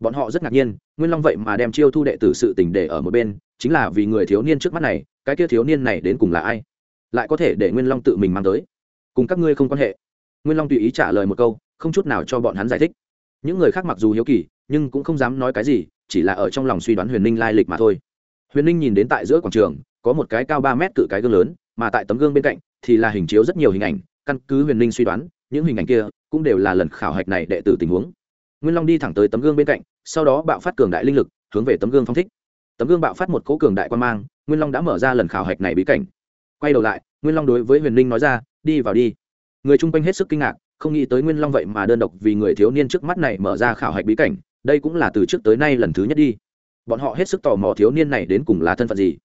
bọn họ rất ngạc nhiên, nguyên long vậy mà đem chiêu thu đệ tử sự tình để ở một bên, chính là vì người thiếu niên trước mắt này, cái kia thiếu niên này đến cùng là ai? Lại có thể để nguyên long tự mình mang tới. Cùng các ngươi không quan hệ. Nguyên long tùy ý trả lời một câu, không chút nào cho bọn hắn giải thích. Những người khác mặc dù hiếu kỳ, nhưng cũng không dám nói cái gì, chỉ là ở trong lòng suy đoán huyền ninh lai lịch mà thôi. Huyền ninh nhìn đến tại giữa quảng trường, có một cái cao ba mét cự cái gương lớn, mà tại tấm gương bên cạnh thì là hình chiếu rất nhiều hình ảnh, căn cứ huyền ninh suy đoán, những hình ảnh kia cũng đều là lần khảo hạch này đệ tử tình huống. Nguyên long đi thẳng tới tấm gương bên cạnh sau đó bạo phát cường đại linh lực, hướng về tấm gương phong thích. Tấm gương bạo phát một cỗ cường đại quan mang, nguyên long đã mở ra lần khảo hạch này bí cảnh. Quay đầu lại, nguyên long đối với huyền ninh nói ra, đi vào đi. Người chung quanh hết sức kinh ngạc, không nghĩ tới nguyên long vậy mà đơn độc vì người thiếu niên trước mắt này mở ra khảo hạch bí cảnh, đây cũng là từ trước tới nay lần thứ nhất đi. Bọn họ hết sức tò mò thiếu niên này đến cùng là thân phận gì.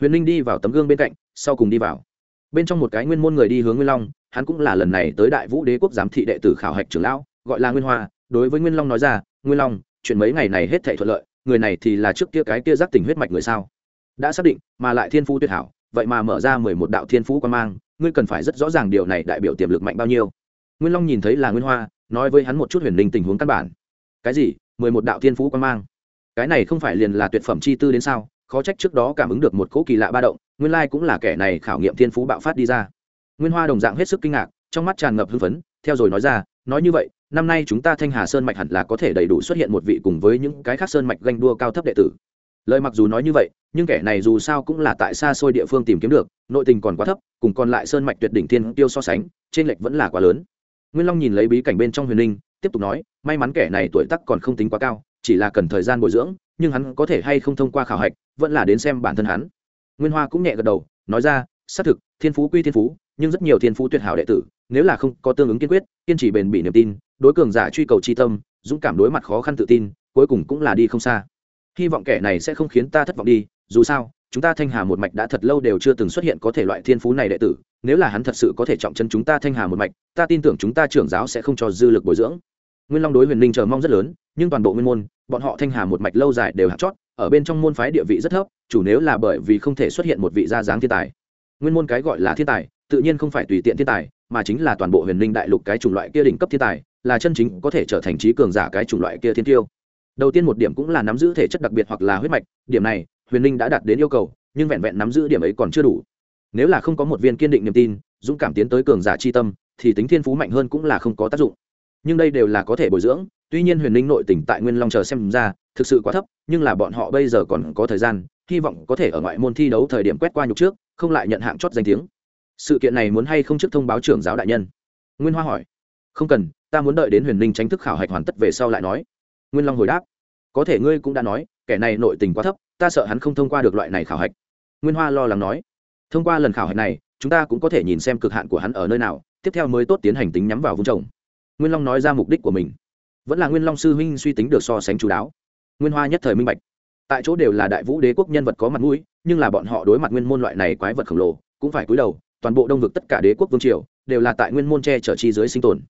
Huyền ninh đi vào tấm gương bên cạnh, sau cùng đi vào. Bên trong một cái nguyên môn người đi hướng nguyên long, hắn cũng là lần này tới đại vũ đế quốc giám thị đệ tử khảo hạch trưởng lão, gọi là nguyên hoa, đối với nguyên long nói ra, nguyên long chuyện mấy ngày này hết thảy thuận lợi, người này thì là trước kia cái kia giác tỉnh huyết mạch người sao? Đã xác định, mà lại thiên phú tuyệt hảo, vậy mà mở ra mười một đạo thiên phú quan mang, ngươi cần phải rất rõ ràng điều này đại biểu tiềm lực mạnh bao nhiêu. Nguyên long nhìn thấy là nguyên hoa, nói với hắn một chút huyền linh tình huống căn bản. Cái gì? Mười một đạo thiên phú quan mang? Cái này không phải liền là tuyệt phẩm chi tư đến sao? Khó trách trước đó cảm ứng được một cỗ kỳ lạ ba động, nguyên lai cũng là kẻ này khảo nghiệm thiên phú bạo phát đi ra. Nguyên hoa đồng dạng hết sức kinh ngạc, trong mắt tràn ngập hưng phấn, theo rồi nói ra, nói như vậy năm nay chúng ta thanh hà sơn mạch hẳn là có thể đầy đủ xuất hiện một vị cùng với những cái khác sơn mạch ganh đua cao thấp đệ tử. Lời mặc dù nói như vậy, nhưng kẻ này dù sao cũng là tại xa xôi địa phương tìm kiếm được, nội tình còn quá thấp, cùng còn lại sơn mạch tuyệt đỉnh thiên tiêu so sánh, trên lệch vẫn là quá lớn. Nguyên long nhìn lấy bí cảnh bên trong huyền linh, tiếp tục nói, may mắn kẻ này tuổi tác còn không tính quá cao, chỉ là cần thời gian bồi dưỡng, nhưng hắn có thể hay không thông qua khảo hạch, vẫn là đến xem bản thân hắn. Nguyên hoa cũng nhẹ gật đầu, nói ra, xác thực, thiên phú quy thiên phú, nhưng rất nhiều thiên phú tuyệt hảo đệ tử, nếu là không có tương ứng kiên quyết, kiên trì bền bỉ niềm tin đối cường giả truy cầu chi tâm, dũng cảm đối mặt khó khăn tự tin, cuối cùng cũng là đi không xa. Hy vọng kẻ này sẽ không khiến ta thất vọng đi, dù sao, chúng ta thanh hà một mạch đã thật lâu đều chưa từng xuất hiện có thể loại thiên phú này đệ tử, nếu là hắn thật sự có thể trọng chân chúng ta thanh hà một mạch, ta tin tưởng chúng ta trưởng giáo sẽ không cho dư lực bồi dưỡng. Nguyên long đối huyền linh chờ mong rất lớn, nhưng toàn bộ nguyên môn, bọn họ thanh hà một mạch lâu dài đều hạt chót, ở bên trong môn phái địa vị rất thấp, chủ nếu là bởi vì không thể xuất hiện một vị gia dáng thiên tài. Nguyên môn cái gọi là thiên tài, tự nhiên không phải tùy tiện thiên tài, mà chính là toàn bộ huyền linh đại lục cái chủng loại kia đỉnh cấp thiên tài là chân chính có thể trở thành trí cường giả cái chủng loại kia thiên tiêu. Đầu tiên một điểm cũng là nắm giữ thể chất đặc biệt hoặc là huyết mạch, điểm này, huyền linh đã đạt đến yêu cầu, nhưng vẹn vẹn nắm giữ điểm ấy còn chưa đủ. Nếu là không có một viên kiên định niềm tin, dũng cảm tiến tới cường giả chi tâm, thì tính thiên phú mạnh hơn cũng là không có tác dụng. Nhưng đây đều là có thể bồi dưỡng, tuy nhiên huyền linh nội tỉnh tại nguyên long chờ xem ra, thực sự quá thấp, nhưng là bọn họ bây giờ còn có thời gian, hy vọng có thể ở ngoại môn thi đấu thời điểm quét qua nhục trước, không lại nhận hạng chót danh tiếng. Sự kiện này muốn hay không trước thông báo trưởng giáo đại nhân? Nguyên hoa hỏi không cần, ta muốn đợi đến huyền Ninh tránh thức khảo hạch hoàn tất về sau lại nói. Nguyên long hồi đáp. Có thể ngươi cũng đã nói, kẻ này nội tình quá thấp, ta sợ hắn không thông qua được loại này khảo hạch. Nguyên hoa lo lắng nói. Thông qua lần khảo hạch này, chúng ta cũng có thể nhìn xem cực hạn của hắn ở nơi nào, tiếp theo mới tốt tiến hành tính nhắm vào vùng trồng nguyên long nói ra mục đích của mình. Vẫn là nguyên long sư huynh suy tính được so sánh chú đáo. Nguyên hoa nhất thời minh bạch. Tại chỗ đều là đại vũ đế quốc nhân vật có mặt mũi, nhưng là bọn họ đối mặt nguyên môn loại này quái vật khổng lồ, cũng phải cúi đầu, toàn bộ đông vực tất cả đế quốc vương triều, đều là tại nguyên môn che chở chi dưới sinh tồn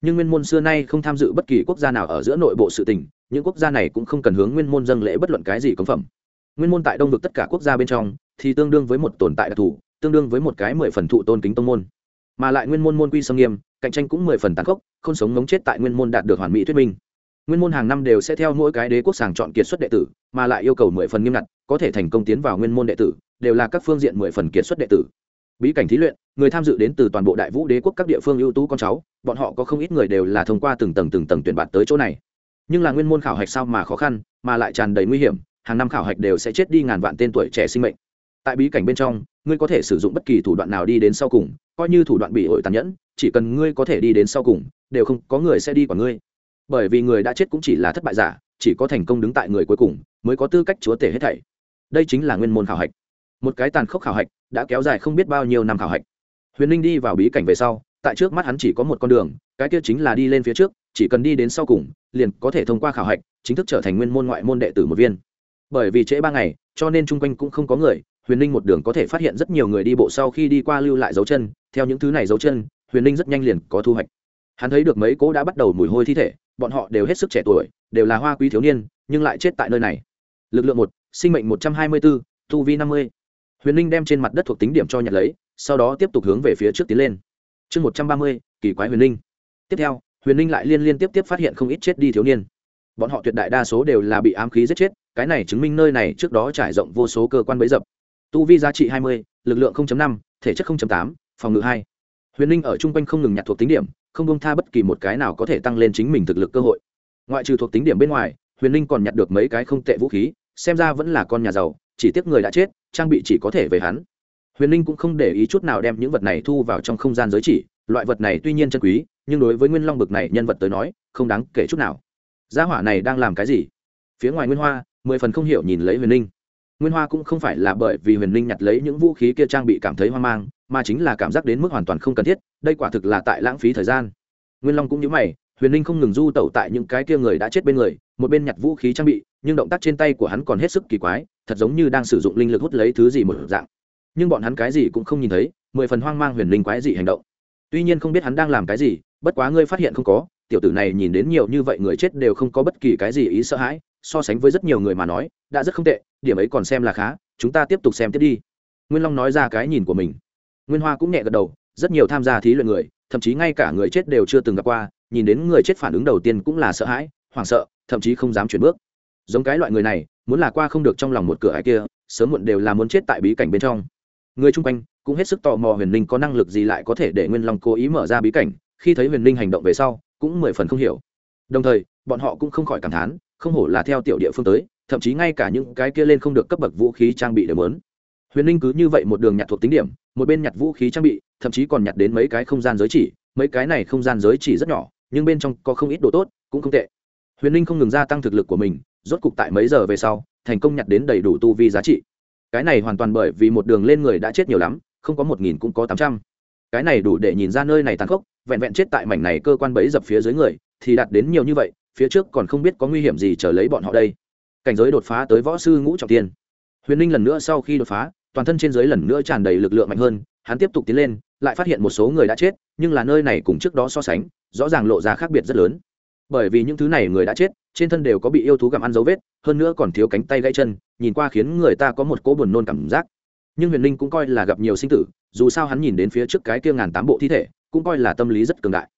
nhưng nguyên môn xưa nay không tham dự bất kỳ quốc gia nào ở giữa nội bộ sự tình, những quốc gia này cũng không cần hướng nguyên môn dâng lễ bất luận cái gì công phẩm. Nguyên môn tại đông vực tất cả quốc gia bên trong thì tương đương với một tồn tại đặc thù, tương đương với một cái mười phần thụ tôn kính tông môn. Mà lại nguyên môn môn quy sâm nghiêm, cạnh tranh cũng mười phần tàn khốc, không sống ngống chết tại nguyên môn đạt được hoàn mỹ thuyết minh. Nguyên môn hàng năm đều sẽ theo mỗi cái đế quốc sàng chọn kiệt xuất đệ tử, mà lại yêu cầu mười phần nghiêm ngặt, có thể thành công tiến vào nguyên môn đệ tử, đều là các phương diện mười phần kiệt xuất đệ tử bí cảnh thí luyện, người tham dự đến từ toàn bộ đại vũ đế quốc các địa phương ưu tú con cháu, bọn họ có không ít người đều là thông qua từng tầng từng tầng tuyển bạt tới chỗ này. Nhưng là nguyên môn khảo hạch sao mà khó khăn, mà lại tràn đầy nguy hiểm, hàng năm khảo hạch đều sẽ chết đi ngàn vạn tên tuổi trẻ sinh mệnh. Tại bí cảnh bên trong, ngươi có thể sử dụng bất kỳ thủ đoạn nào đi đến sau cùng, coi như thủ đoạn bị hội tàn nhẫn, chỉ cần ngươi có thể đi đến sau cùng, đều không có người sẽ đi quả ngươi. Bởi vì người đã chết cũng chỉ là thất bại giả, chỉ có thành công đứng tại người cuối cùng, mới có tư cách chúa tể hết thảy. Đây chính là nguyên môn khảo hạch một cái tàn khốc khảo hạch đã kéo dài không biết bao nhiêu năm khảo hạch. Huyền ninh đi vào bí cảnh về sau, tại trước mắt hắn chỉ có một con đường, cái kia chính là đi lên phía trước, chỉ cần đi đến sau cùng, liền có thể thông qua khảo hạch, chính thức trở thành nguyên môn ngoại môn đệ tử một viên. Bởi vì trễ ba ngày, cho nên chung quanh cũng không có người, huyền ninh một đường có thể phát hiện rất nhiều người đi bộ sau khi đi qua lưu lại dấu chân, theo những thứ này dấu chân, huyền ninh rất nhanh liền có thu hoạch. Hắn thấy được mấy cỗ đã bắt đầu mùi hôi thi thể, bọn họ đều hết sức trẻ tuổi, đều là hoa quý thiếu niên, nhưng lại chết tại nơi này. Lực lượng một, sinh mệnh một trăm hai mươi bốn tu vi năm mươi huyền ninh đem trên mặt đất thuộc tính điểm cho nhận lấy, sau đó tiếp tục hướng về phía trước tiến lên. Chương một trăm ba mươi, kỳ quái huyền ninh. Tiếp theo, huyền ninh lại liên liên tiếp tiếp phát hiện không ít chết đi thiếu niên. Bọn họ tuyệt đại đa số đều là bị ám khí giết chết, cái này chứng minh nơi này trước đó trải rộng vô số cơ quan bấy dập. Tu vi giá trị hai mươi, lực lượng năm, thể chất tám, phòng ngự hai. Huyền ninh ở chung quanh không ngừng nhặt thuộc tính điểm, không bông tha bất kỳ một cái nào có thể tăng lên chính mình thực lực cơ hội. Ngoại trừ thuộc tính điểm bên ngoài, huyền ninh còn nhặt được mấy cái không tệ vũ khí, xem ra vẫn là con nhà giàu, chỉ tiếc người đã chết trang bị chỉ có thể về hắn. Huyền ninh cũng không để ý chút nào đem những vật này thu vào trong không gian giới chỉ, loại vật này tuy nhiên chân quý, nhưng đối với nguyên long bực này nhân vật tới nói, không đáng kể chút nào. Gia hỏa này đang làm cái gì? Phía ngoài nguyên hoa, mười phần không hiểu nhìn lấy huyền ninh. Nguyên hoa cũng không phải là bởi vì huyền ninh nhặt lấy những vũ khí kia trang bị cảm thấy hoang mang, mà chính là cảm giác đến mức hoàn toàn không cần thiết, đây quả thực là tại lãng phí thời gian. Nguyên long cũng như mày, huyền ninh không ngừng du tẩu tại những cái kia người đã chết bên người, một bên nhặt vũ khí trang bị, nhưng động tác trên tay của hắn còn hết sức kỳ quái thật giống như đang sử dụng linh lực hút lấy thứ gì một dạng. Nhưng bọn hắn cái gì cũng không nhìn thấy, mười phần hoang mang huyền linh quái dị hành động. Tuy nhiên không biết hắn đang làm cái gì, bất quá ngươi phát hiện không có, tiểu tử này nhìn đến nhiều như vậy người chết đều không có bất kỳ cái gì ý sợ hãi, so sánh với rất nhiều người mà nói, đã rất không tệ, điểm ấy còn xem là khá, chúng ta tiếp tục xem tiếp đi. Nguyên long nói ra cái nhìn của mình. Nguyên hoa cũng nhẹ gật đầu, rất nhiều tham gia thí luyện người, thậm chí ngay cả người chết đều chưa từng gặp qua, nhìn đến người chết phản ứng đầu tiên cũng là sợ hãi, hoảng sợ, thậm chí không dám chuyển bước. Giống cái loại người này muốn là qua không được trong lòng một cửa ải kia, sớm muộn đều là muốn chết tại bí cảnh bên trong. Người chung quanh cũng hết sức tò mò huyền linh có năng lực gì lại có thể để nguyên long cố ý mở ra bí cảnh, khi thấy huyền linh hành động về sau, cũng mười phần không hiểu. Đồng thời, bọn họ cũng không khỏi cảm thán, không hổ là theo tiểu địa phương tới, thậm chí ngay cả những cái kia lên không được cấp bậc vũ khí trang bị đều lớn huyền linh cứ như vậy một đường nhặt thuộc tính điểm, một bên nhặt vũ khí trang bị, thậm chí còn nhặt đến mấy cái không gian giới chỉ, mấy cái này không gian giới chỉ rất nhỏ, nhưng bên trong có không ít đồ tốt, cũng không tệ. Huyền linh không ngừng gia tăng thực lực của mình rốt cục tại mấy giờ về sau, thành công nhặt đến đầy đủ tu vi giá trị. Cái này hoàn toàn bởi vì một đường lên người đã chết nhiều lắm, không có một nghìn cũng có tám trăm. Cái này đủ để nhìn ra nơi này tàn khốc, vẹn vẹn chết tại mảnh này cơ quan bẫy dập phía dưới người, thì đạt đến nhiều như vậy, phía trước còn không biết có nguy hiểm gì chờ lấy bọn họ đây. Cảnh giới đột phá tới võ sư ngũ trọng tiên. Huyền ninh lần nữa sau khi đột phá, toàn thân trên giới lần nữa tràn đầy lực lượng mạnh hơn, hắn tiếp tục tiến lên, lại phát hiện một số người đã chết, nhưng là nơi này cùng trước đó so sánh, rõ ràng lộ ra khác biệt rất lớn bởi vì những thứ này người đã chết, trên thân đều có bị yêu thú gặm ăn dấu vết, hơn nữa còn thiếu cánh tay gãy chân, nhìn qua khiến người ta có một cỗ buồn nôn cảm giác. Nhưng huyền linh cũng coi là gặp nhiều sinh tử, dù sao hắn nhìn đến phía trước cái kia ngàn tám bộ thi thể, cũng coi là tâm lý rất cường đại.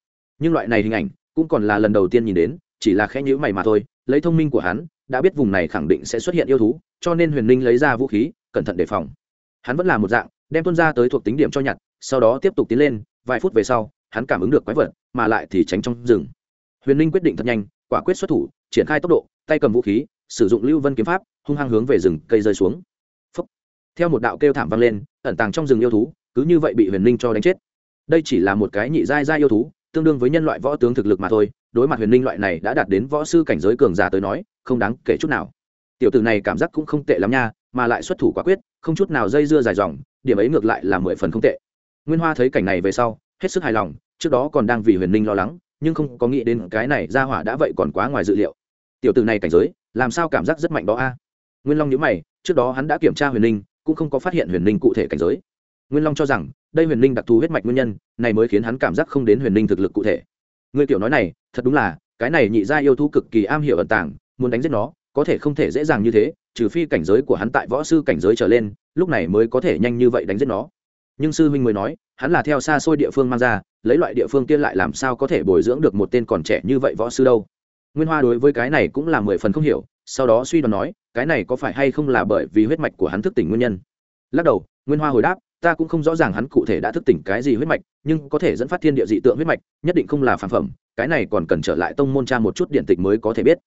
Nhưng loại này hình ảnh cũng còn là lần đầu tiên nhìn đến, chỉ là khẽ nhữ mày mà thôi, lấy thông minh của hắn, đã biết vùng này khẳng định sẽ xuất hiện yêu thú, cho nên huyền linh lấy ra vũ khí, cẩn thận đề phòng. Hắn vẫn là một dạng, đem tuân ra tới thuộc tính điểm cho nhặt, sau đó tiếp tục tiến lên, vài phút về sau, hắn cảm ứng được quái vật, mà lại thì tránh trong rừng huyền linh quyết định thật nhanh, quả quyết xuất thủ, triển khai tốc độ, tay cầm vũ khí, sử dụng lưu vân kiếm pháp, hung hăng hướng về rừng cây rơi xuống. Phúc. theo một đạo kêu thảm vang lên, ẩn tàng trong rừng yêu thú, cứ như vậy bị huyền linh cho đánh chết. Đây chỉ là một cái nhị giai giai yêu thú, tương đương với nhân loại võ tướng thực lực mà thôi, đối mặt huyền linh loại này đã đạt đến võ sư cảnh giới cường giả tới nói, không đáng kể chút nào. Tiểu tử này cảm giác cũng không tệ lắm nha, mà lại xuất thủ quả quyết, không chút nào dây dưa dài dòng, điểm ấy ngược lại là mười phần không tệ. Nguyên hoa thấy cảnh này về sau, hết sức hài lòng, trước đó còn đang vì huyền linh lo lắng nhưng không có nghĩ đến cái này ra hỏa đã vậy còn quá ngoài dự liệu. Tiểu tử này cảnh giới, làm sao cảm giác rất mạnh đó a? Nguyên long nhớ mày, trước đó hắn đã kiểm tra huyền linh, cũng không có phát hiện huyền linh cụ thể cảnh giới. Nguyên long cho rằng, đây huyền linh đặc thù huyết mạch nguyên nhân, này mới khiến hắn cảm giác không đến huyền linh thực lực cụ thể. Người tiểu nói này, thật đúng là, cái này nhị gia yêu thú cực kỳ am hiểu ẩn tàng, muốn đánh giết nó, có thể không thể dễ dàng như thế, trừ phi cảnh giới của hắn tại võ sư cảnh giới trở lên, lúc này mới có thể nhanh như vậy đánh giết nó. Nhưng sư huynh mới nói hắn là theo xa xôi địa phương mang ra, lấy loại địa phương kia lại làm sao có thể bồi dưỡng được một tên còn trẻ như vậy võ sư đâu. Nguyên hoa đối với cái này cũng là mười phần không hiểu, sau đó suy đoán nói, cái này có phải hay không là bởi vì huyết mạch của hắn thức tỉnh nguyên nhân? Lắc đầu, nguyên hoa hồi đáp, ta cũng không rõ ràng hắn cụ thể đã thức tỉnh cái gì huyết mạch, nhưng có thể dẫn phát thiên địa dị tượng huyết mạch, nhất định không là phản phẩm, cái này còn cần trở lại tông môn tra một chút điện tịch mới có thể biết.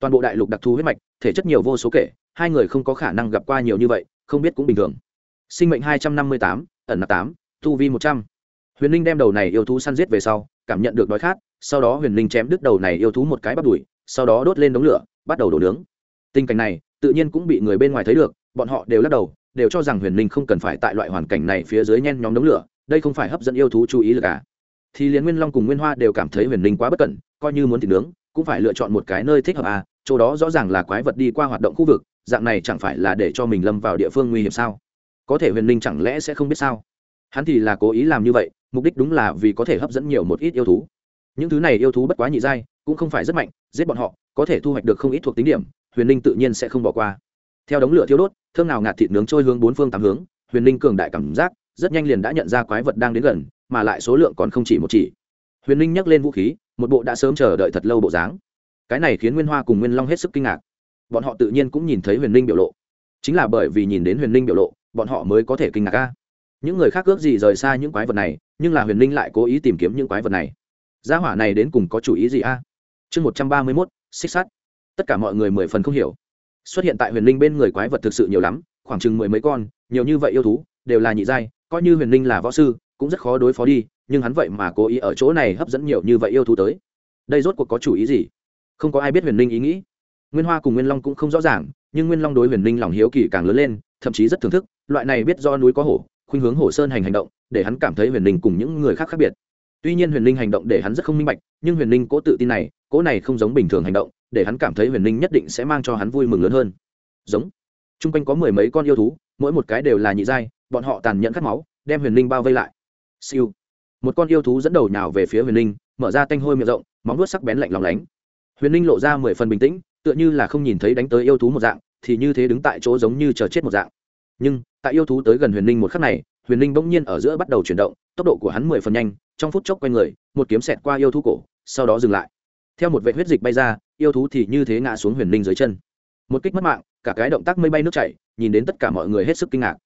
Toàn bộ đại lục đặc thù huyết mạch, thể chất nhiều vô số kể, hai người không có khả năng gặp qua nhiều như vậy, không biết cũng bình thường. Sinh mệnh hai trăm năm mươi tám, ẩn nạp tám tu vi một trăm. Huyền linh đem đầu này yêu thú săn giết về sau, cảm nhận được đói khát, sau đó huyền linh chém đứt đầu này yêu thú một cái bắt đùi, sau đó đốt lên đống lửa, bắt đầu đổ nướng. Tình cảnh này, tự nhiên cũng bị người bên ngoài thấy được, bọn họ đều lắc đầu, đều cho rằng huyền linh không cần phải tại loại hoàn cảnh này phía dưới nhen nhóm đống lửa, đây không phải hấp dẫn yêu thú chú ý là cả thì liền nguyên long cùng nguyên hoa đều cảm thấy huyền linh quá bất cẩn, coi như muốn thịt nướng, cũng phải lựa chọn một cái nơi thích hợp à chỗ đó rõ ràng là quái vật đi qua hoạt động khu vực, dạng này chẳng phải là để cho mình lâm vào địa phương nguy hiểm sao? Có thể huyền linh chẳng lẽ sẽ không biết sao? Hắn thì là cố ý làm như vậy, mục đích đúng là vì có thể hấp dẫn nhiều một ít yêu thú. Những thứ này yêu thú bất quá nhị giai, cũng không phải rất mạnh, giết bọn họ, có thể thu hoạch được không ít thuộc tính điểm, huyền linh tự nhiên sẽ không bỏ qua. Theo đống lửa thiêu đốt, thơm nào ngạt thịt nướng trôi hướng bốn phương tám hướng, huyền linh cường đại cảm giác rất nhanh liền đã nhận ra quái vật đang đến gần, mà lại số lượng còn không chỉ một chỉ. Huyền linh nhấc lên vũ khí, một bộ đã sớm chờ đợi thật lâu bộ dáng. Cái này khiến nguyên hoa cùng nguyên long hết sức kinh ngạc. Bọn họ tự nhiên cũng nhìn thấy huyền ninh biểu lộ. Chính là bởi vì nhìn đến huyền ninh biểu lộ, bọn họ mới có thể kinh ngạc ca những người khác ước gì rời xa những quái vật này, nhưng là huyền Linh lại cố ý tìm kiếm những quái vật này. Gia hỏa này đến cùng có chủ ý gì a? Chương một trăm ba mươi mốt, xích sắt. Tất cả mọi người mười phần không hiểu. Xuất hiện tại huyền Linh bên người quái vật thực sự nhiều lắm, khoảng chừng mười mấy con, nhiều như vậy yêu thú, đều là nhị giai, coi như huyền Linh là võ sư, cũng rất khó đối phó đi, nhưng hắn vậy mà cố ý ở chỗ này hấp dẫn nhiều như vậy yêu thú tới. Đây rốt cuộc có chủ ý gì? Không có ai biết huyền Linh ý nghĩ. Nguyên hoa cùng nguyên long cũng không rõ ràng, nhưng nguyên long đối huyền Linh lòng hiếu kỳ càng lớn lên, thậm chí rất thưởng thức, loại này biết do núi có hổ khuynh hướng hổ sơn hành hành động, để hắn cảm thấy huyền ninh cùng những người khác khác biệt. Tuy nhiên huyền ninh hành động để hắn rất không minh bạch, nhưng huyền ninh cố tự tin này, cố này không giống bình thường hành động, để hắn cảm thấy huyền ninh nhất định sẽ mang cho hắn vui mừng lớn hơn. Giống. T r u n g quanh có mười mấy con yêu thú, mỗi một cái đều là nhị giai, bọn họ tàn nhẫn cắt máu, đem huyền ninh bao vây lại. Siêu. Một con yêu thú dẫn đầu nhào về phía huyền ninh, mở ra tanh hôi miệng rộng, móng vuốt sắc bén lạnh lòng lánh. Huyền ninh lộ ra mười phần bình tĩnh, tựa như là không nhìn thấy đánh tới yêu thú một dạng, thì như thế đứng tại chỗ giống như chờ chết một dạng nhưng, tại yêu thú tới gần huyền ninh một khắc này, huyền ninh bỗng nhiên ở giữa bắt đầu chuyển động, tốc độ của hắn mười phần nhanh, trong phút chốc q u a n người, một kiếm xẹt qua yêu thú cổ, sau đó dừng lại. Theo một vệ huyết dịch bay ra, yêu thú thì như thế ngã xuống huyền ninh dưới chân. Một kích mất mạng, cả cái động tác mây bay nước chảy, nhìn đến tất cả mọi người hết sức kinh ngạc.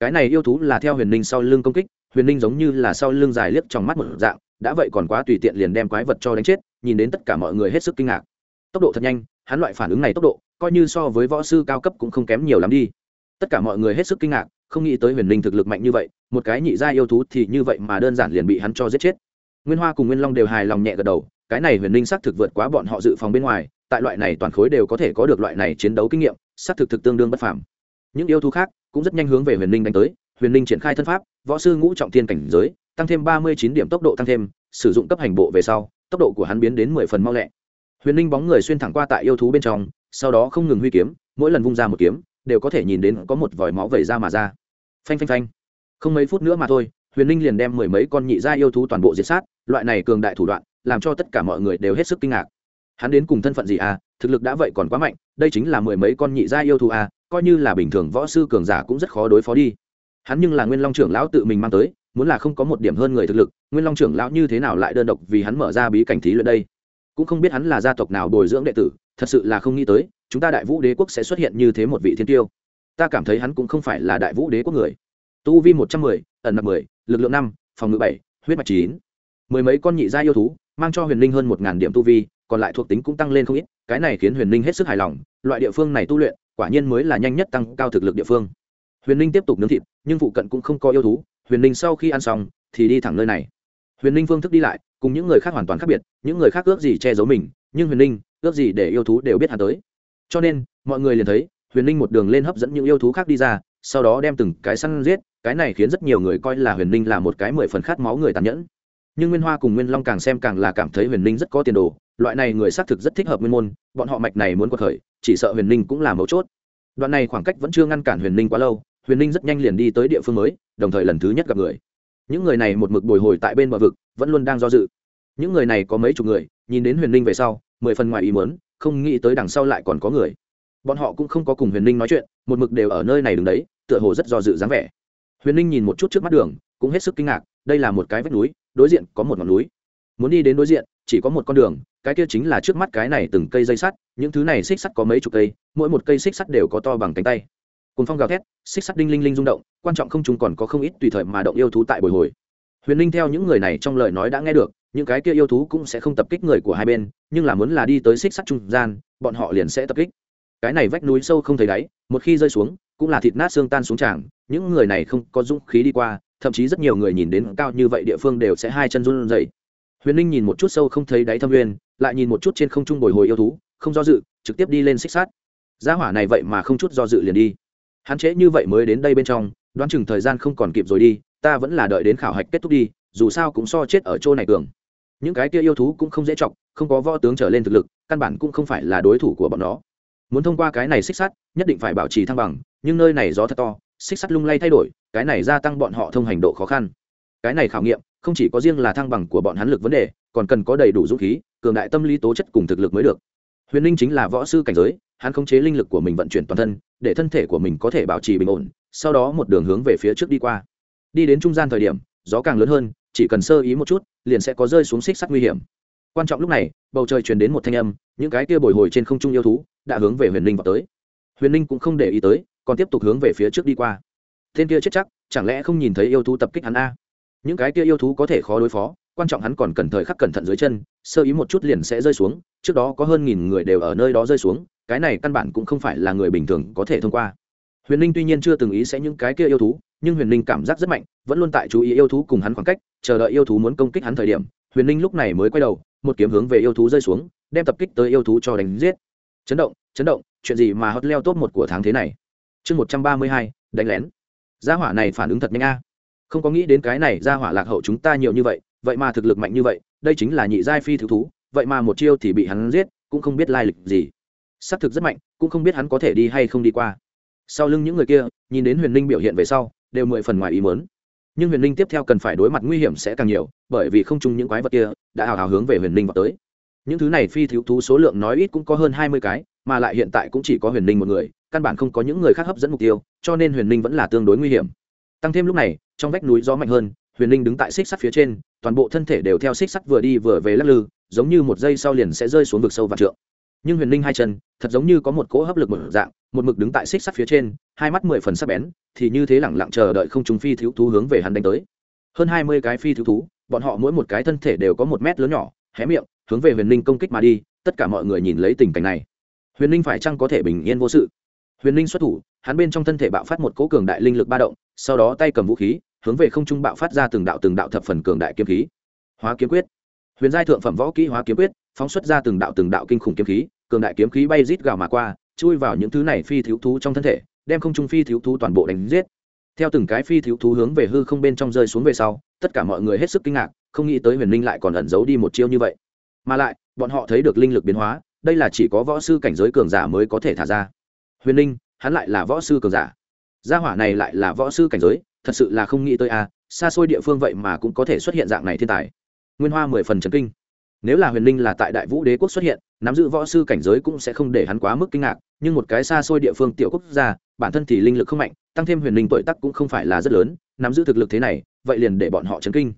Cái này yêu thú là theo huyền ninh sau lưng công kích, huyền ninh giống như là sau lưng dài liếc trong mắt một dạng, đã vậy còn quá tùy tiện liền đem quái vật cho đánh chết, nhìn đến tất cả mọi người hết sức kinh ngạc. Tốc độ thật nhanh, hắn loại phản ứng này tốc độ, coi như so với võ sư cao cấp cũng không kém nhiều lắm đi tất cả mọi người hết sức kinh ngạc, không nghĩ tới huyền linh thực lực mạnh như vậy, một cái nhị gia yêu thú thì như vậy mà đơn giản liền bị hắn cho giết chết. Nguyên hoa cùng nguyên long đều hài lòng nhẹ gật đầu, cái này huyền linh xác thực vượt quá bọn họ dự phòng bên ngoài, tại loại này toàn khối đều có thể có được loại này chiến đấu kinh nghiệm, xác thực thực tương đương bất phàm. Những yêu thú khác cũng rất nhanh hướng về huyền linh đánh tới, huyền linh triển khai thân pháp, võ sư ngũ trọng thiên cảnh giới, tăng thêm ba mươi chín điểm tốc độ tăng thêm, sử dụng cấp hành bộ về sau, tốc độ của hắn biến đến mười phần mau lẹ. Huyền linh bóng người xuyên thẳng qua tại yêu thú bên trong, sau đó không ngừng huy kiếm, mỗi lần vung ra một kiếm đều có thể nhìn đến có một vòi máu vẩy ra mà ra. Phanh phanh phanh. Không mấy phút nữa mà thôi, huyền ninh liền đem mười mấy con nhị gia yêu thú toàn bộ diệt sát, loại này cường đại thủ đoạn, làm cho tất cả mọi người đều hết sức kinh ngạc. Hắn đến cùng thân phận gì à? Thực lực đã vậy còn quá mạnh, đây chính là mười mấy con nhị gia yêu thú à? Coi như là bình thường võ sư cường giả cũng rất khó đối phó đi. Hắn nhưng là nguyên long trưởng lão tự mình mang tới, muốn là không có một điểm hơn người thực lực, nguyên long trưởng lão như thế nào lại đơn độc vì hắn mở ra bí cảnh thí luyện đây? Cũng không biết hắn là gia tộc nào bồi dưỡng đệ tử, thật sự là không nghĩ tới chúng ta đại vũ đế quốc sẽ xuất hiện như thế một vị thiên tiêu. Ta cảm thấy hắn cũng không phải là đại vũ đế quốc người. Tu vi một trăm mười, ẩn nặc mười, lực lượng năm, phòng ngự bảy, huyết mạch chín. Mười mấy con nhị gia yêu thú, mang cho huyền linh hơn một ngàn điểm tu vi, còn lại thuộc tính cũng tăng lên không ít, cái này khiến huyền linh hết sức hài lòng, loại địa phương này tu luyện, quả nhiên mới là nhanh nhất tăng cao thực lực địa phương. Huyền linh tiếp tục nướng thịt, nhưng phụ cận cũng không có yêu thú, huyền linh sau khi ăn xong, thì đi thẳng nơi này. Huyền linh phương thức đi lại, cùng những người khác hoàn toàn khác biệt, những người khác ước gì che giấu mình, nhưng huyền linh ước gì để yêu thú đều biết hắn tới cho nên, mọi người liền thấy, huyền linh một đường lên hấp dẫn những yêu thú khác đi ra, sau đó đem từng cái săn giết, cái này khiến rất nhiều người coi là huyền linh là một cái mười phần khát máu người tàn nhẫn. Nhưng nguyên hoa cùng nguyên long càng xem càng là cảm thấy huyền linh rất có tiền đồ, loại này người xác thực rất thích hợp nguyên môn, bọn họ mạch này muốn quật khởi, chỉ sợ huyền linh cũng là mấu chốt. Đoạn này khoảng cách vẫn chưa ngăn cản huyền linh quá lâu, huyền linh rất nhanh liền đi tới địa phương mới, đồng thời lần thứ nhất gặp người. Những người này một mực bồi hồi tại bên bờ vực, vẫn luôn đang do dự. Những người này có mấy chục người, nhìn đến huyền linh về sau, mười phần ngoài ý muốn không nghĩ tới đằng sau lại còn có người. Bọn họ cũng không có cùng huyền Ninh nói chuyện, một mực đều ở nơi này đứng đấy, tựa hồ rất do dự dáng vẻ. Huyền Ninh nhìn một chút trước mắt đường, cũng hết sức kinh ngạc, đây là một cái vách núi, đối diện có một ngọn núi. Muốn đi đến đối diện, chỉ có một con đường, cái kia chính là trước mắt cái này từng cây dây sắt, những thứ này xích sắt có mấy chục cây, mỗi một cây xích sắt đều có to bằng cánh tay. Cùng phong gào thét, xích sắt đinh linh linh rung động, quan trọng không chúng còn có không ít tùy thời mà động yêu thú tại bồi hồi huyền linh theo những người này trong lời nói đã nghe được, những cái kia yêu thú cũng sẽ không tập kích người của hai bên, nhưng là muốn là đi tới xích sắt trung gian, bọn họ liền sẽ tập kích. Cái này vách núi sâu không thấy đáy, một khi rơi xuống, cũng là thịt nát xương tan xuống tràng, những người này không có dũng khí đi qua, thậm chí rất nhiều người nhìn đến cao như vậy địa phương đều sẽ hai chân run rẩy. Huyền ninh nhìn một chút sâu không thấy đáy thâm nguyên, lại nhìn một chút trên không trung bồi hồi yêu thú, không do dự, trực tiếp đi lên xích sát gia hỏa này vậy mà không chút do dự liền đi. Hắn trễ như vậy mới đến đây bên trong, đoán chừng thời gian không còn kịp rồi đi ta vẫn là đợi đến khảo hạch kết thúc đi, dù sao cũng so chết ở chỗ này cường. Những cái kia yêu thú cũng không dễ chọc, không có võ tướng trở lên thực lực, căn bản cũng không phải là đối thủ của bọn nó. Muốn thông qua cái này xích sắt, nhất định phải bảo trì thăng bằng, nhưng nơi này gió thật to, xích sắt lung lay thay đổi, cái này gia tăng bọn họ thông hành độ khó khăn. Cái này khảo nghiệm, không chỉ có riêng là thăng bằng của bọn hắn lực vấn đề, còn cần có đầy đủ dũng khí, cường đại tâm lý tố chất cùng thực lực mới được. Huyền linh chính là võ sư cảnh giới, hắn khống chế linh lực của mình vận chuyển toàn thân, để thân thể của mình có thể bảo trì bình ổn, sau đó một đường hướng về phía trước đi qua đi đến trung gian thời điểm, gió càng lớn hơn, chỉ cần sơ ý một chút, liền sẽ có rơi xuống xích sắt nguy hiểm. Quan trọng lúc này, bầu trời truyền đến một thanh âm, những cái kia bồi hồi trên không trung yêu thú đã hướng về huyền ninh vào tới. Huyền ninh cũng không để ý tới, còn tiếp tục hướng về phía trước đi qua. Tên kia chết chắc, chẳng lẽ không nhìn thấy yêu thú tập kích hắn a? Những cái kia yêu thú có thể khó đối phó, quan trọng hắn còn cần thời khắc cẩn thận dưới chân, sơ ý một chút liền sẽ rơi xuống, trước đó có hơn nghìn người đều ở nơi đó rơi xuống, cái này căn bản cũng không phải là người bình thường có thể thông qua. Huyền ninh tuy nhiên chưa từng ý sẽ những cái kia yêu thú nhưng huyền ninh cảm giác rất mạnh, vẫn luôn tại chú ý yêu thú cùng hắn khoảng cách, chờ đợi yêu thú muốn công kích hắn thời điểm, huyền ninh lúc này mới quay đầu, một kiếm hướng về yêu thú rơi xuống, đem tập kích tới yêu thú cho đánh giết. Chấn động chấn động, chuyện gì mà hot leo top một của tháng thế này? Chương một trăm ba mươi hai, đánh lén. Gia hỏa này phản ứng thật nhanh a. Không có nghĩ đến cái này, gia hỏa lạc hậu chúng ta nhiều như vậy vậy mà thực lực mạnh như vậy, đây chính là nhị giai phi thứ thú, vậy mà một chiêu thì bị hắn giết, cũng không biết lai lịch gì. Xác thực rất mạnh, cũng không biết hắn có thể đi hay không đi qua. Sau lưng những người kia, nhìn đến huyền ninh biểu hiện về sau đều mười phần ngoài ý muốn. nhưng huyền Linh tiếp theo cần phải đối mặt nguy hiểm sẽ càng nhiều, bởi vì không chung những quái vật kia đã hào hào hướng về huyền Linh vào tới. Những thứ này phi thiếu thú số lượng nói ít cũng có hơn hai mươi cái, mà lại hiện tại cũng chỉ có huyền Linh một người, căn bản không có những người khác hấp dẫn mục tiêu, cho nên huyền Linh vẫn là tương đối nguy hiểm. Tăng thêm lúc này, trong vách núi gió mạnh hơn, huyền Linh đứng tại xích sắt phía trên, toàn bộ thân thể đều theo xích sắt vừa đi vừa về lắc lư, giống như một giây sau liền sẽ rơi xuống vực sâu và trượng nhưng huyền Linh hai chân thật giống như có một cỗ hấp lực một dạng, một mực đứng tại xích sắt phía trên, hai mắt mười phần sắc bén, thì như thế lẳng lặng chờ đợi không chúng phi thiếu thú hướng về hắn đánh tới. Hơn hai mươi cái phi thiếu thú, bọn họ mỗi một cái thân thể đều có một mét lớn nhỏ, hé miệng, hướng về huyền Linh công kích mà đi, tất cả mọi người nhìn lấy tình cảnh này. Huyền Linh phải chăng có thể bình yên vô sự? Huyền Linh xuất thủ, hắn bên trong thân thể bạo phát một cỗ cường đại linh lực ba động, sau đó tay cầm vũ khí, hướng về không trung bạo phát ra từng đạo từng đạo thập phần cường đại kiếm khí. Hóa kiếm quyết. Huyền giai thượng phẩm võ kỹ hóa kiếm quyết phóng xuất ra từng đạo từng đạo kinh khủng kiếm khí cường đại kiếm khí bay rít gào mà qua chui vào những thứ này phi thiếu thú trong thân thể đem không trung phi thiếu thú toàn bộ đánh giết. Theo từng cái phi thiếu thú hướng về hư không bên trong rơi xuống về sau tất cả mọi người hết sức kinh ngạc không nghĩ tới huyền linh lại còn ẩn giấu đi một chiêu như vậy. Mà lại bọn họ thấy được linh lực biến hóa đây là chỉ có võ sư cảnh giới cường giả mới có thể thả ra. Huyền linh hắn lại là võ sư cường giả. Gia hỏa này lại là võ sư cảnh giới thật sự là không nghĩ tới a à, xa xôi địa phương vậy mà cũng có thể xuất hiện dạng này thiên tài. Nguyên hoa mười phần trấn kinh nếu là huyền linh là tại đại vũ đế quốc xuất hiện, nắm giữ võ sư cảnh giới cũng sẽ không để hắn quá mức kinh ngạc, nhưng một cái xa xôi địa phương tiểu quốc gia, bản thân thì linh lực không mạnh, tăng thêm huyền linh tuổi tắc cũng không phải là rất lớn, nắm giữ thực lực thế này, vậy liền để bọn họ chấn kinh.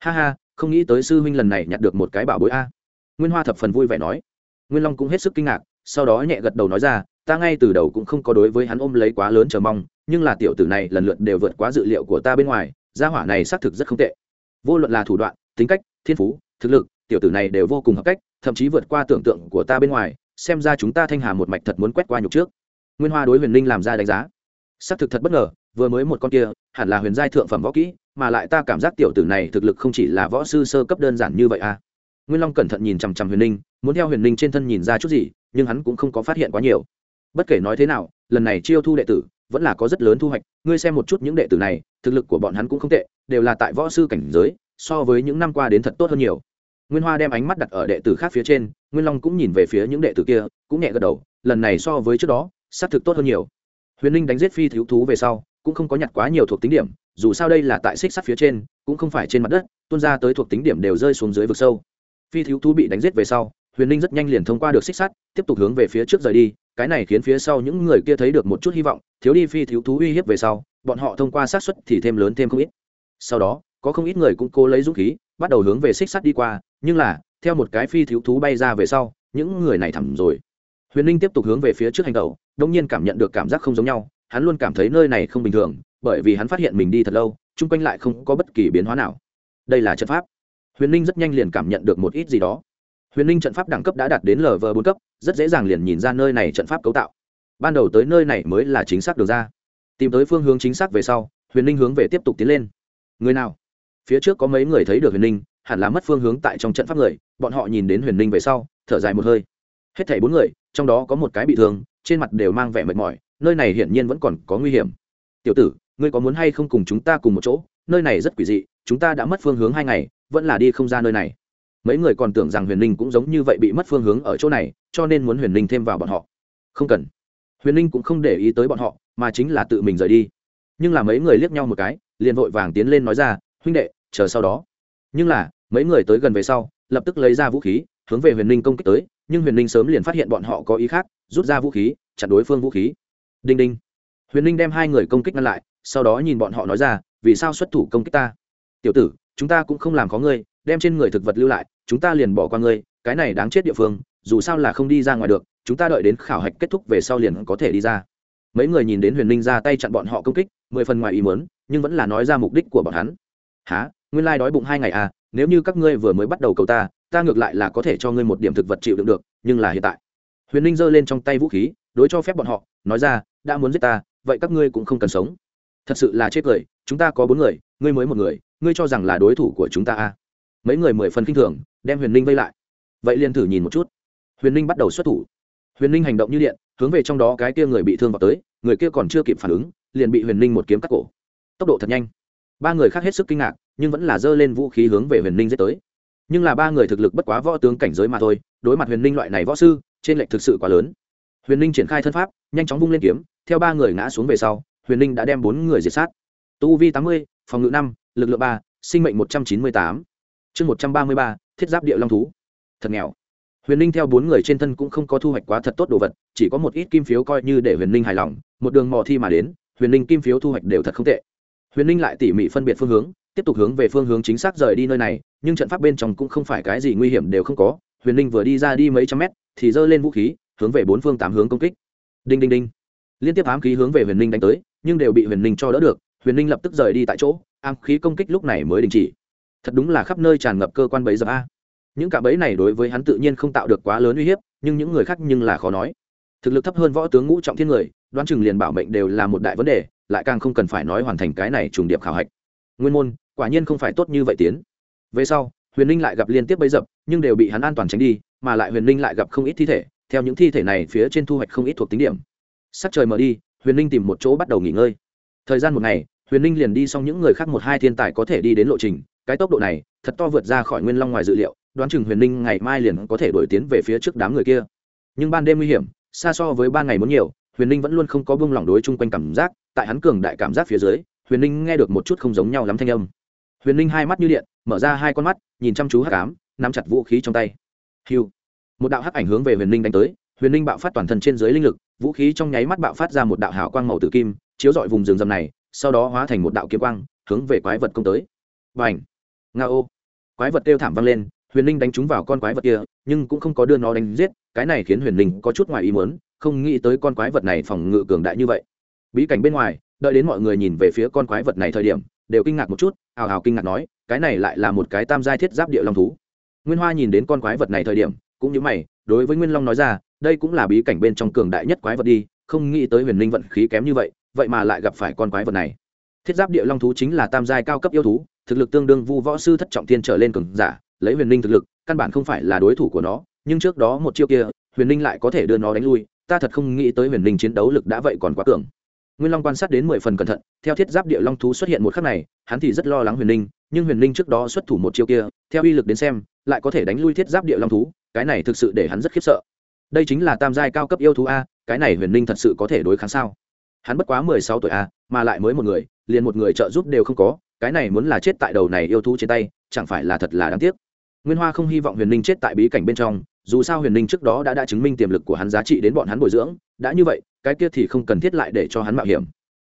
Ha ha, không nghĩ tới sư huynh lần này nhặt được một cái bảo bối a. Nguyên hoa thập phần vui vẻ nói. Nguyên long cũng hết sức kinh ngạc, sau đó nhẹ gật đầu nói ra, ta ngay từ đầu cũng không có đối với hắn ôm lấy quá lớn chờ mong, nhưng là tiểu tử này lần lượt đều vượt quá dự liệu của ta bên ngoài, gia hỏa này xác thực rất không tệ. Vô luận là thủ đoạn, tính cách, thiên phú, thực lực tiểu tử này đều vô cùng hợp cách, thậm chí vượt qua tưởng tượng của ta bên ngoài, xem ra chúng ta thanh hà một mạch thật muốn quét qua nhục trước. Nguyên hoa đối huyền linh làm ra đánh giá. Xác thực thật bất ngờ, vừa mới một con kia, hẳn là huyền giai thượng phẩm võ kỹ, mà lại ta cảm giác tiểu tử này thực lực không chỉ là võ sư sơ cấp đơn giản như vậy à. Nguyên long cẩn thận nhìn chằm chằm huyền linh, muốn theo huyền linh trên thân nhìn ra chút gì, nhưng hắn cũng không có phát hiện quá nhiều. Bất kể nói thế nào, lần này chiêu thu đệ tử, vẫn là có rất lớn thu hoạch, ngươi xem một chút những đệ tử này, thực lực của bọn hắn cũng không tệ, đều là tại võ sư cảnh giới, so với những năm qua đến thật tốt hơn nhiều nguyên hoa đem ánh mắt đặt ở đệ tử khác phía trên, nguyên long cũng nhìn về phía những đệ tử kia, cũng nhẹ gật đầu, lần này so với trước đó sát thực tốt hơn nhiều. Huyền linh đánh giết phi thiếu thú về sau, cũng không có nhặt quá nhiều thuộc tính điểm, dù sao đây là tại xích sắt phía trên, cũng không phải trên mặt đất, tuôn ra tới thuộc tính điểm đều rơi xuống dưới vực sâu. Phi thiếu thú bị đánh giết về sau, huyền linh rất nhanh liền thông qua được xích sắt, tiếp tục hướng về phía trước rời đi, cái này khiến phía sau những người kia thấy được một chút hy vọng, thiếu đi phi thiếu thú uy hiếp về sau, bọn họ thông qua sát xuất thì thêm lớn thêm không ít. Sau đó có không ít người cũng cố lấy dũng khí, bắt đầu hướng về xích sắt đi qua, nhưng là, theo một cái phi thiếu thú bay ra về sau, những người này thẳm rồi. Huyền ninh tiếp tục hướng về phía trước hành tẩu, đông nhiên cảm nhận được cảm giác không giống nhau, hắn luôn cảm thấy nơi này không bình thường, bởi vì hắn phát hiện mình đi thật lâu, chung quanh lại không có bất kỳ biến hóa nào. Đây là trận pháp. Huyền ninh rất nhanh liền cảm nhận được một ít gì đó. Huyền ninh trận pháp đẳng cấp đã đạt đến lv bốn cấp, rất dễ dàng liền nhìn ra nơi này trận pháp cấu tạo. Ban đầu tới nơi này mới là chính xác được ra. Tìm tới phương hướng chính xác về sau, huyền ninh hướng về tiếp tục tiến lên. Người nào? Phía trước có mấy người thấy được huyền ninh, hẳn là mất phương hướng tại trong trận pháp người, bọn họ nhìn đến huyền ninh về sau, thở dài một hơi. Hết thảy bốn người, trong đó có một cái bị thương, trên mặt đều mang vẻ mệt mỏi, nơi này hiển nhiên vẫn còn có nguy hiểm. Tiểu tử, ngươi có muốn hay không cùng chúng ta cùng một chỗ? Nơi này rất quỷ dị, chúng ta đã mất phương hướng hai ngày, vẫn là đi không ra nơi này. Mấy người còn tưởng rằng huyền ninh cũng giống như vậy bị mất phương hướng ở chỗ này, cho nên muốn huyền ninh thêm vào bọn họ. Không cần. Huyền ninh cũng không để ý tới bọn họ, mà chính là tự mình rời đi. Nhưng là mấy người liếc nhau một cái, liền vội vàng tiến lên nói ra huynh đệ, chờ sau đó. Nhưng là, mấy người tới gần về sau, lập tức lấy ra vũ khí, hướng về huyền ninh công kích tới, nhưng huyền ninh sớm liền phát hiện bọn họ có ý khác, rút ra vũ khí, chặn đối phương vũ khí. Đinh đinh. Huyền ninh đem hai người công kích ngăn lại, sau đó nhìn bọn họ nói ra, vì sao xuất thủ công kích ta? Tiểu tử, chúng ta cũng không làm có ngươi, đem trên người thực vật lưu lại, chúng ta liền bỏ qua ngươi, cái này đáng chết địa phương, dù sao là không đi ra ngoài được, chúng ta đợi đến khảo hạch kết thúc về sau liền có thể đi ra. Mấy người nhìn đến huyền ninh ra tay chặn bọn họ công kích, mười phần ngoài ý mớn nhưng vẫn là nói ra mục đích của bọn hắn há nguyên lai đói bụng hai ngày à? Nếu như các ngươi vừa mới bắt đầu cầu ta ta ngược lại là có thể cho ngươi một điểm thực vật chịu đựng được, nhưng là hiện tại. Huyền ninh giơ lên trong tay vũ khí, đối cho phép bọn họ, nói ra, đã muốn giết ta, vậy các ngươi cũng không cần sống. Thật sự là chết cười, chúng ta có bốn người, ngươi mới một người, ngươi cho rằng là đối thủ của chúng ta à? Mấy người mười phần k i n h thường, đem huyền ninh vây lại. Vậy liền thử nhìn một chút. Huyền ninh bắt đầu xuất thủ. Huyền ninh hành động như điện, hướng về trong đó cái kia người bị thương vào tới, người kia còn chưa kịp phản ứng, liền bị huyền ninh một kiếm cắt cổ. Tốc độ thật nhanh ba người khác hết sức kinh ngạc, nhưng vẫn là giơ lên vũ khí hướng về huyền ninh dết tới. Nhưng là ba người thực lực bất quá võ tướng cảnh giới mà thôi, đối mặt huyền ninh loại này võ sư, trên lệnh thực sự quá lớn. Huyền ninh triển khai thân pháp, nhanh chóng vung lên kiếm, theo ba người ngã xuống về sau, huyền ninh đã đem bốn người diệt sát. Tu vi tám mươi, phòng ngự năm, lực lượng ba, sinh mệnh một trăm chín mươi tám. Chương một trăm ba mươi ba, thiết giáp địa long thú. Thật nghèo. Huyền ninh theo bốn người trên thân cũng không có thu hoạch quá thật tốt đồ vật, chỉ có một ít kim phiếu coi như để huyền ninh hài lòng, một đường mò thi mà đến, huyền ninh kim phiếu thu hoạch đều thật không tệ huyền ninh lại tỉ mỉ phân biệt phương hướng, tiếp tục hướng về phương hướng chính xác rời đi nơi này, nhưng trận pháp bên trong cũng không phải cái gì nguy hiểm đều không có. Huyền ninh vừa đi ra đi mấy trăm mét, thì giơ lên vũ khí, hướng về bốn phương tám hướng công kích. Đinh đinh đinh. Liên tiếp ám khí hướng về huyền ninh đánh tới, nhưng đều bị huyền ninh cho đỡ được. Huyền ninh lập tức rời đi tại chỗ, ám khí công kích lúc này mới đình chỉ. Thật đúng là khắp nơi tràn ngập cơ quan bẫy dập a. Những cả bẫy này đối với hắn tự nhiên không tạo được quá lớn uy hiếp, nhưng những người khác nhưng là khó nói. Thực lực thấp hơn võ tướng ngũ trọng thiên người, đoán chừng liền bảo mệnh đều là một đại vấn đề lại càng không cần phải nói hoàn thành cái này trùng điệp khảo hạch. Nguyên môn, quả nhiên không phải tốt như vậy tiến. Về sau, huyền ninh lại gặp liên tiếp bấy dập, nhưng đều bị hắn an toàn tránh đi, mà lại huyền ninh lại gặp không ít thi thể, theo những thi thể này phía trên thu hoạch không ít thuộc tính điểm. Sắc trời mở đi, huyền ninh tìm một chỗ bắt đầu nghỉ ngơi. Thời gian một ngày, huyền ninh liền đi xong những người khác một hai thiên tài có thể đi đến lộ trình, cái tốc độ này, thật to vượt ra khỏi nguyên long ngoài dự liệu, đoán chừng huyền ninh ngày mai liền có thể đổi tiến về phía trước đám người kia. Nhưng ban đêm nguy hiểm, xa so với ba ngày muốn nhiều, huyền ninh vẫn luôn không có buông lỏng đối chung quanh cảm giác tại hắn cường đại cảm giác phía dưới, huyền ninh nghe được một chút không giống nhau lắm thanh âm. Huyền ninh hai mắt như điện, mở ra hai con mắt, nhìn chăm chú hắc ám, nắm chặt vũ khí trong tay. Hiu một đạo hắc ảnh hướng về huyền ninh đánh tới, huyền ninh bạo phát toàn thân trên dưới linh lực, vũ khí trong nháy mắt bạo phát ra một đạo hào quang màu tử kim, chiếu dọi vùng rừng rầm này, sau đó hóa thành một đạo kiếm quang, hướng về quái vật công tới. B à n h nga ô quái vật kêu thảm vang lên, huyền ninh đánh trúng vào con quái vật kia, nhưng cũng không có đưa nó đánh giết, cái này khiến huyền ninh có chút ngoài ý muốn, không nghĩ tới con quái vật này phòng ngự cường đại như vậy bí cảnh bên ngoài, đợi đến mọi người nhìn về phía con quái vật này thời điểm, đều kinh ngạc một chút, hào hào kinh ngạc nói, cái này lại là một cái tam giai thiết giáp địa long thú. Nguyên hoa nhìn đến con quái vật này thời điểm, cũng như mày, đối với nguyên long nói ra, đây cũng là bí cảnh bên trong cường đại nhất quái vật đi, không nghĩ tới huyền linh vận khí kém như vậy vậy mà lại gặp phải con quái vật này. Thiết giáp địa long thú chính là tam giai cao cấp yêu thú, thực lực tương đương vu võ sư thất trọng thiên trở lên cường giả, lấy huyền linh thực lực, căn bản không phải là đối thủ của nó, nhưng trước đó một chiêu kia, huyền linh lại có thể đưa nó đánh lui, ta thật không nghĩ tới huyền linh chiến đấu lực đã vậy còn quá cường nguyên long quan sát đến mười phần cẩn thận, theo thiết giáp địa long thú xuất hiện một khắc này, hắn thì rất lo lắng huyền linh, nhưng huyền linh trước đó xuất thủ một chiêu kia, theo uy lực đến xem, lại có thể đánh lui thiết giáp địa long thú, cái này thực sự để hắn rất khiếp sợ. Đây chính là tam giai cao cấp yêu thú a, cái này huyền linh thật sự có thể đối kháng sao? Hắn bất quá mười sáu tuổi a, mà lại mới một người, liền một người trợ giúp đều không có, cái này muốn là chết tại đầu này yêu thú trên tay, chẳng phải là thật là đáng tiếc. Nguyên hoa không hy vọng huyền linh chết tại bí cảnh bên trong dù sao huyền ninh trước đó đã đã chứng minh tiềm lực của hắn giá trị đến bọn hắn bồi dưỡng, đã như vậy, cái kia thì không cần thiết lại để cho hắn mạo hiểm.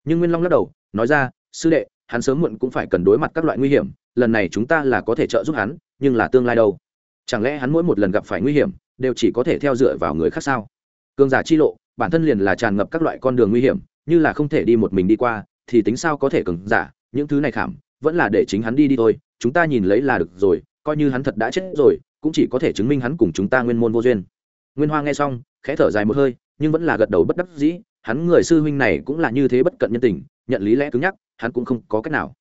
Nhưng nguyên long lắc đầu, nói ra, sư đệ, hắn sớm muộn cũng phải cần đối mặt các loại nguy hiểm, lần này chúng ta là có thể trợ giúp hắn, nhưng là tương lai đâu? Chẳng lẽ hắn mỗi một lần gặp phải nguy hiểm, đều chỉ có thể theo dựa vào người khác sao? Cường giả chi lộ, bản thân liền là tràn ngập các loại con đường nguy hiểm, như là không thể đi một mình đi qua, thì tính sao có thể cường giả, những thứ này khảm, vẫn là để chính hắn đi đi thôi, chúng ta nhìn lấy là được rồi, coi như hắn thật đã chết rồi cũng chỉ có thể chứng minh hắn cùng chúng ta nguyên môn vô duyên. Nguyên hoa nghe xong, khẽ thở dài một hơi, nhưng vẫn là gật đầu bất đắc dĩ, hắn người sư huynh này cũng là như thế bất cận nhân tình, nhận lý lẽ cứng nhắc, hắn cũng không có cách nào.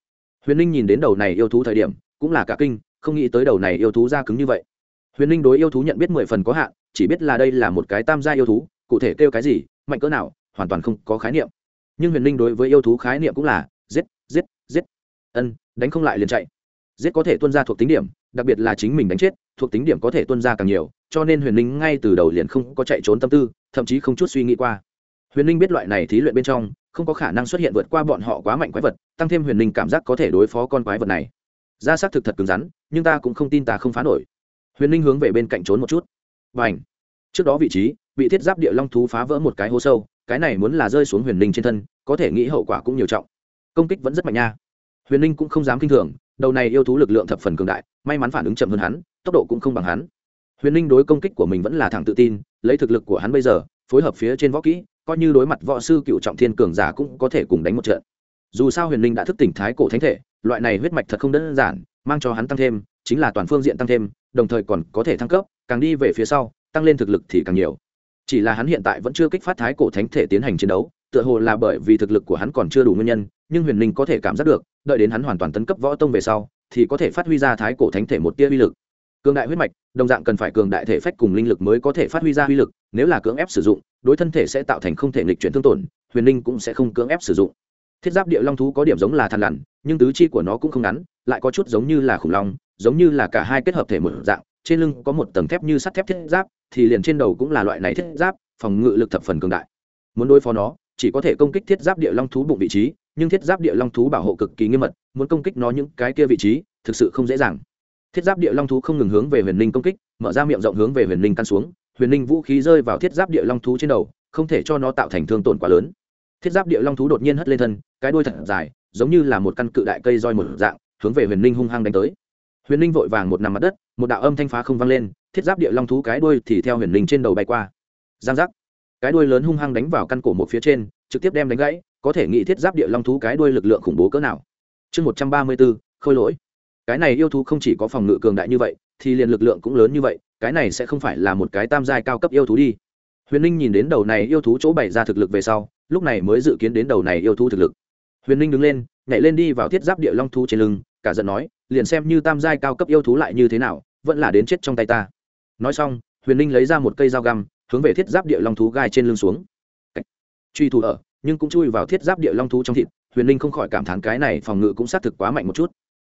Huyền ninh nhìn đến đầu này yêu thú thời điểm, cũng là cả kinh, không nghĩ tới đầu này yêu thú ra cứng như vậy. Huyền ninh đối yêu thú nhận biết mười phần có hạn, chỉ biết là đây là một cái tam gia yêu thú, cụ thể kêu cái gì, mạnh cỡ nào, hoàn toàn không có khái niệm. Nhưng huyền ninh đối với yêu thú khái niệm cũng là, giết giết giết. Ân, đánh không lại liền chạy. Giết có thể tuân ra thuộc tính điểm, đặc biệt là chính mình đánh chết thuộc tính điểm có thể tuân ra càng nhiều, cho nên huyền ninh ngay từ đầu liền không có chạy trốn tâm tư, thậm chí không chút suy nghĩ qua. Huyền ninh biết loại này thí luyện bên trong, không có khả năng xuất hiện vượt qua bọn họ quá mạnh quái vật, tăng thêm huyền ninh cảm giác có thể đối phó con quái vật này. Ra xác thực thật cứng rắn, nhưng ta cũng không tin ta không phá nổi. Huyền ninh hướng về bên cạnh trốn một chút. Và ảnh trước đó vị trí, bị thiết giáp địa long thú phá vỡ một cái hố sâu, cái này muốn là rơi xuống huyền ninh trên thân, có thể nghĩ hậu quả cũng nhiều trọng. Công kích vẫn rất mạnh nha. Huyền ninh cũng không dám k i n h thường, đầu này yêu thú lực lượng thập phần cường đại, may mắn phản ứng chậm hơn hắn tốc độ cũng không bằng hắn. Huyền ninh đối công kích của mình vẫn là thẳng tự tin, lấy thực lực của hắn bây giờ, phối hợp phía trên võ kỹ, coi như đối mặt võ sư cựu trọng thiên cường giả cũng có thể cùng đánh một trận. Dù sao huyền ninh đã thức tỉnh thái cổ thánh thể, loại này huyết mạch thật không đơn giản, mang cho hắn tăng thêm, chính là toàn phương diện tăng thêm, đồng thời còn có thể thăng cấp, càng đi về phía sau, tăng lên thực lực thì càng nhiều. Chỉ là hắn hiện tại vẫn chưa kích phát thái cổ thánh thể tiến hành chiến đấu, tựa hồ là bởi vì thực lực của hắn còn chưa đủ nguyên nhân, nhưng huyền ninh có thể cảm giác được, đợi đến hắn hoàn toàn tấn cấp võ tông về sau, thì có thể phát huy ra thái cổ thánh thể một tia uy lực cường đại huyết mạch, đồng dạng cần phải cường đại thể phách cùng linh lực mới có thể phát huy ra uy lực, nếu là cưỡng ép sử dụng, đối thân thể sẽ tạo thành không thể nghịch chuyển thương tổn, huyền Linh cũng sẽ không cưỡng ép sử dụng. Thiết giáp địa long thú có điểm giống là thằn lằn, nhưng tứ chi của nó cũng không ngắn, lại có chút giống như là khủng long, giống như là cả hai kết hợp thể một dạng, trên lưng có một tầng thép như sắt thép thiết giáp, thì liền trên đầu cũng là loại này thiết giáp, phòng ngự lực thập phần cường đại. Muốn đối phó nó, chỉ có thể công kích thiết giáp địa long thú bụng vị trí, nhưng thiết giáp địa long thú bảo hộ cực kỳ nghiêm mật, muốn công kích nó những cái kia vị trí, thực sự không dễ dàng thiết giáp địa long thú không ngừng hướng về huyền Linh công kích, mở ra miệng rộng hướng về huyền Linh căn xuống, huyền Linh vũ khí rơi vào thiết giáp địa long thú trên đầu, không thể cho nó tạo thành thương tổn quá lớn. Thiết giáp địa long thú đột nhiên hất lên thân, cái đuôi thật dài, giống như là một căn cự đại cây roi một dạng, hướng về huyền Linh hung hăng đánh tới. Huyền Linh vội vàng một nằm mặt đất, một đạo âm thanh phá không vang lên, thiết giáp địa long thú cái đuôi thì theo huyền Linh trên đầu bay qua. Giang giác. Cái đuôi lớn hung hăng đánh vào căn cổ một phía trên, trực tiếp đem đánh gãy, có thể nghĩ thiết giáp địa long thú cái đuôi lực lượng khủng bố cỡ nào. Chương một trăm ba mươi bốn, khôi lỗi cái này yêu thú không chỉ có phòng ngự cường đại như vậy, thì liền lực lượng cũng lớn như vậy, cái này sẽ không phải là một cái tam giai cao cấp yêu thú đi. Huyền ninh nhìn đến đầu này yêu thú chỗ bày ra thực lực về sau, lúc này mới dự kiến đến đầu này yêu thú thực lực. Huyền ninh đứng lên, nhảy lên đi vào thiết giáp địa long thú trên lưng, cả giận nói, liền xem như tam giai cao cấp yêu thú lại như thế nào, vẫn là đến chết trong tay ta. Nói xong, huyền ninh lấy ra một cây dao găm, hướng về thiết giáp địa long thú gai trên lưng xuống. Truy thủ ở, nhưng cũng chui vào thiết giáp địa long thú trong thịt, huyền ninh không khỏi cảm thán cái này phòng ngự cũng xác thực quá mạnh một chút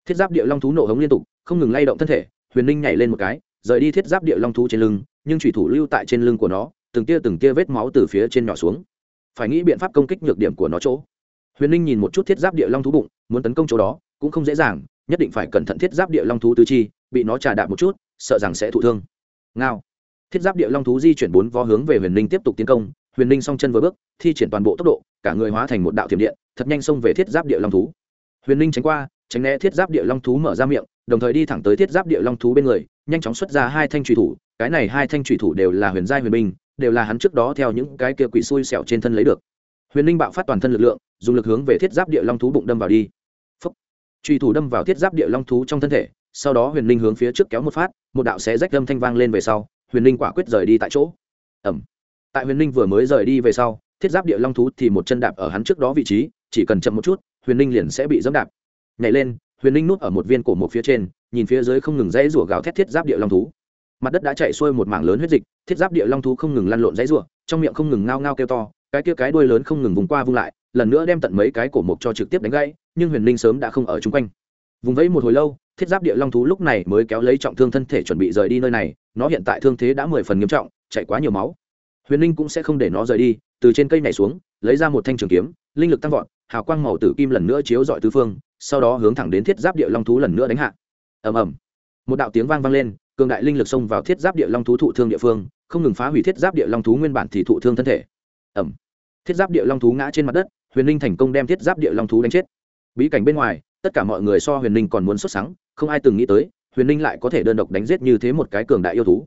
thiết giáp địa long thú nổ hống liên tục, không ngừng lay động thân thể, huyền ninh nhảy lên một cái, rời đi thiết giáp địa long thú trên lưng, nhưng thủy thủ lưu tại trên lưng của nó, từng tia từng tia vết máu từ phía trên nhỏ xuống. Phải nghĩ biện pháp công kích nhược điểm của nó chỗ. Huyền ninh nhìn một chút thiết giáp địa long thú bụng, muốn tấn công chỗ đó, cũng không dễ dàng, nhất định phải cẩn thận thiết giáp địa long thú tứ chi, bị nó trà đạp một chút, sợ rằng sẽ thụ thương. Ngao. Thiết giáp địa long thú di chuyển bốn vó hướng về huyền ninh tiếp tục tiến công, huyền ninh song chân vừa bước, thi triển toàn bộ tốc độ, cả người hóa thành một đạo thiểm điện, thật nhanh xông về thiết giáp địa long thú. Huyền ninh tránh qua tránh né thiết giáp địa long thú mở ra miệng, đồng thời đi thẳng tới thiết giáp địa long thú bên người, nhanh chóng xuất ra hai thanh trùy thủ. Cái này hai thanh trùy thủ đều là huyền giai huyền binh, đều là hắn trước đó theo những cái kia quỷ xui xẻo trên thân lấy được. Huyền linh bạo phát toàn thân lực lượng, dùng lực hướng về thiết giáp địa long thú bụng đâm vào đi. Phấp trùy thủ đâm vào thiết giáp địa long thú trong thân thể, sau đó huyền linh hướng phía trước kéo một phát, một đạo xé rách đâm thanh vang lên về sau, huyền linh quả quyết rời đi tại chỗ. Ẩm tại huyền linh vừa mới rời đi về sau, thiết giáp địa long thú thì một chân đạp ở hắn trước đó vị trí, chỉ cần chậm một chút, huyền linh liền sẽ bị dẫm đạp nhảy lên, huyền Linh núp ở một viên cổ một phía trên, nhìn phía dưới không ngừng dãy rủa gào thét thiết giáp địa long thú. Mặt đất đã chạy xuôi một mảng lớn huyết dịch, thiết giáp địa long thú không ngừng lăn lộn dãy rủa, trong miệng không ngừng ngao ngao kêu to, cái kia cái đuôi lớn không ngừng vùng qua vung lại, lần nữa đem tận mấy cái cổ mục cho trực tiếp đánh gãy, nhưng huyền Linh sớm đã không ở chung quanh. Vùng vẫy một hồi lâu, thiết giáp địa long thú lúc này mới kéo lấy trọng thương thân thể chuẩn bị rời đi nơi này, nó hiện tại thương thế đã mười phần nghiêm trọng, chạy quá nhiều máu. Huyền Linh cũng sẽ không để nó rời đi, từ trên cây này xuống, lấy ra một thanh trường kiếm, linh lực tăng vọt hào quang màu tử kim lần nữa chiếu dọi tứ phương, sau đó hướng thẳng đến thiết giáp địa long thú lần nữa đánh hạ. Ầm ầm. Một đạo tiếng vang vang lên, cường đại linh lực xông vào thiết giáp địa long thú thụ thương địa phương, không ngừng phá hủy thiết giáp địa long thú nguyên bản thì thụ thương thân thể. Ẩm thiết giáp địa long thú ngã trên mặt đất, huyền Linh thành công đem thiết giáp địa long thú đánh chết. Bí cảnh bên ngoài, tất cả mọi người so huyền Linh còn muốn xuất sáng không ai từng nghĩ tới, huyền Linh lại có thể đơn độc đánh giết như thế một cái cường đại yêu thú.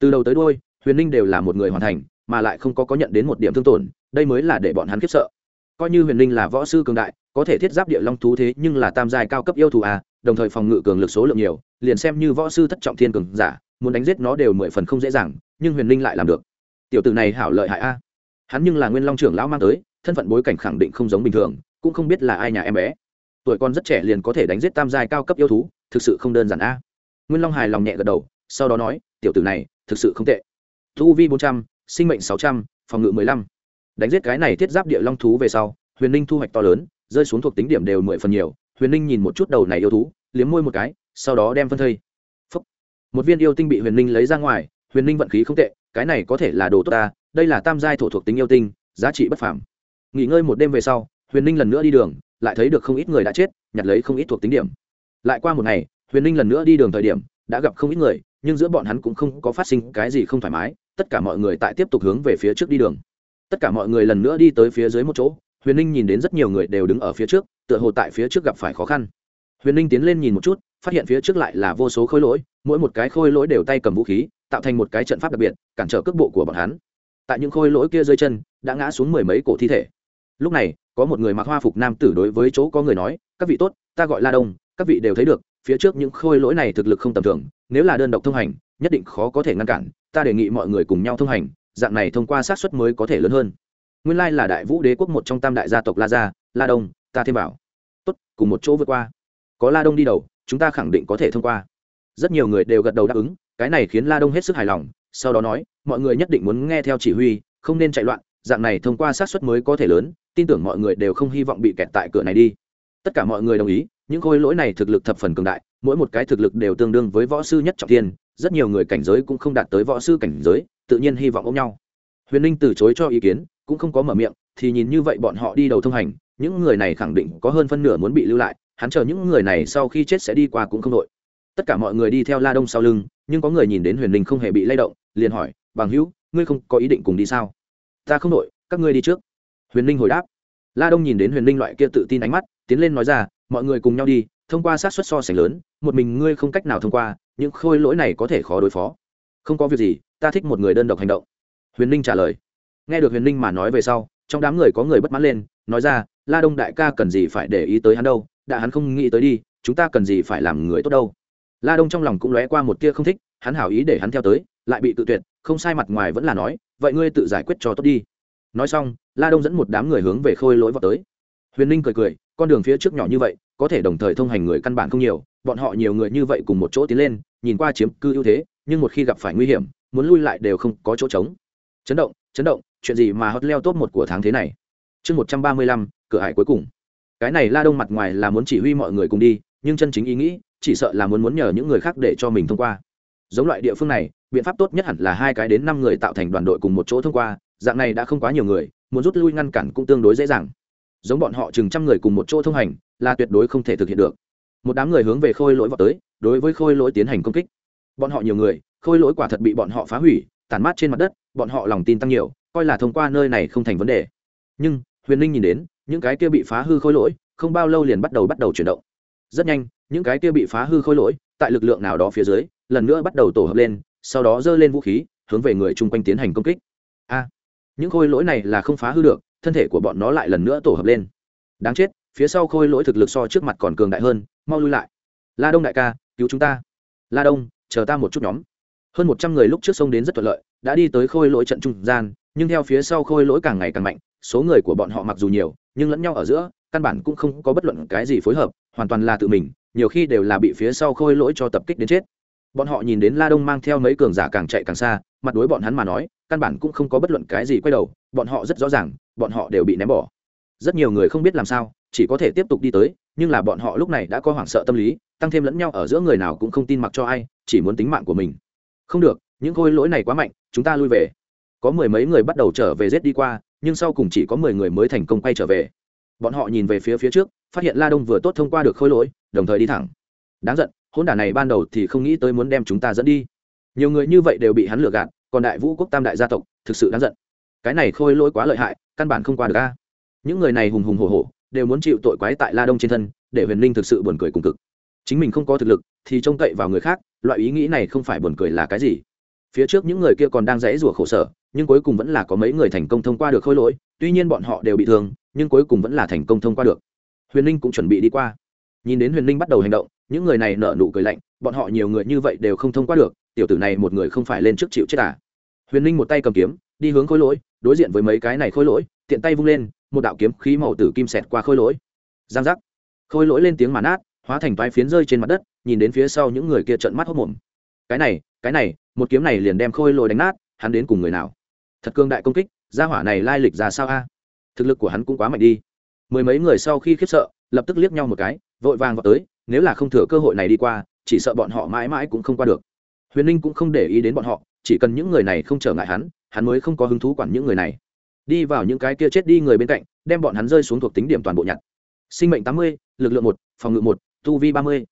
Từ đầu tới đôi huyền Linh đều là một người hoàn thành, mà lại không có có nhận đến một điểm thương tổn, đây mới là để bọn hắn khiếp sợ coi như huyền Linh là võ sư cường đại, có thể thiết giáp địa long thú thế nhưng là tam giai cao cấp yêu thú à đồng thời phòng ngự cường lực số lượng nhiều, liền xem như võ sư thất trọng thiên cường giả, muốn đánh giết nó đều mười phần không dễ dàng, nhưng huyền Linh lại làm được. Tiểu tử này hảo lợi hại a. Hắn nhưng là nguyên long trưởng lão mang tới, thân phận bối cảnh khẳng định không giống bình thường, cũng không biết là ai nhà em bé. Tuổi con rất trẻ liền có thể đánh giết tam giai cao cấp yêu thú, thực sự không đơn giản a. Nguyên long hài lòng nhẹ gật đầu, sau đó nói, tiểu tử này, thực sự không tệ. Thu vi bốn trăm, sinh mệnh sáu trăm, phòng ngự mười lăm đánh giết cái này thiết giáp địa long thú về sau, huyền ninh thu hoạch to lớn, rơi xuống thuộc tính điểm đều mười phần nhiều. Huyền ninh nhìn một chút đầu này yêu thú, liếm môi một cái, sau đó đem phân thây. Phúc. một viên yêu tinh bị huyền ninh lấy ra ngoài, huyền ninh vận khí không tệ, cái này có thể là đồ tốt ta, đây là tam giai thổ thuộc tính yêu tinh, giá trị bất phảm nghỉ ngơi một đêm về sau, huyền ninh lần nữa đi đường, lại thấy được không ít người đã chết, nhặt lấy không ít thuộc tính điểm. Lại qua một ngày, huyền ninh lần nữa đi đường thời điểm, đã gặp không ít người, nhưng giữa bọn hắn cũng không có phát sinh cái gì không thoải mái, tất cả mọi người tại tiếp tục hướng về phía trước đi đường tất cả mọi người lần nữa đi tới phía dưới một chỗ, huyền ninh nhìn đến rất nhiều người đều đứng ở phía trước, tựa hồ tại phía trước gặp phải khó khăn. Huyền ninh tiến lên nhìn một chút, phát hiện phía trước lại là vô số khôi lỗi, mỗi một cái khôi lỗi đều tay cầm vũ khí, tạo thành một cái trận pháp đặc biệt, cản trở cước bộ của bọn hắn. Tại những khôi lỗi kia dưới chân, đã ngã xuống mười mấy cổ thi thể. Lúc này, có một người mặc hoa phục nam tử đối với chỗ có người nói, các vị tốt, ta gọi la đông, các vị đều thấy được, phía trước những khôi lỗi này thực lực không tầm thường, nếu là đơn độc thông hành, nhất định khó có thể ngăn cản, ta đề nghị mọi người cùng nhau thông hành dạng này thông qua sát xuất mới có thể lớn hơn. Nguyên lai là đại vũ đế quốc một trong tam đại gia tộc la gia, la đông, ta thêm bảo tốt, cùng một chỗ vượt qua. Có la đông đi đầu, chúng ta khẳng định có thể thông qua. Rất nhiều người đều gật đầu đáp ứng, cái này khiến la đông hết sức hài lòng, sau đó nói, mọi người nhất định muốn nghe theo chỉ huy, không nên chạy loạn, dạng này thông qua sát xuất mới có thể lớn, tin tưởng mọi người đều không hy vọng bị kẹt tại cửa này đi. Tất cả mọi người đồng ý, những khôi lỗi này thực lực thập phần cường đại, mỗi một cái thực lực đều tương đương với võ sư nhất trọng thiên rất nhiều người cảnh giới cũng không đạt tới võ sư cảnh giới, tự nhiên hy vọng ôm nhau. Huyền ninh từ chối cho ý kiến, cũng không có mở miệng, thì nhìn như vậy bọn họ đi đầu thông hành, những người này khẳng định có hơn phân nửa muốn bị lưu lại, hắn chờ những người này sau khi chết sẽ đi qua cũng không đội. Tất cả mọi người đi theo la đông sau lưng, nhưng có người nhìn đến huyền ninh không hề bị lay động, liền hỏi, bằng hữu, ngươi không có ý định cùng đi sao? Ta không đội, các ngươi đi trước. Huyền ninh hồi đáp. La đông nhìn đến huyền ninh loại kia tự tin ánh mắt, tiến lên nói ra, mọi người cùng nhau đi thông qua sát xuất so sánh lớn, một mình ngươi không cách nào thông qua, những khôi lỗi này có thể khó đối phó. Không có việc gì, ta thích một người đơn độc hành động. Huyền ninh trả lời. Nghe được huyền ninh mà nói về sau, trong đám người có người bất mãn lên, nói ra, la đông đại ca cần gì phải để ý tới hắn đâu, đã hắn không nghĩ tới đi, chúng ta cần gì phải làm người tốt đâu. La đông trong lòng cũng lóe qua một tia không thích, hắn hảo ý để hắn theo tới, lại bị tự tuyệt, không sai mặt ngoài vẫn là nói, vậy ngươi tự giải quyết cho tốt đi. Nói xong, la đông dẫn một đám người hướng về khôi lỗi vào tới. Huyền ninh cười cười, con đường phía trước nhỏ như vậy có thể đồng thời thông hành người căn bản không nhiều, bọn họ nhiều người như vậy cùng một chỗ tiến lên, nhìn qua chiếm cư ưu thế, nhưng một khi gặp phải nguy hiểm, muốn lui lại đều không có chỗ trống. Chấn động chấn động, chuyện gì mà hot leo top một của tháng thế này? Chương một trăm ba mươi lăm, cửa hải cuối cùng. Cái này la đông mặt ngoài là muốn chỉ huy mọi người cùng đi, nhưng chân chính ý nghĩ, chỉ sợ là muốn muốn nhờ những người khác để cho mình thông qua. Giống loại địa phương này, biện pháp tốt nhất hẳn là hai cái đến năm người tạo thành đoàn đội cùng một chỗ thông qua, dạng này đã không quá nhiều người, muốn rút lui ngăn cản cũng tương đối dễ dàng giống bọn họ chừng trăm người cùng một chỗ thông hành, là tuyệt đối không thể thực hiện được. Một đám người hướng về khôi lỗi vào tới, đối với khôi lỗi tiến hành công kích. Bọn họ nhiều người, khôi lỗi quả thật bị bọn họ phá hủy tàn mát trên mặt đất, bọn họ lòng tin tăng nhiều, coi là thông qua nơi này không thành vấn đề. Nhưng, huyền ninh nhìn đến, những cái kia bị phá hư khôi lỗi, không bao lâu liền bắt đầu bắt đầu chuyển động. Rất nhanh, những cái kia bị phá hư khôi lỗi, tại lực lượng nào đó phía dưới, lần nữa bắt đầu tổ hợp lên, sau đó giơ lên vũ khí, hướng về người chung quanh tiến hành công kích. A, những khôi lỗi này là không phá hư được thân thể của bọn nó lại lần nữa tổ hợp lên. Đáng chết, phía sau khôi lỗi thực lực so trước mặt còn cường đại hơn, mau lui lại. La đông đại ca, cứu chúng ta. La đông, chờ ta một chút nhóm. Hơn một trăm người lúc trước sông đến rất thuận lợi, đã đi tới khôi lỗi trận trung gian, nhưng theo phía sau khôi lỗi càng ngày càng mạnh, số người của bọn họ mặc dù nhiều, nhưng lẫn nhau ở giữa, căn bản cũng không có bất luận cái gì phối hợp, hoàn toàn là tự mình, nhiều khi đều là bị phía sau khôi lỗi cho tập kích đến chết. Bọn họ nhìn đến la đông mang theo mấy cường giả càng chạy càng xa mặt đối bọn hắn mà nói, căn bản cũng không có bất luận cái gì quay đầu, bọn họ rất rõ ràng, bọn họ đều bị ném bỏ. Rất nhiều người không biết làm sao, chỉ có thể tiếp tục đi tới, nhưng là bọn họ lúc này đã có hoảng sợ tâm lý, tăng thêm lẫn nhau ở giữa người nào cũng không tin mặc cho ai, chỉ muốn tính mạng của mình. Không được, những khôi lỗi này quá mạnh, chúng ta lui về. Có mười mấy người bắt đầu trở về rết đi qua, nhưng sau cùng chỉ có mười người mới thành công quay trở về. Bọn họ nhìn về phía phía trước, phát hiện la đông vừa tốt thông qua được khôi lỗi, đồng thời đi thẳng. Đáng giận hôn đả này ban đầu thì không nghĩ tới muốn đem chúng ta dẫn đi nhiều người như vậy đều bị hắn lừa gạt, còn đại vũ quốc tam đại gia tộc, thực sự đáng giận. Cái này khôi lỗi quá lợi hại, căn bản không qua được ca những người này hùng hùng hổ hổ, đều muốn chịu tội quái tại la đông trên thân, để huyền linh thực sự buồn cười cùng cực. Chính mình không có thực lực, thì trông cậy vào người khác, loại ý nghĩ này không phải buồn cười là cái gì? Phía trước những người kia còn đang rẽ rủa khổ sở, nhưng cuối cùng vẫn là có mấy người thành công thông qua được khôi lỗi, tuy nhiên bọn họ đều bị thương, nhưng cuối cùng vẫn là thành công thông qua được. Huyền linh cũng chuẩn bị đi qua. Nhìn đến huyền linh bắt đầu hành động, những người này nở nụ cười lạnh, bọn họ nhiều người như vậy đều không thông qua được tiểu tử này một người không phải lên trước chịu chết à. huyền linh một tay cầm kiếm, đi hướng khôi lỗi, đối diện với mấy cái này khôi lỗi, tiện tay vung lên, một đạo kiếm khí màu tử kim xẹt qua khôi lỗi. Giang giác. Khôi lỗi lên tiếng màn át hóa thành toái phiến rơi trên mặt đất, nhìn đến phía sau những người kia trợn mắt hốc mồm. Cái này cái này, một kiếm này liền đem khôi lỗi đánh nát, hắn đến cùng người nào? Thật cương đại công kích, gia hỏa này lai lịch ra sao a? Thực lực của hắn cũng quá mạnh đi. Mười mấy người sau khi khiếp sợ, lập tức liếc nhau một cái, vội vàng vào tới, nếu là không thừa cơ hội này đi qua, chỉ sợ bọn họ mãi mãi cũng không qua được huyền ninh cũng không để ý đến bọn họ, chỉ cần những người này không trở ngại hắn hắn mới không có hứng thú quản những người này. Đi vào những cái kia chết đi người bên cạnh, đem bọn hắn rơi xuống thuộc tính điểm toàn bộ nhặt. Sinh mệnh tám mươi, lực lượng một, phòng ngự một, tu vi ba mươi.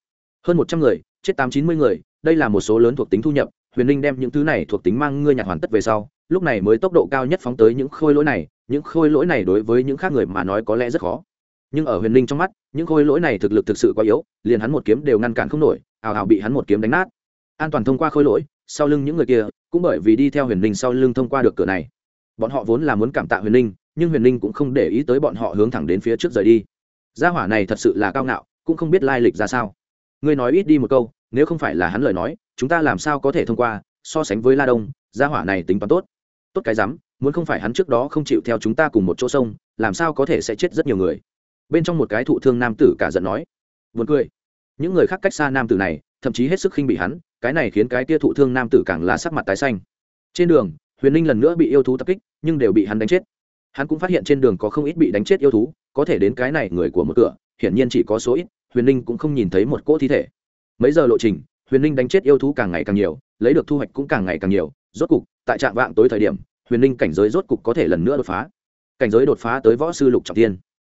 Hơn một trăm người, chết tám chín mươi người, đây là một số lớn thuộc tính thu nhập, huyền ninh đem những thứ này thuộc tính mang ngươi nhặt hoàn tất về sau, lúc này mới tốc độ cao nhất phóng tới những khôi lỗi này, những khôi lỗi này đối với những khác người mà nói có lẽ rất khó. Nhưng ở huyền ninh trong mắt, những khôi lỗi này thực lực thực sự quá yếu, liền hắn một kiếm đều ngăn cản không nổi, ào ào bị hắn một kiếm đánh nát an toàn thông qua khôi lỗi, sau lưng những người kia, cũng bởi vì đi theo huyền ninh sau lưng thông qua được cửa này. Bọn họ vốn là muốn cảm tạ huyền ninh nhưng huyền ninh cũng không để ý tới bọn họ hướng thẳng đến phía trước rời đi. Gia hỏa này thật sự là cao ngạo, cũng không biết lai lịch ra sao. Ngươi nói ít đi một câu, nếu không phải là hắn lời nói, chúng ta làm sao có thể thông qua, so sánh với la đông, gia hỏa này tính toán tốt. Tốt cái rắm, muốn không phải hắn trước đó không chịu theo chúng ta cùng một chỗ sông, làm sao có thể sẽ chết rất nhiều người. Bên trong một cái thụ thương nam tử cả giận nói vượt cười. Những người khác cách xa nam tử này, thậm chí hết sức khinh bị hắn cái này khiến cái kia thụ thương nam tử càng là sắc mặt tái xanh. Trên đường, huyền ninh lần nữa bị yêu thú tập kích, nhưng đều bị hắn đánh chết. Hắn cũng phát hiện trên đường có không ít bị đánh chết yêu thú, có thể đến cái này người của một cửa, hiển nhiên chỉ có số ít, huyền ninh cũng không nhìn thấy một cỗ thi thể. Mấy giờ lộ trình, huyền ninh đánh chết yêu thú càng ngày càng nhiều, lấy được thu hoạch cũng càng ngày càng nhiều, rốt cục, tại trạm vạng tối thời điểm, huyền ninh cảnh giới rốt cục có thể lần nữa đột phá. Cảnh giới đột phá tới võ sư lục trọng tiên.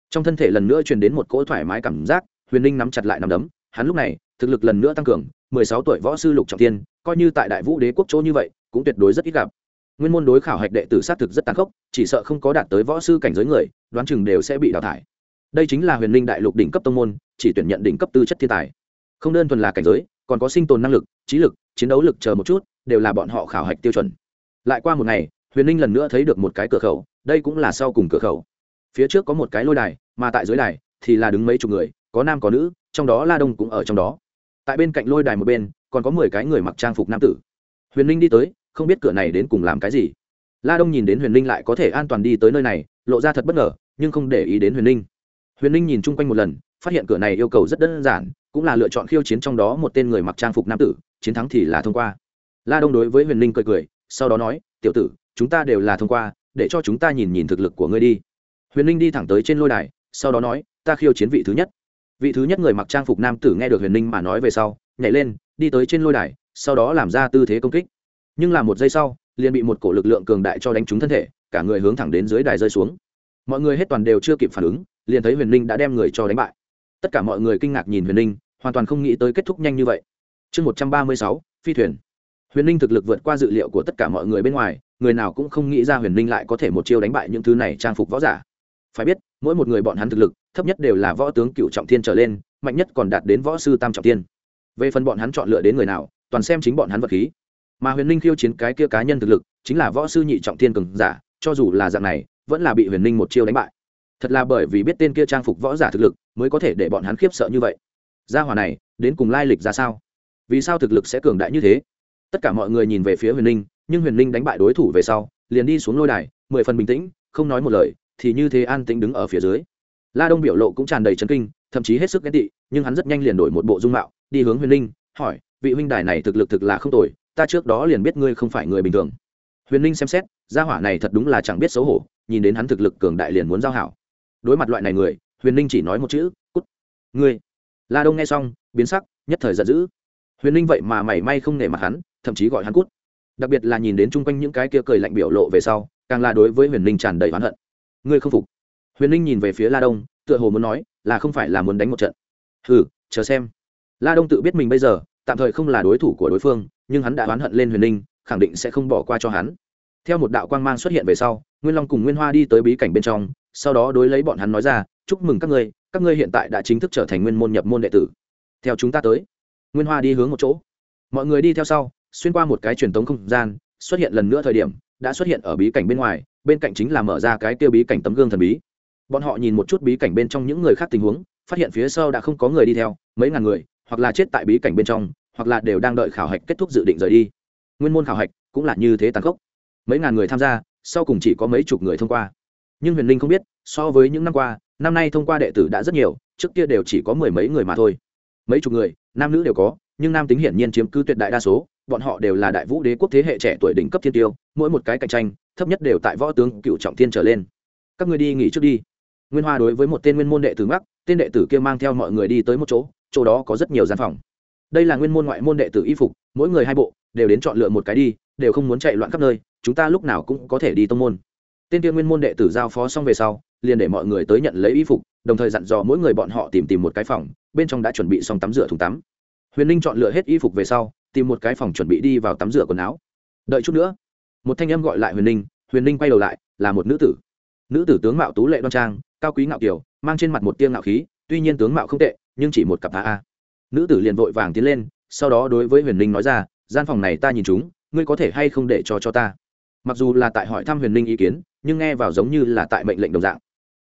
Trong thân thể lần nữa truyền đến một cỗ thoải mái cảm giác, huyền ninh nắm chặt lại nắm đấm, hắn lúc này, thực lực lần nữa tăng cường mười sáu tuổi võ sư lục trọng tiên coi như tại đại vũ đế quốc chỗ như vậy, cũng tuyệt đối rất ít gặp. Nguyên môn đối khảo hạch đệ tử sát thực rất tàn khốc, chỉ sợ không có đạt tới võ sư cảnh giới người, đoán chừng đều sẽ bị đào thải. Đây chính là huyền linh đại lục đỉnh cấp tông môn, chỉ tuyển nhận đỉnh cấp tư chất thiên tài. Không đơn thuần là cảnh giới, còn có sinh tồn năng lực, trí lực, chiến đấu lực chờ một chút, đều là bọn họ khảo hạch tiêu chuẩn. Lại qua một ngày, huyền linh lần nữa thấy được một cái cửa khẩu, đây cũng là sau cùng cửa khẩu. Phía trước có một cái lôi đài, mà tại dưới đài thì là đứng mấy chục người, có nam có nữ, trong đó la đông cũng ở trong đó tại bên cạnh lôi đài một bên, còn có mười cái người mặc trang phục nam tử. Huyền linh đi tới, không biết cửa này đến cùng làm cái gì. La đông nhìn đến huyền linh lại có thể an toàn đi tới nơi này, lộ ra thật bất ngờ, nhưng không để ý đến huyền linh. Huyền linh nhìn chung quanh một lần, phát hiện cửa này yêu cầu rất đơn giản, cũng là lựa chọn khiêu chiến trong đó một tên người mặc trang phục nam tử, chiến thắng thì là thông qua. La đông đối với huyền linh cười cười, sau đó nói, tiểu tử, chúng ta đều là thông qua, để cho chúng ta nhìn nhìn thực lực của ngươi đi. Huyền linh đi thẳng tới trên lôi đài, sau đó nói, ta khiêu chiến vị thứ nhất vị thứ nhất người mặc trang phục nam tử nghe được huyền linh mà nói về sau, nhảy lên, đi tới trên lôi đài, sau đó làm ra tư thế công kích. Nhưng là một giây sau, liền bị một cổ lực lượng cường đại cho đánh trúng thân thể, cả người hướng thẳng đến dưới đài rơi xuống. Mọi người hết toàn đều chưa kịp phản ứng, liền thấy huyền ninh đã đem người cho đánh bại. Tất cả mọi người kinh ngạc nhìn huyền ninh, hoàn toàn không nghĩ tới kết thúc nhanh như vậy. Chương một trăm ba mươi sáu, phi thuyền. Huyền ninh thực lực vượt qua dự liệu của tất cả mọi người bên ngoài, người nào cũng không nghĩ ra huyền ninh lại có thể một chiêu đánh bại những thứ này trang phục võ giả. Phải biết mỗi một người bọn hắn thực lực, thấp nhất đều là võ tướng cựu trọng thiên trở lên, mạnh nhất còn đạt đến võ sư tam trọng thiên. Về phần bọn hắn chọn lựa đến người nào, toàn xem chính bọn hắn vật khí. Mà huyền ninh khiêu chiến cái kia cá nhân thực lực, chính là võ sư nhị trọng thiên cường giả, cho dù là dạng này, vẫn là bị huyền ninh một chiêu đánh bại. Thật là bởi vì biết tên kia trang phục võ giả thực lực, mới có thể để bọn hắn khiếp sợ như vậy. Gia hòa này, đến cùng lai lịch ra sao? Vì sao thực lực sẽ cường đại như thế? Tất cả mọi người nhìn về phía huyền ninh nhưng huyền ninh đánh bại đối thủ về sau, liền đi xuống lôi đài, mười phần bình tĩnh, không nói một lời thì như thế an tĩnh đứng ở phía dưới. La đông biểu lộ cũng tràn đầy chấn kinh thậm chí hết sức ghét tị nhưng hắn rất nhanh liền đổi một bộ dung mạo đi hướng huyền Linh, hỏi vị huynh đài này thực lực thực là không tồi ta trước đó liền biết ngươi không phải người bình thường. Huyền Linh xem xét gia hỏa này thật đúng là chẳng biết xấu hổ nhìn đến hắn thực lực cường đại liền muốn giao hảo. Đối mặt loại này người huyền Linh chỉ nói một chữ cút ngươi. La đông nghe xong biến sắc nhất thời giận dữ. Huyền Linh vậy mà mảy may không nể mặt hắn thậm chí gọi hắn cút. Đặc biệt là nhìn đến chung quanh những cái kia cười lạnh biểu lộ về sau càng là đối với huyền Linh tràn đầy oán hận ngươi không phục. Huyền ninh nhìn về phía la đông, tựa hồ muốn nói, là không phải là muốn đánh một trận. Hừ, chờ xem. La đông tự biết mình bây giờ, tạm thời không là đối thủ của đối phương, nhưng hắn đã oán hận lên huyền ninh, khẳng định sẽ không bỏ qua cho hắn. Theo một đạo quang mang xuất hiện về sau, nguyên long cùng nguyên hoa đi tới bí cảnh bên trong, sau đó đối lấy bọn hắn nói ra, chúc mừng các ngươi các ngươi hiện tại đã chính thức trở thành nguyên môn nhập môn đệ tử. Theo chúng ta tới. Nguyên hoa đi hướng một chỗ. Mọi người đi theo sau, xuyên qua một cái truyền tống không gian, xuất hiện lần nữa thời điểm, đã xuất hiện ở bí cảnh bên ngoài bên cạnh chính là mở ra cái tiêu bí cảnh tấm gương thần bí. Bọn họ nhìn một chút bí cảnh bên trong những người khác tình huống, phát hiện phía sau đã không có người đi theo, mấy ngàn người, hoặc là chết tại bí cảnh bên trong, hoặc là đều đang đợi khảo hạch kết thúc dự định rời đi. Nguyên môn khảo hạch cũng là như thế tàn khốc. Mấy ngàn người tham gia, sau cùng chỉ có mấy chục người thông qua. Nhưng huyền linh không biết, so với những năm qua, năm nay thông qua đệ tử đã rất nhiều, trước kia đều chỉ có mười mấy người mà thôi. Mấy chục người, nam nữ đều có, nhưng nam tính hiển nhiên chiếm cứ tuyệt đại đa số, bọn họ đều là đại vũ đế quốc thế hệ trẻ tuổi đỉnh cấp thiên tiêu, mỗi một cái cạnh tranh thấp nhất đều tại võ tướng cựu trọng thiên trở lên. Các người đi nghỉ trước đi. Nguyên hoa đối với một tên nguyên môn đệ tử mắc tên đệ tử kia mang theo mọi người đi tới một chỗ chỗ đó có rất nhiều gian phòng. Đây là nguyên môn ngoại môn đệ tử y phục, mỗi người hai bộ, đều đến chọn lựa một cái đi, đều không muốn chạy loạn khắp nơi, chúng ta lúc nào cũng có thể đi tông môn. Tên kia nguyên môn đệ tử giao phó xong về sau, liền để mọi người tới nhận lấy y phục, đồng thời dặn dò mỗi người bọn họ tìm tìm một cái phòng, bên trong đã chuẩn bị xong tắm rửa thùng tắm. Huyền ninh chọn lựa hết y phục về sau, tìm một cái phòng chuẩn bị đi vào tắm rửa quần áo. Đợi chút nữa một thanh âm gọi lại huyền ninh huyền ninh quay đầu lại, là một nữ tử. Nữ tử tướng mạo tú lệ đoan trang, cao quý ngạo kiều, mang trên mặt một tiêng ngạo khí, tuy nhiên tướng mạo không tệ, nhưng chỉ một cặp a a. Nữ tử liền vội vàng tiến lên, sau đó đối với huyền ninh nói ra, gian phòng này ta nhìn chúng, ngươi có thể hay không để cho cho ta? Mặc dù là tại hỏi thăm huyền ninh ý kiến, nhưng nghe vào giống như là tại mệnh lệnh đồng dạng.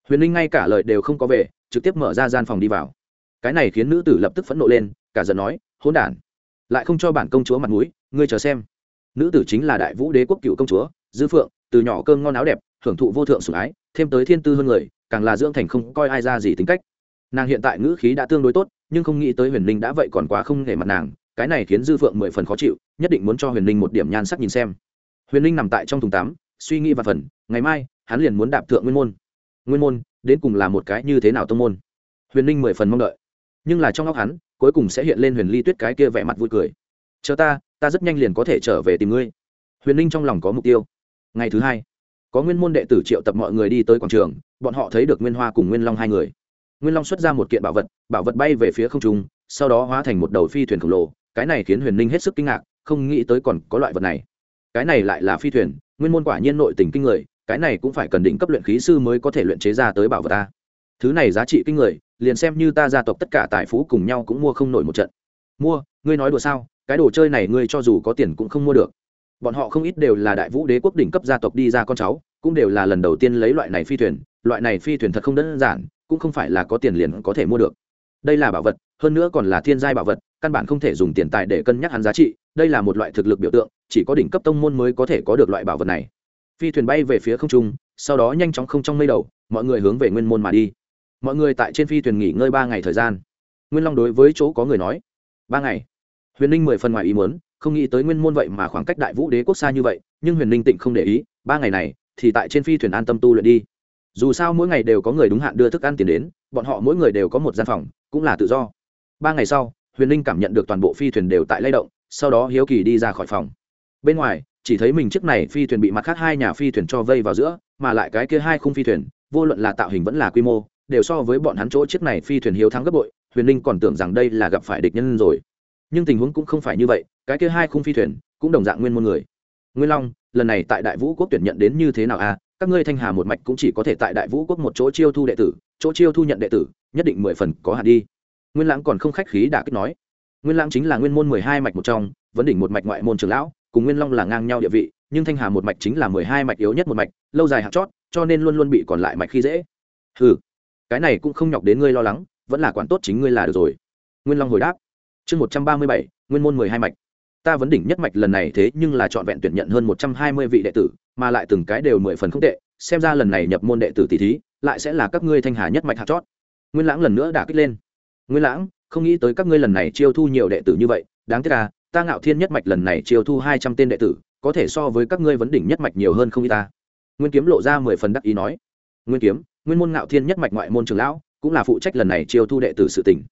Huyền ninh ngay cả lời đều không có về, trực tiếp mở ra gian phòng đi vào. Cái này khiến nữ tử lập tức phẫn nộ lên, cả giận nói, hỗn đản, lại không cho bản công chúa mặt mũi, ngươi chờ xem nữ tử chính là đại vũ đế quốc cựu công chúa, dư phượng, từ nhỏ cơm ngon áo đẹp hưởng thụ vô thượng sủng ái, thêm tới thiên tư hơn người, càng là dưỡng thành không coi ai ra gì tính cách. Nàng hiện tại ngữ khí đã tương đối tốt, nhưng không nghĩ tới huyền ninh đã vậy còn quá không nể mặt nàng, cái này khiến dư phượng mười phần khó chịu, nhất định muốn cho huyền ninh một điểm nhan sắc nhìn xem. Huyền ninh nằm tại trong thùng tám suy nghĩ và phần, ngày mai, hắn liền muốn đạp thượng nguyên môn. Nguyên môn, đến cùng là một cái như thế nào tông môn? Huyền ninh mười phần mong đợi. Nhưng là trong óc hắn, cuối cùng sẽ hiện lên huyền ly tuyết cái kia vẻ mặt vui cười. Chờ ta ta rất nhanh liền có thể trở về tìm ngươi. Huyền ninh trong lòng có mục tiêu. Ngày thứ hai, có nguyên môn đệ tử triệu tập mọi người đi tới quảng trường, bọn họ thấy được nguyên hoa cùng nguyên long hai người. Nguyên long xuất ra một kiện bảo vật bảo vật bay về phía không trung, sau đó hóa thành một đầu phi thuyền khổng lồ. Cái này khiến huyền ninh hết sức kinh ngạc, không nghĩ tới còn có loại vật này. Cái này lại là phi thuyền, nguyên môn quả nhiên nội tình kinh người, cái này cũng phải cần định cấp luyện khí sư mới có thể luyện chế ra tới bảo vật ta. Thứ này giá trị kinh người, liền xem như ta gia tộc tất cả tài phú cùng nhau cũng mua không nổi một trận. Mua, ngươi nói đùa sao? Cái đồ chơi này ngươi cho dù có tiền cũng không mua được. Bọn họ không ít đều là đại vũ đế quốc đỉnh cấp gia tộc đi ra con cháu, cũng đều là lần đầu tiên lấy loại này phi thuyền. Loại này phi thuyền thật không đơn giản, cũng không phải là có tiền liền có thể mua được. Đây là bảo vật, hơn nữa còn là thiên giai bảo vật, căn bản không thể dùng tiền tài để cân nhắc hắn giá trị. Đây là một loại thực lực biểu tượng, chỉ có đỉnh cấp tông môn mới có thể có được loại bảo vật này. Phi thuyền bay về phía không trung, sau đó nhanh chóng không trong mây đầu, mọi người hướng về nguyên môn mà đi. Mọi người tại trên phi thuyền nghỉ ngơi ba ngày thời gian. Nguyên long đối với chỗ có người nói, ba ngày huyền ninh mười phần ngoài ý muốn, không nghĩ tới nguyên môn vậy mà khoảng cách đại vũ đế quốc xa như vậy, nhưng huyền ninh tịnh không để ý, ba ngày này thì tại trên phi thuyền an tâm tu luyện đi. Dù sao mỗi ngày đều có người đúng hạn đưa thức ăn tiền đến, bọn họ mỗi người đều có một gian phòng, cũng là tự do. Ba ngày sau, huyền ninh cảm nhận được toàn bộ phi thuyền đều tại lay động, sau đó hiếu kỳ đi ra khỏi phòng. Bên ngoài, chỉ thấy mình chiếc này phi thuyền bị mặt khác hai nhà phi thuyền cho vây vào giữa, mà lại cái kia hai khung phi thuyền, vô luận là tạo hình vẫn là quy mô, đều so với bọn hắn chỗ chiếc này phi thuyền hiếu thắng gấp bội, huyền ninh còn tưởng rằng đây là gặp phải địch nhân rồi nhưng tình huống cũng không phải như vậy, cái kia hai khung phi thuyền cũng đồng dạng nguyên môn người. Nguyên long, lần này tại đại vũ quốc tuyển nhận đến như thế nào a à? các ngươi thanh hà một mạch cũng chỉ có thể tại đại vũ quốc một chỗ chiêu thu đệ tử, chỗ chiêu thu nhận đệ tử, nhất định mười phần có hạn đi. Nguyên lãng còn không khách khí đả kích nói. Nguyên lãng chính là nguyên môn mười hai mạch một trong, vấn đỉnh một mạch ngoại môn trường lão, cùng nguyên long là ngang nhau địa vị, nhưng thanh hà một mạch chính là mười hai mạch yếu nhất một mạch, lâu dài hạt chót, cho nên luôn luôn bị còn lại mạch khi dễ. Ừ cái này cũng không nhọc đến ngươi lo lắng, vẫn là quản tốt chính ngươi là được rồi. Nguyên long hồi đáp chương một trăm ba mươi bảy, nguyên môn mười hai mạch. Ta vấn đỉnh nhất mạch lần này thế nhưng là chọn vẹn tuyển nhận hơn một trăm hai mươi vị đệ tử, mà lại từng cái đều mười phần không tệ, xem ra lần này nhập môn đệ tử tỷ thí, lại sẽ là các ngươi thanh hà nhất mạch hạt chót. Nguyên lãng lần nữa đã kích lên. Nguyên lãng, không nghĩ tới các ngươi lần này chiêu thu nhiều đệ tử như vậy, đáng tiếc là ta ngạo thiên nhất mạch lần này chiêu thu hai trăm tên đệ tử, có thể so với các ngươi vấn đỉnh nhất mạch nhiều hơn không y ta. Nguyên kiếm lộ ra mười phần đắc ý nói. Nguyên kiếm, nguyên môn ngạo thiên nhất mạch ngoại môn trường lão, cũng là phụ trách lần này chiêu thu đệ tử sự tỉnh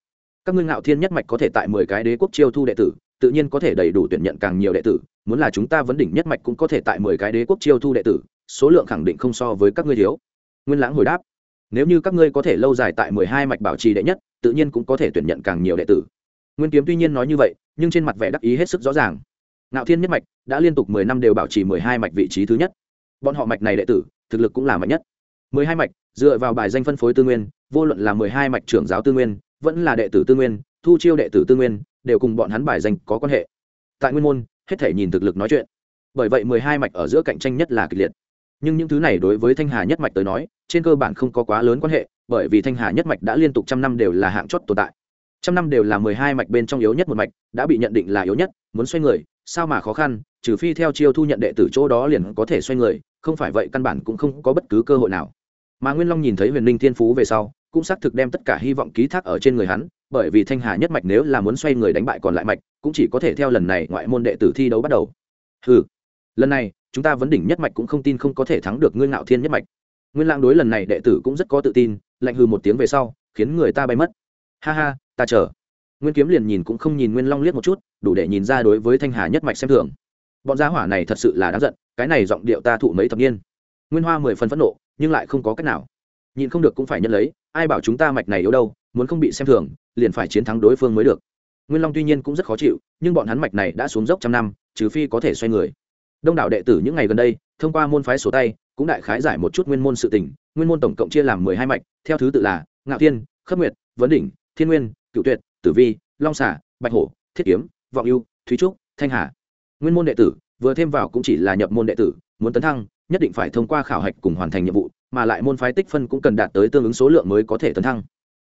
các ngươi ngạo thiên nhất mạch có thể tại mười cái đế quốc chiêu thu đệ tử, tự nhiên có thể đầy đủ tuyển nhận càng nhiều đệ tử, muốn là chúng ta vấn đỉnh nhất mạch cũng có thể tại mười cái đế quốc chiêu thu đệ tử, số lượng khẳng định không so với các ngươi thiếu. Nguyên lãng hồi đáp, nếu như các ngươi có thể lâu dài tại mười hai mạch bảo trì đệ nhất, tự nhiên cũng có thể tuyển nhận càng nhiều đệ tử. Nguyên kiếm tuy nhiên nói như vậy, nhưng trên mặt vẻ đắc ý hết sức rõ ràng. Ngạo thiên nhất mạch đã liên tục mười năm đều bảo trì mười hai mạch vị trí thứ nhất. Bọn họ mạch này đệ tử, thực lực cũng là mạnh nhất. Mười hai mạch, dựa vào bài danh phân phối tư nguyên, vô luận là mười hai mạch trưởng giáo tư nguyên vẫn là đệ tử tư nguyên, thu chiêu đệ tử tư nguyên, đều cùng bọn hắn bài danh có quan hệ. Tại nguyên môn, hết thể nhìn thực lực nói chuyện. Bởi vậy mười hai mạch ở giữa cạnh tranh nhất là kịch liệt. Nhưng những thứ này đối với thanh hà nhất mạch tới nói, trên cơ bản không có quá lớn quan hệ, bởi vì thanh hà nhất mạch đã liên tục trăm năm đều là hạng chót tồn tại. Trăm năm đều là mười hai mạch bên trong yếu nhất một mạch, đã bị nhận định là yếu nhất, muốn xoay người, sao mà khó khăn, trừ phi theo chiêu thu nhận đệ tử chỗ đó liền có thể xoay người, không phải vậy căn bản cũng không có bất cứ cơ hội nào. Mà nguyên long nhìn thấy huyền ninh thiên phú về sau cũng xác thực đem tất cả hy vọng ký thác ở trên người hắn, bởi vì thanh hà nhất mạch nếu là muốn xoay người đánh bại còn lại mạch, cũng chỉ có thể theo lần này ngoại môn đệ tử thi đấu bắt đầu. Ừ lần này, chúng ta vấn đỉnh nhất mạch cũng không tin không có thể thắng được ngươi ngạo thiên nhất mạch. Nguyên lãng đối lần này đệ tử cũng rất có tự tin, lạnh hư một tiếng về sau, khiến người ta bay mất. Ha ha, ta chờ. Nguyên kiếm liền nhìn cũng không nhìn nguyên long liếc một chút, đủ để nhìn ra đối với thanh hà nhất mạch xem thường. Bọn gia hỏa này thật sự là đáng giận, cái này giọng điệu ta thụ mấy thập niên. Nguyên hoa mười phần phẫn nộ, nhưng lại không có cách nào nhìn không được cũng phải nhận lấy, ai bảo chúng ta mạch này yếu đâu, muốn không bị xem thường, liền phải chiến thắng đối phương mới được. Nguyên long tuy nhiên cũng rất khó chịu, nhưng bọn hắn mạch này đã xuống dốc trăm năm, trừ phi có thể xoay người. Đông đảo đệ tử những ngày gần đây, thông qua môn phái sổ tay, cũng đại khái giải một chút nguyên môn sự tình, nguyên môn tổng cộng chia làm mười hai mạch, theo thứ tự là ngạo thiên, khất nguyệt, vấn đỉnh, thiên nguyên cựu tuyệt, tử vi, long xả bạch hổ, thiết kiếm, vọng ưu, thúy trúc, thanh hà. Nguyên môn đệ tử, vừa thêm vào cũng chỉ là nhập môn đệ tử, muốn tấn thăng, nhất định phải thông qua khảo hạch cùng hoàn thành nhiệm vụ mà lại môn phái tích phân cũng cần đạt tới tương ứng số lượng mới có thể tấn thăng.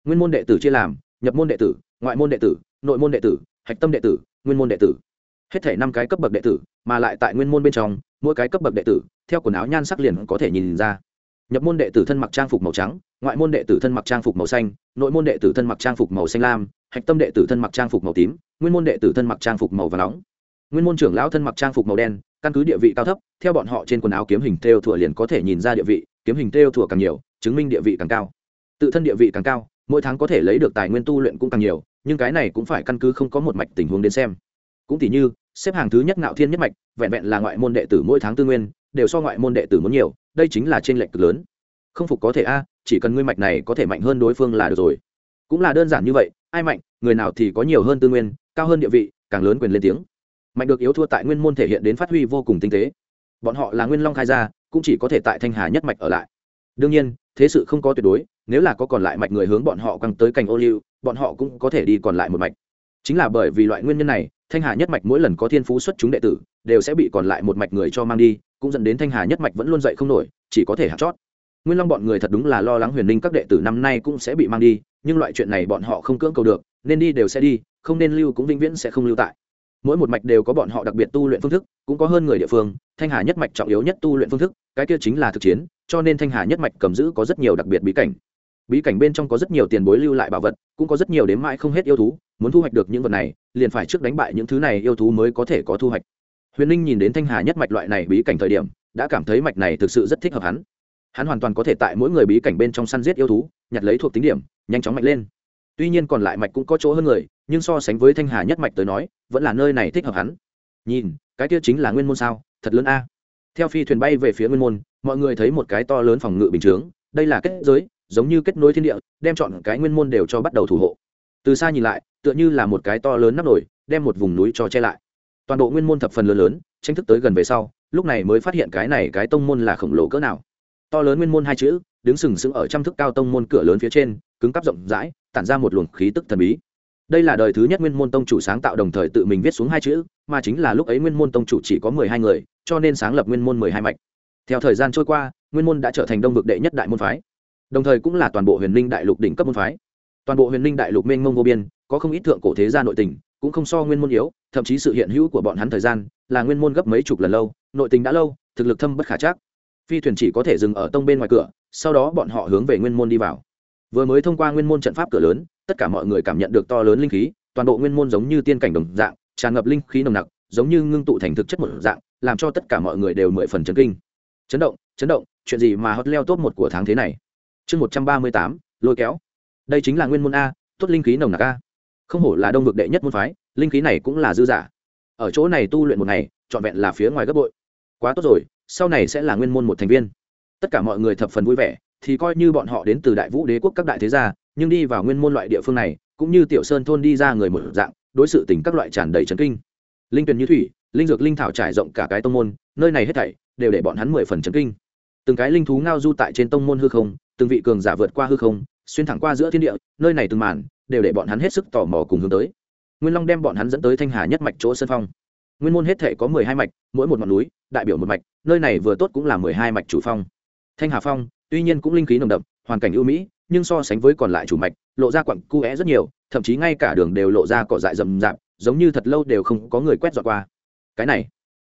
Nguyên môn đệ tử chia làm, nhập môn đệ tử, ngoại môn đệ tử, nội môn đệ tử, hạch tâm đệ tử, nguyên môn đệ tử. Hết thể năm cái cấp bậc đệ tử, mà lại tại nguyên môn bên trong, mỗi cái cấp bậc đệ tử, theo quần áo nhan sắc liền có thể nhìn ra. Nhập môn đệ tử thân mặc trang phục màu trắng, ngoại môn đệ tử thân mặc trang phục màu xanh, nội môn đệ tử thân mặc trang phục màu xanh lam, hạch tâm đệ tử thân mặc trang phục màu tím, nguyên môn đệ tử thân mặc trang phục màu và nóng. Nguyên môn trưởng lão thân mặc trang phục màu đen, căn cứ địa vị cao thấp, theo bọn họ trên quần áo kiếm hình têu thủa liền có thể nhìn ra địa vị kiếm hình theo thủa càng nhiều, chứng minh địa vị càng cao. Tự thân địa vị càng cao, mỗi tháng có thể lấy được tài nguyên tu luyện cũng càng nhiều, nhưng cái này cũng phải căn cứ không có một mạch tình huống đến xem. Cũng tỉ như, xếp hàng thứ nhất ngạo thiên nhất mạch, vẹn vẹn là ngoại môn đệ tử mỗi tháng tư nguyên, đều so ngoại môn đệ tử muốn nhiều, đây chính là trên lệch cực lớn. Không phục có thể a, chỉ cần ngươi mạch này có thể mạnh hơn đối phương là được rồi. Cũng là đơn giản như vậy, ai mạnh, người nào thì có nhiều hơn tư nguyên, cao hơn địa vị, càng lớn quyền lên tiếng. Mạnh được yếu thua tại nguyên môn thể hiện đến phát huy vô cùng tinh tế. Bọn họ là nguyên long khai gia cũng chỉ có thể tại thanh hà nhất mạch ở lại. Đương nhiên, thế sự không có tuyệt đối, nếu là có còn lại mạch người hướng bọn họ căng tới cành ô liu, bọn họ cũng có thể đi còn lại một mạch. Chính là bởi vì loại nguyên nhân này, thanh hà nhất mạch mỗi lần có thiên phú xuất chúng đệ tử, đều sẽ bị còn lại một mạch người cho mang đi, cũng dẫn đến thanh hà nhất mạch vẫn luôn dậy không nổi, chỉ có thể hạt chót. Nguyên long bọn người thật đúng là lo lắng huyền ninh các đệ tử năm nay cũng sẽ bị mang đi, nhưng loại chuyện này bọn họ không cưỡng cầu được, nên đi đều sẽ đi, không nên lưu cũng vĩnh viễn sẽ không lưu tại. Mỗi một mạch đều có bọn họ đặc biệt tu luyện phương thức, cũng có hơn người địa phương, thanh hà nhất mạch trọng yếu nhất tu luyện phương thức cái kia chính là thực chiến, cho nên thanh hà nhất mạch cầm giữ có rất nhiều đặc biệt bí cảnh. Bí cảnh bên trong có rất nhiều tiền bối lưu lại bảo vật, cũng có rất nhiều đếm mãi không hết yêu thú, muốn thu hoạch được những vật này, liền phải trước đánh bại những thứ này yêu thú mới có thể có thu hoạch. Huyền ninh nhìn đến thanh hà nhất mạch loại này bí cảnh thời điểm, đã cảm thấy mạch này thực sự rất thích hợp hắn. Hắn hoàn toàn có thể tại mỗi người bí cảnh bên trong săn giết yêu thú, nhặt lấy thuộc tính điểm, nhanh chóng mạnh lên. Tuy nhiên còn lại mạch cũng có chỗ hơn người, nhưng so sánh với thanh hà nhất mạch tới nói, vẫn là nơi này thích hợp hắn. Nhìn, cái kia chính là nguyên môn sao, thật lớn a theo phi thuyền bay về phía nguyên môn, mọi người thấy một cái to lớn phòng ngự bình chướng, đây là kết giới, giống như kết nối thiên địa, đem chọn cái nguyên môn đều cho bắt đầu thủ hộ. Từ xa nhìn lại, tựa như là một cái to lớn nắp nổi đem một vùng núi cho che lại. Toàn bộ nguyên môn thập phần lớn lớn, tranh thức tới gần về sau, lúc này mới phát hiện cái này cái tông môn là khổng lồ cỡ nào. To lớn nguyên môn hai chữ, đứng sừng sững ở trăm thước cao tông môn cửa lớn phía trên, cứng cắp rộng rãi, tản ra một luồng khí tức thần bí đây là đời thứ nhất nguyên môn tông chủ sáng tạo đồng thời tự mình viết xuống hai chữ, mà chính là lúc ấy nguyên môn tông chủ chỉ có mười hai người, cho nên sáng lập nguyên môn mười hai mạch. Theo thời gian trôi qua, nguyên môn đã trở thành đông vực đệ nhất đại môn phái. Đồng thời cũng là toàn bộ huyền linh đại lục đỉnh cấp môn phái. Toàn bộ huyền linh đại lục mênh mông vô biên, có không ít thượng cổ thế gia nội tình, cũng không so nguyên môn yếu, thậm chí sự hiện hữu của bọn hắn thời gian là nguyên môn gấp mấy chục lần lâu, nội tình đã lâu, thực lực thâm bất khả chắc. Phi thuyền chỉ có thể dừng ở tông bên ngoài cửa, sau đó bọn họ hướng về nguyên môn đi vào vừa mới thông qua nguyên môn trận pháp cửa lớn, tất cả mọi người cảm nhận được to lớn linh khí, toàn bộ nguyên môn giống như tiên cảnh đồng dạng, tràn ngập linh khí nồng nặc, giống như ngưng tụ thành thực chất một dạng, làm cho tất cả mọi người đều mười phần chấn kinh. Chấn động chấn động, chuyện gì mà hot leo top một của tháng thế này? Chương một trăm ba mươi tám, lôi kéo. Đây chính là nguyên môn a, tốt linh khí nồng nặc a. Không hổ là đông vực đệ nhất môn phái, linh khí này cũng là dư giả. Ở chỗ này tu luyện một ngày, trọn vẹn là phía ngoài gấp bội. Quá tốt rồi, sau này sẽ là nguyên môn một thành viên. Tất cả mọi người thập phần vui vẻ thì coi như bọn họ đến từ đại vũ đế quốc các đại thế gia, nhưng đi vào nguyên môn loại địa phương này, cũng như tiểu sơn thôn đi ra người một dạng, đối sự tình các loại tràn đầy trấn kinh. Linh tuyền như thủy, linh dược linh thảo trải rộng cả cái tông môn, nơi này hết thảy đều để bọn hắn mười phần trấn kinh. Từng cái linh thú ngao du tại trên tông môn hư không, từng vị cường giả vượt qua hư không, xuyên thẳng qua giữa thiên địa, nơi này từng màn đều để bọn hắn hết sức tò mò cùng hướng tới. Nguyên long đem bọn hắn dẫn tới thanh hà nhất mạch chỗ sân phong. Nguyên môn hết thể có mười hai mạch, mỗi một ngọn núi, đại biểu một mạch, nơi này vừa tốt cũng là mười hai mạch chủ phong. Thanh hà phong tuy nhiên cũng linh khí nồng đậm, hoàn cảnh ưu mỹ, nhưng so sánh với còn lại chủ mạch, lộ ra quặng cu é rất nhiều, thậm chí ngay cả đường đều lộ ra cỏ dại rậm rạp, giống như thật lâu đều không có người quét dọn qua. Cái này,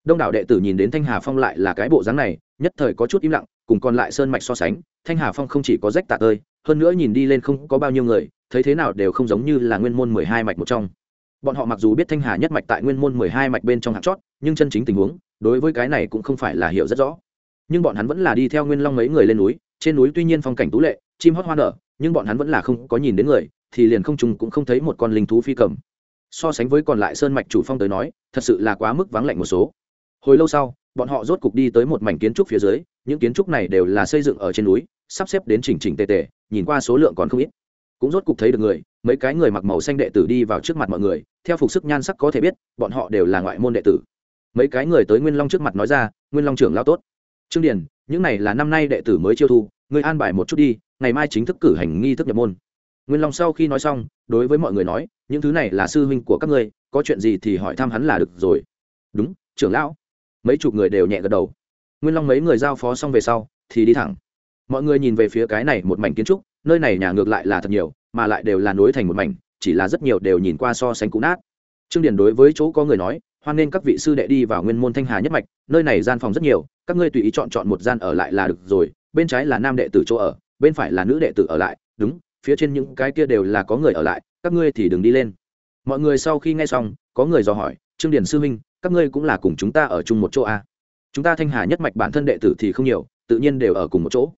đông đảo đệ tử nhìn đến thanh hà phong lại là cái bộ dáng này, nhất thời có chút im lặng, cùng còn lại sơn mạch so sánh, thanh hà phong không chỉ có rách tạ tơi, hơn nữa nhìn đi lên không có bao nhiêu người, thấy thế nào đều không giống như là nguyên môn mười hai mạch một trong. Bọn họ mặc dù biết thanh hà nhất mạch tại nguyên môn mười hai mạch bên trong hạt chót, nhưng chân chính tình huống, đối với cái này cũng không phải là hiểu rất rõ. Nhưng bọn hắn vẫn là đi theo nguyên long mấy người lên núi trên núi tuy nhiên phong cảnh tú lệ, chim hót hoa nở, nhưng bọn hắn vẫn là không có nhìn đến người, thì liền không trùng cũng không thấy một con linh thú phi cầm. So sánh với còn lại sơn mạch chủ phong tới nói, thật sự là quá mức vắng lạnh một số. Hồi lâu sau, bọn họ rốt cục đi tới một mảnh kiến trúc phía dưới, những kiến trúc này đều là xây dựng ở trên núi, sắp xếp đến chỉnh chỉnh tề tề, nhìn qua số lượng còn không ít. Cũng rốt cục thấy được người, mấy cái người mặc màu xanh đệ tử đi vào trước mặt mọi người, theo phục sức nhan sắc có thể biết, bọn họ đều là ngoại môn đệ tử. Mấy cái người tới nguyên long trước mặt nói ra, nguyên long trưởng lao tốt. Trương điền những này là năm nay đệ tử mới chiêu thu người an bài một chút đi, ngày mai chính thức cử hành nghi thức nhập môn. Nguyên long sau khi nói xong, đối với mọi người nói, những thứ này là sư huynh của các ngươi, có chuyện gì thì hỏi thăm hắn là được rồi. Đúng, trưởng lão. Mấy chục người đều nhẹ gật đầu. Nguyên long mấy người giao phó xong về sau, thì đi thẳng. Mọi người nhìn về phía cái này một mảnh kiến trúc, nơi này nhà ngược lại là thật nhiều, mà lại đều là nối thành một mảnh, chỉ là rất nhiều đều nhìn qua so sánh cũ nát. Trương Điền đối với chỗ có người nói hoan nên các vị sư đệ đi vào nguyên môn thanh hà nhất mạch, nơi này gian phòng rất nhiều, các ngươi tùy ý chọn chọn một gian ở lại là được rồi, bên trái là nam đệ tử chỗ ở, bên phải là nữ đệ tử ở lại, đúng, phía trên những cái kia đều là có người ở lại, các ngươi thì đừng đi lên. Mọi người sau khi nghe xong, có người dò hỏi, trương điển sư huynh, các ngươi cũng là cùng chúng ta ở chung một chỗ à? chúng ta thanh hà nhất mạch bản thân đệ tử thì không nhiều, tự nhiên đều ở cùng một chỗ.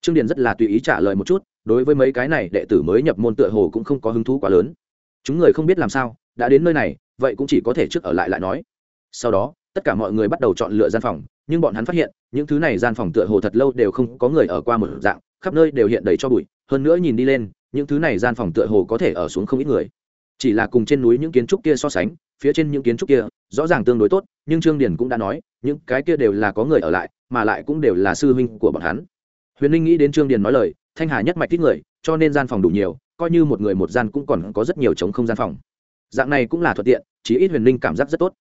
Trương điển rất là tùy ý trả lời một chút, đối với mấy cái này đệ tử mới nhập môn tựa hồ cũng không có hứng thú quá lớn. Chúng người không biết làm sao, đã đến nơi này vậy cũng chỉ có thể trước ở lại lại nói. Sau đó, tất cả mọi người bắt đầu chọn lựa gian phòng, nhưng bọn hắn phát hiện, những thứ này gian phòng tựa hồ thật lâu đều không có người ở qua một dạng, khắp nơi đều hiện đầy cho bụi. Hơn nữa nhìn đi lên, những thứ này gian phòng tựa hồ có thể ở xuống không ít người. Chỉ là cùng trên núi những kiến trúc kia so sánh, phía trên những kiến trúc kia, rõ ràng tương đối tốt, nhưng trương điển cũng đã nói, những cái kia đều là có người ở lại, mà lại cũng đều là sư huynh của bọn hắn. Huyền linh nghĩ đến trương điển nói lời, thanh hà nhất mạch thích người, cho nên gian phòng đủ nhiều, coi như một người một gian cũng còn có rất nhiều trống không gian phòng dạng này cũng là thuận tiện chí ít huyền linh cảm giác rất tốt.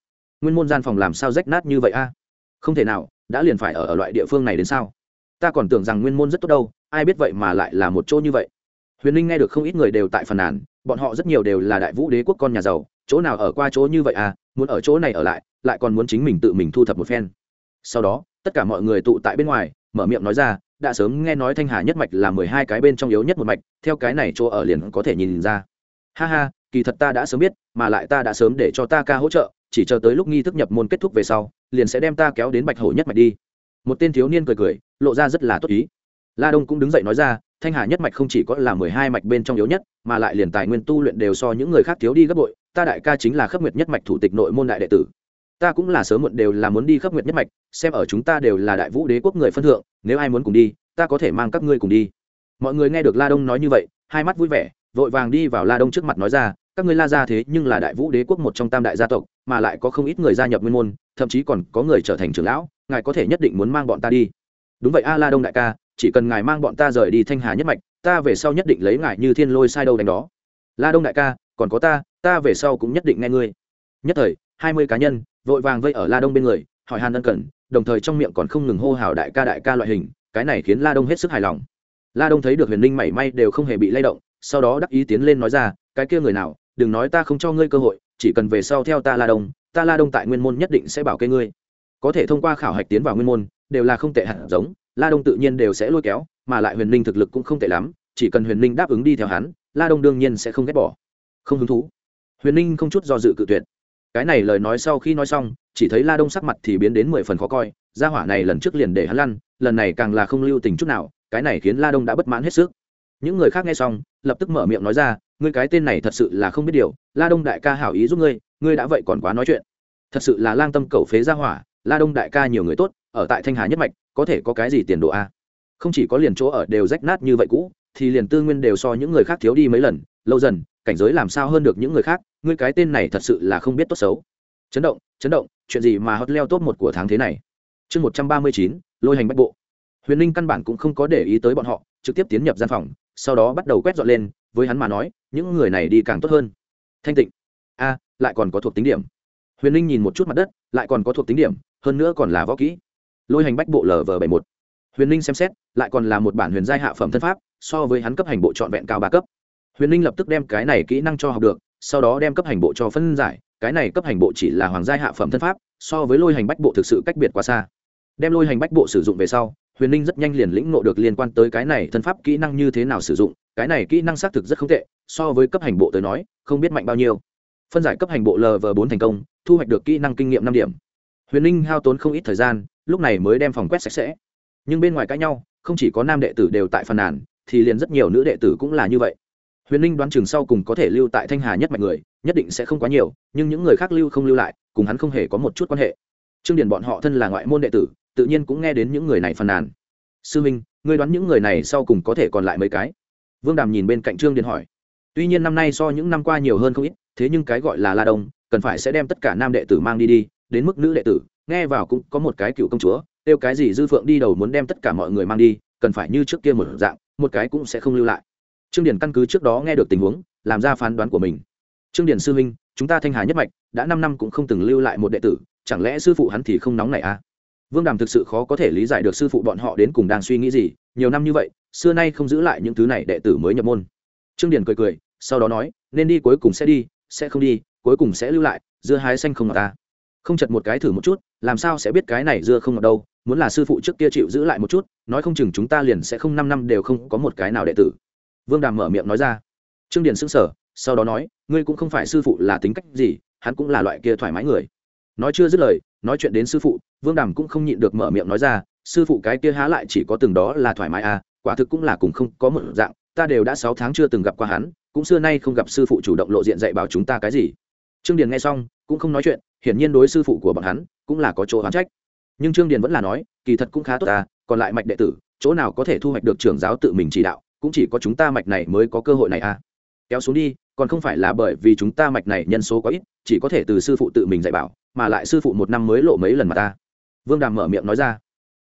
Nguyên môn gian phòng làm sao rách nát như vậy a? Không thể nào đã liền phải ở, ở loại địa phương này đến sao? Ta còn tưởng rằng nguyên môn rất tốt đâu ai biết vậy mà lại là một chỗ như vậy. Huyền linh nghe được không ít người đều tại phần nàn bọn họ rất nhiều đều là đại vũ đế quốc con nhà giàu chỗ nào ở qua chỗ như vậy à muốn ở chỗ này ở lại lại còn muốn chính mình tự mình thu thập một phen. Sau đó tất cả mọi người tụ tại bên ngoài mở miệng nói ra đã sớm nghe nói thanh hà nhất mạch là mười hai cái bên trong yếu nhất một mạch theo cái này chỗ ở liền có thể nhìn ra. Ha ha kỳ thật ta đã sớm biết, mà lại ta đã sớm để cho ta ca hỗ trợ, chỉ chờ tới lúc nghi thức nhập môn kết thúc về sau, liền sẽ đem ta kéo đến bạch hổ nhất mạch đi. Một tên thiếu niên cười cười, lộ ra rất là tốt ý. La đông cũng đứng dậy nói ra, thanh hà nhất mạch không chỉ có là mười hai mạch bên trong yếu nhất, mà lại liền tài nguyên tu luyện đều so những người khác thiếu đi gấp bội, ta đại ca chính là khắp nguyệt nhất mạch thủ tịch nội môn đại đệ tử. Ta cũng là sớm muộn đều là muốn đi khắp nguyệt nhất mạch, xem ở chúng ta đều là đại vũ đế quốc người phân thượng, nếu ai muốn cùng đi, ta có thể mang các ngươi cùng đi. Mọi người nghe được la đông nói như vậy, hai mắt vui vẻ, vội vàng đi vào la đông trước mặt nói ra các ngươi la ra thế nhưng là đại vũ đế quốc một trong tam đại gia tộc, mà lại có không ít người gia nhập nguyên môn, thậm chí còn có người trở thành trưởng lão, ngài có thể nhất định muốn mang bọn ta đi. Đúng vậy a la đông đại ca, chỉ cần ngài mang bọn ta rời đi thanh hà nhất mạch, ta về sau nhất định lấy ngài như thiên lôi sai đâu đánh đó. La đông đại ca, còn có ta ta về sau cũng nhất định nghe ngươi. Nhất thời, hai mươi cá nhân vội vàng vây ở la đông bên người, hỏi hàn ân cần, đồng thời trong miệng còn không ngừng hô hào đại ca đại ca loại hình, cái này khiến la đông hết sức hài lòng. La đông thấy được huyền ninh mảy may đều không hề bị lay động, sau đó đắc ý tiến lên nói ra, cái kia người nào đừng nói ta không cho ngươi cơ hội, chỉ cần về sau theo ta la đông, ta la đông tại nguyên môn nhất định sẽ bảo kê ngươi. Có thể thông qua khảo hạch tiến vào nguyên môn, đều là không tệ hẳn giống, la đông tự nhiên đều sẽ lôi kéo, mà lại huyền ninh thực lực cũng không tệ lắm, chỉ cần huyền ninh đáp ứng đi theo hắn, la đông đương nhiên sẽ không ghét bỏ. Không hứng thú. Huyền ninh không chút do dự cự tuyệt. Cái này lời nói sau khi nói xong, chỉ thấy la đông sắc mặt thì biến đến mười phần khó coi, gia hỏa này lần trước liền để hắn lăn, lần này càng là không lưu tình chút nào, cái này khiến la đông đã bất mãn hết sức. Những người khác nghe xong, lập tức mở miệng nói ra ngươi cái tên này thật sự là không biết điều, la đông đại ca hảo ý giúp ngươi ngươi đã vậy còn quá nói chuyện. Thật sự là lang tâm cầu phế gia hỏa, la đông đại ca nhiều người tốt, ở tại thanh hà nhất mạch, có thể có cái gì tiền đồ a? Không chỉ có liền chỗ ở đều rách nát như vậy cũ, thì liền tư nguyên đều so những người khác thiếu đi mấy lần, lâu dần, cảnh giới làm sao hơn được những người khác, ngươi cái tên này thật sự là không biết tốt xấu. Chấn động chấn động, chuyện gì mà hot leo top một của tháng thế này? Chương một trăm ba mươi chín, lôi hành bách bộ. Huyền ninh căn bản cũng không có để ý tới bọn họ, trực tiếp tiến nhập gian phòng, sau đó bắt đầu quét dọn lên với hắn mà nói, những người này đi càng tốt hơn. Thanh tịnh. A, lại còn có thuộc tính điểm. Huyền Linh nhìn một chút mặt đất, lại còn có thuộc tính điểm, hơn nữa còn là võ kỹ. Lôi hành bách bộ lv bảy một. Huyền Linh xem xét, lại còn là một bản huyền giai hạ phẩm thân pháp, so với hắn cấp hành bộ trọn vẹn cao ba cấp. Huyền Linh lập tức đem cái này kỹ năng cho học được, sau đó đem cấp hành bộ cho phân giải, cái này cấp hành bộ chỉ là hoàng giai hạ phẩm thân pháp, so với lôi hành bách bộ thực sự cách biệt quá xa. Đem lôi hành bách bộ sử dụng về sau, huyền ninh rất nhanh liền lĩnh ngộ được liên quan tới cái này thân pháp kỹ năng như thế nào sử dụng cái này kỹ năng xác thực rất không tệ, so với cấp hành bộ tới nói, không biết mạnh bao nhiêu. Phân giải cấp hành bộ lv bốn thành công, thu hoạch được kỹ năng kinh nghiệm năm điểm. Huyền ninh hao tốn không ít thời gian, lúc này mới đem phòng quét sạch sẽ. Nhưng bên ngoài cãi nhau, không chỉ có nam đệ tử đều tại phần nàn, thì liền rất nhiều nữ đệ tử cũng là như vậy. Huyền ninh đoán chừng sau cùng có thể lưu tại thanh hà nhất mạnh người, nhất định sẽ không quá nhiều, nhưng những người khác lưu không lưu lại, cùng hắn không hề có một chút quan hệ. Trương điển bọn họ thân là ngoại môn đệ tử, tự nhiên cũng nghe đến những người này phàn nàn. Sư minh, ngươi đoán những người này sau cùng có thể còn lại mấy cái? Vương đàm nhìn bên cạnh trương Điền hỏi. Tuy nhiên năm nay so những năm qua nhiều hơn không ít, thế nhưng cái gọi là la đông, cần phải sẽ đem tất cả nam đệ tử mang đi đi, đến mức nữ đệ tử, nghe vào cũng có một cái cựu công chúa, kêu cái gì dư phượng đi đầu muốn đem tất cả mọi người mang đi, cần phải như trước kia một dạng, một cái cũng sẽ không lưu lại. Trương Điền căn cứ trước đó nghe được tình huống, làm ra phán đoán của mình. Trương Điền sư huynh, chúng ta thanh hà nhất mạch, đã năm năm cũng không từng lưu lại một đệ tử, chẳng lẽ sư phụ hắn thì không nóng này à? Vương đàm thực sự khó có thể lý giải được sư phụ bọn họ đến cùng đang suy nghĩ gì, nhiều năm như vậy xưa nay không giữ lại những thứ này đệ tử mới nhập môn. Trương điển cười cười, sau đó nói, nên đi cuối cùng sẽ đi, sẽ không đi, cuối cùng sẽ lưu lại, dưa hái xanh không ngọt ta không chật một cái thử một chút, làm sao sẽ biết cái này dưa không ngọt đâu, muốn là sư phụ trước kia chịu giữ lại một chút, nói không chừng chúng ta liền sẽ không năm năm đều không có một cái nào đệ tử. Vương đàm mở miệng nói ra. Trương điền sững sờ, sau đó nói, ngươi cũng không phải sư phụ là tính cách gì, hắn cũng là loại kia thoải mái người. Nói chưa dứt lời, nói chuyện đến sư phụ, vương đàm cũng không nhịn được mở miệng nói ra, sư phụ cái kia há lại chỉ có từng đó là thoải mái à quả thực cũng là cùng không có một dạng, ta đều đã sáu tháng chưa từng gặp qua hắn, cũng xưa nay không gặp sư phụ chủ động lộ diện dạy bảo chúng ta cái gì. Trương điền nghe xong, cũng không nói chuyện, hiển nhiên đối sư phụ của bọn hắn, cũng là có chỗ hoán trách. Nhưng trương điền vẫn là nói, kỳ thật cũng khá tốt ta, còn lại mạch đệ tử, chỗ nào có thể thu hoạch được trưởng giáo tự mình chỉ đạo, cũng chỉ có chúng ta mạch này mới có cơ hội này à. Kéo xuống đi, còn không phải là bởi vì chúng ta mạch này nhân số có ít, chỉ có thể từ sư phụ tự mình dạy bảo, mà lại sư phụ một năm mới lộ mấy lần mà ta. Vương đàm mở miệng nói ra.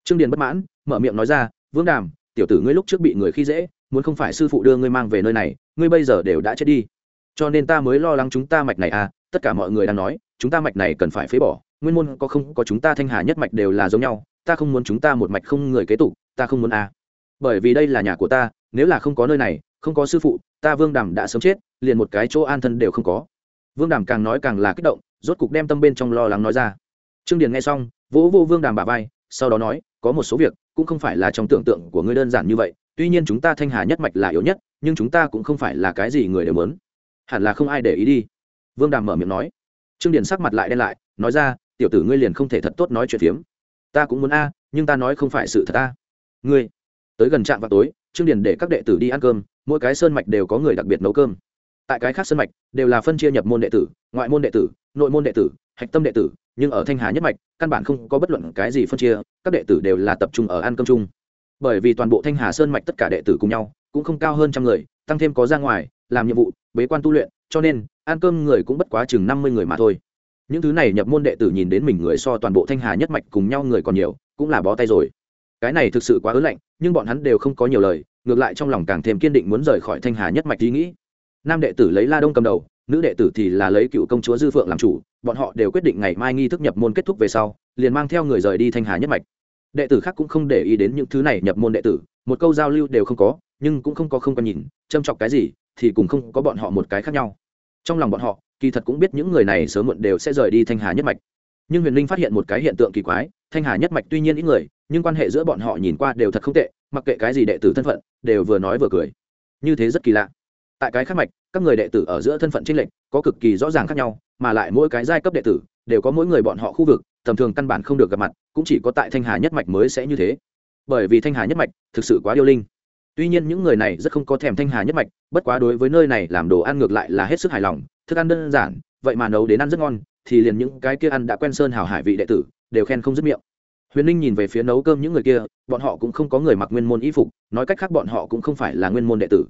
Trương điền bất mãn, mở miệng nói ra, vương đàm tiểu tử ngươi lúc trước bị người khi dễ, muốn không phải sư phụ đưa ngươi mang về nơi này, ngươi bây giờ đều đã chết đi. Cho nên ta mới lo lắng chúng ta mạch này à tất cả mọi người đang nói, chúng ta mạch này cần phải phế bỏ, nguyên môn có không có chúng ta thanh hà nhất mạch đều là giống nhau, ta không muốn chúng ta một mạch không người kế tục, ta không muốn à. bởi vì đây là nhà của ta, nếu là không có nơi này, không có sư phụ, ta vương đàm đã sớm chết, liền một cái chỗ an thân đều không có. Vương đàm càng nói càng là kích động, rốt cục đem tâm bên trong lo lắng nói ra. Trương điền nghe xong, vỗ vô vương đàm bà vai sau đó nói, có một số việc, cũng không phải là trong tưởng tượng của ngươi đơn giản như vậy, tuy nhiên chúng ta thanh hà nhất mạch là yếu nhất, nhưng chúng ta cũng không phải là cái gì người đều muốn. Hẳn là không ai để ý đi. Vương đàm mở miệng nói. Trương điền sắc mặt lại đen lại, nói ra, tiểu tử ngươi liền không thể thật tốt nói chuyện phiếm. Ta cũng muốn a, nhưng ta nói không phải sự thật a. Ngươi, tới gần trạm vào tối, trương điền để các đệ tử đi ăn cơm, mỗi cái sơn mạch đều có người đặc biệt nấu cơm. Tại cái khác sơn mạch, đều là phân chia nhập môn đệ tử, ngoại môn đệ tử, nội môn đệ tử, hạch tâm đệ tử nhưng ở thanh hà nhất mạch, căn bản không có bất luận cái gì phân chia, các đệ tử đều là tập trung ở ăn cơm chung. Bởi vì toàn bộ thanh hà sơn mạch tất cả đệ tử cùng nhau, cũng không cao hơn trăm người, tăng thêm có ra ngoài, làm nhiệm vụ, bế quan tu luyện, cho nên, ăn cơm người cũng bất quá chừng năm mươi người mà thôi. Những thứ này nhập môn đệ tử nhìn đến mình người so toàn bộ thanh hà nhất mạch cùng nhau người còn nhiều, cũng là bó tay rồi. Cái này thực sự quá ớn lạnh, nhưng bọn hắn đều không có nhiều lời, ngược lại trong lòng càng thêm kiên định muốn rời khỏi thanh hà nhất mạch ý nghĩ. Nam đệ tử lấy la đông cầm đầu nữ đệ tử thì là lấy cựu công chúa dư phượng làm chủ, bọn họ đều quyết định ngày mai nghi thức nhập môn kết thúc về sau, liền mang theo người rời đi thanh hà nhất mạch. Đệ tử khác cũng không để ý đến những thứ này nhập môn đệ tử, một câu giao lưu đều không có, nhưng cũng không có không còn nhìn, châm chọc cái gì thì cũng không có bọn họ một cái khác nhau. Trong lòng bọn họ, kỳ thật cũng biết những người này sớm muộn đều sẽ rời đi thanh hà nhất mạch. Nhưng huyền linh phát hiện một cái hiện tượng kỳ quái, thanh hà nhất mạch tuy nhiên ít người, nhưng quan hệ giữa bọn họ nhìn qua đều thật không tệ, mặc kệ cái gì đệ tử thân phận, đều vừa nói vừa cười. Như thế rất kỳ lạ tại cái khác mạch, các người đệ tử ở giữa thân phận tranh lệnh có cực kỳ rõ ràng khác nhau, mà lại mỗi cái giai cấp đệ tử đều có mỗi người bọn họ khu vực, tầm thường căn bản không được gặp mặt, cũng chỉ có tại thanh hà nhất mạch mới sẽ như thế. Bởi vì thanh hà nhất mạch thực sự quá yêu linh. Tuy nhiên những người này rất không có thèm thanh hà nhất mạch, bất quá đối với nơi này làm đồ ăn ngược lại là hết sức hài lòng, thức ăn đơn giản, vậy mà nấu đến ăn rất ngon, thì liền những cái kia ăn đã quen sơn hào hải vị đệ tử đều khen không dứt miệng. Huyền ninh nhìn về phía nấu cơm những người kia, bọn họ cũng không có người mặc nguyên môn y phục, nói cách khác bọn họ cũng không phải là nguyên môn đệ tử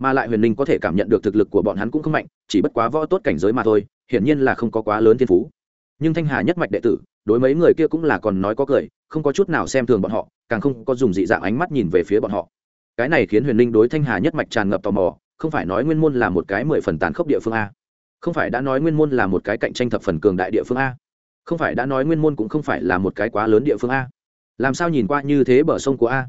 mà lại huyền ninh có thể cảm nhận được thực lực của bọn hắn cũng không mạnh, chỉ bất quá võ tốt cảnh giới mà thôi, hiển nhiên là không có quá lớn thiên phú. Nhưng thanh hà nhất mạch đệ tử, đối mấy người kia cũng là còn nói có cười, không có chút nào xem thường bọn họ, càng không có dùng dị dạng ánh mắt nhìn về phía bọn họ. Cái này khiến huyền ninh đối thanh hà nhất mạch tràn ngập tò mò, không phải nói nguyên môn là một cái mười phần tàn khốc địa phương a. Không phải đã nói nguyên môn là một cái cạnh tranh thập phần cường đại địa phương a. Không phải đã nói nguyên môn cũng không phải là một cái quá lớn địa phương a. Làm sao nhìn qua như thế bờ sông của a?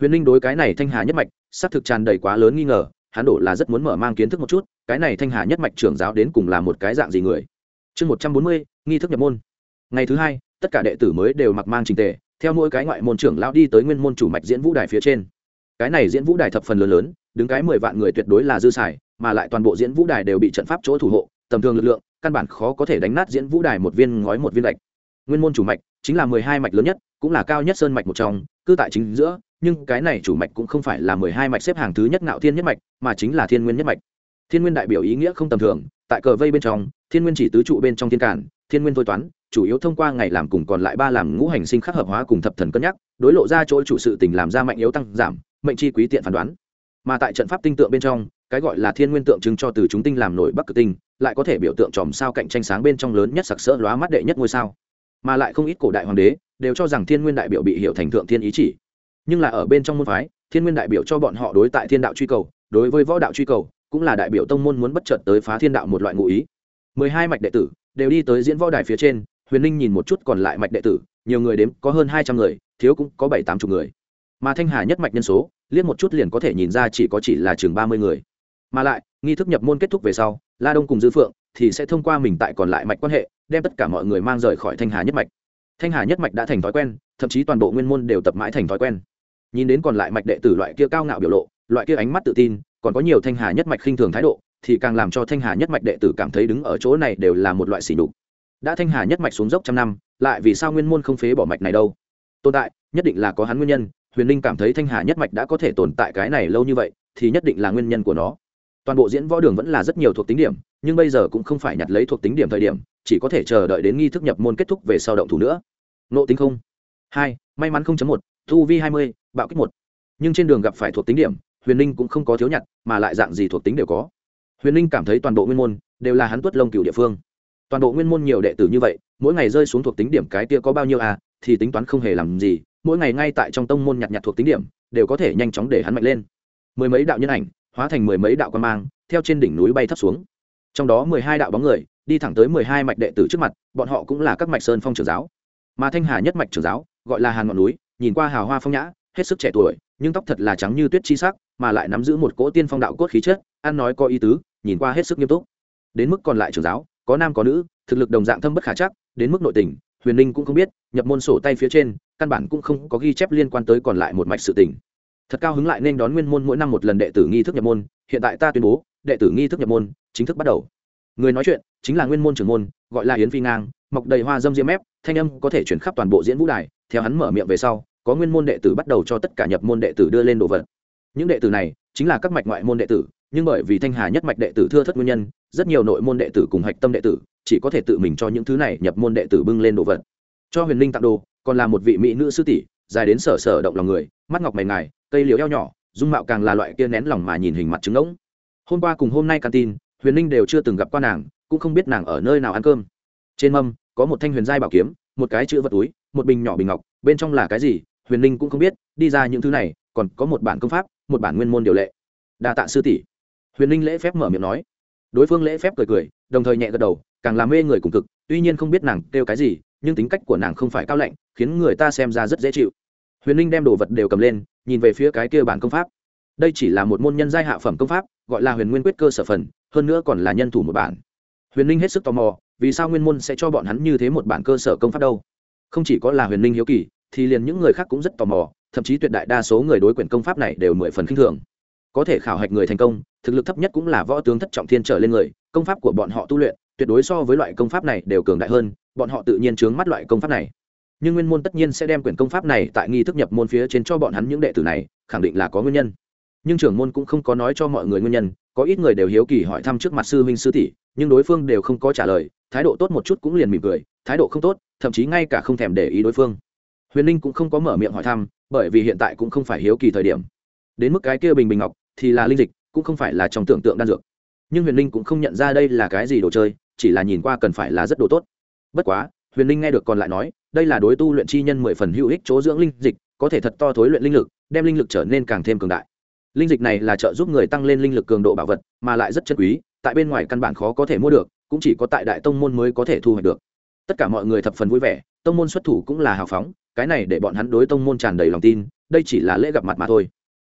Huyền ninh đối cái này thanh hà nhất mạch, xác thực tràn đầy quá lớn nghi ngờ hắn đổ là rất muốn mở mang kiến thức một chút, cái này thanh hà nhất mạch trưởng giáo đến cùng là một cái dạng gì người? Chương một trăm bốn mươi, nghi thức nhập môn. Ngày thứ hai, tất cả đệ tử mới đều mặc mang trình tề, theo mỗi cái ngoại môn trưởng lão đi tới nguyên môn chủ mạch diễn vũ đài phía trên. Cái này diễn vũ đài thập phần lớn lớn, đứng cái mười vạn người tuyệt đối là dư xài, mà lại toàn bộ diễn vũ đài đều bị trận pháp chỗ thủ hộ, tầm thường lực lượng, căn bản khó có thể đánh nát diễn vũ đài một viên ngói một viên lạch nguyên môn chủ mạch chính là mười hai mạch lớn nhất, cũng là cao nhất sơn mạch một trong cư tại chính giữa nhưng cái này chủ mạch cũng không phải là mười hai mạch xếp hàng thứ nhất ngạo thiên nhất mạch, mà chính là thiên nguyên nhất mạch. Thiên nguyên đại biểu ý nghĩa không tầm thường, tại cờ vây bên trong, thiên nguyên chỉ tứ trụ bên trong thiên cản thiên nguyên thôi toán, chủ yếu thông qua ngày làm cùng còn lại ba làm ngũ hành sinh khắc hợp hóa cùng thập thần cân nhắc, đối lộ ra chỗ chủ sự tình làm ra mạnh yếu tăng giảm, mệnh chi quý tiện phán đoán. Mà tại trận pháp tinh tượng bên trong, cái gọi là thiên nguyên tượng trưng cho từ chúng tinh làm nổi bắc cực tinh, lại có thể biểu tượng chòm sao cạnh tranh sáng bên trong lớn nhất sặc sỡ lóa mắt đệ nhất ngôi sao. Mà lại không ít cổ đại hoàng đế, đều cho rằng thiên nguyên đại biểu bị hiểu thành thượng thiên ý chỉ nhưng là ở bên trong môn phái, thiên nguyên đại biểu cho bọn họ đối tại thiên đạo truy cầu, đối với võ đạo truy cầu, cũng là đại biểu tông môn muốn bất chợt tới phá thiên đạo một loại ngụ ý. Mười hai mạch đệ tử đều đi tới diễn võ đài phía trên, huyền ninh nhìn một chút còn lại mạch đệ tử, nhiều người đếm, có hơn hai trăm người, thiếu cũng có bảy tám chục người. Mà thanh hà nhất mạch nhân số, liếc một chút liền có thể nhìn ra chỉ có chỉ là chừng ba mươi người. Mà lại, nghi thức nhập môn kết thúc về sau, la đông cùng dư phượng thì sẽ thông qua mình tại còn lại mạch quan hệ, đem tất cả mọi người mang rời khỏi thanh hà nhất mạch. Thanh hà nhất mạch đã thành thói quen, thậm chí toàn bộ nguyên môn đều tập mãi thành thói quen nhìn đến còn lại mạch đệ tử loại kia cao ngạo biểu lộ, loại kia ánh mắt tự tin, còn có nhiều thanh hà nhất mạch khinh thường thái độ, thì càng làm cho thanh hà nhất mạch đệ tử cảm thấy đứng ở chỗ này đều là một loại xỉ đục đã thanh hà nhất mạch xuống dốc trăm năm, lại vì sao nguyên môn không phế bỏ mạch này đâu? Tồn tại, nhất định là có hắn nguyên nhân, huyền linh cảm thấy thanh hà nhất mạch đã có thể tồn tại cái này lâu như vậy, thì nhất định là nguyên nhân của nó. Toàn bộ diễn võ đường vẫn là rất nhiều thuộc tính điểm, nhưng bây giờ cũng không phải nhặt lấy thuộc tính điểm thời điểm, chỉ có thể chờ đợi đến nghi thức nhập môn kết thúc về sau động thủ nữa. Nộ tính không? Hai, may mắn không chấm một, thu vi hai mươi bạo kích một. Nhưng trên đường gặp phải thuộc tính điểm, huyền ninh cũng không có thiếu nhặt, mà lại dạng gì thuộc tính đều có. Huyền ninh cảm thấy toàn bộ nguyên môn đều là hắn tuất lông cựu địa phương. Toàn bộ nguyên môn nhiều đệ tử như vậy, mỗi ngày rơi xuống thuộc tính điểm cái kia có bao nhiêu à thì tính toán không hề làm gì, mỗi ngày ngay tại trong tông môn nhặt nhặt thuộc tính điểm, đều có thể nhanh chóng để hắn mạnh lên. Mười mấy đạo nhân ảnh, hóa thành mười mấy đạo quan mang, theo trên đỉnh núi bay thấp xuống. Trong đó mười hai đạo bóng người, đi thẳng tới mười hai mạch đệ tử trước mặt, bọn họ cũng là các mạch sơn phong trưởng giáo. Mà thanh hà nhất mạch trưởng giáo, gọi là hàn ngọn núi, nhìn qua hào hoa phong nhã hết sức trẻ tuổi nhưng tóc thật là trắng như tuyết chi sắc mà lại nắm giữ một cỗ tiên phong đạo cốt khí chất ăn nói có ý tứ nhìn qua hết sức nghiêm túc. Đến mức còn lại trưởng giáo có nam có nữ thực lực đồng dạng thâm bất khả chắc đến mức nội tình huyền ninh cũng không biết nhập môn sổ tay phía trên căn bản cũng không có ghi chép liên quan tới còn lại một mạch sự tình. Thật cao hứng lại nên đón nguyên môn mỗi năm một lần đệ tử nghi thức nhập môn hiện tại ta tuyên bố đệ tử nghi thức nhập môn chính thức bắt đầu. Người nói chuyện chính là nguyên môn trưởng môn gọi là yến phi ngang mọc đầy hoa dâm diêm mép, thanh âm có thể chuyển khắp toàn bộ diễn vũ đài theo hắn mở miệng về sau có nguyên môn đệ tử bắt đầu cho tất cả nhập môn đệ tử đưa lên đồ vật. Những đệ tử này chính là các mạch ngoại môn đệ tử, nhưng bởi vì thanh hà nhất mạch đệ tử thưa thất nguyên nhân, rất nhiều nội môn đệ tử cùng hạch tâm đệ tử chỉ có thể tự mình cho những thứ này nhập môn đệ tử bưng lên đồ vật. Cho huyền linh tặng đồ, còn là một vị mỹ nữ sư tỷ, dài đến sở sở động lòng người, mắt ngọc mày ngài, cây liễu eo nhỏ, dung mạo càng là loại kia nén lòng mà nhìn hình mặt trứng ngỗng. Hôm qua cùng hôm nay can tin, huyền linh đều chưa từng gặp qua nàng, cũng không biết nàng ở nơi nào ăn cơm. Trên mâm, có một thanh huyền giai bảo kiếm, một cái chữ vật túi, một bình nhỏ bình ngọc, bên trong là cái gì huyền linh cũng không biết, đi ra những thứ này, còn có một bản công pháp, một bản nguyên môn điều lệ. Đa tạ sư tỷ. Huyền linh lễ phép mở miệng nói. Đối phương lễ phép cười cười, đồng thời nhẹ gật đầu, càng làm mê người cùng cực, tuy nhiên không biết nàng kêu cái gì, nhưng tính cách của nàng không phải cao lạnh, khiến người ta xem ra rất dễ chịu. Huyền linh đem đồ vật đều cầm lên, nhìn về phía cái kia bản công pháp. Đây chỉ là một môn nhân giai hạ phẩm công pháp, gọi là huyền nguyên quyết cơ sở phần, hơn nữa còn là nhân thủ một bản. Huyền linh hết sức tò mò, vì sao nguyên môn sẽ cho bọn hắn như thế một bản cơ sở công pháp đâu? Không chỉ có là huyền linh hiếu kỳ thì liền những người khác cũng rất tò mò, thậm chí tuyệt đại đa số người đối quyển công pháp này đều mười phần khinh thường. Có thể khảo hạch người thành công, thực lực thấp nhất cũng là võ tướng thất trọng thiên trở lên người, công pháp của bọn họ tu luyện, tuyệt đối so với loại công pháp này đều cường đại hơn, bọn họ tự nhiên chướng mắt loại công pháp này. Nhưng nguyên môn tất nhiên sẽ đem quyển công pháp này tại nghi thức nhập môn phía trên cho bọn hắn những đệ tử này, khẳng định là có nguyên nhân. Nhưng trưởng môn cũng không có nói cho mọi người nguyên nhân, có ít người đều hiếu kỳ hỏi thăm trước mặt sư huynh sư tỷ, nhưng đối phương đều không có trả lời, thái độ tốt một chút cũng liền mỉm cười, thái độ không tốt, thậm chí ngay cả không thèm để ý đối phương huyền ninh cũng không có mở miệng hỏi thăm, bởi vì hiện tại cũng không phải hiếu kỳ thời điểm. Đến mức cái kia bình bình ngọc thì là linh dịch, cũng không phải là trong tưởng tượng đan dược. Nhưng huyền ninh cũng không nhận ra đây là cái gì đồ chơi, chỉ là nhìn qua cần phải là rất đồ tốt. Bất quá, huyền ninh nghe được còn lại nói, đây là đối tu luyện chi nhân mười phần hữu ích chỗ dưỡng linh dịch, có thể thật to thối luyện linh lực, đem linh lực trở nên càng thêm cường đại. Linh dịch này là trợ giúp người tăng lên linh lực cường độ bảo vật, mà lại rất chân quý, tại bên ngoài căn bản khó có thể mua được, cũng chỉ có tại đại tông môn mới có thể thu hoạch được. Tất cả mọi người thập phần vui vẻ tông môn xuất thủ cũng là hào phóng, cái này để bọn hắn đối tông môn tràn đầy lòng tin, đây chỉ là lễ gặp mặt mà thôi.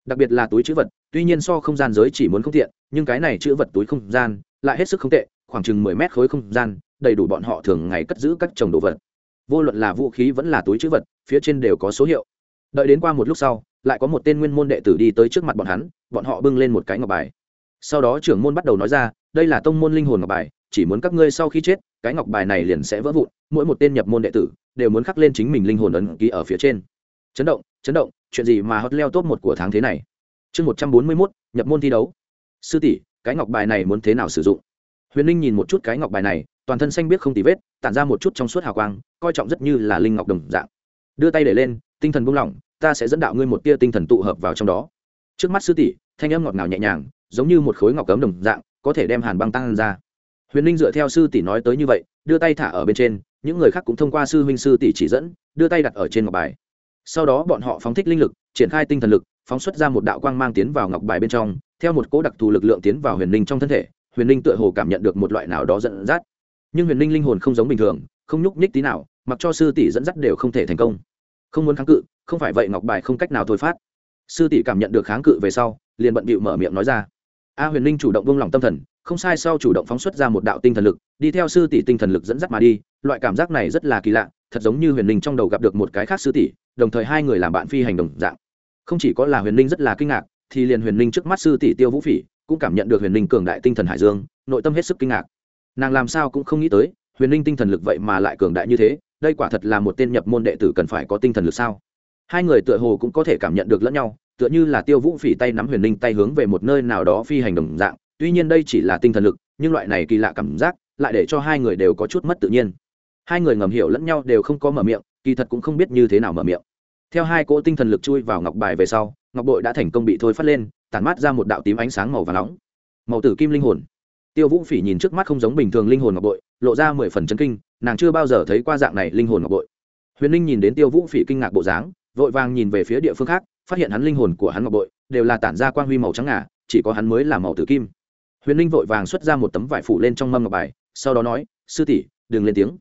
Đặc biệt là túi chữ vật, tuy nhiên so không gian giới chỉ muốn không tiện, nhưng cái này chữ vật túi không gian, lại hết sức không tệ, khoảng chừng mười mét khối không gian, đầy đủ bọn họ thường ngày cất giữ các chồng đồ vật. Vô luận là vũ khí vẫn là túi chữ vật, phía trên đều có số hiệu. Đợi đến qua một lúc sau, lại có một tên nguyên môn đệ tử đi tới trước mặt bọn hắn, bọn họ bưng lên một cái ngọc bài. Sau đó trưởng môn bắt đầu nói ra, đây là tông môn linh hồn ngọc bài, chỉ muốn các ngươi sau khi chết, cái ngọc bài này liền sẽ vỡ vụn, mỗi một tên nhập môn đệ tử đều muốn khắc lên chính mình linh hồn ấn ký ở phía trên. Chấn động chấn động, chuyện gì mà hot leo top một của tháng thế này? Chương một trăm bốn mươi mốt, nhập môn thi đấu. Sư tỷ, cái ngọc bài này muốn thế nào sử dụng? Huyền linh nhìn một chút cái ngọc bài này, toàn thân xanh biết không tì vết, tản ra một chút trong suốt hào quang, coi trọng rất như là linh ngọc đồng dạng. Đưa tay để lên, tinh thần buông lỏng, ta sẽ dẫn đạo ngươi một tia tinh thần tụ hợp vào trong đó. Trước mắt sư tỷ, thanh âm ngọt ngào nhẹ nhàng, giống như một khối ngọc cấm đồng dạng, có thể đem hàn băng tăng ra. Huyền linh dựa theo sư tỷ nói tới như vậy, đưa tay thả ở bên trên những người khác cũng thông qua sư huynh sư tỷ chỉ dẫn, đưa tay đặt ở trên ngọc bài. Sau đó bọn họ phóng thích linh lực, triển khai tinh thần lực, phóng xuất ra một đạo quang mang tiến vào ngọc bài bên trong, theo một cỗ đặc thù lực lượng tiến vào huyền ninh trong thân thể, huyền ninh tựa hồ cảm nhận được một loại nào đó dẫn dắt. Nhưng huyền ninh linh hồn không giống bình thường, không nhúc nhích tí nào, mặc cho sư tỷ dẫn dắt đều không thể thành công. Không muốn kháng cự, không phải vậy ngọc bài không cách nào thôi phát. Sư tỷ cảm nhận được kháng cự về sau, liền bận bịu mở miệng nói ra. A huyền ninh chủ động buông lỏng tâm thần không sai sau chủ động phóng xuất ra một đạo tinh thần lực, đi theo sư tỷ tinh thần lực dẫn dắt mà đi, loại cảm giác này rất là kỳ lạ, thật giống như huyền Linh trong đầu gặp được một cái khác sư tỷ, đồng thời hai người làm bạn phi hành đồng dạng. Không chỉ có là huyền Linh rất là kinh ngạc, thì liền huyền Linh trước mắt sư tỷ tiêu vũ phỉ cũng cảm nhận được huyền Linh cường đại tinh thần hải dương, nội tâm hết sức kinh ngạc. Nàng làm sao cũng không nghĩ tới, huyền Linh tinh thần lực vậy mà lại cường đại như thế, đây quả thật là một tên nhập môn đệ tử cần phải có tinh thần lực sao? Hai người tựa hồ cũng có thể cảm nhận được lẫn nhau, tựa như là tiêu vũ phỉ tay nắm huyền Linh tay hướng về một nơi nào đó phi hành đồng dạng tuy nhiên đây chỉ là tinh thần lực, nhưng loại này kỳ lạ cảm giác lại để cho hai người đều có chút mất tự nhiên. Hai người ngầm hiểu lẫn nhau đều không có mở miệng, kỳ thật cũng không biết như thế nào mở miệng. Theo hai cỗ tinh thần lực chui vào ngọc bài về sau, ngọc bội đã thành công bị thôi phát lên, tản mát ra một đạo tím ánh sáng màu và nóng. Màu tử kim linh hồn. Tiêu vũ phỉ nhìn trước mắt không giống bình thường linh hồn ngọc bội, lộ ra mười phần chân kinh, nàng chưa bao giờ thấy qua dạng này linh hồn ngọc bội. Huyền ninh nhìn đến tiêu vũ phỉ kinh ngạc bộ dáng, vội vàng nhìn về phía địa phương khác, phát hiện hắn linh hồn của hắn ngọc bội đều là tản ra quang huy màu trắng ngà, chỉ có hắn mới là màu tử kim huyền ninh vội vàng xuất ra một tấm vải phủ lên trong mâm ngọc bài, sau đó nói, sư tỷ, đừng lên tiếng.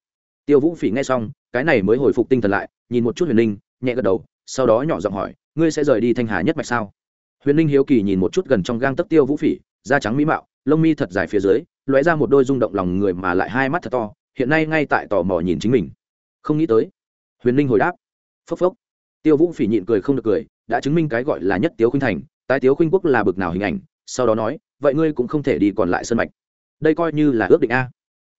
Tiêu vũ phỉ nghe xong, cái này mới hồi phục tinh thần lại, nhìn một chút huyền ninh, nhẹ gật đầu, sau đó nhỏ giọng hỏi, ngươi sẽ rời đi thanh hà nhất mạch sao? Huyền ninh hiếu kỳ nhìn một chút gần trong gang tấc tiêu vũ phỉ, da trắng mỹ mạo, lông mi thật dài phía dưới, lóe ra một đôi rung động lòng người mà lại hai mắt thật to, hiện nay ngay tại tò mò nhìn chính mình. Không nghĩ tới. Huyền ninh hồi đáp, phốc phốc. Tiêu vũ phỉ nhịn cười không được cười, đã chứng minh cái gọi là nhất tiếu khuynh thành, tái tiếu khuynh quốc là bực nào hình ảnh, sau đó nói vậy ngươi cũng không thể đi còn lại sân mạch. Đây coi như là ước định a.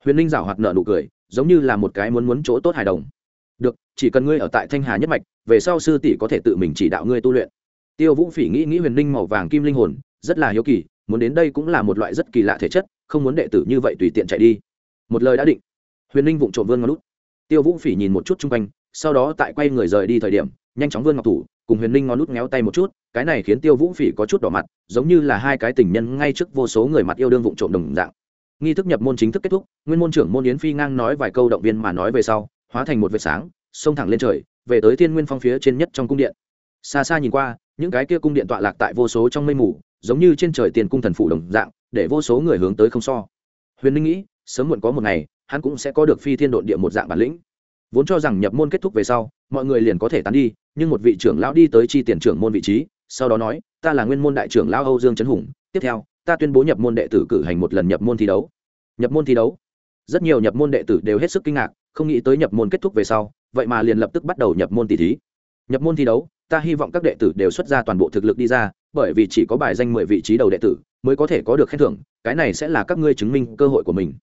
Huyền ninh giảo hoạt nợ nụ cười, giống như là một cái muốn muốn chỗ tốt hài đồng. Được, chỉ cần ngươi ở tại thanh hà nhất mạch, về sau sư tỷ có thể tự mình chỉ đạo ngươi tu luyện. Tiêu vũ phỉ nghĩ nghĩ huyền ninh màu vàng kim linh hồn, rất là hiếu kỳ, muốn đến đây cũng là một loại rất kỳ lạ thể chất, không muốn đệ tử như vậy tùy tiện chạy đi. Một lời đã định, huyền ninh vụng trộm vươn ngón lút tiêu vũ phỉ nhìn một chút chung quanh, sau đó tại quay người rời đi thời điểm, nhanh chóng vươn ngọc thủ cùng huyền ninh ngón nút ngéo tay một chút, cái này khiến tiêu vũ phỉ có chút đỏ mặt, giống như là hai cái tình nhân ngay trước vô số người mặt yêu đương vụng trộm đồng dạng. Nghi thức nhập môn chính thức kết thúc, nguyên môn trưởng môn yến phi ngang nói vài câu động viên mà nói về sau, hóa thành một vệt sáng, xông thẳng lên trời, về tới thiên nguyên phong phía trên nhất trong cung điện. Xa xa nhìn qua, những cái kia cung điện tọa lạc tại vô số trong mây mù, giống như trên trời tiền cung thần phủ đồng dạng, để vô số người hướng tới không so. Huyền ninh nghĩ, sớm muộn có một ngày, hắn cũng sẽ có được phi thiên độn địa một dạng bản lĩnh vốn cho rằng nhập môn kết thúc về sau, mọi người liền có thể tán đi, nhưng một vị trưởng lão đi tới chi tiền trưởng môn vị trí, sau đó nói, ta là nguyên môn đại trưởng lão âu dương trấn hùng, tiếp theo, ta tuyên bố nhập môn đệ tử cử hành một lần nhập môn thi đấu. Nhập môn thi đấu? Rất nhiều nhập môn đệ tử đều hết sức kinh ngạc, không nghĩ tới nhập môn kết thúc về sau, vậy mà liền lập tức bắt đầu nhập môn tỷ thí. Nhập môn thi đấu, ta hy vọng các đệ tử đều xuất ra toàn bộ thực lực đi ra, bởi vì chỉ có bài danh mười vị trí đầu đệ tử mới có thể có được khen thưởng, cái này sẽ là các ngươi chứng minh cơ hội của mình.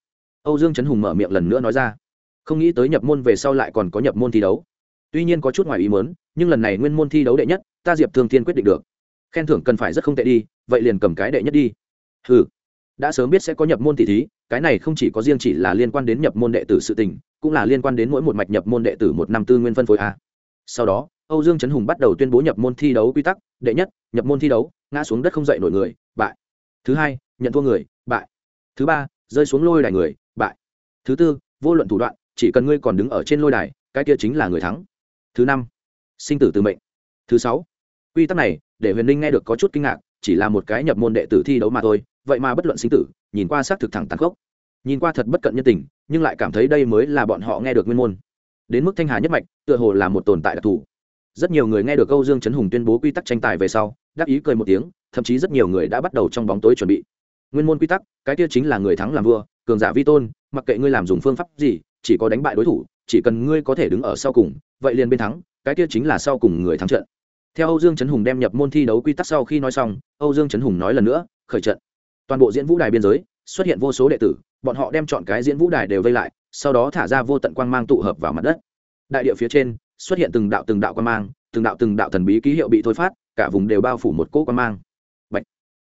Âu dương trấn hùng mở miệng lần nữa nói ra không nghĩ tới nhập môn về sau lại còn có nhập môn thi đấu. Tuy nhiên có chút ngoài ý mớn nhưng lần này nguyên môn thi đấu đệ nhất, ta diệp thương thiên quyết định được. Khen thưởng cần phải rất không tệ đi, vậy liền cầm cái đệ nhất đi. Ừ đã sớm biết sẽ có nhập môn tỷ thí, cái này không chỉ có riêng chỉ là liên quan đến nhập môn đệ tử sự tình, cũng là liên quan đến mỗi một mạch nhập môn đệ tử một năm tư nguyên phân phối a. Sau đó, âu dương trấn hùng bắt đầu tuyên bố nhập môn thi đấu quy tắc, đệ nhất, nhập môn thi đấu, ngã xuống đất không dậy nổi người, bại. Thứ hai, nhận thua người, bại. Thứ ba, rơi xuống lôi đài người, bại. Thứ tư, vô luận thủ đoạn chỉ cần ngươi còn đứng ở trên lôi đài, cái kia chính là người thắng. Thứ năm, sinh tử từ mệnh. Thứ sáu, quy tắc này, để huyền Ninh nghe được có chút kinh ngạc, chỉ là một cái nhập môn đệ tử thi đấu mà thôi, vậy mà bất luận sinh tử, nhìn qua xác thực thẳng tàn khốc. Nhìn qua thật bất cận nhân tình, nhưng lại cảm thấy đây mới là bọn họ nghe được nguyên môn. Đến mức thanh hà nhất mạch, tựa hồ là một tồn tại đặc thù. Rất nhiều người nghe được câu dương trấn hùng tuyên bố quy tắc tranh tài về sau, đắc ý cười một tiếng, thậm chí rất nhiều người đã bắt đầu trong bóng tối chuẩn bị. Nguyên môn quy tắc, cái kia chính là người thắng làm vua, cường giả vi tôn, mặc kệ ngươi làm dùng phương pháp gì chỉ có đánh bại đối thủ, chỉ cần ngươi có thể đứng ở sau cùng, vậy liền bên thắng, cái kia chính là sau cùng người thắng trận. Theo âu dương trấn hùng đem nhập môn thi đấu quy tắc sau khi nói xong, âu dương trấn hùng nói lần nữa, khởi trận. Toàn bộ diễn vũ đài biên giới, xuất hiện vô số đệ tử, bọn họ đem chọn cái diễn vũ đài đều vây lại, sau đó thả ra vô tận quang mang tụ hợp vào mặt đất. Đại địa phía trên, xuất hiện từng đạo từng đạo quang mang, từng đạo từng đạo thần bí ký hiệu bị thôi phát, cả vùng đều bao phủ một cỗ quang mang. Bạch.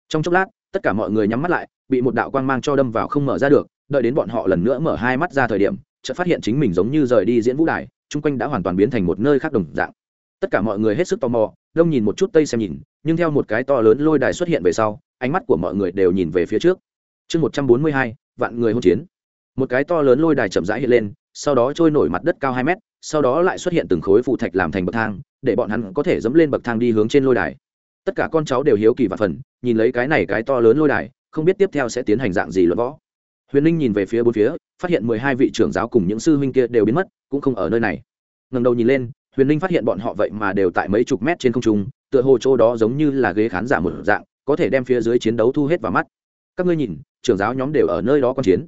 trong chốc lát, tất cả mọi người nhắm mắt lại, bị một đạo quang mang cho đâm vào không mở ra được, đợi đến bọn họ lần nữa mở hai mắt ra thời điểm chợt phát hiện chính mình giống như rời đi diễn vũ đài, chung quanh đã hoàn toàn biến thành một nơi khác đồng dạng. Tất cả mọi người hết sức tò mò, đông nhìn một chút tây xem nhìn, nhưng theo một cái to lớn lôi đài xuất hiện về sau, ánh mắt của mọi người đều nhìn về phía trước. Chương một trăm bốn mươi hai, vạn người hỗn chiến. Một cái to lớn lôi đài chậm rãi hiện lên, sau đó trôi nổi mặt đất cao hai mét, sau đó lại xuất hiện từng khối phụ thạch làm thành bậc thang, để bọn hắn có thể dẫm lên bậc thang đi hướng trên lôi đài. Tất cả con cháu đều hiếu kỳ và phần nhìn lấy cái này cái to lớn lôi đài, không biết tiếp theo sẽ tiến hành dạng gì luận võ huyền ninh nhìn về phía bốn phía, phát hiện mười hai vị trưởng giáo cùng những sư huynh kia đều biến mất, cũng không ở nơi này. Ngầm đầu nhìn lên, huyền ninh phát hiện bọn họ vậy mà đều tại mấy chục mét trên không trung, tựa hồ chỗ đó giống như là ghế khán giả một dạng, có thể đem phía dưới chiến đấu thu hết vào mắt. Các ngươi nhìn, trưởng giáo nhóm đều ở nơi đó con chiến.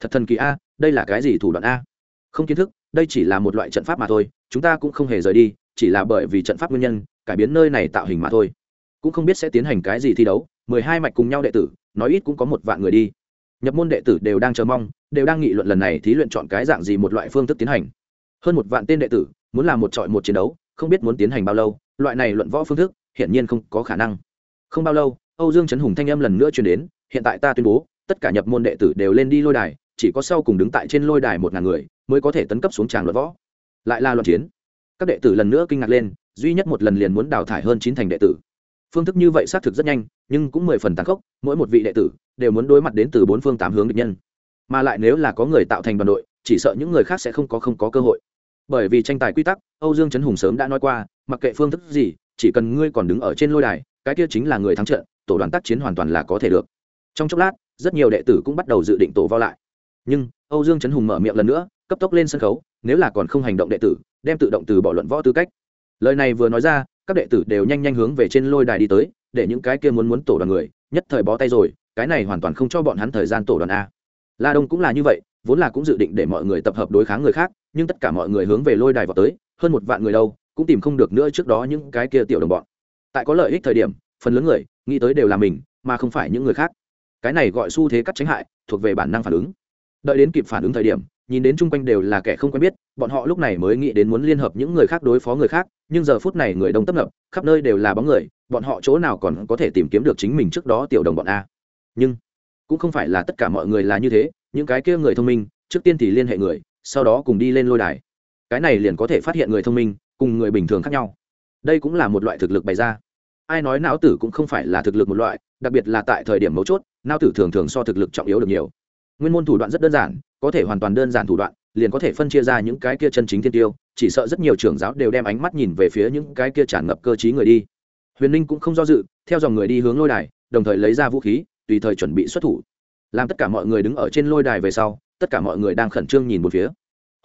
Thật thần kỳ a, đây là cái gì thủ đoạn a? Không kiến thức, đây chỉ là một loại trận pháp mà thôi, chúng ta cũng không hề rời đi, chỉ là bởi vì trận pháp nguyên nhân, cải biến nơi này tạo hình mà thôi. Cũng không biết sẽ tiến hành cái gì thi đấu, mười hai mạch cùng nhau đệ tử, nói ít cũng có một vạn người đi nhập môn đệ tử đều đang chờ mong, đều đang nghị luận lần này thí luyện chọn cái dạng gì một loại phương thức tiến hành. Hơn một vạn tên đệ tử, muốn làm một trọi một chiến đấu, không biết muốn tiến hành bao lâu, loại này luận võ phương thức, hiển nhiên không có khả năng. Không bao lâu, âu dương trấn hùng thanh âm lần nữa truyền đến, hiện tại ta tuyên bố, tất cả nhập môn đệ tử đều lên đi lôi đài, chỉ có sau cùng đứng tại trên lôi đài một ngàn người, mới có thể tấn cấp xuống tràng luận võ. Lại là luận chiến. Các đệ tử lần nữa kinh ngạc lên, duy nhất một lần liền muốn đào thải hơn chín thành đệ tử phương thức như vậy xác thực rất nhanh, nhưng cũng mười phần tàn khốc, mỗi một vị đệ tử đều muốn đối mặt đến từ bốn phương tám hướng địch nhân. Mà lại nếu là có người tạo thành đoàn đội, chỉ sợ những người khác sẽ không có không có cơ hội. Bởi vì tranh tài quy tắc, âu dương trấn hùng sớm đã nói qua, mặc kệ phương thức gì, chỉ cần ngươi còn đứng ở trên lôi đài, cái kia chính là người thắng trận, tổ đoàn tác chiến hoàn toàn là có thể được. Trong chốc lát, rất nhiều đệ tử cũng bắt đầu dự định tổ vào lại. Nhưng, âu dương trấn hùng mở miệng lần nữa, cấp tốc lên sân khấu, nếu là còn không hành động đệ tử, đem tự động từ bỏ luận võ tư cách. Lời này vừa nói ra các đệ tử đều nhanh nhanh hướng về trên lôi đài đi tới, để những cái kia muốn muốn tổ đoàn người, nhất thời bó tay rồi, cái này hoàn toàn không cho bọn hắn thời gian tổ đoàn a. La đông cũng là như vậy, vốn là cũng dự định để mọi người tập hợp đối kháng người khác, nhưng tất cả mọi người hướng về lôi đài vào tới, hơn một vạn người đâu, cũng tìm không được nữa trước đó những cái kia tiểu đồng bọn. Tại có lợi ích thời điểm, phần lớn người, nghĩ tới đều là mình, mà không phải những người khác. Cái này gọi xu thế cắt tránh hại, thuộc về bản năng phản ứng. Đợi đến kịp phản ứng thời điểm, nhìn đến chung quanh đều là kẻ không quen biết, bọn họ lúc này mới nghĩ đến muốn liên hợp những người khác đối phó người khác nhưng giờ phút này người đông tấp nập, khắp nơi đều là bóng người, bọn họ chỗ nào còn có thể tìm kiếm được chính mình trước đó tiểu đồng bọn a. Nhưng, cũng không phải là tất cả mọi người là như thế, những cái kia người thông minh, trước tiên thì liên hệ người, sau đó cùng đi lên lôi đài. Cái này liền có thể phát hiện người thông minh, cùng người bình thường khác nhau. Đây cũng là một loại thực lực bày ra. Ai nói não tử cũng không phải là thực lực một loại, đặc biệt là tại thời điểm mấu chốt, não tử thường thường so thực lực trọng yếu được nhiều. Nguyên môn thủ đoạn rất đơn giản, có thể hoàn toàn đơn giản thủ đoạn liền có thể phân chia ra những cái kia chân chính thiên tiêu, chỉ sợ rất nhiều trưởng giáo đều đem ánh mắt nhìn về phía những cái kia tràn ngập cơ t người đi. Huyền ninh cũng không do dự, theo dòng người đi hướng lôi đài, đồng thời lấy ra vũ khí, tùy thời chuẩn bị xuất thủ. Làm tất cả mọi người đứng ở trên lôi đài về sau, tất cả mọi người đang khẩn trương nhìn một phía.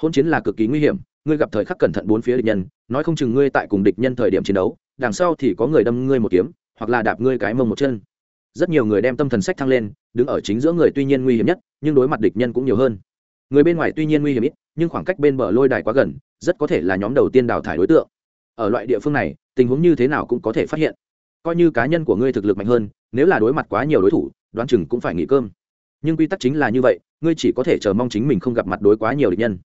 Hôn chiến là cực kỳ nguy hiểm, ngươi gặp thời khắc cẩn thận bốn phía địch nhân, nói không chừng ngươi tại cùng địch nhân thời điểm chiến đấu, đằng sau thì có người đâm ngươi một kiếm, hoặc là đạp ngươi cái mông một chân. Rất nhiều người đem tâm thần sách thăng lên, đứng ở chính giữa người tuy nhiên nguy hiểm nhất, nhưng đối mặt địch nhân cũng nhiều hơn người bên ngoài tuy nhiên nguy hiểm ít, nhưng khoảng cách bên bờ lôi đài quá gần, rất có thể là nhóm đầu tiên đào thải đối tượng. Ở loại địa phương này, tình huống như thế nào cũng có thể phát hiện. Coi như cá nhân của ngươi thực lực mạnh hơn, nếu là đối mặt quá nhiều đối thủ, đoán chừng cũng phải nghỉ cơm. Nhưng quy tắc chính là như vậy, ngươi chỉ có thể chờ mong chính mình không gặp mặt đối quá nhiều địch nhân.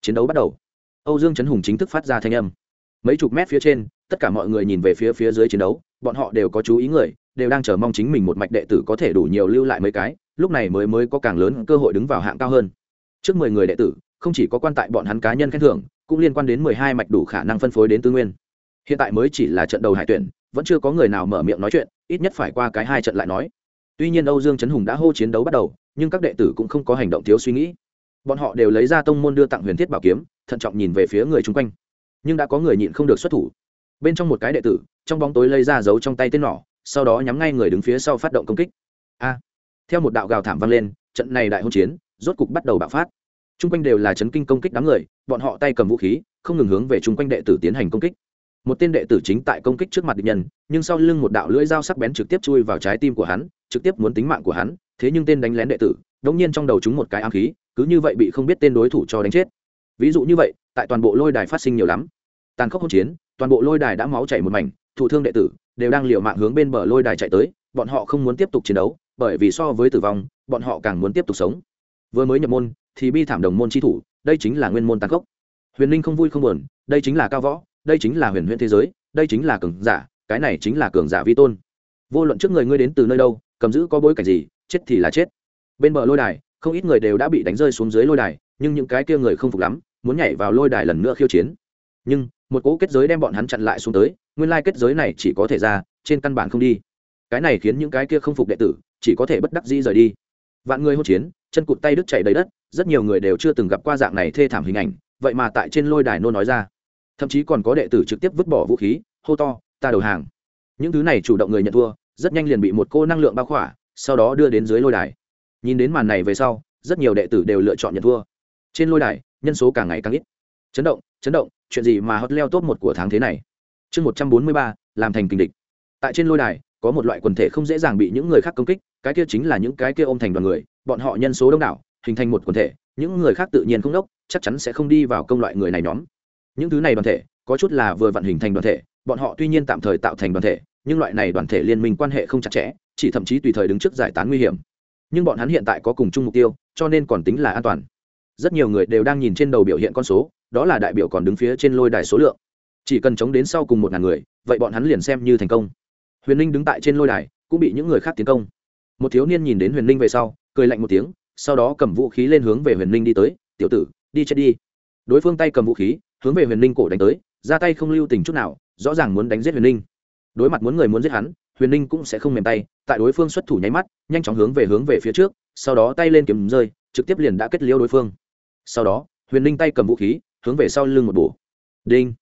Chiến đấu bắt đầu. Âu dương trấn hùng chính thức phát ra thanh âm. Mấy chục mét phía trên, tất cả mọi người nhìn về phía phía dưới chiến đấu, bọn họ đều có chú ý người, đều đang chờ mong chính mình một mạch đệ tử có thể đủ nhiều lưu lại mấy cái, lúc này mới mới có càng lớn cơ hội đứng vào hạng cao hơn trước mười người đệ tử, không chỉ có quan tại bọn hắn cá nhân khen thưởng, cũng liên quan đến mười hai mạch đủ khả năng phân phối đến tư nguyên. Hiện tại mới chỉ là trận đầu hải tuyển, vẫn chưa có người nào mở miệng nói chuyện, ít nhất phải qua cái hai trận lại nói. Tuy nhiên âu dương trấn hùng đã hô chiến đấu bắt đầu, nhưng các đệ tử cũng không có hành động thiếu suy nghĩ. Bọn họ đều lấy ra tông môn đưa tặng huyền thiết bảo kiếm, thận trọng nhìn về phía người chung quanh. Nhưng đã có người nhịn không được xuất thủ. Bên trong một cái đệ tử, trong bóng tối lấy ra giấu trong tay tên nỏ, sau đó nhắm ngay người đứng phía sau phát động công kích. A! Theo một đạo gào thảm vang lên, trận này đại hôn chiến rốt cục bắt đầu bạo phát. Trung quanh đều là chấn kinh công kích đám người, bọn họ tay cầm vũ khí, không ngừng hướng về chung quanh đệ tử tiến hành công kích. Một tên đệ tử chính tại công kích trước mặt địch nhân, nhưng sau lưng một đạo lưỡi dao sắc bén trực tiếp chui vào trái tim của hắn, trực tiếp muốn tính mạng của hắn, thế nhưng tên đánh lén đệ tử đống nhiên trong đầu chúng một cái ám khí, cứ như vậy bị không biết tên đối thủ cho đánh chết. Ví dụ như vậy, tại toàn bộ lôi đài phát sinh nhiều lắm. Tàn khốc hỗn chiến, toàn bộ lôi đài đã máu chảy một mảnh, thụ thương đệ tử đều đang liều mạng hướng bên bờ lôi đài chạy tới, bọn họ không muốn tiếp tục chiến đấu, bởi vì so với tử vong, bọn họ càng muốn tiếp tục sống vừa mới nhập môn thì bi thảm đồng môn chi thủ, đây chính là nguyên môn tàn khốc. Huyền linh không vui không buồn, đây chính là cao võ, đây chính là huyền huyền thế giới, đây chính là cường giả, cái này chính là cường giả vi tôn. Vô luận trước người ngươi đến từ nơi đâu, cầm giữ có bối cảnh gì, chết thì là chết. Bên bờ lôi đài, không ít người đều đã bị đánh rơi xuống dưới lôi đài, nhưng những cái kia người không phục lắm, muốn nhảy vào lôi đài lần nữa khiêu chiến. Nhưng, một cỗ kết giới đem bọn hắn chặn lại xuống tới, nguyên lai kết giới này chỉ có thể ra, trên căn bản không đi. Cái này khiến những cái kia không phục đệ tử, chỉ có thể bất đắc dĩ rời đi. Vạn người hỗn chiến chân cụt tay đứt chảy đầy đất, rất nhiều người đều chưa từng gặp qua dạng này thê thảm hình ảnh, vậy mà tại trên lôi đài nô nói ra. Thậm chí còn có đệ tử trực tiếp vứt bỏ vũ khí, hô to, ta đầu hàng. Những thứ này chủ động người nhận thua, rất nhanh liền bị một cô năng lượng bao khỏa, sau đó đưa đến dưới lôi đài. Nhìn đến màn này về sau, rất nhiều đệ tử đều lựa chọn nhận thua. Trên lôi đài, nhân số càng ngày càng ít. Chấn động chấn động, chuyện gì mà hot leo top một của tháng thế này? Chương một trăm bốn mươi ba, làm thành kình địch. Tại trên lôi đài, có một loại quần thể không dễ dàng bị những người khác công kích, cái kia chính là những cái kia ôm thành đoàn người bọn họ nhân số đông đảo, hình thành một quần thể, những người khác tự nhiên không đốc, chắc chắn sẽ không đi vào công loại người này nhóm. Những thứ này đoàn thể, có chút là vừa vận hình thành đoàn thể, bọn họ tuy nhiên tạm thời tạo thành đoàn thể, nhưng loại này đoàn thể liên minh quan hệ không chặt chẽ, chỉ thậm chí tùy thời đứng trước giải tán nguy hiểm. Nhưng bọn hắn hiện tại có cùng chung mục tiêu, cho nên còn tính là an toàn. Rất nhiều người đều đang nhìn trên đầu biểu hiện con số, đó là đại biểu còn đứng phía trên lôi đài số lượng. Chỉ cần chống đến sau cùng một ngàn người, vậy bọn hắn liền xem như thành công. Huyền ninh đứng tại trên lôi đài, cũng bị những người khác tiến công. Một thiếu niên nhìn đến huyền ninh về sau cười lạnh một tiếng, sau đó cầm vũ khí lên hướng về huyền ninh đi tới, tiểu tử, đi chết đi. Đối phương tay cầm vũ khí, hướng về huyền ninh cổ đánh tới, ra tay không lưu tình chút nào, rõ ràng muốn đánh giết huyền ninh. Đối mặt muốn người muốn giết hắn, huyền ninh cũng sẽ không mềm tay, tại đối phương xuất thủ nháy mắt, nhanh chóng hướng về hướng về phía trước, sau đó tay lên kiếm rơi, trực tiếp liền đã kết liêu đối phương. Sau đó, huyền ninh tay cầm vũ khí, hướng về sau lưng một bổ. Đinh!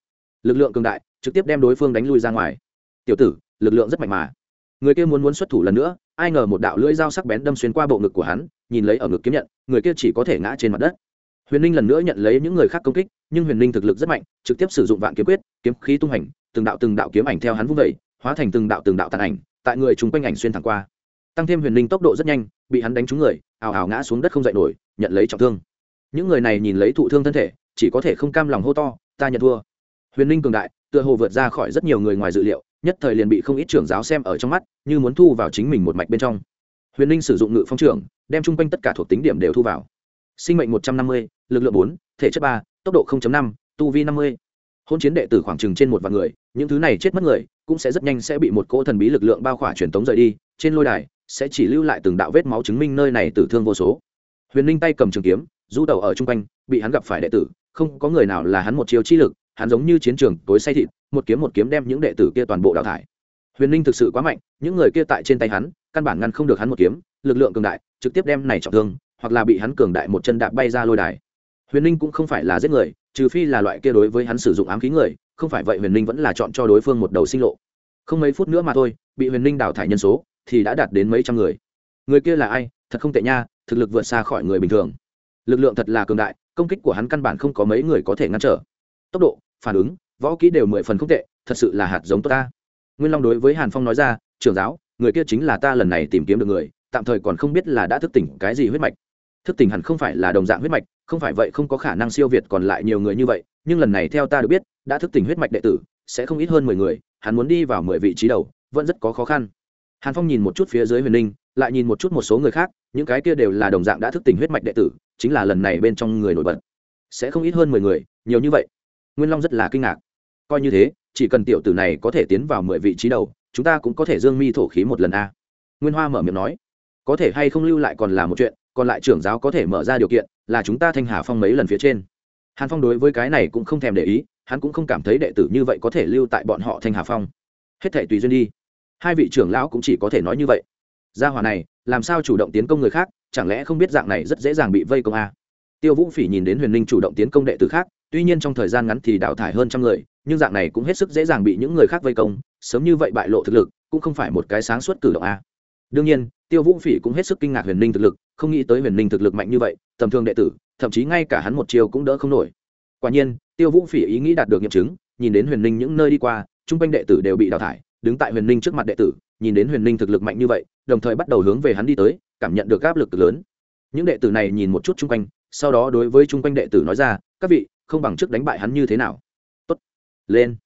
Lực lượng cường đại, trực tiếp đem đối phương đánh lui ra ngoài. Tiểu tử, lực lượng rất mạnh mà. Người kia muốn muốn xuất thủ lần nữa ai ngờ một đạo lưỡi dao sắc bén đâm xuyên qua bộ ngực của hắn, nhìn lấy ở ngực kiếm nhận, người kia chỉ có thể ngã trên mặt đất. Huyền ninh lần nữa nhận lấy những người khác công kích, nhưng huyền ninh thực lực rất mạnh, trực tiếp sử dụng vạn kiếm quyết, kiếm khí tung hành, từng đạo từng đạo kiếm ảnh theo hắn vung vẩy hóa thành từng đạo từng đạo tàn ảnh, tại người chúng quanh ảnh xuyên thẳng qua. Tăng thêm huyền ninh tốc độ rất nhanh, bị hắn đánh trúng người, ào ào ngã xuống đất không dậy nổi, nhận lấy trọng thương. Những người này nhìn lấy thụ thương thân thể, chỉ có thể không cam lòng hô to, ta nhận thua. Huyền ninh cường đại, tựa hồ vượt ra khỏi rất nhiều người ngoài dự liệu nhất thời liền bị không ít trưởng giáo xem ở trong mắt, như muốn thu vào chính mình một mạch bên trong. Huyền Linh sử dụng ngự phong trưởng, đem chung quanh tất cả thuộc tính điểm đều thu vào. Sinh mệnh một trăm năm mươi, lực lượng bốn, thể chất ba, tốc độ năm, tu vi năm mươi. Hôn chiến đệ tử khoảng chừng trên một vạn người, những thứ này chết mất người, cũng sẽ rất nhanh sẽ bị một cỗ thần bí lực lượng bao khỏa truyền tống rời đi, trên lôi đài sẽ chỉ lưu lại từng đạo vết máu chứng minh nơi này tử thương vô số. Huyền Linh tay cầm trường kiếm, du tàu ở chung quanh, bị hắn gặp phải đệ tử, không có người nào là hắn một chiêu chi lực hắn giống như chiến trường tối say thịt, một kiếm một kiếm đem những đệ tử kia toàn bộ đào thải. Huyền ninh thực sự quá mạnh, những người kia tại trên tay hắn, căn bản ngăn không được hắn một kiếm, lực lượng cường đại, trực tiếp đem này trọng thương, hoặc là bị hắn cường đại một chân đạp bay ra lôi đài. Huyền ninh cũng không phải là giết người, trừ phi là loại kia đối với hắn sử dụng ám khí người, không phải vậy huyền ninh vẫn là chọn cho đối phương một đầu sinh lộ. Không mấy phút nữa mà thôi, bị huyền ninh đào thải nhân số thì đã đạt đến mấy trăm người. Người kia là ai? Thật không tệ nha, thực lực vượt xa khỏi người bình thường. Lực lượng thật là cường đại, công kích của hắn căn bản không có mấy người có thể ngăn trở. Tốc độ phản ứng, võ kỹ đều mười phần không tệ, thật sự là hạt giống tốt ta. Nguyên long đối với hàn phong nói ra, trưởng giáo, người kia chính là ta lần này tìm kiếm được người, tạm thời còn không biết là đã thức tỉnh cái gì huyết mạch. Thức tỉnh hẳn không phải là đồng dạng huyết mạch, không phải vậy không có khả năng siêu việt còn lại nhiều người như vậy, nhưng lần này theo ta được biết, đã thức tỉnh huyết mạch đệ tử, sẽ không ít hơn mười người, hắn muốn đi vào mười vị trí đầu, vẫn rất có khó khăn. Hàn phong nhìn một chút phía dưới huyền ninh lại nhìn một chút một số người khác, những cái kia đều là đồng dạng đã thức tỉnh huyết mạch đệ tử, chính là lần này bên trong người nổi bật. Sẽ không ít hơn mười người, nhiều như vậy nguyên long rất là kinh ngạc. Coi như thế, chỉ cần tiểu tử này có thể tiến vào mười vị trí đầu, chúng ta cũng có thể dương mi thổ khí một lần a. Nguyên hoa mở miệng nói. Có thể hay không lưu lại còn là một chuyện, còn lại trưởng giáo có thể mở ra điều kiện, là chúng ta thanh hà phong mấy lần phía trên. Hàn phong đối với cái này cũng không thèm để ý, hắn cũng không cảm thấy đệ tử như vậy có thể lưu tại bọn họ thanh hà phong. Hết thể tùy duyên đi. Hai vị trưởng lão cũng chỉ có thể nói như vậy. Gia hòa này, làm sao chủ động tiến công người khác, chẳng lẽ không biết dạng này rất dễ dàng bị vây công a? Tiêu vũ phỉ nhìn đến huyền ninh chủ động tiến công đệ tử khác tuy nhiên trong thời gian ngắn thì đào thải hơn trăm người, nhưng dạng này cũng hết sức dễ dàng bị những người khác vây công, sớm như vậy bại lộ thực lực, cũng không phải một cái sáng suốt cử động a. Đương nhiên, tiêu vũ phỉ cũng hết sức kinh ngạc huyền ninh thực lực, không nghĩ tới huyền ninh thực lực mạnh như vậy, tầm thường đệ tử, thậm chí ngay cả hắn một chiều cũng đỡ không nổi. Quả nhiên, tiêu vũ phỉ ý nghĩ đạt được nghiệm chứng, nhìn đến huyền ninh những nơi đi qua chung quanh đệ tử đều bị đào thải, đứng tại huyền ninh trước mặt đệ tử, nhìn đến huyền ninh thực lực mạnh như vậy, đồng thời bắt đầu hướng về hắn đi tới, cảm nhận được áp lực lớn. Những đệ tử này nhìn một chút chung quanh, sau đó đối với chung quanh đệ tử nói ra, các vị không bằng trước đánh bại hắn như thế nào. Tốt. Lên.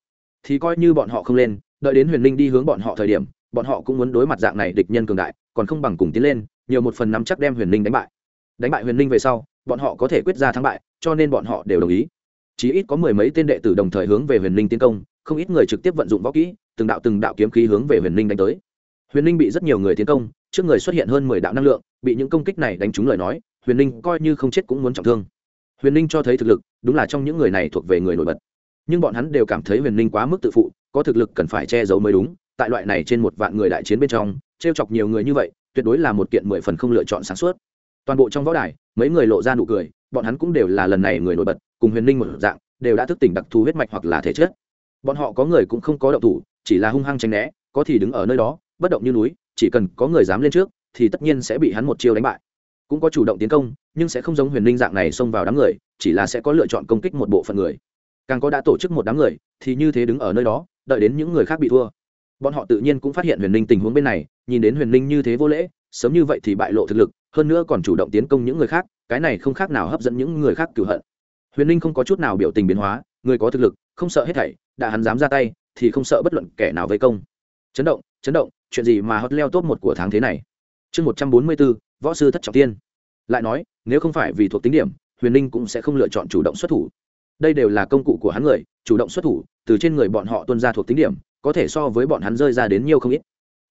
Thì coi như bọn họ không lên, đợi đến huyền ninh đi hướng bọn họ thời điểm, bọn họ cũng muốn đối mặt dạng này địch nhân cường đại, còn không bằng cùng tiến lên, nhiều một phần nắm chắc đem huyền ninh đánh bại. Đánh bại huyền ninh về sau, bọn họ có thể quyết ra thắng bại, cho nên bọn họ đều đồng ý. Chí ít có mười mấy tên đệ tử đồng thời hướng về huyền ninh tiến công, không ít người trực tiếp vận dụng võ kỹ, từng đạo từng đạo kiếm khí hướng về huyền ninh đánh tới. Huyền ninh bị rất nhiều người tiến công, trước người xuất hiện hơn mười đạo năng lượng, bị những công kích này đánh trúng lời nói, huyền ninh coi như không chết cũng muốn trọng thương huyền ninh cho thấy thực lực, đúng là trong những người này thuộc về người nổi bật. Nhưng bọn hắn đều cảm thấy huyền ninh quá mức tự phụ, có thực lực cần phải che giấu mới đúng, tại loại này trên một vạn người đại chiến bên trong t r e o chọc nhiều người như vậy, tuyệt đối là một kiện mười phần không lựa chọn sáng suốt. Toàn bộ trong võ đài, mấy người lộ ra nụ cười, bọn hắn cũng đều là lần này người nổi bật, cùng huyền ninh một dạng, đều đã thức tỉnh đặc thù huyết mạch hoặc là thể chất. Bọn họ có người cũng không có động thủ, chỉ là hung hăng tránh né, có thì đứng ở nơi đó, bất động như núi, chỉ cần có người dám lên trước, thì tất nhiên sẽ bị hắn một chiêu đánh bại cũng có chủ động tiến công, nhưng sẽ không giống huyền linh dạng này xông vào đám người, chỉ là sẽ có lựa chọn công kích một bộ phận người. Càng có đã tổ chức một đám người, thì như thế đứng ở nơi đó, đợi đến những người khác bị thua. Bọn họ tự nhiên cũng phát hiện huyền linh tình huống bên này, nhìn đến huyền linh như thế vô lễ, sớm như vậy thì bại lộ thực lực, hơn nữa còn chủ động tiến công những người khác, cái này không khác nào hấp dẫn những người khác cửu hận. Huyền linh không có chút nào biểu tình biến hóa, người có thực lực, không sợ hết thảy, đã hắn dám ra tay, thì không sợ bất luận kẻ nào vây công. Chấn động chấn động, chuyện gì mà hất leo top một của tháng thế này? Chương một trăm bốn mươi bốn võ sư thất trọng tiên. Lại nói, nếu không phải vì thuộc tính điểm, huyền ninh cũng sẽ không lựa chọn chủ động xuất thủ. Đây đều là công cụ của hắn người, chủ động xuất thủ, từ trên người bọn họ tuân ra thuộc tính điểm, có thể so với bọn hắn rơi ra đến nhiều không ít.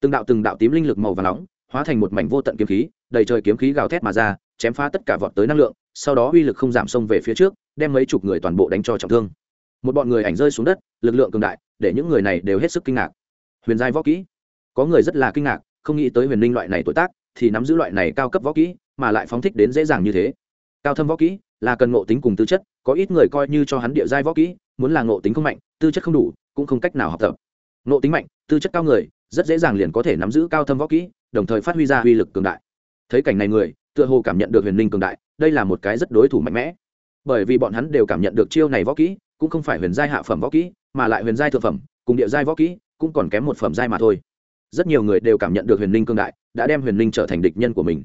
Từng đạo từng đạo tím linh lực màu và nóng, hóa thành một mảnh vô tận kiếm khí, đầy trời kiếm khí gào thét mà ra, chém phá tất cả vọt tới năng lượng, sau đó uy lực không giảm sông về phía trước, đem mấy chục người toàn bộ đánh cho trọng thương. Một bọn người ảnh rơi xuống đất, lực lượng cường đại, để những người này đều hết sức kinh ngạc. Huyền giai võ kỹ. Có người rất là kinh ngạc, không nghĩ tới huyền ninh loại này tuổi tác thì nắm giữ loại này cao cấp võ kỹ, mà lại phóng thích đến dễ dàng như thế. Cao thâm võ kỹ là cần ngộ tính cùng tư chất, có ít người coi như cho hắn địa giai võ kỹ, muốn là ngộ tính không mạnh, tư chất không đủ, cũng không cách nào học tập. Ngộ tính mạnh, tư chất cao người, rất dễ dàng liền có thể nắm giữ cao thâm võ kỹ, đồng thời phát huy ra uy lực cường đại. Thấy cảnh này người, tựa hồ cảm nhận được huyền linh cường đại, đây là một cái rất đối thủ mạnh mẽ. Bởi vì bọn hắn đều cảm nhận được chiêu này võ kỹ, cũng không phải huyền giai hạ phẩm võ kỹ, mà lại huyền giai thượng phẩm, cùng địa giai võ kỹ, cũng còn kém một phẩm giai mà thôi rất nhiều người đều cảm nhận được huyền Linh cương đại, đã đem huyền Linh trở thành địch nhân của mình.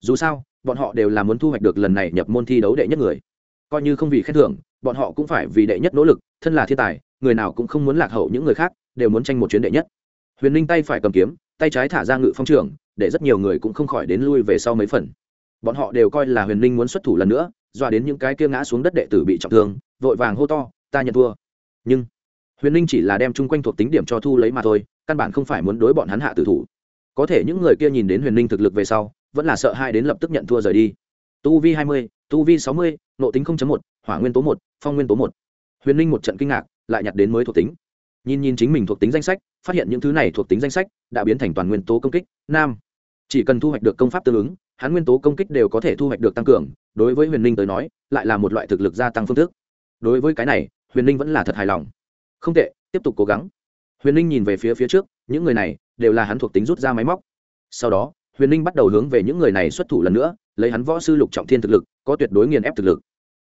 Dù sao, bọn họ đều là muốn thu hoạch được lần này nhập môn thi đấu đệ nhất người. Coi như không vì khen thưởng, bọn họ cũng phải vì đệ nhất nỗ lực, thân là thiên tài, người nào cũng không muốn lạc hậu những người khác, đều muốn tranh một chuyến đệ nhất. Huyền Linh tay phải cầm kiếm, tay trái thả ra ngự phong trường, để rất nhiều người cũng không khỏi đến lui về sau mấy phần. Bọn họ đều coi là huyền Linh muốn xuất thủ lần nữa dọa đến những cái kia ngã xuống đất đệ tử bị trọng thương, vội vàng hô to, ta nhận thua. Nhưng, huyền Linh chỉ là đem chung quanh thuộc tính điểm cho thu lấy mà thôi căn bản không phải muốn đối bọn hắn hạ tử thủ. Có thể những người kia nhìn đến huyền ninh thực lực về sau, vẫn là sợ hai đến lập tức nhận thua rời đi. Tu vi hai mươi, tu vi sáu mươi, nộ tính một, hỏa nguyên tố một, phong nguyên tố một. Huyền ninh một trận kinh ngạc, lại nhặt đến mới thuộc tính. Nhìn nhìn chính mình thuộc tính danh sách, phát hiện những thứ này thuộc tính danh sách đã biến thành toàn nguyên tố công kích, nam. Chỉ cần thu hoạch được công pháp tương ứng, hắn nguyên tố công kích đều có thể thu hoạch được tăng cường, đối với huyền ninh tới nói, lại là một loại thực lực gia tăng phương thức. Đối với cái này, huyền ninh vẫn là thật hài lòng. Không tệ, tiếp tục cố gắng huyền ninh nhìn về phía phía trước, những người này đều là hắn thuộc tính rút ra máy móc. Sau đó, huyền ninh bắt đầu hướng về những người này xuất thủ lần nữa, lấy hắn võ sư lục trọng thiên thực lực, có tuyệt đối nghiền ép thực lực.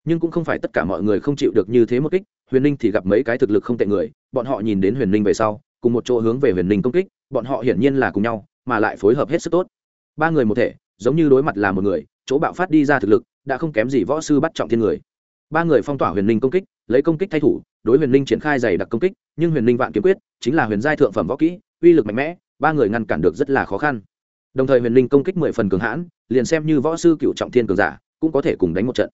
Nhưng cũng không phải tất cả mọi người không chịu được như thế một kích, huyền ninh thì gặp mấy cái thực lực không tệ người, bọn họ nhìn đến huyền ninh về sau, cùng một chỗ hướng về huyền ninh công kích, bọn họ hiển nhiên là cùng nhau, mà lại phối hợp hết sức tốt. Ba người một thể, giống như đối mặt là một người, chỗ bạo phát đi ra thực lực, đã không kém gì võ sư bắt trọng thiên người ba người phong tỏa huyền Linh công kích, lấy công kích thay thủ, đối huyền Linh triển khai dày đặc công kích, nhưng huyền Linh vạn kiếm quyết, chính là huyền giai thượng phẩm võ kỹ, uy lực mạnh mẽ, ba người ngăn cản được rất là khó khăn. Đồng thời huyền Linh công kích mười phần cường hãn, liền xem như võ sư cựu trọng thiên cường giả, cũng có thể cùng đánh một trận.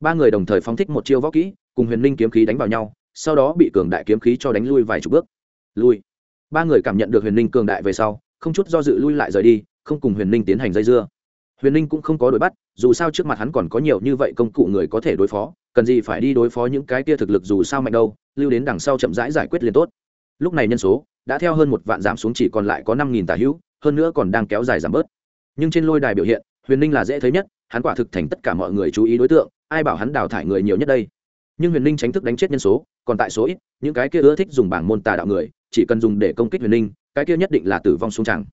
Ba người đồng thời phóng thích một chiêu võ kỹ, cùng huyền Linh kiếm khí đánh vào nhau, sau đó bị cường đại kiếm khí cho đánh lui vài chục bước. Lui. Ba người cảm nhận được huyền Linh cường đại về sau, không chút do dự lui lại rời đi, không cùng huyền Linh tiến hành dây dưa. Huyền Linh cũng không có đuổi bắt, dù sao trước mặt hắn còn có nhiều như vậy công cụ người có thể đối phó cần gì phải đi đối phó những cái kia thực lực dù sao mạnh đâu lưu đến đằng sau chậm rãi giải, giải quyết liền tốt. Lúc này nhân số đã theo hơn một vạn giảm xuống chỉ còn lại có năm nghìn tà hữu hơn nữa còn đang kéo dài giảm bớt. Nhưng trên lôi đài biểu hiện huyền ninh là dễ thấy nhất hắn quả thực thành tất cả mọi người chú ý đối tượng ai bảo hắn đào thải người nhiều nhất đây. Nhưng huyền ninh tránh thức đánh chết nhân số còn tại số ít những cái kia ưa thích dùng bảng môn tà đạo người chỉ cần dùng để công kích huyền ninh cái kia nhất định là tử vong xuống chẳng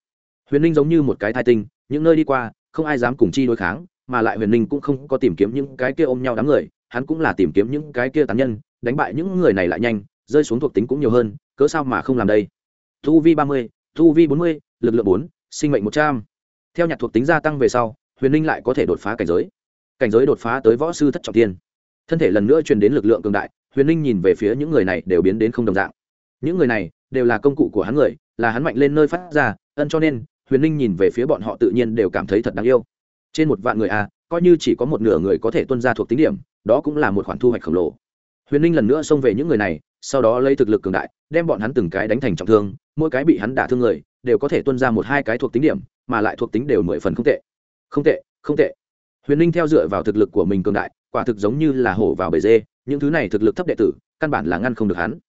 huyền ninh giống như một cái thai tinh những nơi đi qua không ai dám cùng chi đối kháng mà lại huyền ninh cũng không có tìm kiếm những cái kia ôm nhau đám người hắn cũng là tìm kiếm những cái kia tán nhân, đánh bại những người này lại nhanh, rơi xuống thuộc tính cũng nhiều hơn, cớ sao mà không làm đây? Thu vi ba mươi, thu vi bốn mươi, lực lượng bốn, sinh mệnh một trăm. Theo nhạc thuộc tính gia tăng về sau, huyền ninh lại có thể đột phá cảnh giới. Cảnh giới đột phá tới võ sư thất trọng tiên. Thân thể lần nữa truyền đến lực lượng cường đại, huyền ninh nhìn về phía những người này đều biến đến không đồng dạng. Những người này đều là công cụ của hắn người, là hắn mạnh lên nơi phát ra, ân cho nên, huyền ninh nhìn về phía bọn họ tự nhiên đều cảm thấy thật đáng yêu. Trên một vạn người à coi như chỉ có một nửa người có thể tuân ra thuộc tính điểm đó cũng là một khoản thu hoạch khổng lồ. Huyền ninh lần nữa xông về những người này, sau đó lấy thực lực cường đại, đem bọn hắn từng cái đánh thành trọng thương, mỗi cái bị hắn đả thương người, đều có thể tuân ra một hai cái thuộc tính điểm, mà lại thuộc tính đều mười phần không tệ. Không tệ không tệ. Huyền ninh theo dựa vào thực lực của mình cường đại, quả thực giống như là hổ vào bể dê, những thứ này thực lực thấp đệ tử, căn bản là ngăn không được hắn.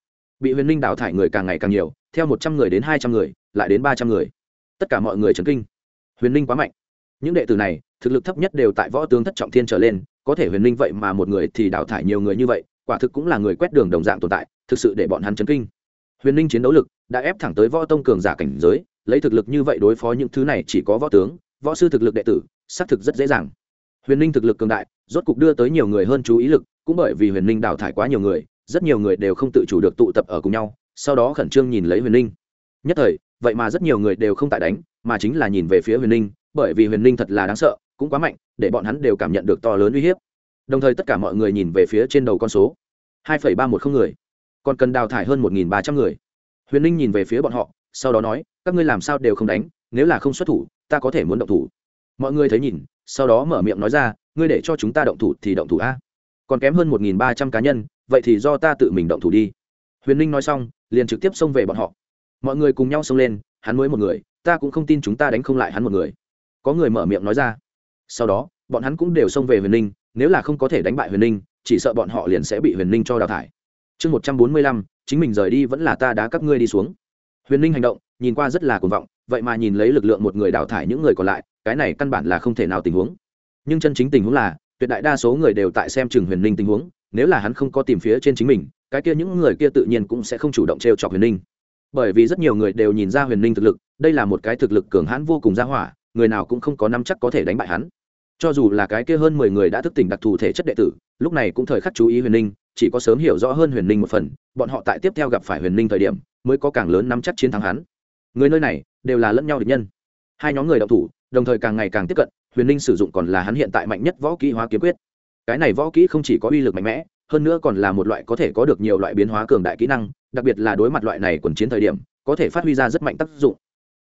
Bị huyền ninh đào thải người càng ngày càng nhiều, theo một trăm người đến hai trăm người, lại đến ba trăm người. Tất cả mọi người trấn kinh. Huyền ninh quá mạnh. Những đệ tử này, thực lực thấp nhất đều tại võ tướng thất trọng thiên trở lên có thể huyền Linh vậy mà một người thì đào thải nhiều người như vậy quả thực cũng là người quét đường đồng dạng tồn tại thực sự để bọn hắn chấn kinh. Huyền Linh chiến đấu lực đã ép thẳng tới võ tông cường giả cảnh giới lấy thực lực như vậy đối phó những thứ này chỉ có võ tướng võ sư thực lực đệ tử xác thực rất dễ dàng. Huyền Linh thực lực cường đại rốt cục đưa tới nhiều người hơn chú ý lực cũng bởi vì huyền Linh đào thải quá nhiều người rất nhiều người đều không tự chủ được tụ tập ở cùng nhau sau đó khẩn trương nhìn lấy huyền Linh. nhất thời vậy mà rất nhiều người đều không tại đánh mà chính là nhìn về phía huyền Linh, bởi vì huyền Linh thật là đáng sợ cũng quá mạnh, để bọn hắn đều cảm nhận được to lớn uy hiếp. Đồng thời tất cả mọi người nhìn về phía trên đầu con số. hai ba một không người. Còn cần đào thải hơn một ba trăm người. Huyền ninh nhìn về phía bọn họ, sau đó nói, các ngươi làm sao đều không đánh, nếu là không xuất thủ, ta có thể muốn động thủ. Mọi người thấy nhìn, sau đó mở miệng nói ra, ngươi để cho chúng ta động thủ thì động thủ a. Còn kém hơn một ba trăm cá nhân, vậy thì do ta tự mình động thủ đi. Huyền ninh nói xong, liền trực tiếp xông về bọn họ. Mọi người cùng nhau xông lên, hắn mới một người, ta cũng không tin chúng ta đánh không lại hắn một người. Có người mở miệng nói ra sau đó, bọn hắn cũng đều xông về huyền ninh, nếu là không có thể đánh bại huyền ninh, chỉ sợ bọn họ liền sẽ bị huyền ninh cho đào thải. Chương một trăm bốn mươi lăm, chính mình rời đi vẫn là ta đá các ngươi đi xuống. Huyền ninh hành động, nhìn qua rất là cuồng vọng, vậy mà nhìn lấy lực lượng một người đào thải những người còn lại, cái này căn bản là không thể nào tình huống. Nhưng chân chính tình huống là, tuyệt đại đa số người đều tại xem chừng huyền ninh tình huống, nếu là hắn không có tìm phía trên chính mình, cái kia những người kia tự nhiên cũng sẽ không chủ động t r e o chọc huyền ninh. Bởi vì rất nhiều người đều nhìn ra huyền ninh thực lực, đây là một cái thực lực cường hãn vô cùng ra hỏa, người nào cũng không có năm chắc có thể đánh bại hắn cho dù là cái kia hơn mười người đã thức tỉnh đặc thù thể chất đệ tử, lúc này cũng thời khắc chú ý huyền ninh, chỉ có sớm hiểu rõ hơn huyền ninh một phần, bọn họ tại tiếp theo gặp phải huyền ninh thời điểm, mới có càng lớn nắm chắc chiến thắng hắn. Người nơi này, đều là lẫn nhau địch nhân. Hai nhóm người đậu thủ, đồng thời càng ngày càng tiếp cận, huyền ninh sử dụng còn là hắn hiện tại mạnh nhất võ kỹ hóa kiếm quyết. Cái này võ kỹ không chỉ có uy lực mạnh mẽ, hơn nữa còn là một loại có thể có được nhiều loại biến hóa cường đại kỹ năng, đặc biệt là đối mặt loại này quần chiến thời điểm, có thể phát huy ra rất mạnh tác dụng.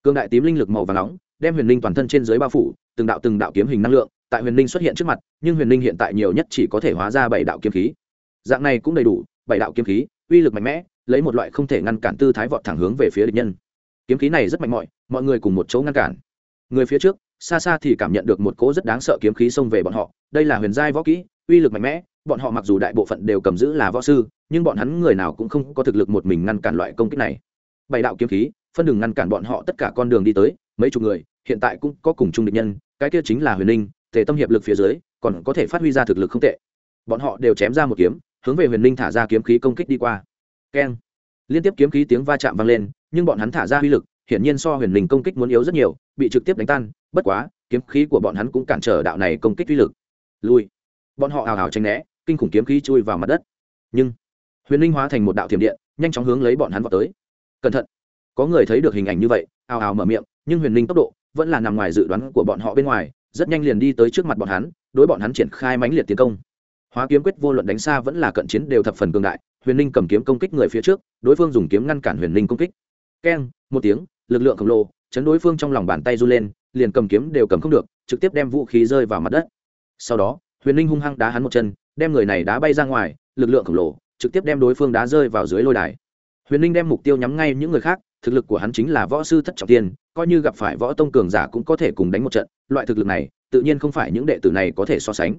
Cường đại tím linh lực màu và nóng, đem huyền ninh toàn thân trên dưới bao phủ, từng đạo từng đạo kiếm hình năng lượng tại huyền ninh xuất hiện trước mặt, nhưng huyền ninh hiện tại nhiều nhất chỉ có thể hóa ra bảy đạo kiếm khí. Dạng này cũng đầy đủ, bảy đạo kiếm khí, uy lực mạnh mẽ, lấy một loại không thể ngăn cản tư thái vọt thẳng hướng về phía địch nhân. Kiếm khí này rất mạnh mỏi mọi người cùng một chỗ ngăn cản. Người phía trước, xa xa thì cảm nhận được một cỗ rất đáng sợ kiếm khí xông về bọn họ. Đây là huyền giai võ kỹ, uy lực mạnh mẽ, bọn họ mặc dù đại bộ phận đều cầm giữ là võ sư, nhưng bọn hắn người nào cũng không có thực lực một mình ngăn cản loại công kích này. Bảy đạo kiếm khí, phân đường ngăn cản bọn họ tất cả con đường đi tới, mấy chục người, hiện tại cũng có cùng chung địch nhân, cái kia chính là huyền ninh tề tâm hiệp lực phía dưới, còn có thể phát huy ra thực lực không tệ. Bọn họ đều chém ra một kiếm, hướng về huyền ninh thả ra kiếm khí công kích đi qua. Keng. Liên tiếp kiếm khí tiếng va chạm vang lên, nhưng bọn hắn thả ra uy lực, hiển nhiên so huyền ninh công kích muốn yếu rất nhiều, bị trực tiếp đánh tan, bất quá, kiếm khí của bọn hắn cũng cản trở đạo này công kích uy lực. Lui. Bọn họ hào hào tranh né, kinh khủng kiếm khí chui vào mặt đất. Nhưng, huyền ninh hóa thành một đạo thiểm điện, nhanh chóng hướng lấy bọn hắn vào tới. Cẩn thận. Có người thấy được hình ảnh như vậy, hào hào mở miệng, nhưng huyền ninh tốc độ vẫn là nằm ngoài dự đoán của bọn họ bên ngoài rất nhanh liền đi tới trước mặt bọn hắn, đối bọn hắn triển khai mãnh liệt tiến công. Hóa kiếm quyết vô luận đánh xa vẫn là cận chiến đều thập phần cường đại, huyền ninh cầm kiếm công kích người phía trước, đối phương dùng kiếm ngăn cản huyền ninh công kích. Keng, một tiếng, lực lượng khổng lồ, chấn đối phương trong lòng bàn tay run lên, liền cầm kiếm đều cầm không được, trực tiếp đem vũ khí rơi vào mặt đất. Sau đó, huyền ninh hung hăng đá hắn một chân, đem người này đá bay ra ngoài, lực lượng khổng lồ, trực tiếp đem đối phương đá rơi vào dưới lôi đài. Huyền ninh đem mục tiêu nhắm ngay những người khác, thực lực của hắn chính là võ sư thất trọng tiên coi như gặp phải võ tông cường giả cũng có thể cùng đánh một trận, loại thực lực này, tự nhiên không phải những đệ tử này có thể so sánh.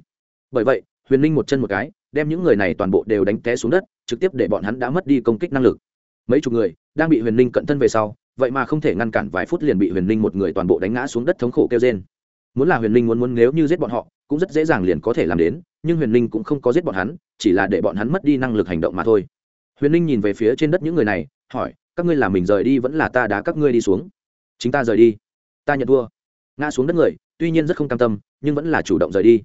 Bởi vậy, huyền ninh một chân một cái, đem những người này toàn bộ đều đánh té xuống đất, trực tiếp để bọn hắn đã mất đi công kích năng lực. Mấy chục người đang bị huyền ninh cận thân về sau, vậy mà không thể ngăn cản vài phút liền bị huyền ninh một người toàn bộ đánh ngã xuống đất thống khổ kêu trên muốn là huyền ninh muốn muốn nếu như giết bọn họ, cũng rất dễ dàng liền có thể làm đến, nhưng huyền ninh cũng không có giết bọn hắn, chỉ là để bọn hắn mất đi năng lực hành động mà thôi. Huyền ninh nhìn về phía trên đất những người này, hỏi, các ngươi làm mình rời đi vẫn là ta đá các ngươi đi xuống? Chính ta rời đi. Ta nhận thua. Ngã xuống đất người, tuy nhiên rất không cam tâm, nhưng vẫn là chủ động rời đi.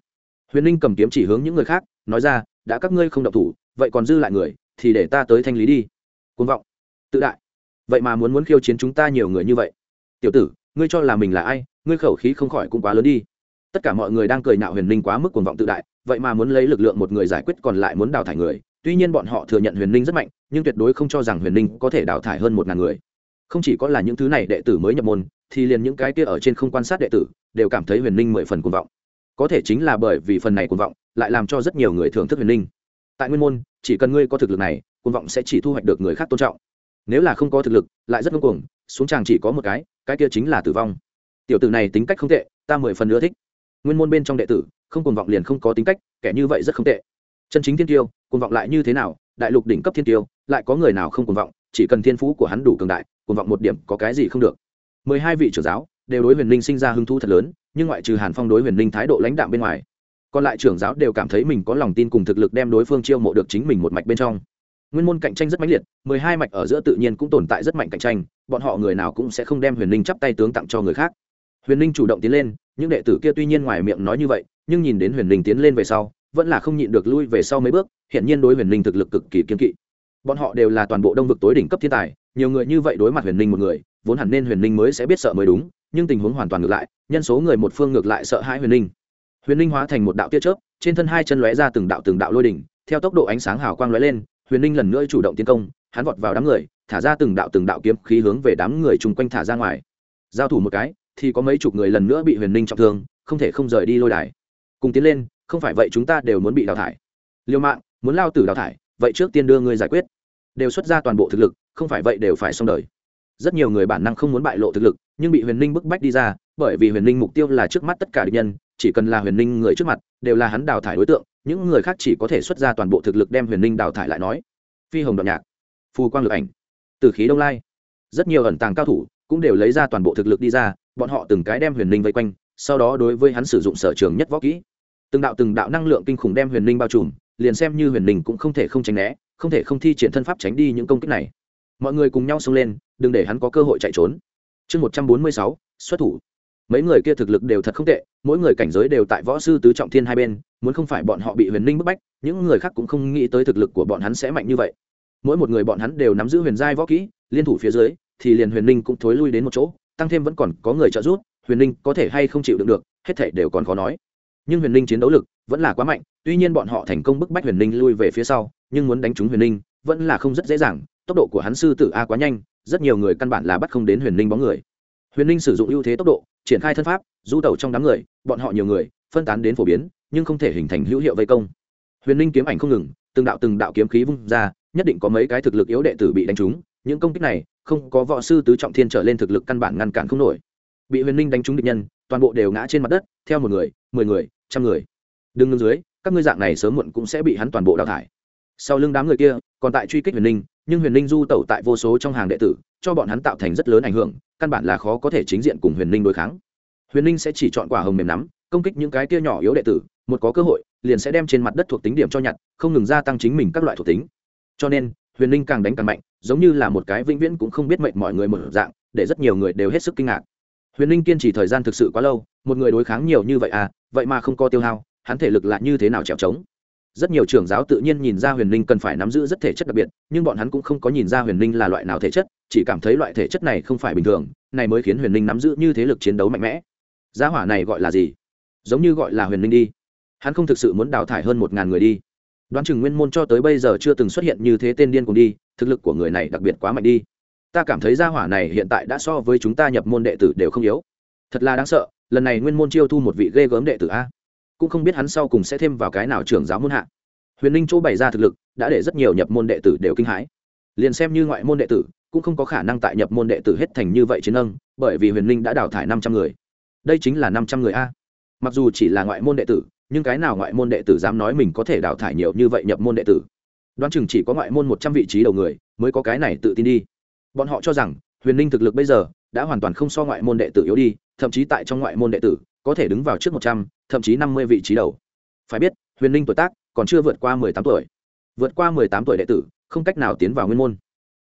Huyền ninh cầm kiếm chỉ hướng những người khác, nói ra, đã các ngươi không động thủ, vậy còn dư lại người, thì để ta tới thanh lý đi. Côn vọng. Tự đại. Vậy mà muốn muốn khiêu chiến chúng ta nhiều người như vậy. Tiểu tử, ngươi cho là mình là ai, ngươi khẩu khí không khỏi cũng quá lớn đi. Tất cả mọi người đang cười nạo huyền ninh quá mức cuồng vọng tự đại, vậy mà muốn lấy lực lượng một người giải quyết còn lại muốn đào thải người. Tuy nhiên bọn họ thừa nhận huyền ninh rất mạnh, nhưng tuyệt đối không cho rằng huyền ninh có thể đào thải hơn một ngàn người không chỉ có là những thứ này đệ tử mới nhập môn, thì liền những cái kia ở trên không quan sát đệ tử, đều cảm thấy huyền ninh mười phần cuồng vọng. Có thể chính là bởi vì phần này cuồng vọng, lại làm cho rất nhiều người thưởng thức huyền ninh tại nguyên môn, chỉ cần ngươi có thực lực này, cuồng vọng sẽ chỉ thu hoạch được người khác tôn trọng. Nếu là không có thực lực, lại rất ngông cuồng, xuống tràng chỉ có một cái cái kia chính là tử vong. Tiểu tử này tính cách không tệ, ta mười phần nữa thích. Nguyên môn bên trong đệ tử, không cuồng vọng liền không có tính cách, kẻ như vậy rất không tệ. Chân chính thiên tiêu, cuồng vọng lại như thế nào? Đại lục đỉnh cấp thiên tiêu, lại có người nào không cuồng vọng? Chỉ cần thiên phú của hắn đủ cường đại, cuồng vọng một điểm có cái gì không được. Mười hai vị trưởng giáo đều đối huyền linh sinh ra hứng thú thật lớn, nhưng ngoại trừ hàn phong đối huyền linh thái độ lãnh đạm bên ngoài, còn lại trưởng giáo đều cảm thấy mình có lòng tin cùng thực lực đem đối phương chiêu mộ được chính mình một mạch bên trong. Nguyên môn cạnh tranh rất mãnh liệt, mười hai mạch ở giữa tự nhiên cũng tồn tại rất mạnh cạnh tranh, bọn họ người nào cũng sẽ không đem huyền ninh chắp tay tướng tặng cho người khác. Huyền ninh chủ động tiến lên, những đệ tử kia tuy nhiên ngoài miệng nói như vậy, nhưng nhìn đến huyền ninh tiến lên về sau, vẫn là không nhịn được lui về sau mấy bước hiện nhiên đối huyền ninh thực lực cực kỳ kiên kỵ bọn họ đều là toàn bộ đông vực tối đỉnh cấp thiên tài, nhiều người như vậy đối mặt huyền ninh một người, vốn hẳn nên huyền ninh mới sẽ biết sợ mới đúng, nhưng tình huống hoàn toàn ngược lại, nhân số người một phương ngược lại sợ hãi huyền ninh. Huyền ninh hóa thành một đạo tia chớp, trên thân hai chân lóe ra từng đạo từng đạo lôi đỉnh, theo tốc độ ánh sáng hào quang lóe lên, huyền ninh lần nữa chủ động tiến công, hắn vọt vào đám người, thả ra từng đạo từng đạo kiếm khí hướng về đám người chung quanh thả ra ngoài. Giao thủ một cái, thì có mấy chục người lần nữa bị huyền ninh trọng thương, không thể không rời đi lôi đài. Cùng tiến lên, không phải vậy chúng ta đều muốn bị đào thải. Liêu mạng, muốn lao tử đào thải vậy trước tiên đưa ngươi giải quyết. Đều xuất ra toàn bộ thực lực, không phải vậy đều phải xong đời. Rất nhiều người bản năng không muốn bại lộ thực lực, nhưng bị huyền ninh bức bách đi ra, bởi vì huyền ninh mục tiêu là trước mắt tất cả địch nhân, chỉ cần là huyền ninh người trước mặt, đều là hắn đào thải đối tượng, những người khác chỉ có thể xuất ra toàn bộ thực lực đem huyền ninh đào thải lại nói. Phi hồng đoạn nhạc, phù quang lực ảnh, từ khí đông lai. Rất nhiều ẩn tàng cao thủ cũng đều lấy ra toàn bộ thực lực đi ra, bọn họ từng cái đem huyền ninh vây quanh, sau đó đối với hắn sử dụng sở trường nhất võ kỹ. Từng đạo từng đạo năng lượng kinh khủng đem huyền ninh bao trùm liền xem như huyền ninh cũng không thể không tránh né, không thể không thi triển thân pháp tránh đi những công kích này. Mọi người cùng nhau xông lên, đừng để hắn có cơ hội chạy trốn. Chương một trăm bốn mươi sáu, xuất thủ. Mấy người kia thực lực đều thật không tệ, mỗi người cảnh giới đều tại võ sư tứ trọng thiên hai bên, muốn không phải bọn họ bị huyền ninh bức bách, những người khác cũng không nghĩ tới thực lực của bọn hắn sẽ mạnh như vậy. Mỗi một người bọn hắn đều nắm giữ huyền giai võ kỹ, liên thủ phía dưới, thì liền huyền ninh cũng thối lui đến một chỗ, tăng thêm vẫn còn có người trợ giúp, huyền ninh có thể hay không chịu đựng được, hết thể đều còn khó nói. Nhưng huyền ninh chiến đấu lực vẫn là quá mạnh tuy nhiên bọn họ thành công bức bách huyền ninh lui về phía sau, nhưng muốn đánh trúng huyền ninh vẫn là không rất dễ dàng. Tốc độ của hắn sư tử a quá nhanh, rất nhiều người căn bản là bắt không đến huyền ninh bóng người. Huyền ninh sử dụng ưu thế tốc độ, triển khai thân pháp, du tẩu trong đám người, bọn họ nhiều người, phân tán đến phổ biến, nhưng không thể hình thành hữu hiệu vây công. Huyền ninh kiếm ảnh không ngừng, từng đạo từng đạo kiếm khí vung ra, nhất định có mấy cái thực lực yếu đệ tử bị đánh trúng. Những công kích này, không có võ sư tứ trọng thiên trở lên thực lực căn bản ngăn cản không nổi. Bị huyền ninh đánh trúng địch nhân, toàn bộ đều ngã trên mặt đất, theo một người, mười người, trăm người. Đừng ngưng dưới các ngươi dạng này sớm muộn cũng sẽ bị hắn toàn bộ đào thải. Sau lưng đám người kia, còn tại truy kích huyền ninh, nhưng huyền ninh du tẩu tại vô số trong hàng đệ tử, cho bọn hắn tạo thành rất lớn ảnh hưởng, căn bản là khó có thể chính diện cùng huyền ninh đối kháng. Huyền ninh sẽ chỉ chọn quả hồng mềm nắm, công kích những cái kia nhỏ yếu đệ tử, một có cơ hội, liền sẽ đem trên mặt đất thuộc tính điểm cho nhặt, không ngừng gia tăng chính mình các loại thuộc tính. Cho nên, huyền ninh càng đánh càng mạnh, giống như là một cái vĩnh viễn cũng không biết mệnh mọi người một dạng, để rất nhiều người đều hết sức kinh ngạc. Huyền ninh kiên trì thời gian thực sự quá lâu, một người đối kháng nhiều như vậy à vậy mà không có tiêu hao hắn thể lực lại như thế nào trèo trống. Rất nhiều trưởng giáo tự nhiên nhìn ra huyền linh cần phải nắm giữ rất thể chất đặc biệt, nhưng bọn hắn cũng không có nhìn ra huyền linh là loại nào thể chất, chỉ cảm thấy loại thể chất này không phải bình thường, này mới khiến huyền linh nắm giữ như thế lực chiến đấu mạnh mẽ. Giá hỏa này gọi là gì? Giống như gọi là huyền linh đi. Hắn không thực sự muốn đào thải hơn một ngàn người đi. Đoán chừng nguyên môn cho tới bây giờ chưa từng xuất hiện như thế tên điên cùng đi, thực lực của người này đặc biệt quá mạnh đi. Ta cảm thấy gia hỏa này hiện tại đã so với chúng ta nhập môn đệ tử đều không yếu. Thật là đáng sợ, lần này nguyên môn chiêu thu một vị ghê gớm đệ tử a cũng không biết hắn sau cùng sẽ thêm vào cái nào trưởng giáo môn hạ. Huyền ninh chỗ bày ra thực lực, đã để rất nhiều nhập môn đệ tử đều kinh hãi. Liền xem như ngoại môn đệ tử, cũng không có khả năng tại nhập môn đệ tử hết thành như vậy chiến nâng, bởi vì huyền ninh đã đào thải năm trăm người. Đây chính là năm trăm người a. Mặc dù chỉ là ngoại môn đệ tử, nhưng cái nào ngoại môn đệ tử dám nói mình có thể đào thải nhiều như vậy nhập môn đệ tử? Đoán chừng chỉ có ngoại môn một trăm vị trí đầu người mới có cái này tự tin đi. Bọn họ cho rằng, huyền ninh thực lực bây giờ đã hoàn toàn không so ngoại môn đệ tử yếu đi, thậm chí tại trong ngoại môn đệ tử có thể đứng vào trước một trăm, thậm chí năm mươi vị trí đầu. Phải biết, huyền ninh tuổi tác còn chưa vượt qua mười tám tuổi. Vượt qua mười tám tuổi đệ tử, không cách nào tiến vào nguyên môn.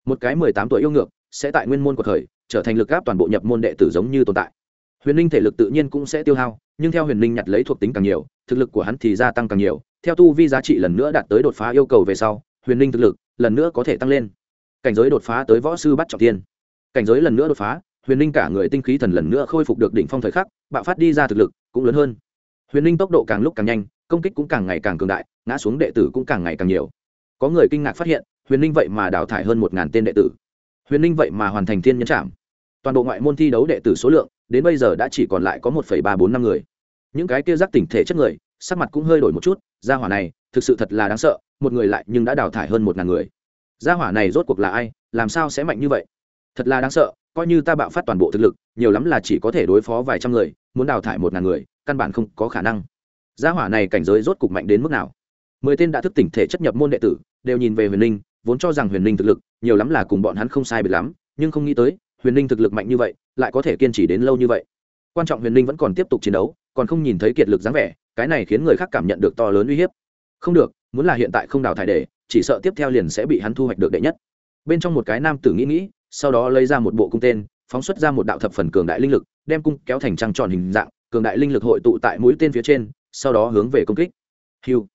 Một cái mười tám tuổi yêu ngược sẽ tại nguyên môn của thời trở thành lực gáp toàn bộ nhập môn đệ tử giống như tồn tại. Huyền ninh thể lực tự nhiên cũng sẽ tiêu hao, nhưng theo huyền ninh nhặt lấy thuộc tính càng nhiều, thực lực của hắn thì gia tăng càng nhiều. Theo tu vi giá trị lần nữa đạt tới đột phá yêu cầu về sau, huyền ninh thực lực lần nữa có thể tăng lên. Cảnh giới đột phá tới võ sư bắt trọng tiên. Cảnh giới lần nữa đột phá huyền ninh cả người tinh khí thần lần nữa khôi phục được đỉnh phong thời khắc, bạo phát đi ra thực lực cũng lớn hơn. Huyền ninh tốc độ càng lúc càng nhanh, công kích cũng càng ngày càng cường đại, ngã xuống đệ tử cũng càng ngày càng nhiều. Có người kinh ngạc phát hiện, huyền ninh vậy mà đào thải hơn một ngàn tên đệ tử. Huyền ninh vậy mà hoàn thành thiên nhân trạm toàn bộ ngoại môn thi đấu đệ tử số lượng, đến bây giờ đã chỉ còn lại có một ba bốn năm người. Những cái kia giác tỉnh thể chất người, sắc mặt cũng hơi đổi một chút, gia hỏa này, thực sự thật là đáng sợ, một người lại nhưng đã đào thải hơn một ngàn người. Gia hỏa này rốt cuộc là ai, làm sao sẽ mạnh như vậy? Thật là đáng sợ, coi như ta bạo phát toàn bộ thực lực, nhiều lắm là chỉ có thể đối phó vài trăm người, muốn đào thải một ngàn người, căn bản không có khả năng. Gia hỏa này cảnh giới rốt cục mạnh đến mức nào? Mười tên đã thức tỉnh thể chất nhập môn đệ tử, đều nhìn về huyền ninh vốn cho rằng huyền ninh thực lực, nhiều lắm là cùng bọn hắn không sai biệt lắm, nhưng không nghĩ tới, huyền ninh thực lực mạnh như vậy, lại có thể kiên trì đến lâu như vậy. Quan trọng huyền ninh vẫn còn tiếp tục chiến đấu, còn không nhìn thấy kiệt lực dáng vẻ, cái này khiến người khác cảm nhận được to lớn uy hiếp. Không được, muốn là hiện tại không đào thải để, chỉ sợ tiếp theo liền sẽ bị hắn thu hoạch được đệ nhất. Bên trong một cái nam tử nghĩ nghĩ sau đó lấy ra một bộ cung tên, phóng xuất ra một đạo thập phần cường đại linh lực, đem cung kéo thành trăng tròn hình dạng, cường đại linh lực hội tụ tại mũi tên phía trên, sau đó hướng về công kích. Hiu.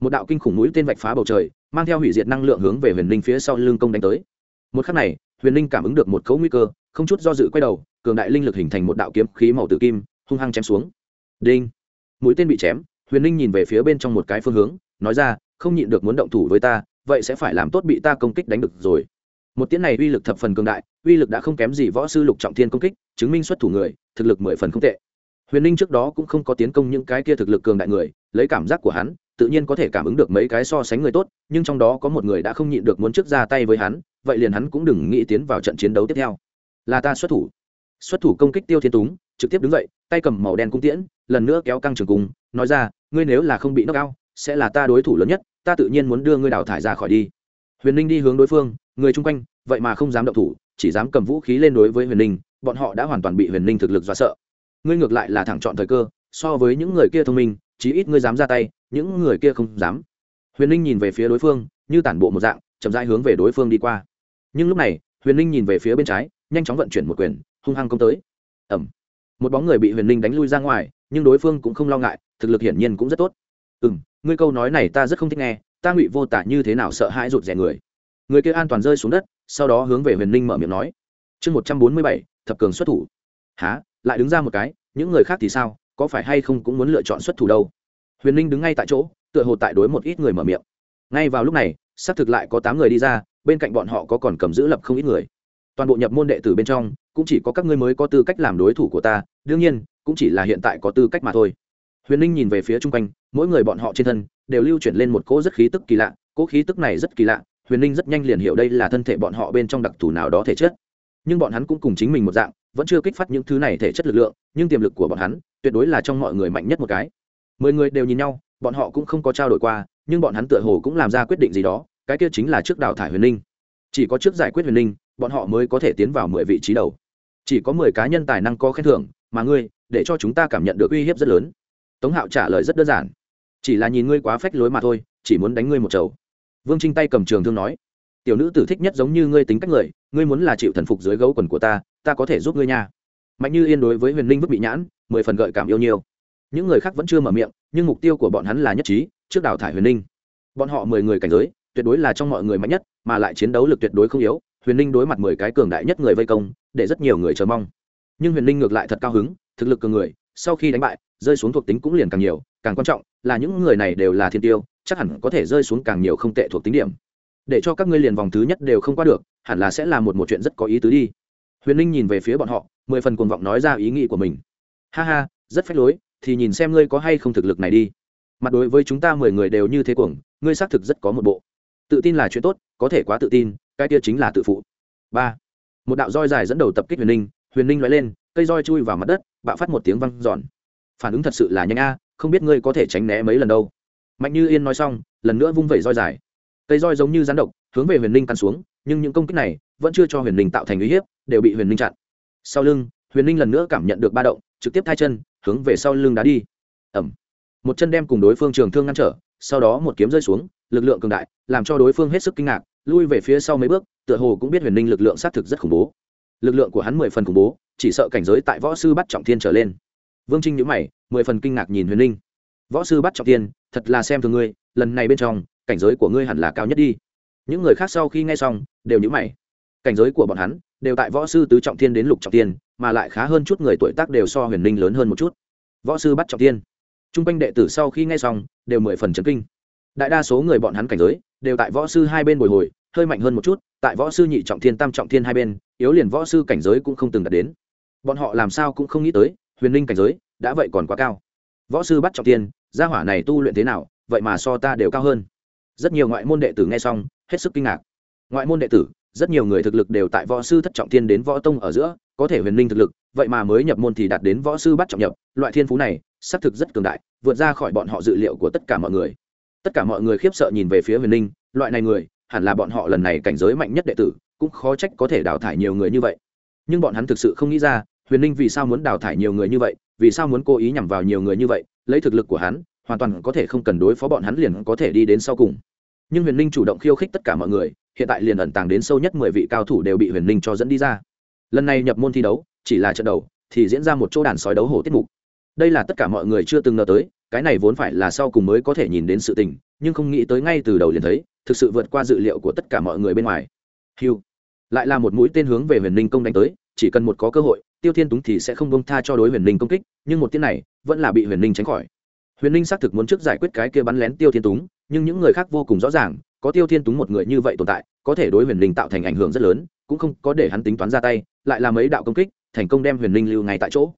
Một đạo kinh khủng mũi tên vạch phá bầu trời, mang theo hủy diệt năng lượng hướng về huyền linh phía sau lưng công đánh tới. Một khắc này, huyền linh cảm ứng được một cấu nguy cơ, không chút do dự quay đầu, cường đại linh lực hình thành một đạo kiếm khí màu tử kim, hung hăng chém xuống. Đinh. Mũi tên bị chém, huyền linh nhìn về phía bên trong một cái phương hướng, nói ra, không nhịn được muốn động thủ với ta, vậy sẽ phải làm tốt bị ta công kích đánh được rồi một tiếng này uy lực thập phần cường đại, uy lực đã không kém gì võ sư lục trọng thiên công kích, chứng minh xuất thủ người, thực lực mười phần không tệ. Huyền ninh trước đó cũng không có tiến công những cái kia thực lực cường đại người, lấy cảm giác của hắn, tự nhiên có thể cảm ứng được mấy cái so sánh người tốt, nhưng trong đó có một người đã không nhịn được muốn trước ra tay với hắn, vậy liền hắn cũng đừng nghĩ tiến vào trận chiến đấu tiếp theo. Là ta xuất thủ. Xuất thủ công kích tiêu thiên túng, trực tiếp đứng dậy, tay cầm màu đen cung tiễn, lần nữa kéo căng trường cung, nói ra, ngươi nếu là không bị nó out, sẽ là ta đối thủ lớn nhất, ta tự nhiên muốn đưa ngươi đào thải ra khỏi đi huyền ninh đi hướng đối phương, người chung quanh, vậy mà không dám động thủ, chỉ dám cầm vũ khí lên đối với huyền ninh, bọn họ đã hoàn toàn bị huyền ninh thực lực dọa sợ. Ngươi ngược lại là thẳng chọn thời cơ, so với những người kia thông minh, chí ít ngươi dám ra tay, những người kia không dám. Huyền ninh nhìn về phía đối phương, như tản bộ một dạng, chậm rãi hướng về đối phương đi qua. Nhưng lúc này, huyền ninh nhìn về phía bên trái, nhanh chóng vận chuyển một quyền, hung hăng công tới. Ẩm một bóng người bị huyền ninh đánh lui ra ngoài, nhưng đối phương cũng không lo ngại, thực lực hiển nhiên cũng rất tốt. Ừ m ngươi câu nói này ta rất không thích nghe ta ngụy vô tả như thế nào sợ hãi rụt rè người. Người kia an toàn rơi xuống đất, sau đó hướng về huyền ninh mở miệng nói. Chương một trăm bốn mươi bảy, thập cường xuất thủ. Há lại đứng ra một cái, những người khác thì sao? Có phải hay không cũng muốn lựa chọn xuất thủ đâu? Huyền ninh đứng ngay tại chỗ, tựa hồ tại đối một ít người mở miệng. Ngay vào lúc này, xác thực lại có tám người đi ra, bên cạnh bọn họ có còn cầm giữ lập không ít người. Toàn bộ nhập môn đệ tử bên trong, cũng chỉ có các ngươi mới có tư cách làm đối thủ của ta, đương nhiên, cũng chỉ là hiện tại có tư cách mà thôi huyền ninh nhìn về phía chung quanh, mỗi người bọn họ trên thân đều lưu chuyển lên một cỗ rất khí tức kỳ lạ, cỗ khí tức này rất kỳ lạ, huyền ninh rất nhanh liền hiểu đây là thân thể bọn họ bên trong đặc thù nào đó thể chất. Nhưng bọn hắn cũng cùng chính mình một dạng, vẫn chưa kích phát những thứ này thể chất lực lượng, nhưng tiềm lực của bọn hắn tuyệt đối là trong mọi người mạnh nhất một cái. Mười người đều nhìn nhau, bọn họ cũng không có trao đổi qua, nhưng bọn hắn tựa hồ cũng làm ra quyết định gì đó, cái kia chính là trước đào thải huyền ninh. Chỉ có trước giải quyết huyền ninh, bọn họ mới có thể tiến vào mười vị trí đầu. Chỉ có mười cá nhân tài năng có khen thưởng, mà ngươi, để cho chúng ta cảm nhận được uy hiếp rất lớn tống hạo trả lời rất đơn giản. Chỉ là nhìn ngươi quá phách lối mà thôi, chỉ muốn đánh ngươi một chầu. Vương trinh tay cầm trường thương nói, tiểu nữ tử thích nhất giống như ngươi tính cách người, ngươi muốn là chịu thần phục dưới gấu quần của ta ta có thể giúp ngươi nha. Mạnh như yên đối với huyền linh vứt bị nhãn, mười phần gợi cảm yêu nhiều. Những người khác vẫn chưa mở miệng, nhưng mục tiêu của bọn hắn là nhất trí, trước đào thải huyền linh. Bọn họ mười người cảnh giới, tuyệt đối là trong mọi người mạnh nhất, mà lại chiến đấu lực tuyệt đối không yếu, huyền linh đối mặt mười cái cường đại nhất người vây công, để rất nhiều người chờ mong. Nhưng huyền linh ngược lại thật cao hứng, thực lực cường người, sau khi đánh bại rơi xuống thuộc tính cũng liền càng nhiều, càng quan trọng là những người này đều là thiên tiêu, chắc hẳn có thể rơi xuống càng nhiều không tệ thuộc tính điểm. Để cho các ngươi liền vòng thứ nhất đều không qua được, hẳn là sẽ là một một chuyện rất có ý tứ đi. Huyền ninh nhìn về phía bọn họ, mười phần cuồng vọng nói ra ý nghĩ của mình. Ha ha, rất phách lối, thì nhìn xem ngươi có hay không thực lực này đi. Mặt đối với chúng ta mười người đều như thế cuồng, ngươi xác thực rất có một bộ. Tự tin là chuyện tốt, có thể quá tự tin, cái kia chính là tự phụ. Ba. Một đạo roi dài dẫn đầu tập kích huyền ninh huyền ninh loại lên, cây roi chui vào mặt đất, bạo phát một tiếng văng giòn phản ứng thật sự là nhanh a, không biết ngươi có thể tránh né mấy lần đâu. Mạnh như yên nói xong, lần nữa vung vẩy roi dài. Cây roi giống như rắn độc, hướng về huyền ninh căn xuống, nhưng những công kích này vẫn chưa cho huyền ninh tạo thành uy hiếp, đều bị huyền ninh chặn. Sau lưng, huyền ninh lần nữa cảm nhận được ba động, trực tiếp thay chân, hướng về sau lưng đá đi. Ẩm một chân đem cùng đối phương trường thương ngăn trở, sau đó một kiếm rơi xuống, lực lượng cường đại, làm cho đối phương hết sức kinh ngạc, lui về phía sau mấy bước, tựa hồ cũng biết huyền ninh lực lượng xác thực rất khủng bố. Lực lượng của hắn mười phần khủng bố, chỉ sợ cảnh giới tại võ sư bắt trọng thiên trở lên vương trinh nhữ mày, mười phần kinh ngạc nhìn huyền Linh. võ sư bắt trọng thiên thật là xem thường ngươi, lần này bên trong, cảnh giới của ngươi hẳn là cao nhất đi. Những người khác sau khi nghe xong, đều nhữ mày. Cảnh giới của bọn hắn, đều tại võ sư tứ trọng thiên đến lục trọng thiên mà lại khá hơn chút người tuổi tác đều so huyền ninh lớn hơn một chút. Võ sư bắt trọng thiên t r u n g quanh đệ tử sau khi nghe xong, đều mười phần chấn kinh. Đại đa số người bọn hắn cảnh giới, đều tại võ sư hai bên bồi hồi, hơi mạnh hơn một chút, tại võ sư nhị trọng thiên tam trọng thiên hai bên, yếu liền võ sư cảnh giới cũng không từng đạt đến. Bọn họ làm sao cũng không nghĩ tới huyền Linh cảnh giới đã vậy còn quá cao. Võ sư bắt trọng thiên gia hỏa này tu luyện thế nào vậy mà so ta đều cao hơn. Rất nhiều ngoại môn đệ tử nghe xong hết sức kinh ngạc. Ngoại môn đệ tử rất nhiều người thực lực đều tại võ sư thất trọng thiên đến võ tông ở giữa có thể huyền linh thực lực vậy mà mới nhập môn thì đạt đến võ sư bắt trọng nhập loại thiên phú này xác thực rất cường đại vượt ra khỏi bọn họ dự liệu của tất cả mọi người. Tất cả mọi người khiếp sợ nhìn về phía huyền Linh, loại này người hẳn là bọn họ lần này cảnh giới mạnh nhất đệ tử cũng khó trách có thể đào thải nhiều người như vậy. Nhưng bọn hắn thực sự không nghĩ ra huyền ninh vì sao muốn đào thải nhiều người như vậy, vì sao muốn cố ý nhằm vào nhiều người như vậy, lấy thực lực của hắn, hoàn toàn có thể không cần đối phó bọn hắn liền có thể đi đến sau cùng. Nhưng huyền ninh chủ động khiêu khích tất cả mọi người, hiện tại liền ẩn tàng đến sâu nhất mười vị cao thủ đều bị huyền ninh cho dẫn đi ra. Lần này nhập môn thi đấu, chỉ là trận đầu, thì diễn ra một chỗ đàn sói đấu hổ tiết mục. Đây là tất cả mọi người chưa từng ngờ tới, cái này vốn phải là sau cùng mới có thể nhìn đến sự tình, nhưng không nghĩ tới ngay từ đầu liền thấy, thực sự vượt qua dự liệu của tất cả mọi người bên ngoài. Hiu. Lại là một mũi tên hướng về huyền ninh công đánh tới, chỉ cần một có cơ hội tiêu thiên túng thì sẽ không bông tha cho đối huyền ninh công kích, nhưng một tiếng này vẫn là bị huyền ninh tránh khỏi. Huyền ninh xác thực muốn trước giải quyết cái kia bắn lén tiêu thiên túng, nhưng những người khác vô cùng rõ ràng, có tiêu thiên túng một người như vậy tồn tại, có thể đối huyền ninh tạo thành ảnh hưởng rất lớn, cũng không có để hắn tính toán ra tay, lại là mấy đạo công kích, thành công đem huyền ninh lưu ngay tại chỗ.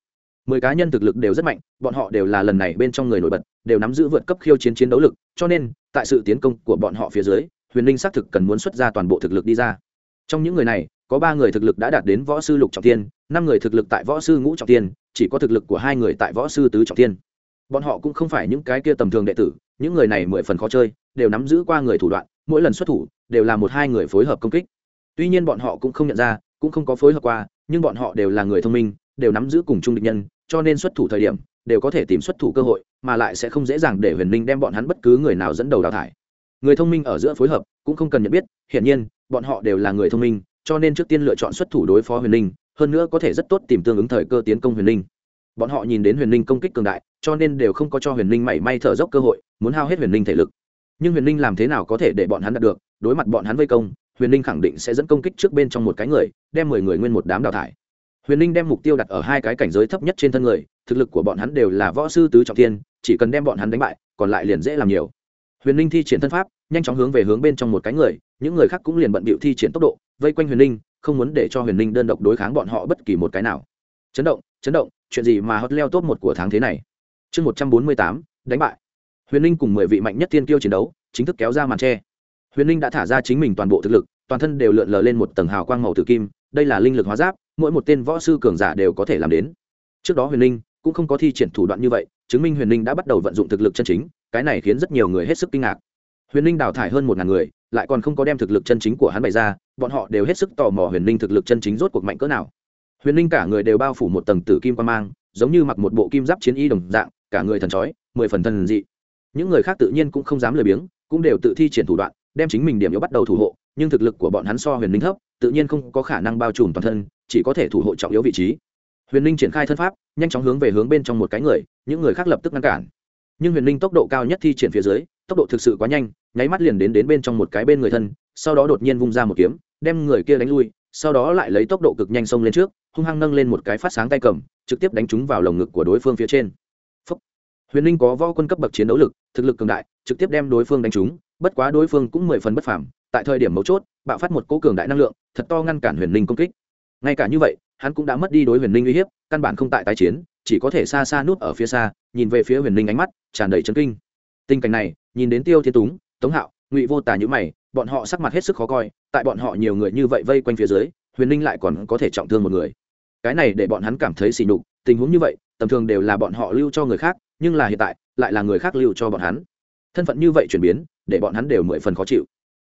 Mười cá nhân thực lực đều rất mạnh, bọn họ đều là lần này bên trong người nổi bật, đều nắm giữ vượt cấp khiêu chiến chiến đấu lực, cho nên, tại sự tiến công của bọn họ phía dưới, huyền ninh xác thực cần muốn xuất ra toàn bộ thực lực đi ra. Trong những người này, có ba người thực lực đã đạt đến võ sư lục trọng tiên năm người thực lực tại võ sư ngũ trọng tiên, chỉ có thực lực của hai người tại võ sư tứ trọng tiên. Bọn họ cũng không phải những cái kia tầm thường đệ tử, những người này mười phần khó chơi, đều nắm giữ qua người thủ đoạn, mỗi lần xuất thủ, đều là một hai người phối hợp công kích. Tuy nhiên bọn họ cũng không nhận ra, cũng không có phối hợp qua, nhưng bọn họ đều là người thông minh, đều nắm giữ cùng chung địch nhân, cho nên xuất thủ thời điểm, đều có thể tìm xuất thủ cơ hội, mà lại sẽ không dễ dàng để huyền Minh đem bọn hắn bất cứ người nào dẫn đầu đào thải. Người thông minh ở giữa phối hợp, cũng không cần nhận biết, hiển nhiên, bọn họ đều là người thông minh, cho nên trước tiên lựa chọn xuất thủ đối phó huyền linh hơn nữa có thể rất tốt tìm tương ứng thời cơ tiến công huyền linh. Bọn họ nhìn đến huyền linh công kích cường đại, cho nên đều không có cho huyền linh mảy may thở dốc cơ hội, muốn hao hết huyền linh thể lực. Nhưng huyền linh làm thế nào có thể để bọn hắn đạt được? Đối mặt bọn hắn vây công, huyền linh khẳng định sẽ dẫn công kích trước bên trong một cái người, đem mười người nguyên một đám đào thải. Huyền linh đem mục tiêu đặt ở hai cái cảnh giới thấp nhất trên thân người, thực lực của bọn hắn đều là võ sư tứ trọng thiên, chỉ cần đem bọn hắn đánh bại, còn lại liền dễ làm nhiều. Huyền linh thi triển thân pháp, nhanh chóng hướng về hướng bên trong một cái người, những người khác cũng liền bận bịu thi triển tốc độ, vây quanh huyền linh không muốn để cho huyền ninh đơn độc đối kháng bọn họ bất kỳ một cái nào. Chấn động chấn động, chuyện gì mà hot leo top một của tháng thế này? Chương một trăm bốn mươi tám, đánh bại. Huyền ninh cùng mười vị mạnh nhất tiên kiêu chiến đấu, chính thức kéo ra màn tre. Huyền ninh đã thả ra chính mình toàn bộ thực lực, toàn thân đều lượn lờ lên một tầng hào quang màu tử kim, đây là linh lực hóa giáp, mỗi một tên võ sư cường giả đều có thể làm đến. Trước đó huyền ninh cũng không có thi triển thủ đoạn như vậy, chứng minh huyền ninh đã bắt đầu vận dụng thực lực chân chính, cái này khiến rất nhiều người hết sức kinh ngạc. Huyền ninh đào thải hơn một ngàn người lại còn không có đem thực lực chân chính của hắn bày ra, bọn họ đều hết sức tò mò huyền ninh thực lực chân chính rốt cuộc mạnh cỡ nào. Huyền ninh cả người đều bao phủ một tầng tử kim quan mang, giống như mặc một bộ kim giáp chiến y đồng dạng, cả người thần trói, mười phần thần dị. Những người khác tự nhiên cũng không dám lười biếng, cũng đều tự thi triển thủ đoạn, đem chính mình điểm yếu bắt đầu thủ hộ, nhưng thực lực của bọn hắn so huyền ninh thấp, tự nhiên không có khả năng bao trùm toàn thân, chỉ có thể thủ hộ trọng yếu vị trí. Huyền ninh triển khai thân pháp, nhanh chóng hướng về hướng bên trong một cái người, những người khác lập tức ngăn cản. Nhưng huyền ninh tốc độ cao nhất thi triển phía dưới, tốc độ thực sự quá nhanh nháy mắt liền đến đến bên trong một cái bên người thân, sau đó đột nhiên vung ra một kiếm, đem người kia đánh lui, sau đó lại lấy tốc độ cực nhanh xông lên trước, hung hăng nâng lên một cái phát sáng tay cầm, trực tiếp đánh trúng vào lồng ngực của đối phương phía trên. Phúc. huyền ninh có võ quân cấp bậc chiến đấu lực, thực lực cường đại, trực tiếp đem đối phương đánh trúng, bất quá đối phương cũng mười phần bất phàm, tại thời điểm mấu chốt, bạo phát một cỗ cường đại năng lượng, thật to ngăn cản huyền ninh công kích. Ngay cả như vậy, hắn cũng đã mất đi đối huyền ninh uy hiếp, căn bản không tại tái chiến, chỉ có thể xa xa núp ở phía xa, nhìn về phía huyền ninh ánh mắt tràn đầy chấn kinh. Tình cảnh này, nhìn đến tiêu thiên túng tống hạo, ngụy vô tả nhữ mày, bọn họ sắc mặt hết sức khó coi, tại bọn họ nhiều người như vậy vây quanh phía dưới, huyền ninh lại còn có thể trọng thương một người. Cái này để bọn hắn cảm thấy xỉ nhục, tình huống như vậy, tầm thường đều là bọn họ lưu cho người khác, nhưng là hiện tại, lại là người khác lưu cho bọn hắn. Thân phận như vậy chuyển biến, để bọn hắn đều mười phần khó chịu.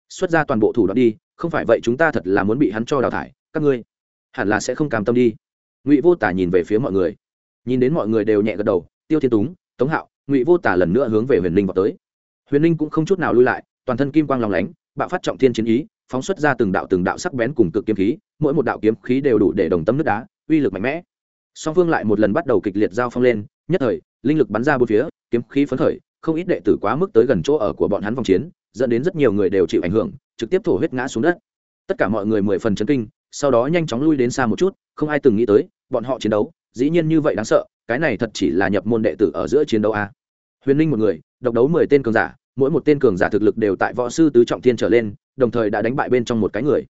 Xuất ra toàn bộ thủ đoạn đi, không phải vậy chúng ta thật là muốn bị hắn cho đào thải, các ngươi hẳn là sẽ không cam tâm đi. Ngụy vô tả nhìn về phía mọi người. Nhìn đến mọi người đều nhẹ gật đầu, tiêu thiên túng, tống hạo, ngụy vô tả lần nữa hướng về huyền ninh vào tới huyền ninh cũng không chút nào lui lại, toàn thân kim quang lòng lánh, bạo phát trọng thiên chiến ý, phóng xuất ra từng đạo từng đạo sắc bén cùng cực kiếm khí, mỗi một đạo kiếm khí đều đủ để đồng tâm nước đá, uy lực mạnh mẽ. Song phương lại một lần bắt đầu kịch liệt giao phong lên, nhất thời, linh lực bắn ra bốn phía, kiếm khí phấn khởi, không ít đệ tử quá mức tới gần chỗ ở của bọn hắn vòng chiến, dẫn đến rất nhiều người đều chịu ảnh hưởng, trực tiếp thổ huyết ngã xuống đất. Tất cả mọi người mười phần chấn kinh, sau đó nhanh chóng lui đến xa một chút, không ai từng nghĩ tới, bọn họ chiến đấu, dĩ nhiên như vậy đáng sợ, cái này thật chỉ là nhập môn đệ tử ở giữa chiến đấu a huyền ninh một người, độc đấu mười tên cường giả, mỗi một tên cường giả thực lực đều tại võ sư tứ trọng thiên trở lên, đồng thời đã đánh bại bên trong một cái người.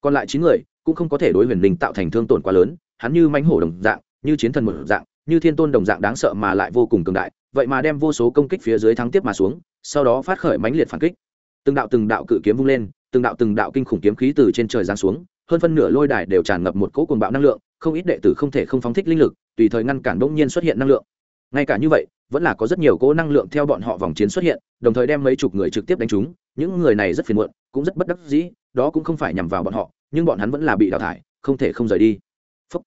Còn lại chín người cũng không có thể đối huyền ninh tạo thành thương tổn quá lớn, hắn như mãnh hổ đồng dạng, như chiến thần một dạng, như thiên tôn đồng dạng đáng sợ mà lại vô cùng cường đại, vậy mà đem vô số công kích phía dưới thắng tiếp mà xuống, sau đó phát khởi mãnh liệt phản kích. Từng đạo từng đạo cự kiếm vung lên, từng đạo từng đạo kinh khủng kiếm khí từ trên trời giáng xuống, hơn phân nửa lôi đài đều tràn ngập một cỗ cuồng bạo năng lượng, không ít đệ tử không thể không phóng thích linh lực, tùy thời ngăn cản bỗng nhiên xuất hiện năng lượng ngay cả như vậy, vẫn là có rất nhiều cỗ năng lượng theo bọn họ vòng chiến xuất hiện, đồng thời đem mấy chục người trực tiếp đánh trúng. Những người này rất phiền muộn, cũng rất bất đắc dĩ, đó cũng không phải nhằm vào bọn họ, nhưng bọn hắn vẫn là bị đào thải, không thể không rời đi. Phúc.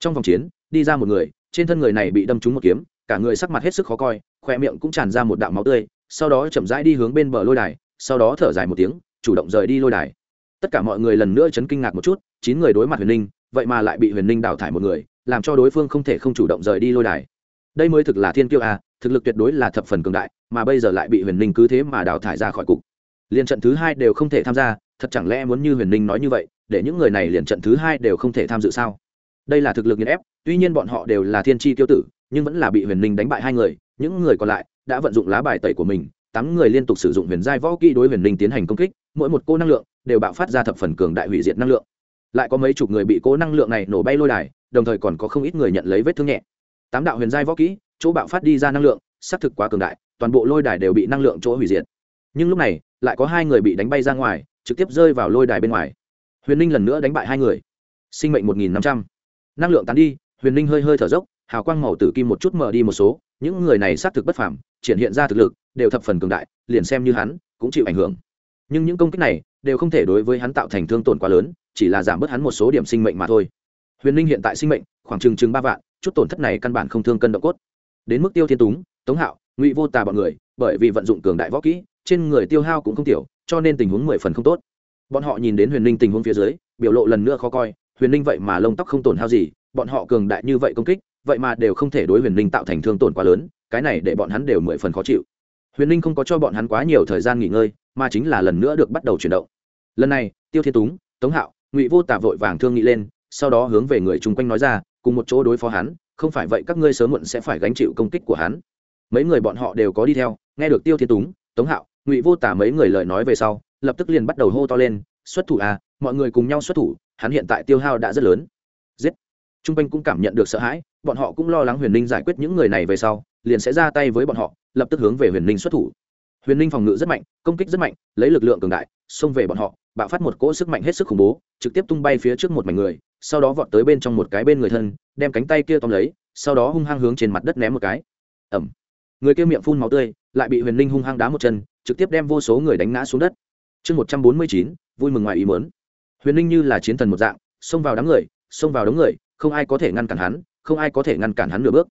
trong vòng chiến, đi ra một người, trên thân người này bị đâm trúng một kiếm, cả người sắc mặt hết sức khó coi khoe miệng cũng tràn ra một đạo máu tươi, sau đó chậm rãi đi hướng bên bờ lôi đài, sau đó thở dài một tiếng, chủ động rời đi lôi đài. Tất cả mọi người lần nữa chấn kinh ngạc một chút, chín người đối mặt huyền ninh, vậy mà lại bị huyền ninh đào thải một người, làm cho đối phương không thể không chủ động rời đi lôi đài đây mới thực là thiên kiêu a thực lực tuyệt đối là thập phần cường đại, mà bây giờ lại bị huyền ninh cứ thế mà đào thải ra khỏi cục. Liền trận thứ hai đều không thể tham gia, thật chẳng lẽ muốn như huyền ninh nói như vậy, để những người này liền trận thứ hai đều không thể tham dự sao? Đây là thực lực nghiền ép, tuy nhiên bọn họ đều là thiên tri tiêu tử, nhưng vẫn là bị huyền ninh đánh bại hai người, những người còn lại đã vận dụng lá bài tẩy của mình, tám người liên tục sử dụng huyền giai võ kỹ đối huyền ninh tiến hành công kích, mỗi một cô năng lượng đều bạo phát ra thập phần cường đại hủy diệt năng lượng. Lại có mấy chục người bị cố năng lượng này nổ bay lôi đài, đồng thời còn có không ít người nhận lấy vết thương nhẹ tám đạo huyền giai võ kỹ, chỗ bạo phát đi ra năng lượng xác thực quá cường đại, toàn bộ lôi đài đều bị năng lượng chỗ hủy diệt. Nhưng lúc này, lại có hai người bị đánh bay ra ngoài, trực tiếp rơi vào lôi đài bên ngoài. Huyền ninh lần nữa đánh bại hai người. Sinh mệnh một nghìn năm trăm. Năng lượng tán đi, huyền ninh hơi hơi thở dốc, hào quang màu tử kim một chút mở đi một số, những người này xác thực bất phàm, triển hiện ra thực lực, đều thập phần cường đại, liền xem như hắn, cũng chịu ảnh hưởng. Nhưng những công kích này, đều không thể đối với hắn tạo thành thương tổn quá lớn, chỉ là giảm bớt hắn một số điểm sinh mệnh mà thôi. Huyền ninh hiện tại sinh mệnh khoảng chừng chừng ba vạn, chút tổn thất này căn bản không thương cân động cốt. Đến mức tiêu thiên túng, tống hạo, ngụy vô tà bọn người, bởi vì vận dụng cường đại võ kỹ, trên người tiêu hao cũng không tiểu, cho nên tình huống mười phần không tốt. Bọn họ nhìn đến huyền ninh tình huống phía dưới, biểu lộ lần nữa khó coi, huyền ninh vậy mà lông tóc không tổn hao gì, bọn họ cường đại như vậy công kích, vậy mà đều không thể đối huyền ninh tạo thành thương tổn quá lớn, cái này để bọn hắn đều mười phần khó chịu. Huyền ninh không có cho bọn hắn quá nhiều thời gian nghỉ ngơi, mà chính là lần nữa được bắt đầu chuyển động. Lần này, tiêu thiên túng, tống hạo, ngụy vô tả vội vàng thương nghị lên, sau đó hướng về người chung quanh nói ra cùng một chỗ đối phó hắn, không phải vậy các ngươi sớm muộn sẽ phải gánh chịu công kích của hắn. Mấy người bọn họ đều có đi theo, nghe được tiêu thiên túng, tống hạo, ngụy vô tả mấy người lời nói về sau, lập tức liền bắt đầu hô to lên, xuất thủ à mọi người cùng nhau xuất thủ, hắn hiện tại tiêu hao đã rất lớn. Giết. T r u n g quanh cũng cảm nhận được sợ hãi, bọn họ cũng lo lắng huyền ninh giải quyết những người này về sau, liền sẽ ra tay với bọn họ, lập tức hướng về huyền ninh xuất thủ. Huyền ninh phòng ngự rất mạnh, công kích rất mạnh, lấy lực lượng cường đại, xông về bọn họ bạo phát một cỗ sức mạnh hết sức khủng bố, trực tiếp tung bay phía trước một mảnh người, sau đó vọt tới bên trong một cái bên người thân, đem cánh tay kia tóm lấy, sau đó hung hăng hướng trên mặt đất ném một cái. Ẩm người kia miệng phun máu tươi, lại bị huyền Linh hung hăng đá một chân, trực tiếp đem vô số người đánh ngã xuống đất. Chương một trăm bốn mươi chín, vui mừng ngoài ý mớn huyền Linh như là chiến thần một dạng, xông vào đám người, xông vào đống người, không ai có thể ngăn cản hắn, không ai có thể ngăn cản hắn nửa bước.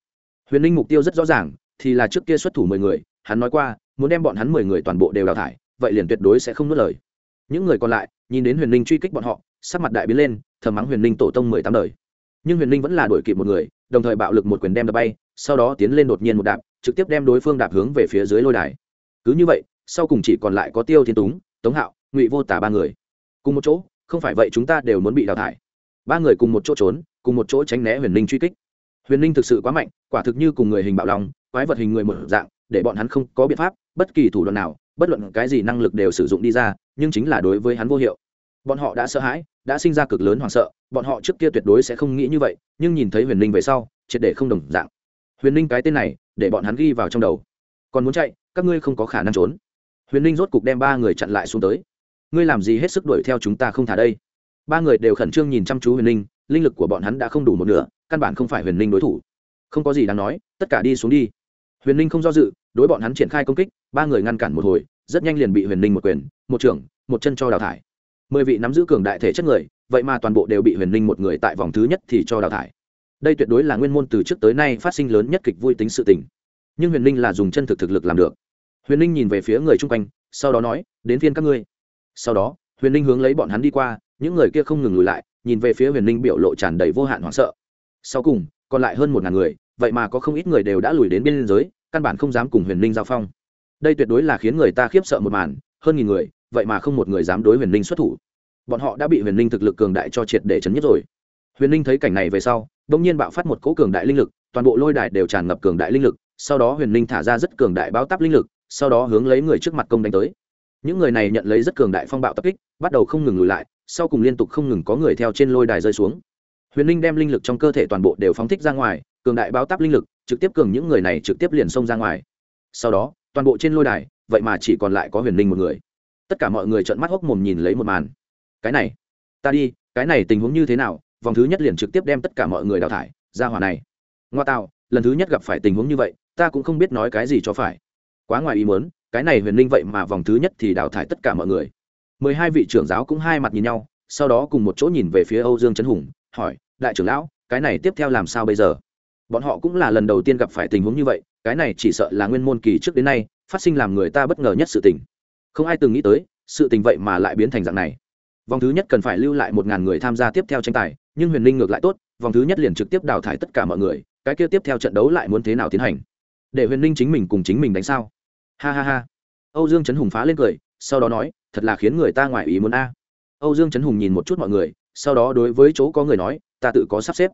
Huyền Linh mục tiêu rất rõ ràng, thì là trước kia xuất thủ mười người, hắn nói qua, muốn đem bọn hắn mười người toàn bộ đều đào thải, vậy liền tuyệt đối sẽ không nuốt lời những người còn lại, nhìn đến huyền ninh truy kích bọn họ, sắc mặt đại biến lên, thầm mắng huyền ninh tổ tông mười tám đời. Nhưng huyền ninh vẫn là đuổi kịp một người, đồng thời bạo lực một quyền đem đập bay, sau đó tiến lên đột nhiên một đạp, trực tiếp đem đối phương đạp hướng về phía dưới lôi đài. Cứ như vậy, sau cùng chỉ còn lại có tiêu thiên túng, tống hạo, ngụy vô tả ba người. Cùng một chỗ, không phải vậy chúng ta đều muốn bị đào thải. Ba người cùng một chỗ trốn, cùng một chỗ tránh né huyền ninh truy kích. Huyền ninh thực sự quá mạnh, quả thực như cùng người hình bạo lòng, quái vật hình người một dạng, để bọn hắn không có biện pháp, bất kỳ thủ đoạn nào bất luận cái gì năng lực đều sử dụng đi ra, nhưng chính là đối với hắn vô hiệu. Bọn họ đã sợ hãi, đã sinh ra cực lớn hoảng sợ, bọn họ trước kia tuyệt đối sẽ không nghĩ như vậy, nhưng nhìn thấy huyền ninh về sau, triệt để không đồng dạng. Huyền ninh cái tên này, để bọn hắn ghi vào trong đầu. Còn muốn chạy, các ngươi không có khả năng trốn. Huyền ninh rốt cục đem ba người chặn lại xuống tới. Ngươi làm gì hết sức đuổi theo chúng ta không thả đây? Ba người đều khẩn trương nhìn chăm chú huyền ninh linh lực của bọn hắn đã không đủ một nửa, căn bản không phải huyền ninh đối thủ. Không có gì đáng nói, tất cả đi xuống đi. Huyền ninh không do dự, đối bọn hắn triển khai công kích ba người ngăn cản một hồi, rất nhanh liền bị huyền ninh một quyền, một trưởng, một chân cho đào thải. Mười vị nắm giữ cường đại thể chất người, vậy mà toàn bộ đều bị huyền ninh một người tại vòng thứ nhất thì cho đào thải. Đây tuyệt đối là nguyên môn từ trước tới nay phát sinh lớn nhất kịch vui tính sự tình. Nhưng huyền ninh là dùng chân thực thực lực làm được. Huyền ninh nhìn về phía người chung quanh, sau đó nói, đến phiên các ngươi. Sau đó, huyền ninh hướng lấy bọn hắn đi qua, những người kia không ngừng lùi lại, nhìn về phía huyền ninh biểu lộ tràn đầy vô hạn hoảng sợ. Sau cùng, còn lại hơn một ngàn người, vậy mà có không ít người đều đã lùi đến biên giới, căn bản không dám cùng huyền ninh giao phong đây tuyệt đối là khiến người ta khiếp sợ một màn, hơn nghìn người, vậy mà không một người dám đối huyền ninh xuất thủ. Bọn họ đã bị huyền ninh thực lực cường đại cho triệt để chấn nhất rồi. Huyền ninh thấy cảnh này về sau đ ỗ n g nhiên bạo phát một cỗ cường đại linh lực, toàn bộ lôi đài đều tràn ngập cường đại linh lực, sau đó huyền ninh thả ra rất cường đại báo táp linh lực, sau đó hướng lấy người trước mặt công đánh tới. Những người này nhận lấy rất cường đại phong bạo tập kích, bắt đầu không ngừng lùi lại, sau cùng liên tục không ngừng có người theo trên lôi đài rơi xuống. Huyền ninh đem linh lực trong cơ thể toàn bộ đều phóng thích ra ngoài, cường đại báo táp linh lực, trực tiếp cường những người này trực tiếp liền xông ra ngoài. Sau đó toàn bộ trên lôi đài, vậy mà chỉ còn lại có huyền ninh một người. Tất cả mọi người trợn mắt hốc mồm nhìn lấy một màn. Cái này, ta đi, cái này tình huống như thế nào? Vòng thứ nhất liền trực tiếp đem tất cả mọi người đào thải, ra hỏa này. Ngoa tạo, lần thứ nhất gặp phải tình huống như vậy, ta cũng không biết nói cái gì cho phải. Quá ngoài ý muốn, cái này huyền ninh vậy mà vòng thứ nhất thì đào thải tất cả mọi người. Mười hai vị trưởng giáo cũng hai mặt nhìn nhau, sau đó cùng một chỗ nhìn về phía âu dương trấn hùng, hỏi, đại trưởng lão, cái này tiếp theo làm sao bây giờ? Bọn họ cũng là lần đầu tiên gặp phải tình huống như vậy, cái này chỉ sợ là nguyên môn kỳ trước đến nay, phát sinh làm người ta bất ngờ nhất sự tình. Không ai từng nghĩ tới, sự tình vậy mà lại biến thành dạng này. Vòng thứ nhất cần phải lưu lại một ngàn người tham gia tiếp theo tranh tài, nhưng huyền linh ngược lại tốt, vòng thứ nhất liền trực tiếp đào thải tất cả mọi người, cái kia tiếp theo trận đấu lại muốn thế nào tiến hành? Để huyền linh chính mình cùng chính mình đánh sao? Ha ha ha. Âu dương trấn hùng phá lên cười, sau đó nói, thật là khiến người ta ngoài ý muốn a. Âu dương trấn hùng nhìn một chút mọi người, sau đó đối với chỗ có người nói, ta tự có sắp xếp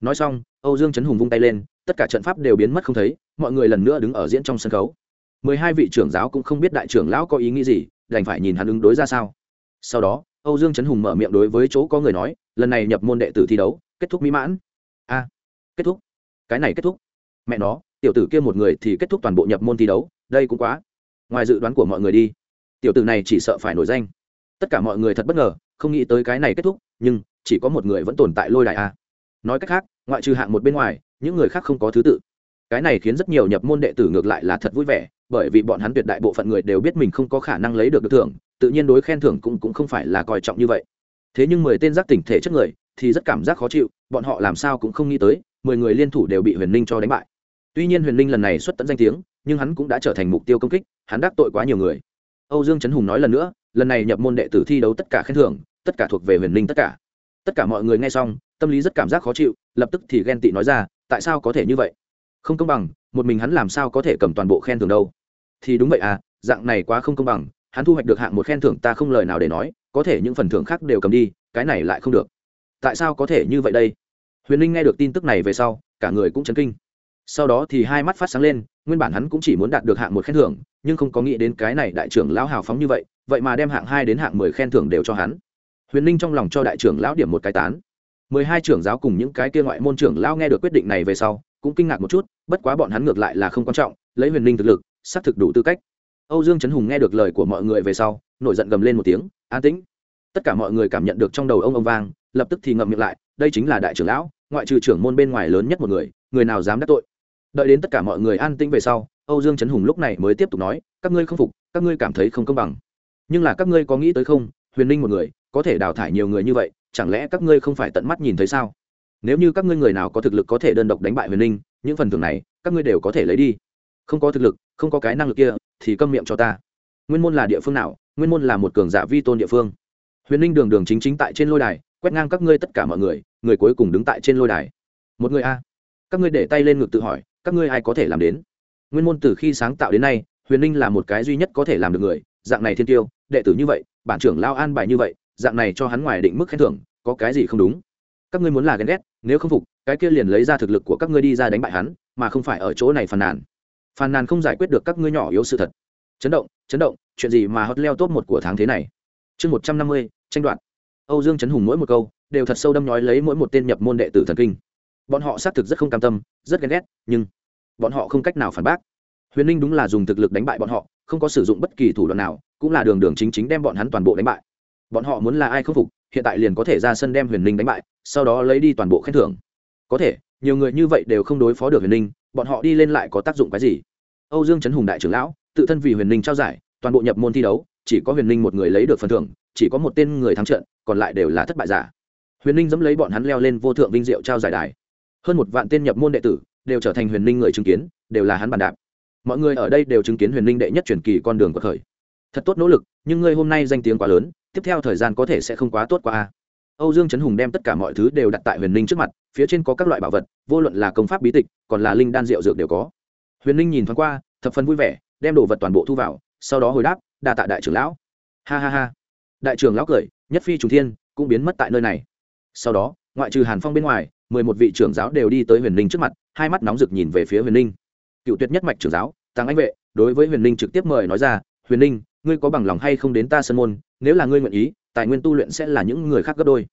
nói xong, âu dương trấn hùng vung tay lên, tất cả trận pháp đều biến mất không thấy, mọi người lần nữa đứng ở diễn trong sân khấu. Mười hai vị trưởng giáo cũng không biết đại trưởng lão có ý nghĩ gì, đành phải nhìn hắn ứng đối ra sao. Sau đó, âu dương trấn hùng mở miệng đối với chỗ có người nói, lần này nhập môn đệ tử thi đấu, kết thúc mỹ mãn. A, kết thúc. Cái này kết thúc. Mẹ nó, tiểu tử kia một người thì kết thúc toàn bộ nhập môn thi đấu, đây cũng quá. Ngoài dự đoán của mọi người đi. Tiểu tử này chỉ sợ phải nổi danh. Tất cả mọi người thật bất ngờ, không nghĩ tới cái này kết thúc, nhưng chỉ có một người vẫn tồn tại lôi đại a nói cách khác, ngoại trừ hạng một bên ngoài, những người khác không có thứ tự. Cái này khiến rất nhiều nhập môn đệ tử ngược lại là thật vui vẻ, bởi vì bọn hắn tuyệt đại bộ phận người đều biết mình không có khả năng lấy được được thưởng, tự nhiên đối khen thưởng cũng cũng không phải là coi trọng như vậy. Thế nhưng mười tên giác tỉnh thể chất người thì rất cảm giác khó chịu, bọn họ làm sao cũng không nghĩ tới, mười người liên thủ đều bị huyền ninh cho đánh bại. Tuy nhiên huyền ninh lần này xuất tận danh tiếng, nhưng hắn cũng đã trở thành mục tiêu công kích, hắn đắc tội quá nhiều người. Âu dương trấn hùng nói lần nữa, lần này nhập môn đệ tử thi đấu tất cả khen thưởng, tất cả thuộc về huyền ninh tất cả. Tất cả mọi người nghe xong tâm lý rất cảm giác khó chịu, lập tức thì ghen tị nói ra, tại sao có thể như vậy? Không công bằng, một mình hắn làm sao có thể cầm toàn bộ khen thưởng đâu. Thì đúng vậy à dạng này quá không công bằng, hắn thu hoạch được hạng một khen thưởng ta không lời nào để nói, có thể những phần thưởng khác đều cầm đi, cái này lại không được. Tại sao có thể như vậy đây? Huyền linh nghe được tin tức này về sau, cả người cũng chấn kinh. Sau đó thì hai mắt phát sáng lên, nguyên bản hắn cũng chỉ muốn đạt được hạng một khen thưởng, nhưng không có nghĩ đến cái này đại trưởng lão hào phóng như vậy vậy mà đem hạng hai đến hạng mười khen thưởng đều cho hắn. Huyền ninh trong lòng cho đại trưởng lão điểm một cái tán mười hai trưởng giáo cùng những cái kia ngoại môn trưởng lao nghe được quyết định này về sau, cũng kinh ngạc một chút, bất quá bọn hắn ngược lại là không quan trọng, lấy huyền ninh thực lực, xác thực đủ tư cách. Âu dương trấn hùng nghe được lời của mọi người về sau, nổi giận gầm lên một tiếng, an tĩnh. Tất cả mọi người cảm nhận được trong đầu ông ông vang, lập tức thì ngậm miệng lại, đây chính là đại trưởng lão, ngoại trừ trưởng môn bên ngoài lớn nhất một người người nào dám đắc tội? Đợi đến tất cả mọi người an tĩnh về sau, âu dương trấn hùng lúc này mới tiếp tục nói, các ngươi không phục, các ngươi cảm thấy không công bằng. Nhưng là các ngươi có nghĩ tới không, huyền ninh một người, có thể đào thải nhiều người như vậy chẳng lẽ các ngươi không phải tận mắt nhìn thấy sao? Nếu như các ngươi người nào có thực lực có thể đơn độc đánh bại huyền Linh, những phần thưởng này các ngươi đều có thể lấy đi. Không có thực lực không có cái năng lực kia thì câm miệng cho ta. Nguyên môn là địa phương nào? Nguyên môn là một cường giả vi tôn địa phương. Huyền Linh đường đường chính chính tại trên lôi đài quét ngang các ngươi tất cả mọi người người cuối cùng đứng tại trên lôi đài. Một người a. Các ngươi để tay lên ngực tự hỏi các ngươi ai có thể làm đến? Nguyên môn từ khi sáng tạo đến nay huyền Linh là một cái duy nhất có thể làm được người dạng này thiên tiêu đệ tử như vậy bản trưởng lao an bài như vậy dạng này cho hắn ngoài định mức khen thưởng, có cái gì không đúng? Các ngươi muốn là ghen ghét, nếu không phục, cái kia liền lấy ra thực lực của các ngươi đi ra đánh bại hắn, mà không phải ở chỗ này phàn nàn. Phàn nàn không giải quyết được các ngươi nhỏ yếu sự thật. Chấn động chấn động, chuyện gì mà hot leo top một của tháng thế này? Chương một trăm năm mươi, tranh đoạt. Âu dương chấn hùng mỗi một câu, đều thật sâu đâm nhói lấy mỗi một tên nhập môn đệ tử thần kinh. Bọn họ xác thực rất không cam tâm, rất ghen ghét, nhưng bọn họ không cách nào phản bác. Huyền ninh đúng là dùng thực lực đánh bại bọn họ, không có sử dụng bất kỳ thủ đoạn nào, cũng là đường đường chính chính đem bọn hắn toàn bộ đánh bại bọn họ muốn là ai khâm phục, hiện tại liền có thể ra sân đem huyền ninh đánh bại, sau đó lấy đi toàn bộ khen thưởng. Có thể, nhiều người như vậy đều không đối phó được huyền ninh, bọn họ đi lên lại có tác dụng cái gì? Âu dương trấn hùng đại trưởng lão, tự thân vì huyền ninh trao giải, toàn bộ nhập môn thi đấu, chỉ có huyền ninh một người lấy được phần thưởng, chỉ có một tên người thắng trận, còn lại đều là thất bại giả. Huyền ninh dẫm lấy bọn hắn leo lên vô thượng vinh diệu trao giải đài. Hơn một vạn tên nhập môn đệ tử đều trở thành huyền ninh người chứng kiến, đều là hắn bàn đạp. Mọi người ở đây đều chứng kiến huyền ninh đệ nhất truyền kỳ con đường của khởi. Thật tốt nỗ lực, nhưng ngươi hôm nay danh tiếng quá lớn tiếp theo thời gian có thể sẽ không quá tốt qua a. Âu dương trấn hùng đem tất cả mọi thứ đều đặt tại huyền ninh trước mặt, phía trên có các loại bảo vật, vô luận là công pháp bí tịch, còn là linh đan rượu dược đều có. Huyền ninh nhìn thoáng qua, thập phần vui vẻ, đem đồ vật toàn bộ thu vào, sau đó hồi đáp, đa tạ đại trưởng lão. Ha ha ha. Đại trưởng lão cười, nhất phi trùng thiên cũng biến mất tại nơi này. Sau đó, ngoại trừ hàn phong bên ngoài, mười một vị trưởng giáo đều đi tới huyền ninh trước mặt, hai mắt nóng rực nhìn về phía huyền ninh. Cựu tuyệt nhất mạch trưởng giáo tăng anh vệ, đối với huyền ninh trực tiếp mời nói ra, huyền ninh ngươi có bằng lòng hay không đến ta sân môn, nếu là ngươi nguyện ý, tài nguyên tu luyện sẽ là những người khác gấp đôi.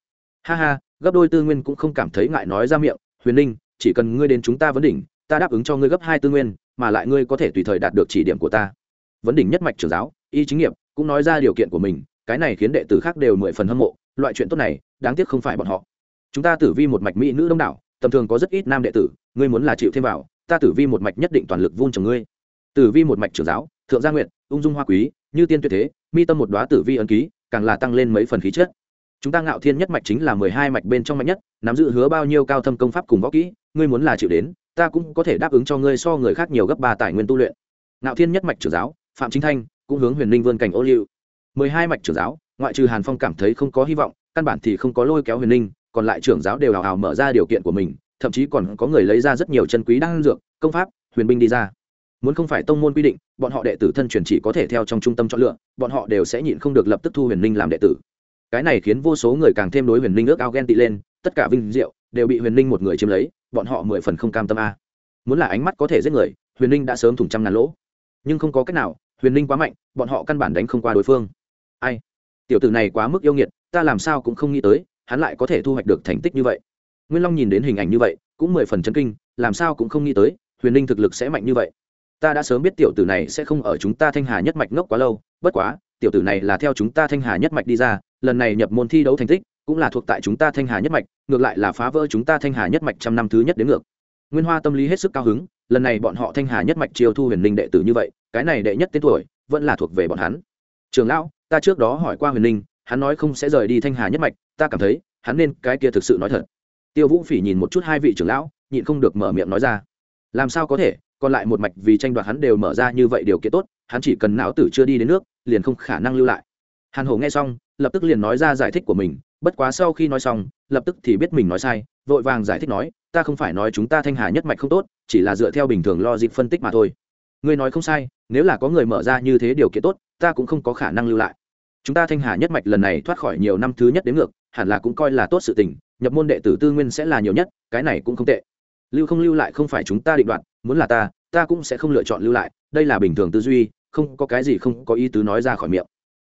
Ha ha, gấp đôi tư nguyên cũng không cảm thấy ngại nói ra miệng, huyền ninh, chỉ cần ngươi đến chúng ta vấn đỉnh, ta đáp ứng cho ngươi gấp hai tư nguyên, mà lại ngươi có thể tùy thời đạt được chỉ điểm của ta. Vấn đỉnh nhất mạch trưởng giáo, y chính nghiệp, cũng nói ra điều kiện của mình, cái này khiến đệ tử khác đều mười phần hâm mộ, loại chuyện tốt này, đáng tiếc không phải bọn họ. Chúng ta tử vi một mạch mỹ nữ đông đảo, tầm thường có rất ít nam đệ tử, ngươi muốn là chịu thêm vào, ta tử vi một mạch nhất định toàn lực vun trồng ngươi. Tử vi một mạch trưởng giáo, thượng gia nguyện ung dung hoa quý như tiên tuyệt thế, mi tâm một đoá tử vi ấn ký, càng là tăng lên mấy phần khí chất. Chúng ta ngạo thiên nhất mạch chính là mười hai mạch bên trong mạnh nhất, nắm giữ hứa bao nhiêu cao thâm công pháp cùng võ kỹ, ngươi muốn là chịu đến, ta cũng có thể đáp ứng cho ngươi so người khác nhiều gấp ba tài nguyên tu luyện. Ngạo thiên nhất mạch trưởng giáo, phạm chính thanh, cũng hướng huyền ninh vươn cảnh ô liu. mười hai mạch trưởng giáo, ngoại trừ hàn phong cảm thấy không có hy vọng, căn bản thì không có lôi kéo huyền ninh còn lại trưởng giáo đều hào hào mở ra điều kiện của mình, thậm chí còn có người lấy ra rất nhiều chân quý đan dược, công pháp, huyền binh đi ra muốn không phải tông môn quy định, bọn họ đệ tử thân truyền chỉ có thể theo trong trung tâm chọn lựa, bọn họ đều sẽ nhịn không được lập tức thu huyền ninh làm đệ tử. Cái này khiến vô số người càng thêm đối huyền ninh ước ao ghen tị lên, tất cả vinh diệu đều bị huyền ninh một người chiếm lấy, bọn họ mười phần không cam tâm a. Muốn là ánh mắt có thể giết người, huyền ninh đã sớm thủng trăm ngàn lỗ. Nhưng không có cách nào, huyền ninh quá mạnh, bọn họ căn bản đánh không qua đối phương. Ai? Tiểu tử này quá mức yêu nghiệt, ta làm sao cũng không nghĩ tới, hắn lại có thể thu hoạch được thành tích như vậy. Nguyên long nhìn đến hình ảnh như vậy, cũng mười phần chân kinh, làm sao cũng không nghĩ tới, huyền ninh thực lực sẽ mạnh như vậy ta đã sớm biết tiểu tử này sẽ không ở chúng ta thanh hà nhất mạch ngốc quá lâu, bất quá, tiểu tử này là theo chúng ta thanh hà nhất mạch đi ra, lần này nhập môn thi đấu thành tích cũng là thuộc tại chúng ta thanh hà nhất mạch, ngược lại là phá vỡ chúng ta thanh hà nhất mạch trăm năm thứ nhất đến ngược. Nguyên hoa tâm lý hết sức cao hứng, lần này bọn họ thanh hà nhất mạch chiêu thu huyền ninh đệ tử như vậy, cái này đệ nhất tên tuổi vẫn là thuộc về bọn hắn. Trường lão, ta trước đó hỏi qua huyền ninh hắn nói không sẽ rời đi thanh hà nhất mạch, ta cảm thấy, hắn nên cái kia thực sự nói thật. Tiêu vũ phỉ nhìn một chút hai vị trưởng lão, nhịn không được mở miệng nói ra. Làm sao có thể? Còn lại một mạch vì tranh đoạt hắn đều mở ra như vậy điều kiện tốt, hắn chỉ cần não tử chưa đi đến nước, liền không khả năng lưu lại. Hàn hổ nghe xong, lập tức liền nói ra giải thích của mình, bất quá sau khi nói xong, lập tức thì biết mình nói sai, vội vàng giải thích nói, ta không phải nói chúng ta thanh hà nhất mạch không tốt, chỉ là dựa theo bình thường lo dịp phân tích mà thôi. Ngươi nói không sai, nếu là có người mở ra như thế điều kiện tốt, ta cũng không có khả năng lưu lại. Chúng ta thanh hà nhất mạch lần này thoát khỏi nhiều năm thứ nhất đến ngược, hẳn là cũng coi là tốt sự tình, nhập môn đệ tử tư nguyên sẽ là nhiều nhất, cái này cũng không tệ lưu không lưu lại không phải chúng ta định đoạt, muốn là ta ta cũng sẽ không lựa chọn lưu lại, đây là bình thường tư duy, không có cái gì không có ý tứ nói ra khỏi miệng.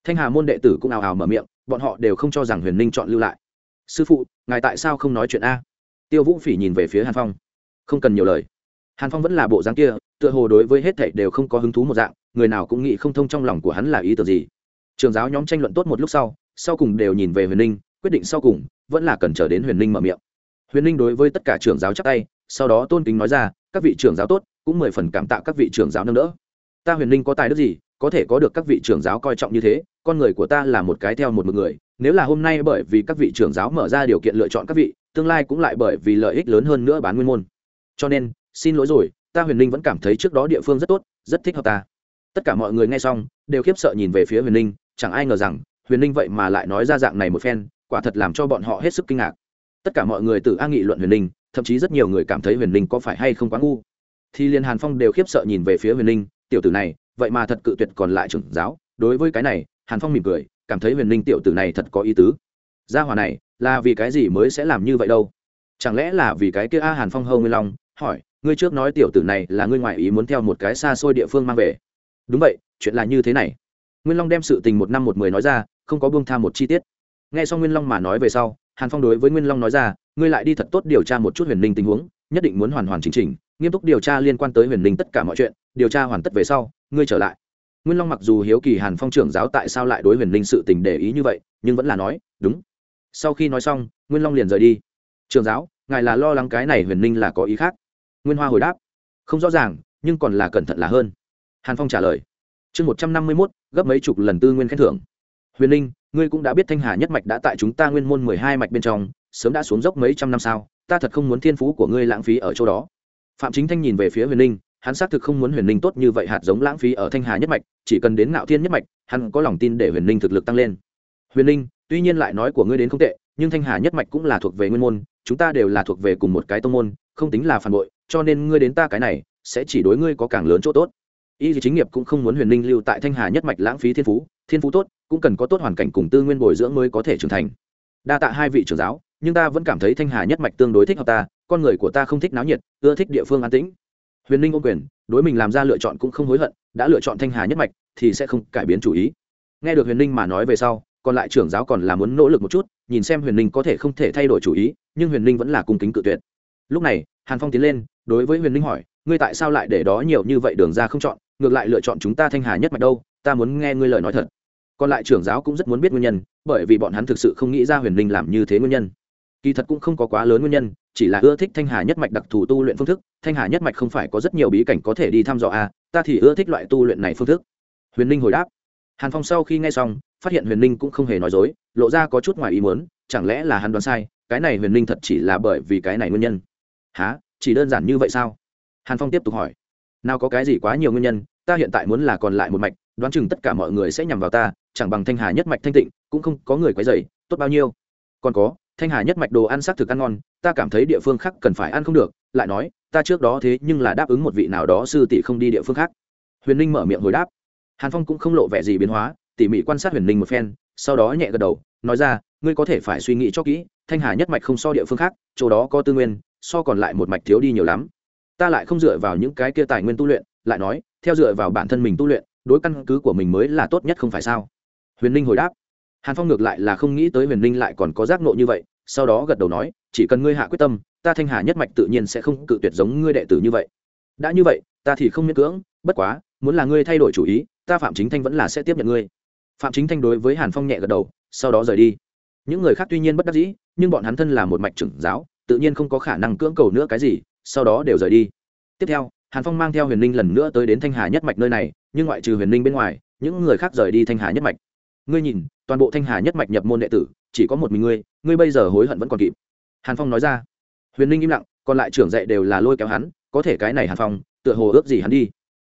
Thanh hà môn đệ tử cũng ào ào mở miệng, bọn họ đều không cho rằng huyền ninh chọn lưu lại. Sư phụ, ngài tại sao không nói chuyện a? Tiêu vũ phỉ nhìn về phía hàn phong. Không cần nhiều lời. Hàn phong vẫn là bộ dáng kia, tựa hồ đối với hết thảy đều không có hứng thú một dạng, người nào cũng nghĩ không thông trong lòng của hắn là ý tưởng gì. Trường giáo nhóm tranh luận tốt một lúc sau sau cùng đều nhìn về huyền ninh, quyết định sau cùng, vẫn là cần chờ đến huyền ninh mở miệng. Huyền ninh đối với tất cả trường giáo chắc tay sau đó tôn kính nói ra, các vị trưởng giáo tốt, cũng mười phần cảm tạ các vị trưởng giáo nâng đỡ. Ta huyền ninh có tài đức gì, có thể có được các vị trưởng giáo coi trọng như thế, con người của ta là một cái theo một mực người, nếu là hôm nay bởi vì các vị trưởng giáo mở ra điều kiện lựa chọn các vị, tương lai cũng lại bởi vì lợi ích lớn hơn nữa bán nguyên môn. Cho nên, xin lỗi rồi, ta huyền ninh vẫn cảm thấy trước đó địa phương rất tốt, rất thích hợp ta. Tất cả mọi người nghe xong, đều khiếp sợ nhìn về phía huyền ninh chẳng ai ngờ rằng, huyền ninh vậy mà lại nói ra dạng này một phen, quả thật làm cho bọn họ hết sức kinh ngạc. Tất cả mọi người tự a nghị luận huyền ninh thậm chí rất nhiều người cảm thấy huyền Linh có phải hay không quá ngu. Thì liền hàn phong đều khiếp sợ nhìn về phía huyền Linh, tiểu tử này vậy mà thật cự tuyệt còn lại trưởng giáo. Đối với cái này hàn phong mỉm cười cảm thấy huyền Linh tiểu tử này thật có ý tứ. Gia hòa này là vì cái gì mới sẽ làm như vậy đâu? Chẳng lẽ là vì cái kia a hàn phong hâu nguyên long hỏi ngươi trước nói tiểu tử này là ngươi ngoại ý muốn theo một cái xa xôi địa phương mang về. Đúng vậy chuyện là như thế này. Nguyên long đem sự tình một năm một mười nói ra không có buông tha một chi tiết. Nghe xong nguyên long mà nói về sau hàn phong đối với nguyên long nói ra ngươi lại đi thật tốt điều tra một chút huyền ninh tình huống, nhất định muốn hoàn hoàn chỉnh chỉnh, nghiêm túc điều tra liên quan tới huyền ninh tất cả mọi chuyện, điều tra hoàn tất về sau, ngươi trở lại. Nguyên long mặc dù hiếu kỳ hàn phong trưởng giáo tại sao lại đối huyền ninh sự tình để ý như vậy, nhưng vẫn là nói, đúng. Sau khi nói xong, nguyên long liền rời đi. Trường giáo, ngài là lo lắng cái này huyền ninh là có ý khác. Nguyên hoa hồi đáp, không rõ ràng, nhưng còn là cẩn thận là hơn. Hàn phong trả lời, chương một trăm năm mươi mốt, gấp mấy chục lần tư nguyên khen thưởng. Huyền ninh ngươi cũng đã biết thanh hà nhất mạch đã tại chúng ta nguyên môn mười hai mạch bên trong sớm đã xuống dốc mấy trăm năm sao, ta thật không muốn thiên phú của ngươi lãng phí ở chỗ đó. Phạm chính thanh nhìn về phía huyền ninh, hắn xác thực không muốn huyền ninh tốt như vậy hạt giống lãng phí ở thanh hà nhất mạch, chỉ cần đến ngạo thiên nhất mạch, hắn có lòng tin để huyền ninh thực lực tăng lên. Huyền ninh, tuy nhiên lại nói của ngươi đến không tệ, nhưng thanh hà nhất mạch cũng là thuộc về nguyên môn, chúng ta đều là thuộc về cùng một cái tông môn, không tính là phản bội, cho nên ngươi đến ta cái này, sẽ chỉ đối ngươi có càng lớn chỗ tốt. Y chính nghiệp cũng không muốn huyền ninh lưu tại thanh hà nhất mạch lãng phí thiên phú thiên phú tốt, cũng cần có tốt hoàn cảnh cùng tư nguyên bồi dưỡng mới có thể trưởng thành. Đa tạ hai vị trưởng giáo nhưng ta vẫn cảm thấy thanh hà nhất mạch tương đối thích hợp ta, con người của ta không thích náo nhiệt, ưa thích địa phương an tĩnh. Huyền ninh ôm quyền, đối mình làm ra lựa chọn cũng không hối hận, đã lựa chọn thanh hà nhất mạch thì sẽ không cải biến chủ ý. Nghe được huyền ninh mà nói về sau, còn lại trưởng giáo còn là muốn nỗ lực một chút, nhìn xem huyền ninh có thể không thể thay đổi chủ ý, nhưng huyền ninh vẫn là cung kính cự tuyệt. Lúc này, hàn phong tiến lên, đối với huyền ninh hỏi, ngươi tại sao lại để đó nhiều như vậy đường ra không chọn, ngược lại lựa chọn chúng ta thanh hà nhất mạch đâu? Ta muốn nghe ngươi lời nói thật. Còn lại trưởng giáo cũng rất muốn biết nguyên nhân, bởi vì bọn hắn thực sự không nghĩ ra huyền ninh làm như thế nguyên nhân kỳ thật cũng không có quá lớn nguyên nhân chỉ là ưa thích thanh hà nhất mạch đặc thù tu luyện phương thức. Thanh hà nhất mạch không phải có rất nhiều bí cảnh có thể đi thăm dò à, ta thì ưa thích loại tu luyện này phương thức. Huyền ninh hồi đáp. Hàn phong sau khi nghe xong phát hiện huyền ninh cũng không hề nói dối lộ ra có chút ngoài ý muốn chẳng lẽ là hắn đoán sai cái này huyền ninh thật chỉ là bởi vì cái này nguyên nhân? Há chỉ đơn giản như vậy sao? Hàn phong tiếp tục hỏi. Nào có cái gì quá nhiều nguyên nhân ta hiện tại muốn là còn lại một mạch đoán chừng tất cả mọi người sẽ nhằm vào ta chẳng bằng thanh hà nhất mạch thanh tịnh cũng không có người quấy dày tốt bao nhiêu? Còn có thanh hà nhất mạch đồ ăn xác thực ăn ngon, ta cảm thấy địa phương khác cần phải ăn không được, lại nói, ta trước đó thế nhưng là đáp ứng một vị nào đó sư tỷ không đi địa phương khác. Huyền ninh mở miệng hồi đáp. Hàn phong cũng không lộ vẻ gì biến hóa, tỉ mỉ quan sát huyền ninh một phen, sau đó nhẹ gật đầu, nói ra, ngươi có thể phải suy nghĩ cho kỹ, thanh hà nhất mạch không so địa phương khác, chỗ đó có tư nguyên, so còn lại một mạch thiếu đi nhiều lắm. Ta lại không dựa vào những cái kia tài nguyên tu luyện, lại nói, theo dựa vào bản thân mình tu luyện, đối căn cứ của mình mới là tốt nhất không phải sao? Huyền ninh hồi đáp hàn phong ngược lại là không nghĩ tới huyền Linh lại còn có giác nộ như vậy, sau đó gật đầu nói, chỉ cần ngươi hạ quyết tâm, ta thanh hà nhất mạch tự nhiên sẽ không cự tuyệt giống ngươi đệ tử như vậy. Đã như vậy, ta thì không miễn cưỡng, bất quá, muốn là ngươi thay đổi chủ ý, ta phạm chính thanh vẫn là sẽ tiếp nhận ngươi. Phạm chính thanh đối với hàn phong nhẹ gật đầu, sau đó rời đi. Những người khác tuy nhiên bất đắc dĩ, nhưng bọn hắn thân là một mạch trưởng giáo, tự nhiên không có khả năng cưỡng cầu nữa cái gì, sau đó đều rời đi. Tiếp theo, hàn phong mang theo huyền ninh lần nữa tới đến thanh hà nhất mạch nơi này, nhưng ngoại trừ huyền ninh bên ngoài, những người khác rời đi thanh hà nhất mạch. Ngươi nhìn toàn bộ thanh hà nhất mạch nhập môn đệ tử, chỉ có một mình ngươi ngươi bây giờ hối hận vẫn còn kịp. Hàn phong nói ra. Huyền ninh im lặng, còn lại trưởng dạy đều là lôi kéo hắn, có thể cái này hàn phong, tựa hồ ước gì hắn đi.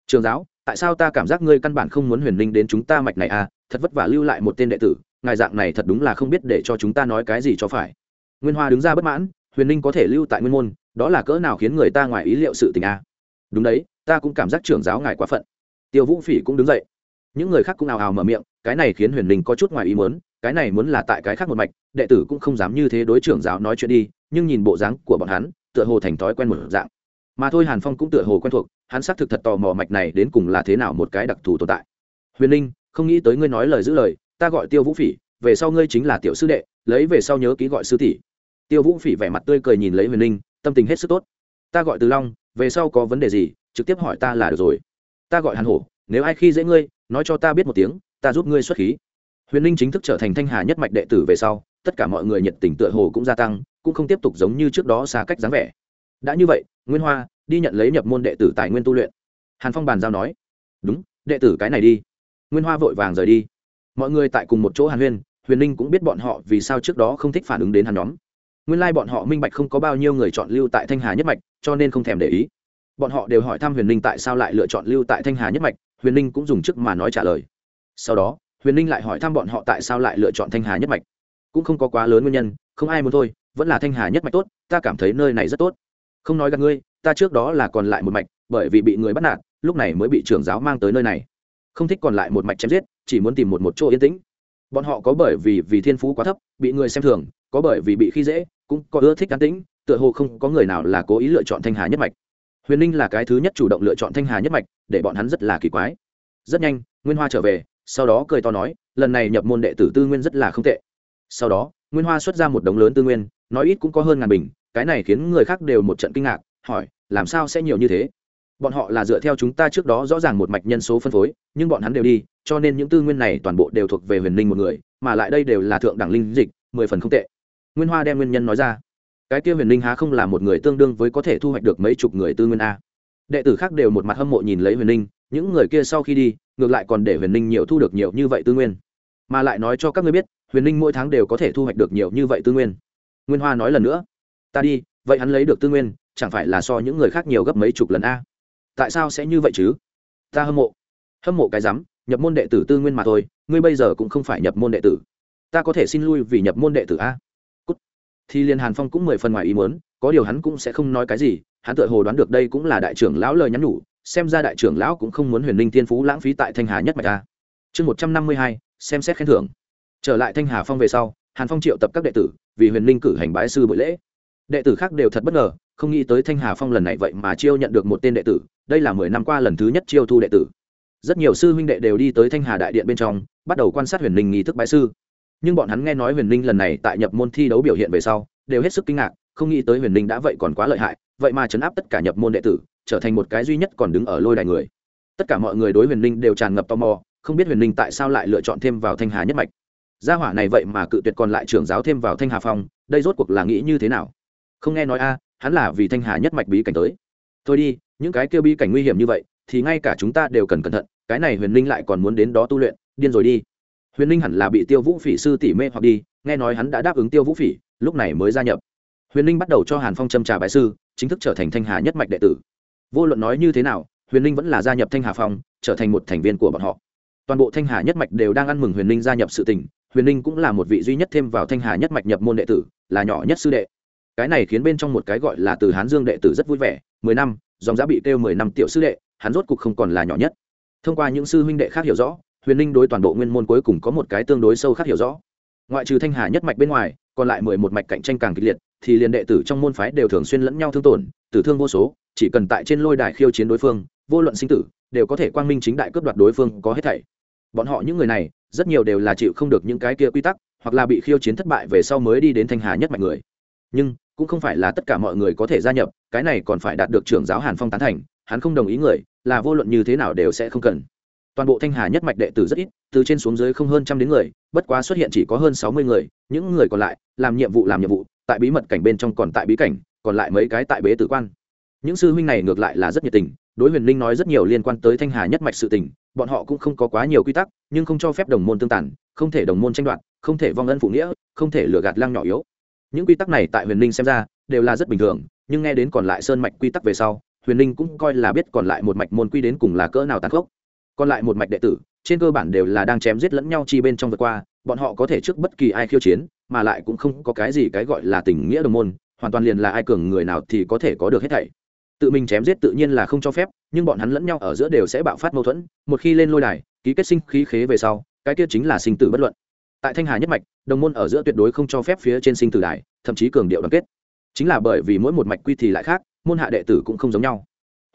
Trường giáo, tại sao ta cảm giác ngươi căn bản không muốn huyền ninh đến chúng ta mạch này à? Thật vất vả lưu lại một tên đệ tử, ngài dạng này thật đúng là không biết để cho chúng ta nói cái gì cho phải. Nguyên hoa đứng ra bất mãn, huyền ninh có thể lưu tại nguyên môn, đó là cỡ nào khiến người ta ngoài ý liệu sự tình à? đúng đấy, ta cũng cảm giác trưởng giáo ngài quá phận. Tiêu vũ phỉ cũng đứng dậy những người khác cũng ào ào mở miệng, cái này khiến huyền ninh có chút ngoài ý muốn, cái này muốn là tại cái khác một mạch, đệ tử cũng không dám như thế đối trưởng giáo nói chuyện đi, nhưng nhìn bộ dáng của bọn hắn, tựa hồ thành thói quen một dạng. Mà thôi hàn phong cũng tựa hồ quen thuộc, hắn xác thực thật tò mò mạch này đến cùng là thế nào một cái đặc thù tồn tại. Huyền ninh không nghĩ tới ngươi nói lời giữ lời, ta gọi tiêu vũ phỉ, về sau ngươi chính là tiểu sư đệ, lấy về sau nhớ ký gọi sư tỷ. Tiêu vũ phỉ vẻ mặt tươi cười nhìn lấy huyền ninh tâm tình hết sức tốt. Ta gọi từ long, về sau có vấn đề gì, trực tiếp hỏi ta là được rồi. Ta gọi hàn hổ, nếu ai khi dễ ngươi nói cho ta biết một tiếng, ta giúp ngươi xuất khí. Huyền ninh chính thức trở thành thanh hà nhất mạch đệ tử về sau, tất cả mọi người nhiệt tình tựa hồ cũng gia tăng, cũng không tiếp tục giống như trước đó xa cách dáng vẻ. Đã như vậy, nguyên hoa, đi nhận lấy nhập môn đệ tử tài nguyên tu luyện. Hàn phong bàn giao nói, đúng, đệ tử cái này đi. Nguyên hoa vội vàng rời đi. Mọi người tại cùng một chỗ hàn huyên, huyền ninh cũng biết bọn họ vì sao trước đó không thích phản ứng đến hàn nhóm. Nguyên lai bọn họ minh bạch không có bao nhiêu người chọn lưu tại thanh hà nhất mạch, cho nên không thèm để ý. Bọn họ đều hỏi thăm huyền ninh tại sao lại lựa chọn lưu tại thanh hà nhất mạch huyền ninh cũng dùng chức mà nói trả lời. Sau đó, huyền ninh lại hỏi thăm bọn họ tại sao lại lựa chọn thanh hà nhất mạch. Cũng không có quá lớn nguyên nhân, không ai muốn thôi, vẫn là thanh hà nhất mạch tốt, ta cảm thấy nơi này rất tốt. Không nói gặp ngươi, ta trước đó là còn lại một mạch, bởi vì bị người bắt nạt, lúc này mới bị trưởng giáo mang tới nơi này. Không thích còn lại một mạch chém giết, chỉ muốn tìm một một chỗ yên tĩnh. Bọn họ có bởi vì vì thiên phú quá thấp, bị người xem thường, có bởi vì bị khi dễ, cũng có ưa thích an tĩnh, tựa hồ không có người nào là cố ý lựa chọn thanh hà nhất mạch huyền ninh là cái thứ nhất chủ động lựa chọn thanh hà nhất mạch, để bọn hắn rất là kỳ quái. Rất nhanh, nguyên hoa trở về, sau đó cười to nói, lần này nhập môn đệ tử tư nguyên rất là không tệ. Sau đó, nguyên hoa xuất ra một đống lớn tư nguyên, nói ít cũng có hơn ngàn bình, cái này khiến người khác đều một trận kinh ngạc, hỏi, làm sao sẽ nhiều như thế? Bọn họ là dựa theo chúng ta trước đó rõ ràng một mạch nhân số phân phối, nhưng bọn hắn đều đi, cho nên những tư nguyên này toàn bộ đều thuộc về huyền ninh một người, mà lại đây đều là thượng đẳng linh dịch, mười phần không tệ. Nguyên hoa đem nguyên nhân nói ra cái kia huyền ninh há không là một người tương đương với có thể thu hoạch được mấy chục người tư nguyên a. Đệ tử khác đều một mặt hâm mộ nhìn lấy huyền ninh những người kia sau khi đi, ngược lại còn để huyền ninh nhiều thu được nhiều như vậy tư nguyên. Mà lại nói cho các ngươi biết, huyền ninh mỗi tháng đều có thể thu hoạch được nhiều như vậy tư nguyên. Nguyên hoa nói lần nữa, ta đi, vậy hắn lấy được tư nguyên, chẳng phải là so những người khác nhiều gấp mấy chục lần a? Tại sao sẽ như vậy chứ? Ta hâm mộ. Hâm mộ cái rắm, nhập môn đệ tử tư nguyên mà thôi, ngươi bây giờ cũng không phải nhập môn đệ tử. Ta có thể xin lui vì nhập môn đệ tử a? Thì liên hàn phong cũng mười phần ngoài ý muốn, có điều hắn cũng sẽ không nói cái gì, hắn tự hồ đoán được đây cũng là đại trưởng lão lời nhắn nhủ, xem ra đại trưởng lão cũng không muốn huyền linh thiên phú lãng phí tại thanh hà nhất mạch ta chương một trăm năm mươi hai, xem xét khen thưởng. Trở lại thanh hà phong về sau, hàn phong triệu tập các đệ tử, vì huyền linh cử hành bái sư buổi lễ. Đệ tử khác đều thật bất ngờ, không nghĩ tới thanh hà phong lần này vậy mà chiêu nhận được một tên đệ tử, đây là mười năm qua lần thứ nhất chiêu thu đệ tử. Rất nhiều sư huynh đệ đều đi tới thanh hà đại điện bên trong, bắt đầu quan sát huyền linh nghi thức bái sư nhưng bọn hắn nghe nói huyền linh lần này tại nhập môn thi đấu biểu hiện về sau, đều hết sức kinh ngạc, không nghĩ tới huyền linh đã vậy còn quá lợi hại, vậy mà chấn áp tất cả nhập môn đệ tử, trở thành một cái duy nhất còn đứng ở lôi đài người. Tất cả mọi người đối huyền linh đều tràn ngập tò mò, không biết huyền linh tại sao lại lựa chọn thêm vào thanh hà nhất mạch. Gia hỏa này vậy mà cự tuyệt còn lại trưởng giáo thêm vào thanh hà phong, đây rốt cuộc là nghĩ như thế nào? Không nghe nói a, hắn là vì thanh hà nhất mạch bí cảnh tới. Thôi đi, những cái kêu bí cảnh nguy hiểm như vậy, thì ngay cả chúng ta đều cần cẩn thận, cái này huyền linh lại còn muốn đến đó tu luyện, điên rồi đi huyền linh hẳn là bị tiêu vũ phỉ sư tỉ mê hoặc đi, nghe nói hắn đã đáp ứng tiêu vũ phỉ, lúc này mới gia nhập. Huyền ninh bắt đầu cho hàn phong châm trà bái sư, chính thức trở thành thanh hà nhất mạch đệ tử. Vô luận nói như thế nào, huyền ninh vẫn là gia nhập thanh hà phong, trở thành một thành viên của bọn họ. Toàn bộ thanh hà nhất mạch đều đang ăn mừng huyền ninh gia nhập sự tình, huyền ninh cũng là một vị duy nhất thêm vào thanh hà nhất mạch nhập môn đệ tử, là nhỏ nhất sư đệ. Cái này khiến bên trong một cái gọi là từ hán dương đệ tử rất vui vẻ, mười năm, dòng giá bị kêu mười năm tiểu sư đệ, hắn rốt cục không còn là nhỏ nhất. Thông qua những sư huynh đệ khác hiểu rõ huyền ninh đối toàn bộ nguyên môn cuối cùng có một cái tương đối sâu khác hiểu rõ. Ngoại trừ thanh hà nhất mạch bên ngoài, còn lại mười một mạch cạnh tranh càng kịch liệt, thì liền đệ tử trong môn phái đều thường xuyên lẫn nhau thương tổn, tử thương vô số, chỉ cần tại trên lôi đài khiêu chiến đối phương, vô luận sinh tử, đều có thể quang minh chính đại cướp đoạt đối phương có hết thảy. Bọn họ những người này, rất nhiều đều là chịu không được những cái kia quy tắc, hoặc là bị khiêu chiến thất bại về sau mới đi đến thanh hà nhất mạch người. Nhưng, cũng không phải là tất cả mọi người có thể gia nhập, cái này còn phải đạt được trưởng giáo hàn phong tán thành, hắn không đồng ý người, là vô luận như thế nào đều sẽ không cần toàn bộ thanh hà nhất mạch đệ tử rất ít, từ trên xuống dưới không hơn trăm đến người, bất quá xuất hiện chỉ có hơn sáu mươi người, những người còn lại làm nhiệm vụ làm nhiệm vụ, tại bí mật cảnh bên trong còn tại bí cảnh, còn lại mấy cái tại bế tử quan. Những sư huynh này ngược lại là rất nhiệt tình, đối huyền linh nói rất nhiều liên quan tới thanh hà nhất mạch sự tình, bọn họ cũng không có quá nhiều quy tắc, nhưng không cho phép đồng môn tương tàn, không thể đồng môn tranh đoạt, không thể vong ân phụ nghĩa, không thể lừa gạt lăng nhỏ yếu. Những quy tắc này tại huyền linh xem ra đều là rất bình thường, nhưng nghe đến còn lại sơn mạch quy tắc về sau, huyền linh cũng coi là biết còn lại một mạch môn quy đến cùng là cỡ nào tàn khốc còn lại một mạch đệ tử, trên cơ bản đều là đang chém giết lẫn nhau chi bên trong vượt qua, bọn họ có thể trước bất kỳ ai khiêu chiến, mà lại cũng không có cái gì cái gọi là tình nghĩa đồng môn, hoàn toàn liền là ai cường người nào thì có thể có được hết thảy. Tự mình chém giết tự nhiên là không cho phép, nhưng bọn hắn lẫn nhau ở giữa đều sẽ bạo phát mâu thuẫn, một khi lên lôi đài, ký kết sinh khí khế về sau, cái kia chính là sinh tử bất luận. Tại thanh hà nhất mạch, đồng môn ở giữa tuyệt đối không cho phép phía trên sinh tử đài, thậm chí cường điệu đoàn kết. Chính là bởi vì mỗi một mạch quy thì lại khác, môn hạ đệ tử cũng không giống nhau.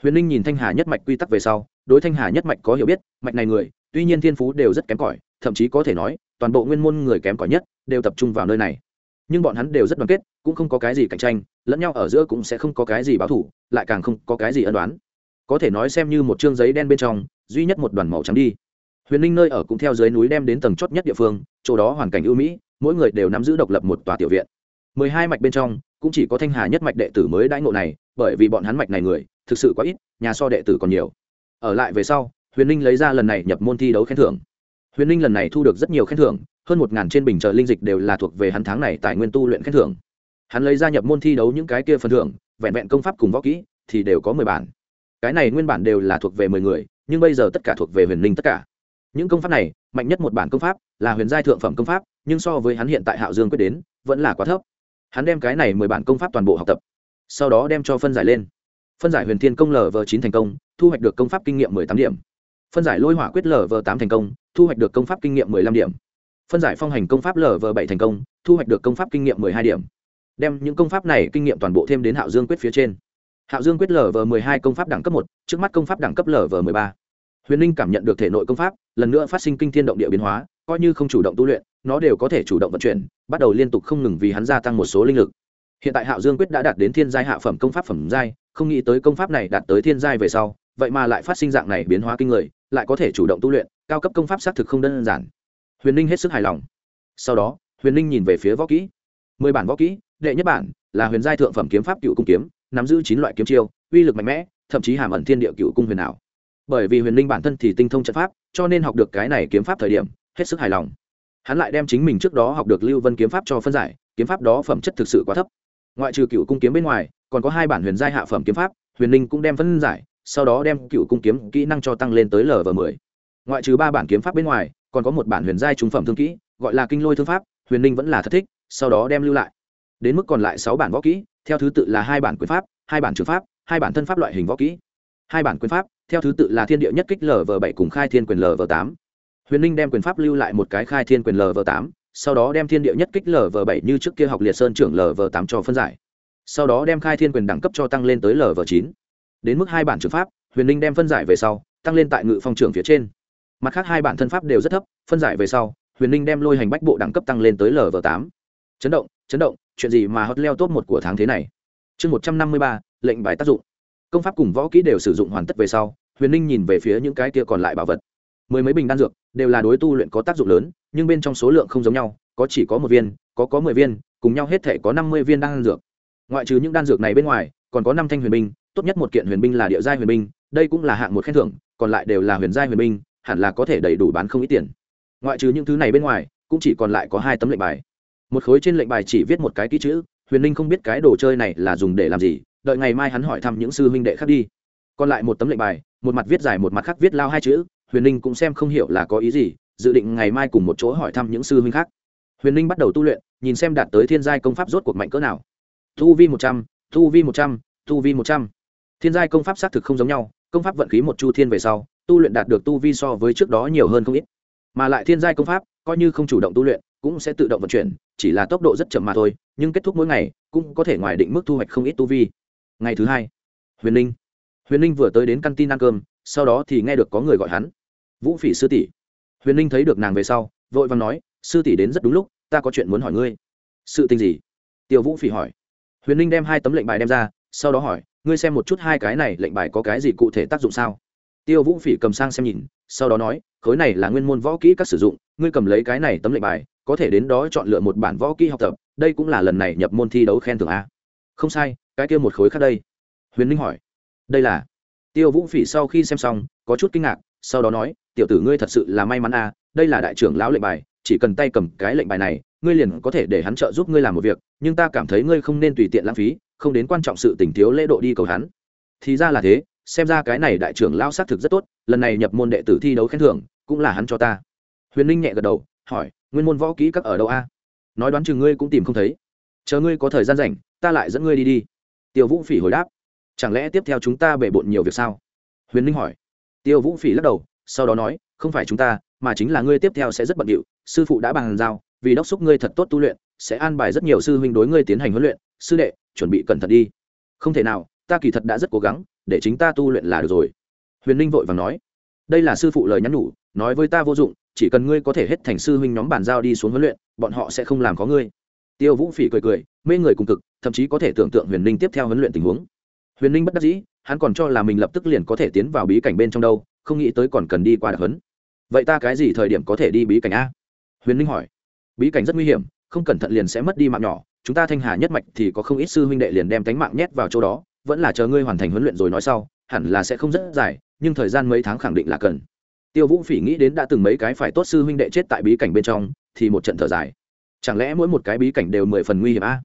Huyền ninh nhìn thanh hà nhất mạch quy tắc về sau đối thanh hà nhất mạch có hiểu biết, mạch này người, tuy nhiên thiên phú đều rất kém cỏi, thậm chí có thể nói, toàn bộ nguyên môn người kém cỏi nhất đều tập trung vào nơi này. Nhưng bọn hắn đều rất đoàn kết, cũng không có cái gì cạnh tranh, lẫn nhau ở giữa cũng sẽ không có cái gì báo thủ lại càng không có cái gì ân đoán có thể nói xem như một chương giấy đen bên trong, duy nhất một đoàn màu trắng đi. Huyền ninh nơi ở cũng theo dưới núi đem đến tầng chót nhất địa phương, chỗ đó hoàn cảnh ưu mỹ, mỗi người đều nắm giữ độc lập một tòa tiểu viện. Mười hai mạch bên trong, cũng chỉ có thanh hà nhất mạch đệ tử mới đãi ngộ này, bởi vì bọn hắn mạch này người, thực sự quá ít, nhà so đệ tử còn nhiều ở lại về sau, huyền ninh lấy ra lần này nhập môn thi đấu khen thưởng. Huyền ninh lần này thu được rất nhiều khen thưởng, hơn một ngàn trên bình trợ linh dịch đều là thuộc về hắn tháng này tại nguyên tu luyện khen thưởng. Hắn lấy ra nhập môn thi đấu những cái kia phần thưởng, vẹn vẹn công pháp cùng võ kỹ, thì đều có mười bản. Cái này nguyên bản đều là thuộc về mười người, nhưng bây giờ tất cả thuộc về huyền ninh tất cả. Những công pháp này, mạnh nhất một bản công pháp, là huyền giai thượng phẩm công pháp, nhưng so với hắn hiện tại hạo dương quyết đến, vẫn là quá thấp. Hắn đem cái này mười bản công pháp toàn bộ học tập, sau đó đem cho phân giải lên. Phân giải huyền thiên công lv chín thành công thu hoạch được công pháp kinh nghiệm mười tám điểm. Phân giải lôi hỏa quyết lv tám thành công, thu hoạch được công pháp kinh nghiệm mười lăm điểm. Phân giải phong hành công pháp lv bảy thành công, thu hoạch được công pháp kinh nghiệm mười hai điểm. Đem những công pháp này kinh nghiệm toàn bộ thêm đến hạo dương quyết phía trên. Hạo dương quyết lv mười hai công pháp đẳng cấp một, trước mắt công pháp đẳng cấp lv mười ba. Huyền linh cảm nhận được thể nội công pháp, lần nữa phát sinh kinh thiên động địa biến hóa, coi như không chủ động tu luyện, nó đều có thể chủ động vận chuyển, bắt đầu liên tục không ngừng vì hắn gia tăng một số linh lực. Hiện tại hạo dương quyết đã đạt đến thiên giai hạ phẩm công pháp phẩm giai, không nghĩ tới công pháp này đạt tới thiên giai về sau vậy mà lại phát sinh dạng này biến hóa kinh người, lại có thể chủ động tu luyện, cao cấp công pháp xác thực không đơn giản. Huyền ninh hết sức hài lòng. Sau đó, huyền ninh nhìn về phía võ kỹ. Mười bản võ kỹ, đệ nhất bản là huyền giai thượng phẩm kiếm pháp cựu cung kiếm, nắm giữ chín loại kiếm chiêu, uy lực mạnh mẽ, thậm chí hàm ẩn thiên địa cựu cung huyền ảo. Bởi vì huyền ninh bản thân thì tinh thông trận pháp, cho nên học được cái này kiếm pháp thời điểm, hết sức hài lòng. Hắn lại đem chính mình trước đó học được lưu vân kiếm pháp cho phân giải, kiếm pháp đó phẩm chất thực sự quá thấp. Ngoại trừ cựu cung kiếm bên ngoài, còn có hai bản huyền giai hạ phẩm kiếm pháp, huyền ninh cũng đem phân giải sau đó đem cựu cung kiếm kỹ năng cho tăng lên tới lv m mười. Ngoại trừ ba bản kiếm pháp bên ngoài, còn có một bản huyền giai trung phẩm thương kỹ, gọi là kinh lôi thương pháp, huyền ninh vẫn là thất thích, sau đó đem lưu lại. Đến mức còn lại sáu bản võ kỹ, theo thứ tự là hai bản quyền pháp, hai bản trường pháp, hai bản thân pháp loại hình võ kỹ. Hai bản quyền pháp, theo thứ tự là thiên địa nhất kích lv bảy cùng khai thiên quyền lv tám. Huyền ninh đem quyền pháp lưu lại một cái khai thiên quyền lv tám, sau đó đem thiên địa nhất kích lv bảy như trước kia học liệt sơn trưởng lv tám cho phân giải. Sau đó đem khai thiên quyền đẳng cấp cho tăng lên tới lv chín đến mức hai bản trường pháp, huyền Linh đem phân giải về sau, tăng lên tại ngự phong trưởng phía trên. Mặt khác hai bản thân pháp đều rất thấp, phân giải về sau, huyền Linh đem lôi hành bách bộ đẳng cấp tăng lên tới lv tám. Chấn động chấn động, chuyện gì mà hot leo top một của tháng thế này? Chương một trăm năm mươi ba, lệnh bài tác dụng. Công pháp cùng võ kỹ đều sử dụng hoàn tất về sau, huyền ninh nhìn về phía những cái kia còn lại bảo vật. Mười mấy bình đan dược, đều là đối tu luyện có tác dụng lớn, nhưng bên trong số lượng không giống nhau, có chỉ có một viên, có có mười viên, cùng nhau hết thể có năm mươi viên đan dược. Ngoại trừ những đan dược này bên ngoài còn có năm thanh huyền binh, tốt nhất một kiện huyền binh là địa giai huyền binh, đây cũng là hạng một khen thưởng, còn lại đều là huyền giai huyền binh, hẳn là có thể đầy đủ bán không ít tiền. Ngoại trừ những thứ này bên ngoài, cũng chỉ còn lại có hai tấm lệnh bài. Một khối trên lệnh bài chỉ viết một cái ký chữ, huyền ninh không biết cái đồ chơi này là dùng để làm gì, đợi ngày mai hắn hỏi thăm những sư huynh đệ khác đi. Còn lại một tấm lệnh bài, một mặt viết dài một mặt khác viết lao hai chữ, huyền ninh cũng xem không hiểu là có ý gì, dự định ngày mai cùng một chỗ hỏi thăm những sư huynh khác. Huyền ninh bắt đầu tu luyện, nhìn xem đạt tới thiên giai công pháp rốt cuộc mạnh cỡ nào. Tu vi một trăm tu vi một trăm tu vi một trăm. Thiên giai công pháp xác thực không giống nhau công pháp vận khí một chu thiên về sau tu luyện đạt được tu vi so với trước đó nhiều hơn không ít. Mà lại thiên giai công pháp coi như không chủ động tu luyện cũng sẽ tự động vận chuyển chỉ là tốc độ rất chậm mà thôi nhưng kết thúc mỗi ngày cũng có thể ngoài định mức thu hoạch không ít tu vi. Ngày thứ hai huyền Linh, huyền Linh vừa tới đến căn tin ăn cơm sau đó thì nghe được có người gọi hắn. Vũ phỉ sư tỷ. Huyền Linh thấy được nàng về sau vội vàng nói sư tỷ đến rất đúng lúc ta có chuyện muốn hỏi ngươi. Sự tình gì? Tiêu vũ phỉ hỏi huyền ninh đem hai tấm lệnh bài đem ra, sau đó hỏi, ngươi xem một chút hai cái này lệnh bài có cái gì cụ thể tác dụng sao? Tiêu vũ phỉ cầm sang xem nhìn, sau đó nói, khối này là nguyên môn võ kỹ các sử dụng, ngươi cầm lấy cái này tấm lệnh bài, có thể đến đó chọn lựa một bản võ kỹ học tập, đây cũng là lần này nhập môn thi đấu khen thưởng a. Không sai, cái kia một khối khác đây. Huyền ninh hỏi. Đây là? Tiêu vũ phỉ sau khi xem xong, có chút kinh ngạc, sau đó nói, tiểu tử ngươi thật sự là may mắn a, đây là đại trưởng lão lệnh bài chỉ cần tay cầm cái lệnh bài này, ngươi liền có thể để hắn trợ giúp ngươi làm một việc, nhưng ta cảm thấy ngươi không nên tùy tiện lãng phí, không đến quan trọng sự tình thiếu lễ độ đi cầu hắn. Thì ra là thế, xem ra cái này đại trưởng lao xác thực rất tốt, lần này nhập môn đệ tử thi đấu khen thưởng, cũng là hắn cho ta. Huyền ninh nhẹ gật đầu, hỏi, nguyên môn võ kỹ các ở đâu a? Nói đoán chừng ngươi cũng tìm không thấy. Chờ ngươi có thời gian rảnh, ta lại dẫn ngươi đi đi. Tiêu vũ phỉ hồi đáp, chẳng lẽ tiếp theo chúng ta bể bộn nhiều việc sao? Huyền ninh hỏi. Tiêu vũ phỉ lắc đầu, sau đó nói, không phải chúng ta mà chính là ngươi tiếp theo sẽ rất bận điệu, sư phụ đã bàn giao, vì đốc xúc ngươi thật tốt tu luyện, sẽ an bài rất nhiều sư huynh đối ngươi tiến hành huấn luyện, sư đệ, chuẩn bị cẩn thận đi. Không thể nào, ta kỳ thật đã rất cố gắng, để chính ta tu luyện là được rồi. Huyền ninh vội vàng nói. Đây là sư phụ lời nhắn nhủ, nói với ta vô dụng, chỉ cần ngươi có thể hết thành sư huynh nhóm bàn giao đi xuống huấn luyện, bọn họ sẽ không làm có ngươi. Tiêu vũ phỉ cười cười, mê người cùng cực, thậm chí có thể tưởng tượng huyền ninh tiếp theo huấn luyện tình huống. Huyền ninh bất đắc dĩ, hắn còn cho là mình lập tức liền có thể tiến vào bí cảnh bên trong đâu, không nghĩ tới còn cần đi qua đặc huấn vậy ta cái gì thời điểm có thể đi bí cảnh a? Huyền ninh hỏi. Bí cảnh rất nguy hiểm, không cẩn thận liền sẽ mất đi mạng nhỏ. Chúng ta thanh hà nhất mạch thì có không ít sư huynh đệ liền đem tánh mạng nhét vào chỗ đó, vẫn là chờ ngươi hoàn thành huấn luyện rồi nói sau, hẳn là sẽ không rất dài, nhưng thời gian mấy tháng khẳng định là cần. Tiêu vũ phỉ nghĩ đến đã từng mấy cái phải tốt sư huynh đệ chết tại bí cảnh bên trong, thì một trận thở dài. Chẳng lẽ mỗi một cái bí cảnh đều mười phần nguy hiểm a?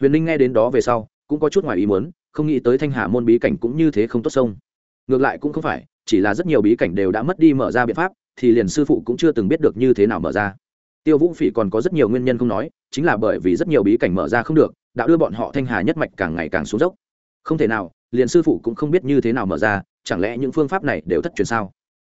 Huyền ninh nghe đến đó về sau, cũng có chút ngoài ý muốn, không nghĩ tới thanh hà môn bí cảnh cũng như thế không tốt sông. Ngược lại cũng không phải, chỉ là rất nhiều bí cảnh đều đã mất đi mở ra biện pháp thì liền sư phụ cũng chưa từng biết được như thế nào mở ra. Tiêu vũ phỉ còn có rất nhiều nguyên nhân không nói, chính là bởi vì rất nhiều bí cảnh mở ra không được, đã đưa bọn họ thanh hà nhất mạch càng ngày càng xuống dốc. Không thể nào, liền sư phụ cũng không biết như thế nào mở ra, chẳng lẽ những phương pháp này đều thất truyền sao?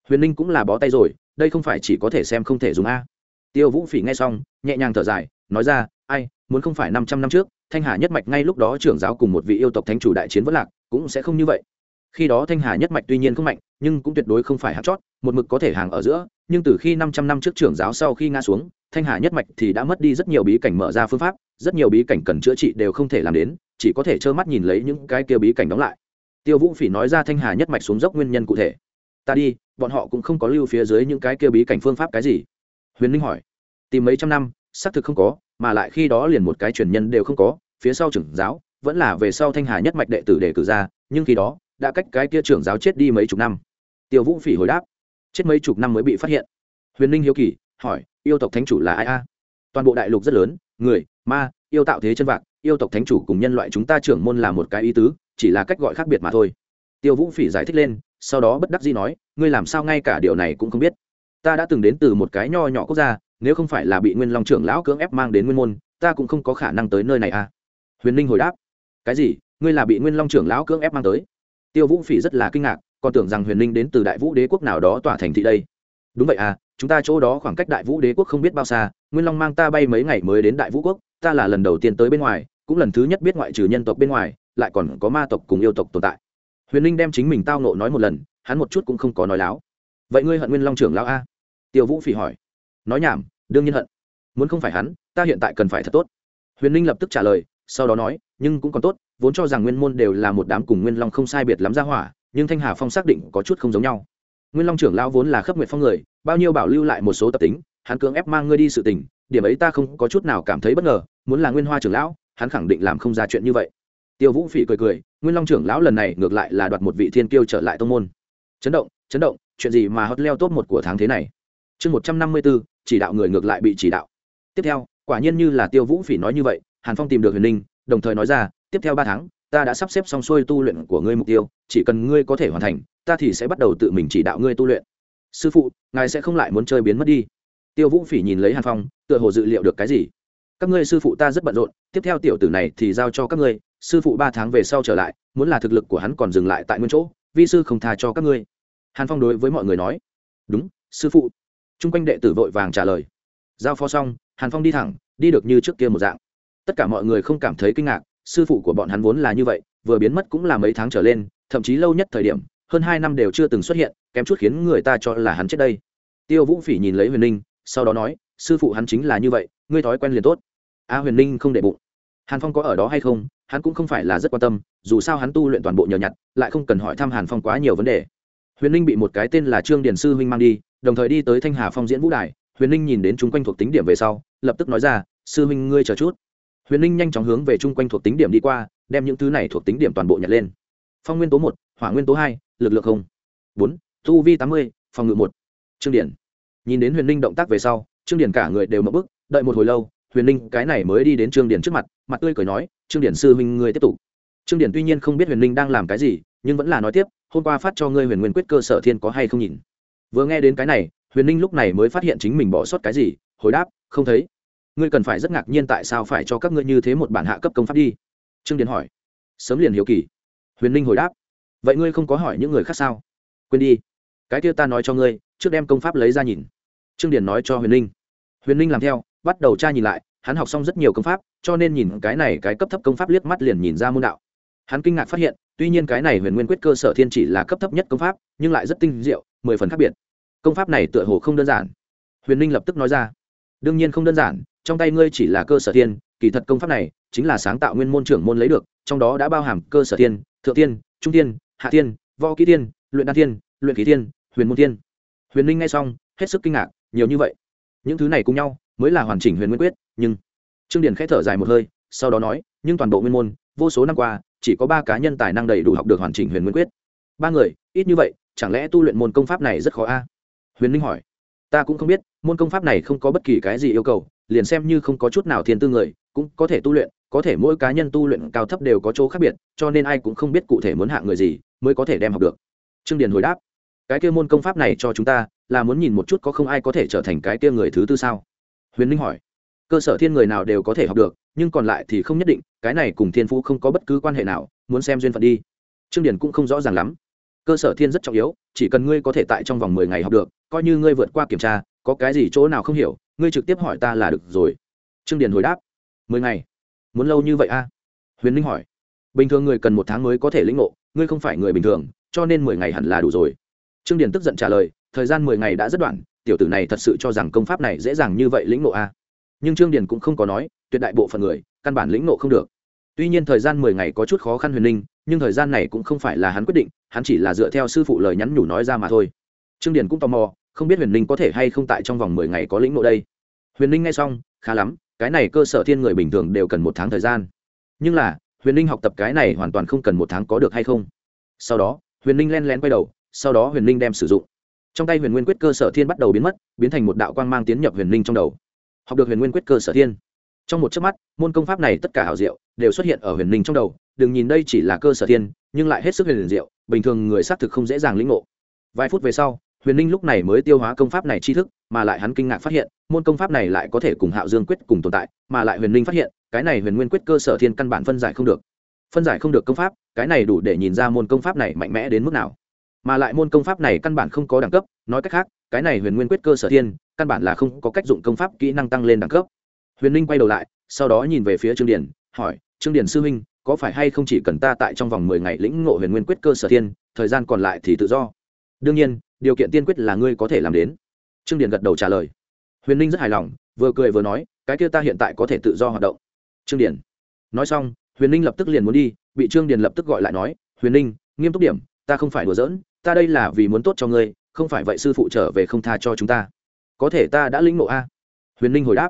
Huyền ninh cũng là bó tay rồi, đây không phải chỉ có thể xem không thể dùng a. Tiêu vũ phỉ nghe xong, nhẹ nhàng thở dài, nói ra, ai, muốn không phải năm trăm năm trước, thanh hà nhất mạch ngay lúc đó trưởng giáo cùng một vị yêu tộc thánh chủ đại chiến vất lạc, cũng sẽ không như vậy. Khi đó thanh hà nhất mạch tuy nhiên không mạnh nhưng cũng tuyệt đối không phải hạt chót, một mực có thể hàng ở giữa, nhưng từ khi năm trăm năm trước trưởng giáo sau khi ngã xuống, thanh hà nhất mạch thì đã mất đi rất nhiều bí cảnh mở ra phương pháp, rất nhiều bí cảnh cần chữa trị đều không thể làm đến, chỉ có thể trơ mắt nhìn lấy những cái kia bí cảnh đóng lại. Tiêu vũ phỉ nói ra thanh hà nhất mạch xuống dốc nguyên nhân cụ thể. Ta đi, bọn họ cũng không có lưu phía dưới những cái kia bí cảnh phương pháp cái gì. Huyền ninh hỏi. Tìm mấy trăm năm, xác thực không có, mà lại khi đó liền một cái truyền nhân đều không có, phía sau trưởng giáo, vẫn là về sau thanh hà nhất mạch đệ tử để cử ra, nhưng khi đó đã cách cái kia trưởng giáo chết đi mấy chục năm. Tiêu vũ phỉ hồi đáp, chết mấy chục năm mới bị phát hiện. Huyền ninh hiếu kỳ, hỏi, yêu tộc thánh chủ là ai a? Toàn bộ đại lục rất lớn, người, ma, yêu tạo thế chân vạc, yêu tộc thánh chủ cùng nhân loại chúng ta trưởng môn là một cái ý tứ, chỉ là cách gọi khác biệt mà thôi. Tiêu vũ phỉ giải thích lên, sau đó bất đắc dĩ nói, ngươi làm sao ngay cả điều này cũng không biết. Ta đã từng đến từ một cái nho nhỏ quốc gia, nếu không phải là bị nguyên long trưởng lão cưỡng ép mang đến nguyên môn, ta cũng không có khả năng tới nơi này à huyền ninh hồi đáp, cái gì? Ngươi là bị nguyên long trưởng lão cưỡng ép mang tới? Tiêu vũ phỉ rất là kinh ngạc, còn tưởng rằng huyền ninh đến từ đại vũ đế quốc nào đó tỏa thành thị đây. Đúng vậy à chúng ta chỗ đó khoảng cách đại vũ đế quốc không biết bao xa, nguyên long mang ta bay mấy ngày mới đến đại vũ quốc, ta là lần đầu tiên tới bên ngoài, cũng lần thứ nhất biết ngoại trừ nhân tộc bên ngoài, lại còn có ma tộc cùng yêu tộc tồn tại. Huyền ninh đem chính mình tao nộ nói một lần, hắn một chút cũng không có nói láo. Vậy ngươi hận nguyên long trưởng lão a? Tiêu vũ phỉ hỏi. Nói nhảm, đương nhiên hận. Muốn không phải hắn, ta hiện tại cần phải thật tốt. Huyền ninh lập tức trả lời, sau đó nói, nhưng cũng còn tốt vốn cho rằng nguyên môn đều là một đám cùng nguyên long không sai biệt lắm ra hỏa, nhưng thanh hà phong xác định có chút không giống nhau. Nguyên long trưởng lão vốn là khấp nguyện phong người, bao nhiêu bảo lưu lại một số tập tính, hắn cưỡng ép mang ngươi đi sự tình, điểm ấy ta không có chút nào cảm thấy bất ngờ, muốn là nguyên hoa trưởng lão, hắn khẳng định làm không ra chuyện như vậy. Tiêu vũ phỉ cười cười, nguyên long trưởng lão lần này ngược lại là đoạt một vị thiên kiêu trở lại tông môn. Chấn động chấn động, chuyện gì mà hot leo top một của tháng thế này? Chương một trăm năm mươi bốn, chỉ đạo người ngược lại bị chỉ đạo. Tiếp theo, quả nhiên như là tiêu vũ phỉ nói như vậy, hàn phong tìm được huyền ninh đồng thời nói ra tiếp theo ba tháng, ta đã sắp xếp xong xuôi tu luyện của ngươi mục tiêu, chỉ cần ngươi có thể hoàn thành, ta thì sẽ bắt đầu tự mình chỉ đạo ngươi tu luyện. Sư phụ, ngài sẽ không lại muốn chơi biến mất đi. Tiêu vũ phỉ nhìn lấy hàn phong, tựa hồ dự liệu được cái gì. Các ngươi sư phụ ta rất bận rộn, tiếp theo tiểu tử này thì giao cho các ngươi, sư phụ ba tháng về sau trở lại, muốn là thực lực của hắn còn dừng lại tại nguyên chỗ, vi sư không tha cho các ngươi. Hàn phong đối với mọi người nói, đúng, sư phụ. T r u n g quanh đệ tử vội vàng trả lời. Giao phó xong, hàn phong đi thẳng, đi được như trước kia một dạng. Tất cả mọi người không cảm thấy kinh ngạc sư phụ của bọn hắn vốn là như vậy, vừa biến mất cũng là mấy tháng trở lên, thậm chí lâu nhất thời điểm, hơn hai năm đều chưa từng xuất hiện, kém chút khiến người ta cho là hắn chết đây. Tiêu vũ phỉ nhìn lấy huyền ninh, sau đó nói, sư phụ hắn chính là như vậy, ngươi thói quen liền tốt. A huyền ninh không để bụng. Hàn phong có ở đó hay không, hắn cũng không phải là rất quan tâm, dù sao hắn tu luyện toàn bộ nhờ nhặt, lại không cần hỏi thăm hàn phong quá nhiều vấn đề. Huyền ninh bị một cái tên là trương Điền sư huynh mang đi, đồng thời đi tới thanh hà phong diễn vũ đài. Huyền ninh nhìn đến chúng quanh thuộc tính điểm về sau, lập tức nói ra, sư huynh ngươi chờ chút huyền ninh nhanh chóng hướng về chung quanh thuộc tính điểm đi qua, đem những thứ này thuộc tính điểm toàn bộ nhặt lên. Phong nguyên tố một, hỏa nguyên tố hai, lực lượng không. Bốn thu vi tám mươi, phòng ngự một. Trương điển. Nhìn đến huyền ninh động tác về sau trương điển cả người đều mập bức đợi một hồi lâu, huyền ninh cái này mới đi đến trương điển trước mặt mặt tươi cười nói trương điển sư huynh ngươi tiếp tục. Trương điển tuy nhiên không biết huyền ninh đang làm cái gì, nhưng vẫn là nói tiếp, hôm qua phát cho ngươi huyền nguyên quyết cơ sở thiên có hay không nhìn? Vừa nghe đến cái này, huyền ninh lúc này mới phát hiện chính mình bỏ sót cái gì, hồi đáp, không thấy ngươi cần phải rất ngạc nhiên tại sao phải cho các ngươi như thế một bản hạ cấp công pháp đi. Trương Điền hỏi. Sớm liền hiếu kỳ. Huyền ninh hồi đáp. Vậy ngươi không có hỏi những người khác sao? Quên đi. Cái kia ta nói cho ngươi, trước đem công pháp lấy ra nhìn. Trương Điền nói cho huyền ninh huyền ninh làm theo, bắt đầu tra nhìn lại, hắn học xong rất nhiều công pháp, cho nên nhìn cái này cái cấp thấp công pháp liếc mắt liền nhìn ra môn đạo. Hắn kinh ngạc phát hiện, tuy nhiên cái này huyền nguyên quyết cơ sở thiên chỉ là cấp thấp nhất công pháp, nhưng lại rất tinh diệu, mười phần khác biệt. Công pháp này tựa hồ không đơn giản. Huyền ninh lập tức nói ra. Đương nhiên không đơn giản trong tay ngươi chỉ là cơ sở thiên kỳ thật công pháp này chính là sáng tạo nguyên môn trưởng môn lấy được, trong đó đã bao hàm cơ sở thiên thượng thiên trung thiên hạ thiên võ kỹ thiên luyện đan thiên luyện khí thiên huyền môn thiên huyền ninh ngay xong, hết sức kinh ngạc, nhiều như vậy. Những thứ này cùng nhau mới là hoàn chỉnh huyền nguyên quyết, nhưng trương điền khẽ thở dài một hơi, sau đó nói, nhưng toàn bộ nguyên môn, vô số năm qua, chỉ có ba cá nhân tài năng đầy đủ học được hoàn chỉnh huyền nguyên quyết. Ba người, ít như vậy, chẳng lẽ tu luyện môn công pháp này rất khó a? Huyền ninh hỏi. Ta cũng không biết, môn công pháp này không có bất kỳ cái gì yêu cầu liền xem như không có chút nào thiên tư người, cũng có thể tu luyện, có thể mỗi cá nhân tu luyện cao thấp đều có chỗ khác biệt, cho nên ai cũng không biết cụ thể muốn hạ người gì mới có thể đem học được. Trương điền hồi đáp, cái kia môn công pháp này cho chúng ta, là muốn nhìn một chút có không ai có thể trở thành cái kia người thứ tư sao? Huyền ninh hỏi, cơ sở thiên người nào đều có thể học được, nhưng còn lại thì không nhất định, cái này cùng thiên phú không có bất cứ quan hệ nào, muốn xem duyên phận đi. Trương Điền cũng không rõ ràng lắm. Cơ sở thiên rất trọng yếu, chỉ cần ngươi có thể tại trong vòng mười ngày học được, coi như ngươi vượt qua kiểm tra, có cái gì chỗ nào không hiểu ngươi trực tiếp hỏi ta là được rồi. Trương Điền hồi đáp, mười ngày. Muốn lâu như vậy a à? huyền ninh hỏi, bình thường người cần một tháng mới có thể lĩnh ngộ, ngươi không phải người bình thường, cho nên mười ngày hẳn là đủ rồi. Trương Điền tức giận trả lời, thời gian mười ngày đã rất đoạn, tiểu tử này thật sự cho rằng công pháp này dễ dàng như vậy lĩnh ngộ a à? nhưng trương điền cũng không có nói, tuyệt đại bộ phận người, căn bản lĩnh ngộ không được. Tuy nhiên thời gian mười ngày có chút khó khăn huyền linh nhưng thời gian này cũng không phải là hắn quyết định, hắn chỉ là dựa theo sư phụ lời nhắn nhủ nói ra mà thôi. Trương điền cũng tò mò không biết huyền linh có thể hay không tại trong vòng mười ngày có lĩnh ngộ đây. Huyền linh nghe xong, khá lắm, cái này cơ sở thiên người bình thường đều cần một tháng thời gian. Nhưng là, huyền linh học tập cái này hoàn toàn không cần một tháng có được hay không? Sau đó, huyền linh len lén quay đầu, sau đó huyền linh đem sử dụng. Trong tay huyền nguyên quyết cơ sở thiên bắt đầu biến mất, biến thành một đạo quang mang tiến nhập huyền linh trong đầu. Học được huyền nguyên quyết cơ sở thiên. Trong một chớp mắt, môn công pháp này tất cả hảo diệu, đều xuất hiện ở huyền linh trong đầu. Đừng nhìn đây chỉ là cơ sở thiên, nhưng lại hết sức huyền diệu, bình thường người xác thực không dễ dàng lĩnh ngộ. Vài phút về sau huyền linh lúc này mới tiêu hóa công pháp này tri thức, mà lại hắn kinh ngạc phát hiện, môn công pháp này lại có thể cùng hạo dương quyết cùng tồn tại, mà lại huyền linh phát hiện, cái này huyền nguyên quyết cơ sở thiên căn bản phân giải không được. Phân giải không được công pháp, cái này đủ để nhìn ra môn công pháp này mạnh mẽ đến mức nào. Mà lại môn công pháp này căn bản không có đẳng cấp, nói cách khác, cái này huyền nguyên quyết cơ sở thiên, căn bản là không có cách dụng công pháp kỹ năng tăng lên đẳng cấp. Huyền ninh quay đầu lại, sau đó nhìn về phía trương điển hỏi, trương điển sư huynh, có phải hay không chỉ cần ta tại trong vòng mười ngày lĩnh ngộ huyền nguyên quyết cơ sở thiên, thời gian còn lại thì tự do? Đương nhiên điều kiện tiên quyết là ngươi có thể làm đến. Trương Điền gật đầu trả lời. Huyền ninh rất hài lòng, vừa cười vừa nói, cái kia ta hiện tại có thể tự do hoạt động. Trương Điền. Nói xong, huyền ninh lập tức liền muốn đi, bị trương Điền lập tức gọi lại nói, huyền ninh, nghiêm túc điểm, ta không phải đùa giỡn, ta đây là vì muốn tốt cho ngươi, không phải vậy sư phụ trở về không tha cho chúng ta. Có thể ta đã lĩnh ngộ a. Huyền ninh hồi đáp.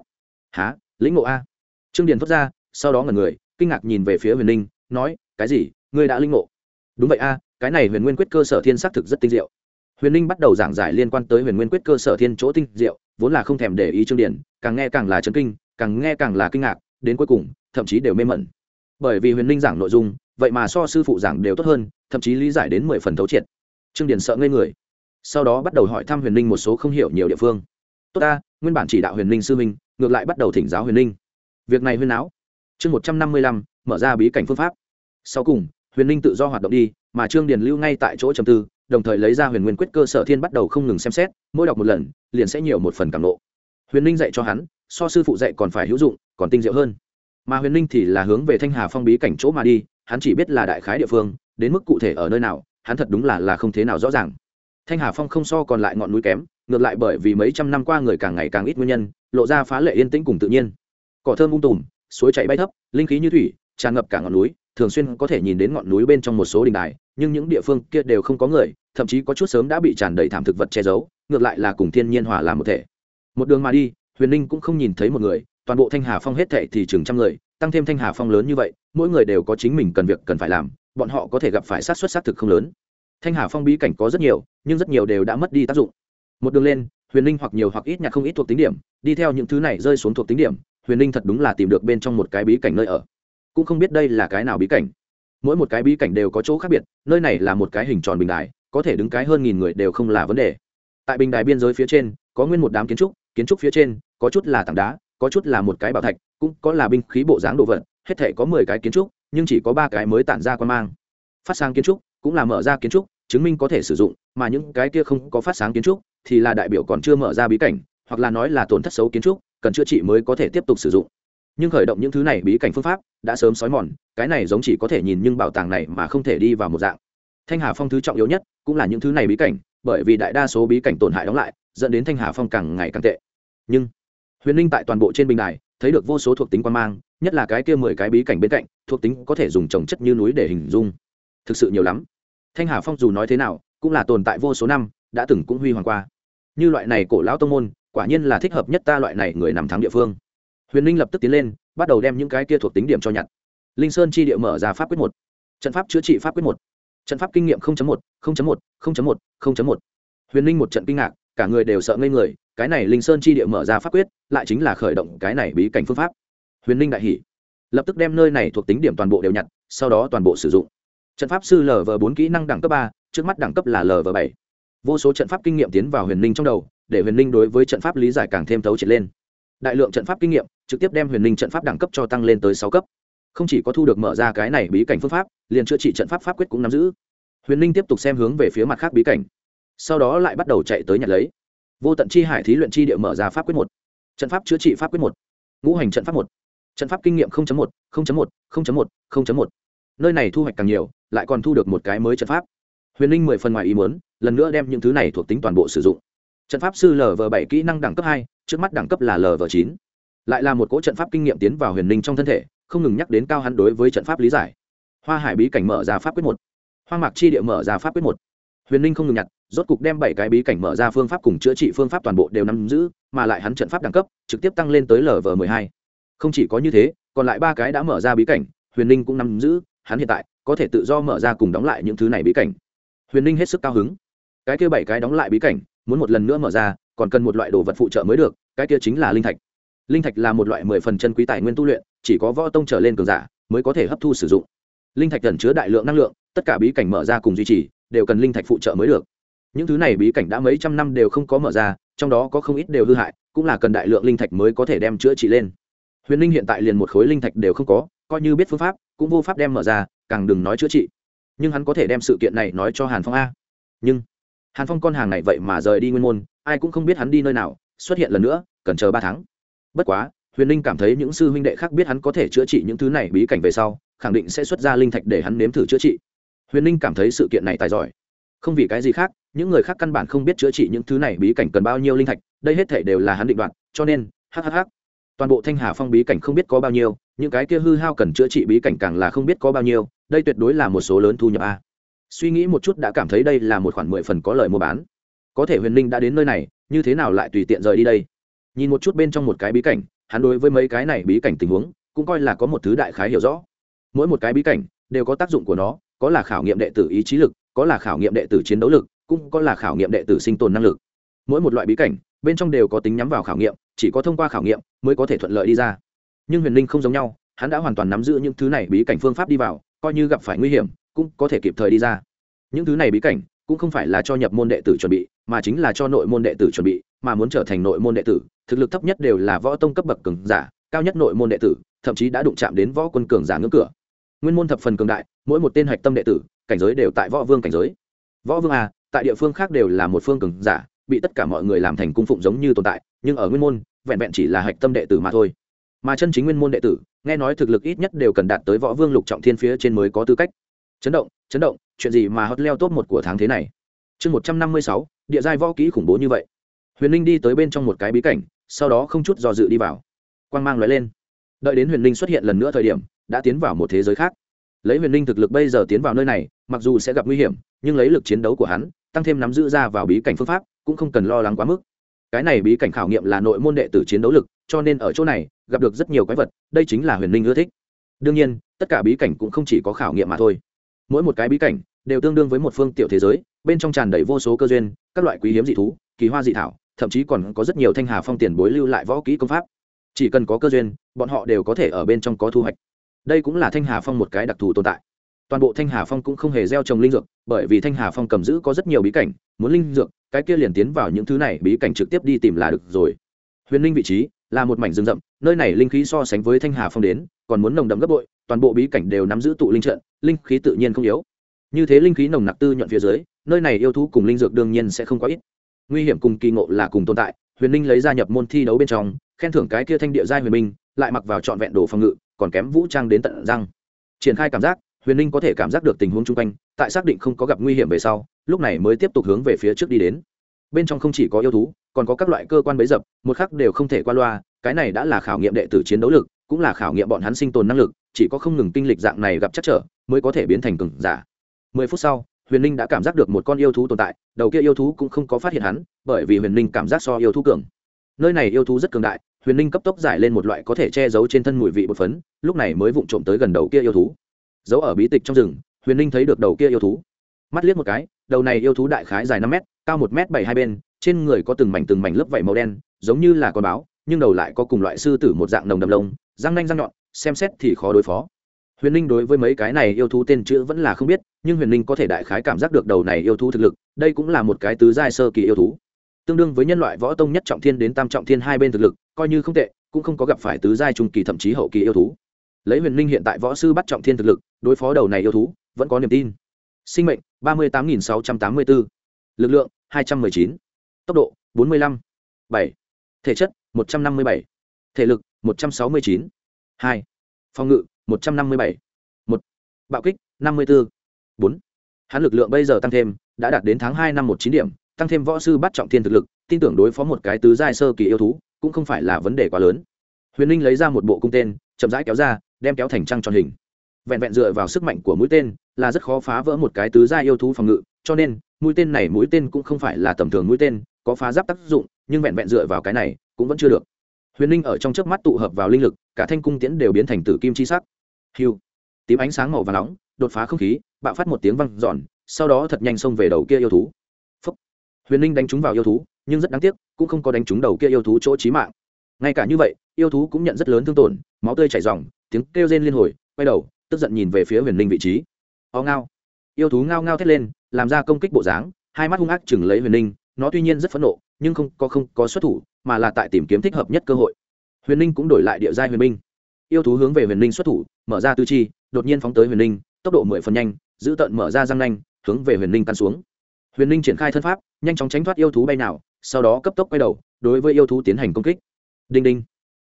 Há lĩnh ngộ a? Trương điền thốt ra, sau đó ngẩn người, kinh ngạc nhìn về phía huyền ninh, nói, cái gì? Ngươi đã lĩnh ngộ? Đúng vậy a, cái này huyền nguyên quyết cơ sở thiên xác thực rất tinh diệu huyền ninh bắt đầu giảng giải liên quan tới huyền nguyên quyết cơ sở thiên chỗ tinh diệu vốn là không thèm để ý trương điển càng nghe càng là chấn kinh càng nghe càng là kinh ngạc đến cuối cùng thậm chí đều mê mẩn. Bởi vì huyền ninh giảng nội dung vậy mà so sư phụ giảng đều tốt hơn thậm chí lý giải đến mười phần thấu triệt. Trương điền sợ ngây người. Sau đó bắt đầu hỏi thăm huyền ninh một số không hiểu nhiều địa phương. Tốt ta nguyên bản chỉ đạo huyền ninh sư minh ngược lại bắt đầu thỉnh giáo huyền ninh việc này huyền não, chương một trăm năm mươi lăm mở ra bí cảnh phương pháp. Sau cùng huyền ninh tự do hoạt động đi mà trương điền lưu ngay tại chỗ trầm tư đồng thời lấy ra huyền nguyên quyết cơ sở thiên bắt đầu không ngừng xem xét, mỗi đọc một lần, liền sẽ nhiều một phần cảm lộ huyền ninh dạy cho hắn, so sư phụ dạy còn phải hữu dụng, còn tinh diệu hơn. Mà huyền ninh thì là hướng về thanh hà phong bí cảnh chỗ mà đi, hắn chỉ biết là đại khái địa phương, đến mức cụ thể ở nơi nào, hắn thật đúng là là không thế nào rõ ràng. Thanh hà phong không so còn lại ngọn núi kém, ngược lại bởi vì mấy trăm năm qua người càng ngày càng ít nguyên nhân, lộ ra phá lệ yên tĩnh cùng tự nhiên. Cỏ thơm ung tùm, suối chảy bay thấp, linh khí như thủy, tràn ngập cả ngọn núi, thường xuyên có thể nhìn đến ngọn núi bên trong một số đình đài nhưng những địa phương kia đều không có người, thậm chí có chút sớm đã bị tràn đầy thảm thực vật che giấu, ngược lại là cùng thiên nhiên hòa làm một thể. Một đường mà đi, huyền ninh cũng không nhìn thấy một người, toàn bộ thanh hà phong hết thệ thì chừng trăm người, tăng thêm thanh hà phong lớn như vậy, mỗi người đều có chính mình cần việc cần phải làm, bọn họ có thể gặp phải sát xuất xác thực không lớn. Thanh hà phong bí cảnh có rất nhiều, nhưng rất nhiều đều đã mất đi tác dụng. Một đường lên, huyền ninh hoặc nhiều hoặc ít nhặt không ít thuộc tính điểm, đi theo những thứ này rơi xuống thuộc tính điểm, huyền ninh thật đúng là tìm được bên trong một cái bí cảnh nơi ở. Cũng không biết đây là cái nào bí cảnh mỗi một cái bí cảnh đều có chỗ khác biệt, nơi này là một cái hình tròn bình đài, có thể đứng cái hơn nghìn người đều không là vấn đề. Tại bình đài biên giới phía trên, có nguyên một đám kiến trúc kiến trúc phía trên, có chút là tảng đá, có chút là một cái bảo thạch, cũng có là binh khí bộ dáng đồ vật, hết thể có mười cái kiến trúc, nhưng chỉ có ba cái mới tản ra quan mang. Phát sáng kiến trúc cũng là mở ra kiến trúc, chứng minh có thể sử dụng, mà những cái kia không có phát sáng kiến trúc thì là đại biểu còn chưa mở ra bí cảnh, hoặc là nói là tổn thất xấu kiến trúc, cần chữa trị mới có thể tiếp tục sử dụng nhưng khởi động những thứ này bí cảnh phương pháp đã sớm xói mòn, cái này giống chỉ có thể nhìn nhưng bảo tàng này mà không thể đi vào một dạng. Thanh hà phong thứ trọng yếu nhất cũng là những thứ này bí cảnh, bởi vì đại đa số bí cảnh tổn hại đóng lại, dẫn đến thanh hà phong càng ngày càng tệ. Nhưng, huyền linh tại toàn bộ trên bình đài thấy được vô số thuộc tính quan mang, nhất là cái kia mười cái bí cảnh bên cạnh, thuộc tính có thể dùng trồng chất như núi để hình dung. Thực sự nhiều lắm. Thanh hà phong dù nói thế nào, cũng là tồn tại vô số năm, đã từng cũng huy hoàng qua. Như loại này cổ lão tông môn, quả nhiên là thích hợp nhất ta loại này người nằm thắng địa phương huyền ninh lập tức tiến lên, bắt đầu đem những cái kia thuộc tính điểm cho nhặt. Linh sơn chi địa mở ra pháp quyết một. Trận pháp chữa trị pháp quyết một. Trận pháp kinh nghiệm một một một một. Huyền ninh một trận kinh ngạc, cả người đều sợ ngây người, cái này linh sơn chi địa mở ra pháp quyết, lại chính là khởi động cái này bí cảnh phương pháp. Huyền ninh đại hỷ lập tức đem nơi này thuộc tính điểm toàn bộ đều nhặt, sau đó toàn bộ sử dụng. Trận pháp sư lv bốn kỹ năng đẳng cấp ba, trước mắt đẳng cấp là lv bảy. Vô số trận pháp kinh nghiệm tiến vào huyền ninh trong đầu, để huyền ninh đối với trận pháp lý giải càng thêm thấu triệt lên đại lượng trận pháp kinh nghiệm, trực tiếp đem huyền Linh trận pháp đẳng cấp cho tăng lên tới sáu cấp. Không chỉ có thu được mở ra cái này bí cảnh phương pháp, liền chữa trị trận pháp pháp quyết cũng nắm giữ. Huyền Linh tiếp tục xem hướng về phía mặt khác bí cảnh. Sau đó lại bắt đầu chạy tới nhặt lấy. Vô tận chi hải thí luyện chi địa mở ra pháp quyết một. Trận pháp chữa trị pháp quyết một. Ngũ hành trận pháp một. Trận pháp kinh nghiệm một một một một. Nơi này thu hoạch càng nhiều, lại còn thu được một cái mới trận pháp. Huyền Linh mười phần ngoài ý muốn, lần nữa đem những thứ này thuộc tính toàn bộ sử dụng trận pháp sư lv bảy kỹ năng đẳng cấp hai, trước mắt đẳng cấp là lv chín. Lại là một cỗ trận pháp kinh nghiệm tiến vào huyền ninh trong thân thể, không ngừng nhắc đến cao hắn đối với trận pháp lý giải. Hoa hải bí cảnh mở ra pháp quyết một. Hoa mạc chi địa mở ra pháp quyết một. Huyền ninh không ngừng nhặt, rốt cục đem bảy cái bí cảnh mở ra phương pháp cùng chữa trị phương pháp toàn bộ đều nắm giữ, mà lại hắn trận pháp đẳng cấp trực tiếp tăng lên tới lv m ộ hai. Không chỉ có như thế, còn lại ba cái đã mở ra bí cảnh, huyền ninh cũng nắm giữ, hắn hiện tại có thể tự do mở ra cùng đóng lại những thứ này bí cảnh. Huyền ninh hết sức cao hứng. Cái kia bảy cái đóng lại bí cảnh muốn một lần nữa mở ra, còn cần một loại đồ vật phụ trợ mới được, cái kia chính là linh thạch. Linh thạch là một loại mười phần chân quý tài nguyên tu luyện, chỉ có võ tông trở lên cường giả mới có thể hấp thu sử dụng. Linh thạch cần chứa đại lượng năng lượng, tất cả bí cảnh mở ra cùng duy trì, đều cần linh thạch phụ trợ mới được. Những thứ này bí cảnh đã mấy trăm năm đều không có mở ra, trong đó có không ít đều hư hại, cũng là cần đại lượng linh thạch mới có thể đem chữa trị lên. Huyền linh hiện tại liền một khối linh thạch đều không có, coi như biết phương pháp, cũng vô pháp đem mở ra, càng đừng nói chữa trị. Nhưng hắn có thể đem sự kiện này nói cho hàn phong a. Nhưng hàn phong con hàng này vậy mà rời đi nguyên môn, ai cũng không biết hắn đi nơi nào, xuất hiện lần nữa, cần chờ ba tháng. Bất quá, huyền linh cảm thấy những sư huynh đệ khác biết hắn có thể chữa trị những thứ này bí cảnh về sau, khẳng định sẽ xuất ra linh thạch để hắn nếm thử chữa trị. Huyền linh cảm thấy sự kiện này tài giỏi. Không vì cái gì khác, những người khác căn bản không biết chữa trị những thứ này bí cảnh cần bao nhiêu linh thạch, đây hết thể đều là hắn định đoạt, cho nên hhh toàn bộ thanh hà phong bí cảnh không biết có bao nhiêu, những cái kia hư hao cần chữa trị bí cảnh càng là không biết có bao nhiêu, đây tuyệt đối là một số lớn thu nhập a suy nghĩ một chút đã cảm thấy đây là một khoản mười phần có lời mua bán. Có thể huyền linh đã đến nơi này, như thế nào lại tùy tiện rời đi đây? Nhìn một chút bên trong một cái bí cảnh, hắn đối với mấy cái này bí cảnh tình huống, cũng coi là có một thứ đại khái hiểu rõ. Mỗi một cái bí cảnh đều có tác dụng của nó, có là khảo nghiệm đệ tử ý chí lực, có là khảo nghiệm đệ tử chiến đấu lực, cũng có là khảo nghiệm đệ tử sinh tồn năng lực. Mỗi một loại bí cảnh, bên trong đều có tính nhắm vào khảo nghiệm, chỉ có thông qua khảo nghiệm mới có thể thuận lợi đi ra. Nhưng huyền linh không giống nhau, hắn đã hoàn toàn nắm giữ những thứ này bí cảnh phương pháp đi vào, coi như gặp phải nguy hiểm cũng có thể kịp thời đi ra. Những thứ này bí cảnh cũng không phải là cho nhập môn đệ tử chuẩn bị, mà chính là cho nội môn đệ tử chuẩn bị, mà muốn trở thành nội môn đệ tử, thực lực thấp nhất đều là võ tông cấp bậc cường giả, cao nhất nội môn đệ tử, thậm chí đã đụng chạm đến võ quân cường giả ngưỡng cửa. Nguyên môn thập phần cường đại, mỗi một tên hạch tâm đệ tử, cảnh giới đều tại võ vương cảnh giới. Võ vương a, tại địa phương khác đều là một phương cường giả, bị tất cả mọi người làm thành cung phụng giống như tồn tại, nhưng ở nguyên môn, vẹn vẹn chỉ là hạch tâm đệ tử mà thôi. Mà chân chính nguyên môn đệ tử, nghe nói thực lực ít nhất đều cần đạt tới võ vương lục trọng thiên phía trên mới có tư cách chấn động chấn động, chuyện gì mà hot leo top một của tháng thế này? Chương một trăm năm mươi sáu, địa giai võ kỹ khủng bố như vậy. Huyền linh đi tới bên trong một cái bí cảnh, sau đó không chút do dự đi vào. Quang mang l lên. Đợi đến huyền linh xuất hiện lần nữa thời điểm, đã tiến vào một thế giới khác. Lấy huyền linh thực lực bây giờ tiến vào nơi này, mặc dù sẽ gặp nguy hiểm, nhưng lấy lực chiến đấu của hắn, tăng thêm nắm giữ ra vào bí cảnh phương pháp, cũng không cần lo lắng quá mức. Cái này bí cảnh khảo nghiệm là nội môn đệ tử chiến đấu lực, cho nên ở chỗ này, gặp được rất nhiều quái vật, đây chính là huyền linh ưa thích. Đương nhiên, tất cả bí cảnh cũng không chỉ có khảo nghiệm mà thôi mỗi một cái bí cảnh đều tương đương với một phương tiểu thế giới, bên trong tràn đầy vô số cơ duyên, các loại quý hiếm dị thú, kỳ hoa dị thảo, thậm chí còn có rất nhiều thanh hà phong tiền bối lưu lại võ kỹ công pháp. Chỉ cần có cơ duyên, bọn họ đều có thể ở bên trong có thu hoạch. Đây cũng là thanh hà phong một cái đặc thù tồn tại. Toàn bộ thanh hà phong cũng không hề gieo trồng linh dược, bởi vì thanh hà phong cầm giữ có rất nhiều bí cảnh, muốn linh dược, cái kia liền tiến vào những thứ này, bí cảnh trực tiếp đi tìm là được rồi. Huyền linh vị trí là một mảnh rừng rậm, nơi này linh khí so sánh với thanh hà phong đến, còn muốn nồng đậm gấp bội, toàn bộ bí cảnh đều nắm giữ tụ linh trận, linh khí tự nhiên không yếu. Như thế linh khí nồng nặc tư nhuận phía dưới, nơi này yêu thú cùng linh dược đương nhiên sẽ không quá ít. Nguy hiểm cùng kỳ ngộ là cùng tồn tại, huyền linh lấy ra nhập môn thi đấu bên trong, khen thưởng cái kia thanh địa giai huyền minh lại mặc vào trọn vẹn đồ phòng ngự, còn kém vũ trang đến tận răng. Triển khai cảm giác, huyền linh có thể cảm giác được tình huống chung quanh, tại xác định không có gặp nguy hiểm về sau, lúc này mới tiếp tục hướng về phía trước đi đến. Bên trong không chỉ có yêu thú còn có các loại cơ quan bấy dập, một khắc đều không thể qua loa, cái này đã là khảo nghiệm đệ tử chiến đấu lực, cũng là khảo nghiệm bọn hắn sinh tồn năng lực, chỉ có không ngừng kinh lịch dạng này gặp chắc trở, mới có thể biến thành cường giả. Mười phút sau, huyền ninh đã cảm giác được một con yêu thú tồn tại, đầu kia yêu thú cũng không có phát hiện hắn, bởi vì huyền ninh cảm giác so yêu thú cường. Nơi này yêu thú rất cường đại, huyền ninh cấp tốc giải lên một loại có thể che giấu trên thân mùi vị bột phấn, lúc này mới vụng trộm tới gần đầu kia yêu thú. Giấu ở bí tịch trong rừng, huyền ninh thấy được đầu kia yêu thú. Mắt liếc một cái, đầu này yêu thú đại khái dài năm m cao một m bảy hai bên trên người có từng mảnh từng mảnh lớp vảy màu đen, giống như là con báo, nhưng đầu lại có cùng loại sư tử một dạng nồng đầm lông, răng nanh răng nhọn, xem xét thì khó đối phó. Huyền ninh đối với mấy cái này yêu thú tên chữ vẫn là không biết, nhưng huyền ninh có thể đại khái cảm giác được đầu này yêu thú thực lực, đây cũng là một cái tứ giai sơ kỳ yêu thú. Tương đương với nhân loại võ tông nhất trọng thiên đến tam trọng thiên hai bên thực lực, coi như không tệ, cũng không có gặp phải tứ giai trung kỳ thậm chí hậu kỳ yêu thú. Lấy huyền ninh hiện tại võ sư bắt trọng thiên thực lực, đối phó đầu này yêu thú, vẫn có niềm tin. Sinh mệnh, ba mươi tám nghìn sáu trăm tám mươi bốn. Lực lượng, hai trăm m ư ơ i chín tốc độ, bốn mươi lăm. Bảy. Thể chất, một trăm năm mươi bảy. Thể lực, một trăm sáu mươi chín. Hai. Phòng ngự, một trăm năm mươi bảy. Một. Bạo kích, năm mươi bốn bốn. Hắn lực lượng bây giờ tăng thêm, đã đạt đến tháng hai năm một chín điểm, tăng thêm võ sư bắt trọng thiên thực lực, tin tưởng đối phó một cái tứ giai sơ kỳ yêu thú, cũng không phải là vấn đề quá lớn. Huyền linh lấy ra một bộ cung tên, chậm rãi kéo ra, đem kéo thành trăng tròn hình. Vẹn vẹn dựa vào sức mạnh của mũi tên, là rất khó phá vỡ một cái tứ gia yêu thú phòng ngự, cho nên mũi tên này mũi tên cũng không phải là tầm thường mũi tên có phá giáp tác dụng, nhưng vẹn vẹn dựa vào cái này, cũng vẫn chưa được. Huyền Linh ở trong trước mắt tụ hợp vào linh lực, cả thanh cung tiễn đều biến thành tử kim chi sắc. Hiu tím ánh sáng màu và nóng, đột phá không khí, bạo phát một tiếng văng giòn sau đó thật nhanh xông về đầu kia yêu thú. Phúc. huyền Linh đánh trúng vào yêu thú, nhưng rất đáng tiếc, cũng không có đánh trúng đầu kia yêu thú chỗ trí mạng. Ngay cả như vậy, yêu thú cũng nhận rất lớn thương tổn, máu tươi chảy r tiếng kêu rên liên hồi, quay đầu, tức giận nhìn về phía huyền Linh vị trí. O ngao. Yêu thú ngao ngao thét lên, làm ra công kích bộ dáng, hai mắt hung ác chừng lấy huyền Linh nó tuy nhiên rất phẫn nộ, nhưng không có không có xuất thủ, mà là tại tìm kiếm thích hợp nhất cơ hội. Huyền ninh cũng đổi lại địa giai huyền minh yêu thú hướng về huyền ninh xuất thủ, mở ra tư chi, đột nhiên phóng tới huyền ninh, tốc độ mười phần nhanh, giữ tận mở ra răng nanh, hướng về huyền ninh tan xuống. Huyền ninh triển khai thân pháp, nhanh chóng tránh thoát yêu thú bay nào, sau đó cấp tốc quay đầu, đối với yêu thú tiến hành công kích. Đinh đinh.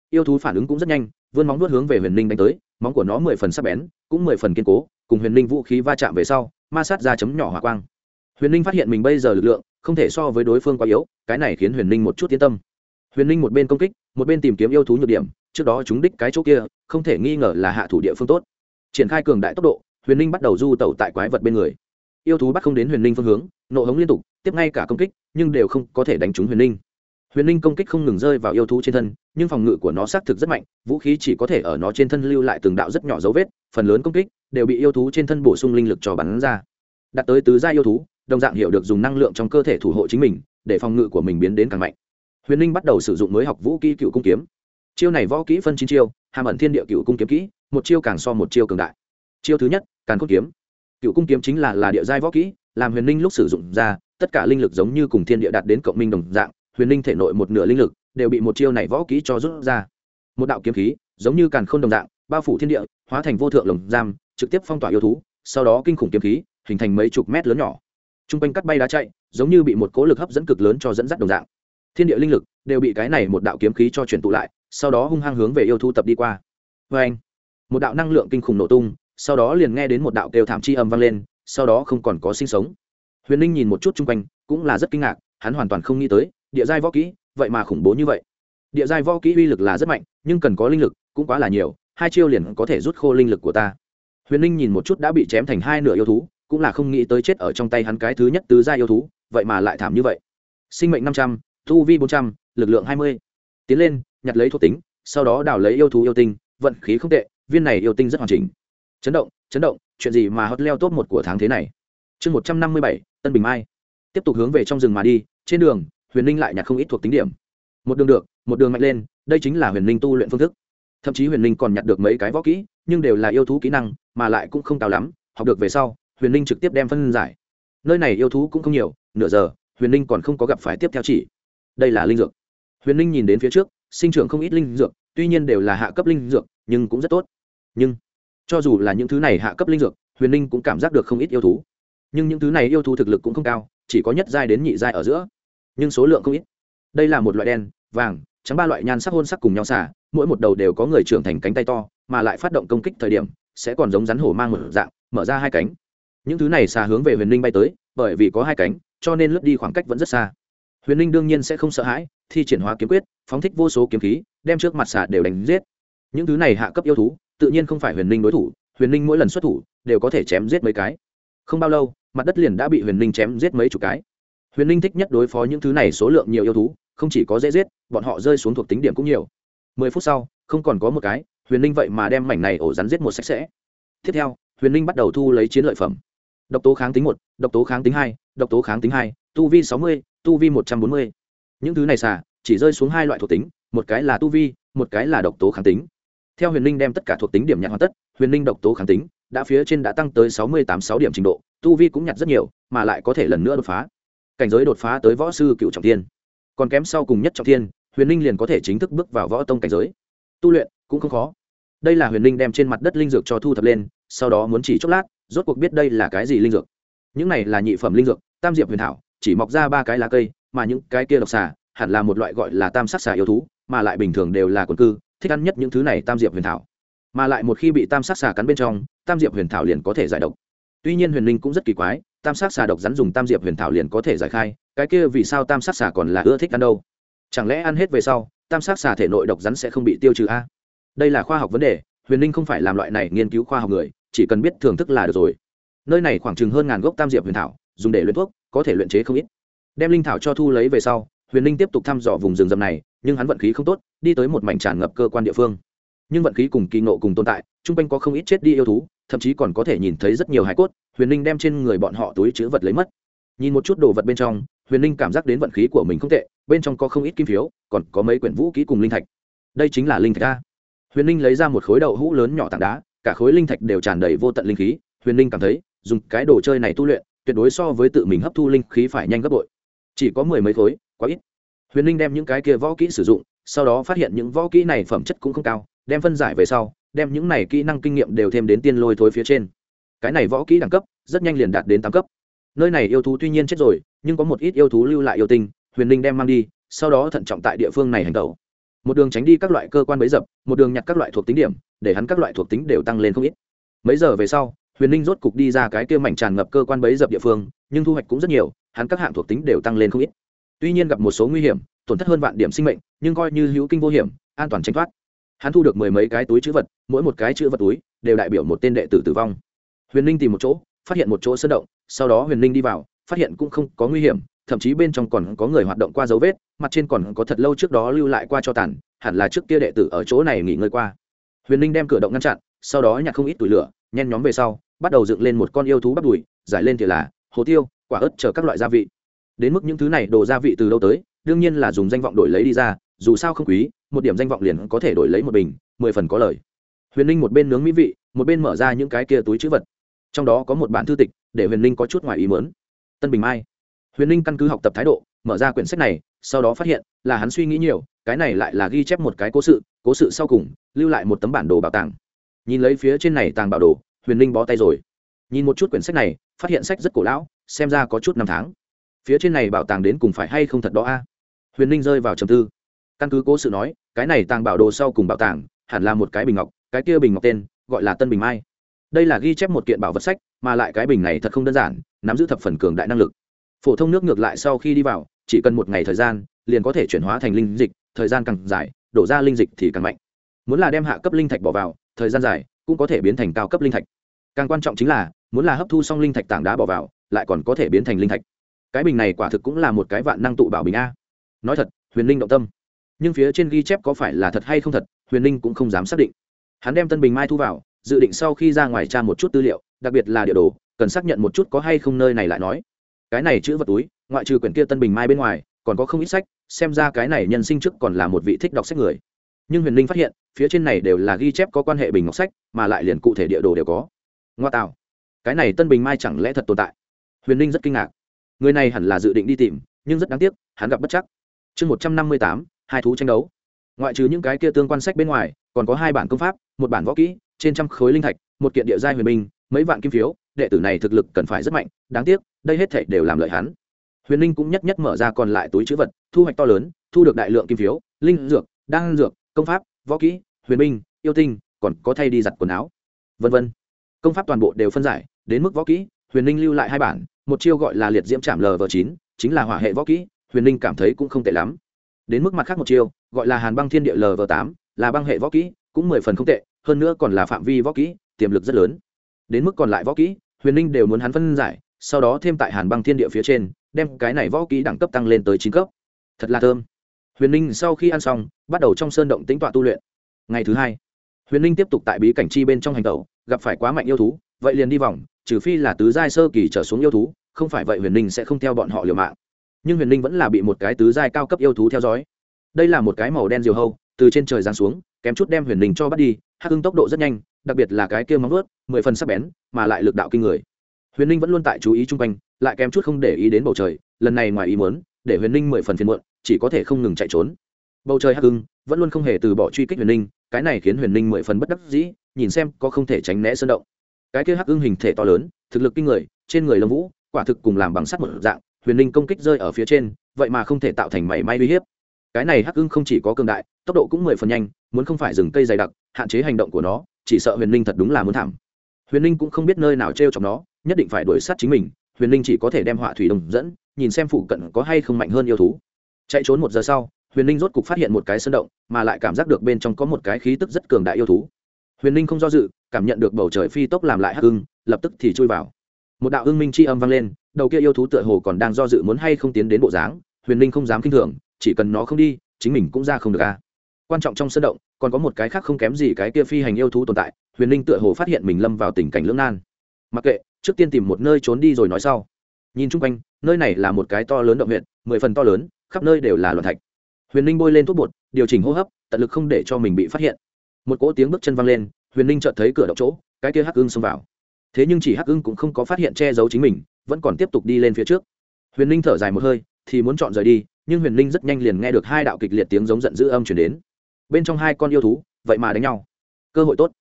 Yêu thú phản ứng cũng rất nhanh, vươn móng nuốt hướng về huyền ninh đánh tới, móng của nó mười phần sắc bén, cũng mười phần kiên cố, cùng huyền ninh vũ khí va chạm về sau, ma sát ra chấm nhỏ hỏa quang. Huyền ninh phát hiện mình bây giờ lực lượng không thể so với đối phương quá yếu, cái này khiến huyền ninh một chút yên tâm. Huyền ninh một bên công kích, một bên tìm kiếm yêu thú nhược điểm, trước đó chúng đích cái chỗ kia, không thể nghi ngờ là hạ thủ địa phương tốt. Triển khai cường đại tốc độ, huyền ninh bắt đầu du tẩu tại quái vật bên người. Yêu thú bắt không đến huyền ninh phương hướng, nộ hống liên tục, tiếp ngay cả công kích, nhưng đều không có thể đánh trúng huyền ninh. Huyền ninh công kích không ngừng rơi vào yêu thú trên thân, nhưng phòng ngự của nó xác thực rất mạnh, vũ khí chỉ có thể ở nó trên thân lưu lại từng đạo rất nhỏ dấu vết, phần lớn công kích đều bị yêu thú trên thân bổ sung linh lực cho bắn ra. Đạt tới tứ gia yêu thú đồng dạng hiểu được dùng năng lượng trong cơ thể thủ hộ chính mình, để phòng ngự của mình biến đến càng mạnh. Huyền ninh bắt đầu sử dụng mới học vũ kỹ cựu cung kiếm. Chiêu này võ kỹ phân chín chiêu, hàm ẩn thiên địa cựu cung kiếm kỹ, một chiêu càng so một chiêu cường đại. Chiêu thứ nhất, càn khôn kiếm. Cựu cung kiếm chính là là địa giai võ kỹ, làm huyền ninh lúc sử dụng ra, tất cả linh lực giống như cùng thiên địa đạt đến cộng minh đồng dạng, huyền ninh thể nội một nửa linh lực đều bị một chiêu này võ kỹ cho rút ra. Một đạo kiếm khí, giống như càn khôn đồng dạng, bao phủ thiên địa, hóa thành vô thượng lồng giam, trực tiếp phong tỏa yêu thú, sau đó kinh khủng kiếm khí, hình thành mấy chục mét lớn nhỏ t r u n g quanh cắt bay đá chạy, giống như bị một cố lực hấp dẫn cực lớn cho dẫn dắt đồng dạng. Thiên địa linh lực đều bị cái này một đạo kiếm khí cho chuyển tụ lại, sau đó hung hăng hướng về yêu thú tập đi qua. Vê anh, một đạo năng lượng kinh khủng nổ tung, sau đó liền nghe đến một đạo kêu thảm chi âm vang lên, sau đó không còn có sinh sống. Huyền ninh nhìn một chút chung quanh, cũng là rất kinh ngạc, hắn hoàn toàn không nghĩ tới, địa giai võ kỹ, vậy mà khủng bố như vậy. Địa giai võ kỹ uy lực là rất mạnh, nhưng cần có linh lực cũng quá là nhiều, hai chiêu liền có thể rút khô linh lực của ta. Huyền ninh nhìn một chút đã bị chém thành hai nửa yêu thú cũng là không nghĩ tới chết ở trong tay hắn cái thứ nhất tứ gia yêu thú, vậy mà lại thảm như vậy. Sinh mệnh năm trăm thu vi bốn trăm, lực lượng hai mươi. Tiến lên, nhặt lấy thuộc tính, sau đó đào lấy yêu thú yêu tinh, vận khí không tệ, viên này yêu tinh rất hoàn chỉnh. Chấn động chấn động, chuyện gì mà hot leo top một của tháng thế này? Chương một trăm năm mươi bảy, tân bình mai. Tiếp tục hướng về trong rừng mà đi, trên đường, huyền ninh lại nhặt không ít thuộc tính điểm. Một đường được, một đường mạnh lên, đây chính là huyền ninh tu luyện phương thức. Thậm chí huyền ninh còn nhặt được mấy cái võ kỹ, nhưng đều là yêu thú kỹ năng, mà lại cũng không cao lắm, học được về sau huyền ninh trực tiếp đem phân giải. Nơi này yêu thú cũng không nhiều, nửa giờ, huyền ninh còn không có gặp phải tiếp theo chỉ. Đây là linh dược. Huyền ninh nhìn đến phía trước, sinh trưởng không ít linh dược, tuy nhiên đều là hạ cấp linh dược, nhưng cũng rất tốt. Nhưng, cho dù là những thứ này hạ cấp linh dược, huyền ninh cũng cảm giác được không ít yêu thú. Nhưng những thứ này yêu thú thực lực cũng không cao, chỉ có nhất giai đến nhị giai ở giữa. Nhưng số lượng không ít. Đây là một loại đen, vàng, trắng ba loại nhan sắc hôn sắc cùng nhau xả, mỗi một đầu đều có người trưởng thành cánh tay to, mà lại phát động công kích thời điểm, sẽ còn giống rắn hổ mang một dạng, mở ra hai cánh những thứ này xà hướng về huyền ninh bay tới, bởi vì có hai cánh, cho nên lướt đi khoảng cách vẫn rất xa. Huyền ninh đương nhiên sẽ không sợ hãi, thi triển hóa kiếm quyết, phóng thích vô số kiếm khí, đem trước mặt xà đều đánh giết. Những thứ này hạ cấp yêu thú, tự nhiên không phải huyền ninh đối thủ, huyền ninh mỗi lần xuất thủ, đều có thể chém giết mấy cái. Không bao lâu, mặt đất liền đã bị huyền ninh chém giết mấy chục cái. Huyền ninh thích nhất đối phó những thứ này số lượng nhiều yêu thú, không chỉ có dễ giết, bọn họ rơi xuống thuộc tính điểm cũng nhiều. Mười phút sau, không còn có một cái, huyền ninh vậy mà đem mảnh này ổ rắn giết một sạch sẽ. Tiếp theo, huyền ninh bắt đầu thu lấy chiến lợi phẩm độc tố kháng tính một, độc tố kháng tính hai, độc tố kháng tính hai, tu vi sáu mươi, tu vi một trăm bốn mươi. Những thứ này xả, chỉ rơi xuống hai loại thuộc tính, một cái là tu vi, một cái là độc tố kháng tính. Theo huyền Linh đem tất cả thuộc tính điểm nhặt hoàn tất, huyền Linh độc tố kháng tính đã phía trên đã tăng tới sáu mươi tám sáu điểm trình độ, tu vi cũng nhặt rất nhiều, mà lại có thể lần nữa đột phá. Cảnh giới đột phá tới võ sư cựu trọng thiên. Còn kém sau cùng nhất trọng thiên, huyền Linh liền có thể chính thức bước vào võ tông cảnh giới. Tu luyện cũng không khó. Đây là huyền Linh đem trên mặt đất linh dược cho thu thập lên, sau đó muốn chỉ chốc lát rốt cuộc biết đây là cái gì linh dược. Những này là nhị phẩm linh dược, tam diệp huyền thảo, chỉ mọc ra ba cái lá cây, mà những cái kia độc xà hẳn là một loại gọi là tam sắc xà yêu thú, mà lại bình thường đều là quần cư, thích ăn nhất những thứ này tam diệp huyền thảo. Mà lại một khi bị tam sắc xà cắn bên trong, tam diệp huyền thảo liền có thể giải độc. Tuy nhiên huyền linh cũng rất kỳ quái, tam sắc xà độc rắn dùng tam diệp huyền thảo liền có thể giải khai, cái kia vì sao tam sắc xà còn là ưa thích ăn đâu? Chẳng lẽ ăn hết về sau, tam sắc xà thể nội độc rắn sẽ không bị tiêu trừ a? Đây là khoa học vấn đề, huyền linh không phải làm loại này nghiên cứu khoa học người chỉ cần biết thưởng thức là được rồi. Nơi này khoảng chừng hơn ngàn gốc tam diệp huyền thảo, dùng để luyện thuốc, có thể luyện chế không ít. Đem linh thảo cho thu lấy về sau, huyền linh tiếp tục thăm dò vùng rừng rậm này, nhưng hắn vận khí không tốt, đi tới một mảnh tràn ngập cơ quan địa phương. Nhưng vận khí cùng kỳ ngộ cùng tồn tại, chung quanh có không ít chết đi yêu thú, thậm chí còn có thể nhìn thấy rất nhiều hải cốt, huyền linh đem trên người bọn họ túi chữ vật lấy mất. Nhìn một chút đồ vật bên trong, huyền linh cảm giác đến vận khí của mình không tệ, bên trong có không ít kim phiếu, còn có mấy quyển vũ ký cùng linh thạch. Đây chính là linh thạch a. Huyền linh lấy ra một khối đậu hũ lớn nhỏ tảng đá cả khối linh thạch đều tràn đầy vô tận linh khí, huyền linh cảm thấy, dùng cái đồ chơi này tu luyện, tuyệt đối so với tự mình hấp thu linh khí phải nhanh gấp bội. Chỉ có mười mấy khối, quá ít. Huyền linh đem những cái kia võ kỹ sử dụng, sau đó phát hiện những võ kỹ này phẩm chất cũng không cao, đem phân giải về sau, đem những này kỹ năng kinh nghiệm đều thêm đến tiên lôi thối phía trên. Cái này võ kỹ đẳng cấp, rất nhanh liền đạt đến tám cấp. Nơi này yêu thú tuy nhiên chết rồi, nhưng có một ít yêu thú lưu lại yêu tinh, huyền linh đem mang đi, sau đó thận trọng tại địa phương này hành tẩu một đường tránh đi các loại cơ quan bấy dập, một đường nhặt các loại thuộc tính điểm, để hắn các loại thuộc tính đều tăng lên không ít. Mấy giờ về sau, huyền ninh rốt cục đi ra cái kia mảnh tràn ngập cơ quan bấy dập địa phương, nhưng thu hoạch cũng rất nhiều, hắn các hạng thuộc tính đều tăng lên không ít. Tuy nhiên gặp một số nguy hiểm, tổn thất hơn vạn điểm sinh mệnh, nhưng coi như hữu kinh vô hiểm, an toàn tranh thoát. Hắn thu được mười mấy cái túi chữ vật, mỗi một cái chữ vật túi đều đại biểu một tên đệ tử tử vong. Huyền ninh tìm một chỗ, phát hiện một chỗ sơn động, sau đó huyền ninh đi vào, phát hiện cũng không có nguy hiểm thậm chí bên trong còn có người hoạt động qua dấu vết, mặt trên còn có thật lâu trước đó lưu lại qua cho tàn, hẳn là trước kia đệ tử ở chỗ này nghỉ ngơi qua. Huyền ninh đem cửa động ngăn chặn, sau đó nhặt không ít tủi lửa, nhen nhóm về sau, bắt đầu dựng lên một con yêu thú bắt đùi, giải lên thì là, hồ tiêu, quả ớt chờ các loại gia vị. Đến mức những thứ này đồ gia vị từ đâu tới, đương nhiên là dùng danh vọng đổi lấy đi ra, dù sao không quý, một điểm danh vọng liền có thể đổi lấy một bình, mười phần có lời. Huyền ninh một bên nướng mỹ vị, một bên mở ra những cái kia túi chữ vật. Trong đó có một bản thư tịch, để huyền ninh có chút ngoài ý mớn tân bình mai huyền ninh căn cứ học tập thái độ, mở ra quyển sách này, sau đó phát hiện là hắn suy nghĩ nhiều, cái này lại là ghi chép một cái cố sự cố sự sau cùng, lưu lại một tấm bản đồ bảo tàng. Nhìn lấy phía trên này tàng bảo đồ, huyền ninh bó tay rồi. Nhìn một chút quyển sách này, phát hiện sách rất cổ lão, xem ra có chút năm tháng. Phía trên này bảo tàng đến cùng phải hay không thật đó a? Huyền ninh rơi vào trầm tư. Căn cứ cố sự nói, cái này tàng bảo đồ sau cùng bảo tàng, hẳn là một cái bình ngọc, cái kia bình ngọc tên, gọi là tân bình mai. Đây là ghi chép một kiện bảo vật sách, mà lại cái bình này thật không đơn giản, nắm giữ thập phần cường đại năng lực phổ thông nước ngược lại sau khi đi vào, chỉ cần một ngày thời gian, liền có thể chuyển hóa thành linh dịch, thời gian càng dài, đổ ra linh dịch thì càng mạnh. Muốn là đem hạ cấp linh thạch bỏ vào, thời gian dài cũng có thể biến thành cao cấp linh thạch. Càng quan trọng chính là, muốn là hấp thu xong linh thạch tảng đá bỏ vào, lại còn có thể biến thành linh thạch. Cái bình này quả thực cũng là một cái vạn năng tụ bảo bình a. Nói thật, huyền linh động tâm. Nhưng phía trên ghi chép có phải là thật hay không thật, huyền linh cũng không dám xác định. Hắn đem tân bình mai thu vào, dự định sau khi ra ngoài tra một chút tư liệu, đặc biệt là địa đồ, cần xác nhận một chút có hay không nơi này lại nói cái này chữ vật túi, ngoại trừ quyển kia tân bình mai bên ngoài, còn có không ít sách, xem ra cái này nhân sinh trước còn là một vị thích đọc sách người. Nhưng huyền linh phát hiện, phía trên này đều là ghi chép có quan hệ bình ngọc sách, mà lại liền cụ thể địa đồ đều có. Ngoa tạo. Cái này tân bình mai chẳng lẽ thật tồn tại? Huyền linh rất kinh ngạc. Người này hẳn là dự định đi tìm, nhưng rất đáng tiếc, hắn gặp bất chắc. Chương một trăm năm mươi tám, hai thú tranh đấu. Ngoại trừ những cái kia tương quan sách bên ngoài, còn có hai bản công pháp, một bản võ kỹ, trên trăm khối linh thạch, một kiện địa giai huyền minh mấy vạn kim phiếu, đệ tử này thực lực cần phải rất mạnh, đáng tiếc đây hết thảy đều làm lợi hắn. Huyền linh cũng nhất nhất mở ra còn lại túi chữ vật, thu hoạch to lớn, thu được đại lượng kim phiếu, linh dược, đan dược, công pháp, võ kỹ, huyền minh yêu tinh, còn có thay đi giặt quần áo, vân vân. Công pháp toàn bộ đều phân giải, đến mức võ kỹ, huyền linh lưu lại hai bản, một chiêu gọi là liệt diễm chạm lv chín, chính là hỏa hệ võ kỹ, huyền linh cảm thấy cũng không tệ lắm. Đến mức mặt khác một chiêu, gọi là hàn băng thiên địa lv tám, là băng hệ võ kỹ, cũng mười phần không tệ, hơn nữa còn là phạm vi võ kỹ, tiềm lực rất lớn. Đến mức còn lại võ kỹ, huyền linh đều muốn hắn phân giải sau đó thêm tại hàn băng thiên địa phía trên, đem cái này võ kỹ đẳng cấp tăng lên tới chín cấp. Thật là thơm. Huyền ninh sau khi ăn xong, bắt đầu trong sơn động tính tọa tu luyện. Ngày thứ hai, huyền ninh tiếp tục tại bí cảnh chi bên trong hành tẩu, gặp phải quá mạnh yêu thú, vậy liền đi vòng, trừ phi là tứ giai sơ kỳ trở xuống yêu thú, không phải vậy huyền ninh sẽ không theo bọn họ liều mạng. Nhưng huyền ninh vẫn là bị một cái tứ giai cao cấp yêu thú theo dõi. Đây là một cái màu đen diều hâu, từ trên trời giáng xuống, kém chút đem huyền ninh cho bắt đi, hắc hưng tốc độ rất nhanh, đặc biệt là cái kia móng ướt mười phần sắc bén, mà lại lực đạo kinh người huyền ninh vẫn luôn tại chú ý chung quanh, lại kém chút không để ý đến bầu trời, lần này ngoài ý muốn, để huyền ninh mười phần phiền muộn, chỉ có thể không ngừng chạy trốn. Bầu trời hắc hưng vẫn luôn không hề từ bỏ truy kích huyền ninh, cái này khiến huyền ninh mười phần bất đắc dĩ, nhìn xem có không thể tránh né sơn động. Cái kia hắc hưng hình thể to lớn, thực lực kinh người, trên người lông vũ, quả thực cùng làm bằng sắt một dạng, huyền ninh công kích rơi ở phía trên, vậy mà không thể tạo thành mảy may uy hiếp. Cái này hắc hưng không chỉ có cường đại, tốc độ cũng mười phần nhanh, muốn không phải dừng cây dày đặc, hạn chế hành động của nó, chỉ sợ huyền ninh thật đúng là muốn thảm. Huyền ninh cũng không biết nơi nào t r e o chọc nó nhất định phải đuổi sát chính mình, huyền Linh chỉ có thể đem họa thủy đồng dẫn, nhìn xem phụ cận có hay không mạnh hơn yêu thú. Chạy trốn một giờ sau, huyền Linh rốt cục phát hiện một cái sơn động, mà lại cảm giác được bên trong có một cái khí tức rất cường đại yêu thú. Huyền Linh không do dự, cảm nhận được bầu trời phi tốc làm lại hắc hưng lập tức thì chui vào. Một đạo hưng minh c h i âm vang lên, đầu kia yêu thú tựa hồ còn đang do dự muốn hay không tiến đến bộ dáng, huyền Linh không dám k i n h thường, chỉ cần nó không đi, chính mình cũng ra không được a quan trọng trong sân động, còn có một cái khác không kém gì cái kia phi hành yêu thú tồn tại, huyền Linh tựa hồ phát hiện mình lâm vào tình cảnh lưỡng nan. Mặc kệ trước tiên tìm một nơi trốn đi rồi nói sau. Nhìn chung quanh, nơi này là một cái to lớn động huyện, mười phần to lớn, khắp nơi đều là loạn thạch. Huyền ninh bôi lên thuốc bột, điều chỉnh hô hấp, tận lực không để cho mình bị phát hiện. Một cỗ tiếng bước chân văng lên, huyền ninh chợt thấy cửa động chỗ, cái kia hắc ưng xông vào. Thế nhưng chỉ hắc ưng cũng không có phát hiện che giấu chính mình, vẫn còn tiếp tục đi lên phía trước. Huyền ninh thở dài một hơi, thì muốn chọn rời đi, nhưng huyền ninh rất nhanh liền nghe được hai đạo kịch liệt tiếng giống giận dữ âm chuyển đến. Bên trong hai con yêu thú, vậy mà đánh nhau. Cơ hội tốt.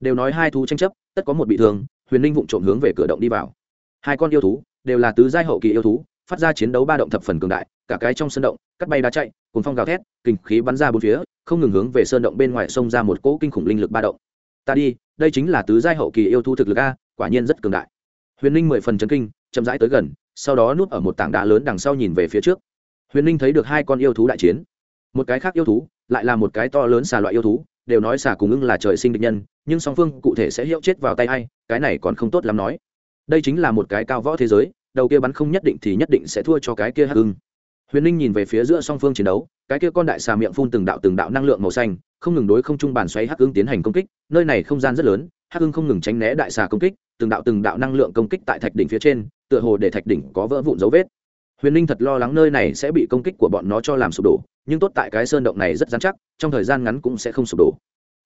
Đều nói hai thú tranh chấp, tất có một bị thương huyền ninh vụng trộm hướng về cửa động đi vào hai con yêu thú đều là tứ giai hậu kỳ yêu thú phát ra chiến đấu ba động thập phần cường đại cả cái trong sân động cắt bay đá chạy cùng phong gào thét kinh khí bắn ra bốn phía không ngừng hướng về sơn động bên ngoài xông ra một cỗ kinh khủng linh lực ba động ta đi đây chính là tứ giai hậu kỳ yêu thú thực lực a quả nhiên rất cường đại huyền ninh mười phần chấn kinh chậm rãi tới gần sau đó núp ở một tảng đá lớn đằng sau nhìn về phía trước huyền ninh thấy được hai con yêu thú đại chiến một cái khác yêu thú lại là một cái to lớn xà loại yêu thú đều nói xà cùng ưng là trời sinh địch nhân nhưng song phương cụ thể sẽ hiệu chết vào tay hay cái này còn không tốt lắm nói. Đây chính là một cái cao võ thế giới, đầu kia bắn không nhất định thì nhất định sẽ thua cho cái kia hắc ưng. Huyền ninh nhìn về phía giữa song phương chiến đấu, cái kia con đại xà miệng phun từng đạo từng đạo năng lượng màu xanh, không ngừng đối không trung bàn xoáy hắc ưng tiến hành công kích, nơi này không gian rất lớn, hắc ưng không ngừng tránh né đại xà công kích, từng đạo từng đạo năng lượng công kích tại thạch đỉnh phía trên, tựa hồ để thạch đỉnh có vỡ vụn dấu vết. Huyền ninh thật lo lắng nơi này sẽ bị công kích của bọn nó cho làm sụp đổ, nhưng tốt tại cái sơn động này rất dán chắc, trong thời gian ngắn cũng sẽ không sụp đổ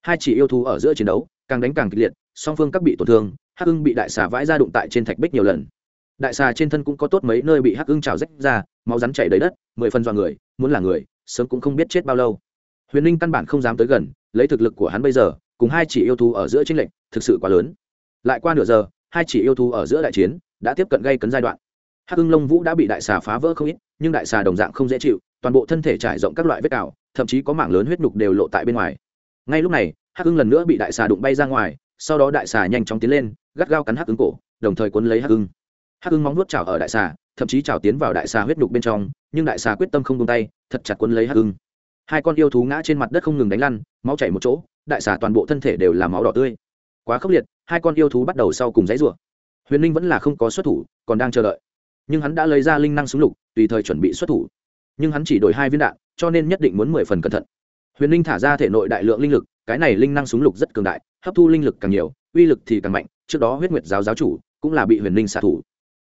hai chỉ yêu thú ở giữa chiến đấu, càng đánh càng kịch liệt, song phương các bị tổn thương, hắc ưng bị đại xà vãi ra đụng tại trên thạch bích nhiều lần. Đại xà trên thân cũng có tốt mấy nơi bị hắc ưng trào rách ra, máu rắn chảy đầy đất, mười phần dọa người, muốn là người, sớm cũng không biết chết bao lâu. Huyền ninh căn bản không dám tới gần, lấy thực lực của hắn bây giờ, cùng hai chỉ yêu thú ở giữa tranh lệch, thực sự quá lớn. Lại qua nửa giờ, hai chỉ yêu thú ở giữa đại chiến, đã tiếp cận gây cấn giai đoạn. Hắc ưng lông vũ đã bị đại xà phá vỡ không ít, nhưng đại xà đồng dạng không dễ chịu, toàn bộ thân thể trải rộng các loại vết cào, thậm chí có mảng lớn huyết nhục đều lộ tại bên ngoài ngay lúc này, hắc ưng lần nữa bị đại xà đụng bay ra ngoài, sau đó đại xà nhanh chóng tiến lên, gắt gao cắn hắc ưng cổ, đồng thời cuốn lấy hắc ưng. Hắc ưng móng nuốt chảo ở đại xà, thậm chí chảo tiến vào đại xà huyết nhục bên trong, nhưng đại xà quyết tâm không tung tay, thật chặt cuốn lấy hắc ưng. Hai con yêu thú ngã trên mặt đất không ngừng đánh lăn, máu chảy một chỗ, đại xà toàn bộ thân thể đều là máu đỏ tươi. Quá khốc liệt, hai con yêu thú bắt đầu sau cùng dãy rủa. Huyền Linh vẫn là không có xuất thủ, còn đang chờ đợi. Nhưng hắn đã lấy ra linh năng súng lục, tùy thời chuẩn bị xuất thủ. Nhưng hắn chỉ đổi hai viên đạn, cho nên nhất định muốn mười phần cẩn thận huyền ninh thả ra thể nội đại lượng linh lực, cái này linh năng súng lục rất cường đại, hấp thu linh lực càng nhiều, uy lực thì càng mạnh, trước đó huyết nguyệt giáo giáo chủ cũng là bị huyền ninh xạ thủ.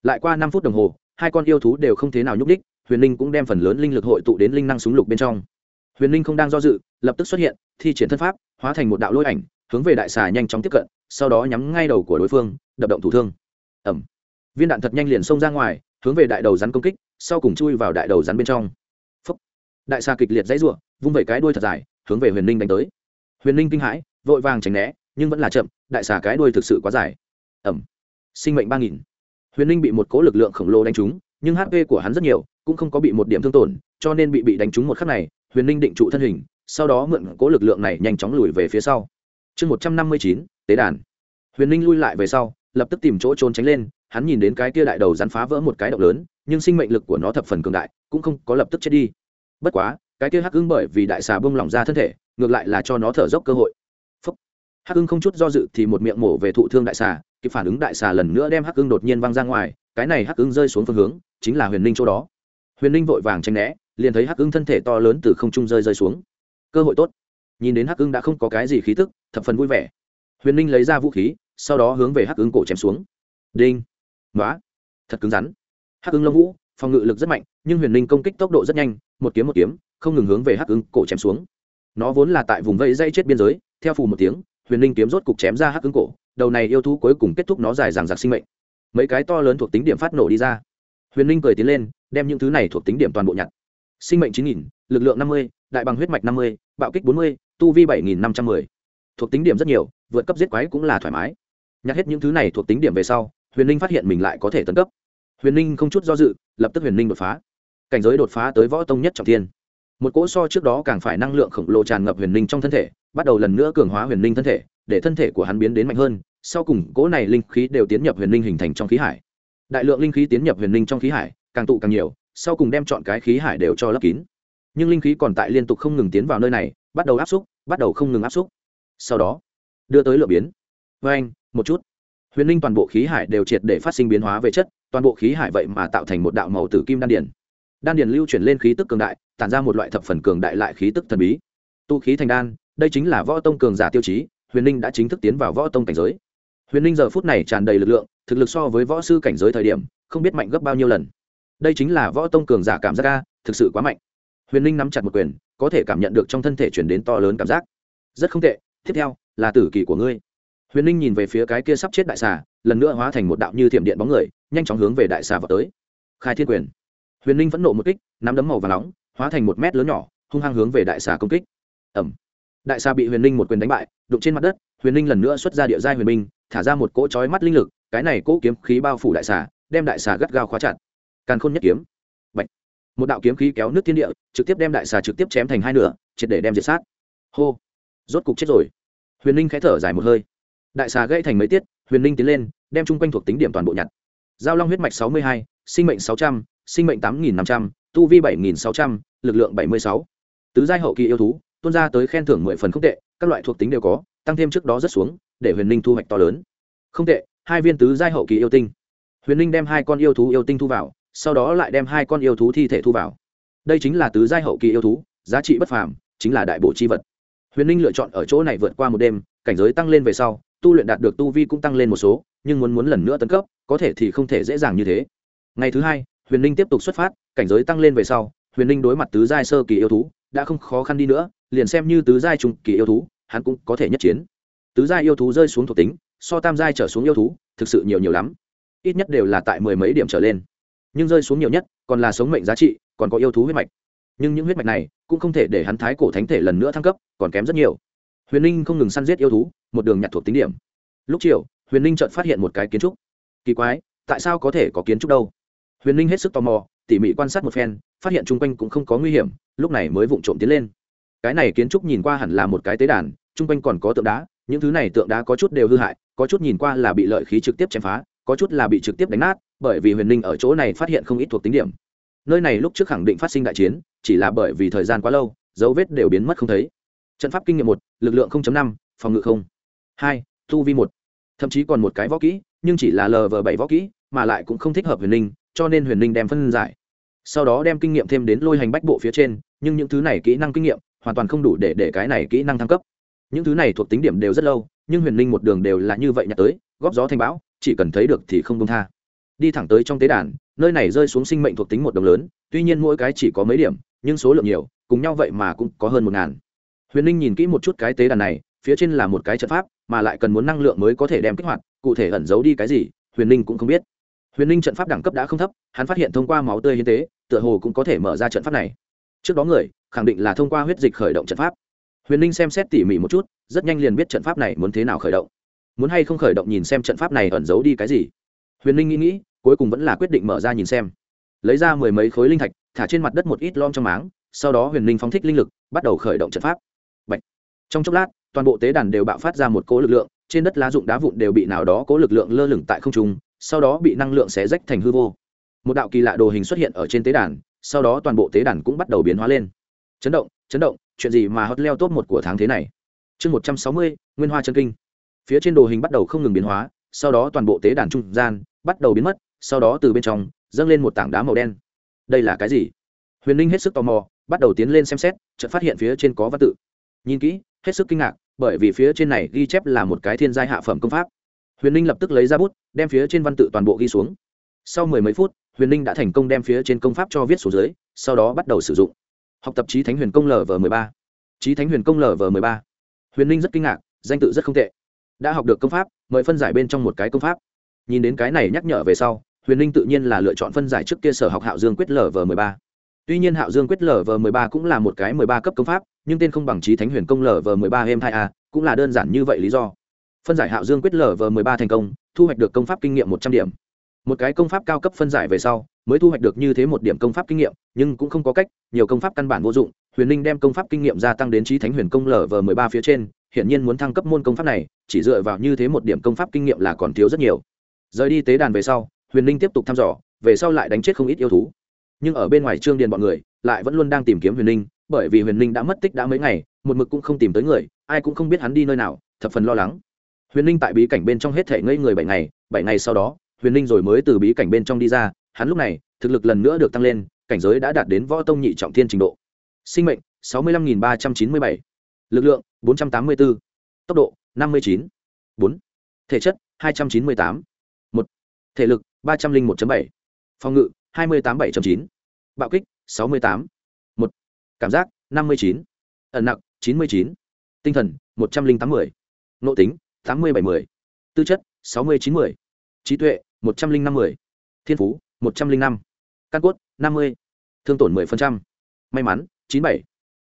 Lại qua năm phút đồng hồ, hai con yêu thú đều không thế nào nhúc đích huyền ninh cũng đem phần lớn linh lực hội tụ đến linh năng súng lục bên trong. Huyền ninh không đang do dự, lập tức xuất hiện, thi triển thân pháp, hóa thành một đạo lôi ảnh, hướng về đại xà nhanh chóng tiếp cận, sau đó nhắm ngay đầu của đối phương, đập động thủ thương. Ẩm viên đạn thật nhanh liền xông ra ngoài, hướng về đại đầu rắn công kích, sau cùng chui vào đại đầu rắn bên trong. Phúc. đại xà kịch liệt dãy ruộng vung vẩy cái đuôi thật dài, hướng về huyền ninh đánh tới. Huyền ninh kinh hãi, vội vàng tránh né, nhưng vẫn là chậm, đại xà cái đuôi thực sự quá dài. Ẩm sinh mệnh ba nghìn. Huyền ninh bị một cố lực lượng khổng lồ đánh trúng, nhưng hp của hắn rất nhiều, cũng không có bị một điểm thương tổn, cho nên bị bị đánh trúng một khắc này, huyền ninh định trụ thân hình, sau đó mượn cố lực lượng này nhanh chóng lùi về phía sau. Chương một trăm năm mươi chín, tế đàn. Huyền ninh lui lại về sau, lập tức tìm chỗ trốn tránh lên, hắn nhìn đến cái kia đại đầu rắn phá vỡ một cái động lớn, nhưng sinh mệnh lực của nó thập phần cường đại, cũng không có lập tức chết đi. Bất quá cái kia hắc ưng bởi vì đại xà bông lỏng ra thân thể, ngược lại là cho nó thở dốc cơ hội. Phúc. hắc ưng không chút do dự thì một miệng mổ về thụ thương đại xà, kịp phản ứng đại xà lần nữa đem hắc ưng đột nhiên văng ra ngoài, cái này hắc ưng rơi xuống phương hướng, chính là huyền ninh chỗ đó. Huyền ninh vội vàng tranh né, liền thấy hắc ưng thân thể to lớn từ không trung rơi rơi xuống. Cơ hội tốt. Nhìn đến hắc ưng đã không có cái gì khí tức, thập phần vui vẻ. Huyền ninh lấy ra vũ khí, sau đó hướng về hắc ưng cổ chém xuống. Đinh. Nói thật cứng rắn. Hắc ưng lông vũ, phòng ngự lực rất mạnh, nhưng huyền ninh công kích tốc độ rất nhanh, một kiếm một kiếm không ngừng hướng về hắc ứng cổ chém xuống. Nó vốn là tại vùng vây dây chết biên giới, theo phù một tiếng, huyền Linh kiếm rốt cục chém ra hắc ứng cổ, đầu này yêu thú cuối cùng kết thúc nó dài dằng giặc sinh mệnh. Mấy cái to lớn thuộc tính điểm phát nổ đi ra. Huyền Linh cười tiến lên, đem những thứ này thuộc tính điểm toàn bộ nhặt. Sinh mệnh chín nghìn, lực lượng năm mươi, đại bằng huyết mạch năm mươi, bạo kích bốn mươi, tu vi bảy nghìn năm trăm m ư ơ i thuộc tính điểm rất nhiều, vượt cấp giết quái cũng là thoải mái. Nhặt hết những thứ này thuộc tính điểm về sau, huyền Linh phát hiện mình lại có thể tấn cấp. Huyền ninh không chút do dự, lập tức huyền ninh đột phá. Cảnh giới đột phá tới võ tông nhất trọng thiên một cỗ so trước đó càng phải năng lượng khổng lồ tràn ngập huyền linh trong thân thể, bắt đầu lần nữa cường hóa huyền linh thân thể, để thân thể của hắn biến đến mạnh hơn. Sau cùng, cỗ này linh khí đều tiến nhập huyền linh hình thành trong khí hải. Đại lượng linh khí tiến nhập huyền linh trong khí hải, càng tụ càng nhiều, sau cùng đem chọn cái khí hải đều cho lấp kín. Nhưng linh khí còn tại liên tục không ngừng tiến vào nơi này, bắt đầu áp xúc, bắt đầu không ngừng áp xúc. Sau đó, đưa tới lửa biến. Vê anh, một chút. Huyền linh toàn bộ khí hải đều triệt để phát sinh biến hóa về chất, toàn bộ khí hải vậy mà tạo thành một đạo màu tử kim đan điển đan điền lưu chuyển lên khí tức cường đại, tản ra một loại thập phần cường đại lại khí tức thần bí. Tu khí thành đan, đây chính là võ tông cường giả tiêu chí, huyền ninh đã chính thức tiến vào võ tông cảnh giới. Huyền ninh giờ phút này tràn đầy lực lượng, thực lực so với võ sư cảnh giới thời điểm, không biết mạnh gấp bao nhiêu lần. Đây chính là võ tông cường giả cảm giác ca thực sự quá mạnh. Huyền ninh nắm chặt một quyền, có thể cảm nhận được trong thân thể chuyển đến to lớn cảm giác. Rất không tệ, tiếp theo, là tử kỳ của ngươi. Huyền ninh nhìn về phía cái kia sắp chết đại xà, lần nữa hóa thành một đạo như thiểm điện bóng người, nhanh chóng hướng về đại xà vào tới. Khai thiên quyền huyền ninh vẫn nộ một kích, nắm đấm màu và nóng, hóa thành một mét lớn nhỏ, hung hăng hướng về đại xà công kích. Ẩm đại xà bị huyền ninh một quyền đánh bại, đụng trên mặt đất, huyền ninh lần nữa xuất ra địa giai huyền minh thả ra một cỗ trói mắt linh lực, cái này cỗ kiếm khí bao phủ đại xà, đem đại xà gắt gao khóa chặt. Càn khôn nhất kiếm. Bạch. một đạo kiếm khí kéo nước thiên địa, trực tiếp đem đại xà trực tiếp chém thành hai nửa, triệt để đem diệt sát. Hô. Rốt cục chết rồi. Huyền ninh khẽ thở dài một hơi. Đại xà gãy thành mấy tiết, huyền ninh tiến lên, đem chung quanh thuộc tính điểm toàn bộ nhặt. Giao long huyết mạch sáu mươi hai sinh mệnh sáu trăm linh sinh mệnh tám nghìn năm trăm, tu vi bảy nghìn sáu trăm lượng bảy mươi sáu. Tứ giai hậu kỳ yêu thú, tuôn ra tới khen thưởng mười phần không tệ, các loại thuộc tính đều có, tăng thêm trước đó rất xuống, để huyền ninh thu hoạch to lớn. Không tệ, hai viên tứ giai hậu kỳ yêu tinh. Huyền ninh đem hai con yêu thú yêu tinh thu vào, sau đó lại đem hai con yêu thú thi thể thu vào. Đây chính là tứ giai hậu kỳ yêu thú, giá trị bất phàm, chính là đại bộ chi vật. Huyền ninh lựa chọn ở chỗ này vượt qua một đêm, cảnh giới tăng lên về sau, tu luyện đạt được tu vi cũng tăng lên một số, nhưng muốn muốn lần nữa tấn cấp, có thể thì không thể dễ dàng như thế ngày thứ hai, huyền ninh tiếp tục xuất phát, cảnh giới tăng lên về sau, huyền ninh đối mặt tứ giai sơ kỳ yêu thú, đã không khó khăn đi nữa, liền xem như tứ giai trung kỳ yêu thú, hắn cũng có thể nhất chiến. Tứ giai yêu thú rơi xuống thuộc tính, so tam giai trở xuống yêu thú, thực sự nhiều nhiều lắm. Ít nhất đều là tại mười mấy điểm trở lên. Nhưng rơi xuống nhiều nhất, còn là sống mệnh giá trị, còn có yêu thú huyết mạch. Nhưng những huyết mạch này, cũng không thể để hắn thái cổ thánh thể lần nữa thăng cấp, còn kém rất nhiều. Huyền ninh không ngừng săn giết yêu thú, một đường nhặt thuộc tính điểm. Lúc chiều, huyền ninh chợt phát hiện một cái kiến trúc. Kỳ quái, tại sao có thể có kiến trúc đâu? Huyền ninh hết sức tò mò, tỉ mỉ quan sát một phen, phát hiện chung quanh cũng không có nguy hiểm, lúc này mới vụng trộm tiến lên. Cái này kiến trúc nhìn qua hẳn là một cái tế đàn, chung quanh còn có tượng đá, những thứ này tượng đá có chút đều hư hại, có chút nhìn qua là bị lợi khí trực tiếp chém phá, có chút là bị trực tiếp đánh nát, bởi vì huyền ninh ở chỗ này phát hiện không ít thuộc tính điểm. Nơi này lúc trước khẳng định phát sinh đại chiến, chỉ là bởi vì thời gian quá lâu, dấu vết đều biến mất không thấy. Trận pháp kinh nghiệm một, lực lượng năm, phòng ngự không. Hai thu vi một. Thậm chí còn một cái võ kỹ, nhưng chỉ là lv bảy võ kỹ, mà lại cũng không thích hợp huyền ninh cho nên huyền ninh đem phân giải. Sau đó đem kinh nghiệm thêm đến lôi hành bách bộ phía trên, nhưng những thứ này kỹ năng kinh nghiệm hoàn toàn không đủ để để cái này kỹ năng thăng cấp. Những thứ này thuộc tính điểm đều rất lâu, nhưng huyền ninh một đường đều là như vậy nhặt tới, góp gió thành bão, chỉ cần thấy được thì không công tha. Đi thẳng tới trong tế đàn, nơi này rơi xuống sinh mệnh thuộc tính một đồng lớn, tuy nhiên mỗi cái chỉ có mấy điểm, nhưng số lượng nhiều, cùng nhau vậy mà cũng có hơn một ngàn. Huyền ninh nhìn kỹ một chút cái tế đàn này, phía trên là một cái trận pháp, mà lại cần muốn năng lượng mới có thể đem kích hoạt, cụ thể ẩn giấu đi cái gì, huyền ninh cũng không biết huyền ninh trận pháp đẳng cấp đã không thấp, hắn phát hiện thông qua máu tươi hiến tế, tựa hồ cũng có thể mở ra trận pháp này. Trước đó người, khẳng định là thông qua huyết dịch khởi động trận pháp. Huyền ninh xem xét tỉ mỉ một chút, rất nhanh liền biết trận pháp này muốn thế nào khởi động. Muốn hay không khởi động nhìn xem trận pháp này ẩn giấu đi cái gì. Huyền ninh nghĩ nghĩ, cuối cùng vẫn là quyết định mở ra nhìn xem. Lấy ra mười mấy khối linh thạch, thả trên mặt đất một ít lom trong máng, sau đó huyền ninh phóng thích linh lực, bắt đầu khởi động trận pháp. Bạch. trong chốc lát, toàn bộ tế đàn đều bạo phát ra một cố lực lượng, trên đất lá dụng đá vụn đều bị nào đó cố lực lượng lơ lửng tại không trung sau đó bị năng lượng xé rách thành hư vô. Một đạo kỳ lạ đồ hình xuất hiện ở trên tế đàn, sau đó toàn bộ tế đàn cũng bắt đầu biến hóa lên. Chấn động chấn động, chuyện gì mà hot leo top một của tháng thế này? Chương một trăm sáu mươi, nguyên hoa chân kinh. Phía trên đồ hình bắt đầu không ngừng biến hóa, sau đó toàn bộ tế đàn trung gian bắt đầu biến mất, sau đó từ bên trong dâng lên một tảng đá màu đen. Đây là cái gì? Huyền ninh hết sức tò mò, bắt đầu tiến lên xem xét, chợt phát hiện phía trên có văn tự. Nhìn kỹ, hết sức kinh ngạc, bởi vì phía trên này ghi chép là một cái thiên giai hạ phẩm công pháp huyền ninh lập tức lấy ra bút, đem phía trên văn tự toàn bộ ghi xuống. Sau mười mấy phút, huyền ninh đã thành công đem phía trên công pháp cho viết xuống dưới, sau đó bắt đầu sử dụng. Học tập trí thánh huyền công lv m ba. Trí thánh huyền công lv m ba. Huyền ninh rất kinh ngạc, danh tự rất không tệ. Đã học được công pháp, mời phân giải bên trong một cái công pháp. Nhìn đến cái này nhắc nhở về sau, huyền ninh tự nhiên là lựa chọn phân giải trước kia sở học hạo dương quyết lv m ba. Tuy nhiên hạo dương quyết lv m ba cũng là một cái m ba cấp công pháp, nhưng tên không bằng trí thánh huyền công lv m ba em hai a, cũng là đơn giản như vậy lý do phân giải hạo dương quyết lở vờ mười ba thành công, thu hoạch được công pháp kinh nghiệm một trăm điểm. Một cái công pháp cao cấp phân giải về sau, mới thu hoạch được như thế một điểm công pháp kinh nghiệm, nhưng cũng không có cách, nhiều công pháp căn bản vô dụng, huyền ninh đem công pháp kinh nghiệm gia tăng đến trí thánh huyền công lở vờ mười ba phía trên, hiển nhiên muốn thăng cấp môn công pháp này, chỉ dựa vào như thế một điểm công pháp kinh nghiệm là còn thiếu rất nhiều. Rời đi tế đàn về sau, huyền ninh tiếp tục thăm dò, về sau lại đánh chết không ít yêu thú. Nhưng ở bên ngoài trương điền bọn người, lại vẫn luôn đang tìm kiếm huyền ninh, bởi vì huyền ninh đã mất tích đã mấy ngày, một mực cũng không tìm tới người, ai cũng không biết hắn đi nơi nào, thập phần lo lắng huyền ninh tại bí cảnh bên trong hết thể ngây người bảy ngày bảy ngày sau đó, huyền ninh rồi mới từ bí cảnh bên trong đi ra, hắn lúc này, thực lực lần nữa được tăng lên, cảnh giới đã đạt đến võ tông nhị trọng thiên trình độ. Sinh mệnh, sáu mươi lăm nghìn ba trăm chín mươi bảy. Lực lượng, bốn trăm tám mươi bốn tốc độ, năm mươi chín. Bốn. Thể chất, hai trăm chín mươi tám. Một. Thể lực, ba trăm linh một bảy. Phòng ngự, hai mươi tám bảy chín. Bạo kích, sáu mươi tám. Một. Cảm giác, năm mươi chín. Ẩn nặng chín mươi chín. Tinh thần, một trăm linh tám mươi nộ tính tám mươi bảy mươi, tư chất sáu mươi chín mươi, trí tuệ một trăm linh năm mươi, thiên phú một trăm linh năm, căn cốt năm mươi, thương tổn mười phần trăm, may mắn chín bảy,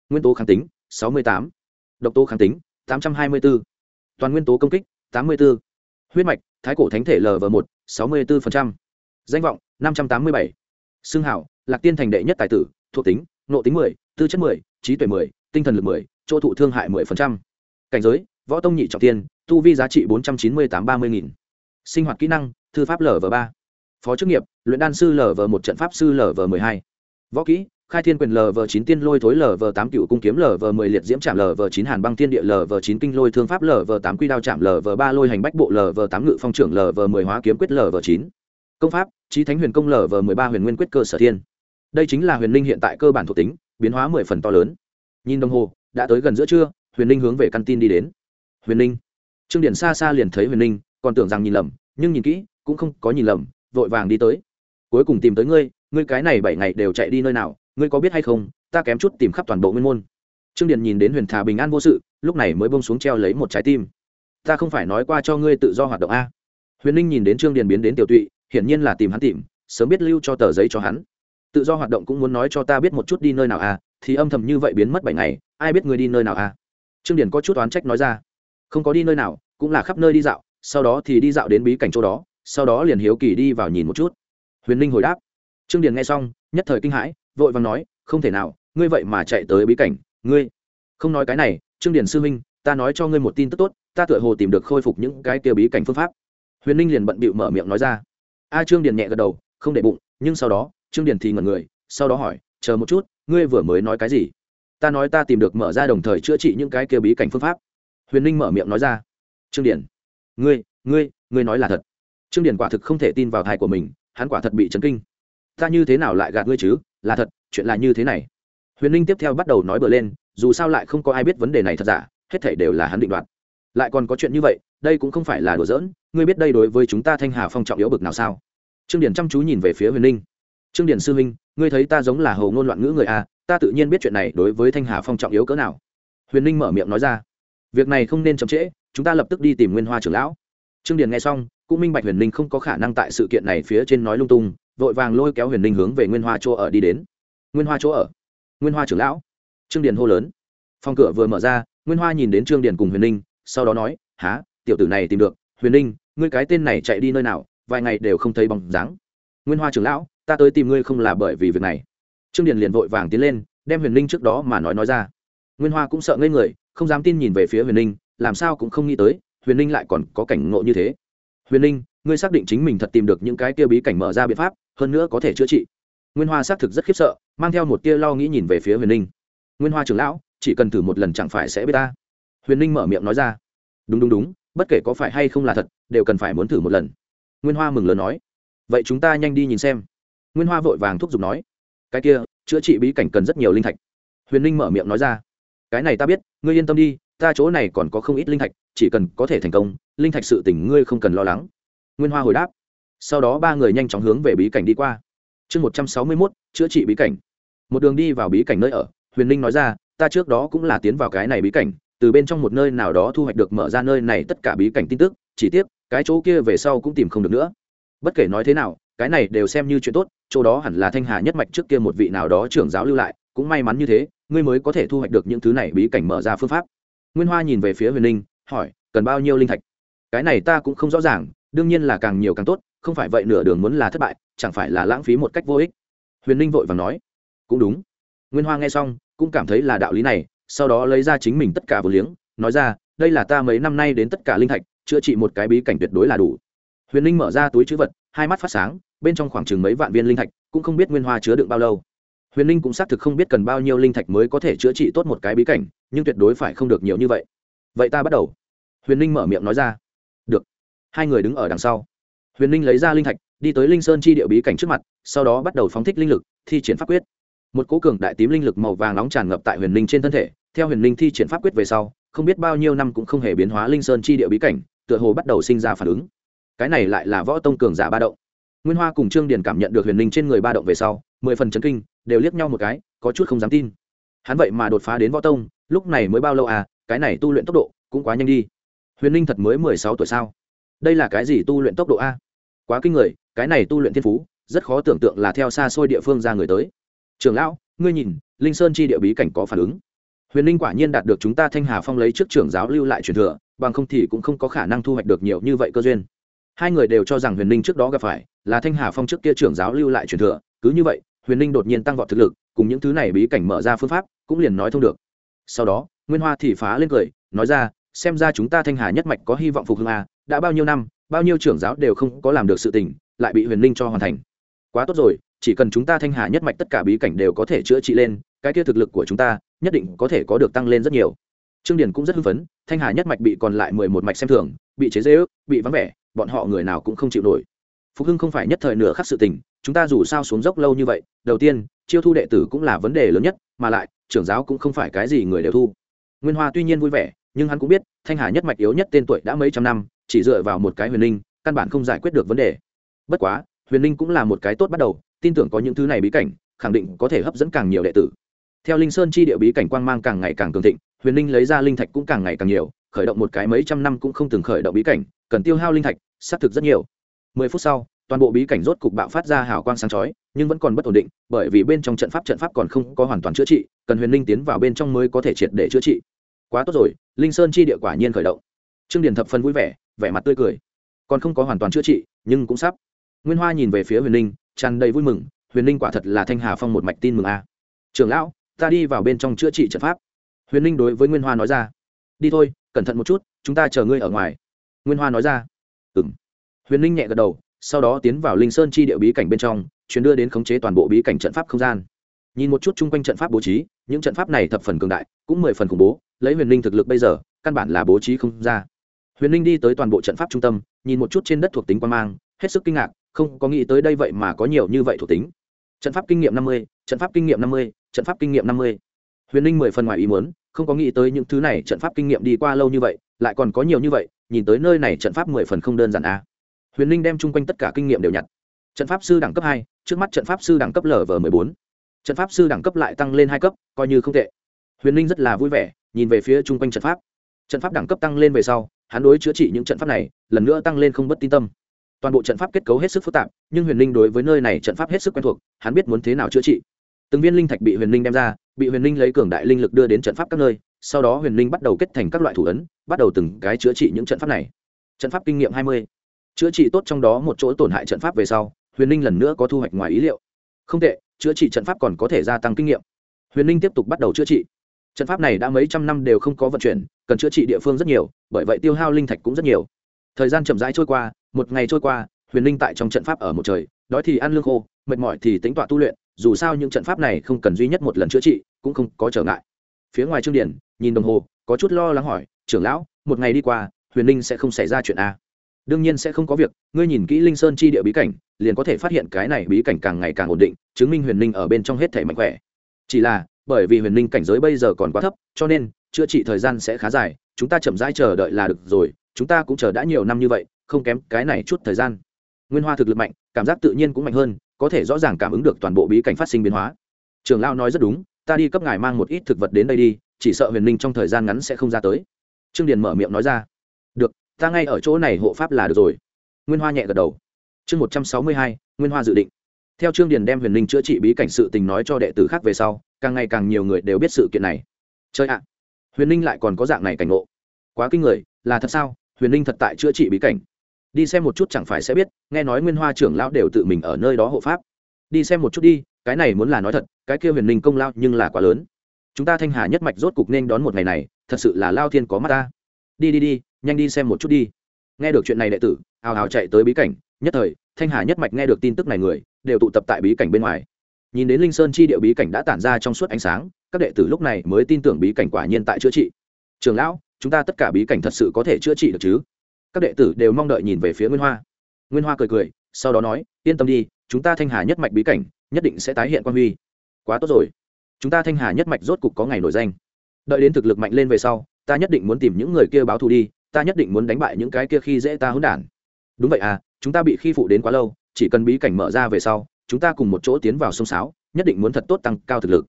nguyên tố kháng tính sáu mươi tám, độc tố kháng tính tám trăm hai mươi b ố toàn nguyên tố công kích tám mươi b ố huyết mạch, thái cổ thánh thể lv một sáu mươi bốn danh vọng năm trăm tám mươi bảy, xương hảo, lạc tiên thành đệ nhất tài tử, thuộc tính, nộ tính mười, tư chất mười, trí tuệ mười, tinh thần lực mười, chỗ thụ thương hại mười phần trăm, cảnh giới, võ tông nhị trọng tiên tu vi giá trị bốn trăm chín mươi tám ba mươi nghìn sinh hoạt kỹ năng thư pháp lv ba phó chức nghiệp luyện đan sư lv một trận pháp sư lv m ộ ư ơ i hai võ kỹ khai thiên quyền lv chín tiên lôi thối lv tám cựu cung kiếm lv mười liệt diễm trạm lv chín hàn băng thiên địa lv chín kinh lôi thương pháp lv tám quy đao trạm lv ba lôi hành bách bộ lv tám ngự phong trưởng lv mười hóa kiếm quyết lv chín công pháp trí thánh huyền công lv mười ba huyền nguyên quyết cơ sở thiên đây chính là huyền linh hiện tại cơ bản thuộc tính biến hóa mười phần to lớn nhìn đồng hồ đã tới gần giữa trưa huyền linh hướng về căn tin đi đến huyền linh trương điển xa xa liền thấy huyền Ninh, còn tưởng rằng nhìn lầm nhưng nhìn kỹ cũng không có nhìn lầm vội vàng đi tới. Cuối cùng tìm tới ngươi ngươi cái này bảy ngày đều chạy đi nơi nào ngươi có biết hay không ta kém chút tìm khắp toàn bộ nguyên môn. Trương điền nhìn đến huyền thà bình an vô sự lúc này mới bông xuống treo lấy một trái tim. Ta không phải nói qua cho ngươi tự do hoạt động a? Huyền ninh nhìn đến trương điền biến đến tiểu tụy hiển nhiên là tìm hắn tìm sớm biết lưu cho tờ giấy cho hắn. Tự do hoạt động cũng muốn nói cho ta biết một chút đi nơi nào a thì âm thầm như vậy biến mất bảy ngày ai biết ngươi đi nơi nào a? Trương điền có chút oán trách nói ra không có đi nơi nào, cũng là khắp nơi đi dạo, sau đó thì đi dạo đến bí cảnh chỗ đó, sau đó liền hiếu kỳ đi vào nhìn một chút. Huyền ninh hồi đáp. Trương điền nghe xong, nhất thời kinh hãi, vội vàng nói, không thể nào, ngươi vậy mà chạy tới bí cảnh, ngươi không nói cái này, trương điền sư huynh, ta nói cho ngươi một tin tức tốt, ta tựa hồ tìm được khôi phục những cái kia bí cảnh phương pháp. Huyền ninh liền bận bịu mở miệng nói ra. A trương điền nhẹ gật đầu, không để bụng, nhưng sau đó, trương điền thì ngẩn người, sau đó hỏi, chờ một chút, ngươi vừa mới nói cái gì? Ta nói ta tìm được mở ra đồng thời chữa trị những cái kia bí cảnh phương pháp huyền ninh mở miệng nói ra. Trương điền, ngươi ngươi ngươi nói là thật. Trương điền quả thực không thể tin vào thai của mình, hắn quả thật bị chấn kinh. Ta như thế nào lại gạt ngươi chứ? Là thật, chuyện là như thế này. Huyền ninh tiếp theo bắt đầu nói bừa lên, dù sao lại không có ai biết vấn đề này thật giả, hết thể đều là hắn định đoạt. Lại còn có chuyện như vậy, đây cũng không phải là đùa giỡn, ngươi biết đây đối với chúng ta thanh hà phong trọng yếu bực nào sao? Trương điển chăm chú nhìn về phía huyền ninh. Trương điển sư huynh, ngươi thấy ta giống là hầu ngôn loạn ngữ người à ta tự nhiên biết chuyện này đối với thanh hà phong trọng yếu cỡ nào. Huyền ninh mở miệng nói ra việc này không nên chậm trễ, chúng ta lập tức đi tìm nguyên hoa trưởng lão. Trương Điền nghe xong, cũng minh bạch huyền ninh không có khả năng tại sự kiện này phía trên nói lung tung, vội vàng lôi kéo huyền ninh hướng về nguyên hoa chỗ ở đi đến. Nguyên hoa chỗ ở? Nguyên hoa trưởng lão? Trương điền hô lớn. Phòng cửa vừa mở ra, nguyên hoa nhìn đến trương điền cùng huyền ninh, sau đó nói há tiểu tử này tìm được. Huyền ninh, ngươi cái tên này chạy đi nơi nào? Vài ngày đều không thấy bóng dáng. Nguyên hoa trưởng lão, ta tới tìm ngươi không là bởi vì việc này. Trương điền liền vội vàng tiến lên, đem huyền ninh trước đó mà nói nói ra nguyên hoa cũng sợ ngây người, không dám tin nhìn về phía huyền ninh, làm sao cũng không nghĩ tới, huyền ninh lại còn có cảnh ngộ như thế. Huyền ninh, ngươi xác định chính mình thật tìm được những cái kia bí cảnh mở ra biện pháp, hơn nữa có thể chữa trị. Nguyên hoa xác thực rất khiếp sợ, mang theo một tia lo nghĩ nhìn về phía huyền ninh. Nguyên hoa trưởng lão, chỉ cần thử một lần chẳng phải sẽ biết ta. Huyền ninh mở miệng nói ra. Đúng đúng đúng, bất kể có phải hay không là thật, đều cần phải muốn thử một lần. Nguyên hoa mừng lớn nói. Vậy chúng ta nhanh đi nhìn xem. Nguyên hoa vội vàng thúc giục nói. Cái kia, chữa trị bí cảnh cần rất nhiều linh thạch. Huyền ninh mở miệng nói ra cái này ta biết, ngươi yên tâm đi, ta chỗ này còn có không ít linh thạch, chỉ cần có thể thành công, linh thạch sự tình ngươi không cần lo lắng. Nguyên hoa hồi đáp. Sau đó ba người nhanh chóng hướng về bí cảnh đi qua. Chương một trăm sáu mươi mốt, chữa trị bí cảnh. Một đường đi vào bí cảnh nơi ở, huyền ninh nói ra, ta trước đó cũng là tiến vào cái này bí cảnh, từ bên trong một nơi nào đó thu hoạch được mở ra nơi này tất cả bí cảnh tin tức, chỉ tiếc, cái chỗ kia về sau cũng tìm không được nữa. Bất kể nói thế nào, cái này đều xem như chuyện tốt, chỗ đó hẳn là thanh hà nhất mạch trước kia một vị nào đó trưởng giáo lưu lại cũng may mắn như thế, ngươi mới có thể thu hoạch được những thứ này bí cảnh mở ra phương pháp. Nguyên hoa nhìn về phía huyền ninh hỏi, cần bao nhiêu linh thạch? Cái này ta cũng không rõ ràng, đương nhiên là càng nhiều càng tốt, không phải vậy nửa đường muốn là thất bại, chẳng phải là lãng phí một cách vô ích. Huyền ninh vội vàng nói, cũng đúng. Nguyên hoa nghe xong, cũng cảm thấy là đạo lý này, sau đó lấy ra chính mình tất cả vừa liếng, nói ra, đây là ta mấy năm nay đến tất cả linh thạch, chữa trị một cái bí cảnh tuyệt đối là đủ. Huyền linh mở ra túi chữ vật, hai mắt phát sáng, bên trong khoảng chừng mấy vạn viên linh thạch, cũng không biết nguyên hoa chứa đựng bao lâu huyền linh cũng xác thực không biết cần bao nhiêu linh thạch mới có thể chữa trị tốt một cái bí cảnh, nhưng tuyệt đối phải không được nhiều như vậy. Vậy ta bắt đầu. Huyền linh mở miệng nói ra. Được. Hai người đứng ở đằng sau. Huyền linh lấy ra linh thạch, đi tới linh sơn chi địa bí cảnh trước mặt, sau đó bắt đầu phóng thích linh lực, thi triển pháp quyết. Một cố cường đại tím linh lực màu vàng nóng tràn ngập tại huyền linh trên thân thể, theo huyền linh thi triển pháp quyết về sau, không biết bao nhiêu năm cũng không hề biến hóa linh sơn chi địa bí cảnh, tựa hồ bắt đầu sinh ra phản ứng. Cái này lại là võ tông cường giả ba động nguyên hoa cùng trương điền cảm nhận được huyền linh trên người ba động về sau, mười phần chấn kinh, đều liếc nhau một cái, có chút không dám tin. Hắn vậy mà đột phá đến võ tông, lúc này mới bao lâu à cái này tu luyện tốc độ cũng quá nhanh đi. Huyền linh thật mới mười sáu tuổi sao? Đây là cái gì tu luyện tốc độ a? Quá kinh người, cái này tu luyện thiên phú, rất khó tưởng tượng là theo xa xôi địa phương ra người tới. Trường lão, ngươi nhìn, linh sơn chi địa bí cảnh có phản ứng. Huyền linh quả nhiên đạt được chúng ta thanh hà phong lấy trước trưởng giáo lưu lại truyền thừa, bằng không thì cũng không có khả năng thu hoạch được nhiều như vậy cơ duyên hai người đều cho rằng huyền linh trước đó gặp phải là thanh hà phong trước kia trưởng giáo lưu lại truyền thừa, cứ như vậy, huyền linh đột nhiên tăng vọt thực lực, cùng những thứ này bí cảnh mở ra phương pháp cũng liền nói thông được. Sau đó, nguyên hoa thì phá lên cười, nói ra, xem ra chúng ta thanh hà nhất mạch có hy vọng phục hưng a, đã bao nhiêu năm, bao nhiêu trưởng giáo đều không có làm được sự tình, lại bị huyền linh cho hoàn thành. Quá tốt rồi, chỉ cần chúng ta thanh hà nhất mạch tất cả bí cảnh đều có thể chữa trị lên, cái kia thực lực của chúng ta nhất định có thể có được tăng lên rất nhiều. Trương điền cũng rất hưng phấn, thanh hà nhất mạch bị còn lại mười một mạch xem thường, bị chế dễ ước bị vắng vẻ bọn họ người nào cũng không chịu nổi. Phục hưng không phải nhất thời nửa khắc sự tình, chúng ta dù sao xuống dốc lâu như vậy, đầu tiên, chiêu thu đệ tử cũng là vấn đề lớn nhất, mà lại, trưởng giáo cũng không phải cái gì người đều thu. Nguyên hoa tuy nhiên vui vẻ, nhưng hắn cũng biết, thanh hà nhất mạch yếu nhất tên tuổi đã mấy trăm năm, chỉ dựa vào một cái huyền linh, căn bản không giải quyết được vấn đề. Bất quá, huyền linh cũng là một cái tốt bắt đầu, tin tưởng có những thứ này bí cảnh, khẳng định có thể hấp dẫn càng nhiều đệ tử. Theo linh sơn chi địa bí cảnh quang mang càng ngày càng cường thịnh, huyền linh lấy ra linh thạch cũng càng ngày càng nhiều khởi động một cái mấy trăm năm cũng không từng khởi động bí cảnh, cần tiêu hao linh thạch, xác thực rất nhiều. Mười phút sau, toàn bộ bí cảnh rốt cục bạo phát ra hào quang sáng chói, nhưng vẫn còn bất ổn định, bởi vì bên trong trận pháp trận pháp còn không có hoàn toàn chữa trị, cần huyền linh tiến vào bên trong mới có thể triệt để chữa trị. Quá tốt rồi, linh sơn chi địa quả nhiên khởi động. Trương điền thập phân vui vẻ vẻ mặt tươi cười. Còn không có hoàn toàn chữa trị, nhưng cũng sắp. Nguyên hoa nhìn về phía huyền linh, tràn đầy vui mừng, huyền linh quả thật là thanh hà phong một mạch tin mừng a. Trưởng lão, ta đi vào bên trong chữa trị trận pháp. Huyền linh đối với nguyên hoa nói ra đi thôi, cẩn thận một chút, chúng ta chờ ngươi ở ngoài. Nguyên hoa nói ra. Ừng huyền linh nhẹ gật đầu, sau đó tiến vào linh sơn chi địa bí cảnh bên trong, chuyển đưa đến khống chế toàn bộ bí cảnh trận pháp không gian. Nhìn một chút chung quanh trận pháp bố trí, những trận pháp này thập phần cường đại, cũng mười phần khủng bố, lấy huyền linh thực lực bây giờ, căn bản là bố trí không ra. Huyền linh đi tới toàn bộ trận pháp trung tâm, nhìn một chút trên đất thuộc tính quan mang, hết sức kinh ngạc, không có nghĩ tới đây vậy mà có nhiều như vậy thuộc tính. Trận pháp kinh nghiệm năm mươi, trận pháp kinh nghiệm năm mươi, trận pháp kinh nghiệm năm mươi. Huyền linh mười phần ngoài ý muốn không có nghĩ tới những thứ này trận pháp kinh nghiệm đi qua lâu như vậy, lại còn có nhiều như vậy, nhìn tới nơi này trận pháp mười phần không đơn giản a à. huyền linh đem chung quanh tất cả kinh nghiệm đều nhặt. Trận pháp sư đẳng cấp hai, trước mắt trận pháp sư đẳng cấp lv mười bốn. Trận pháp sư đẳng cấp lại tăng lên hai cấp, coi như không tệ. Huyền linh rất là vui vẻ, nhìn về phía chung quanh trận pháp. Trận pháp đẳng cấp tăng lên về sau, hắn đối chữa trị những trận pháp này, lần nữa tăng lên không bất tin tâm. Toàn bộ trận pháp kết cấu hết sức phức tạp, nhưng huyền linh đối với nơi này trận pháp hết sức quen thuộc, hắn biết muốn thế nào chữa trị. Từng viên linh thạch bị huyền linh đem ra bị huyền linh lấy cường đại linh lực đưa đến trận pháp các nơi, sau đó huyền linh bắt đầu kết thành các loại thủ ấn, bắt đầu từng cái chữa trị những trận pháp này. Trận pháp kinh nghiệm hai mươi. Chữa trị tốt trong đó một chỗ tổn hại trận pháp về sau, huyền linh lần nữa có thu hoạch ngoài ý liệu. Không tệ, chữa trị trận pháp còn có thể gia tăng kinh nghiệm. Huyền linh tiếp tục bắt đầu chữa trị. Trận pháp này đã mấy trăm năm đều không có vận chuyển, cần chữa trị địa phương rất nhiều, bởi vậy tiêu hao linh thạch cũng rất nhiều. Thời gian chậm rãi trôi qua, một ngày trôi qua, huyền linh tại trong trận pháp ở một trời, đói thì ăn lương khô, mệt mỏi thì tính tọa tu luyện dù sao những trận pháp này không cần duy nhất một lần chữa trị, cũng không có trở ngại. Phía ngoài trương điển nhìn đồng hồ, có chút lo lắng hỏi, trưởng lão, một ngày đi qua, huyền linh sẽ không xảy ra chuyện a? Đương nhiên sẽ không có việc, ngươi nhìn kỹ linh sơn chi địa bí cảnh, liền có thể phát hiện cái này bí cảnh càng ngày càng ổn định, chứng minh huyền linh ở bên trong hết thể mạnh khỏe. Chỉ là, bởi vì huyền linh cảnh giới bây giờ còn quá thấp, cho nên, chữa trị thời gian sẽ khá dài, chúng ta chậm rãi chờ đợi là được rồi, chúng ta cũng chờ đã nhiều năm như vậy, không kém cái này chút thời gian. Nguyên hoa thực lực mạnh, cảm giác tự nhiên cũng mạnh hơn có thể rõ ràng cảm ứng được toàn bộ bí cảnh phát sinh biến hóa. Trường lao nói rất đúng, ta đi cấp ngài mang một ít thực vật đến đây đi, chỉ sợ huyền linh trong thời gian ngắn sẽ không ra tới. Trương điền mở miệng nói ra. Được, ta ngay ở chỗ này hộ pháp là được rồi. Nguyên hoa nhẹ gật đầu. Chương một trăm sáu mươi hai, nguyên hoa dự định. Theo trương điền đem huyền linh chữa trị bí cảnh sự tình nói cho đệ tử khác về sau, càng ngày càng nhiều người đều biết sự kiện này. Chơi ạ. Huyền linh lại còn có dạng này cảnh ngộ. Quá kinh người, là thật sao? Huyền linh thật tại chữa trị bí cảnh đi xem một chút chẳng phải sẽ biết, nghe nói nguyên hoa trưởng lão đều tự mình ở nơi đó hộ pháp. Đi xem một chút đi, cái này muốn là nói thật, cái kia huyền linh công lao nhưng là quá lớn. Chúng ta thanh hà nhất mạch rốt cục nên đón một ngày này, thật sự là lao thiên có mắt ta. Đi đi đi, nhanh đi xem một chút đi. Nghe được chuyện này đệ tử, hào hào chạy tới bí cảnh, nhất thời, thanh hà nhất mạch nghe được tin tức này người, đều tụ tập tại bí cảnh bên ngoài. Nhìn đến linh sơn chi địa bí cảnh đã tản ra trong suốt ánh sáng, các đệ tử lúc này mới tin tưởng bí cảnh quả nhiên tại chữa trị. Trường lão, chúng ta tất cả bí cảnh thật sự có thể chữa trị được chứ? Các đệ tử đều mong đợi nhìn về phía nguyên hoa. Nguyên hoa cười cười, sau đó nói, yên tâm đi, chúng ta thanh hà nhất mạch bí cảnh, nhất định sẽ tái hiện quan huy. Quá tốt rồi. Chúng ta thanh hà nhất mạch rốt cục có ngày nổi danh. Đợi đến thực lực mạnh lên về sau, ta nhất định muốn tìm những người kia báo thù đi, ta nhất định muốn đánh bại những cái kia khi dễ ta hỗn đản. Đúng vậy à chúng ta bị khi phụ đến quá lâu, chỉ cần bí cảnh mở ra về sau, chúng ta cùng một chỗ tiến vào sông sáo, nhất định muốn thật tốt tăng cao thực lực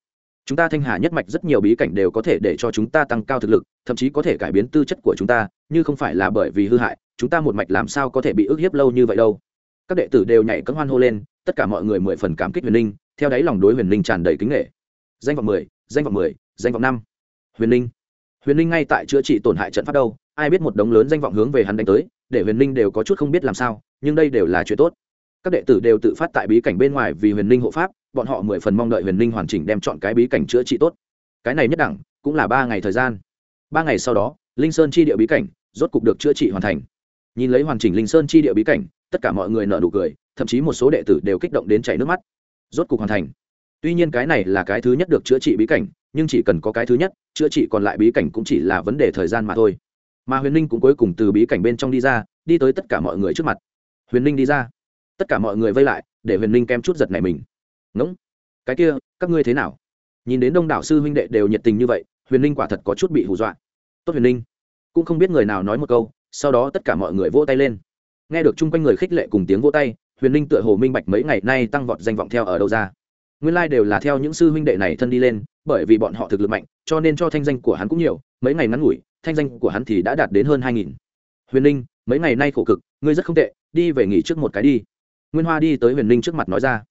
chúng ta thanh hà nhất mạch rất nhiều bí cảnh đều có thể để cho chúng ta tăng cao thực lực, thậm chí có thể cải biến tư chất của chúng ta, như không phải là bởi vì hư hại, chúng ta một mạch làm sao có thể bị ức hiếp lâu như vậy đâu. Các đệ tử đều nhảy cấm hoan hô lên, tất cả mọi người mười phần cảm kích huyền linh, theo đáy lòng đối huyền linh tràn đầy kính nghệ. Danh vọng mười, danh vọng mười, danh vọng năm. Huyền linh. Huyền linh ngay tại chữa trị tổn hại trận pháp đâu, ai biết một đống lớn danh vọng hướng về hắn đánh tới, để huyền linh đều có chút không biết làm sao, nhưng đây đều là chuyện tốt các đệ tử đều tự phát tại bí cảnh bên ngoài vì huyền linh hộ pháp, bọn họ mười phần mong đợi huyền linh hoàn chỉnh đem chọn cái bí cảnh chữa trị tốt. Cái này nhất đẳng, cũng là ba ngày thời gian. Ba ngày sau đó, linh sơn chi địa bí cảnh rốt cục được chữa trị hoàn thành. Nhìn lấy hoàn chỉnh linh sơn chi địa bí cảnh, tất cả mọi người nợ nụ cười, thậm chí một số đệ tử đều kích động đến chảy nước mắt. Rốt cục hoàn thành. Tuy nhiên cái này là cái thứ nhất được chữa trị bí cảnh, nhưng chỉ cần có cái thứ nhất, chữa trị còn lại bí cảnh cũng chỉ là vấn đề thời gian mà thôi. Mà huyền linh cũng cuối cùng từ bí cảnh bên trong đi ra, đi tới tất cả mọi người trước mặt. Huyền linh đi ra tất cả mọi người vây lại, để huyền linh kem chút giật này mình. Ngỗng, cái kia, các ngươi thế nào? Nhìn đến đông đảo sư huynh đệ đều nhiệt tình như vậy, huyền linh quả thật có chút bị hù dọa. Tốt huyền linh, cũng không biết người nào nói một câu, sau đó tất cả mọi người vỗ tay lên. Nghe được chung quanh người khích lệ cùng tiếng vỗ tay, huyền linh tựa hồ minh bạch mấy ngày nay tăng vọt danh vọng theo ở đâu ra. Nguyên lai、like、đều là theo những sư huynh đệ này thân đi lên, bởi vì bọn họ thực lực mạnh, cho nên cho thanh danh của hắn cũng nhiều, mấy ngày ngắn ngủi, thanh danh của hắn thì đã đạt đến hơn hai nghìn. Huyền ninh mấy ngày nay khổ cực, ngươi rất không tệ, đi về nghỉ trước một cái đi nguyên hoa đi tới huyền ninh trước mặt nói ra,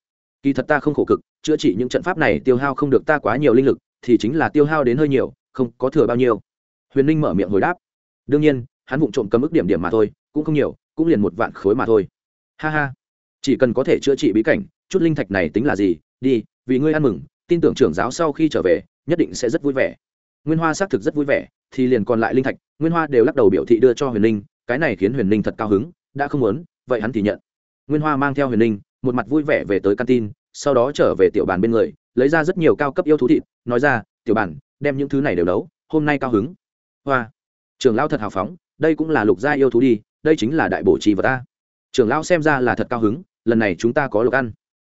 kỳ thật ta không khổ cực, chữa trị những trận pháp này tiêu hao không được ta quá nhiều linh lực, thì chính là tiêu hao đến hơi nhiều, không có thừa bao nhiêu. Huyền ninh mở miệng hồi đáp, đương nhiên, hắn vụng trộm cấm ức điểm điểm mà thôi, cũng không nhiều, cũng liền một vạn khối mà thôi. Ha ha, chỉ cần có thể chữa trị bí cảnh, chút linh thạch này tính là gì, đi, vì ngươi ăn mừng, tin tưởng trưởng giáo sau khi trở về, nhất định sẽ rất vui vẻ. Nguyên hoa xác thực rất vui vẻ, thì liền còn lại linh thạch, nguyên hoa đều lắc đầu biểu thị đưa cho huyền linh cái này khiến huyền linh thật cao hứng, đã không muốn, vậy hắn thì nhận nguyên hoa mang theo huyền linh một mặt vui vẻ về tới căn tin sau đó trở về tiểu bàn bên người, lấy ra rất nhiều cao cấp yêu thú thịt, nói ra, tiểu bàn, đem những thứ này đều nấu, hôm nay cao hứng. Hoa. Trưởng lao thật hào phóng, đây cũng là lục gia yêu thú đi, đây chính là đại bổ trì vật ta. Trưởng lão xem ra là thật cao hứng, lần này chúng ta có lộc ăn.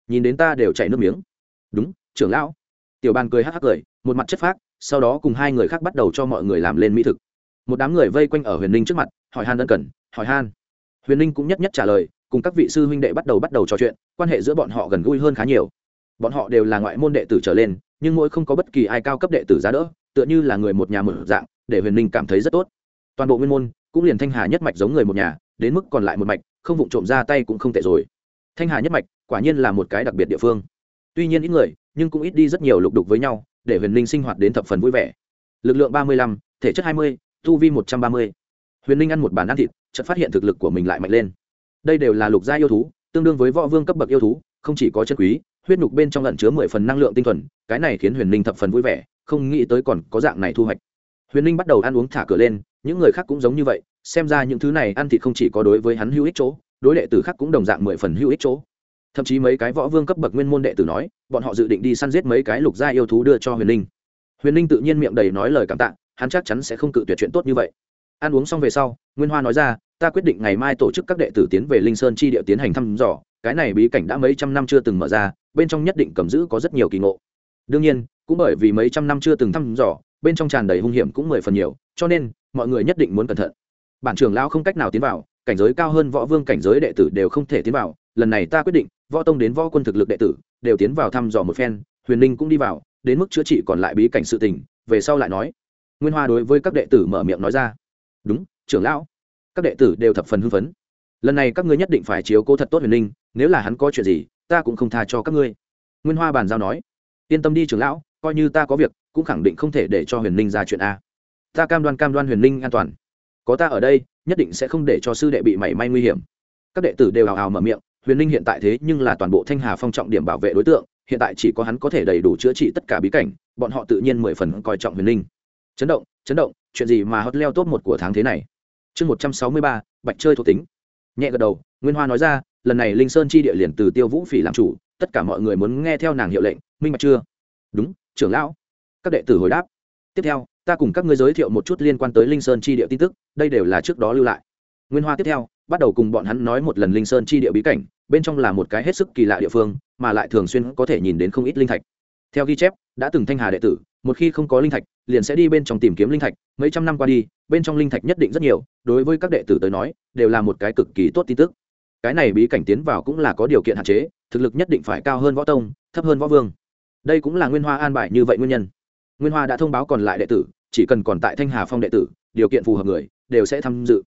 Nhìn đến ta đều chảy nước miếng. Đúng trưởng lão tiểu bàn cười hắc hắc cười, một mặt chất phác, sau đó cùng hai người khác bắt đầu cho mọi người làm lên mỹ thực. Một đám người vây quanh ở huyền ninh trước mặt, hỏi han ân cần, hỏi han. Huyền ninh cũng nhất nhất trả lời cùng các vị sư huynh đệ bắt đầu bắt đầu trò chuyện, quan hệ giữa bọn họ gần gũi hơn khá nhiều. Bọn họ đều là ngoại môn đệ tử trở lên, nhưng mỗi không có bất kỳ ai cao cấp đệ tử giá đỡ, tựa như là người một nhà mở dạng, để huyền ninh cảm thấy rất tốt. Toàn bộ nguyên môn, cũng liền thanh hà nhất mạch giống người một nhà, đến mức còn lại một mạch, không vụng trộm ra tay cũng không tệ rồi. Thanh hà nhất mạch, quả nhiên là một cái đặc biệt địa phương. Tuy nhiên ít người, nhưng cũng ít đi rất nhiều lục đục với nhau, để huyền Ninh sinh hoạt đến thập phần vui vẻ. Lực lượng ba mươi lăm, thể chất hai mươi, tu vi một trăm ba mươi. Huyền Ninh ăn một bàn ăn thịt, chợt phát hiện thực lực của mình lại mạnh lên đây đều là lục gia yêu thú, tương đương với võ vương cấp bậc yêu thú, không chỉ có chân quý, huyết nhục bên trong lẫn chứa mười phần năng lượng tinh thuần, cái này khiến huyền linh thập phần vui vẻ, không nghĩ tới còn có dạng này thu hoạch. Huyền linh bắt đầu ăn uống thả cửa lên, những người khác cũng giống như vậy, xem ra những thứ này ăn thịt không chỉ có đối với hắn hữu ích chỗ, đối đệ tử khác cũng đồng dạng mười phần hữu ích chỗ. Thậm chí mấy cái võ vương cấp bậc nguyên môn đệ tử nói, bọn họ dự định đi săn giết mấy cái lục gia yêu thú đưa cho huyền linh huyền linh tự nhiên miệng đầy nói lời cảm tạ, hắn chắc chắn sẽ không cự tuyệt chuyện tốt như vậy ăn uống xong về sau, nguyên hoa nói ra, ta quyết định ngày mai tổ chức các đệ tử tiến về linh sơn chi địa tiến hành thăm dò, cái này bí cảnh đã mấy trăm năm chưa từng mở ra, bên trong nhất định cầm giữ có rất nhiều kỳ ngộ. Đương nhiên, cũng bởi vì mấy trăm năm chưa từng thăm dò, bên trong tràn đầy hung hiểm cũng mười phần nhiều, cho nên, mọi người nhất định muốn cẩn thận. Bản trưởng lao không cách nào tiến vào, cảnh giới cao hơn võ vương cảnh giới đệ tử đều không thể tiến vào, lần này ta quyết định, võ tông đến võ quân thực lực đệ tử, đều tiến vào thăm dò một phen, huyền ninh cũng đi vào, đến mức chữa trị còn lại bí cảnh sự tình, về sau lại nói. Nguyên hoa đối với các đệ tử mở miệng nói ra đúng, trưởng lão. Các đệ tử đều thập phần hưng phấn. Lần này các ngươi nhất định phải chiếu cố thật tốt huyền ninh nếu là hắn có chuyện gì, ta cũng không tha cho các ngươi. Nguyên hoa bàn giao nói. Yên tâm đi trưởng lão, coi như ta có việc, cũng khẳng định không thể để cho huyền ninh ra chuyện a. Ta cam đoan cam đoan huyền ninh an toàn. Có ta ở đây, nhất định sẽ không để cho sư đệ bị mảy may nguy hiểm. Các đệ tử đều hào hào mở miệng, huyền ninh hiện tại thế nhưng là toàn bộ thanh hà phong trọng điểm bảo vệ đối tượng, hiện tại chỉ có hắn có thể đầy đủ chữa trị tất cả bí cảnh, bọn họ tự nhiên mười phần coi trọng huyền ninh chấn động chấn động, chuyện gì mà hot leo top một của tháng thế này? Chương một trăm sáu mươi ba, bạch chơi thuộc tính. Nhẹ gật đầu, nguyên hoa nói ra, lần này linh sơn chi địa liền từ tiêu vũ phỉ làm chủ, tất cả mọi người muốn nghe theo nàng hiệu lệnh, minh bạch chưa? Đúng, trưởng lão. Các đệ tử hồi đáp. Tiếp theo, ta cùng các ngươi giới thiệu một chút liên quan tới linh sơn chi địa tin tức, đây đều là trước đó lưu lại. Nguyên hoa tiếp theo, bắt đầu cùng bọn hắn nói một lần linh sơn chi địa bí cảnh, bên trong là một cái hết sức kỳ lạ địa phương, mà lại thường xuyên có thể nhìn đến không ít linh thạch. Theo ghi chép đã từng thanh hà đệ tử, một khi không có linh thạch, liền sẽ đi bên trong tìm kiếm linh thạch, mấy trăm năm qua đi, bên trong linh thạch nhất định rất nhiều, đối với các đệ tử tới nói, đều là một cái cực kỳ tốt tin tức. Cái này bí cảnh tiến vào cũng là có điều kiện hạn chế, thực lực nhất định phải cao hơn võ tông, thấp hơn võ vương. Đây cũng là nguyên hoa an bài như vậy nguyên nhân. Nguyên hoa đã thông báo còn lại đệ tử, chỉ cần còn tại thanh hà phong đệ tử, điều kiện phù hợp người, đều sẽ tham dự.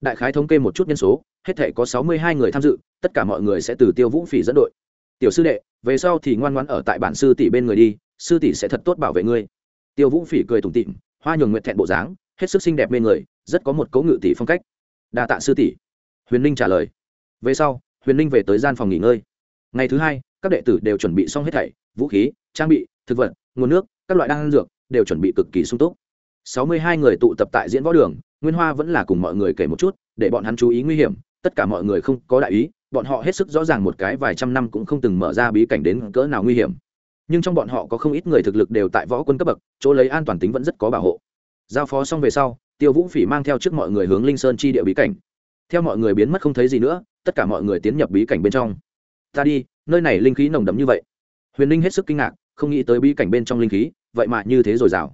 Đại khái thống kê một chút nhân số, hết thể có sáu mươi hai người tham dự, tất cả mọi người sẽ từ tiêu vũ phỉ dẫn đội. Tiểu sư đệ, về sau thì ngoan ngoãn ở tại bản sư tỷ bên người đi sư tỷ sẽ thật tốt bảo vệ ngươi. Tiêu vũ phỉ cười tủm tịm hoa nhường nguyện thẹn bộ dáng, hết sức xinh đẹp bên người, rất có một cấu ngự tỷ phong cách. Đa tạ sư tỷ. Huyền ninh trả lời. Về sau, huyền ninh về tới gian phòng nghỉ ngơi. Ngày thứ hai, các đệ tử đều chuẩn bị xong hết thảy, vũ khí, trang bị, thực vật, nguồn nước, các loại đan dược, đều chuẩn bị cực kỳ sung túc. Sáu mươi hai người tụ tập tại diễn võ đường, nguyên hoa vẫn là cùng mọi người kể một chút, để bọn hắn chú ý nguy hiểm, tất cả mọi người không có đại ý, bọn họ hết sức rõ ràng một cái vài trăm năm cũng không từng mở ra bí cảnh đến cỡ nào nguy hiểm nhưng trong bọn họ có không ít người thực lực đều tại võ quân cấp bậc, chỗ lấy an toàn tính vẫn rất có bảo hộ. Giao phó xong về sau, tiêu vũ phỉ mang theo trước mọi người hướng linh sơn chi địa bí cảnh. Theo mọi người biến mất không thấy gì nữa, tất cả mọi người tiến nhập bí cảnh bên trong. Ta đi, nơi này linh khí nồng đậm như vậy. Huyền linh hết sức kinh ngạc, không nghĩ tới bí cảnh bên trong linh khí, vậy mà như thế rồi rào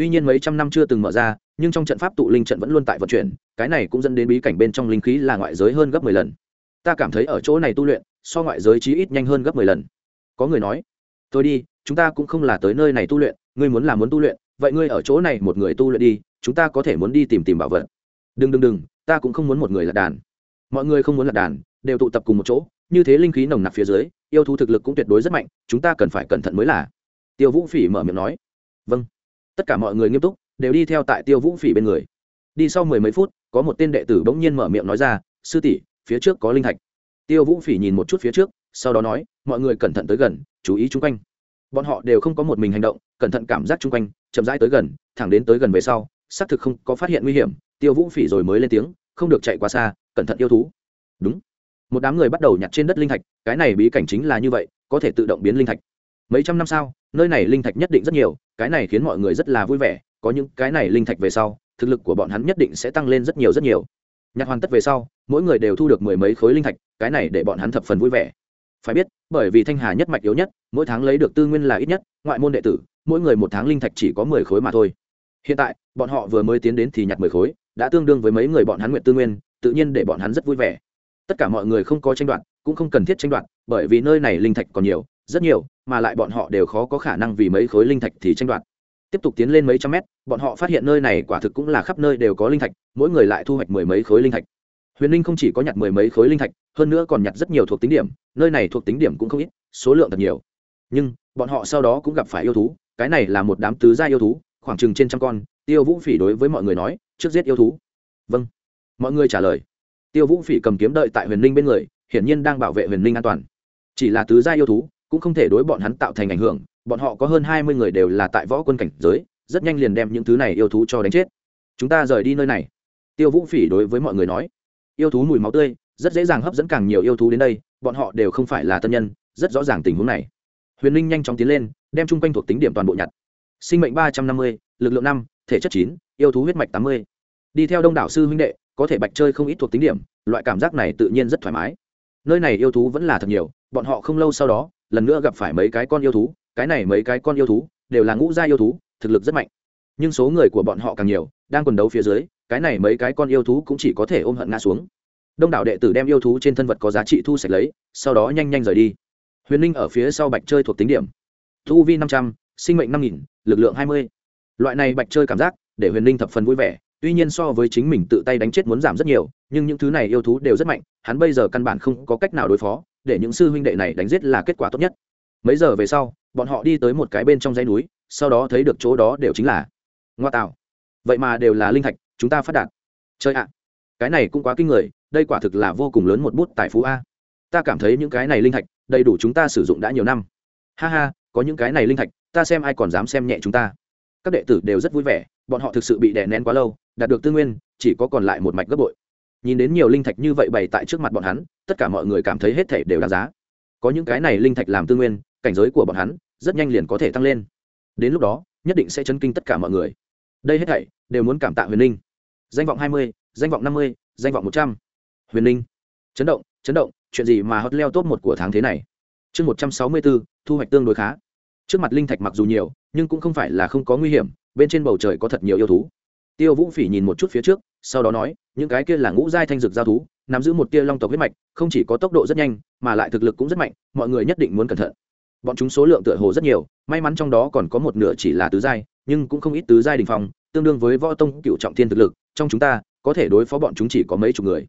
tuy nhiên mấy trăm năm chưa từng mở ra, nhưng trong trận pháp tụ linh trận vẫn luôn tại vận chuyển, cái này cũng dẫn đến bí cảnh bên trong linh khí là ngoại giới hơn gấp mười lần. Ta cảm thấy ở chỗ này tu luyện, so ngoại giới chí ít nhanh hơn gấp mười lần. Có người nói thôi đi, chúng ta cũng không là tới nơi này tu luyện, ngươi muốn là muốn tu luyện, vậy ngươi ở chỗ này một người tu luyện đi, chúng ta có thể muốn đi tìm tìm bảo vật. Đừng đừng đừng, ta cũng không muốn một người lạc đàn. Mọi người không muốn lạc đàn, đều tụ tập cùng một chỗ, như thế linh khí nồng nặc phía dưới, yêu thú thực lực cũng tuyệt đối rất mạnh, chúng ta cần phải cẩn thận mới là. Tiêu vũ phỉ mở miệng nói. Vâng. Tất cả mọi người nghiêm túc, đều đi theo tại tiêu vũ phỉ bên người. Đi sau mười mấy phút, có một tên đệ tử bỗng nhiên mở miệng nói ra, sư tỷ, phía trước có linh thạch. Tiêu vũ phỉ nhìn một chút phía trước, sau đó nói, mọi người cẩn thận tới gần chú ý chung quanh. Bọn họ đều không có một mình hành động, cẩn thận cảm giác chung quanh, chậm rãi tới gần, thẳng đến tới gần về sau, xác thực không có phát hiện nguy hiểm, tiêu vũ phỉ rồi mới lên tiếng, không được chạy quá xa, cẩn thận yêu thú. Đúng. Một đám người bắt đầu nhặt trên đất linh thạch, cái này bí cảnh chính là như vậy, có thể tự động biến linh thạch. Mấy trăm năm sau, nơi này linh thạch nhất định rất nhiều, cái này khiến mọi người rất là vui vẻ, có những cái này linh thạch về sau, thực lực của bọn hắn nhất định sẽ tăng lên rất nhiều rất nhiều. Nhặt hoàn tất về sau, mỗi người đều thu được mười mấy khối linh thạch, cái này để bọn hắn thập phần vui vẻ. Phải biết bởi vì thanh hà nhất mạch yếu nhất, mỗi tháng lấy được tư nguyên là ít nhất, ngoại môn đệ tử, mỗi người một tháng linh thạch chỉ có mười khối mà thôi. Hiện tại, bọn họ vừa mới tiến đến thì nhặt mười khối, đã tương đương với mấy người bọn hắn nguyện tư nguyên, tự nhiên để bọn hắn rất vui vẻ. Tất cả mọi người không có tranh đoạt, cũng không cần thiết tranh đoạt, bởi vì nơi này linh thạch còn nhiều, rất nhiều, mà lại bọn họ đều khó có khả năng vì mấy khối linh thạch thì tranh đoạt. Tiếp tục tiến lên mấy trăm mét, bọn họ phát hiện nơi này quả thực cũng là khắp nơi đều có linh thạch, mỗi người lại thu hoạch mười mấy khối linh thạch huyền linh không chỉ có nhặt mười mấy khối linh thạch, hơn nữa còn nhặt rất nhiều thuộc tính điểm, nơi này thuộc tính điểm cũng không ít, số lượng thật nhiều. Nhưng, bọn họ sau đó cũng gặp phải yêu thú, cái này là một đám tứ gia yêu thú, khoảng chừng trên trăm con, tiêu vũ phỉ đối với mọi người nói, trước giết yêu thú. Vâng. Mọi người trả lời. Tiêu vũ phỉ cầm kiếm đợi tại huyền linh bên người, hiển nhiên đang bảo vệ huyền linh an toàn. Chỉ là tứ gia yêu thú, cũng không thể đối bọn hắn tạo thành ảnh hưởng, bọn họ có hơn hai mươi người đều là tại võ quân cảnh giới, rất nhanh liền đem những thứ này yêu thú cho đánh chết. Chúng ta rời đi nơi này. Tiêu vũ phỉ đối với mọi người nói yêu thú mùi máu tươi, rất dễ dàng hấp dẫn càng nhiều yêu thú đến đây, bọn họ đều không phải là tân nhân, rất rõ ràng tình huống này. Huyền linh nhanh chóng tiến lên, đem chung quanh thuộc tính điểm toàn bộ nhặt. Sinh mệnh ba trăm năm mươi, lực lượng năm, thể chất chín, yêu thú huyết mạch tám mươi. Đi theo đông đảo sư huynh đệ, có thể bạch chơi không ít thuộc tính điểm, loại cảm giác này tự nhiên rất thoải mái. Nơi này yêu thú vẫn là thật nhiều, bọn họ không lâu sau đó, lần nữa gặp phải mấy cái con yêu thú, cái này mấy cái con yêu thú đều là ngũ gia yêu thú, thực lực rất mạnh nhưng số người của bọn họ càng nhiều, đang quần đấu phía dưới, cái này mấy cái con yêu thú cũng chỉ có thể ôm hận ngã xuống. Đông đảo đệ tử đem yêu thú trên thân vật có giá trị thu sạch lấy, sau đó nhanh nhanh rời đi. Huyền ninh ở phía sau bạch chơi thuộc tính điểm. Thu vi năm trăm, sinh mệnh năm nghìn, lực lượng hai mươi. Loại này bạch chơi cảm giác, để huyền ninh thập phần vui vẻ, tuy nhiên so với chính mình tự tay đánh chết muốn giảm rất nhiều, nhưng những thứ này yêu thú đều rất mạnh, hắn bây giờ căn bản không có cách nào đối phó, để những sư huynh đệ này đánh giết là kết quả tốt nhất. Mấy giờ về sau, bọn họ đi tới một cái bên trong dãy núi, sau đó thấy được chỗ đó đều chính là ngoa tạo vậy mà đều là linh thạch, chúng ta phát đạt. Chơi ạ, cái này cũng quá kinh người, đây quả thực là vô cùng lớn một bút tài phú a. Ta cảm thấy những cái này linh thạch, đầy đủ chúng ta sử dụng đã nhiều năm. Ha ha, có những cái này linh thạch, ta xem ai còn dám xem nhẹ chúng ta. Các đệ tử đều rất vui vẻ, bọn họ thực sự bị đè nén quá lâu, đạt được tư nguyên, chỉ có còn lại một mạch gấp bội. Nhìn đến nhiều linh thạch như vậy bày tại trước mặt bọn hắn, tất cả mọi người cảm thấy hết thể đều đáng giá. Có những cái này linh thạch làm tư nguyên, cảnh giới của bọn hắn rất nhanh liền có thể tăng lên. Đến lúc đó, nhất định sẽ chấn kinh tất cả mọi người đây hết thảy đều muốn cảm tạ huyền ninh danh vọng hai mươi, danh vọng năm mươi, danh vọng một trăm. Huyền ninh chấn động chấn động, chuyện gì mà hot leo top một của tháng thế này? Chương một trăm sáu mươi bốn, thu hoạch tương đối khá. Trước mặt linh thạch mặc dù nhiều, nhưng cũng không phải là không có nguy hiểm, bên trên bầu trời có thật nhiều yêu thú. Tiêu vũ phỉ nhìn một chút phía trước, sau đó nói, những cái kia là ngũ giai thanh dược giao thú, nắm giữ một tia long tộc huyết mạch, không chỉ có tốc độ rất nhanh, mà lại thực lực cũng rất mạnh, mọi người nhất định muốn cẩn thận. Bọn chúng số lượng tựa hồ rất nhiều, may mắn trong đó còn có một nửa chỉ là tứ giai nhưng cũng không ít tứ giai đình phong, tương đương với võ tông cựu trọng thiên thực lực, trong chúng ta, có thể đối phó bọn chúng chỉ có mấy chục người.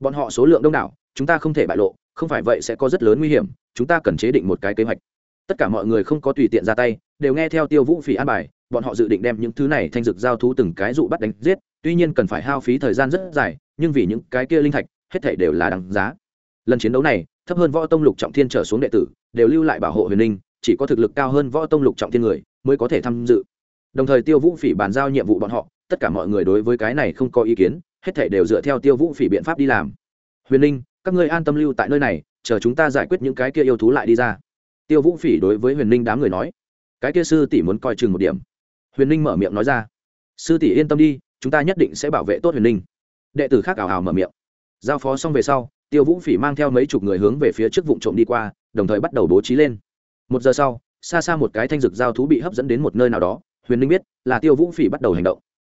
Bọn họ số lượng đông đảo, chúng ta không thể bại lộ, không phải vậy sẽ có rất lớn nguy hiểm, chúng ta cần chế định một cái kế hoạch. Tất cả mọi người không có tùy tiện ra tay, đều nghe theo tiêu vũ phỉ an bài, bọn họ dự định đem những thứ này thanh dược giao thú từng cái dụ bắt đánh giết, tuy nhiên cần phải hao phí thời gian rất dài, nhưng vì những cái kia linh thạch, hết thể đều là đáng giá. Lần chiến đấu này, thấp hơn võ tông lục trọng thiên trở xuống đệ tử, đều lưu lại bảo hộ huyền ninh chỉ có thực lực cao hơn võ tông lục trọng thiên người mới có thể tham dự đồng thời tiêu vũ phỉ bàn giao nhiệm vụ bọn họ, tất cả mọi người đối với cái này không có ý kiến, hết thể đều dựa theo tiêu vũ phỉ biện pháp đi làm. Huyền ninh các ngươi an tâm lưu tại nơi này, chờ chúng ta giải quyết những cái kia yêu thú lại đi ra. Tiêu vũ phỉ đối với huyền ninh đám người nói. Cái kia sư tỷ muốn coi chừng một điểm. Huyền ninh mở miệng nói ra. Sư tỷ yên tâm đi, chúng ta nhất định sẽ bảo vệ tốt huyền ninh đệ tử khác ảo ảo mở miệng. Giao phó xong về sau, tiêu vũ phỉ mang theo mấy chục người hướng về phía trước vụ trộm đi qua, đồng thời bắt đầu bố trí lên. Một giờ sau, xa xa một cái thanh dực giao thú bị hấp dẫn đến một nơi nào đó huyền ninh biết là tiêu vũ phỉ bắt đầu hành động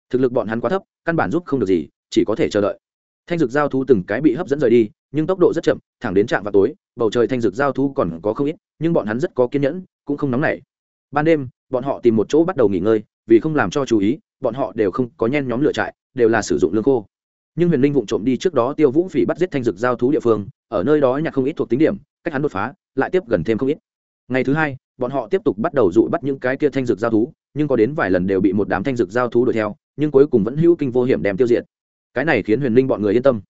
thực lực bọn hắn quá thấp căn bản giúp không được gì chỉ có thể chờ đợi thanh dực giao thú từng cái bị hấp dẫn rời đi nhưng tốc độ rất chậm thẳng đến trạm vào tối bầu trời thanh dược giao thú còn có không ít nhưng bọn hắn rất có kiên nhẫn cũng không nóng nảy ban đêm bọn họ tìm một chỗ bắt đầu nghỉ ngơi vì không làm cho chú ý bọn họ đều không có nhen nhóm lựa trại đều là sử dụng lương khô nhưng huyền linh vụng trộm đi trước đó tiêu vũ phỉ bắt giết thanh dược giao thú địa phương ở nơi đó nhặt không ít thuộc tính điểm cách hắn đột phá lại tiếp gần thêm không ít ngày thứ hai, bọn họ tiếp tục bắt đầu dụ bắt những cái kia thanh dược giao thú, nhưng có đến vài lần đều bị một đám thanh dược giao thú đuổi theo, nhưng cuối cùng vẫn hữu kinh vô hiểm đem tiêu diệt. Cái này khiến huyền linh bọn người yên tâm.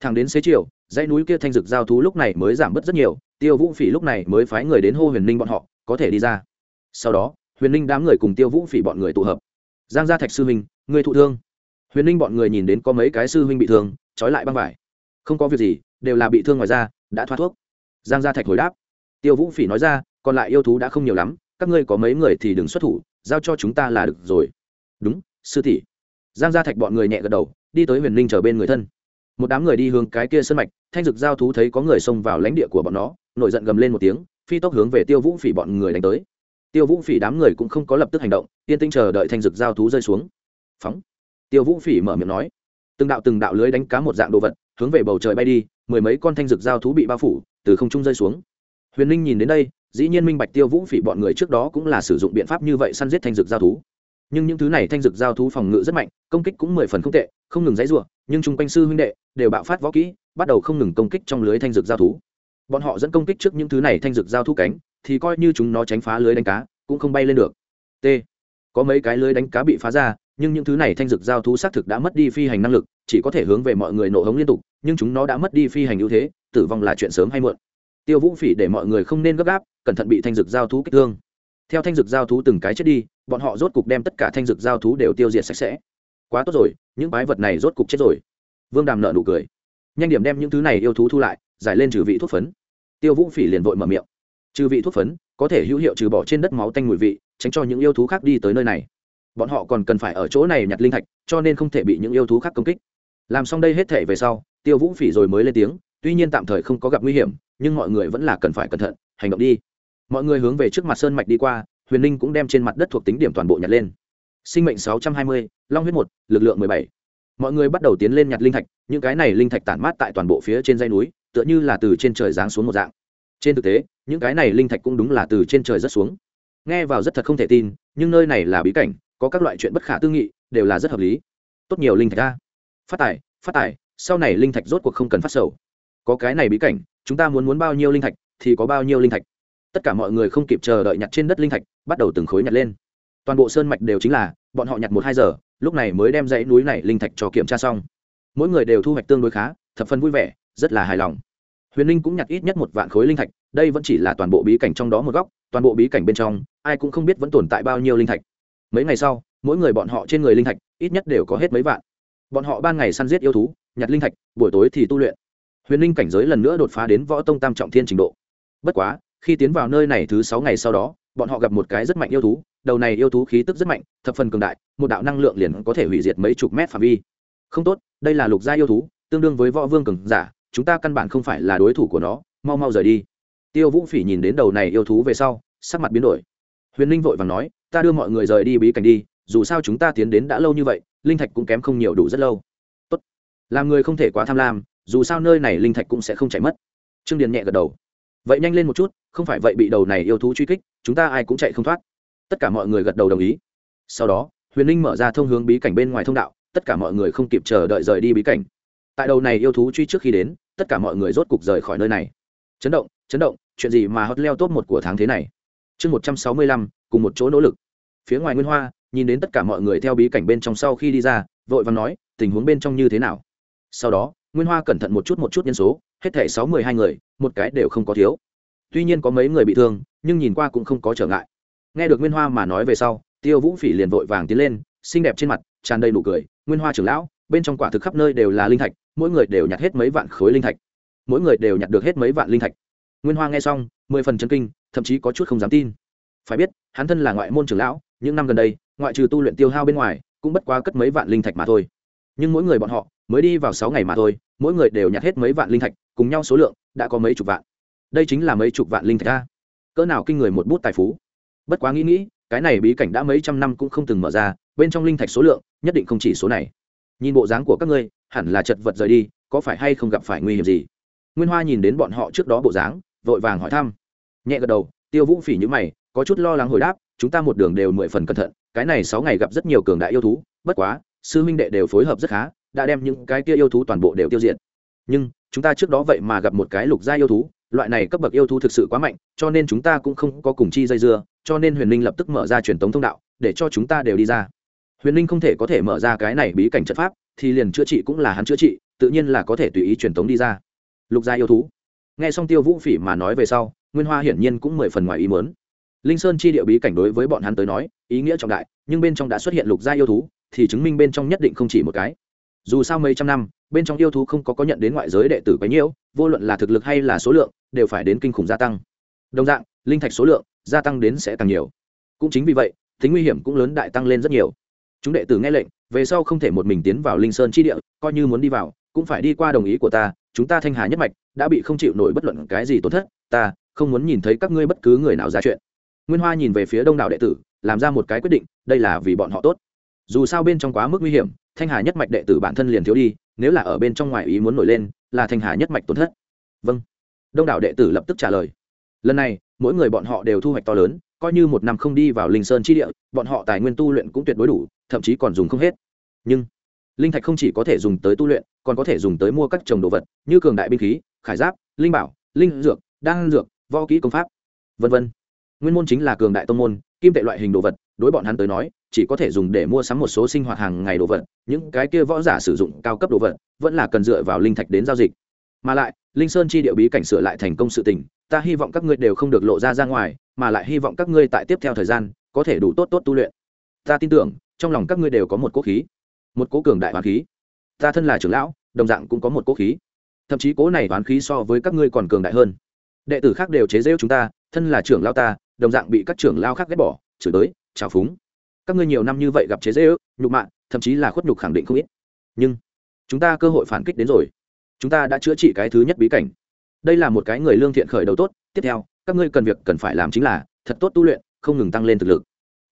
Thẳng đến xế chiều, dãy núi kia thanh dược giao thú lúc này mới giảm bớt rất nhiều, tiêu vũ phỉ lúc này mới phái người đến hô huyền linh bọn họ, có thể đi ra. Sau đó, huyền linh đám người cùng tiêu vũ phỉ bọn người tụ hợp. Giang gia thạch sư huynh người thụ thương. Huyền linh bọn người nhìn đến có mấy cái sư huynh bị thương, trói lại băng vải. Không có việc gì, đều là bị thương ngoài ra đã thoát thuốc. Giang gia thạch hồi đáp. Tiêu vũ phỉ nói ra còn lại yêu thú đã không nhiều lắm, các ngươi có mấy người thì đừng xuất thủ, giao cho chúng ta là được rồi. Đúng, sư tỷ. Giang gia thạch bọn người nhẹ gật đầu, đi tới huyền linh chờ bên người thân. Một đám người đi hướng cái kia sân mạch, thanh dực giao thú thấy có người xông vào lãnh địa của bọn nó, nổi giận gầm lên một tiếng, phi tốc hướng về tiêu vũ phỉ bọn người đánh tới. Tiêu vũ phỉ đám người cũng không có lập tức hành động, yên tinh chờ đợi thanh dực giao thú rơi xuống. Phóng. Tiêu vũ phỉ mở miệng nói. Từng đạo từng đạo lưới đánh cá một dạng đồ vật, hướng về bầu trời bay đi, mười mấy con thanh dực giao thú bị bao phủ, từ không trung rơi xuống. Huyền ninh nhìn đến đây dĩ nhiên minh bạch tiêu vũ phỉ bọn người trước đó cũng là sử dụng biện pháp như vậy săn giết thanh dực giao thú. Nhưng những thứ này thanh dực giao thú phòng ngự rất mạnh, công kích cũng mười phần không tệ, không ngừng dãy ruộng nhưng chung quanh sư huynh đệ đều bạo phát võ kỹ, bắt đầu không ngừng công kích trong lưới thanh dực giao thú. Bọn họ dẫn công kích trước những thứ này thanh dực giao thú cánh, thì coi như chúng nó tránh phá lưới đánh cá, cũng không bay lên được. T. Có mấy cái lưới đánh cá bị phá ra, nhưng những thứ này thanh dực giao thú xác thực đã mất đi phi hành năng lực, chỉ có thể hướng về mọi người nổ hống liên tục, nhưng chúng nó đã mất đi phi hành ưu thế, tử vong là chuyện sớm hay muộn tiêu vũ phỉ để mọi người không nên gấp gáp, cẩn thận bị thanh dực giao thú kích thương. Theo thanh dực giao thú từng cái chết đi, bọn họ rốt cục đem tất cả thanh dực giao thú đều tiêu diệt sạch sẽ. Quá tốt rồi, những quái vật này rốt cục chết rồi. Vương đàm nợ nụ cười. Nhanh điểm đem những thứ này yêu thú thu lại, giải lên trừ vị thuốc phấn. Tiêu vũ phỉ liền vội mở miệng. Trừ vị thuốc phấn, có thể hữu hiệu trừ bỏ trên đất máu tanh mùi vị, tránh cho những yêu thú khác đi tới nơi này. Bọn họ còn cần phải ở chỗ này nhặt linh thạch, cho nên không thể bị những yêu thú khác công kích. Làm xong đây hết thể về sau, tiêu vũ phỉ rồi mới lên tiếng, tuy nhiên tạm thời không có gặp nguy hiểm nhưng mọi người vẫn là cần phải cẩn thận, hành động đi. Mọi người hướng về trước mặt sơn mạch đi qua, huyền ninh cũng đem trên mặt đất thuộc tính điểm toàn bộ nhặt lên. Sinh mệnh sáu trăm hai mươi, long huyết một, lực lượng mười bảy. Mọi người bắt đầu tiến lên nhặt linh thạch, những cái này linh thạch tản mát tại toàn bộ phía trên dây núi, tựa như là từ trên trời giáng xuống một dạng. Trên thực tế, những cái này linh thạch cũng đúng là từ trên trời rất xuống. Nghe vào rất thật không thể tin, nhưng nơi này là bí cảnh, có các loại chuyện bất khả tư nghị, đều là rất hợp lý. Tốt nhiều linh thạch ra phát tài phát tài, sau này linh thạch rốt cuộc không cần phát sầu. Có cái này bí cảnh chúng ta muốn muốn bao nhiêu linh thạch thì có bao nhiêu linh thạch. Tất cả mọi người không kịp chờ đợi nhặt trên đất linh thạch, bắt đầu từng khối nhặt lên. Toàn bộ sơn mạch đều chính là, bọn họ nhặt một hai giờ, lúc này mới đem dãy núi này linh thạch cho kiểm tra xong. Mỗi người đều thu hoạch tương đối khá, thập phân vui vẻ, rất là hài lòng. Huyền linh cũng nhặt ít nhất một vạn khối linh thạch, đây vẫn chỉ là toàn bộ bí cảnh trong đó một góc, toàn bộ bí cảnh bên trong, ai cũng không biết vẫn tồn tại bao nhiêu linh thạch. Mấy ngày sau, mỗi người bọn họ trên người linh thạch, ít nhất đều có hết mấy vạn. Bọn họ ban ngày săn giết yêu thú, nhặt linh thạch, buổi tối thì tu luyện huyền linh cảnh giới lần nữa đột phá đến võ tông tam trọng thiên trình độ. Bất quá, khi tiến vào nơi này thứ sáu ngày sau đó, bọn họ gặp một cái rất mạnh yêu thú, đầu này yêu thú khí tức rất mạnh, thập phần cường đại, một đạo năng lượng liền có thể hủy diệt mấy chục mét phạm vi. Không tốt, đây là lục gia yêu thú, tương đương với võ vương cường giả, chúng ta căn bản không phải là đối thủ của nó, mau mau rời đi. Tiêu vũ phỉ nhìn đến đầu này yêu thú về sau, sắc mặt biến đổi. Huyền ninh vội vàng nói, ta đưa mọi người rời đi bí cảnh đi, dù sao chúng ta tiến đến đã lâu như vậy, linh thạch cũng kém không nhiều đủ rất lâu. Tốt. Làm người không thể quá tham lam dù sao nơi này linh thạch cũng sẽ không chạy mất. Trương điền nhẹ gật đầu. Vậy nhanh lên một chút, không phải vậy bị đầu này yêu thú truy kích, chúng ta ai cũng chạy không thoát. Tất cả mọi người gật đầu đồng ý. Sau đó, huyền linh mở ra thông hướng bí cảnh bên ngoài thông đạo, tất cả mọi người không kịp chờ đợi rời đi bí cảnh. Tại đầu này yêu thú truy trước khi đến, tất cả mọi người rốt cục rời khỏi nơi này. Chấn động chấn động, chuyện gì mà hot leo top một của tháng thế này? Chương một trăm sáu mươi lăm, cùng một chỗ nỗ lực. Phía ngoài nguyên hoa, nhìn đến tất cả mọi người theo bí cảnh bên trong sau khi đi ra, vội và nói, tình huống bên trong như thế nào? Sau đó nguyên hoa cẩn thận một chút một chút nhân số, hết thảy sáu mươi hai người, một cái đều không có thiếu. Tuy nhiên có mấy người bị thương, nhưng nhìn qua cũng không có trở ngại. Nghe được nguyên hoa mà nói về sau, tiêu vũ phỉ liền vội vàng tiến lên, xinh đẹp trên mặt, tràn đầy nụ cười, nguyên hoa trưởng lão, bên trong quả thực khắp nơi đều là linh thạch, mỗi người đều nhặt hết mấy vạn khối linh thạch. Mỗi người đều nhặt được hết mấy vạn linh thạch. Nguyên hoa nghe xong, mười phần chân kinh, thậm chí có chút không dám tin. Phải biết, hắn thân là ngoại môn trưởng lão, những năm gần đây, ngoại trừ tu luyện tiêu hao bên ngoài, cũng bất quá cất mấy vạn linh thạch mà thôi. Nhưng mỗi người bọn họ mới đi vào sáu ngày mà thôi, mỗi người đều nhặt hết mấy vạn linh thạch, cùng nhau số lượng đã có mấy chục vạn. Đây chính là mấy chục vạn linh thạch a. Cỡ nào kinh người một bút tài phú. Bất quá nghĩ nghĩ, cái này bí cảnh đã mấy trăm năm cũng không từng mở ra, bên trong linh thạch số lượng nhất định không chỉ số này. Nhìn bộ dáng của các ngươi, hẳn là chật vật rời đi, có phải hay không gặp phải nguy hiểm gì? Nguyên hoa nhìn đến bọn họ trước đó bộ dáng, vội vàng hỏi thăm. Nhẹ gật đầu, tiêu vũ phỉ như mày, có chút lo lắng hồi đáp, chúng ta một đường đều mười phần cẩn thận, cái này sáu ngày gặp rất nhiều cường đại yêu thú, bất quá, sư minh đệ đều phối hợp rất khá đã đem những cái kia yêu thú toàn bộ đều tiêu diệt. Nhưng, chúng ta trước đó vậy mà gặp một cái lục gia yêu thú, loại này cấp bậc yêu thú thực sự quá mạnh, cho nên chúng ta cũng không có cùng chi dây dưa, cho nên huyền ninh lập tức mở ra truyền tống thông đạo, để cho chúng ta đều đi ra. Huyền ninh không thể có thể mở ra cái này bí cảnh trận pháp, thì liền chữa trị cũng là hắn chữa trị, tự nhiên là có thể tùy ý truyền tống đi ra. Lục gia yêu thú. Nghe xong tiêu vũ phỉ mà nói về sau, nguyên hoa hiển nhiên cũng mười phần ngoài ý mớn linh sơn chi địa bí cảnh đối với bọn hắn tới nói, ý nghĩa trọng đại, nhưng bên trong đã xuất hiện lục gia yêu thú, thì chứng minh bên trong nhất định không chỉ một cái dù sao mấy trăm năm, bên trong yêu thú không có có nhận đến ngoại giới đệ tử quấy nhiễu, vô luận là thực lực hay là số lượng, đều phải đến kinh khủng gia tăng. Đồng dạng, linh thạch số lượng gia tăng đến sẽ càng nhiều. Cũng chính vì vậy, tính nguy hiểm cũng lớn đại tăng lên rất nhiều. Chúng đệ tử nghe lệnh, về sau không thể một mình tiến vào linh sơn chi địa, coi như muốn đi vào, cũng phải đi qua đồng ý của ta, chúng ta thanh hà nhất mạch đã bị không chịu nổi bất luận cái gì tổn thất, ta không muốn nhìn thấy các ngươi bất cứ người nào ra chuyện. Nguyên hoa nhìn về phía đông đảo đệ tử, làm ra một cái quyết định, đây là vì bọn họ tốt. Dù sao bên trong quá mức nguy hiểm thanh hà nhất mạch đệ tử bản thân liền thiếu đi, nếu là ở bên trong ngoài ý muốn nổi lên, là thanh hà nhất mạch tổn thất. Vâng. Đông đảo đệ tử lập tức trả lời. Lần này, mỗi người bọn họ đều thu hoạch to lớn, coi như một năm không đi vào linh sơn chi địa, bọn họ tài nguyên tu luyện cũng tuyệt đối đủ, thậm chí còn dùng không hết. Nhưng, linh thạch không chỉ có thể dùng tới tu luyện, còn có thể dùng tới mua các trồng đồ vật, như cường đại binh khí, khải giáp, linh bảo, linh dược, đan dược, võ kỹ công pháp v v nguyên môn chính là cường đại tông môn, kim tệ loại hình đồ vật, đối bọn hắn tới nói chỉ có thể dùng để mua sắm một số sinh hoạt hàng ngày đồ vật, những cái kia võ giả sử dụng cao cấp đồ vật vẫn là cần dựa vào linh thạch đến giao dịch. Mà lại, linh sơn chi địa bí cảnh sửa lại thành công sự tình, ta hy vọng các ngươi đều không được lộ ra ra ngoài, mà lại hy vọng các ngươi tại tiếp theo thời gian có thể đủ tốt tốt tu luyện. Ta tin tưởng, trong lòng các ngươi đều có một cố khí, một cố cường đại hoán khí. Ta thân là trưởng lão, đồng dạng cũng có một cố khí. Thậm chí cố này hoán khí so với các ngươi còn cường đại hơn. Đệ tử khác đều chế rêu chúng ta, thân là trưởng lao ta, đồng dạng bị các trưởng lao khác ghét bỏ, chửi tới trào phúng các ngươi nhiều năm như vậy gặp chế rêu nhục mạ, thậm chí là khuất nhục khẳng định không ít. Nhưng, chúng ta cơ hội phản kích đến rồi. Chúng ta đã chữa trị cái thứ nhất bí cảnh. Đây là một cái người lương thiện khởi đầu tốt. Tiếp theo, các ngươi cần việc cần phải làm chính là thật tốt tu luyện, không ngừng tăng lên thực lực.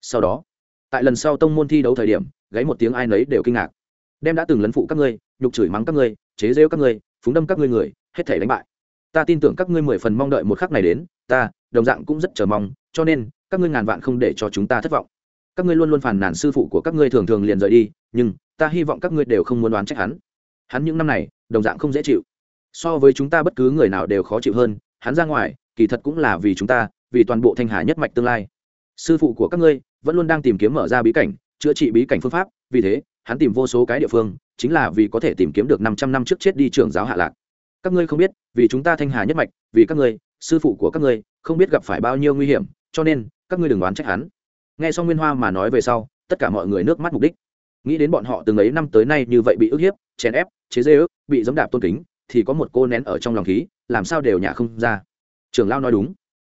Sau đó, tại lần sau tông môn thi đấu thời điểm, gáy một tiếng ai nấy đều kinh ngạc. Đem đã từng lấn phụ các ngươi, nhục chửi mắng các ngươi, chế rêu các ngươi, phúng đâm các ngươi người, hết thể đánh bại. Ta tin tưởng các ngươi mười phần mong đợi một khắc này đến. Ta, đồng dạng cũng rất chờ mong, cho nên các ngươi ngàn vạn không để cho chúng ta thất vọng các ngươi luôn luôn phàn nàn sư phụ của các ngươi thường thường liền rời đi, nhưng ta hy vọng các ngươi đều không muốn đoán trách hắn. Hắn những năm này, đồng dạng không dễ chịu. So với chúng ta bất cứ người nào đều khó chịu hơn, hắn ra ngoài, kỳ thật cũng là vì chúng ta, vì toàn bộ thanh hà nhất mạch tương lai. Sư phụ của các ngươi vẫn luôn đang tìm kiếm mở ra bí cảnh, chữa trị bí cảnh phương pháp, vì thế, hắn tìm vô số cái địa phương, chính là vì có thể tìm kiếm được năm trăm năm trước chết đi trưởng giáo hạ lạc. Các ngươi không biết, vì chúng ta thanh hà nhất mạch, vì các ngươi, sư phụ của các ngươi không biết gặp phải bao nhiêu nguy hiểm, cho nên các ngươi đừng đoán trách hắn nghe xong nguyên hoa mà nói về sau, tất cả mọi người nước mắt mục đích. Nghĩ đến bọn họ từng ấy năm tới nay như vậy bị ức hiếp, chèn ép, chế dê ức bị dẫm đạp tôn kính, thì có một cô nén ở trong lòng khí, làm sao đều nhả không ra. Trường lao nói đúng.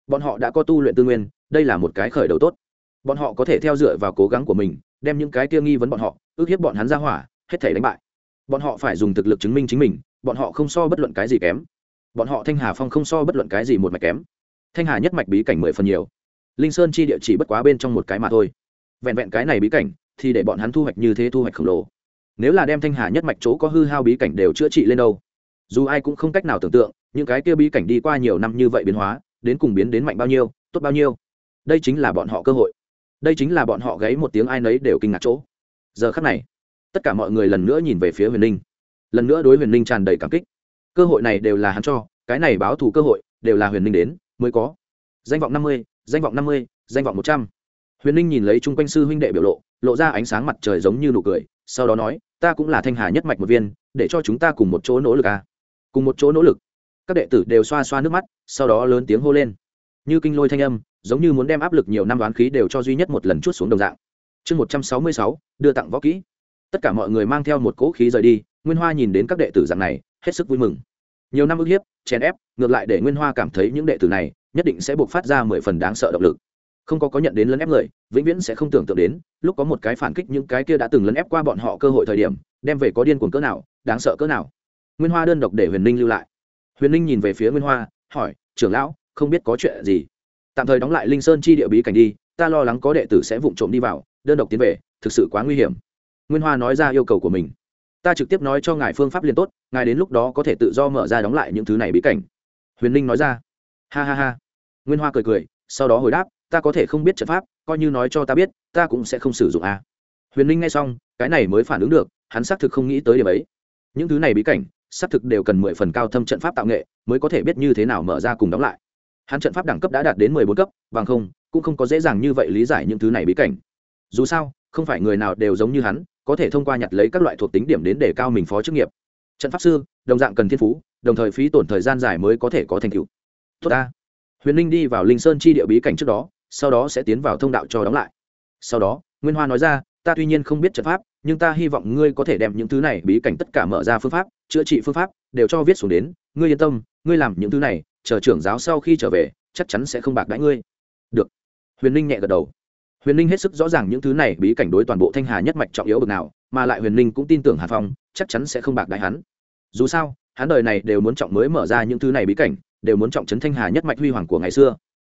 Bọn họ đã có tu luyện tư nguyên, đây là một cái khởi đầu tốt. Bọn họ có thể theo dựa vào cố gắng của mình, đem những cái kia nghi vấn bọn họ, ức hiếp bọn hắn ra hỏa, hết thể đánh bại. Bọn họ phải dùng thực lực chứng minh chính mình, bọn họ không so bất luận cái gì kém. Bọn họ thanh hà phong không so bất luận cái gì một mạch kém. Thanh hà nhất mạch bí cảnh mười phần nhiều linh sơn chi địa chỉ bất quá bên trong một cái mà thôi. Vẹn vẹn cái này bí cảnh, thì để bọn hắn thu hoạch như thế thu hoạch khổng lồ. Nếu là đem thanh hà nhất mạch chỗ có hư hao bí cảnh đều chữa trị lên đâu, dù ai cũng không cách nào tưởng tượng, những cái kia bí cảnh đi qua nhiều năm như vậy biến hóa, đến cùng biến đến mạnh bao nhiêu, tốt bao nhiêu. Đây chính là bọn họ cơ hội. Đây chính là bọn họ gáy một tiếng ai nấy đều kinh ngạc chỗ. Giờ khắc này, tất cả mọi người lần nữa nhìn về phía huyền ninh lần nữa đối huyền ninh tràn đầy cảm kích. Cơ hội này đều là hắn cho, cái này báo thù cơ hội đều là huyền ninh đến, mới có. Danh vọng năm mươi danh vọng năm mươi, danh vọng một trăm. Huyền ninh nhìn lấy chung quanh sư huynh đệ biểu lộ lộ ra ánh sáng mặt trời giống như nụ cười, sau đó nói, ta cũng là thanh hà nhất mạch một viên, để cho chúng ta cùng một chỗ nỗ lực à. cùng một chỗ nỗ lực. Các đệ tử đều xoa xoa nước mắt, sau đó lớn tiếng hô lên. Như kinh lôi thanh âm, giống như muốn đem áp lực nhiều năm đoán khí đều cho duy nhất một lần chút xuống đồng dạng. Chương một trăm sáu mươi sáu, đưa tặng võ kỹ. Tất cả mọi người mang theo một cỗ khí rời đi, nguyên hoa nhìn đến các đệ tử dạng này, hết sức vui mừng. Nhiều năm ức hiếp, chèn ép, ngược lại để nguyên hoa cảm thấy những đệ tử này nhất định sẽ buộc phát ra mười phần đáng sợ động lực. Không có có nhận đến lấn ép người, vĩnh viễn sẽ không tưởng tượng đến, lúc có một cái phản kích những cái kia đã từng lấn ép qua bọn họ cơ hội thời điểm, đem về có điên cuồng cỡ nào, đáng sợ cỡ nào. Nguyên hoa đơn độc để huyền ninh lưu lại. Huyền ninh nhìn về phía nguyên hoa, hỏi, trưởng lão, không biết có chuyện gì? Tạm thời đóng lại linh sơn chi địa bí cảnh đi, ta lo lắng có đệ tử sẽ vụng trộm đi vào, đơn độc tiến về, thực sự quá nguy hiểm. Nguyên hoa nói ra yêu cầu của mình. Ta trực tiếp nói cho ngài phương pháp liền tốt, ngài đến lúc đó có thể tự do mở ra đóng lại những thứ này bí cảnh. Huyền ninh nói ra. Ha ha ha nguyên hoa cười cười, sau đó hồi đáp, ta có thể không biết trận pháp, coi như nói cho ta biết, ta cũng sẽ không sử dụng a. À. huyền ninh nghe xong, cái này mới phản ứng được, hắn xác thực không nghĩ tới điểm ấy. Những thứ này bí cảnh, xác thực đều cần mười phần cao thâm trận pháp tạo nghệ, mới có thể biết như thế nào mở ra cùng đóng lại. Hắn trận pháp đẳng cấp đã đạt đến mười bốn cấp, bằng không, cũng không có dễ dàng như vậy lý giải những thứ này bí cảnh. Dù sao, không phải người nào đều giống như hắn, có thể thông qua nhặt lấy các loại thuộc tính điểm đến để cao mình phó chức nghiệp. Trận pháp sư, đồng dạng cần thiên phú, đồng thời phí tổn thời gian dài mới có thể có thành tựu. Tốt ta huyền linh đi vào linh sơn chi địa bí cảnh trước đó, sau đó sẽ tiến vào thông đạo cho đóng lại. Sau đó, nguyên hoa nói ra, ta tuy nhiên không biết trận pháp, nhưng ta hy vọng ngươi có thể đem những thứ này bí cảnh tất cả mở ra phương pháp, chữa trị phương pháp, đều cho viết xuống đến. Ngươi yên tâm, ngươi làm những thứ này, chờ trưởng giáo sau khi trở về, chắc chắn sẽ không bạc đãi ngươi. Được. Huyền ninh nhẹ gật đầu. Huyền ninh hết sức rõ ràng những thứ này bí cảnh đối toàn bộ thanh hà nhất mạch trọng yếu bực nào, mà lại huyền ninh cũng tin tưởng hàn phong, chắc chắn sẽ không bạc đãi hắn. Dù sao, hắn đời này đều muốn trọng mới mở ra những thứ này bí cảnh đều muốn trọng trấn thanh hà nhất mạch huy hoàng của ngày xưa.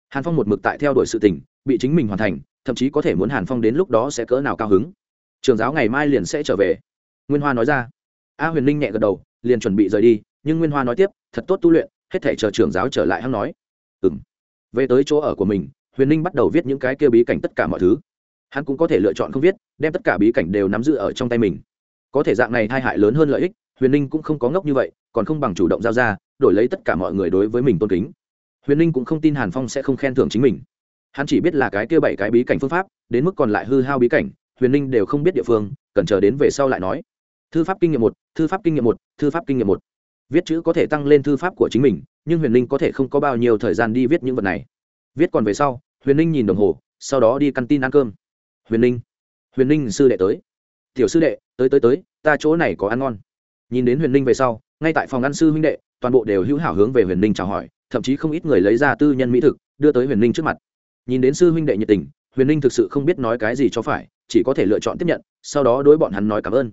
Hàn phong một mực tại theo đuổi sự tình, bị chính mình hoàn thành, thậm chí có thể muốn hàn phong đến lúc đó sẽ cỡ nào cao hứng. Trường giáo ngày mai liền sẽ trở về. Nguyên hoa nói ra. A huyền Linh nhẹ gật đầu, liền chuẩn bị rời đi, nhưng nguyên hoa nói tiếp, thật tốt tu luyện, hết thể chờ Trường giáo trở lại hắn nói. Ừ m về tới chỗ ở của mình, huyền Linh bắt đầu viết những cái kia bí cảnh tất cả mọi thứ. Hắn cũng có thể lựa chọn không viết, đem tất cả bí cảnh đều nắm giữ ở trong tay mình. Có thể dạng này thai hại lớn hơn lợi ích huyền ninh cũng không có ngốc như vậy, còn không bằng chủ động giao ra, đổi lấy tất cả mọi người đối với mình tôn kính. Huyền ninh cũng không tin hàn phong sẽ không khen thưởng chính mình. Hắn chỉ biết là cái kia bảy cái bí cảnh phương pháp, đến mức còn lại hư hao bí cảnh, huyền ninh đều không biết địa phương, cần chờ đến về sau lại nói. Thư pháp kinh nghiệm một, thư pháp kinh nghiệm một, thư pháp kinh nghiệm một. Viết chữ có thể tăng lên thư pháp của chính mình, nhưng huyền ninh có thể không có bao nhiêu thời gian đi viết những vật này. Viết còn về sau, huyền ninh nhìn đồng hồ, sau đó đi căn tin ăn cơm. Huyền ninh huyền ninh sư đệ tới. Tiểu sư đệ, tới tới tới, ta chỗ này có ăn ngon nhìn đến huyền ninh về sau, ngay tại phòng ăn sư huynh đệ, toàn bộ đều hữu hảo hướng về huyền ninh chào hỏi, thậm chí không ít người lấy ra tư nhân mỹ thực, đưa tới huyền ninh trước mặt. Nhìn đến sư huynh đệ nhiệt tình, huyền ninh thực sự không biết nói cái gì cho phải, chỉ có thể lựa chọn tiếp nhận, sau đó đối bọn hắn nói cảm ơn.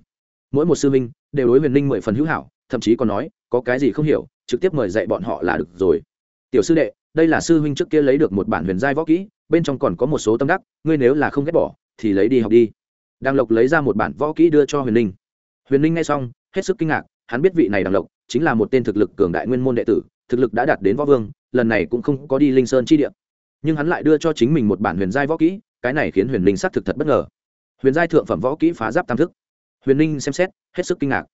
Mỗi một sư huynh đều đối huyền ninh mười phần hữu hảo, thậm chí còn nói, có cái gì không hiểu, trực tiếp mời dạy bọn họ là được rồi. Tiểu sư đệ, đây là sư huynh trước kia lấy được một bản huyền giai võ kỹ, bên trong còn có một số tâm đắc, ngươi nếu là không ghét bỏ, thì lấy đi học đi. Đàng lộc lấy ra một bản võ kỹ đưa cho huyền ninh. Huyền ninh nghe xong hết sức kinh ngạc, hắn biết vị này đẳng lộc chính là một tên thực lực cường đại nguyên môn đệ tử, thực lực đã đạt đến võ vương, lần này cũng không có đi linh sơn chi địa. Nhưng hắn lại đưa cho chính mình một bản huyền giai võ kỹ, cái này khiến huyền linh xác thực thật bất ngờ. Huyền giai thượng phẩm võ kỹ phá giáp tam thức. Huyền linh xem xét, hết sức kinh ngạc.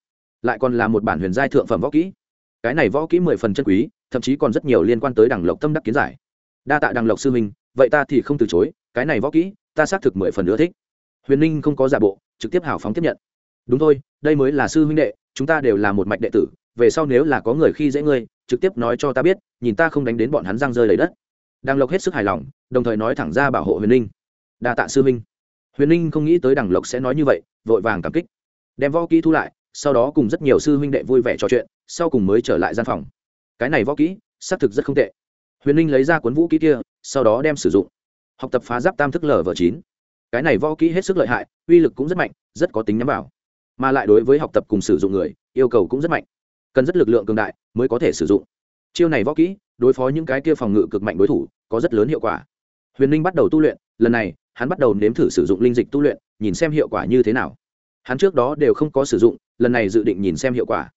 Lại còn là một bản huyền giai thượng phẩm võ kỹ. Cái này võ kỹ mười phần chân quý, thậm chí còn rất nhiều liên quan tới đẳng lộc tâm đắc kiến giải. Đa tạ đẳng lộc sư minh vậy ta thì không từ chối, cái này võ kỹ, ta xác thực mười phần nữa thích. Huyền ninh không có giả bộ, trực tiếp hào phóng tiếp nhận. Đúng thôi đây mới là sư huynh đệ, chúng ta đều là một mạch đệ tử, về sau nếu là có người khi dễ ngươi, trực tiếp nói cho ta biết, nhìn ta không đánh đến bọn hắn răng rơi lấy đất. Đàng lộc hết sức hài lòng, đồng thời nói thẳng ra bảo hộ huyền ninh. Đa tạ sư huynh. Huyền ninh không nghĩ tới đàng lộc sẽ nói như vậy, vội vàng cảm kích. Đem võ kỹ thu lại, sau đó cùng rất nhiều sư huynh đệ vui vẻ trò chuyện, sau cùng mới trở lại gian phòng. Cái này võ kỹ, xác thực rất không tệ. Huyền ninh lấy ra cuốn vũ kỹ kia, sau đó đem sử dụng. Học tập phá giáp tam thức lv chín. Cái này võ kỹ hết sức lợi hại, uy lực cũng rất mạnh, rất có tính nhắm vào mà lại đối với học tập cùng sử dụng người, yêu cầu cũng rất mạnh. Cần rất lực lượng cường đại mới có thể sử dụng. Chiêu này võ kỹ, đối phó những cái kia phòng ngự cực mạnh đối thủ, có rất lớn hiệu quả. Huyền ninh bắt đầu tu luyện, lần này, hắn bắt đầu nếm thử sử dụng linh dịch tu luyện, nhìn xem hiệu quả như thế nào. Hắn trước đó đều không có sử dụng, lần này dự định nhìn xem hiệu quả.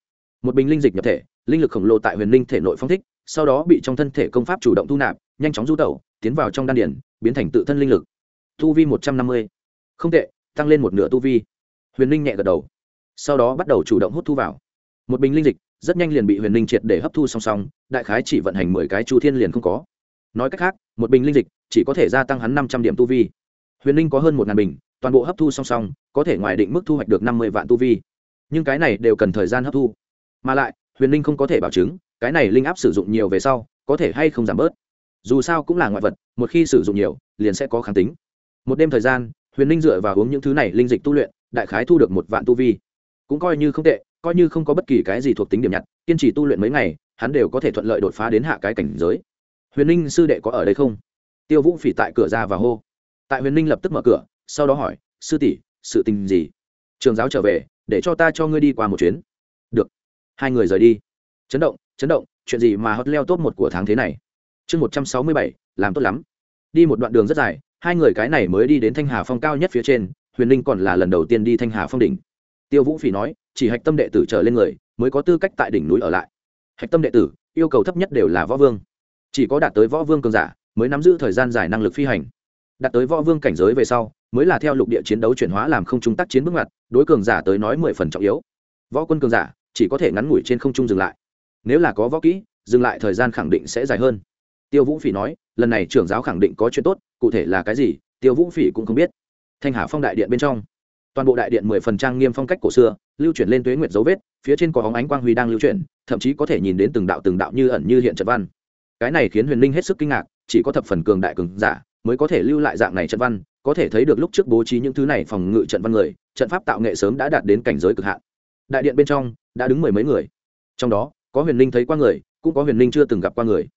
Một bình linh dịch nhập thể, linh lực khổng lồ tại huyền linh thể nội phong thích, sau đó bị trong thân thể công pháp chủ động thu nạp, nhanh chóng du tẩu, tiến vào trong đan điển biến thành tự thân linh lực. Tu vi một trăm năm mươi. Không tệ, tăng lên một nửa tu vi. Huyền linh nhẹ gật đầu sau đó bắt đầu chủ động hút thu vào. Một bình linh dịch, rất nhanh liền bị huyền linh triệt để hấp thu song song, đại khái chỉ vận hành mười cái chu thiên liền không có. Nói cách khác, một bình linh dịch chỉ có thể gia tăng hắn năm trăm điểm tu vi. Huyền linh có hơn một ngàn bình, toàn bộ hấp thu song song, có thể ngoài định mức thu hoạch được năm mươi vạn tu vi. Nhưng cái này đều cần thời gian hấp thu. Mà lại, huyền linh không có thể bảo chứng, cái này linh áp sử dụng nhiều về sau, có thể hay không giảm bớt. Dù sao cũng là ngoại vật, một khi sử dụng nhiều, liền sẽ có kháng tính. Một đêm thời gian, huyền linh dựa vào uống những thứ này linh dịch tu luyện, đại khái thu được một vạn tu vi cũng coi như không tệ, coi như không có bất kỳ cái gì thuộc tính điểm nhặt, kiên trì tu luyện mấy ngày, hắn đều có thể thuận lợi đột phá đến hạ cái cảnh giới. Huyền Ninh sư đệ có ở đây không? Tiêu vũ phỉ tại cửa ra và hô. Tại huyền Ninh lập tức mở cửa, sau đó hỏi, sư tỷ, sự tình gì? Trường giáo trở về, để cho ta cho ngươi đi qua một chuyến. Được. Hai người rời đi. Chấn động chấn động, chuyện gì mà hot leo top một của tháng thế này? Chương một trăm sáu mươi bảy, làm tốt lắm. Đi một đoạn đường rất dài, hai người cái này mới đi đến thanh hà phong cao nhất phía trên, huyền ninh còn là lần đầu tiên đi thanh hà phong đỉnh tiêu vũ phỉ nói, chỉ hạch tâm đệ tử trở lên người, mới có tư cách tại đỉnh núi ở lại. Hạch tâm đệ tử, yêu cầu thấp nhất đều là võ vương. Chỉ có đạt tới võ vương cường giả, mới nắm giữ thời gian dài năng lực phi hành. Đạt tới võ vương cảnh giới về sau, mới là theo lục địa chiến đấu chuyển hóa làm không trung tác chiến bước ngoặt, đối cường giả tới nói mười phần trọng yếu. Võ quân cường giả, chỉ có thể ngắn ngủi trên không trung dừng lại. Nếu là có võ kỹ, dừng lại thời gian khẳng định sẽ dài hơn. Tiêu vũ phỉ nói, lần này trưởng giáo khẳng định có chuyện tốt, cụ thể là cái gì, tiêu vũ phỉ cũng không biết. Thanh hà phong đại điện bên trong toàn bộ đại điện mười phần trang nghiêm phong cách cổ xưa, lưu chuyển lên tuế nguyệt dấu vết, phía trên có hóng ánh quang huy đang lưu chuyển, thậm chí có thể nhìn đến từng đạo từng đạo như ẩn như hiện trận văn. Cái này khiến huyền linh hết sức kinh ngạc, chỉ có thập phần cường đại cường giả mới có thể lưu lại dạng này trận văn, có thể thấy được lúc trước bố trí những thứ này phòng ngự trận văn người, trận pháp tạo nghệ sớm đã đạt đến cảnh giới cực hạn. Đại điện bên trong đã đứng mười mấy người. Trong đó, có huyền linh thấy qua người, cũng có huyền linh chưa từng gặp qua người.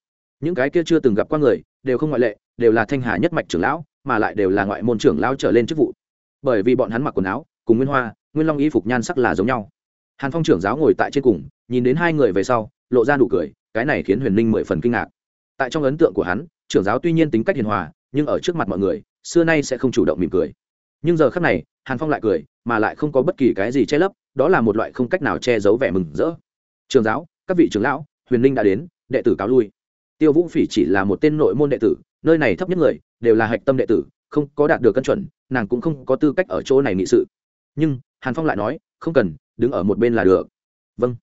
Những cái kia chưa từng gặp qua người đều không ngoại lệ, đều là thanh hà nhất mạch trưởng lão, mà lại đều là ngoại môn trưởng lão trở lên chức vụ bởi vì bọn hắn mặc quần áo, cùng nguyên hoa, nguyên long y phục nhan sắc là giống nhau. Hàn phong trưởng giáo ngồi tại trên cùng, nhìn đến hai người về sau, lộ ra nụ cười, cái này khiến huyền ninh mười phần kinh ngạc. Tại trong ấn tượng của hắn, trưởng giáo tuy nhiên tính cách hiền hòa, nhưng ở trước mặt mọi người, xưa nay sẽ không chủ động mỉm cười. Nhưng giờ khác này, hàn phong lại cười, mà lại không có bất kỳ cái gì che lấp, đó là một loại không cách nào che giấu vẻ mừng rỡ. Trường giáo, các vị trưởng lão, huyền ninh đã đến, đệ tử cáo lui. Tiêu vũ phỉ chỉ là một tên nội môn đệ tử, nơi này thấp nhất người, đều là hạch tâm đệ tử không có đạt được cân chuẩn, nàng cũng không có tư cách ở chỗ này nghị sự. Nhưng, hàn phong lại nói, không cần, đứng ở một bên là được. Vâng.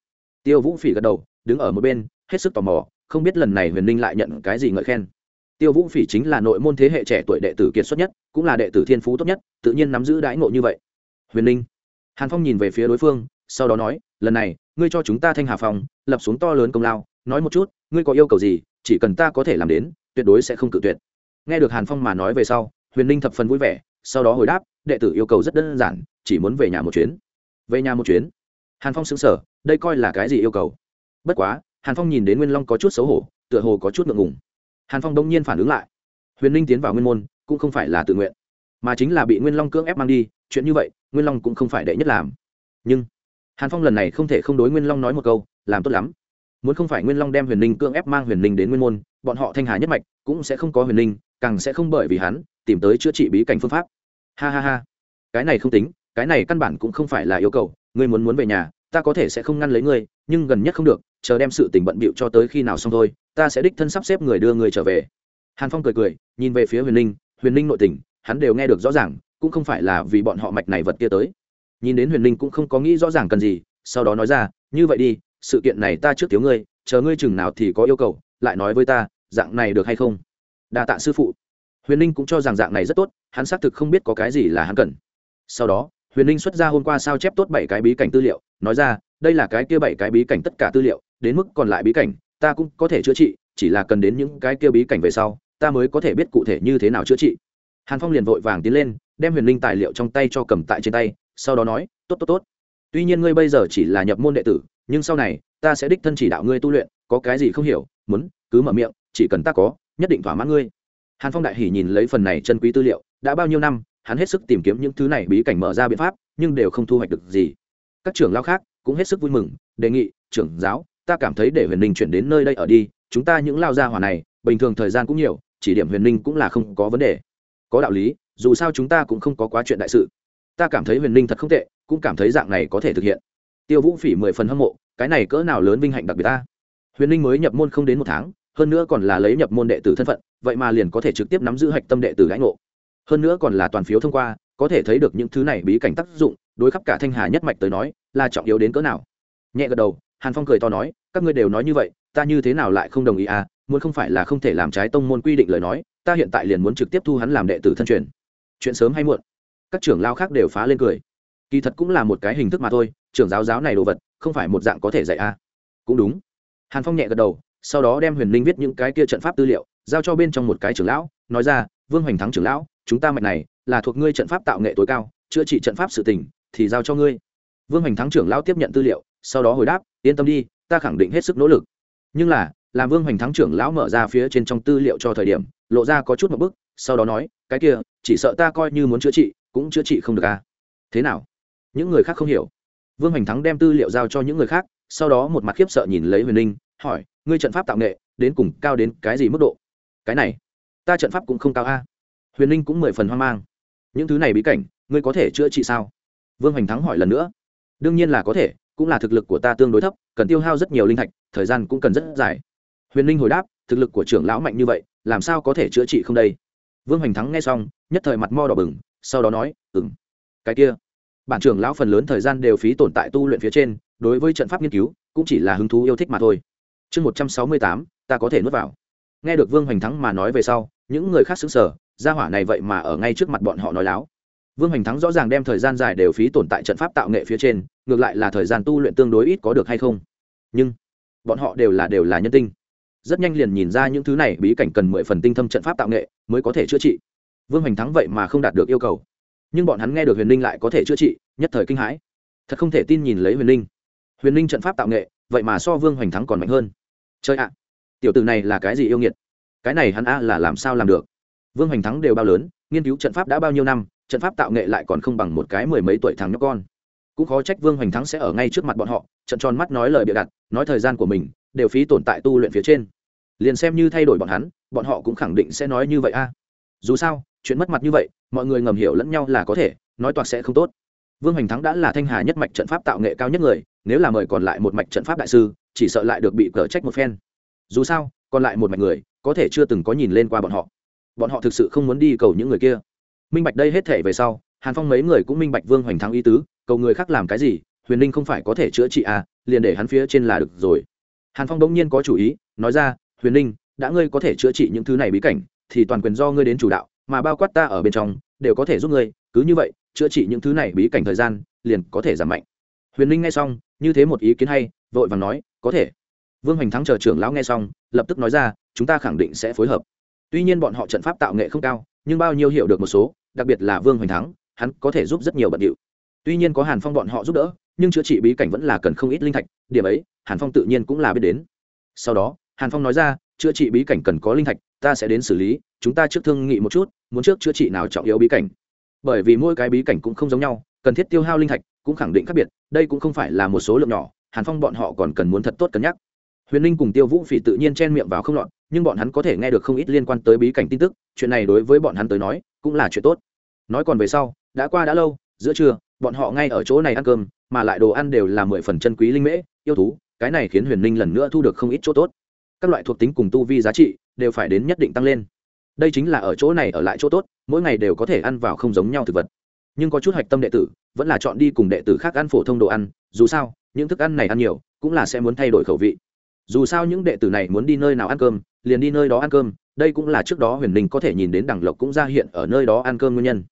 Tiêu vũ phỉ gật đầu, đứng ở một bên, hết sức tò mò, không biết lần này huyền ninh lại nhận cái gì ngợi khen. Tiêu vũ phỉ chính là nội môn thế hệ trẻ tuổi đệ tử kiệt xuất nhất, cũng là đệ tử thiên phú tốt nhất, tự nhiên nắm giữ đãi ngộ như vậy. Huyền ninh. Hàn phong nhìn về phía đối phương, sau đó nói, lần này, ngươi cho chúng ta thanh hà phòng lập xuống to lớn công lao, nói một chút, ngươi có yêu cầu gì, chỉ cần ta có thể làm đến, tuyệt đối sẽ không cự tuyệt. Nghe được hàn phong mà nói về sau huyền ninh thập phần vui vẻ, sau đó hồi đáp, đệ tử yêu cầu rất đơn giản, chỉ muốn về nhà một chuyến. Về nhà một chuyến? Hàn phong xứng sở đây coi là cái gì yêu cầu? Bất quá. Hàn phong nhìn đến nguyên long có chút xấu hổ, tựa hồ có chút ngượng ngùng. Hàn phong đông nhiên phản ứng lại. Huyền ninh tiến vào nguyên môn, cũng không phải là tự nguyện, mà chính là bị nguyên long cưỡng ép mang đi, chuyện như vậy, nguyên long cũng không phải đệ nhất làm. Nhưng, hàn phong lần này không thể không đối nguyên long nói một câu, làm tốt lắm. Muốn không phải nguyên long đem huyền ninh cưỡng ép mang huyền ninh đến nguyên môn, bọn họ thanh hà nhất mạch cũng sẽ không có huyền ninh, càng sẽ không bởi vì hắn tìm tới chữa trị bí cảnh phương pháp. Ha ha ha. Cái này không tính, cái này căn bản cũng không phải là yêu cầu, ngươi muốn muốn về nhà, ta có thể sẽ không ngăn lấy ngươi, nhưng gần nhất không được, chờ đem sự tình bận bịu cho tới khi nào xong thôi, ta sẽ đích thân sắp xếp người đưa người trở về. Hàn phong cười cười, nhìn về phía huyền Linh huyền Linh nội tình, hắn đều nghe được rõ ràng, cũng không phải là vì bọn họ mạch này vật kia tới. Nhìn đến huyền Linh cũng không có nghĩ rõ ràng cần gì, sau đó nói ra, như vậy đi, sự kiện này ta trước thiếu ngươi, chờ ngươi chừng nào thì có yêu cầu, lại nói với ta, dạng này được hay không? Đa tạ sư phụ huyền ninh cũng cho rằng dạng này rất tốt, hắn xác thực không biết có cái gì là hắn cần. Sau đó, huyền ninh xuất ra hôm qua sao chép tốt bảy cái bí cảnh tư liệu, nói ra, đây là cái kia bảy cái bí cảnh tất cả tư liệu, đến mức còn lại bí cảnh, ta cũng có thể chữa trị, chỉ là cần đến những cái kia bí cảnh về sau, ta mới có thể biết cụ thể như thế nào chữa trị. Hàn phong liền vội vàng tiến lên, đem huyền linh tài liệu trong tay cho cầm tại trên tay, sau đó nói, tốt tốt tốt. Tuy nhiên ngươi bây giờ chỉ là nhập môn đệ tử, nhưng sau này, ta sẽ đích thân chỉ đạo ngươi tu luyện, có cái gì không hiểu, muốn, cứ mở miệng, chỉ cần ta có, nhất định thỏa mãn ngươi hàn phong đại hỉ nhìn lấy phần này chân quý tư liệu, đã bao nhiêu năm, hắn hết sức tìm kiếm những thứ này bí cảnh mở ra biện pháp, nhưng đều không thu hoạch được gì. Các trưởng lao khác cũng hết sức vui mừng, đề nghị, trưởng giáo, ta cảm thấy để huyền ninh chuyển đến nơi đây ở đi, chúng ta những lao gia hỏa này, bình thường thời gian cũng nhiều, chỉ điểm huyền ninh cũng là không có vấn đề. Có đạo lý, dù sao chúng ta cũng không có quá chuyện đại sự. Ta cảm thấy huyền ninh thật không tệ, cũng cảm thấy dạng này có thể thực hiện. Tiêu vũ phỉ mười phần hâm mộ, cái này cỡ nào lớn vinh hạnh đặc biệt ta? Huyền ninh mới nhập môn không đến một tháng hơn nữa còn là lấy nhập môn đệ tử thân phận, vậy mà liền có thể trực tiếp nắm giữ hạch tâm đệ tử lãnh ngộ. Hơn nữa còn là toàn phiếu thông qua, có thể thấy được những thứ này bí cảnh tác dụng, đối khắp cả thanh hà nhất mạch tới nói, là trọng yếu đến cỡ nào. Nhẹ gật đầu, hàn phong cười to nói, các ngươi đều nói như vậy, ta như thế nào lại không đồng ý à muốn không phải là không thể làm trái tông môn quy định lời nói, ta hiện tại liền muốn trực tiếp thu hắn làm đệ tử thân truyền. Chuyện sớm hay muộn. Các trưởng lao khác đều phá lên cười. Kỳ thật cũng là một cái hình thức mà thôi, trưởng giáo giáo này đồ vật, không phải một dạng có thể dạy à. cũng đúng. Hàn phong nhẹ gật đầu sau đó đem huyền linh viết những cái kia trận pháp tư liệu, giao cho bên trong một cái trưởng lão, nói ra, vương hoành thắng trưởng lão, chúng ta mạch này là thuộc ngươi trận pháp tạo nghệ tối cao, chữa trị trận pháp sự tình, thì giao cho ngươi. Vương hoành thắng trưởng lão tiếp nhận tư liệu, sau đó hồi đáp, yên tâm đi, ta khẳng định hết sức nỗ lực. Nhưng là, làm vương hoành thắng trưởng lão mở ra phía trên trong tư liệu cho thời điểm, lộ ra có chút một bức, sau đó nói, cái kia, chỉ sợ ta coi như muốn chữa trị, cũng chữa trị không được à? Thế nào? Những người khác không hiểu. Vương hoành thắng đem tư liệu giao cho những người khác, sau đó một mặt khiếp sợ nhìn lấy huyền linh hỏi, ngươi trận pháp tạo nghệ, đến cùng cao đến cái gì mức độ? Cái này, ta trận pháp cũng không cao a. Huyền linh cũng mười phần hoang mang. Những thứ này bí cảnh, ngươi có thể chữa trị sao? Vương hoành thắng hỏi lần nữa. Đương nhiên là có thể, cũng là thực lực của ta tương đối thấp, cần tiêu hao rất nhiều linh thạch, thời gian cũng cần rất dài. Huyền ninh hồi đáp, thực lực của trưởng lão mạnh như vậy, làm sao có thể chữa trị không đây? Vương hoành thắng nghe xong, nhất thời mặt mo đỏ bừng, sau đó nói ừng cái kia. Bản trưởng lão phần lớn thời gian đều phí tồn tại tu luyện phía trên, đối với trận pháp nghiên cứu, cũng chỉ là hứng thú yêu thích mà thôi chương một trăm sáu mươi tám, ta có thể nuốt vào. Nghe được vương hoành thắng mà nói về sau, những người khác xứng sở gia hỏa này vậy mà ở ngay trước mặt bọn họ nói láo. Vương hoành thắng rõ ràng đem thời gian dài đều phí tồn tại trận pháp tạo nghệ phía trên, ngược lại là thời gian tu luyện tương đối ít có được hay không. Nhưng, bọn họ đều là đều là nhân tinh. Rất nhanh liền nhìn ra những thứ này bí cảnh cần mười phần tinh thâm trận pháp tạo nghệ mới có thể chữa trị. Vương hoành thắng vậy mà không đạt được yêu cầu. Nhưng bọn hắn nghe được huyền ninh lại có thể chữa trị, nhất thời kinh hãi. Thật không thể tin nhìn lấy huyền ninh huyền ninh trận pháp tạo nghệ vậy mà so vương hoành thắng còn mạnh hơn. Chơi ạ, tiểu t ử này là cái gì yêu nghiệt? Cái này hắn a là làm sao làm được? Vương hoành thắng đều bao lớn, nghiên cứu trận pháp đã bao nhiêu năm, trận pháp tạo nghệ lại còn không bằng một cái mười mấy tuổi thằng nhóc con. Cũng khó trách vương hoành thắng sẽ ở ngay trước mặt bọn họ, trận tròn mắt nói lời bịa đặt, nói thời gian của mình, đều phí tồn tại tu luyện phía trên. Liền xem như thay đổi bọn hắn, bọn họ cũng khẳng định sẽ nói như vậy a. Dù sao, chuyện mất mặt như vậy, mọi người ngầm hiểu lẫn nhau là có thể, nói toạc sẽ không tốt vương hoành thắng đã là thanh hà nhất mạch trận pháp tạo nghệ cao nhất người, nếu là mời còn lại một mạch trận pháp đại sư, chỉ sợ lại được bị cờ trách một phen. Dù sao, còn lại một mạch người, có thể chưa từng có nhìn lên qua bọn họ. Bọn họ thực sự không muốn đi cầu những người kia. Minh bạch đây hết thể về sau, hàn phong mấy người cũng minh bạch vương hoành thắng ý tứ, cầu người khác làm cái gì, huyền ninh không phải có thể chữa trị à liền để hắn phía trên là được rồi. Hàn phong đ ỗ n g nhiên có chủ ý, nói ra, huyền ninh, đã ngươi có thể chữa trị những thứ này bí cảnh, thì toàn quyền do ngươi đến chủ đạo, mà bao quát ta ở bên trong, đều có thể giúp ngươi, cứ như vậy chữa trị những thứ này bí cảnh thời gian, liền có thể giảm mạnh. Huyền ninh nghe xong, như thế một ý kiến hay, vội vàng nói, có thể. Vương hoành thắng chờ trưởng lão nghe xong, lập tức nói ra, chúng ta khẳng định sẽ phối hợp. Tuy nhiên bọn họ trận pháp tạo nghệ không cao, nhưng bao nhiêu hiểu được một số, đặc biệt là vương hoành thắng, hắn có thể giúp rất nhiều bận điệu. Tuy nhiên có hàn phong bọn họ giúp đỡ, nhưng chữa trị bí cảnh vẫn là cần không ít linh thạch, điểm ấy, hàn phong tự nhiên cũng là biết đến. Sau đó, hàn phong nói ra, chữa trị bí cảnh cần có linh thạch, ta sẽ đến xử lý, chúng ta trước thương nghị một chút, muốn trước chữa trị nào trọng yếu bí cảnh? Bởi vì mỗi cái bí cảnh cũng không giống nhau, cần thiết tiêu hao linh thạch cũng khẳng định khác biệt, đây cũng không phải là một số lượng nhỏ, hàn phong bọn họ còn cần muốn thật tốt cân nhắc. Huyền ninh cùng tiêu vũ phỉ tự nhiên chen miệng vào không lọt, nhưng bọn hắn có thể nghe được không ít liên quan tới bí cảnh tin tức, chuyện này đối với bọn hắn tới nói cũng là chuyện tốt. Nói còn về sau, đã qua đã lâu, giữa trưa, bọn họ ngay ở chỗ này ăn cơm, mà lại đồ ăn đều là mười phần chân quý linh mễ, yêu thú, cái này khiến huyền ninh lần nữa thu được không ít chỗ tốt. Các loại thuộc tính cùng tu vi giá trị đều phải đến nhất định tăng lên đây chính là ở chỗ này ở lại chỗ tốt, mỗi ngày đều có thể ăn vào không giống nhau thực vật. Nhưng có chút hạch tâm đệ tử, vẫn là chọn đi cùng đệ tử khác ăn phổ thông đồ ăn, dù sao, những thức ăn này ăn nhiều, cũng là sẽ muốn thay đổi khẩu vị. Dù sao những đệ tử này muốn đi nơi nào ăn cơm, liền đi nơi đó ăn cơm, đây cũng là trước đó huyền ninh có thể nhìn đến đằng lộc cũng ra hiện ở nơi đó ăn cơm nguyên nhân.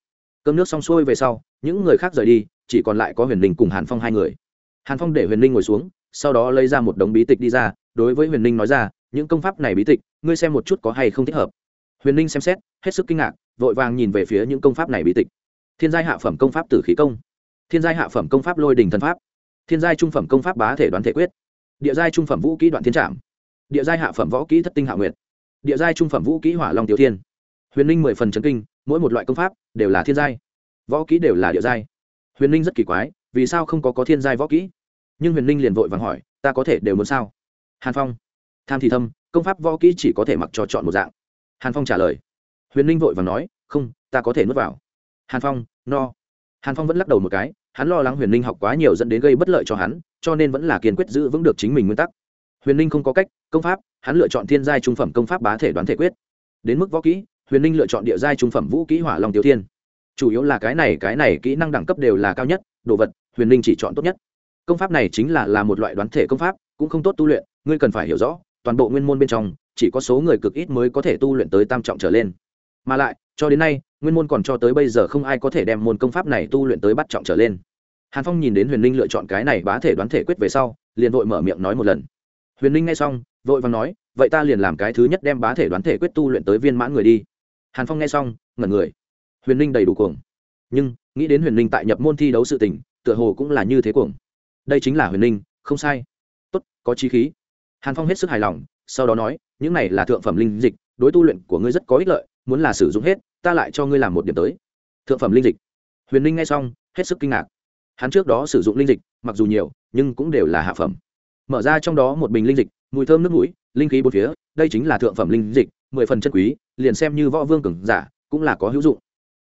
Cơm nước xong xuôi về sau, những người khác rời đi, chỉ còn lại có huyền ninh cùng hàn phong hai người. Hàn phong để huyền ninh ngồi xuống, sau đó lấy ra một đống bí tịch đi ra, đối với huyền ninh nói ra, những công pháp này bí tịch, ngươi xem một chút có hay không thích hợp huyền ninh xem xét, hết sức kinh ngạc, vội vàng nhìn về phía những công pháp này bí tịch. Thiên giai hạ phẩm công pháp tử khí công. Thiên giai hạ phẩm công pháp lôi đình thần pháp. Thiên giai trung phẩm công pháp bá thể đoán thể quyết. Địa giai trung phẩm vũ kỹ đoạn thiên trạm địa giai hạ phẩm võ kỹ thất tinh hạ nguyệt. Địa giai trung phẩm vũ kỹ hỏa long tiểu thiên. Huyền ninh mười phần chấn kinh, mỗi một loại công pháp đều là thiên giai. Võ kỹ đều là địa giai. Huyền ninh rất kỳ quái, vì sao không có có thiên giai võ kỹ? Nhưng huyền ninh liền vội vàng hỏi, ta có thể đều muốn sao? Hàn phong, tham thì thâm, công pháp võ kỹ chỉ có thể mặc cho chọn một dạng hàn phong trả lời. Huyền ninh vội vàng nói, không, ta có thể nuốt vào. Hàn phong, no. Hàn phong vẫn lắc đầu một cái, hắn lo lắng huyền ninh học quá nhiều dẫn đến gây bất lợi cho hắn, cho nên vẫn là kiên quyết giữ vững được chính mình nguyên tắc. Huyền ninh không có cách, công pháp, hắn lựa chọn thiên giai trung phẩm công pháp bá thể đoán thể quyết. Đến mức võ kỹ, huyền ninh lựa chọn địa giai trung phẩm vũ kỹ hỏa long tiểu thiên. Chủ yếu là cái này cái này kỹ năng đẳng cấp đều là cao nhất, đồ vật, huyền ninh chỉ chọn tốt nhất. Công pháp này chính là là một loại đoán thể công pháp, cũng không tốt tu luyện, ngươi cần phải hiểu rõ, toàn bộ nguyên môn bên trong chỉ có số người cực ít mới có thể tu luyện tới tam trọng trở lên. Mà lại, cho đến nay, nguyên môn còn cho tới bây giờ không ai có thể đem môn công pháp này tu luyện tới bắt trọng trở lên. Hàn phong nhìn đến huyền ninh lựa chọn cái này bá thể đoán thể quyết về sau, liền vội mở miệng nói một lần. Huyền ninh nghe xong, vội vàng nói, vậy ta liền làm cái thứ nhất đem bá thể đoán thể quyết tu luyện tới viên mãn người đi. Hàn phong nghe xong, ngẩn người. Huyền ninh đầy đủ cuồng. Nhưng, nghĩ đến huyền ninh tại nhập môn thi đấu sự tình, tựa hồ cũng là như thế cuồng. Đây chính là huyền ninh không sai. Tốt, có trí khí. Hàn phong hết sức hài lòng sau đó nói, những này là thượng phẩm linh dịch, đối tu luyện của ngươi rất có ích lợi, muốn là sử dụng hết, ta lại cho ngươi làm một điểm tới. Thượng phẩm linh dịch. Huyền Linh nghe xong, hết sức kinh ngạc. Hắn trước đó sử dụng linh dịch, mặc dù nhiều, nhưng cũng đều là hạ phẩm. Mở ra trong đó một bình linh dịch, mùi thơm nước mũi, linh khí bốn phía, đây chính là thượng phẩm linh dịch, mười phần chân quý, liền xem như võ vương cường giả, cũng là có hữu dụng.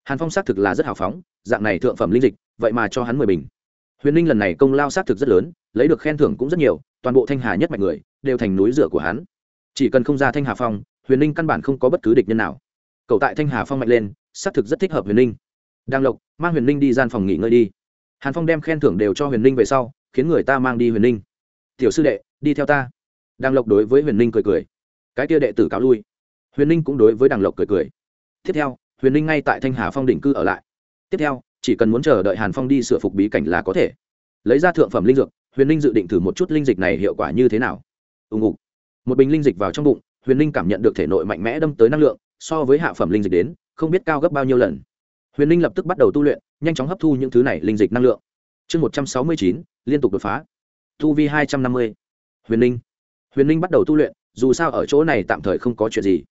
Hàn phong xác thực là rất hào phóng, dạng này thượng phẩm linh dịch, vậy mà cho hắn mười bình. Huyền ninh lần này công lao xác thực rất lớn, lấy được khen thưởng cũng rất nhiều, toàn bộ thanh hà nhất mạch người đều thành núi rửa của hắn. Chỉ cần không ra thanh hà phong, huyền ninh căn bản không có bất cứ địch nhân nào. Cậu tại thanh hà phong mạnh lên, xác thực rất thích hợp huyền ninh. Đang lộc, mang huyền ninh đi gian phòng nghỉ ngơi đi. Hàn phong đem khen thưởng đều cho huyền ninh về sau, khiến người ta mang đi huyền ninh. Tiểu sư đệ, đi theo ta. Đang lộc đối với huyền ninh cười cười. Cái kia đệ tử cáo lui. Huyền ninh cũng đối với đàng lộc cười cười. Tiếp theo, huyền ninh ngay tại thanh hà phong định cư ở lại. Tiếp theo, chỉ cần muốn chờ đợi hàn phong đi sửa phục bí cảnh là có thể. Lấy ra thượng phẩm linh dược, huyền ninh dự định thử một chút linh dịch này hiệu quả như thế nào ùng ục một bình linh dịch vào trong bụng huyền Linh cảm nhận được thể nội mạnh mẽ đâm tới năng lượng so với hạ phẩm linh dịch đến không biết cao gấp bao nhiêu lần. Huyền Linh lập tức bắt đầu tu luyện nhanh chóng hấp thu những thứ này linh dịch năng lượng. Chương một trăm sáu mươi chín liên tục đột phá. Tu vi hai trăm năm mươi. Huyền Linh, huyền Linh bắt đầu tu luyện dù sao ở chỗ này tạm thời không có chuyện gì.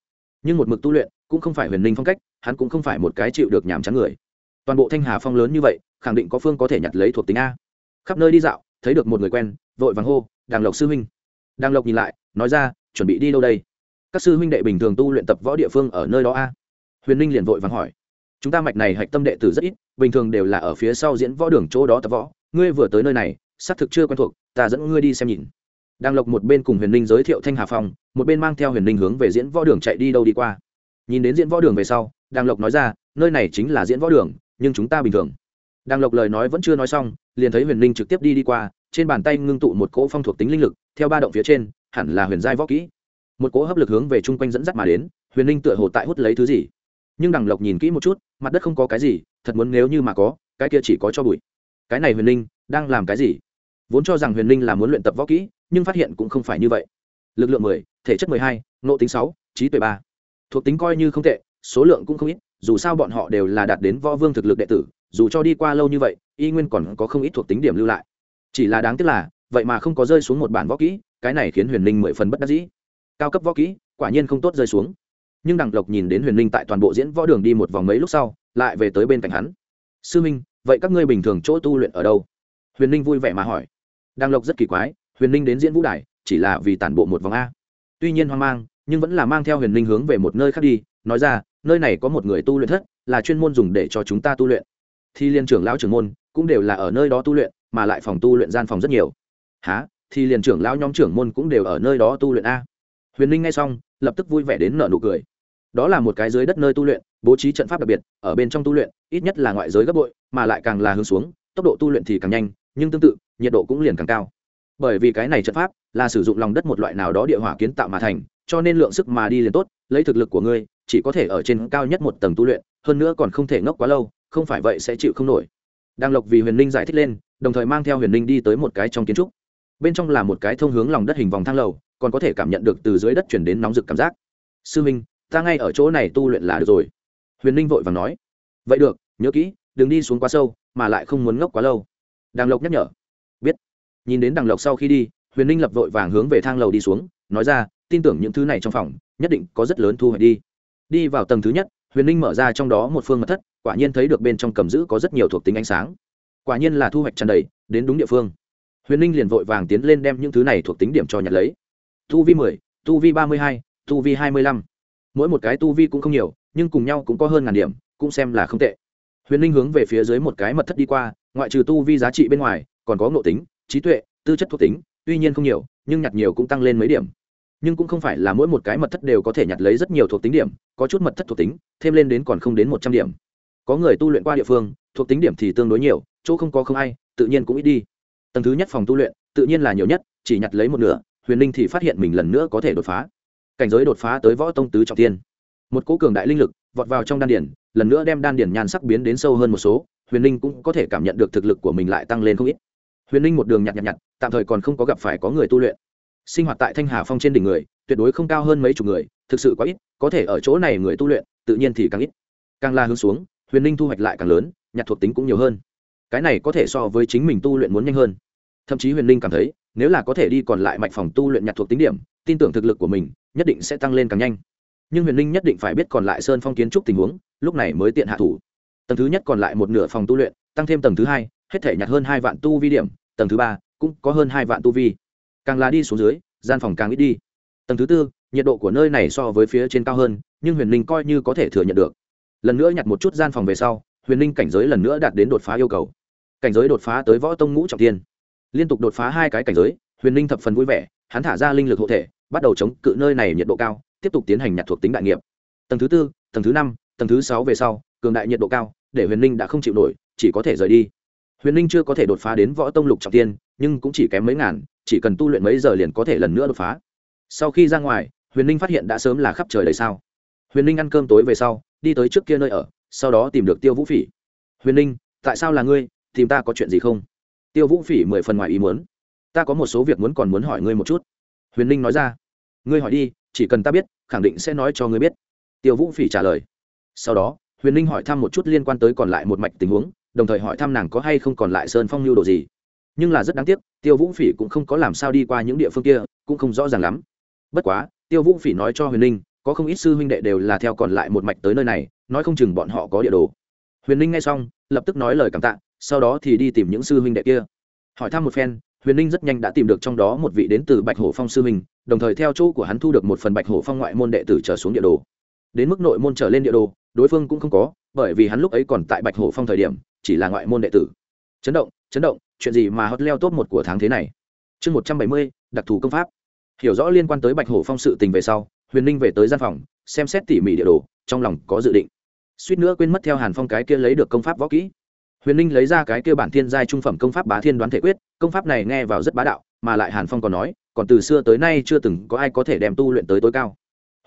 Nhưng một mực tu luyện cũng không phải huyền Linh phong cách hắn cũng không phải một cái chịu được nhàm chán người. Toàn bộ thanh hà phong lớn như vậy khẳng định có phương có thể nhặt lấy thuộc tính a. Khắp nơi đi dạo thấy được một người quen vội vàng hô đàng lộc sư huynh. Đang lộc nhìn lại, nói ra, chuẩn bị đi đâu đây? Các sư huynh đệ bình thường tu luyện tập võ địa phương ở nơi đó a? Huyền ninh liền vội vàng hỏi. Chúng ta mạch này hạch tâm đệ tử rất ít, bình thường đều là ở phía sau diễn võ đường chỗ đó tập võ. Ngươi vừa tới nơi này, xác thực chưa quen thuộc, ta dẫn ngươi đi xem nhìn. Đang lộc một bên cùng huyền ninh giới thiệu thanh hà phong, một bên mang theo huyền ninh hướng về diễn võ đường chạy đi đâu đi qua. Nhìn đến diễn võ đường về sau, đang lộc nói ra, nơi này chính là diễn võ đường, nhưng chúng ta bình thường. Đang lộc lời nói vẫn chưa nói xong liền thấy huyền ninh trực tiếp đi đi qua, trên bàn tay ngưng tụ một cỗ phong thuộc tính linh lực, theo ba động phía trên, hẳn là huyền giai võ kỹ. Một cỗ hấp lực hướng về chung quanh dẫn dắt mà đến, huyền ninh tựa hồ tại hút lấy thứ gì. Nhưng đằng lộc nhìn kỹ một chút, mặt đất không có cái gì, thật muốn nếu như mà có, cái kia chỉ có cho bụi. Cái này huyền ninh đang làm cái gì? Vốn cho rằng huyền ninh là muốn luyện tập võ kỹ, nhưng phát hiện cũng không phải như vậy. Lực lượng mười, thể chất mười hai nộ tính sáu, trí tuệ ba. Thuộc tính coi như không tệ, số lượng cũng không ít, dù sao bọn họ đều là đạt đến võ vương thực lực đệ tử dù cho đi qua lâu như vậy, y nguyên còn có không ít thuộc tính điểm lưu lại. Chỉ là đáng tiếc là, vậy mà không có rơi xuống một bản võ kỹ, cái này khiến huyền ninh mười phần bất đắc dĩ. Cao cấp võ kỹ, quả nhiên không tốt rơi xuống. Nhưng Đặng lộc nhìn đến huyền ninh tại toàn bộ diễn võ đường đi một vòng mấy lúc sau, lại về tới bên cạnh hắn. Sư minh, vậy các ngươi bình thường chỗ tu luyện ở đâu? Huyền ninh vui vẻ mà hỏi. Đặng lộc rất kỳ quái, huyền ninh đến diễn vũ đài, chỉ là vì tản bộ một vòng a. Tuy nhiên hoang mang, nhưng vẫn là mang theo huyền ninh hướng về một nơi khác đi, nói ra, nơi này có một người tu luyện thất, là chuyên môn dùng để cho chúng ta tu luyện thì liên trưởng lão trưởng môn cũng đều là ở nơi đó tu luyện, mà lại phòng tu luyện gian phòng rất nhiều. Há thì liền trưởng lão nhóm trưởng môn cũng đều ở nơi đó tu luyện a. Huyền ninh nghe xong, lập tức vui vẻ đến nợ nụ cười. Đó là một cái dưới đất nơi tu luyện, bố trí trận pháp đặc biệt, ở bên trong tu luyện, ít nhất là ngoại giới gấp bội, mà lại càng là hướng xuống, tốc độ tu luyện thì càng nhanh, nhưng tương tự, nhiệt độ cũng liền càng cao. Bởi vì cái này trận pháp là sử dụng lòng đất một loại nào đó địa hỏa kiến tạo mà thành, cho nên lượng sức mà đi liền tốt, lấy thực lực của ngươi, chỉ có thể ở trên cao nhất một tầng tu luyện, hơn nữa còn không thể ngốc quá lâu không phải vậy sẽ chịu không nổi. Đang lộc vì huyền Ninh giải thích lên, đồng thời mang theo huyền Ninh đi tới một cái trong kiến trúc. Bên trong là một cái thông hướng lòng đất hình vòng thang lầu, còn có thể cảm nhận được từ dưới đất chuyển đến nóng rực cảm giác. Sư minh, ta ngay ở chỗ này tu luyện là được rồi. Huyền Ninh vội vàng nói. Vậy được, nhớ kỹ, đừng đi xuống quá sâu, mà lại không muốn ngốc quá lâu. Đàng lộc nhắc nhở. Biết. Nhìn đến đàng lộc sau khi đi, huyền Ninh lập vội vàng hướng về thang lầu đi xuống, nói ra, tin tưởng những thứ này trong phòng, nhất định có rất lớn thu hoạch đi. Đi vào tầng thứ nhất huyền linh mở ra trong đó một phương mật thất, quả nhiên thấy được bên trong cầm giữ có rất nhiều thuộc tính ánh sáng. Quả nhiên là thu hoạch tràn đầy, đến đúng địa phương. Huyền linh liền vội vàng tiến lên đem những thứ này thuộc tính điểm cho nhặt lấy. Tu vi mười, tu vi ba mươi hai, tu vi hai mươi lăm. Mỗi một cái tu vi cũng không nhiều, nhưng cùng nhau cũng có hơn ngàn điểm, cũng xem là không tệ. Huyền linh hướng về phía dưới một cái mật thất đi qua, ngoại trừ tu vi giá trị bên ngoài, còn có ngộ tính, trí tuệ, tư chất thuộc tính, tuy nhiên không nhiều, nhưng nhặt nhiều cũng tăng lên mấy điểm nhưng cũng không phải là mỗi một cái mật thất đều có thể nhặt lấy rất nhiều thuộc tính điểm, có chút mật thất thuộc tính, thêm lên đến còn không đến một trăm điểm. Có người tu luyện qua địa phương, thuộc tính điểm thì tương đối nhiều, chỗ không có không ai, tự nhiên cũng ít đi. Tầng thứ nhất phòng tu luyện, tự nhiên là nhiều nhất, chỉ nhặt lấy một nửa, huyền linh thì phát hiện mình lần nữa có thể đột phá. Cảnh giới đột phá tới võ tông tứ trọng tiên. Một cố cường đại linh lực, vọt vào trong đan điển lần nữa đem đan điển nhan sắc biến đến sâu hơn một số, huyền linh cũng có thể cảm nhận được thực lực của mình lại tăng lên không ít. Huyền linh một đường nhặt nhặt nhặt, tạm thời còn không có gặp phải có người tu luyện sinh hoạt tại thanh hà phong trên đỉnh người, tuyệt đối không cao hơn mấy chục người, thực sự quá ít, có thể ở chỗ này người tu luyện, tự nhiên thì càng ít. Càng la hướng xuống, huyền linh thu hoạch lại càng lớn nhặt thuộc tính cũng nhiều hơn. Cái này có thể so với chính mình tu luyện muốn nhanh hơn. Thậm chí huyền linh cảm thấy, nếu là có thể đi còn lại mạch phòng tu luyện nhặt thuộc tính điểm, tin tưởng thực lực của mình nhất định sẽ tăng lên càng nhanh. Nhưng huyền linh nhất định phải biết còn lại sơn phong kiến trúc tình huống, lúc này mới tiện hạ thủ. Tầng thứ nhất còn lại một nửa phòng tu luyện, tăng thêm tầng thứ hai, hết thể nhặt hơn hai vạn tu vi điểm, tầng thứ ba cũng có hơn hai vạn tu vi càng là đi xuống dưới, gian phòng càng ít đi. Tầng thứ tư, nhiệt độ của nơi này so với phía trên cao hơn, nhưng huyền linh coi như có thể thừa nhận được. Lần nữa nhặt một chút gian phòng về sau, huyền linh cảnh giới lần nữa đạt đến đột phá yêu cầu. Cảnh giới đột phá tới võ tông ngũ trọng tiên liên tục đột phá hai cái cảnh giới, huyền ninh thập phần vui vẻ, hắn thả ra linh lực hộ thể, bắt đầu chống cự nơi này nhiệt độ cao, tiếp tục tiến hành nhặt thuộc tính đại nghiệp. Tầng thứ tư, tầng thứ năm, tầng thứ sáu về sau, cường đại nhiệt độ cao, để huyền ninh đã không chịu nổi, chỉ có thể rời đi. Huyền ninh chưa có thể đột phá đến võ tông lục trọng tiên nhưng cũng chỉ kém mấy ngàn chỉ cần tu luyện mấy giờ liền có thể lần nữa đột phá. Sau khi ra ngoài, huyền ninh phát hiện đã sớm là khắp trời đầy sao. Huyền ninh ăn cơm tối về sau, đi tới trước kia nơi ở, sau đó tìm được tiêu vũ phỉ. Huyền ninh tại sao là ngươi? Tìm ta có chuyện gì không? Tiêu vũ phỉ mười phần ngoài ý muốn. Ta có một số việc muốn còn muốn hỏi ngươi một chút. Huyền ninh nói ra. Ngươi hỏi đi, chỉ cần ta biết, khẳng định sẽ nói cho ngươi biết. Tiêu vũ phỉ trả lời. Sau đó, huyền ninh hỏi thăm một chút liên quan tới còn lại một mạch tình huống, đồng thời hỏi thăm nàng có hay không còn lại sơn phong lưu đồ gì nhưng là rất đáng tiếc, tiêu vũ phỉ cũng không có làm sao đi qua những địa phương kia, cũng không rõ ràng lắm. Bất quá, tiêu vũ phỉ nói cho huyền ninh, có không ít sư huynh đệ đều là theo còn lại một mạch tới nơi này, nói không chừng bọn họ có địa đồ. Huyền ninh nghe xong, lập tức nói lời cảm tạ, sau đó thì đi tìm những sư huynh đệ kia. Hỏi thăm một phen, huyền ninh rất nhanh đã tìm được trong đó một vị đến từ bạch hổ phong sư huynh, đồng thời theo chỗ của hắn thu được một phần bạch hổ phong ngoại môn đệ tử trở xuống địa đồ. Đến mức nội môn trở lên địa đồ, đối phương cũng không có, bởi vì hắn lúc ấy còn tại bạch hổ phong thời điểm, chỉ là ngoại môn đệ tử. Chấn động chấn động chuyện gì mà hot leo top một của tháng thế này? Chương một trăm bảy mươi, đặc thù công pháp. Hiểu rõ liên quan tới bạch hổ phong sự tình về sau, huyền ninh về tới gian phòng, xem xét tỉ mỉ địa đồ, trong lòng có dự định. Suýt nữa quên mất theo hàn phong cái kia lấy được công pháp võ kỹ. Huyền ninh lấy ra cái kia bản thiên giai trung phẩm công pháp bá thiên đoán thể quyết, công pháp này nghe vào rất bá đạo, mà lại hàn phong còn nói, còn từ xưa tới nay chưa từng có ai có thể đem tu luyện tới tối cao.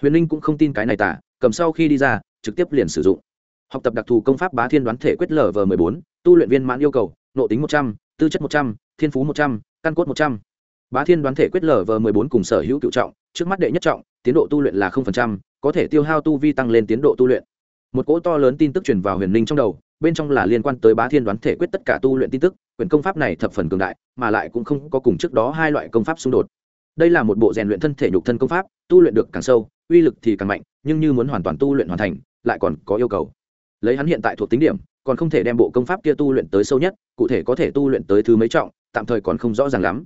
Huyền ninh cũng không tin cái này tả, cầm sau khi đi ra, trực tiếp liền sử dụng. Học tập đặc thù công pháp bá thiên đoán thể quyết lv m bốn, tu luyện viên mãn yêu cầu nộ tính một trăm tư chất một trăm, thiên phú một trăm, căn cốt một trăm. Bá thiên đoán thể quyết lở vờ mười bốn cùng sở hữu cựu trọng, trước mắt đệ nhất trọng, tiến độ tu luyện là có thể tiêu hao tu vi tăng lên tiến độ tu luyện. Một cỗ to lớn tin tức truyền vào huyền ninh trong đầu, bên trong là liên quan tới bá thiên đoán thể quyết tất cả tu luyện tin tức quyền công pháp này thập phần cường đại, mà lại cũng không có cùng trước đó hai loại công pháp xung đột. Đây là một bộ rèn luyện thân thể nhục thân công pháp, tu luyện được càng sâu, uy lực thì càng mạnh, nhưng như muốn hoàn toàn tu luyện hoàn thành, lại còn có yêu cầu. Lấy hắn hiện tại thuộc tính điểm còn không thể đem bộ công pháp kia tu luyện tới sâu nhất, cụ thể có thể tu luyện tới thứ mấy trọng, tạm thời còn không rõ ràng lắm.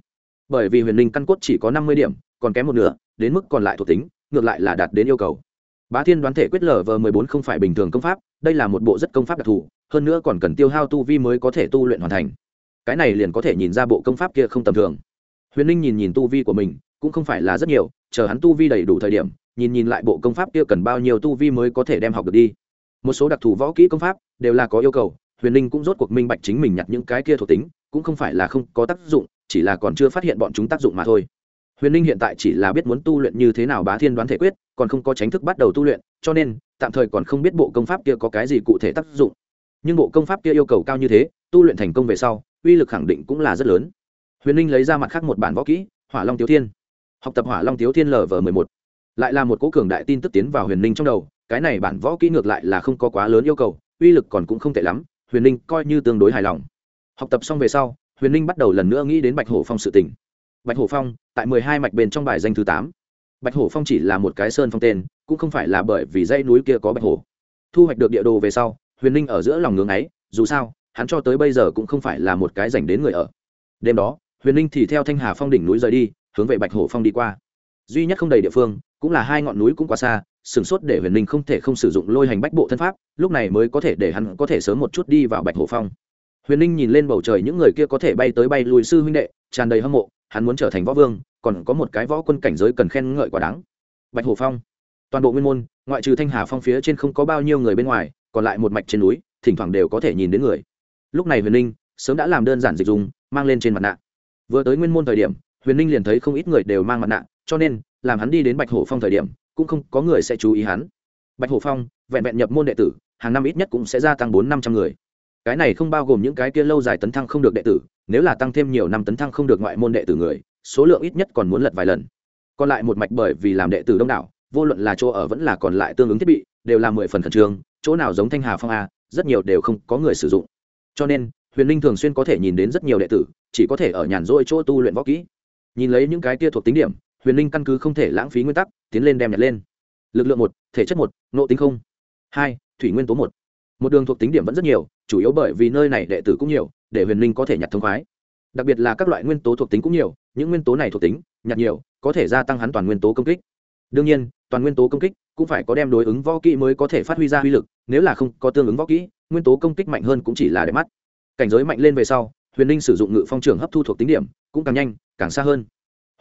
Bởi vì huyền linh căn cốt chỉ có năm mươi điểm, còn kém một nửa, đến mức còn lại thuộc tính, ngược lại là đạt đến yêu cầu. Bá thiên đoán thể quyết lở vờ mười bốn không phải bình thường công pháp, đây là một bộ rất công pháp đặc thù, hơn nữa còn cần tiêu hao tu vi mới có thể tu luyện hoàn thành. Cái này liền có thể nhìn ra bộ công pháp kia không tầm thường. Huyền Linh nhìn nhìn tu vi của mình, cũng không phải là rất nhiều, chờ hắn tu vi đầy đủ thời điểm, nhìn nhìn lại bộ công pháp kia cần bao nhiêu tu vi mới có thể đem học được đi một số đặc thù võ kỹ công pháp đều là có yêu cầu, huyền ninh cũng rốt cuộc minh bạch chính mình nhặt những cái kia thuộc tính, cũng không phải là không có tác dụng, chỉ là còn chưa phát hiện bọn chúng tác dụng mà thôi. Huyền ninh hiện tại chỉ là biết muốn tu luyện như thế nào bá thiên đoán thể quyết, còn không có tránh thức bắt đầu tu luyện, cho nên, tạm thời còn không biết bộ công pháp kia có cái gì cụ thể tác dụng. Nhưng bộ công pháp kia yêu cầu cao như thế, tu luyện thành công về sau, uy lực khẳng định cũng là rất lớn. Huyền ninh lấy ra mặt khác một bản võ kỹ, hỏa long tiếu thiên. Học tập hỏa long tiếu thiên lv m một. Lại là một cố cường đại tin tức tiến vào huyền ninh trong đầu cái này bản võ kỹ ngược lại là không có quá lớn yêu cầu, uy lực còn cũng không tệ lắm, huyền ninh coi như tương đối hài lòng. Học tập xong về sau, huyền ninh bắt đầu lần nữa nghĩ đến bạch hổ phong sự tỉnh bạch hổ phong, tại mười hai mạch bên trong bài danh thứ tám. Bạch hổ phong chỉ là một cái sơn phong tên, cũng không phải là bởi vì dãy núi kia có bạch hổ. Thu hoạch được địa đồ về sau, huyền ninh ở giữa lòng ngưỡng ấy, dù sao, hắn cho tới bây giờ cũng không phải là một cái dành đến người ở. Đêm đó, huyền ninh thì theo thanh hà phong đỉnh núi rời đi, hướng về bạch hổ phong đi qua. Duy nhất không đầy địa phương, cũng là hai ngọn núi cũng quá xa sửng sốt để huyền ninh không thể không sử dụng lôi hành bách bộ thân pháp, lúc này mới có thể để hắn có thể sớm một chút đi vào bạch hổ phong. Huyền ninh nhìn lên bầu trời những người kia có thể bay tới bay lùi sư huynh đệ, tràn đầy hâm mộ, hắn muốn trở thành võ vương, còn có một cái võ quân cảnh giới cần khen ngợi quả đáng. Bạch hổ phong. Toàn bộ nguyên môn, ngoại trừ thanh hà phong phía trên không có bao nhiêu người bên ngoài, còn lại một mạch trên núi, thỉnh thoảng đều có thể nhìn đến người. Lúc này huyền ninh sớm đã làm đơn giản dịch dùng, mang lên trên mặt nạ. Vừa tới nguyên môn thời điểm, huyền ninh liền thấy không ít người đều mang mặt nạ, cho nên, làm hắn đi đến bạch hổ phong thời điểm cũng không có người sẽ chú ý hắn. Bạch hổ phong, vẹn vẹn nhập môn đệ tử, hàng năm ít nhất cũng sẽ gia tăng bốn năm trăm người. Cái này không bao gồm những cái kia lâu dài tấn thăng không được đệ tử, nếu là tăng thêm nhiều năm tấn thăng không được ngoại môn đệ tử người, số lượng ít nhất còn muốn lật vài lần. Còn lại một mạch bởi vì làm đệ tử đông đảo, vô luận là chỗ ở vẫn là còn lại tương ứng thiết bị, đều là mười phần khẩn trương, chỗ nào giống thanh hà phong a, rất nhiều đều không có người sử dụng. Cho nên, huyền linh thường xuyên có thể nhìn đến rất nhiều đệ tử, chỉ có thể ở nhàn rỗi chỗ tu luyện võ kỹ. Nhìn lấy những cái kia thuộc tính điểm huyền linh căn cứ không thể lãng phí nguyên tắc, tiến lên đem nhặt lên. Lực lượng một, thể chất một, nộ tính không. Hai, thủy nguyên tố một. Một đường thuộc tính điểm vẫn rất nhiều, chủ yếu bởi vì nơi này đệ tử cũng nhiều, để huyền linh có thể nhặt thông khoái. Đặc biệt là các loại nguyên tố thuộc tính cũng nhiều, những nguyên tố này thuộc tính, nhặt nhiều, có thể gia tăng hắn toàn nguyên tố công kích. Đương nhiên, toàn nguyên tố công kích cũng phải có đem đối ứng võ kỹ mới có thể phát huy ra uy lực, nếu là không có tương ứng võ kỹ, nguyên tố công kích mạnh hơn cũng chỉ là để mắt. Cảnh giới mạnh lên về sau, huyền Linh sử dụng ngự phong trường hấp thu thuộc tính điểm, cũng càng nhanh, càng xa hơn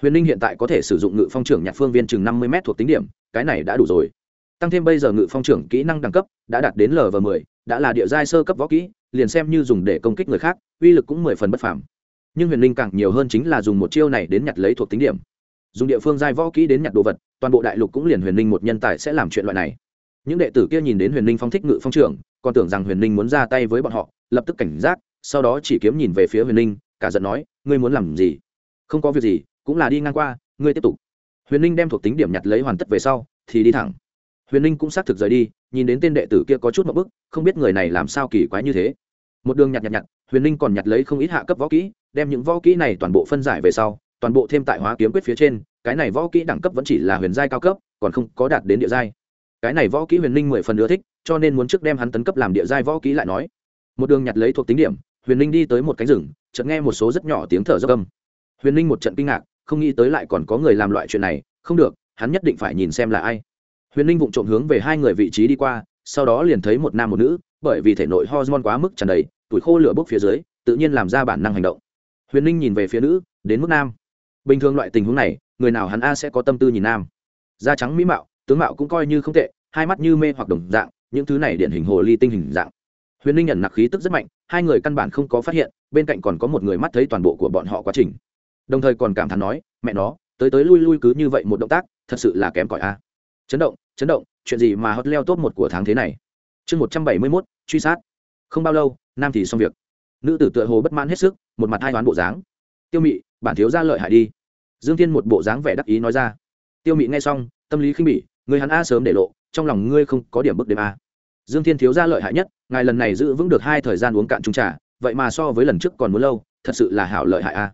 huyền ninh hiện tại có thể sử dụng ngự phong trưởng nhạc phương viên chừng năm mươi m thuộc tính điểm, cái này đã đủ rồi. Tăng thêm bây giờ ngự phong trưởng kỹ năng đẳng cấp, đã đạt đến lv m ộ đã là địa giai sơ cấp võ kỹ, liền xem như dùng để công kích người khác, uy lực cũng mười phần bất phàm. Nhưng huyền ninh càng nhiều hơn chính là dùng một chiêu này đến nhặt lấy thuộc tính điểm. Dùng địa phương giai võ kỹ đến nhặt đồ vật, toàn bộ đại lục cũng liền huyền ninh một nhân tài sẽ làm chuyện loại này. Những đệ tử kia nhìn đến huyền ninh phong thích ngự phong trưởng, còn tưởng rằng huyền ninh muốn ra tay với bọn họ, lập tức cảnh giác, sau đó chỉ kiếm nhìn về phía huyền ninh, cả giận nói, ngươi muốn làm gì? Không có việc gì cũng là đi ngang qua, ngươi tiếp tục. Huyền ninh đem thuộc tính điểm nhặt lấy hoàn tất về sau, thì đi thẳng. Huyền ninh cũng xác thực rời đi, nhìn đến tên đệ tử kia có chút một bức, không biết người này làm sao kỳ quái như thế. Một đường nhặt nhặt nhặt, huyền ninh còn nhặt lấy không ít hạ cấp võ kỹ, đem những võ kỹ này toàn bộ phân giải về sau, toàn bộ thêm tại hóa kiếm quyết phía trên, cái này võ kỹ đẳng cấp vẫn chỉ là huyền giai cao cấp, còn không có đạt đến địa giai. Cái này võ kỹ huyền ninh mười phần ưa thích, cho nên muốn trước đem hắn tấn cấp làm địa giai võ kỹ lại nói. Một đường nhặt lấy thuộc tính điểm, huyền ninh đi tới một cánh rừng, chợt nghe một số rất nhỏ tiếng thở dốc âm. Huyền ninh một trận kinh ngạc không nghĩ tới lại còn có người làm loại chuyện này, không được, hắn nhất định phải nhìn xem là ai. Huyền ninh vụng trộm hướng về hai người vị trí đi qua, sau đó liền thấy một nam một nữ, bởi vì thể nội hormone quá mức tràn đầy, tuổi khô lửa bốc phía dưới, tự nhiên làm ra bản năng hành động. Huyền ninh nhìn về phía nữ, đến mức nam. Bình thường loại tình huống này, người nào hắn a sẽ có tâm tư nhìn nam. Da trắng mỹ mạo, tướng mạo cũng coi như không tệ, hai mắt như mê hoặc đồng dạng, những thứ này điển hình hồ ly tinh hình dạng. Huyền ninh nhận nặc khí tức rất mạnh, hai người căn bản không có phát hiện, bên cạnh còn có một người mắt thấy toàn bộ của bọn họ quá trình đồng thời còn cảm thán nói, mẹ nó, tới tới lui lui cứ như vậy một động tác, thật sự là kém cỏi a. Chấn động chấn động, chuyện gì mà hot leo top một của tháng thế này? Chương một trăm bảy mươi mốt, truy sát. Không bao lâu, nam thì xong việc. Nữ tử tựa hồ bất mãn hết sức, một mặt hai toán bộ dáng. Tiêu mị, bản thiếu ra lợi hại đi. Dương thiên một bộ dáng vẻ đắc ý nói ra. Tiêu mị nghe xong, tâm lý khinh bỉ, người hắn a sớm để lộ, trong lòng ngươi không có điểm bức đêm a. Dương thiên thiếu ra lợi hại nhất, ngài lần này giữ vững được hai thời gian uống cạn trung trà, vậy mà so với lần trước còn muốn lâu, thật sự là hảo lợi hại a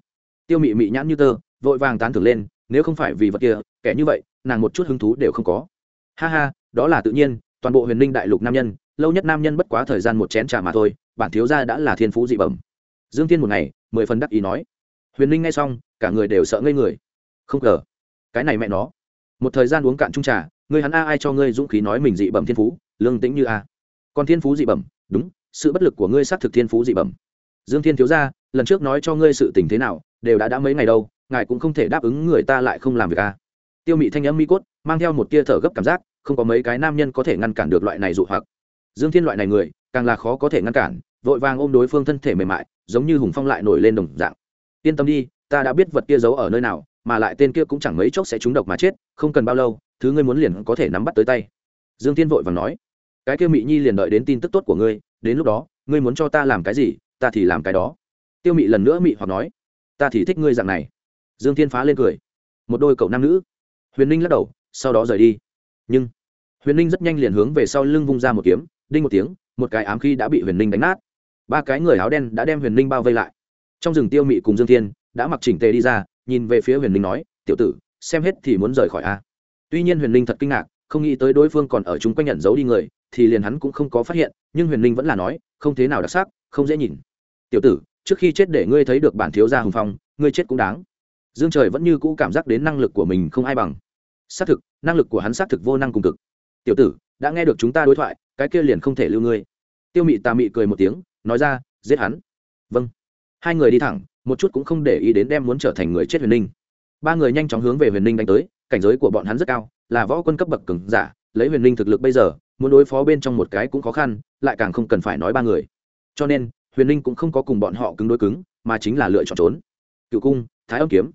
tiêu mị mị nhãn như tơ, vội vàng tán thưởng lên, nếu không phải vì vật kia, kẻ như vậy, nàng một chút hứng thú đều không có. Ha ha, đó là tự nhiên, toàn bộ huyền ninh đại lục nam nhân, lâu nhất nam nhân bất quá thời gian một chén trà mà thôi, bản thiếu gia đã là thiên phú dị bẩm. Dương thiên một ngày, mười phần đắc ý nói. Huyền ninh nghe xong, cả người đều sợ ngây người. Không ngờ, cái này mẹ nó. Một thời gian uống cạn trung trà người hắn a ai cho ngươi dũng khí nói mình dị bẩm thiên phú, lương tĩnh như a. Còn thiên phú dị bẩm, đúng, sự bất lực của ngươi xác thực thiên phú dị bẩm. Dương thiên thiếu gia, lần trước nói cho ngươi sự tình thế nào đều đã đã mấy ngày đâu, ngài cũng không thể đáp ứng người ta lại không làm việc a tiêu mị thanh âm mi cốt, mang theo một tia thở gấp cảm giác, không có mấy cái nam nhân có thể ngăn cản được loại này dụ hoặc. Dương thiên loại này người, càng là khó có thể ngăn cản, vội vàng ôm đối phương thân thể mềm mại, giống như hùng phong lại nổi lên đồng dạng. Yên tâm đi, ta đã biết vật kia giấu ở nơi nào, mà lại tên kia cũng chẳng mấy chốc sẽ trúng độc mà chết, không cần bao lâu, thứ ngươi muốn liền có thể nắm bắt tới tay. Dương thiên vội vàng nói, cái kia mị nhi liền đợi đến tin tức tốt của ngươi, đến lúc đó, ngươi muốn cho ta làm cái gì, ta thì làm cái đó. Tiêu mị lần nữa mị hoặc nói ta thì thích ngươi dạng này. Dương thiên phá lên cười. Một đôi cậu nam nữ. Huyền ninh lắc đầu, sau đó rời đi. Nhưng, huyền ninh rất nhanh liền hướng về sau lưng vung ra một kiếm, đinh một tiếng, một cái ám khi đã bị huyền ninh đánh nát. Ba cái người áo đen đã đem huyền ninh bao vây lại. Trong rừng tiêu mị cùng dương thiên đã mặc chỉnh tề đi ra, nhìn về phía huyền ninh nói, tiểu tử, xem hết thì muốn rời khỏi a tuy nhiên huyền ninh thật kinh ngạc, không nghĩ tới đối phương còn ở chúng quanh nhận giấu đi người, thì liền hắn cũng không có phát hiện, nhưng huyền ninh vẫn là nói, không thế nào đặc sắc, không dễ nhìn. Tiểu tử trước khi chết để ngươi thấy được bản thiếu gia hùng phong, ngươi chết cũng đáng. Dương trời vẫn như cũ cảm giác đến năng lực của mình không ai bằng. Xác thực, năng lực của hắn xác thực vô năng cùng cực. Tiểu tử, đã nghe được chúng ta đối thoại, cái kia liền không thể lưu ngươi. Tiêu mị tà mị cười một tiếng, nói ra, giết hắn. Vâng. Hai người đi thẳng, một chút cũng không để ý đến đem muốn trở thành người chết huyền ninh ba người nhanh chóng hướng về huyền ninh đánh tới, cảnh giới của bọn hắn rất cao, là võ quân cấp bậc cứng giả, lấy huyền ninh thực lực bây giờ, muốn đối phó bên trong một cái cũng khó khăn, lại càng không cần phải nói ba người. Cho nên huyền ninh cũng không có cùng bọn họ cứng đối cứng, mà chính là lựa chọn trốn. Cựu cung, thái âm kiếm.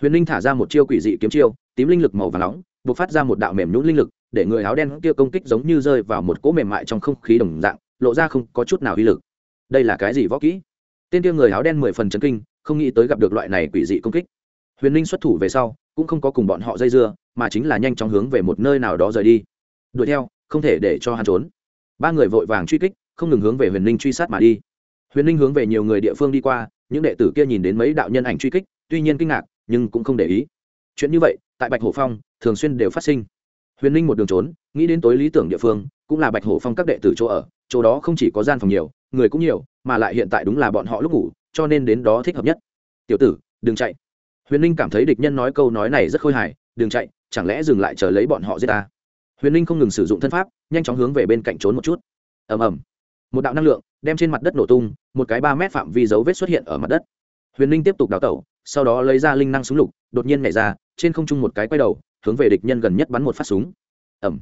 Huyền ninh thả ra một chiêu quỷ dị kiếm chiêu, tím linh lực màu và nóng b ộ c phát ra một đạo mềm nhún linh lực, để người áo đen kia công kích giống như rơi vào một cỗ mềm mại trong không khí đồng dạng, lộ ra không có chút nào uy lực. Đây là cái gì võ kỹ? Tên kia người áo đen mười phần chấn kinh, không nghĩ tới gặp được loại này quỷ dị công kích. Huyền ninh xuất thủ về sau, cũng không có cùng bọn họ dây dưa, mà chính là nhanh chóng hướng về một nơi nào đó rời đi. Đuổi theo, không thể để cho hắn trốn. Ba người vội vàng truy kích, không ngừng hướng về huyền ninh truy sát mà đi huyền ninh hướng về nhiều người địa phương đi qua, những đệ tử kia nhìn đến mấy đạo nhân ảnh truy kích, tuy nhiên kinh ngạc, nhưng cũng không để ý. Chuyện như vậy, tại bạch hổ phong, thường xuyên đều phát sinh. Huyền ninh một đường trốn, nghĩ đến tối lý tưởng địa phương, cũng là bạch hổ phong các đệ tử chỗ ở, chỗ đó không chỉ có gian phòng nhiều, người cũng nhiều, mà lại hiện tại đúng là bọn họ lúc ngủ, cho nên đến đó thích hợp nhất. Tiểu tử, đừng chạy. Huyền ninh cảm thấy địch nhân nói câu nói này rất khôi hài, đừng chạy, chẳng lẽ dừng lại chờ lấy bọn họ giết ta? Huyền ninh không ngừng sử dụng thân pháp, nhanh chóng hướng về bên cạnh trốn một chút. Ầm ầm một đạo năng lượng đem trên mặt đất nổ tung, một cái ba mét phạm vi dấu vết xuất hiện ở mặt đất. Huyền ninh tiếp tục đào tẩu, sau đó lấy ra linh năng súng lục, đột nhiên nhảy ra, trên không trung một cái quay đầu, hướng về địch nhân gần nhất bắn một phát súng. Ẩm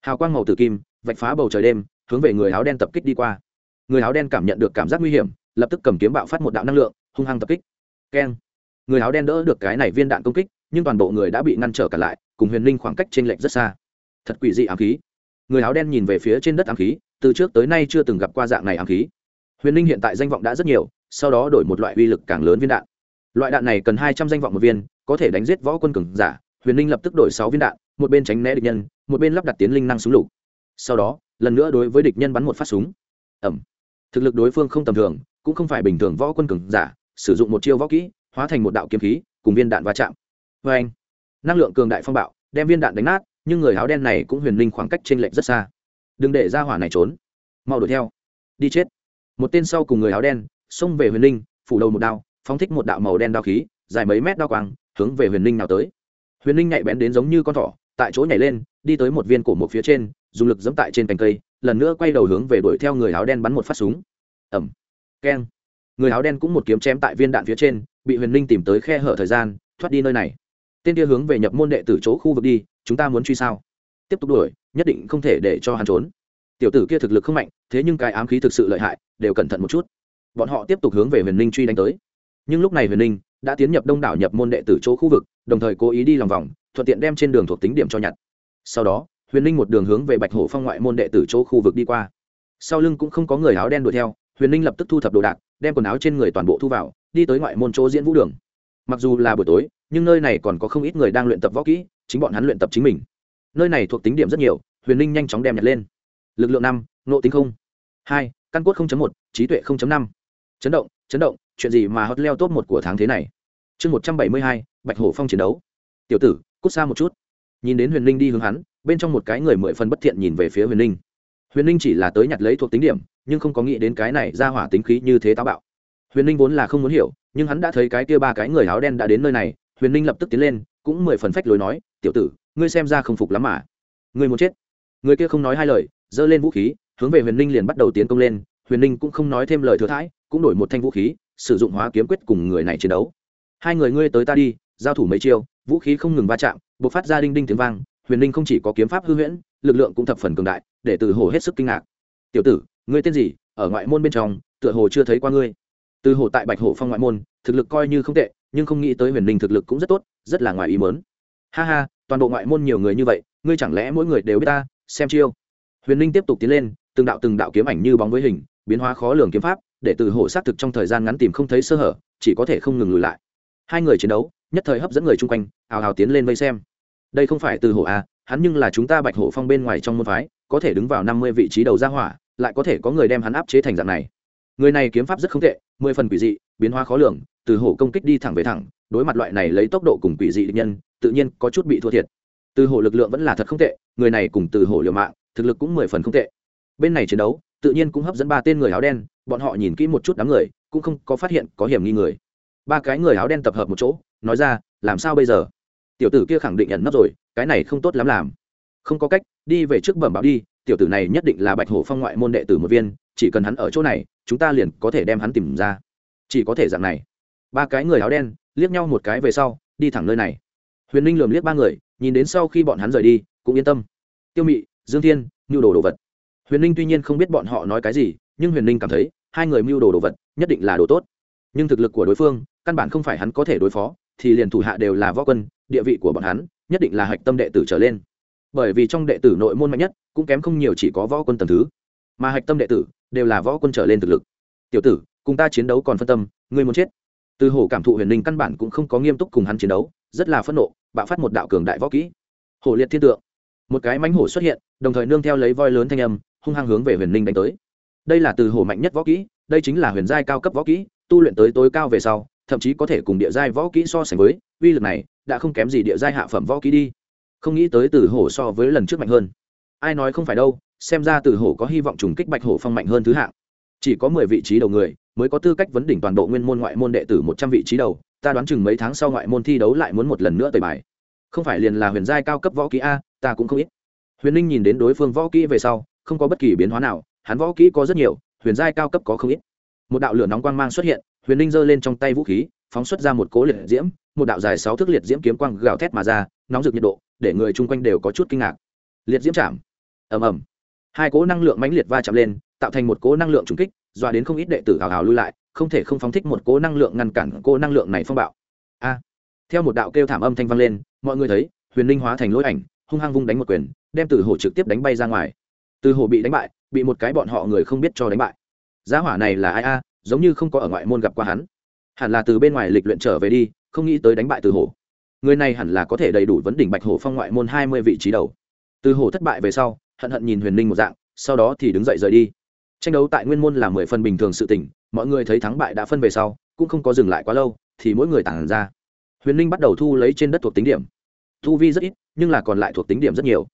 hào quang màu tử kim, vạch phá bầu trời đêm, hướng về người áo đen tập kích đi qua. Người áo đen cảm nhận được cảm giác nguy hiểm, lập tức cầm kiếm bạo phát một đạo năng lượng, hung hăng tập kích. Keng. Người áo đen đỡ được cái này viên đạn công kích, nhưng toàn bộ người đã bị ngăn trở cả lại, cùng huyền linh khoảng cách t r ê n lệch rất xa. Thật quỷ dị ám khí người áo đen nhìn về phía trên đất ám khí, từ trước tới nay chưa từng gặp qua dạng này ám khí. Huyền linh hiện tại danh vọng đã rất nhiều, sau đó đổi một loại uy lực càng lớn viên đạn. Loại đạn này cần hai trăm danh vọng một viên, có thể đánh giết võ quân cường giả, huyền linh lập tức đổi sáu viên đạn, một bên tránh né địch nhân, một bên lắp đặt tiến linh năng súng lục. Sau đó, lần nữa đối với địch nhân bắn một phát súng. Ẩm. Thực lực đối phương không tầm thường, cũng không phải bình thường võ quân cường giả, sử dụng một chiêu võ kỹ, hóa thành một đạo kiếm khí, cùng viên đạn va chạm. Vê anh năng lượng cường đại phong bạo, đem viên đạn đánh nát nhưng người áo đen này cũng huyền linh khoảng cách trên lệnh lệch rất xa. Đừng để ra hỏa này trốn. Mau đuổi theo. Đi chết. Một tên sau cùng người áo đen, xông về huyền linh, phủ đầu một đao, phóng thích một đạo màu đen đao khí, dài mấy mét đao quang, hướng về huyền linh nào tới. Huyền linh nhạy bén đến giống như con thỏ, tại chỗ nhảy lên, đi tới một viên cổ một phía trên, dùng lực dẫm tại trên cành cây, lần nữa quay đầu hướng về đuổi theo người áo đen bắn một phát súng. Ẩm keng. Người áo đen cũng một kiếm chém tại viên đạn phía trên, bị huyền linh tìm tới khe hở thời gian, thoát đi nơi này tên kia hướng về nhập môn đệ tử chỗ khu vực đi, chúng ta muốn truy sao? Tiếp tục đuổi, nhất định không thể để cho hắn trốn. Tiểu tử kia thực lực không mạnh, thế nhưng cái ám khí thực sự lợi hại, đều cẩn thận một chút. Bọn họ tiếp tục hướng về huyền linh truy đánh tới. Nhưng lúc này huyền linh đã tiến nhập đông đảo nhập môn đệ tử chỗ khu vực, đồng thời cố ý đi lòng vòng, thuận tiện đem trên đường thuộc tính điểm cho nhặt. Sau đó, huyền linh một đường hướng về bạch hổ phong ngoại môn đệ tử chỗ khu vực đi qua. Sau lưng cũng không có người áo đen đuổi theo, huyền ninh lập tức thu thập đồ đạc, đem quần áo trên người toàn bộ thu vào, đi tới ngoại môn chỗ diễn vũ đường. Mặc dù là buổi tối nhưng nơi này còn có không ít người đang luyện tập võ kỹ, chính bọn hắn luyện tập chính mình. Nơi này thuộc tính điểm rất nhiều, huyền ninh nhanh chóng đem nhặt lên. Lực lượng năm, nộ tính không. Hai, căn cốt một, trí tuệ năm. Chấn động chấn động, chuyện gì mà hot leo top một của tháng thế này? Chương một trăm bảy mươi hai, bạch hổ phong chiến đấu. Tiểu tử, cút xa một chút. Nhìn đến huyền ninh đi hướng hắn, bên trong một cái người mười phần bất thiện nhìn về phía huyền ninh. Huyền ninh chỉ là tới nhặt lấy thuộc tính điểm, nhưng không có nghĩ đến cái này ra hỏa tính khí như thế táo bạo. Huyền ninh vốn là không muốn hiểu, nhưng hắn đã thấy cái kia ba cái người áo đen đã đến nơi này huyền ninh lập tức tiến lên, cũng mười phần phách lối nói, tiểu tử, ngươi xem ra không phục lắm mà. Ngươi muốn chết. Người kia không nói hai lời, giơ lên vũ khí, hướng về huyền ninh liền bắt đầu tiến công lên. Huyền ninh cũng không nói thêm lời thừa thãi, cũng đổi một thanh vũ khí, sử dụng hóa kiếm quyết cùng người này chiến đấu. Hai người ngươi tới ta đi, giao thủ mấy chiêu. Vũ khí không ngừng va chạm b ộ c phát ra đinh đinh tiếng vang. Huyền ninh không chỉ có kiếm pháp hư huyễn, lực lượng cũng thập phần cường đại, để từ hồ hết sức kinh ngạc. Tiểu tử, ngươi tên gì? Ở ngoại môn bên trong, tựa hồ chưa thấy qua ngươi. Từ hồ tại bạch hồ phong ngoại môn thực lực coi như không tệ, nhưng không nghĩ tới huyền ninh thực lực cũng rất tốt, rất là ngoài ý mớn ha ha, toàn bộ ngoại môn nhiều người như vậy, ngươi chẳng lẽ mỗi người đều biết ta, xem chiêu. Huyền ninh tiếp tục tiến lên, từng đạo từng đạo kiếm ảnh như bóng với hình, biến hóa khó lường kiếm pháp, để từ hồ xác thực trong thời gian ngắn tìm không thấy sơ hở, chỉ có thể không ngừng lùi lại. Hai người chiến đấu, nhất thời hấp dẫn người chung quanh, hào hào tiến lên vây xem. Đây không phải từ hồ à? hắn nhưng là chúng ta bạch hổ phong bên ngoài trong môn phái, có thể đứng vào năm mươi vị trí đầu ra hỏa, lại có thể có người đem hắn áp chế thành dạng này. Người này kiếm pháp rất không tệ, mười phần quỷ dị, biến hóa khó lường từ hổ công kích đi thẳng về thẳng, đối mặt loại này lấy tốc độ cùng quỷ dị định nhân, tự nhiên có chút bị thua thiệt. Từ hổ lực lượng vẫn là thật không tệ, người này cùng từ hổ liều mạng, thực lực cũng mười phần không tệ. Bên này chiến đấu, tự nhiên cũng hấp dẫn ba tên người áo đen, bọn họ nhìn kỹ một chút đám người, cũng không có phát hiện có hiểm nghi người. Ba cái người áo đen tập hợp một chỗ, nói ra, làm sao bây giờ? Tiểu tử kia khẳng định nhận nấp rồi, cái này không tốt lắm làm. Không có cách, đi về trước bẩm báo đi, tiểu tử này nhất định là bạch hổ phong ngoại môn đệ tử một viên, chỉ cần hắn ở chỗ này, chúng ta liền có thể đem hắn tìm ra. Chỉ có thể dạng này ba cái người áo đen, liếc nhau một cái về sau, đi thẳng nơi này. Huyền ninh lườm liếc ba người, nhìn đến sau khi bọn hắn rời đi, cũng yên tâm. Tiêu mị, dương thiên mưu đồ đồ vật. Huyền ninh tuy nhiên không biết bọn họ nói cái gì, nhưng huyền ninh cảm thấy, hai người mưu đồ đồ vật nhất định là đồ tốt. Nhưng thực lực của đối phương, căn bản không phải hắn có thể đối phó, thì liền thủ hạ đều là võ quân, địa vị của bọn hắn, nhất định là hạch tâm đệ tử trở lên. Bởi vì trong đệ tử nội môn mạnh nhất, cũng kém không nhiều chỉ có võ quân tầm thứ. Mà hạch tâm đệ tử, đều là võ quân trở lên thực lực. Tiểu tử, cùng ta chiến đấu còn phân tâm, ngươi muốn chết từ hổ cảm thụ huyền ninh căn bản cũng không có nghiêm túc cùng hắn chiến đấu, rất là phẫn nộ, bạo phát một đạo cường đại võ kỹ. Hổ liệt thiên tượng. Một cái mánh hổ xuất hiện, đồng thời nương theo lấy voi lớn thanh âm, hung hăng hướng về huyền ninh đánh tới. Đây là từ hổ mạnh nhất võ kỹ, đây chính là huyền giai cao cấp võ kỹ, tu luyện tới tối cao về sau, thậm chí có thể cùng địa giai võ kỹ so sánh với, uy lực này đã không kém gì địa giai hạ phẩm võ kỹ đi. Không nghĩ tới từ hổ so với lần trước mạnh hơn. Ai nói không phải đâu, xem ra từ hổ có hy vọng trùng kích bạch hổ phong mạnh hơn thứ hạng chỉ có mười vị trí đầu người mới có tư cách vấn đỉnh toàn bộ nguyên môn ngoại môn đệ tử một trăm vị trí đầu, ta đoán chừng mấy tháng sau ngoại môn thi đấu lại muốn một lần nữa tời bài. Không phải liền là huyền giai cao cấp võ kỹ a, ta cũng không ít. Huyền ninh nhìn đến đối phương võ kỹ về sau, không có bất kỳ biến hóa nào, hắn võ kỹ có rất nhiều, huyền giai cao cấp có không ít. Một đạo lửa nóng quang mang xuất hiện, huyền ninh giơ lên trong tay vũ khí, phóng xuất ra một cố liệt diễm, một đạo dài sáu thước liệt diễm kiếm quang gào thét mà ra, nóng rực nhiệt độ, để người chung quanh đều có chút kinh ngạc. Liệt diễm chạm. Ầm ầm. Hai cố năng lượng mãnh liệt va chạm lên tạo thành một cố năng lượng trùng kích, dọa đến không ít đệ tử hào hào lui lại, không thể không phóng thích một cố năng lượng ngăn cản cỗ năng lượng này phong bạo. A! Theo một đạo kêu thảm âm thanh vang lên, mọi người thấy, huyền linh hóa thành lỗi ảnh, hung hăng vung đánh một quyền, đem từ hồ trực tiếp đánh bay ra ngoài. Từ hồ bị đánh bại, bị một cái bọn họ người không biết cho đánh bại. Giá hỏa này là ai a? Giống như không có ở ngoại môn gặp qua hắn. Hẳn là từ bên ngoài lịch luyện trở về đi, không nghĩ tới đánh bại từ hồ. Người này hẳn là có thể đầy đủ vấn đỉnh bạch hổ phong ngoại môn hai mươi vị trí đầu. Từ hồ thất bại về sau, hận hận nhìn huyền ninh một dạng, sau đó thì đứng dậy rời đi tranh đấu tại nguyên môn là mười phần bình thường sự tỉnh mọi người thấy thắng bại đã phân về sau, cũng không có dừng lại quá lâu, thì mỗi người tản ra. Huyền ninh bắt đầu thu lấy trên đất thuộc tính điểm. Thu vi rất ít, nhưng là còn lại thuộc tính điểm rất nhiều.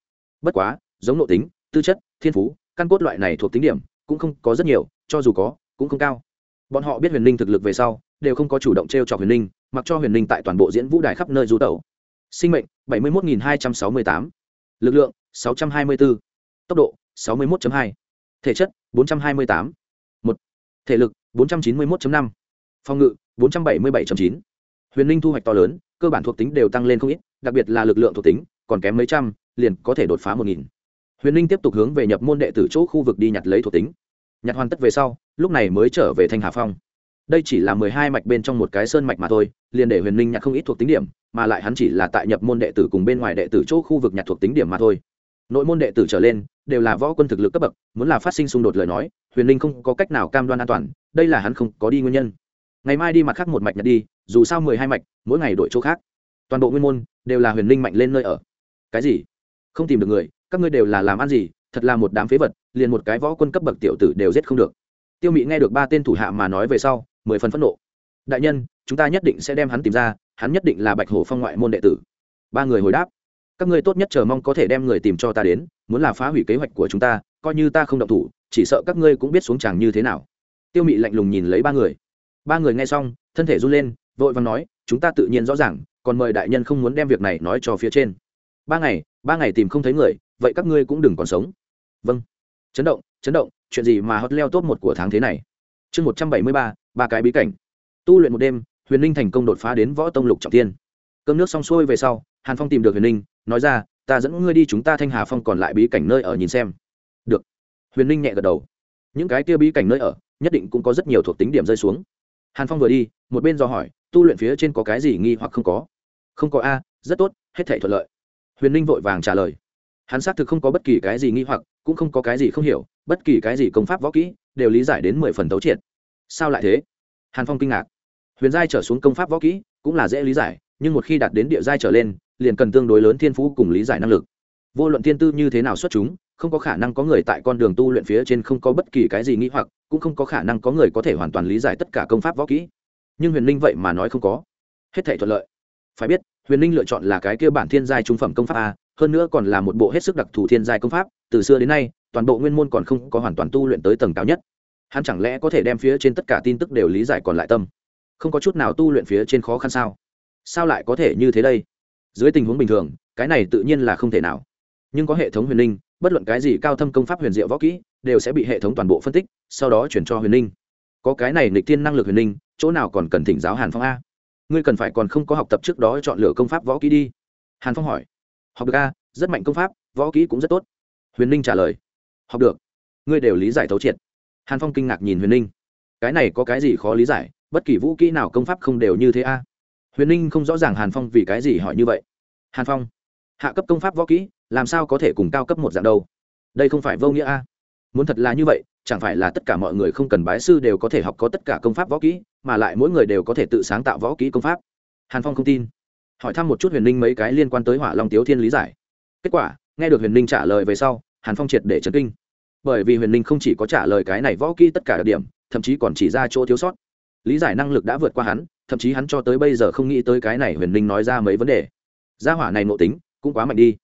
Bất quá, giống nội tính, tư chất, thiên phú, căn cốt loại này thuộc tính điểm cũng không có rất nhiều, cho dù có, cũng không cao. Bọn họ biết huyền ninh thực lực về sau, đều không có chủ động t r e o trọc huyền ninh, mặc cho huyền ninh tại toàn bộ diễn vũ đài khắp nơi du tẩu. Sinh mệnh, bảy mươi một hai trăm sáu mươi tám. Lực lượng, sáu trăm hai mươi bốn tốc độ, sáu mươi một hai. Thể chất bốn trăm hai mươi tám, một, thể lực, bốn trăm chín mươi một năm, phòng ngự, bốn trăm bảy mươi bảy chín. Huyền Linh thu hoạch to lớn, cơ bản thuộc tính đều tăng lên không ít, đặc biệt là lực lượng thuộc tính, còn kém mấy trăm, liền có thể đột phá một nghìn. Huyền Linh tiếp tục hướng về nhập môn đệ tử chỗ khu vực đi nhặt lấy thuộc tính. Nhặt hoàn tất về sau, lúc này mới trở về thanh hà phong. Đây chỉ là mười hai mạch bên trong một cái sơn mạch mà thôi, liền để huyền Linh nhặt không ít thuộc tính điểm, mà lại hắn chỉ là tại nhập môn đệ tử cùng bên ngoài đệ tử chỗ khu vực nhặt thuộc tính điểm mà thôi nội môn đệ tử trở lên đều là võ quân thực lực cấp bậc, muốn là phát sinh xung đột lời nói, huyền Linh không có cách nào cam đoan an toàn, đây là hắn không có đi nguyên nhân. Ngày mai đi mặt khác một mạch nhặt đi, dù sao mười hai mạch, mỗi ngày đổi chỗ khác. Toàn bộ nguyên môn đều là huyền Linh mạnh lên nơi ở. Cái gì? Không tìm được người, các ngươi đều là làm ăn gì, thật là một đám phế vật, liền một cái võ quân cấp bậc tiểu tử đều giết không được. Tiêu mị nghe được ba tên thủ hạ mà nói về sau, mười phần phẫn nộ. Đại nhân, chúng ta nhất định sẽ đem hắn tìm ra, hắn nhất định là bạch hổ phong ngoại môn đệ tử. Ba người hồi đáp các ngươi tốt nhất chờ mong có thể đem người tìm cho ta đến, muốn là phá hủy kế hoạch của chúng ta, coi như ta không động thủ, chỉ sợ các ngươi cũng biết xuống chàng như thế nào. Tiêu mị lạnh lùng nhìn lấy ba người. Ba người nghe xong, thân thể run lên, vội vàng nói, chúng ta tự nhiên rõ ràng, còn mời đại nhân không muốn đem việc này nói cho phía trên. Ba ngày ba ngày tìm không thấy người, vậy các ngươi cũng đừng còn sống. Vâng. Chấn động chấn động, chuyện gì mà hot leo top một của tháng thế này? Chương một trăm bảy mươi ba ba cái bí cảnh. Tu luyện một đêm, huyền ninh thành công đột phá đến võ tông lục trọng tiên cơm nước xong xuôi về sau hàn phong tìm được huyền ninh, nói ra, ta dẫn ngươi đi chúng ta thanh hà phong còn lại bí cảnh nơi ở nhìn xem. Được. Huyền ninh nhẹ gật đầu. Những cái kia bí cảnh nơi ở, nhất định cũng có rất nhiều thuộc tính điểm rơi xuống. Hàn phong vừa đi, một bên do hỏi, tu luyện phía trên có cái gì nghi hoặc không có? Không có a, rất tốt, hết thể thuận lợi. Huyền ninh vội vàng trả lời. Hắn xác thực không có bất kỳ cái gì nghi hoặc, cũng không có cái gì không hiểu, bất kỳ cái gì công pháp võ kỹ, đều lý giải đến mười phần tấu triệt. Sao lại thế? Hàn phong kinh ngạc. Huyền giai trở xuống công pháp võ kỹ, cũng là dễ lý giải nhưng một khi đạt đến địa giai trở lên, liền cần tương đối lớn thiên phú cùng lý giải năng lực. Vô luận thiên tư như thế nào xuất chúng, không có khả năng có người tại con đường tu luyện phía trên không có bất kỳ cái gì nghĩ hoặc, cũng không có khả năng có người có thể hoàn toàn lý giải tất cả công pháp võ kỹ. Nhưng huyền linh vậy mà nói không có. Hết thể thuận lợi. Phải biết, huyền linh lựa chọn là cái kia bản thiên giai trung phẩm công pháp a, hơn nữa còn là một bộ hết sức đặc thù thiên giai công pháp, từ xưa đến nay, toàn bộ nguyên môn còn không có hoàn toàn tu luyện tới tầng cao nhất. Hắn chẳng lẽ có thể đem phía trên tất cả tin tức đều lý giải còn lại tâm? Không có chút nào tu luyện phía trên khó khăn sao? Sao lại có thể như thế đây? Dưới tình huống bình thường, cái này tự nhiên là không thể nào. Nhưng có hệ thống huyền linh, bất luận cái gì cao thâm công pháp huyền diệu võ kỹ, đều sẽ bị hệ thống toàn bộ phân tích, sau đó chuyển cho huyền linh. Có cái này nghịch thiên năng lực huyền linh, chỗ nào còn cần thỉnh giáo hàn phong a? Ngươi cần phải còn không có học tập trước đó chọn lựa công pháp võ kỹ đi. Hàn phong hỏi. Học được a, rất mạnh công pháp, võ kỹ cũng rất tốt. Huyền linh trả lời. Học được. Ngươi đều lý giải thấu triệt. Hàn phong kinh ngạc nhìn huyền linh. Cái này có cái gì khó lý giải, bất kỳ vũ kỹ nào công pháp không đều như thế a huyền ninh không rõ ràng hàn phong vì cái gì hỏi như vậy. Hàn phong, hạ cấp công pháp võ kỹ, làm sao có thể cùng cao cấp một dạng đâu? Đây không phải vô nghĩa a. Muốn thật là như vậy, chẳng phải là tất cả mọi người không cần bái sư đều có thể học có tất cả công pháp võ kỹ, mà lại mỗi người đều có thể tự sáng tạo võ kỹ công pháp. Hàn phong không tin. Hỏi thăm một chút huyền ninh mấy cái liên quan tới hỏa long tiếu thiên lý giải. Kết quả, nghe được huyền ninh trả lời về sau, hàn phong triệt để chấn kinh. Bởi vì huyền ninh không chỉ có trả lời cái này võ kỹ tất cả đặc điểm, thậm chí còn chỉ ra chỗ thiếu sót. Lý giải năng lực đã vượt qua hắn thậm chí hắn cho tới bây giờ không nghĩ tới cái này huyền ninh nói ra mấy vấn đề. Gia hỏa này ngộ tính cũng quá mạnh đi.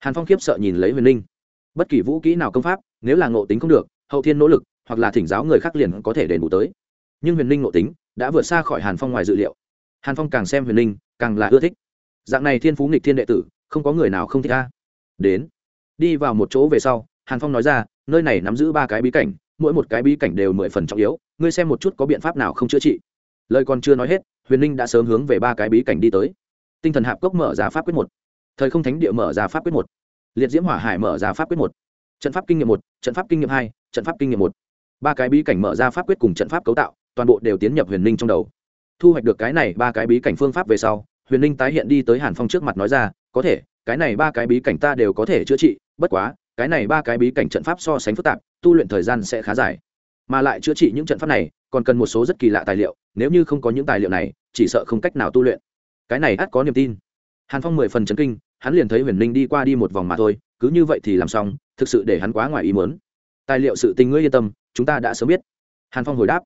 Hàn phong khiếp sợ nhìn lấy huyền ninh bất kỳ vũ kỹ nào công pháp, nếu là ngộ tính không được, hậu thiên nỗ lực, hoặc là thỉnh giáo người khác liền có thể đền bù tới. Nhưng huyền ninh ngộ tính đã vượt xa khỏi hàn phong ngoài dự liệu. Hàn phong càng xem huyền ninh càng là ưa thích. Dạng này thiên phú nghịch thiên đệ tử, không có người nào không thích ta đến, đi vào một chỗ về sau, hàn phong nói ra, nơi này nắm giữ ba cái bí cảnh, mỗi một cái bí cảnh đều mười phần trọng yếu, ngươi xem một chút có biện pháp nào không chữa trị. Lời còn chưa nói hết huyền ninh đã sớm hướng về ba cái bí cảnh đi tới. Tinh thần hạp cốc mở ra pháp quyết một. Thời không thánh địa mở ra pháp quyết một. Liệt diễm hỏa hải mở ra pháp quyết một. Trận pháp kinh nghiệm một, trận pháp kinh nghiệm hai, trận pháp kinh nghiệm một. Ba cái bí cảnh mở ra pháp quyết cùng trận pháp cấu tạo, toàn bộ đều tiến nhập huyền ninh trong đầu. Thu hoạch được cái này ba cái bí cảnh phương pháp về sau, huyền ninh tái hiện đi tới hàn phong trước mặt nói ra, có thể, cái này ba cái bí cảnh ta đều có thể chữa trị, bất quá, cái này ba cái bí cảnh trận pháp so sánh phức tạp, tu luyện thời gian sẽ khá dài. Mà lại chữa trị những trận pháp này còn cần một số rất kỳ lạ tài liệu, nếu như không có những tài liệu này, chỉ sợ không cách nào tu luyện. Cái này ắt có niềm tin. Hàn phong mười phần chấn kinh, hắn liền thấy huyền ninh đi qua đi một vòng mà thôi, cứ như vậy thì làm xong, thực sự để hắn quá ngoài ý mớn tài liệu sự tình ngươi yên tâm, chúng ta đã sớm biết. Hàn phong hồi đáp.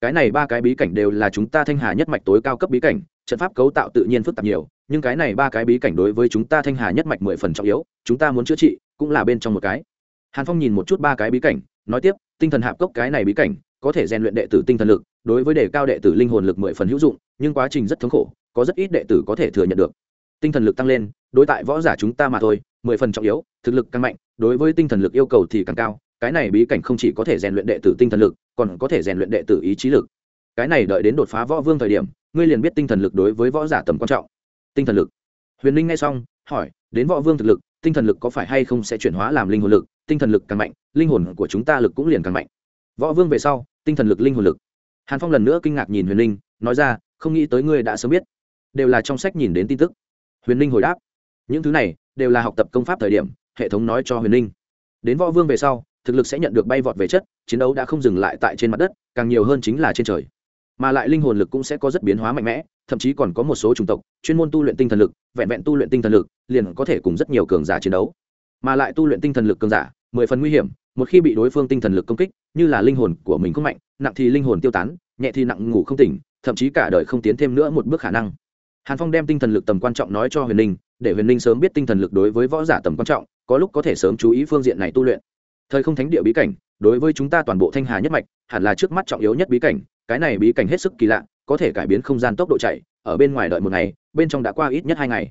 Cái này ba cái bí cảnh đều là chúng ta thanh hà nhất mạch tối cao cấp bí cảnh, trận pháp cấu tạo tự nhiên phức tạp nhiều, nhưng cái này ba cái bí cảnh đối với chúng ta thanh hà nhất mạch mười phần trọng yếu, chúng ta muốn chữa trị cũng là bên trong một cái. Hàn phong nhìn một chút ba cái bí cảnh, nói tiếp, tinh thần hạp cốc cái này bí cảnh có thể rèn luyện đệ tử tinh thần lực, đối với đề cao đệ tử linh hồn lực mười phần hữu dụng, nhưng quá trình rất thống khổ, có rất ít đệ tử có thể thừa nhận được. Tinh thần lực tăng lên, đối tại võ giả chúng ta mà thôi, mười phần trọng yếu, thực lực càng mạnh, đối với tinh thần lực yêu cầu thì càng cao, cái này bí cảnh không chỉ có thể rèn luyện đệ tử tinh thần lực, còn có thể rèn luyện đệ tử ý chí lực. Cái này đợi đến đột phá võ vương thời điểm, ngươi liền biết tinh thần lực đối với võ giả tầm quan trọng. Tinh thần lực. Huyền linh nghe xong, hỏi, đến võ vương thực lực, tinh thần lực có phải hay không sẽ chuyển hóa làm linh hồn lực? Tinh thần lực càng mạnh, linh hồn của chúng ta lực cũng liền càng mạnh. Võ vương về sau tinh thần lực linh hồn lực. Hàn phong lần nữa kinh ngạc nhìn huyền linh, nói ra, không nghĩ tới ngươi đã sớm biết. Đều là trong sách nhìn đến tin tức. Huyền linh hồi đáp, những thứ này đều là học tập công pháp thời điểm, hệ thống nói cho huyền linh. Đến võ vương về sau, thực lực sẽ nhận được bay vọt về chất, chiến đấu đã không dừng lại tại trên mặt đất, càng nhiều hơn chính là trên trời. Mà lại linh hồn lực cũng sẽ có rất biến hóa mạnh mẽ, thậm chí còn có một số chủng tộc, chuyên môn tu luyện tinh thần lực, vẹn vẹn tu luyện tinh thần lực, liền có thể cùng rất nhiều cường giả chiến đấu. Mà lại tu luyện tinh thần lực cường giả, mười phần nguy hiểm một khi bị đối phương tinh thần lực công kích, như là linh hồn của mình không mạnh, nặng thì linh hồn tiêu tán, nhẹ thì nặng ngủ không tỉnh, thậm chí cả đời không tiến thêm nữa một bước khả năng. Hàn phong đem tinh thần lực tầm quan trọng nói cho huyền ninh, để huyền ninh sớm biết tinh thần lực đối với võ giả tầm quan trọng, có lúc có thể sớm chú ý phương diện này tu luyện. Thời không thánh địa bí cảnh, đối với chúng ta toàn bộ thanh hà nhất mạch, hẳn là trước mắt trọng yếu nhất bí cảnh, cái này bí cảnh hết sức kỳ lạ, có thể cải biến không gian tốc độ chạy, ở bên ngoài đợi một ngày, bên trong đã qua ít nhất hai ngày.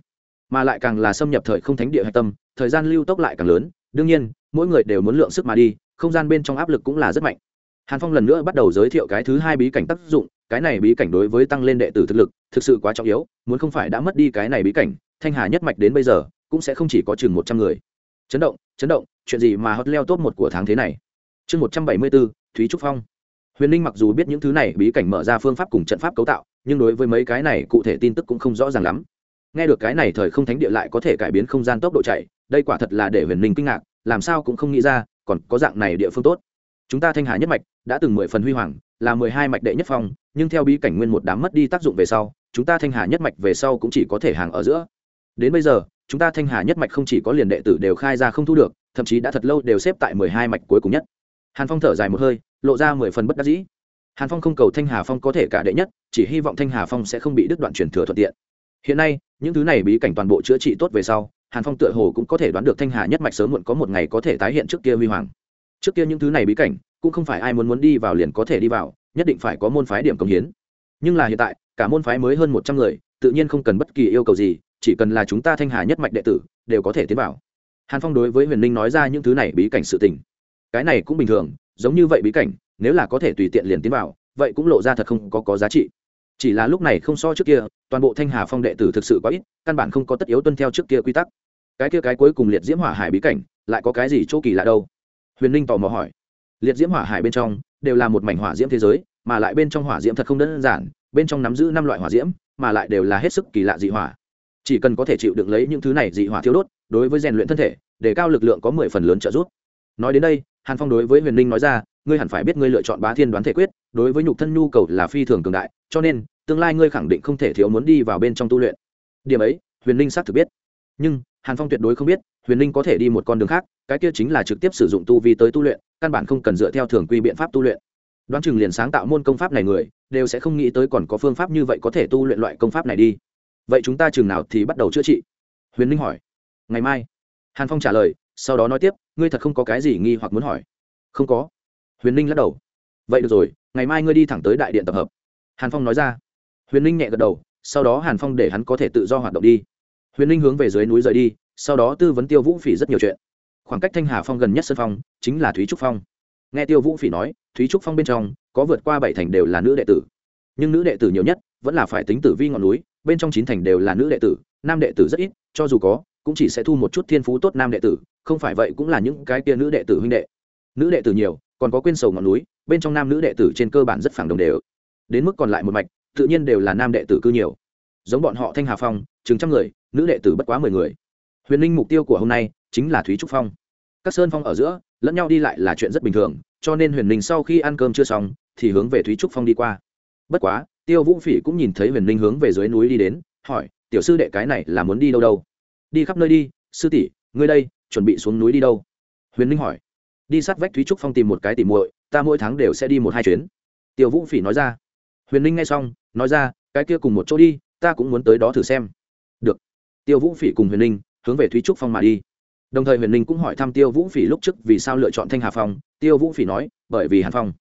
Mà lại càng là xâm nhập thời không thánh địa hạch tâm, thời gian lưu tốc lại càng lớn, đương nhiên mỗi người đều muốn lượng sức mà đi, không gian bên trong áp lực cũng là rất mạnh. Hàn phong lần nữa bắt đầu giới thiệu cái thứ hai bí cảnh tác dụng, cái này bí cảnh đối với tăng lên đệ tử thực lực thực sự quá trọng yếu, muốn không phải đã mất đi cái này bí cảnh, thanh hà nhất mạch đến bây giờ cũng sẽ không chỉ có chừng một trăm người. Chấn động chấn động, chuyện gì mà hot leo top một của tháng thế này? Chương một trăm bảy mươi bốn, thúy trúc phong. Huyền ninh mặc dù biết những thứ này bí cảnh mở ra phương pháp cùng trận pháp cấu tạo, nhưng đối với mấy cái này cụ thể tin tức cũng không rõ ràng lắm. Nghe được cái này thời không thánh địa lại có thể cải biến không gian tốc độ chạy, đây quả thật là để huyền ninh kinh ngạc làm sao cũng không nghĩ ra, còn có dạng này địa phương tốt. Chúng ta thanh hà nhất mạch đã từng mười phần huy hoàng, là mười hai mạch đệ nhất phong, nhưng theo bí cảnh nguyên một đám mất đi tác dụng về sau, chúng ta thanh hà nhất mạch về sau cũng chỉ có thể hàng ở giữa. Đến bây giờ, chúng ta thanh hà nhất mạch không chỉ có liền đệ tử đều khai ra không thu được, thậm chí đã thật lâu đều xếp tại mười hai mạch cuối cùng nhất. Hàn phong thở dài một hơi, lộ ra mười phần bất đắc dĩ. Hàn phong không cầu thanh hà phong có thể cả đệ nhất, chỉ hy vọng thanh hà phong sẽ không bị đứt đoạn truyền thừa thuận tiện. Hiện nay, những thứ này bí cảnh toàn bộ chữa trị tốt về sau hàn phong tựa hồ cũng có thể đoán được thanh hà nhất mạch sớm muộn có một ngày có thể tái hiện trước kia huy hoàng. Trước kia những thứ này bí cảnh, cũng không phải ai muốn muốn đi vào liền có thể đi vào, nhất định phải có môn phái điểm công hiến. Nhưng là hiện tại, cả môn phái mới hơn một trăm người, tự nhiên không cần bất kỳ yêu cầu gì, chỉ cần là chúng ta thanh hà nhất mạch đệ tử, đều có thể tiến vào. Hàn phong đối với huyền ninh nói ra những thứ này bí cảnh sự tình. Cái này cũng bình thường, giống như vậy bí cảnh, nếu là có thể tùy tiện liền tiến vào, vậy cũng lộ ra thật không có có giá trị chỉ là lúc này không so trước kia, toàn bộ thanh hà phong đệ tử thực sự quá ít, căn bản không có tất yếu tuân theo trước kia quy tắc. Cái kia cái cuối cùng liệt diễm hỏa hải bí cảnh, lại có cái gì chỗ kỳ lạ đâu? Huyền ninh tò mò hỏi. Liệt diễm hỏa hải bên trong, đều là một mảnh hỏa diễm thế giới, mà lại bên trong hỏa diễm thật không đơn giản, bên trong nắm giữ năm loại hỏa diễm, mà lại đều là hết sức kỳ lạ dị hỏa. Chỉ cần có thể chịu được lấy những thứ này dị hỏa thiếu đốt, đối với rèn luyện thân thể để cao lực lượng có mười phần lớn trợ giúp. Nói đến đây, hàn phong đối với huyền ninh nói ra, ngươi hẳn phải biết ngươi lựa chọn bá thiên đoán thể quyết, đối với nhục thân nhu cầu là phi thường cường đại, cho nên tương lai ngươi khẳng định không thể thiếu muốn đi vào bên trong tu luyện. Điểm ấy, huyền ninh xác thực biết. Nhưng, hàn phong tuyệt đối không biết, huyền ninh có thể đi một con đường khác, cái kia chính là trực tiếp sử dụng tu vi tới tu luyện, căn bản không cần dựa theo thường quy biện pháp tu luyện. Đoán chừng liền sáng tạo môn công pháp này người, đều sẽ không nghĩ tới còn có phương pháp như vậy có thể tu luyện loại công pháp này đi. Vậy chúng ta chừng nào thì bắt đầu chữa trị? Huyền ninh hỏi. Ngày mai. Hàn phong trả lời, sau đó nói tiếp, ngươi thật không có cái gì nghi hoặc muốn hỏi. Không có. Huyền ninh lắc đầu. Vậy được rồi, ngày mai ngươi đi thẳng tới đại điện tập hợp. Hàn phong nói ra huyền ninh nhẹ gật đầu, sau đó hàn phong để hắn có thể tự do hoạt động đi. Huyền ninh hướng về dưới núi rời đi, sau đó tư vấn tiêu vũ phỉ rất nhiều chuyện. Khoảng cách thanh hà phong gần nhất sân phong, chính là thúy trúc phong. Nghe tiêu vũ phỉ nói, thúy trúc phong bên trong, có vượt qua bảy thành đều là nữ đệ tử. Nhưng nữ đệ tử nhiều nhất, vẫn là phải tính tử vi ngọn núi, bên trong chín thành đều là nữ đệ tử, nam đệ tử rất ít, cho dù có, cũng chỉ sẽ thu một chút thiên phú tốt nam đệ tử, không phải vậy cũng là những cái kia nữ đệ tử huynh đệ. Nữ đệ tử nhiều, còn có quên sầu ngọn núi, bên trong nam nữ đệ tử trên cơ bản rất phản đồng đều. Đến mức còn lại một mạch tự nhiên đều là nam đệ tử cư nhiều. Giống bọn họ thanh hà phong, chừng trăm người, nữ đệ tử bất quá mười người. Huyền linh mục tiêu của hôm nay chính là thúy trúc phong. Các sơn phong ở giữa, lẫn nhau đi lại là chuyện rất bình thường, cho nên huyền linh sau khi ăn cơm chưa xong, thì hướng về thúy trúc phong đi qua. Bất quá, tiêu vũ phỉ cũng nhìn thấy huyền linh hướng về dưới núi đi đến, hỏi, tiểu sư đệ cái này là muốn đi đâu đâu? Đi khắp nơi đi, sư tỷ, ngươi đây, chuẩn bị xuống núi đi đâu? Huyền linh hỏi. Đi sát vách thúy trúc phong tìm một cái tỉ muội, ta mỗi tháng đều sẽ đi một hai chuyến. Tiêu vũ phỉ nói ra huyền linh nghe xong, nói ra, cái kia cùng một chỗ đi, ta cũng muốn tới đó thử xem. Được. Tiêu vũ phỉ cùng huyền linh hướng về thúy trúc phong mà đi. Đồng thời huyền linh cũng hỏi thăm tiêu vũ phỉ lúc trước vì sao lựa chọn thanh hà phong. Tiêu vũ phỉ nói, bởi vì hàn phong.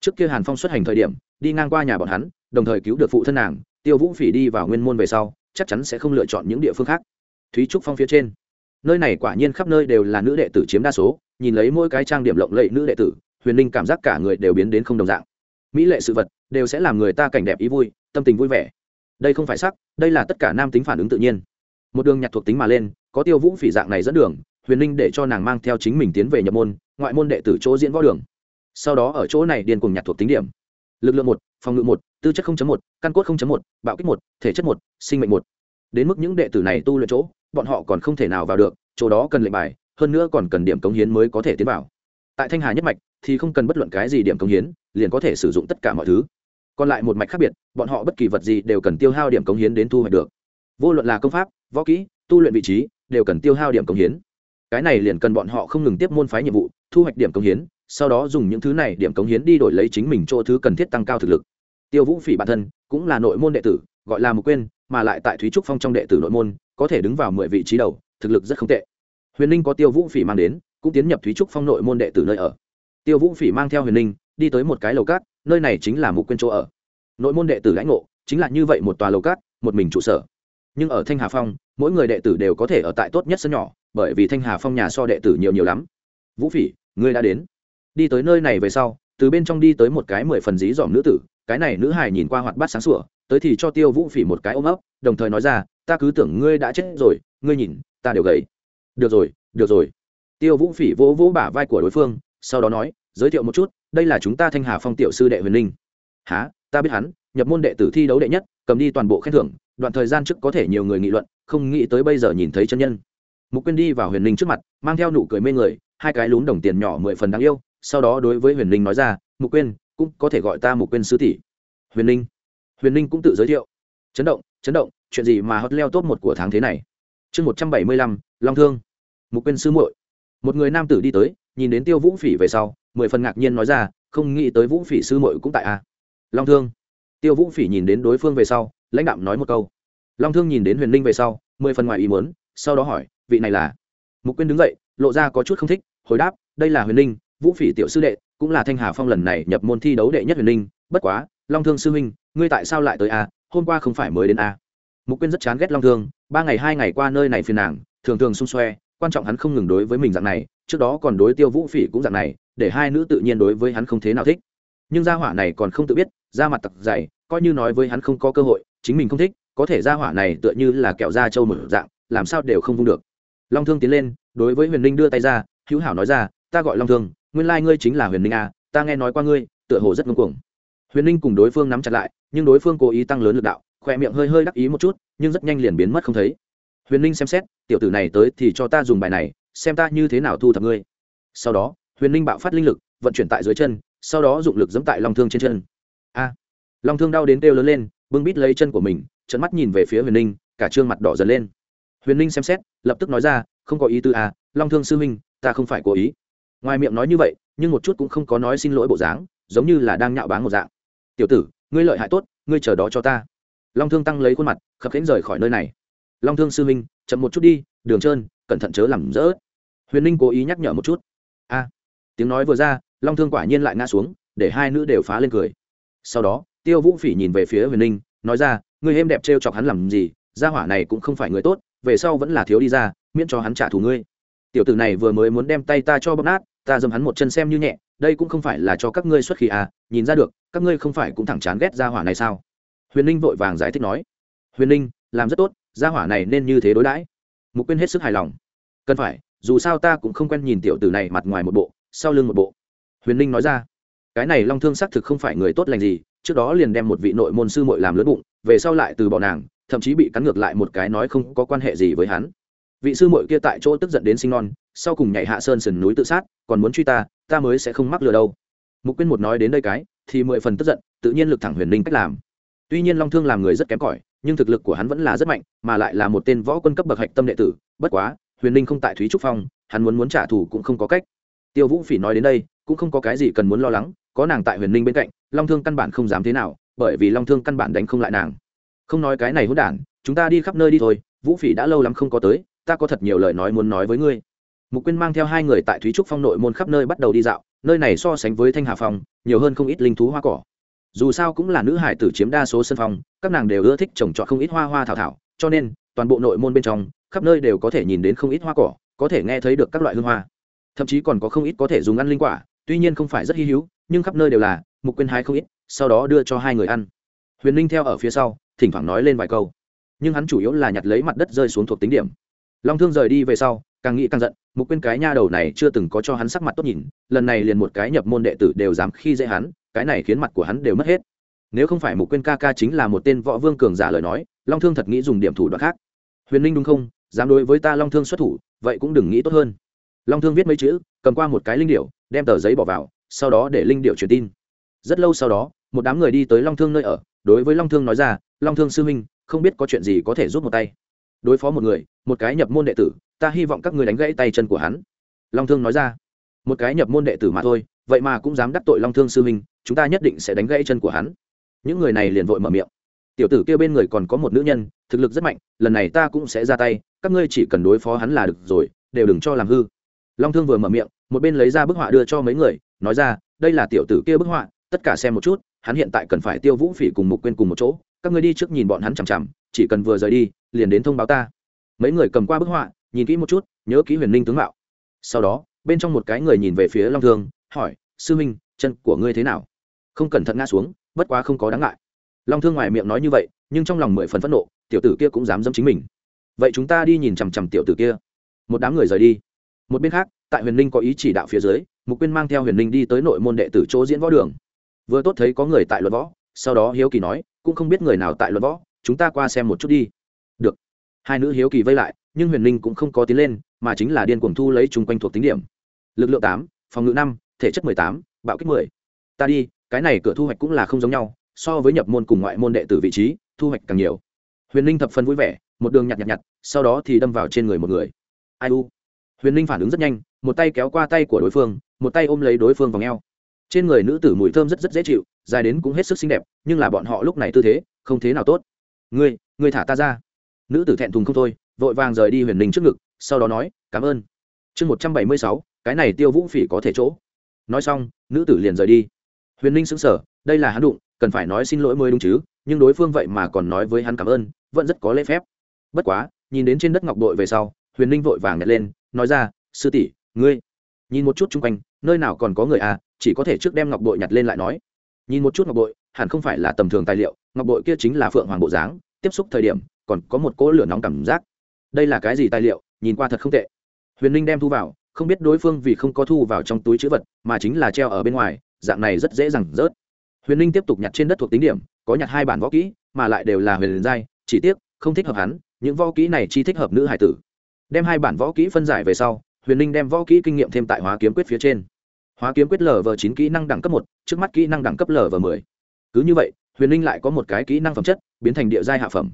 Trước kia hàn phong xuất hành thời điểm, đi ngang qua nhà bọn hắn, đồng thời cứu được phụ thân nàng, tiêu vũ phỉ đi vào nguyên môn về sau, chắc chắn sẽ không lựa chọn những địa phương khác. Thúy trúc phong phía trên. Nơi này quả nhiên khắp nơi đều là nữ đệ tử chiếm đa số, nhìn lấy mỗi cái trang điểm lộng lẫy nữ đệ tử, huyền linh cảm giác cả người đều biến đến không đồng dạng mỹ lệ sự vật đều sẽ làm người ta cảnh đẹp ý vui, tâm tình vui vẻ. Đây không phải sắc, đây là tất cả nam tính phản ứng tự nhiên. Một đường nhặt thuộc tính mà lên, có tiêu vũ phỉ dạng này dẫn đường, huyền linh để cho nàng mang theo chính mình tiến về nhập môn, ngoại môn đệ tử chỗ diễn võ đường. Sau đó ở chỗ này điền cùng nhặt thuộc tính điểm. Lực lượng một, phòng ngự một, tư chất một, căn cốt một, bạo kích một, thể chất một, sinh mệnh một. Đến mức những đệ tử này tu luyện chỗ, bọn họ còn không thể nào vào được, chỗ đó cần lệnh bài, hơn nữa còn cần điểm cống hiến mới có thể tiến vào. Tại thanh hà nhất mạch thì không cần bất luận cái gì điểm cống hiến liền có thể sử dụng tất cả mọi thứ. Còn lại một mạch khác biệt, bọn họ bất kỳ vật gì đều cần tiêu hao điểm cống hiến đến thu hoạch được. Vô luận là công pháp, võ kỹ, tu luyện vị trí, đều cần tiêu hao điểm cống hiến. Cái này liền cần bọn họ không ngừng tiếp môn phái nhiệm vụ, thu hoạch điểm cống hiến, sau đó dùng những thứ này điểm cống hiến đi đổi lấy chính mình chỗ thứ cần thiết tăng cao thực lực. Tiêu vũ phỉ bản thân cũng là nội môn đệ tử, gọi là một quên mà lại tại thúy trúc phong trong đệ tử nội môn, có thể đứng vào mười vị trí đầu, thực lực rất không tệ. Huyền ninh có tiêu vũ phỉ mang đến, cũng tiến nhập thúy trúc phong nội môn đệ tử nơi ở. Tiêu vũ phỉ mang theo huyền ninh đi tới một cái lầu cát, nơi này chính là mục quên chỗ ở. Nội môn đệ tử lãnh ngộ, chính là như vậy một tòa lầu cát, một mình trụ sở. Nhưng ở thanh hà phong, mỗi người đệ tử đều có thể ở tại tốt nhất sân nhỏ, bởi vì thanh hà phong nhà so đệ tử nhiều nhiều lắm. Vũ phỉ, ngươi đã đến. Đi tới nơi này về sau, từ bên trong đi tới một cái mười phần dí dỏm nữ tử, cái này nữ hài nhìn qua hoạt bát sáng sủa, tới thì cho tiêu vũ phỉ một cái ôm ấp, đồng thời nói ra, ta cứ tưởng ngươi đã chết rồi, ngươi nhìn, ta đều gầy. Được rồi được rồi. Tiêu vũ phỉ vỗ vỗ bả vai của đối phương, sau đó nói, giới thiệu một chút đây là chúng ta thanh hà phong tiểu sư đệ huyền linh. Há ta biết hắn, nhập môn đệ tử thi đấu đệ nhất, cầm đi toàn bộ khen thưởng, đoạn thời gian trước có thể nhiều người nghị luận, không nghĩ tới bây giờ nhìn thấy chân nhân. Mục quyên đi vào huyền linh trước mặt, mang theo nụ cười mê người, hai cái lún đồng tiền nhỏ mười phần đáng yêu, sau đó đối với huyền linh nói ra, mục quyên, cũng có thể gọi ta mục quyên sư tỷ. Huyền linh. Huyền linh cũng tự giới thiệu. Chấn động chấn động, chuyện gì mà hot leo top một của tháng thế này? Chương một trăm bảy mươi lăm, long thương. Mục quyên sư muội. Một người nam tử đi tới, nhìn đến tiêu vũ phỉ về sau mười phần ngạc nhiên nói ra, không nghĩ tới vũ phỉ sư muội cũng tại a. Long thương. Tiêu vũ phỉ nhìn đến đối phương về sau, lãnh đạm nói một câu. Long thương nhìn đến huyền linh về sau, mười phần ngoài ý muốn, sau đó hỏi, vị này là? Mục quyên đứng dậy, lộ ra có chút không thích, hồi đáp, đây là huyền linh vũ phỉ tiểu sư đệ, cũng là thanh hà phong lần này nhập môn thi đấu đệ nhất huyền linh bất quá, long thương sư huynh, ngươi tại sao lại tới a? Hôm qua không phải mới đến a? Mục quyên rất chán ghét long thương, ba ngày hai ngày qua nơi này phiền nàng, thường thường xung xoe quan trọng hắn không ngừng đối với mình dạng này trước đó còn đối tiêu vũ phỉ cũng dạng này để hai nữ tự nhiên đối với hắn không thế nào thích. Nhưng gia hỏa này còn không tự biết ra mặt tặc dày coi như nói với hắn không có cơ hội chính mình không thích có thể gia hỏa này tựa như là kẹo da trâu mở dạng làm sao đều không vung được. Long thương tiến lên đối với huyền linh đưa tay ra hữu hảo nói ra ta gọi long thương nguyên lai ngươi chính là huyền linh à, ta nghe nói qua ngươi tựa hồ rất ngưng cuồng. Huyền linh cùng đối phương nắm chặt lại nhưng đối phương cố ý tăng lớn lực đạo khỏe miệng hơi hơi đắc ý một chút nhưng rất nhanh liền biến mất không thấy huyền linh xem xét, tiểu tử này tới thì cho ta dùng bài này, xem ta như thế nào thu thập ngươi. Sau đó, huyền linh bạo phát linh lực, vận chuyển tại dưới chân, sau đó dụng lực dẫm tại long thương trên chân. A! Long thương đau đến kêu lớn lên, bưng bít lấy chân của mình trận mắt nhìn về phía huyền linh cả trương mặt đỏ dần lên. Huyền linh xem xét, lập tức nói ra, không có ý tư à long thương sư huynh, ta không phải cố ý. Ngoài miệng nói như vậy, nhưng một chút cũng không có nói xin lỗi bộ dáng, giống như là đang nhạo báng một dạng. Tiểu tử, ngươi lợi hại tốt, ngươi chờ đó cho ta. Long thương tăng lấy khuôn mặt, khập khiễng rời khỏi nơi này long thương sư minh, chậm một chút đi đường trơn cẩn thận chớ làm rỡ. Huyền ninh cố ý nhắc nhở một chút. A tiếng nói vừa ra long thương quả nhiên lại ngã xuống để hai nữ đều phá lên cười. Sau đó tiêu vũ phỉ nhìn về phía huyền ninh nói ra người êm đẹp t r e o chọc hắn làm gì gia hỏa này cũng không phải người tốt về sau vẫn là thiếu đi ra miễn cho hắn trả thù ngươi. Tiểu tử này vừa mới muốn đem tay ta cho bóp nát ta dầm hắn một chân xem như nhẹ đây cũng không phải là cho các ngươi xuất khí à nhìn ra được các ngươi không phải cũng thẳng chán ghét gia hỏa này sao? Huyền ninh vội vàng giải thích nói huyền ninh làm rất tốt gia hỏa này nên như thế đối đãi. Mục quyên hết sức hài lòng. Cần phải, dù sao ta cũng không quen nhìn tiểu tử này mặt ngoài một bộ, sau lưng một bộ. Huyền ninh nói ra. Cái này long thương xác thực không phải người tốt lành gì, trước đó liền đem một vị nội môn sư muội làm lớn bụng, về sau lại từ bỏ nàng, thậm chí bị cắn ngược lại một cái nói không có quan hệ gì với hắn. Vị sư muội kia tại chỗ tức giận đến sinh non, sau cùng nhảy hạ sơn sườn núi tự sát, còn muốn truy ta ta mới sẽ không mắc lừa đâu. Mục quyên một nói đến đây cái, thì mười phần tức giận, tự nhiên lực thẳng huyền ninh cách làm. Tuy nhiên long thương làm người rất kém cỏi nhưng thực lực của hắn vẫn là rất mạnh, mà lại là một tên võ quân cấp bậc hạch tâm đệ tử, bất quá, huyền ninh không tại thúy trúc phong, hắn muốn muốn trả thù cũng không có cách. Tiêu vũ phỉ nói đến đây, cũng không có cái gì cần muốn lo lắng, có nàng tại huyền ninh bên cạnh, long thương căn bản không dám thế nào, bởi vì long thương căn bản đánh không lại nàng. Không nói cái này hốt đản, chúng ta đi khắp nơi đi thôi, vũ phỉ đã lâu lắm không có tới, ta có thật nhiều lời nói muốn nói với ngươi. Mục quyên mang theo hai người tại thúy trúc phong nội môn khắp nơi bắt đầu đi dạo, nơi này so sánh với thanh hà phong, nhiều hơn không ít linh thú hoa cỏ dù sao cũng là nữ hải tử chiếm đa số sân phong, các nàng đều ưa thích trồng trọt không ít hoa hoa thảo thảo, cho nên, toàn bộ nội môn bên trong, khắp nơi đều có thể nhìn đến không ít hoa cỏ, có thể nghe thấy được các loại hương hoa. Thậm chí còn có không ít có thể dùng ăn linh quả, tuy nhiên không phải rất hy hữu, nhưng khắp nơi đều là, mục quyên hái không ít, sau đó đưa cho hai người ăn. Huyền linh theo ở phía sau, thỉnh thoảng nói lên vài câu. Nhưng hắn chủ yếu là nhặt lấy mặt đất rơi xuống thuộc tính điểm. Long thương rời đi về sau, càng nghĩ càng giận, mục quên cái nha đầu này chưa từng có cho hắn sắc mặt tốt nhìn, lần này liền một cái nhập môn đệ tử đều dám khi dễ hắn cái này khiến mặt của hắn đều mất hết. Nếu không phải mục quên ca ca chính là một tên võ vương cường giả lời nói, long thương thật nghĩ dùng điểm thủ đoạn khác. Huyền ninh đúng không? Dám đối với ta long thương xuất thủ, vậy cũng đừng nghĩ tốt hơn. Long thương viết mấy chữ, cầm qua một cái linh điệu đem tờ giấy bỏ vào, sau đó để linh điệu truyền tin. Rất lâu sau đó, một đám người đi tới long thương nơi ở, đối với long thương nói ra, long thương sư huynh, không biết có chuyện gì có thể giúp một tay. Đối phó một người, một cái nhập môn đệ tử, ta hy vọng các người đánh gãy tay chân của hắn. Long thương nói ra, một cái nhập môn đệ tử mà thôi vậy mà cũng dám đắc tội long thương sư huynh chúng ta nhất định sẽ đánh gãy chân của hắn. Những người này liền vội mở miệng. Tiểu tử kia bên người còn có một nữ nhân, thực lực rất mạnh, lần này ta cũng sẽ ra tay, các ngươi chỉ cần đối phó hắn là được rồi, đều đừng cho làm hư. Long thương vừa mở miệng, một bên lấy ra bức họa đưa cho mấy người, nói ra, đây là tiểu tử kia bức họa, tất cả xem một chút, hắn hiện tại cần phải tiêu vũ phỉ cùng mục quên cùng một chỗ, các ngươi đi trước nhìn bọn hắn chằm chằm, chỉ cần vừa rời đi, liền đến thông báo ta. Mấy người cầm qua bức họa, nhìn kỹ một chút, nhớ kỹ huyền ninh tướng mạo. Sau đó, bên trong một cái người nhìn về phía long thương hỏi, sư minh chân của ngươi thế nào? Không cẩn thận ngã xuống, bất quá không có đáng ngại. Long thương ngoài miệng nói như vậy, nhưng trong lòng mười phần phẫn nộ, tiểu tử kia cũng dám dâm chính mình. Vậy chúng ta đi nhìn chằm chằm tiểu tử kia. Một đám người rời đi. Một bên khác, tại huyền ninh có ý chỉ đạo phía dưới, mục quyên mang theo huyền ninh đi tới nội môn đệ tử chỗ diễn võ đường. Vừa tốt thấy có người tại luật võ, sau đó hiếu kỳ nói, cũng không biết người nào tại luật võ, chúng ta qua xem một chút đi. Được. Hai nữ hiếu kỳ vây lại, nhưng huyền ninh cũng không có tiến lên, mà chính là điên cuồng thu lấy chung quanh thuộc tính điểm. Lực lượng tám, phòng ngự năm thể chất mười tám, bạo kích mười. Ta đi, cái này cửa thu hoạch cũng là không giống nhau, so với nhập môn cùng ngoại môn đệ tử vị trí, thu hoạch càng nhiều. Huyền ninh thập phân vui vẻ, một đường nhặt nhặt nhặt, sau đó thì đâm vào trên người một người. Ai u? Huyền ninh phản ứng rất nhanh, một tay kéo qua tay của đối phương, một tay ôm lấy đối phương vào ngheo trên người nữ tử mùi thơm rất rất dễ chịu, dài đến cũng hết sức xinh đẹp, nhưng là bọn họ lúc này tư thế, không thế nào tốt. Ngươi ngươi thả ta ra. Nữ tử thẹn thùng không thôi, vội vàng rời đi huyền ninh trước ngực, sau đó nói, cảm ơn. Chương một trăm bảy mươi sáu, cái này tiêu vũ phỉ có thể chỗ nói xong, nữ tử liền rời đi. Huyền ninh xứng sở đây là hắn đụng, cần phải nói xin lỗi mới đúng chứ, nhưng đối phương vậy mà còn nói với hắn cảm ơn, vẫn rất có lễ phép. Bất quá, nhìn đến trên đất ngọc đội về sau, huyền ninh vội vàng nhặt lên, nói ra, sư tỷ, ngươi, nhìn một chút chung quanh, nơi nào còn có người à chỉ có thể trước đem ngọc Đội nhặt lên lại nói. Nhìn một chút ngọc bội, hẳn không phải là tầm thường tài liệu, ngọc bội kia chính là phượng hoàng bộ dáng, tiếp xúc thời điểm, còn có một cỗ lửa nóng cảm giác. Đây là cái gì tài liệu, nhìn qua thật không tệ. Huyền ninh đem thu vào không biết đối phương vì không có thu vào trong túi chữ vật, mà chính là treo ở bên ngoài, dạng này rất dễ dàng rớt. Huyền ninh tiếp tục nhặt trên đất thuộc tính điểm, có nhặt hai bản võ kỹ, mà lại đều là huyền giai, chỉ tiếc, không thích hợp hắn, những võ kỹ này chi thích hợp nữ hải tử. Đem hai bản võ kỹ phân giải về sau, huyền ninh đem võ kỹ kinh nghiệm thêm tại hóa kiếm quyết phía trên. Hóa kiếm quyết lv chín kỹ năng đẳng cấp một, trước mắt kỹ năng đẳng cấp lv mười. Cứ như vậy, huyền ninh lại có một cái kỹ năng phẩm chất, biến thành địa giai hạ phẩm.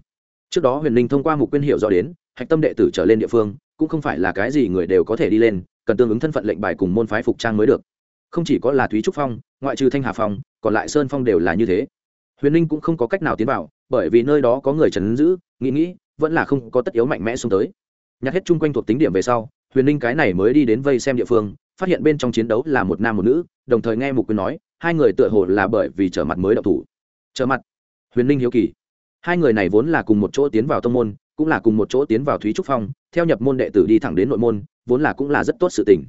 Trước đó huyền ninh thông qua mục quyên hiệu rõ đến, hạch tâm đệ tử trở lên địa phương, cũng không phải là cái gì người đều có thể đi lên cần tương ứng thân phận lệnh bài cùng môn phái phục trang mới được. Không chỉ có là thúy trúc phong, ngoại trừ thanh hà phong, còn lại sơn phong đều là như thế. Huyền ninh cũng không có cách nào tiến vào, bởi vì nơi đó có người trấn giữ, nghĩ nghĩ, vẫn là không có tất yếu mạnh mẽ xuống tới. Nhặt hết chung quanh thuộc tính điểm về sau, huyền ninh cái này mới đi đến vây xem địa phương, phát hiện bên trong chiến đấu là một nam một nữ, đồng thời nghe mục quyền nói, hai người tựa hồ là bởi vì trở mặt mới đậu thủ. Trở mặt? Huyền ninh hiếu kỳ. Hai người này vốn là cùng một chỗ tiến vào tông môn, cũng là cùng một chỗ tiến vào thúy trúc phong, theo nhập môn đệ tử đi thẳng đến nội môn vốn là cũng là rất tốt sự tình.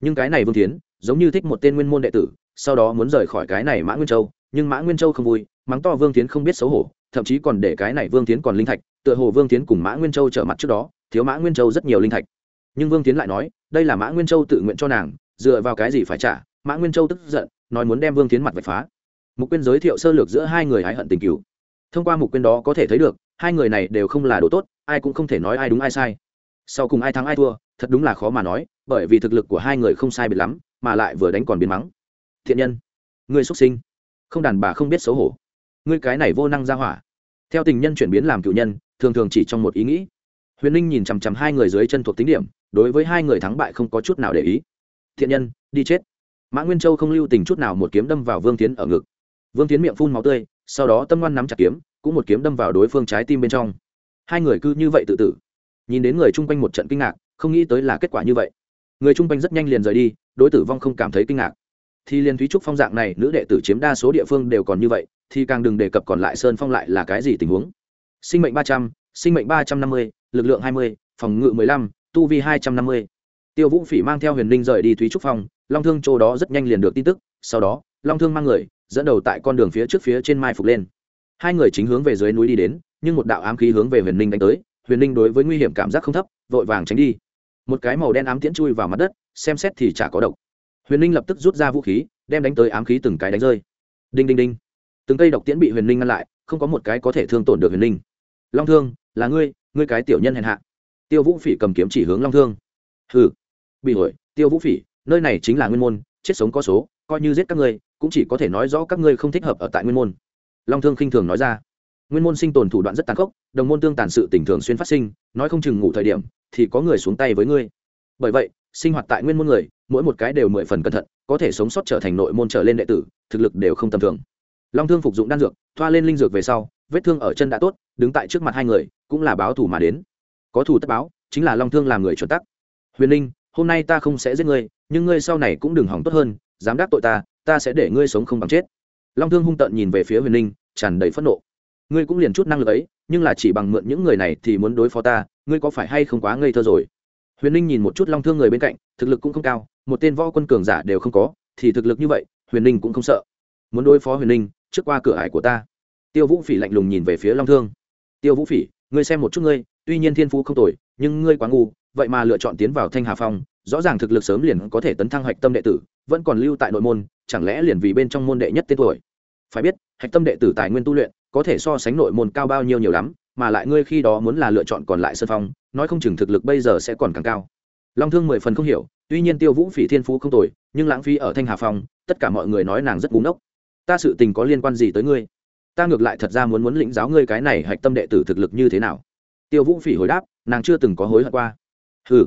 Nhưng cái này vương tiến giống như thích một tên nguyên môn đệ tử, sau đó muốn rời khỏi cái này mã nguyên châu, nhưng mã nguyên châu không vui, mắng to vương tiến không biết xấu hổ, thậm chí còn để cái này vương tiến còn linh thạch, tựa hồ vương tiến cùng mã nguyên châu trở mặt trước đó, thiếu mã nguyên châu rất nhiều linh thạch. Nhưng vương tiến lại nói, đây là mã nguyên châu tự nguyện cho nàng, dựa vào cái gì phải trả, mã nguyên châu tức giận, nói muốn đem vương tiến mặt vạch phá. Mục quyên giới thiệu sơ lược giữa hai người hái hận tình cứu thông qua mục quyên đó có thể thấy được, hai người này đều không là đồ tốt, ai cũng không thể nói ai đúng ai sai. Sau cùng ai thắng ai thua thật đúng là khó mà nói, bởi vì thực lực của hai người không sai biệt lắm, mà lại vừa đánh còn biến mắng. Thiện nhân, ngươi xuất sinh. Không đàn bà không biết xấu hổ. Ngươi cái này vô năng ra hỏa. Theo tình nhân chuyển biến làm cựu nhân, thường thường chỉ trong một ý nghĩ. Huyền ninh nhìn chằm chằm hai người dưới chân thuộc tính điểm, đối với hai người thắng bại không có chút nào để ý. Thiện nhân, đi chết. Mã nguyên châu không lưu tình chút nào một kiếm đâm vào vương tiến ở ngực. Vương tiến miệng phun máu tươi, sau đó tâm ngoan nắm chặt kiếm, cũng một kiếm đâm vào đối phương trái tim bên trong. Hai người cứ như vậy tự tử. Nhìn đến người chung quanh một trận kinh ngạc không nghĩ tới là kết quả như vậy. Người chung quanh rất nhanh liền rời đi, đối tử vong không cảm thấy kinh ngạc. Thì liên thúy trúc phong dạng này, nữ đệ tử chiếm đa số địa phương đều còn như vậy, thì càng đừng đề cập còn lại sơn phong lại là cái gì tình huống. Sinh mệnh ba trăm, sinh mệnh ba trăm năm mươi, lực lượng hai mươi, phòng ngự mười lăm, tu vi hai trăm năm mươi. Tiêu vũ phỉ mang theo huyền linh rời đi thúy trúc phong, long thương chỗ đó rất nhanh liền được tin tức, sau đó, long thương mang người, dẫn đầu tại con đường phía trước phía trên mai phục lên. Hai người chính hướng về dưới núi đi đến, nhưng một đạo ám khí hướng về huyền linh đánh tới huyền linh đối với nguy hiểm cảm giác không thấp, vội vàng tránh đi. Một cái màu đen ám tiễn chui vào mặt đất, xem xét thì chả có độc. Huyền linh lập tức rút ra vũ khí, đem đánh tới ám khí từng cái đánh rơi. Đinh đinh đinh. Từng cây độc tiễn bị huyền linh ngăn lại, không có một cái có thể thương tổn được huyền linh long thương, là ngươi ngươi cái tiểu nhân hèn hạ. Tiêu vũ phỉ cầm kiếm chỉ hướng long thương. Hừ. Bị hội tiêu vũ phỉ, nơi này chính là nguyên môn, chết sống có số, coi như giết các ngươi, cũng chỉ có thể nói rõ các ngươi không thích hợp ở tại nguyên môn. Long thương khinh thường nói ra nguyên môn sinh tồn thủ đoạn rất tàn khốc, đồng môn tương tàn sự tình thường xuyên phát sinh, nói không chừng ngủ thời điểm, thì có người xuống tay với ngươi. Bởi vậy, sinh hoạt tại nguyên môn người, mỗi một cái đều mười phần cẩn thận, có thể sống sót trở thành nội môn trở lên đệ tử, thực lực đều không tầm thường. Long thương phục dụng đan dược, thoa lên linh dược về sau, vết thương ở chân đã tốt, đứng tại trước mặt hai người, cũng là báo thủ mà đến. Có thủ tất báo, chính là long thương làm người chuẩn tắc. Huyền linh, hôm nay ta không sẽ giết ngươi, nhưng ngươi sau này cũng đừng hỏng tốt hơn, dám đắc tội ta ta sẽ để ngươi sống không bằng chết. Long thương hung tợn nhìn về phía huyền linh, tràn đầy phẫn nộ ngươi cũng liền chút năng lực ấy, nhưng là chỉ bằng mượn những người này thì muốn đối phó ta, ngươi có phải hay không quá ngây thơ rồi? Huyền ninh nhìn một chút long thương người bên cạnh, thực lực cũng không cao, một tên võ quân cường giả đều không có, thì thực lực như vậy, huyền ninh cũng không sợ. Muốn đối phó huyền ninh, trước qua cửa ải của ta. Tiêu vũ phỉ lạnh lùng nhìn về phía long thương. Tiêu vũ phỉ, ngươi xem một chút ngươi, tuy nhiên thiên phú không tồi, nhưng ngươi quá ngu, vậy mà lựa chọn tiến vào thanh hà phong, rõ ràng thực lực sớm liền có thể tấn thăng hạch tâm đệ tử, vẫn còn lưu tại nội môn, chẳng lẽ liền vì bên trong môn đệ nhất tên tuổi? Phải biết, hạch tâm đệ tử tài nguyên tu luyện có thể so sánh nội môn cao bao nhiêu nhiều lắm, mà lại ngươi khi đó muốn là lựa chọn còn lại sân phong, nói không chừng thực lực bây giờ sẽ còn càng cao. Long thương mười phần không hiểu, tuy nhiên tiêu vũ phỉ thiên phú không tồi, nhưng lãng phí ở thanh hà phong, tất cả mọi người nói nàng rất búng ốc ta sự tình có liên quan gì tới ngươi? Ta ngược lại thật ra muốn muốn lĩnh giáo ngươi cái này hạch tâm đệ tử thực lực như thế nào? Tiêu vũ phỉ hồi đáp, nàng chưa từng có hối hận qua. Ừ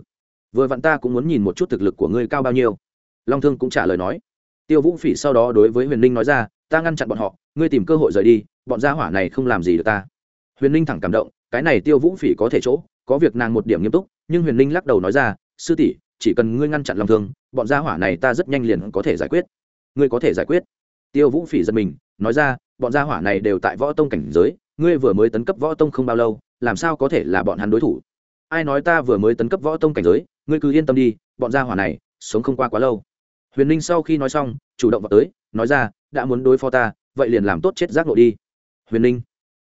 vừa vặn ta cũng muốn nhìn một chút thực lực của ngươi cao bao nhiêu. Long thương cũng trả lời nói. Tiêu vũ phỉ sau đó đối với huyền ninh nói ra, ta ngăn chặn bọn họ ngươi tìm cơ hội rời đi, bọn gia hỏa này không làm gì được ta. Huyền ninh thẳng cảm động, cái này tiêu vũ phỉ có thể chỗ, có việc nàng một điểm nghiêm túc, nhưng huyền ninh lắc đầu nói ra, sư tỷ, chỉ cần ngươi ngăn chặn lòng thương, bọn gia hỏa này ta rất nhanh liền có thể giải quyết. Ngươi có thể giải quyết? Tiêu vũ phỉ giật mình, nói ra, bọn gia hỏa này đều tại võ tông cảnh giới, ngươi vừa mới tấn cấp võ tông không bao lâu, làm sao có thể là bọn hắn đối thủ? Ai nói ta vừa mới tấn cấp võ tông cảnh giới, ngươi cứ yên tâm đi, bọn gia hỏa này sống không qua quá lâu. Huyền ninh sau khi nói xong, chủ động vào tới, nói ra, đã muốn đối phó ta vậy liền làm tốt chết giác nội đi. Huyền ninh.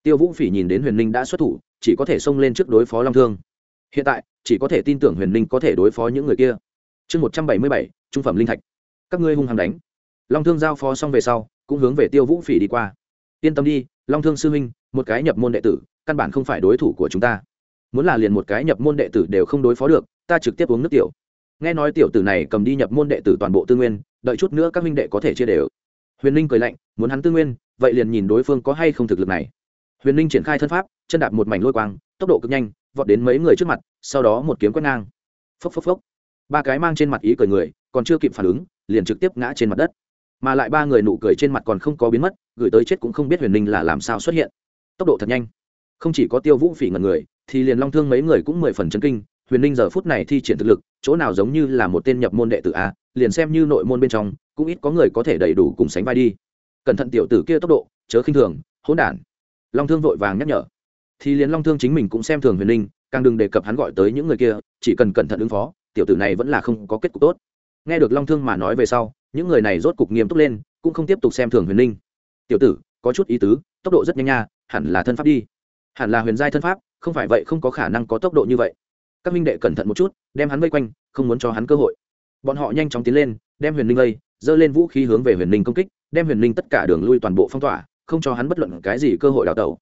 Tiêu vũ phỉ nhìn đến huyền ninh đã xuất thủ, chỉ có thể xông lên trước đối phó long thương. Hiện tại, chỉ có thể tin tưởng huyền ninh có thể đối phó những người kia. Chương một trăm bảy mươi bảy, trung phẩm linh thạch. Các ngươi hung hăng đánh. Long thương giao phó xong về sau, cũng hướng về tiêu vũ phỉ đi qua. Yên tâm đi, long thương sư huynh, một cái nhập môn đệ tử, căn bản không phải đối thủ của chúng ta. Muốn là liền một cái nhập môn đệ tử đều không đối phó được, ta trực tiếp uống nước tiểu. Nghe nói tiểu tử này cầm đi nhập môn đệ tử toàn bộ tư nguyên, đợi chút nữa các minh đệ có thể chia đều huyền ninh cười lạnh, muốn hắn tư nguyên, vậy liền nhìn đối phương có hay không thực lực này. Huyền ninh triển khai thân pháp, chân đạp một mảnh lôi quang, tốc độ cực nhanh, vọt đến mấy người trước mặt, sau đó một kiếm quét ngang. Phốc phốc phốc. Ba cái mang trên mặt ý cười người, còn chưa kịp phản ứng, liền trực tiếp ngã trên mặt đất. Mà lại ba người nụ cười trên mặt còn không có biến mất, gửi tới chết cũng không biết huyền ninh là làm sao xuất hiện. Tốc độ thật nhanh. Không chỉ có tiêu vũ phỉ ngần người, thì liền long thương mấy người cũng mười phần chân kinh huyền ninh giờ phút này thi triển thực lực, chỗ nào giống như là một tên nhập môn đệ tử a, liền xem như nội môn bên trong, cũng ít có người có thể đầy đủ cùng sánh vai đi. Cẩn thận tiểu tử kia tốc độ, chớ khinh thường, hỗn đản. Long thương vội vàng nhắc nhở. Thì liền long thương chính mình cũng xem thường huyền ninh, càng đừng đề cập hắn gọi tới những người kia, chỉ cần cẩn thận ứng phó, tiểu tử này vẫn là không có kết cục tốt. Nghe được long thương mà nói về sau, những người này rốt cục nghiêm túc lên, cũng không tiếp tục xem thường huyền ninh. Tiểu tử, có chút ý tứ, tốc độ rất nhanh nha, hẳn là thân pháp đi. Hẳn là huyền giai thân pháp, không phải vậy không có khả năng có tốc độ như vậy các minh đệ cẩn thận một chút, đem hắn vây quanh, không muốn cho hắn cơ hội. Bọn họ nhanh chóng tiến lên, đem huyền ninh lây dơ lên vũ khí hướng về huyền ninh công kích, đem huyền ninh tất cả đường lui toàn bộ phong tỏa, không cho hắn bất luận cái gì cơ hội đào tẩu.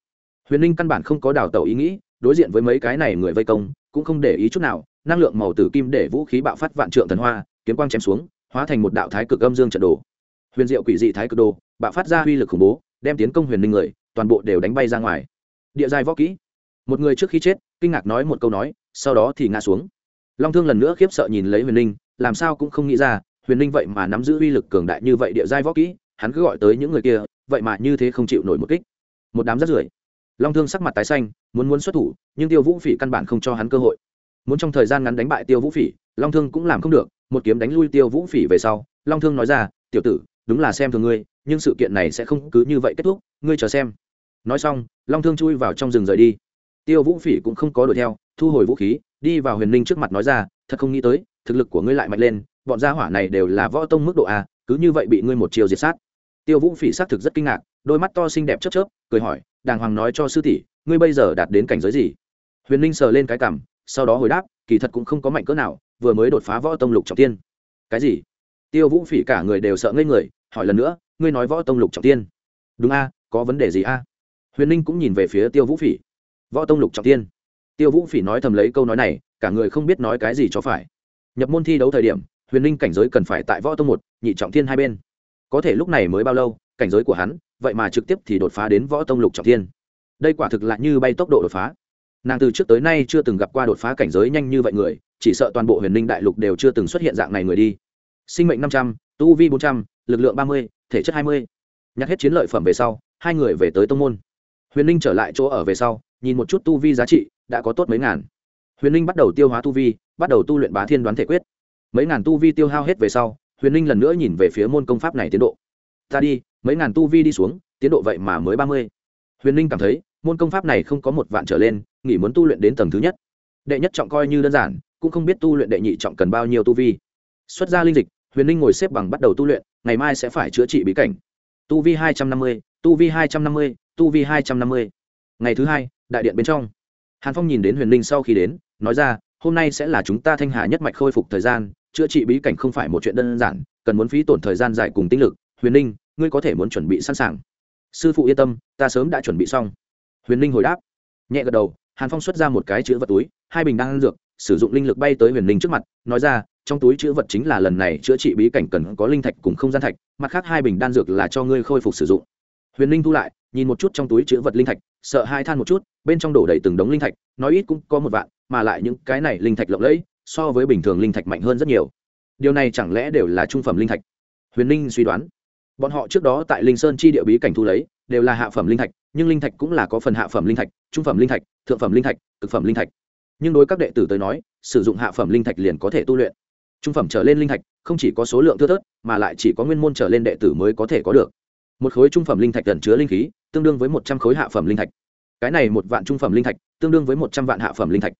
Huyền ninh căn bản không có đào tẩu ý nghĩ, đối diện với mấy cái này người vây công, cũng không để ý chút nào, năng lượng màu tử kim để vũ khí bạo phát vạn trượng thần hoa, kiếm quang chém xuống, hóa thành một đạo thái cực âm dương trận đồ. Huyền diệu quỷ dị thái cực đồ, bạo phát ra uy lực khủng bố, đem tiến công huyền ninh người, toàn bộ đều đánh bay ra ngoài. Địa giai võ kỹ. Một người trước khi chết, kinh ngạc nói một câu nói sau đó thì ngã xuống. Long thương lần nữa khiếp sợ nhìn lấy huyền ninh, làm sao cũng không nghĩ ra, huyền ninh vậy mà nắm giữ uy lực cường đại như vậy địa giai võ kỹ, hắn cứ gọi tới những người kia, vậy mà như thế không chịu nổi một kích. Một đám rất rưởi. Long thương sắc mặt tái xanh, muốn muốn xuất thủ, nhưng tiêu vũ phỉ căn bản không cho hắn cơ hội. Muốn trong thời gian ngắn đánh bại tiêu vũ phỉ, long thương cũng làm không được, một kiếm đánh lui tiêu vũ phỉ về sau, long thương nói ra, tiểu tử, đúng là xem thường ngươi, nhưng sự kiện này sẽ không cứ như vậy kết thúc, ngươi chờ xem. Nói xong, long thương chui vào trong rừng rời đi. Tiêu vũ phỉ cũng không có đuổi theo thu hồi vũ khí, đi vào huyền ninh trước mặt nói ra, thật không nghĩ tới, thực lực của ngươi lại mạnh lên, bọn gia hỏa này đều là võ tông mức độ a, cứ như vậy bị ngươi một chiều diệt sát. Tiêu vũ phỉ xác thực rất kinh ngạc, đôi mắt to xinh đẹp chớp chớp, cười hỏi, đàng hoàng nói cho sư tỷ, ngươi bây giờ đạt đến cảnh giới gì? Huyền ninh sờ lên cái cằm, sau đó hồi đáp, kỳ thật cũng không có mạnh cỡ nào, vừa mới đột phá võ tông lục trọng tiên. Cái gì? Tiêu vũ phỉ cả người đều sợ ngây người, hỏi lần nữa, ngươi nói võ tông lục trọng tiên? Đúng a, có vấn đề gì a? Huyền ninh cũng nhìn về phía tiêu vũ phỉ. Võ tông lục trọng tiên? Tiêu vũ phỉ nói thầm lấy câu nói này, cả người không biết nói cái gì cho phải. Nhập môn thi đấu thời điểm, huyền ninh cảnh giới cần phải tại võ tông một, nhị trọng thiên hai bên. Có thể lúc này mới bao lâu, cảnh giới của hắn, vậy mà trực tiếp thì đột phá đến võ tông lục trọng thiên. Đây quả thực là như bay tốc độ đột phá. Nàng từ trước tới nay chưa từng gặp qua đột phá cảnh giới nhanh như vậy người, chỉ sợ toàn bộ huyền ninh đại lục đều chưa từng xuất hiện dạng này người đi. Sinh mệnh năm trăm, tu vi bốn trăm l ự c lượng ba mươi, thể chất hai mươi. Nhắc hết chiến lợi phẩm về sau, hai người về tới tông môn. Huyền ninh trở lại chỗ ở về sau, nhìn một chút tu vi giá trị đã có tốt mấy ngàn. Huyền ninh bắt đầu tiêu hóa tu vi, bắt đầu tu luyện bá thiên đoán thể quyết. Mấy ngàn tu vi tiêu hao hết về sau, huyền ninh lần nữa nhìn về phía môn công pháp này tiến độ. Ta đi, mấy ngàn tu vi đi xuống, tiến độ vậy mà mới ba mươi. Huyền ninh cảm thấy, môn công pháp này không có một vạn trở lên, nghỉ muốn tu luyện đến tầng thứ nhất. Đệ nhất trọng coi như đơn giản, cũng không biết tu luyện đệ nhị trọng cần bao nhiêu tu vi. Xuất ra linh dịch, huyền ninh ngồi xếp bằng bắt đầu tu luyện, ngày mai sẽ phải chữa trị bí cảnh. Tu vi hai trăm năm mươi, tu vi hai trăm năm mươi, tu vi hai trăm năm mươi. Ngày thứ hai, đại điện bên trong hàn phong nhìn đến huyền ninh sau khi đến, nói ra, hôm nay sẽ là chúng ta thanh hà nhất mạch khôi phục thời gian, chữa trị bí cảnh không phải một chuyện đơn giản, cần muốn phí tổn thời gian dài cùng tinh lực. Huyền ninh ngươi có thể muốn chuẩn bị sẵn sàng. Sư phụ yên tâm, ta sớm đã chuẩn bị xong. Huyền ninh hồi đáp. Nhẹ gật đầu, hàn phong xuất ra một cái chữ vật túi, hai bình đang ăn dược, sử dụng linh lực bay tới huyền ninh trước mặt, nói ra, trong túi chữ vật chính là lần này chữa trị bí cảnh cần có linh thạch cùng không gian thạch, mặt khác hai bình đan dược là cho ngươi khôi phục sử dụng huyền ninh thu lại, nhìn một chút trong túi chữ vật linh thạch, sợ hai than một chút, bên trong đổ đầy từng đống linh thạch, nói ít cũng có một vạn, mà lại những cái này linh thạch lộng lẫy, so với bình thường linh thạch mạnh hơn rất nhiều. Điều này chẳng lẽ đều là trung phẩm linh thạch? Huyền ninh suy đoán. Bọn họ trước đó tại linh sơn chi địa bí cảnh thu lấy, đều là hạ phẩm linh thạch, nhưng linh thạch cũng là có phần hạ phẩm linh thạch, trung phẩm linh thạch, thượng phẩm linh thạch, cực phẩm linh thạch. Nhưng đối các đệ tử tới nói, sử dụng hạ phẩm linh thạch liền có thể tu luyện. Trung phẩm trở lên linh thạch, không chỉ có số lượng thưa thớt, mà lại chỉ có nguyên môn trở lên đệ tử mới có thể có được một khối trung phẩm linh thạch gần chứa linh khí, tương đương với một trăm khối hạ phẩm linh thạch. Cái này một vạn trung phẩm linh thạch, tương đương với một trăm vạn hạ phẩm linh thạch.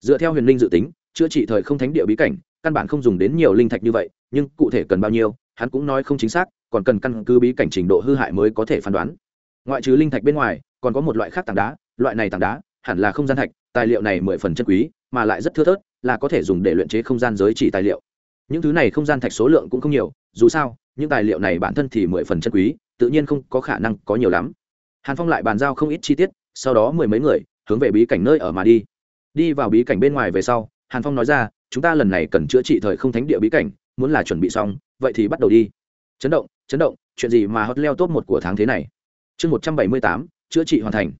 Dựa theo huyền linh dự tính, chữa trị thời không thánh địa bí cảnh, căn bản không dùng đến nhiều linh thạch như vậy, nhưng cụ thể cần bao nhiêu, hắn cũng nói không chính xác, còn cần căn cứ bí cảnh trình độ hư hại mới có thể phán đoán. Ngoại trừ linh thạch bên ngoài, còn có một loại khác tảng đá, loại này tảng đá, hẳn là không gian thạch, tài liệu này mười phần chân quý, mà lại rất thưa thớt, là có thể dùng để luyện chế không gian giới chỉ tài liệu. Những thứ này không gian thạch số lượng cũng không nhiều, dù sao, những tài liệu này bản thân thì mười phần chân quý tự nhiên không có khả năng có nhiều lắm. Hàn phong lại bàn giao không ít chi tiết, sau đó mười mấy người hướng về bí cảnh nơi ở mà đi. Đi vào bí cảnh bên ngoài về sau, hàn phong nói ra, chúng ta lần này cần chữa trị thời không thánh địa bí cảnh, muốn là chuẩn bị xong, vậy thì bắt đầu đi. Chấn động chấn động, chuyện gì mà hot leo top một của tháng thế này? Chương một trăm bảy mươi tám, chữa trị hoàn thành.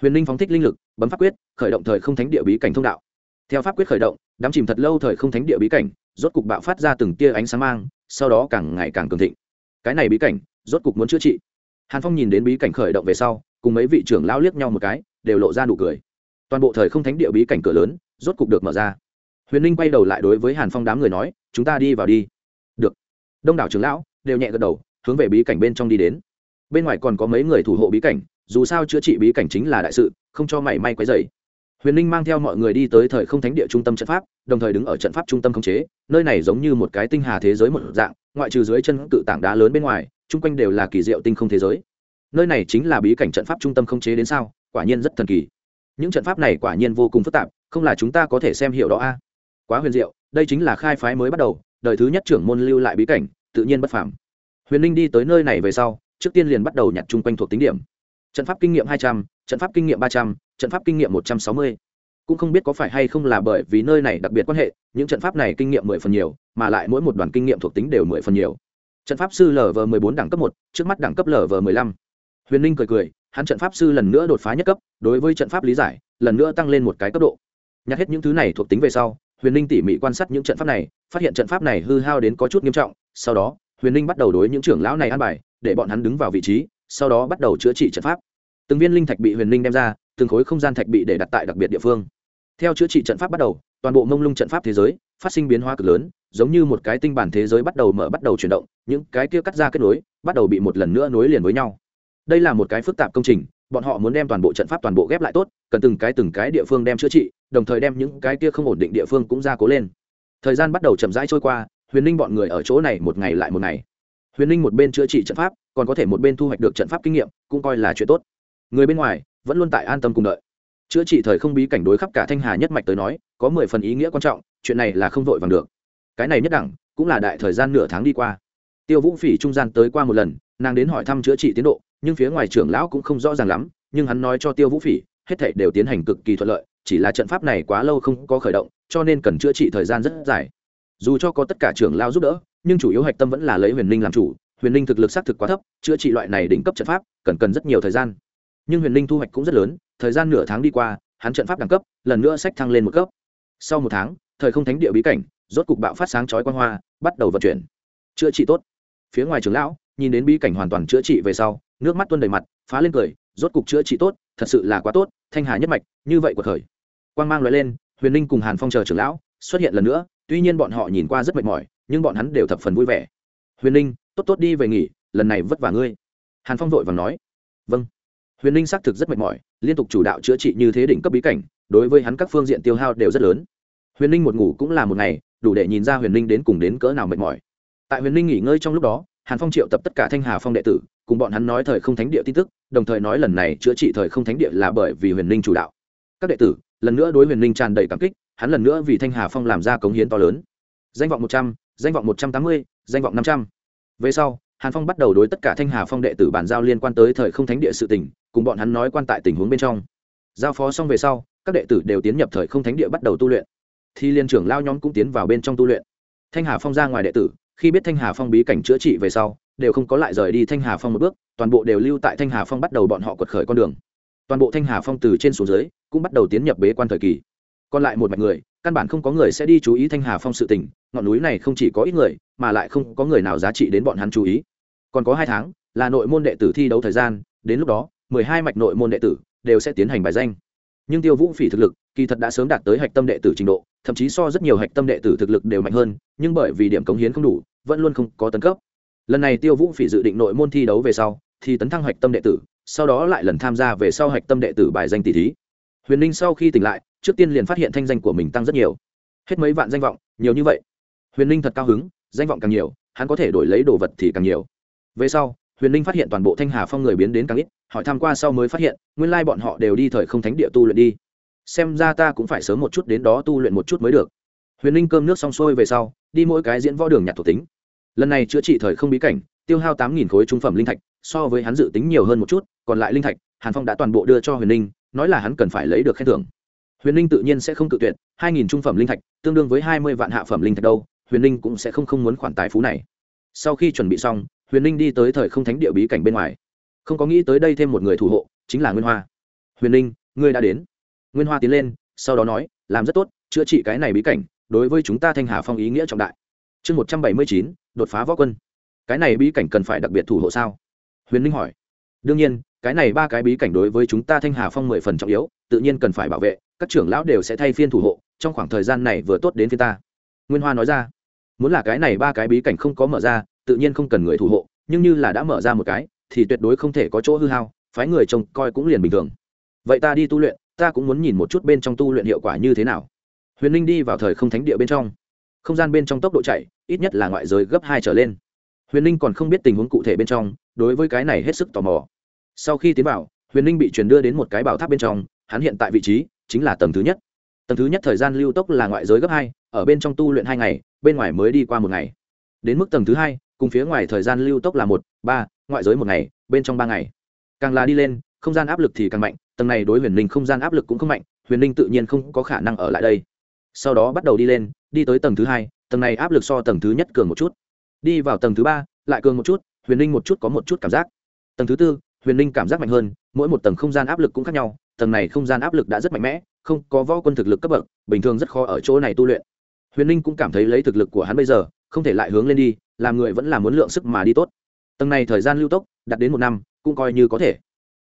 Huyền ninh phóng thích linh lực, bấm pháp quyết, khởi động thời không thánh địa bí cảnh thông đạo. Theo pháp quyết khởi động đám chìm thật lâu thời không thánh địa bí cảnh, rốt cục bạo phát ra từng tia ánh sáng mang, sau đó càng ngày càng cường thịnh. Cái này bí cảnh rốt cục muốn chữa trị. Hàn phong nhìn đến bí cảnh khởi động về sau, cùng mấy vị trưởng lao liếc nhau một cái, đều lộ ra nụ cười. Toàn bộ thời không thánh địa bí cảnh cửa lớn, rốt cục được mở ra. Huyền ninh quay đầu lại đối với hàn phong đám người nói, chúng ta đi vào đi. Được. Đông đảo trưởng lão đều nhẹ gật đầu, hướng về bí cảnh bên trong đi đến. Bên ngoài còn có mấy người thủ hộ bí cảnh, dù sao chữa trị bí cảnh chính là đại sự, không cho mảy may quấy dày huyền ninh mang theo mọi người đi tới thời không thánh địa trung tâm trận pháp, đồng thời đứng ở trận pháp trung tâm khống chế, nơi này giống như một cái tinh hà thế giới một dạng, ngoại trừ dưới chân cự tảng đá lớn bên ngoài chung quanh đều là kỳ diệu tinh không thế giới. Nơi này chính là bí cảnh trận pháp trung tâm không chế đến sao, quả nhiên rất thần kỳ. Những trận pháp này quả nhiên vô cùng phức tạp, không là chúng ta có thể xem hiểu đó a. Quá huyền diệu, đây chính là khai phái mới bắt đầu, đời thứ nhất trưởng môn lưu lại bí cảnh, tự nhiên bất phàm. Huyền linh đi tới nơi này về sau, trước tiên liền bắt đầu nhặt chung quanh thuộc tính điểm. Trận pháp kinh nghiệm hai trăm, trận pháp kinh nghiệm ba trăm, trận pháp kinh nghiệm một trăm sáu mươi. Cũng không biết có phải hay không là bởi vì nơi này đặc biệt quan hệ, những trận pháp này kinh nghiệm mười phần nhiều, mà lại mỗi một đoàn kinh nghiệm thuộc tính đều mười phần nhiều trận pháp sư lv mười bốn đẳng cấp một, trước mắt đẳng cấp lv mười lăm. Huyền ninh cười cười, hắn trận pháp sư lần nữa đột phá nhất cấp, đối với trận pháp lý giải, lần nữa tăng lên một cái cấp độ. Nhặt hết những thứ này thuộc tính về sau, huyền ninh tỉ mỉ quan sát những trận pháp này, phát hiện trận pháp này hư hao đến có chút nghiêm trọng, sau đó, huyền ninh bắt đầu đối những trưởng lão này an bài, để bọn hắn đứng vào vị trí, sau đó bắt đầu chữa trị trận pháp. Từng viên linh thạch bị huyền ninh đem ra, từng khối không gian thạch bị để đặt tại đặc biệt địa phương. Theo chữa trị trận pháp bắt đầu toàn bộ mông lung trận pháp thế giới phát sinh biến hóa cực lớn, giống như một cái tinh bản thế giới bắt đầu mở bắt đầu chuyển động, những cái kia cắt ra kết nối, bắt đầu bị một lần nữa nối liền với nhau. Đây là một cái phức tạp công trình, bọn họ muốn đem toàn bộ trận pháp toàn bộ ghép lại tốt, cần từng cái từng cái địa phương đem chữa trị, đồng thời đem những cái kia không ổn định địa phương cũng ra cố lên. Thời gian bắt đầu chậm rãi trôi qua, huyền ninh bọn người ở chỗ này một ngày lại một ngày. Huyền ninh một bên chữa trị trận pháp, còn có thể một bên thu hoạch được trận pháp kinh nghiệm, cũng coi là chuyện tốt. Người bên ngoài vẫn luôn tại an tâm cùng đợi. Chữa trị thời không bí cảnh đối khắp cả thanh hà nhất mạch tới nói có mười phần ý nghĩa quan trọng, chuyện này là không vội vàng được. Cái này nhất đẳng, cũng là đại thời gian nửa tháng đi qua. Tiêu vũ phỉ trung gian tới qua một lần, nàng đến hỏi thăm chữa trị tiến độ, nhưng phía ngoài trưởng lão cũng không rõ ràng lắm, nhưng hắn nói cho tiêu vũ phỉ, hết thảy đều tiến hành cực kỳ thuận lợi, chỉ là trận pháp này quá lâu không có khởi động, cho nên cần chữa trị thời gian rất dài. Dù cho có tất cả trưởng lao giúp đỡ, nhưng chủ yếu hạch tâm vẫn là lấy huyền ninh làm chủ, huyền ninh thực lực xác thực quá thấp, chữa trị loại này đỉnh cấp trận pháp, cần cần rất nhiều thời gian. Nhưng huyền ninh thu hoạch cũng rất lớn, thời gian nửa tháng đi qua, hắn trận pháp đẳng cấp, lần nữa sách thăng lên một cấp sau một tháng, thời không thánh địa bí cảnh, rốt cục bạo phát sáng chói quan hoa, bắt đầu vận chuyển. Chữa trị tốt. Phía ngoài trưởng lão, nhìn đến bí cảnh hoàn toàn chữa trị về sau, nước mắt tuôn đầy mặt, phá lên cười, rốt cục chữa trị tốt, thật sự là quá tốt, thanh hà nhất mạch, như vậy của thời. Quang mang loại lên, huyền ninh cùng hàn phong chờ trưởng lão, xuất hiện lần nữa, tuy nhiên bọn họ nhìn qua rất mệt mỏi, nhưng bọn hắn đều thập phần vui vẻ. Huyền ninh tốt tốt đi về nghỉ, lần này vất vả ngươi. Hàn phong vội và nói. Vâng huyền ninh xác thực rất mệt mỏi, liên tục chủ đạo chữa trị như thế đỉnh cấp bí cảnh, đối với hắn các phương diện tiêu hao đều rất lớn. Huyền ninh một ngủ cũng là một ngày, đủ để nhìn ra huyền ninh đến cùng đến cỡ nào mệt mỏi. Tại huyền ninh nghỉ ngơi trong lúc đó, hàn phong triệu tập tất cả thanh hà phong đệ tử, cùng bọn hắn nói thời không thánh địa tin tức, đồng thời nói lần này chữa trị thời không thánh địa là bởi vì huyền ninh chủ đạo. Các đệ tử, lần nữa đối huyền ninh tràn đầy cảm kích, hắn lần nữa vì thanh hà phong làm ra cống hiến to lớn. Danh vọng một trăm, danh vọng một trăm tám mươi, danh vọng năm trăm. Về sau, hàn phong bắt đầu đối tất cả thanh hà phong đệ tử bàn giao liên quan tới thời không thánh địa sự tỉnh cùng bọn hắn nói quan tại tình huống bên trong. Giao phó xong về sau, các đệ tử đều tiến nhập thời không thánh địa bắt đầu tu luyện. Thì liên trưởng lao nhóm cũng tiến vào bên trong tu luyện. Thanh hà phong ra ngoài đệ tử, khi biết thanh hà phong bí cảnh chữa trị về sau, đều không có lại rời đi thanh hà phong một bước, toàn bộ đều lưu tại thanh hà phong bắt đầu bọn họ quật khởi con đường. Toàn bộ thanh hà phong từ trên xuống dưới, cũng bắt đầu tiến nhập bế quan thời kỳ. Còn lại một mạch người, căn bản không có người sẽ đi chú ý thanh hà phong sự tình, ngọn núi này không chỉ có ít người, mà lại không có người nào giá trị đến bọn hắn chú ý. Còn có hai tháng, là nội môn đệ tử thi đấu thời gian, đến lúc đó mười hai mạch nội môn đệ tử đều sẽ tiến hành bài danh. Nhưng tiêu vũ phỉ thực lực kỳ thật đã sớm đạt tới hạch tâm đệ tử trình độ, thậm chí so rất nhiều hạch tâm đệ tử thực lực đều mạnh hơn, nhưng bởi vì điểm cống hiến không đủ, vẫn luôn không có tấn cấp. Lần này tiêu vũ phỉ dự định nội môn thi đấu về sau, thì tấn thăng hạch tâm đệ tử, sau đó lại lần tham gia về sau hạch tâm đệ tử bài danh tỷ thí. Huyền ninh sau khi tỉnh lại, trước tiên liền phát hiện thanh danh của mình tăng rất nhiều. Hết mấy vạn danh vọng, nhiều như vậy. Huyền ninh thật cao hứng, danh vọng càng nhiều, hắn có thể đổi lấy đồ vật thì càng nhiều. Về sau huyền ninh phát hiện toàn bộ thanh hà phong người biến đến càng ít hỏi tham q u a sau mới phát hiện nguyên lai bọn họ đều đi thời không thánh địa tu luyện đi xem ra ta cũng phải sớm một chút đến đó tu luyện một chút mới được huyền ninh cơm nước xong xuôi về sau đi mỗi cái diễn võ đường nhặt thuộc tính lần này chữa trị thời không bí cảnh tiêu hao tám nghìn khối trung phẩm linh thạch so với hắn dự tính nhiều hơn một chút còn lại linh thạch hàn phong đã toàn bộ đưa cho huyền ninh nói là hắn cần phải lấy được khen thưởng huyền ninh tự nhiên sẽ không tự tuyệt hai nghìn trung phẩm linh thạch tương đương với hai mươi vạn hạ phẩm linh thạch đâu huyền ninh cũng sẽ không không muốn khoản tài phú này sau khi chuẩn bị xong huyền ninh đi tới thời không thánh địa bí cảnh bên ngoài. Không có nghĩ tới đây thêm một người thủ hộ, chính là nguyên hoa. Huyền ninh, ngươi đã đến. Nguyên hoa tiến lên, sau đó nói, làm rất tốt, chữa trị cái này bí cảnh, đối với chúng ta thanh hà phong ý nghĩa trọng đại. Chương một trăm bảy mươi chín, đột phá võ quân. Cái này bí cảnh cần phải đặc biệt thủ hộ sao? Huyền ninh hỏi. Đương nhiên, cái này ba cái bí cảnh đối với chúng ta thanh hà phong mười phần trọng yếu, tự nhiên cần phải bảo vệ, các trưởng lão đều sẽ thay phiên thủ hộ, trong khoảng thời gian này vừa tốt đến phía ta. Nguyên hoa nói ra. Muốn là cái này ba cái bí cảnh không có mở ra tự nhiên không cần người thủ hộ, nhưng như là đã mở ra một cái, thì tuyệt đối không thể có chỗ hư hao, phái người trông coi cũng liền bình thường. Vậy ta đi tu luyện, ta cũng muốn nhìn một chút bên trong tu luyện hiệu quả như thế nào. Huyền Linh đi vào thời không thánh địa bên trong. Không gian bên trong tốc độ chạy, ít nhất là ngoại giới gấp hai trở lên. Huyền Linh còn không biết tình huống cụ thể bên trong, đối với cái này hết sức tò mò. Sau khi tiến vào, huyền Linh bị truyền đưa đến một cái bảo tháp bên trong, hắn hiện tại vị trí chính là tầng thứ nhất. Tầng thứ nhất thời gian lưu tốc là ngoại giới gấp hai, ở bên trong tu luyện hai ngày, bên ngoài mới đi qua một ngày. Đến mức tầng thứ hai cùng phía ngoài thời gian lưu tốc là một, ba, ngoại giới một ngày, bên trong ba ngày. Càng là đi lên, không gian áp lực thì càng mạnh, tầng này đối huyền ninh không gian áp lực cũng không mạnh, huyền ninh tự nhiên không có khả năng ở lại đây. Sau đó bắt đầu đi lên, đi tới tầng thứ hai, tầng này áp lực so tầng thứ nhất cường một chút. Đi vào tầng thứ ba, lại cường một chút, huyền ninh một chút có một chút cảm giác. Tầng thứ tư, huyền ninh cảm giác mạnh hơn, mỗi một tầng không gian áp lực cũng khác nhau, tầng này không gian áp lực đã rất mạnh mẽ, không có võ quân thực lực cấp bậc, bình thường rất khó ở chỗ này tu luyện. Huyền ninh cũng cảm thấy lấy thực lực của hắn bây giờ, không thể lại hướng lên đi làm người vẫn là muốn lượng sức mà đi tốt. Tầng này thời gian lưu tốc đạt đến một năm, cũng coi như có thể.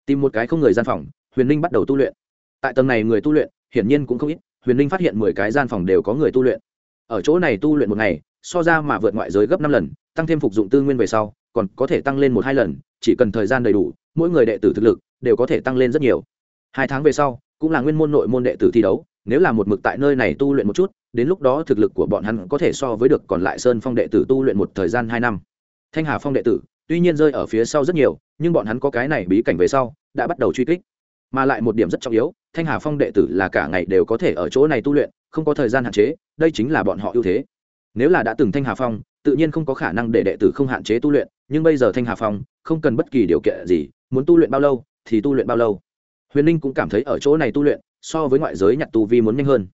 Tìm một cái không người gian phòng, huyền ninh bắt đầu tu luyện. Tại tầng này người tu luyện, hiển nhiên cũng không ít, huyền ninh phát hiện mười cái gian phòng đều có người tu luyện. Ở chỗ này tu luyện một ngày, so ra mà vượt ngoại giới gấp năm lần, tăng thêm phục dụng tư nguyên về sau, còn có thể tăng lên một hai lần, chỉ cần thời gian đầy đủ, mỗi người đệ tử thực lực đều có thể tăng lên rất nhiều. Hai tháng về sau, cũng là nguyên môn nội môn đệ tử thi đấu nếu là một mực tại nơi này tu luyện một chút, đến lúc đó thực lực của bọn hắn có thể so với được còn lại sơn phong đệ tử tu luyện một thời gian hai năm. Thanh hà phong đệ tử, tuy nhiên rơi ở phía sau rất nhiều, nhưng bọn hắn có cái này bí cảnh về sau, đã bắt đầu truy kích. Mà lại một điểm rất trọng yếu, thanh hà phong đệ tử là cả ngày đều có thể ở chỗ này tu luyện, không có thời gian hạn chế, đây chính là bọn họ ưu thế. Nếu là đã từng thanh hà phong, tự nhiên không có khả năng để đệ tử không hạn chế tu luyện, nhưng bây giờ thanh hà phong, không cần bất kỳ điều kiện gì, muốn tu luyện bao lâu thì tu luyện bao lâu. Huyền ninh cũng cảm thấy ở chỗ này tu luyện so với ngoại giới nhặt tu vi muốn nhanh hơn.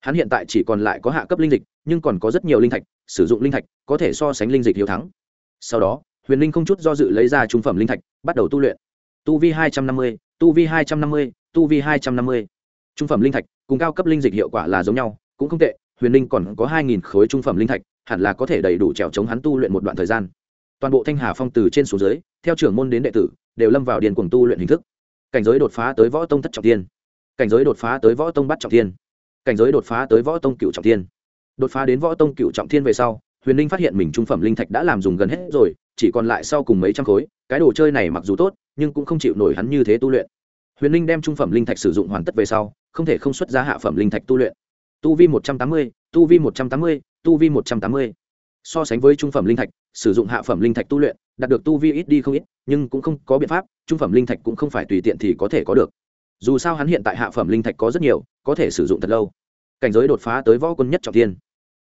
Hắn hiện tại chỉ còn lại có hạ cấp linh dịch, nhưng còn có rất nhiều linh thạch, sử dụng linh thạch có thể so sánh linh dịch hiếu thắng. Sau đó, huyền linh không chút do dự lấy ra trung phẩm linh thạch, bắt đầu tu luyện. Tu vi hai trăm năm mươi, tu vi hai trăm năm mươi, tu vi hai trăm năm mươi. Trung phẩm linh thạch cùng cao cấp linh dịch hiệu quả là giống nhau, cũng không tệ, huyền linh còn có hai nghìn khối trung phẩm linh thạch, hẳn là có thể đầy đủ trèo chống hắn tu luyện một đoạn thời gian. Toàn bộ thanh hà phong từ trên xuống dưới, theo trưởng môn đến đệ tử, đều lâm vào điền cuồng tu luyện hình thức. Cảnh giới đột phá tới võ tông thất trọng tiên cảnh giới đột phá tới võ tông bắt trọng thiên, cảnh giới đột phá tới võ tông cựu trọng thiên, đột phá đến võ tông cựu trọng thiên về sau huyền linh phát hiện mình trung phẩm linh thạch đã làm dùng gần hết rồi chỉ còn lại sau cùng mấy trăm khối cái đồ chơi này mặc dù tốt nhưng cũng không chịu nổi hắn như thế tu luyện. Huyền linh đem trung phẩm linh thạch sử dụng hoàn tất về sau không thể không xuất ra hạ phẩm linh thạch tu luyện. Tu vi một trăm tám mươi tu vi một trăm tám mươi tu vi một trăm tám mươi. So sánh với trung phẩm linh thạch sử dụng hạ phẩm linh thạch tu luyện đạt được tu vi ít đi không ít nhưng cũng không có biện pháp trung phẩm linh thạch cũng không phải tùy tiện thì có thể có được dù sao hắn hiện tại hạ phẩm linh thạch có rất nhiều, có thể sử dụng thật lâu. Cảnh giới đột phá tới võ quân nhất trọng thiên.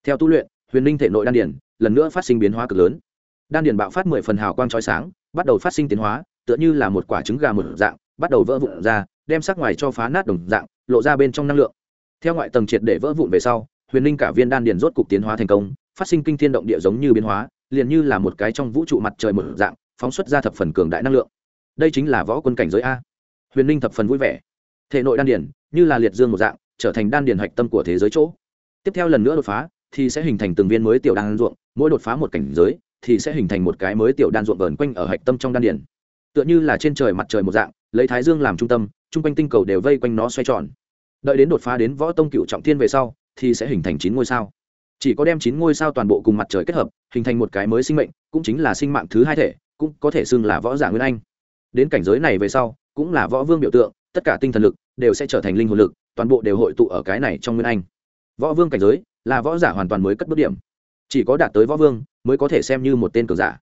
theo tu luyện, huyền linh thể nội đan điển lần nữa phát sinh biến hóa cực lớn. Đan điển bạo phát mười phần hào quang trói sáng, bắt đầu phát sinh tiến hóa, tựa như là một quả trứng gà một dạng, bắt đầu vỡ vụn ra, đem sắc ngoài cho phá nát đồng dạng, lộ ra bên trong năng lượng. Theo ngoại tầng triệt để vỡ vụn về sau, huyền linh cả viên đan điển rốt cục tiến hóa thành công, phát sinh kinh thiên động địa giống như biến hóa, liền như là một cái trong vũ trụ mặt trời một dạng, phóng xuất ra thập phần cường đại năng lượng. Đây chính là võ quân cảnh giới a. Huyền linh thập phần vui vẻ thể nội đan điển như là liệt dương một dạng, trở thành đan điển hạch tâm của thế giới chỗ. Tiếp theo lần nữa đột phá, thì sẽ hình thành từng viên mới tiểu đan ruộng, mỗi đột phá một cảnh giới, thì sẽ hình thành một cái mới tiểu đan ruộng vờn quanh ở hạch tâm trong đan điển tựa như là trên trời mặt trời một dạng, lấy thái dương làm trung tâm, chung quanh tinh cầu đều vây quanh nó xoay tròn. Đợi đến đột phá đến võ tông cựu trọng thiên về sau, thì sẽ hình thành chín ngôi sao. Chỉ có đem chín ngôi sao toàn bộ cùng mặt trời kết hợp, hình thành một cái mới sinh mệnh, cũng chính là sinh mạng thứ hai thể, cũng có thể xưng là võ giả nguyên anh. Đến cảnh giới này về sau, cũng là võ vương biểu tượng tất cả tinh thần lực đều sẽ trở thành linh hồn lực, toàn bộ đều hội tụ ở cái này trong nguyên anh. Võ vương cảnh giới là võ giả hoàn toàn mới cất bước điểm. Chỉ có đạt tới võ vương mới có thể xem như một tên cường giả.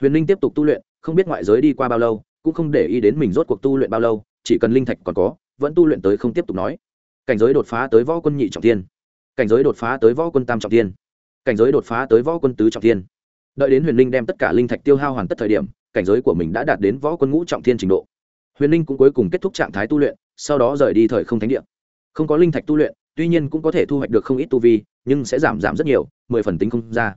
Huyền linh tiếp tục tu luyện, không biết ngoại giới đi qua bao lâu, cũng không để ý đến mình rốt cuộc tu luyện bao lâu, chỉ cần linh thạch còn có, vẫn tu luyện tới không tiếp tục nói. Cảnh giới đột phá tới võ quân nhị trọng tiên cảnh giới đột phá tới võ quân tam trọng tiên cảnh giới đột phá tới võ quân tứ trọng tiên đợi đến huyền linh đem tất cả linh thạch tiêu hao hoàn tất thời điểm, cảnh giới của mình đã đạt đến võ quân ngũ trọng thiên trình độ huyền linh cũng cuối cùng kết thúc trạng thái tu luyện, sau đó rời đi thời không thánh địa. Không có linh thạch tu luyện, tuy nhiên cũng có thể thu hoạch được không ít tu vi, nhưng sẽ giảm giảm rất nhiều, mười phần tính không ra.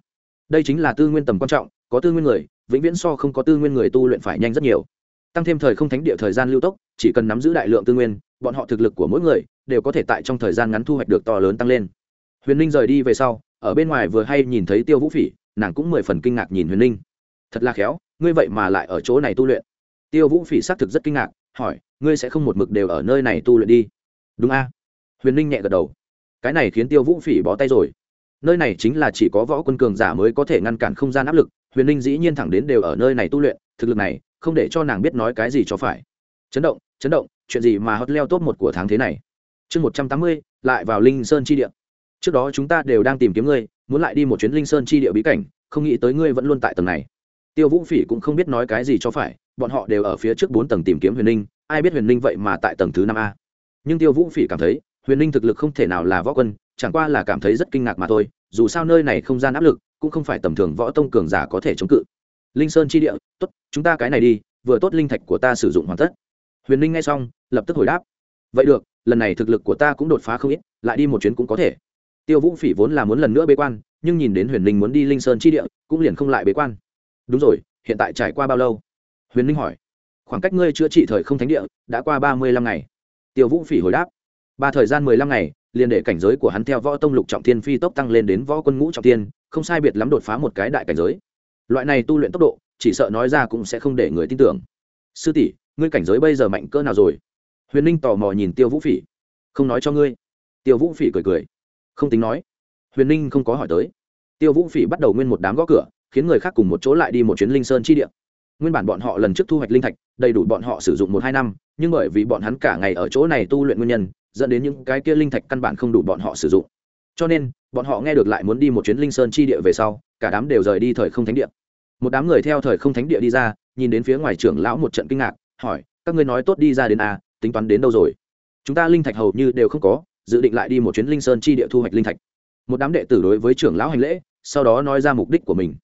Đây chính là tư nguyên tầm quan trọng, có tư nguyên người, vĩnh viễn so không có tư nguyên người tu luyện phải nhanh rất nhiều. Tăng thêm thời không thánh địa thời gian lưu tốc, chỉ cần nắm giữ đại lượng tư nguyên, bọn họ thực lực của mỗi người đều có thể tại trong thời gian ngắn thu hoạch được to lớn tăng lên. Huyền ninh rời đi về sau, ở bên ngoài vừa hay nhìn thấy tiêu vũ phỉ, nàng cũng mười phần kinh ngạc nhìn huyền ninh thật là khéo, ngươi vậy mà lại ở chỗ này tu luyện tiêu vũ phỉ xác thực rất kinh ngạc, hỏi, ngươi sẽ không một mực đều ở nơi này tu luyện đi? Đúng a. Huyền ninh nhẹ gật đầu. Cái này khiến tiêu vũ phỉ bó tay rồi. Nơi này chính là chỉ có võ quân cường giả mới có thể ngăn cản không gian áp lực, huyền ninh dĩ nhiên thẳng đến đều ở nơi này tu luyện, thực lực này không để cho nàng biết nói cái gì cho phải. Chấn động chấn động, chuyện gì mà hất leo top một của tháng thế này? Chương một trăm tám mươi, lại vào linh sơn chi địa. Trước đó chúng ta đều đang tìm kiếm ngươi, muốn lại đi một chuyến linh sơn chi địa bí cảnh, không nghĩ tới ngươi vẫn luôn tại tầng này. Tiêu vũ phỉ cũng không biết nói cái gì cho phải bọn họ đều ở phía trước bốn tầng tìm kiếm huyền ninh, ai biết huyền ninh vậy mà tại tầng thứ năm a. Nhưng tiêu vũ phỉ cảm thấy, huyền ninh thực lực không thể nào là võ quân, chẳng qua là cảm thấy rất kinh ngạc mà thôi, dù sao nơi này không gian áp lực, cũng không phải tầm thường võ tông cường giả có thể chống cự. Linh sơn chi địa, tốt, chúng ta cái này đi, vừa tốt linh thạch của ta sử dụng hoàn tất. Huyền ninh nghe xong, lập tức hồi đáp. Vậy được, lần này thực lực của ta cũng đột phá không ít, lại đi một chuyến cũng có thể. Tiêu vũ phỉ vốn là muốn lần nữa bế quan, nhưng nhìn đến huyền ninh muốn đi linh sơn chi địa, cũng liền không lại bế quan. Đúng rồi, hiện tại trải qua bao lâu? Huyền ninh hỏi, khoảng cách ngươi chữa trị thời không thánh địa đã qua ba mươi lăm ngày. Tiêu vũ phỉ hồi đáp, ba thời gian mười lăm ngày, liền để cảnh giới của hắn theo võ tông lục trọng thiên phi tốc tăng lên đến võ quân ngũ trọng thiên, không sai biệt lắm đột phá một cái đại cảnh giới. Loại này tu luyện tốc độ, chỉ sợ nói ra cũng sẽ không để người tin tưởng. Sư tỷ, ngươi cảnh giới bây giờ mạnh cỡ nào rồi? Huyền ninh tò mò nhìn tiêu vũ phỉ, không nói cho ngươi. Tiêu vũ phỉ cười cười, không tính nói. Huyền ninh không có hỏi tới. Tiêu vũ phỉ bắt đầu nguyên một đám gõ cửa, khiến người khác cùng một chỗ lại đi một chuyến linh sơn chi địa nguyên bản bọn họ lần trước thu hoạch linh thạch đầy đủ bọn họ sử dụng một hai năm nhưng bởi vì bọn hắn cả ngày ở chỗ này tu luyện nguyên nhân dẫn đến những cái kia linh thạch căn bản không đủ bọn họ sử dụng. Cho nên bọn họ nghe được lại muốn đi một chuyến linh sơn chi địa về sau cả đám đều rời đi thời không thánh địa. Một đám người theo thời không thánh địa đi ra nhìn đến phía ngoài trưởng lão một trận kinh ngạc hỏi các ngươi nói tốt đi ra đến a à, tính toán đến đâu rồi? Chúng ta linh thạch hầu như đều không có dự định lại đi một chuyến linh sơn chi địa thu hoạch linh thạch. Một đám đệ tử đối với trưởng lão hành lễ sau đó nói ra mục đích của mình.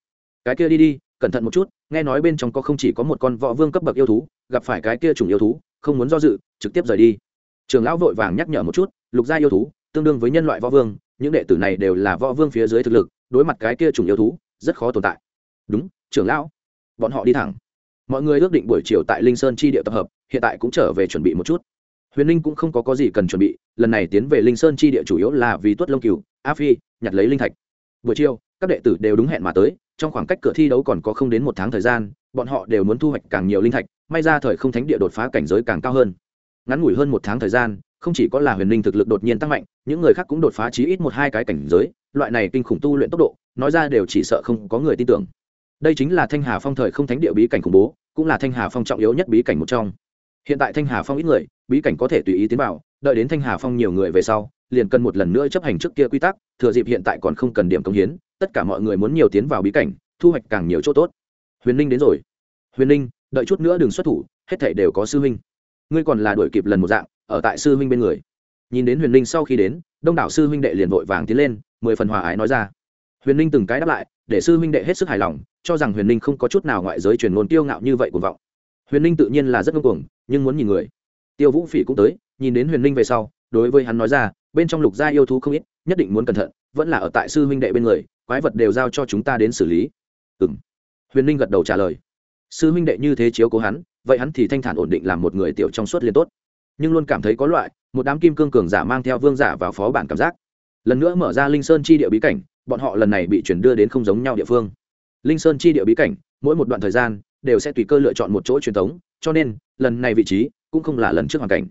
Cái kia đi đi cẩn thận một chút nghe nói bên trong có không chỉ có một con võ vương cấp bậc yêu thú gặp phải cái kia chủng yêu thú không muốn do dự trực tiếp rời đi. Trường lão vội vàng nhắc nhở một chút lục gia yêu thú tương đương với nhân loại võ vương những đệ tử này đều là võ vương phía dưới thực lực đối mặt cái kia chủng yêu thú rất khó tồn tại. Đúng trưởng lão. Bọn họ đi thẳng. Mọi người ước định buổi chiều tại linh sơn chi địa tập hợp hiện tại cũng trở về chuẩn bị một chút. Huyền linh cũng không có, có gì cần chuẩn bị lần này tiến về linh sơn chi địa chủ yếu là vì tuất lông cừu a phi nhặt lấy linh thạch. Buổi chiều các đệ tử đều đúng hẹn mà tới trong khoảng cách cửa thi đấu còn có không đến một tháng thời gian, bọn họ đều muốn thu hoạch càng nhiều linh thạch, may ra thời không thánh địa đột phá cảnh giới càng cao hơn. Ngắn ngủi hơn một tháng thời gian, không chỉ có là huyền linh thực lực đột nhiên tăng mạnh, những người khác cũng đột phá chí ít một hai cái cảnh giới, loại này kinh khủng tu luyện tốc độ, nói ra đều chỉ sợ không có người tin tưởng. Đây chính là thanh hà phong thời không thánh địa bí cảnh khủng bố, cũng là thanh hà phong trọng yếu nhất bí cảnh một trong. Hiện tại thanh hà phong ít người, bí cảnh có thể tùy ý tiến vào, đợi đến thanh hà phong nhiều người về sau liền cần một lần nữa chấp hành trước kia quy tắc, thừa dịp hiện tại còn không cần điểm công hiến, tất cả mọi người muốn nhiều tiến vào bí cảnh, thu hoạch càng nhiều chỗ tốt. Huyền ninh đến rồi. Huyền ninh, đợi chút nữa đừng xuất thủ, hết thảy đều có sư huynh. Ngươi còn là đuổi kịp lần một dạng, ở tại sư huynh bên người. Nhìn đến huyền ninh sau khi đến, đông đảo sư huynh đệ liền vội vàng tiến lên, mười phần hòa ái nói ra. Huyền ninh từng cái đáp lại, để sư huynh đệ hết sức hài lòng, cho rằng huyền ninh không có chút nào ngoại giới truyền ngôn tiêu ngạo như vậy cuồng vọng. Huyền ninh tự nhiên là rất ngưng cuồng, nhưng muốn nhìn người. Tiêu vũ phỉ cũng tới, nhìn đến huyền ninh về sau, đối với hắn nói ra bên trong lục gia yêu thú không ít, nhất định muốn cẩn thận, vẫn là ở tại sư huynh đệ bên người, quái vật đều giao cho chúng ta đến xử lý. Ừ m huyền ninh gật đầu trả lời. Sư huynh đệ như thế chiếu cố hắn, vậy hắn thì thanh thản ổn định làm một người tiểu trong suốt liên tốt. Nhưng luôn cảm thấy có loại, một đám kim cương cường giả mang theo vương giả vào phó bản cảm giác. Lần nữa mở ra linh sơn chi địa bí cảnh, bọn họ lần này bị chuyển đưa đến không giống nhau địa phương. Linh sơn chi địa bí cảnh, mỗi một đoạn thời gian, đều sẽ tùy cơ lựa chọn một chỗ truyền thống, cho nên, lần này vị trí cũng không là lần trước hoàn cảnh.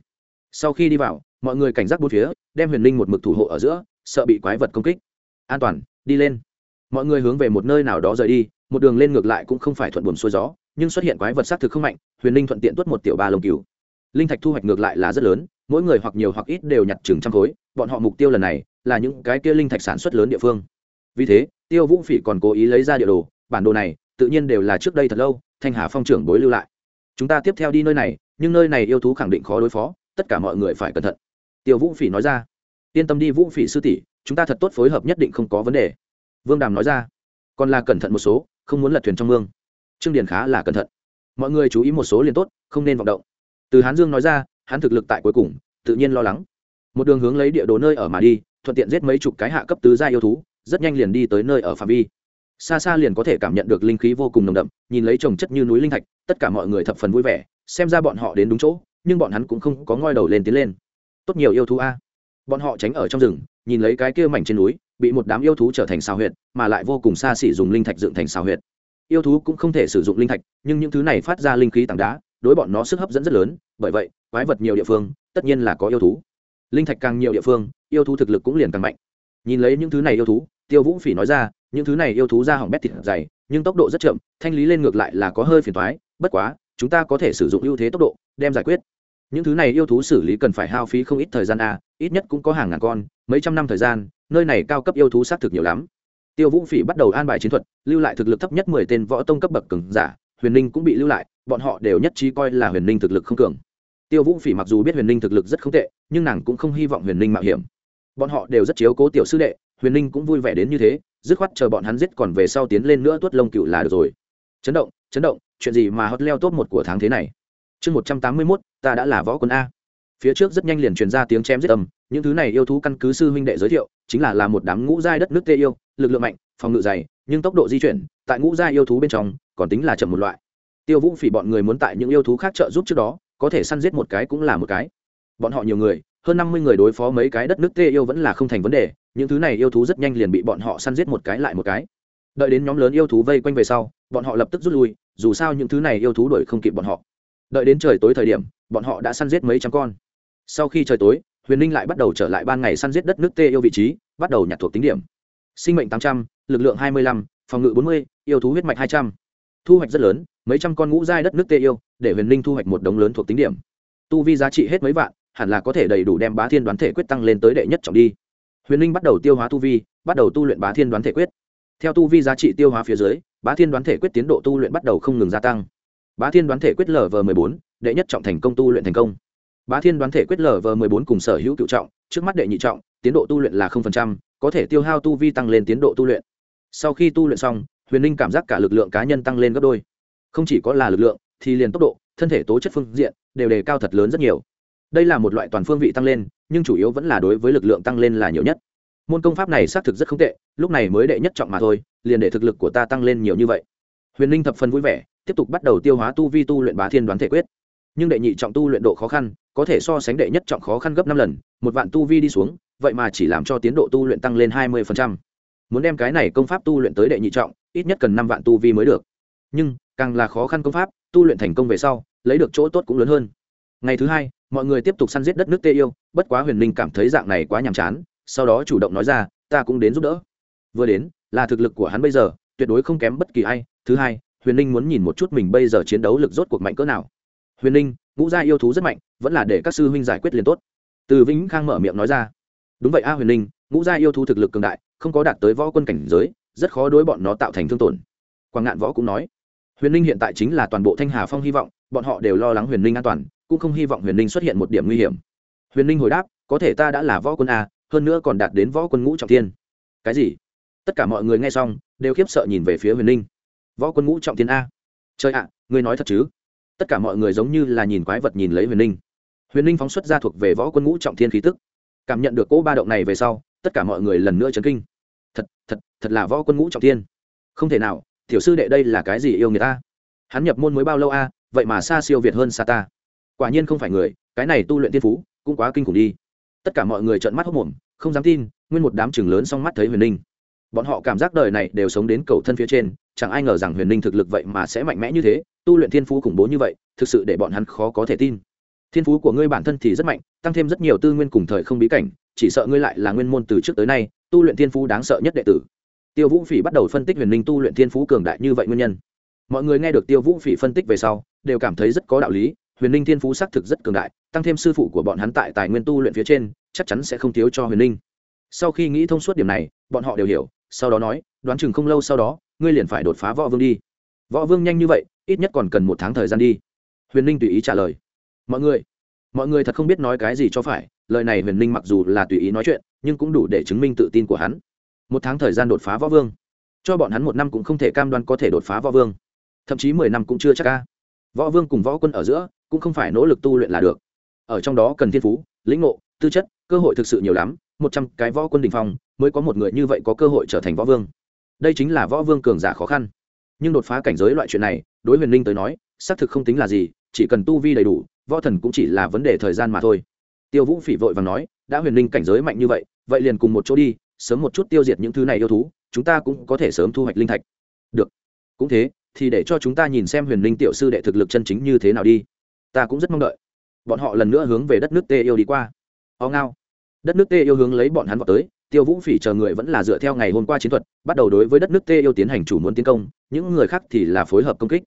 Sau khi đi vào mọi người cảnh giác bốn phía, đem huyền linh một mực thủ hộ ở giữa, sợ bị quái vật công kích. An toàn, đi lên. Mọi người hướng về một nơi nào đó rời đi, một đường lên ngược lại cũng không phải thuận buồm xuôi gió, nhưng xuất hiện quái vật xác thực không mạnh, huyền linh thuận tiện tuất một tiểu ba lồng cừu. Linh thạch thu hoạch ngược lại là rất lớn, mỗi người hoặc nhiều hoặc ít đều nhặt chừng trăm khối, bọn họ mục tiêu lần này là những cái kia linh thạch sản xuất lớn địa phương. Vì thế, tiêu vũ phỉ còn cố ý lấy ra địa đồ, bản đồ này tự nhiên đều là trước đây thật lâu, thanh hà phong trưởng bối lưu lại. Chúng ta tiếp theo đi nơi này, nhưng nơi này yêu thú khẳng định khó đối phó, tất cả mọi người phải cẩn thận tiêu vũ phỉ nói ra. Yên tâm đi vũ phỉ sư tỷ, chúng ta thật tốt phối hợp nhất định không có vấn đề. Vương đàm nói ra. Còn là cẩn thận một số, không muốn lật thuyền trong mương. Trương điền khá là cẩn thận. Mọi người chú ý một số liền tốt, không nên vọng động. Từ hán dương nói ra, hắn thực lực tại cuối cùng, tự nhiên lo lắng. Một đường hướng lấy địa đồ nơi ở mà đi, thuận tiện giết mấy chục cái hạ cấp tứ gia yêu thú, rất nhanh liền đi tới nơi ở phạm vi. Xa xa liền có thể cảm nhận được linh khí vô cùng nồng đậm, nhìn lấy trồng chất như núi linh thạch, tất cả mọi người thập phần vui vẻ, xem ra bọn họ đến đúng chỗ, nhưng bọn hắn cũng không có ngoi đầu lên tiến lên tốt nhiều yêu thú a. Bọn họ tránh ở trong rừng, nhìn lấy cái kia mảnh trên núi, bị một đám yêu thú trở thành xào huyệt, mà lại vô cùng xa xỉ dùng linh thạch dựng thành xào huyệt. Yêu thú cũng không thể sử dụng linh thạch, nhưng những thứ này phát ra linh khí tảng đá, đối bọn nó sức hấp dẫn rất lớn, bởi vậy, quái vật nhiều địa phương, tất nhiên là có yêu thú. Linh thạch càng nhiều địa phương, yêu thú thực lực cũng liền càng mạnh. Nhìn lấy những thứ này yêu thú, tiêu vũ phỉ nói ra, những thứ này yêu thú ra hỏng bét thịt dày, nhưng tốc độ rất chậm, thanh lý lên ngược lại là có hơi phiền thoái bất quá, chúng ta có thể sử dụng ưu thế tốc độ, đem giải quyết những thứ này yêu thú xử lý cần phải hao phí không ít thời gian a, ít nhất cũng có hàng ngàn con, mấy trăm năm thời gian, nơi này cao cấp yêu thú xác thực nhiều lắm. Tiêu vũ phỉ bắt đầu an bài chiến thuật, lưu lại thực lực thấp nhất mười tên võ tông cấp bậc cường giả, huyền ninh cũng bị lưu lại, bọn họ đều nhất trí coi là huyền ninh thực lực không cường. Tiêu vũ phỉ mặc dù biết huyền ninh thực lực rất không tệ, nhưng nàng cũng không hy vọng huyền ninh mạo hiểm. Bọn họ đều rất chiếu cố tiểu sư đệ, huyền ninh cũng vui vẻ đến như thế, dứt khoát chờ bọn hắn giết còn về sau tiến lên nữa tuốt lông cựu là được rồi. Chấn động chấn động, chuyện gì mà hot leo top một của tháng thế này? Chương một trăm tám mươi mốt, ta đã là võ quân a. Phía trước rất nhanh liền truyền ra tiếng chém giết âm, những thứ này yêu thú căn cứ sư huynh đệ giới thiệu, chính là là một đám ngũ giai đất nước tê yêu, lực lượng mạnh, phòng ngự dày, nhưng tốc độ di chuyển, tại ngũ giai yêu thú bên trong, còn tính là chậm một loại. Tiêu vũ phỉ bọn người muốn tại những yêu thú khác trợ giúp trước đó, có thể săn giết một cái cũng là một cái. Bọn họ nhiều người, hơn năm mươi người đối phó mấy cái đất nước tê yêu vẫn là không thành vấn đề, những thứ này yêu thú rất nhanh liền bị bọn họ săn giết một cái lại một cái. Đợi đến nhóm lớn yêu thú vây quanh về sau, bọn họ lập tức rút lui, dù sao những thứ này yêu thú đuổi không kịp bọn họ đợi đến trời tối thời điểm, bọn họ đã săn giết mấy trăm con. Sau khi trời tối, huyền ninh lại bắt đầu trở lại ban ngày săn giết đất nước tê yêu vị trí, bắt đầu nhặt thuộc tính điểm. Sinh mệnh tám trăm l ự c lượng hai mươi lăm, phòng ngự bốn mươi, yêu thú huyết mạch hai trăm. Thu hoạch rất lớn, mấy trăm con ngũ giai đất nước tê yêu, để huyền ninh thu hoạch một đống lớn thuộc tính điểm. Tu vi giá trị hết mấy vạn, hẳn là có thể đầy đủ đem bá thiên đoán thể quyết tăng lên tới đệ nhất trọng đi. Huyền ninh bắt đầu tiêu hóa tu vi, bắt đầu tu luyện bá thiên đoán thể quyết. Theo tu vi giá trị tiêu hóa phía dưới, bá thiên đoán thể quyết tiến độ tu luyện bắt đầu không ngừng gia tăng bá thiên đoán thể quyết lở vờ mười bốn, đệ nhất trọng thành công tu luyện thành công. Bá thiên đoán thể quyết lở vờ mười bốn cùng sở hữu cựu trọng, trước mắt đệ nhị trọng, tiến độ tu luyện là có thể tiêu hao tu vi tăng lên tiến độ tu luyện. Sau khi tu luyện xong, huyền ninh cảm giác cả lực lượng cá nhân tăng lên gấp đôi. Không chỉ có là lực lượng, thì liền tốc độ, thân thể tố chất phương diện đều đề cao thật lớn rất nhiều. Đây là một loại toàn phương vị tăng lên, nhưng chủ yếu vẫn là đối với lực lượng tăng lên là nhiều nhất. Môn công pháp này xác thực rất không tệ, lúc này mới đệ nhất trọng mà thôi, liền để thực lực của ta tăng lên nhiều như vậy. Huyền ninh thập phần vui vẻ tiếp tục bắt đầu tiêu hóa tu vi tu luyện bá thiên đoán thể quyết. Nhưng đệ nhị trọng tu luyện độ khó khăn, có thể so sánh đệ nhất trọng khó khăn gấp năm lần, một vạn tu vi đi xuống, vậy mà chỉ làm cho tiến độ tu luyện tăng lên hai mươi muốn đem cái này công pháp tu luyện tới đệ nhị trọng, ít nhất cần năm vạn tu vi mới được. Nhưng, càng là khó khăn công pháp, tu luyện thành công về sau, lấy được chỗ tốt cũng lớn hơn. Ngày thứ hai, mọi người tiếp tục săn giết đất nước tê yêu, bất quá huyền ninh cảm thấy dạng này quá nhàm chán, sau đó chủ động nói ra, ta cũng đến giúp đỡ. Vừa đến, là thực lực của hắn bây giờ, tuyệt đối không kém bất kỳ ai. Thứ hai huyền ninh muốn nhìn một chút mình bây giờ chiến đấu lực rốt cuộc mạnh cỡ nào. Huyền ninh, ngũ gia yêu thú rất mạnh, vẫn là để các sư huynh giải quyết liền tốt. Từ vĩnh khang mở miệng nói ra. Đúng vậy a huyền ninh, ngũ gia yêu thú thực lực cường đại, không có đạt tới võ quân cảnh giới, rất khó đối bọn nó tạo thành thương tổn. Quảng ngạn võ cũng nói. Huyền ninh hiện tại chính là toàn bộ thanh hà phong hy vọng, bọn họ đều lo lắng huyền ninh an toàn, cũng không hy vọng huyền ninh xuất hiện một điểm nguy hiểm. Huyền ninh hồi đáp, có thể ta đã là võ quân a, hơn nữa còn đạt đến võ quân ngũ trọng thiên. Cái gì? Tất cả mọi người nghe xong, đều khiếp sợ nhìn về phía huyền ninh võ quân ngũ trọng thiên a. Trời ạ, ngươi nói thật chứ? Tất cả mọi người giống như là nhìn quái vật nhìn lấy huyền ninh huyền ninh phóng xuất ra thuộc về võ quân ngũ trọng thiên khí tức. Cảm nhận được cỗ ba động này về sau, tất cả mọi người lần nữa chấn kinh. Thật thật thật là võ quân ngũ trọng thiên. Không thể nào, tiểu sư đệ đây là cái gì yêu người ta? Hắn nhập môn mới bao lâu a, vậy mà xa siêu việt hơn xa ta. Quả nhiên không phải người, cái này tu luyện tiên phú, cũng quá kinh khủng đi. Tất cả mọi người trợn mắt hốc mồm, không dám tin, nguyên một đám chừng lớn song mắt thấy huyền ninh bọn họ cảm giác đời này đều sống đến cầu thân phía trên chẳng ai ngờ rằng huyền ninh thực lực vậy mà sẽ mạnh mẽ như thế, tu luyện thiên phú khủng bố như vậy, thực sự để bọn hắn khó có thể tin. Thiên phú của ngươi bản thân thì rất mạnh, tăng thêm rất nhiều tư nguyên cùng thời không bí cảnh, chỉ sợ ngươi lại là nguyên môn từ trước tới nay, tu luyện thiên phú đáng sợ nhất đệ tử. Tiêu vũ phỉ bắt đầu phân tích huyền ninh tu luyện thiên phú cường đại như vậy nguyên nhân. Mọi người nghe được tiêu vũ phỉ phân tích về sau, đều cảm thấy rất có đạo lý, huyền ninh thiên phú xác thực rất cường đại, tăng thêm sư phụ của bọn hắn tại tài nguyên tu luyện phía trên, chắc chắn sẽ không thiếu cho huyền ninh sau khi nghĩ thông suốt điểm này, bọn họ đều hiểu sau đó nói, đoán chừng không lâu sau đó, ngươi liền phải đột phá võ vương đi. Võ vương nhanh như vậy, ít nhất còn cần một tháng thời gian đi. Huyền ninh tùy ý trả lời. Mọi người mọi người thật không biết nói cái gì cho phải, lời này huyền ninh mặc dù là tùy ý nói chuyện, nhưng cũng đủ để chứng minh tự tin của hắn. Một tháng thời gian đột phá võ vương, cho bọn hắn một năm cũng không thể cam đoan có thể đột phá võ vương, thậm chí mười năm cũng chưa chắc ca võ vương cùng võ quân ở giữa, cũng không phải nỗ lực tu luyện là được. Ở trong đó cần thiên phú, lĩnh ngộ, tư chất, cơ hội thực sự nhiều lắm một trăm cái võ quân đình phong mới có một người như vậy có cơ hội trở thành võ vương. Đây chính là võ vương cường giả khó khăn. Nhưng đột phá cảnh giới loại chuyện này, đối huyền linh tới nói, xác thực không tính là gì, chỉ cần tu vi đầy đủ, võ thần cũng chỉ là vấn đề thời gian mà thôi. Tiêu vũ phỉ vội và nói, đã huyền linh cảnh giới mạnh như vậy vậy liền cùng một chỗ đi, sớm một chút tiêu diệt những thứ này yêu thú, chúng ta cũng có thể sớm thu hoạch linh thạch. Được. Cũng thế, thì để cho chúng ta nhìn xem huyền linh tiểu sư đệ thực lực chân chính như thế nào đi. Ta cũng rất mong đợi. Bọn họ lần nữa hướng về đất nước tê yêu đi qua. O ngao đất nước tê yêu hướng lấy bọn hắn vào tới, tiêu vũ phỉ chờ người vẫn là dựa theo ngày hôm qua chiến thuật, bắt đầu đối với đất nước tê yêu tiến hành chủ muốn tiến công, những người khác thì là phối hợp công kích.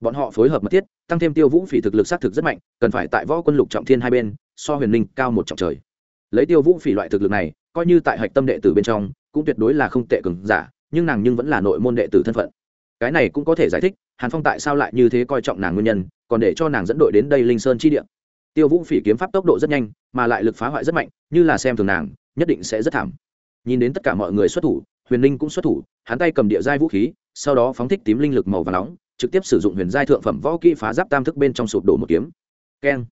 Bọn họ phối hợp mật thiết, tăng thêm tiêu vũ phỉ thực lực xác thực rất mạnh, cần phải tại võ quân lục trọng thiên hai bên, so huyền ninh cao một trọng trời. Lấy tiêu vũ phỉ loại thực lực này, coi như tại hạch tâm đệ tử bên trong, cũng tuyệt đối là không tệ cường giả, nhưng nàng nhưng vẫn là nội môn đệ tử thân phận. Cái này cũng có thể giải thích, hàn phong tại sao lại như thế coi trọng nàng nguyên nhân, còn để cho nàng dẫn đội đến đây linh sơn chi địa tiêu vũ phỉ kiếm pháp tốc độ rất nhanh, mà lại lực phá hoại rất mạnh, như là xem thường nàng, nhất định sẽ rất thảm. Nhìn đến tất cả mọi người xuất thủ, huyền Linh cũng xuất thủ, hắn tay cầm địa giai vũ khí, sau đó phóng thích tím linh lực màu và nóng, trực tiếp sử dụng huyền giai thượng phẩm võ kỹ phá giáp tam thức bên trong sụp đổ một kiếm. Keng.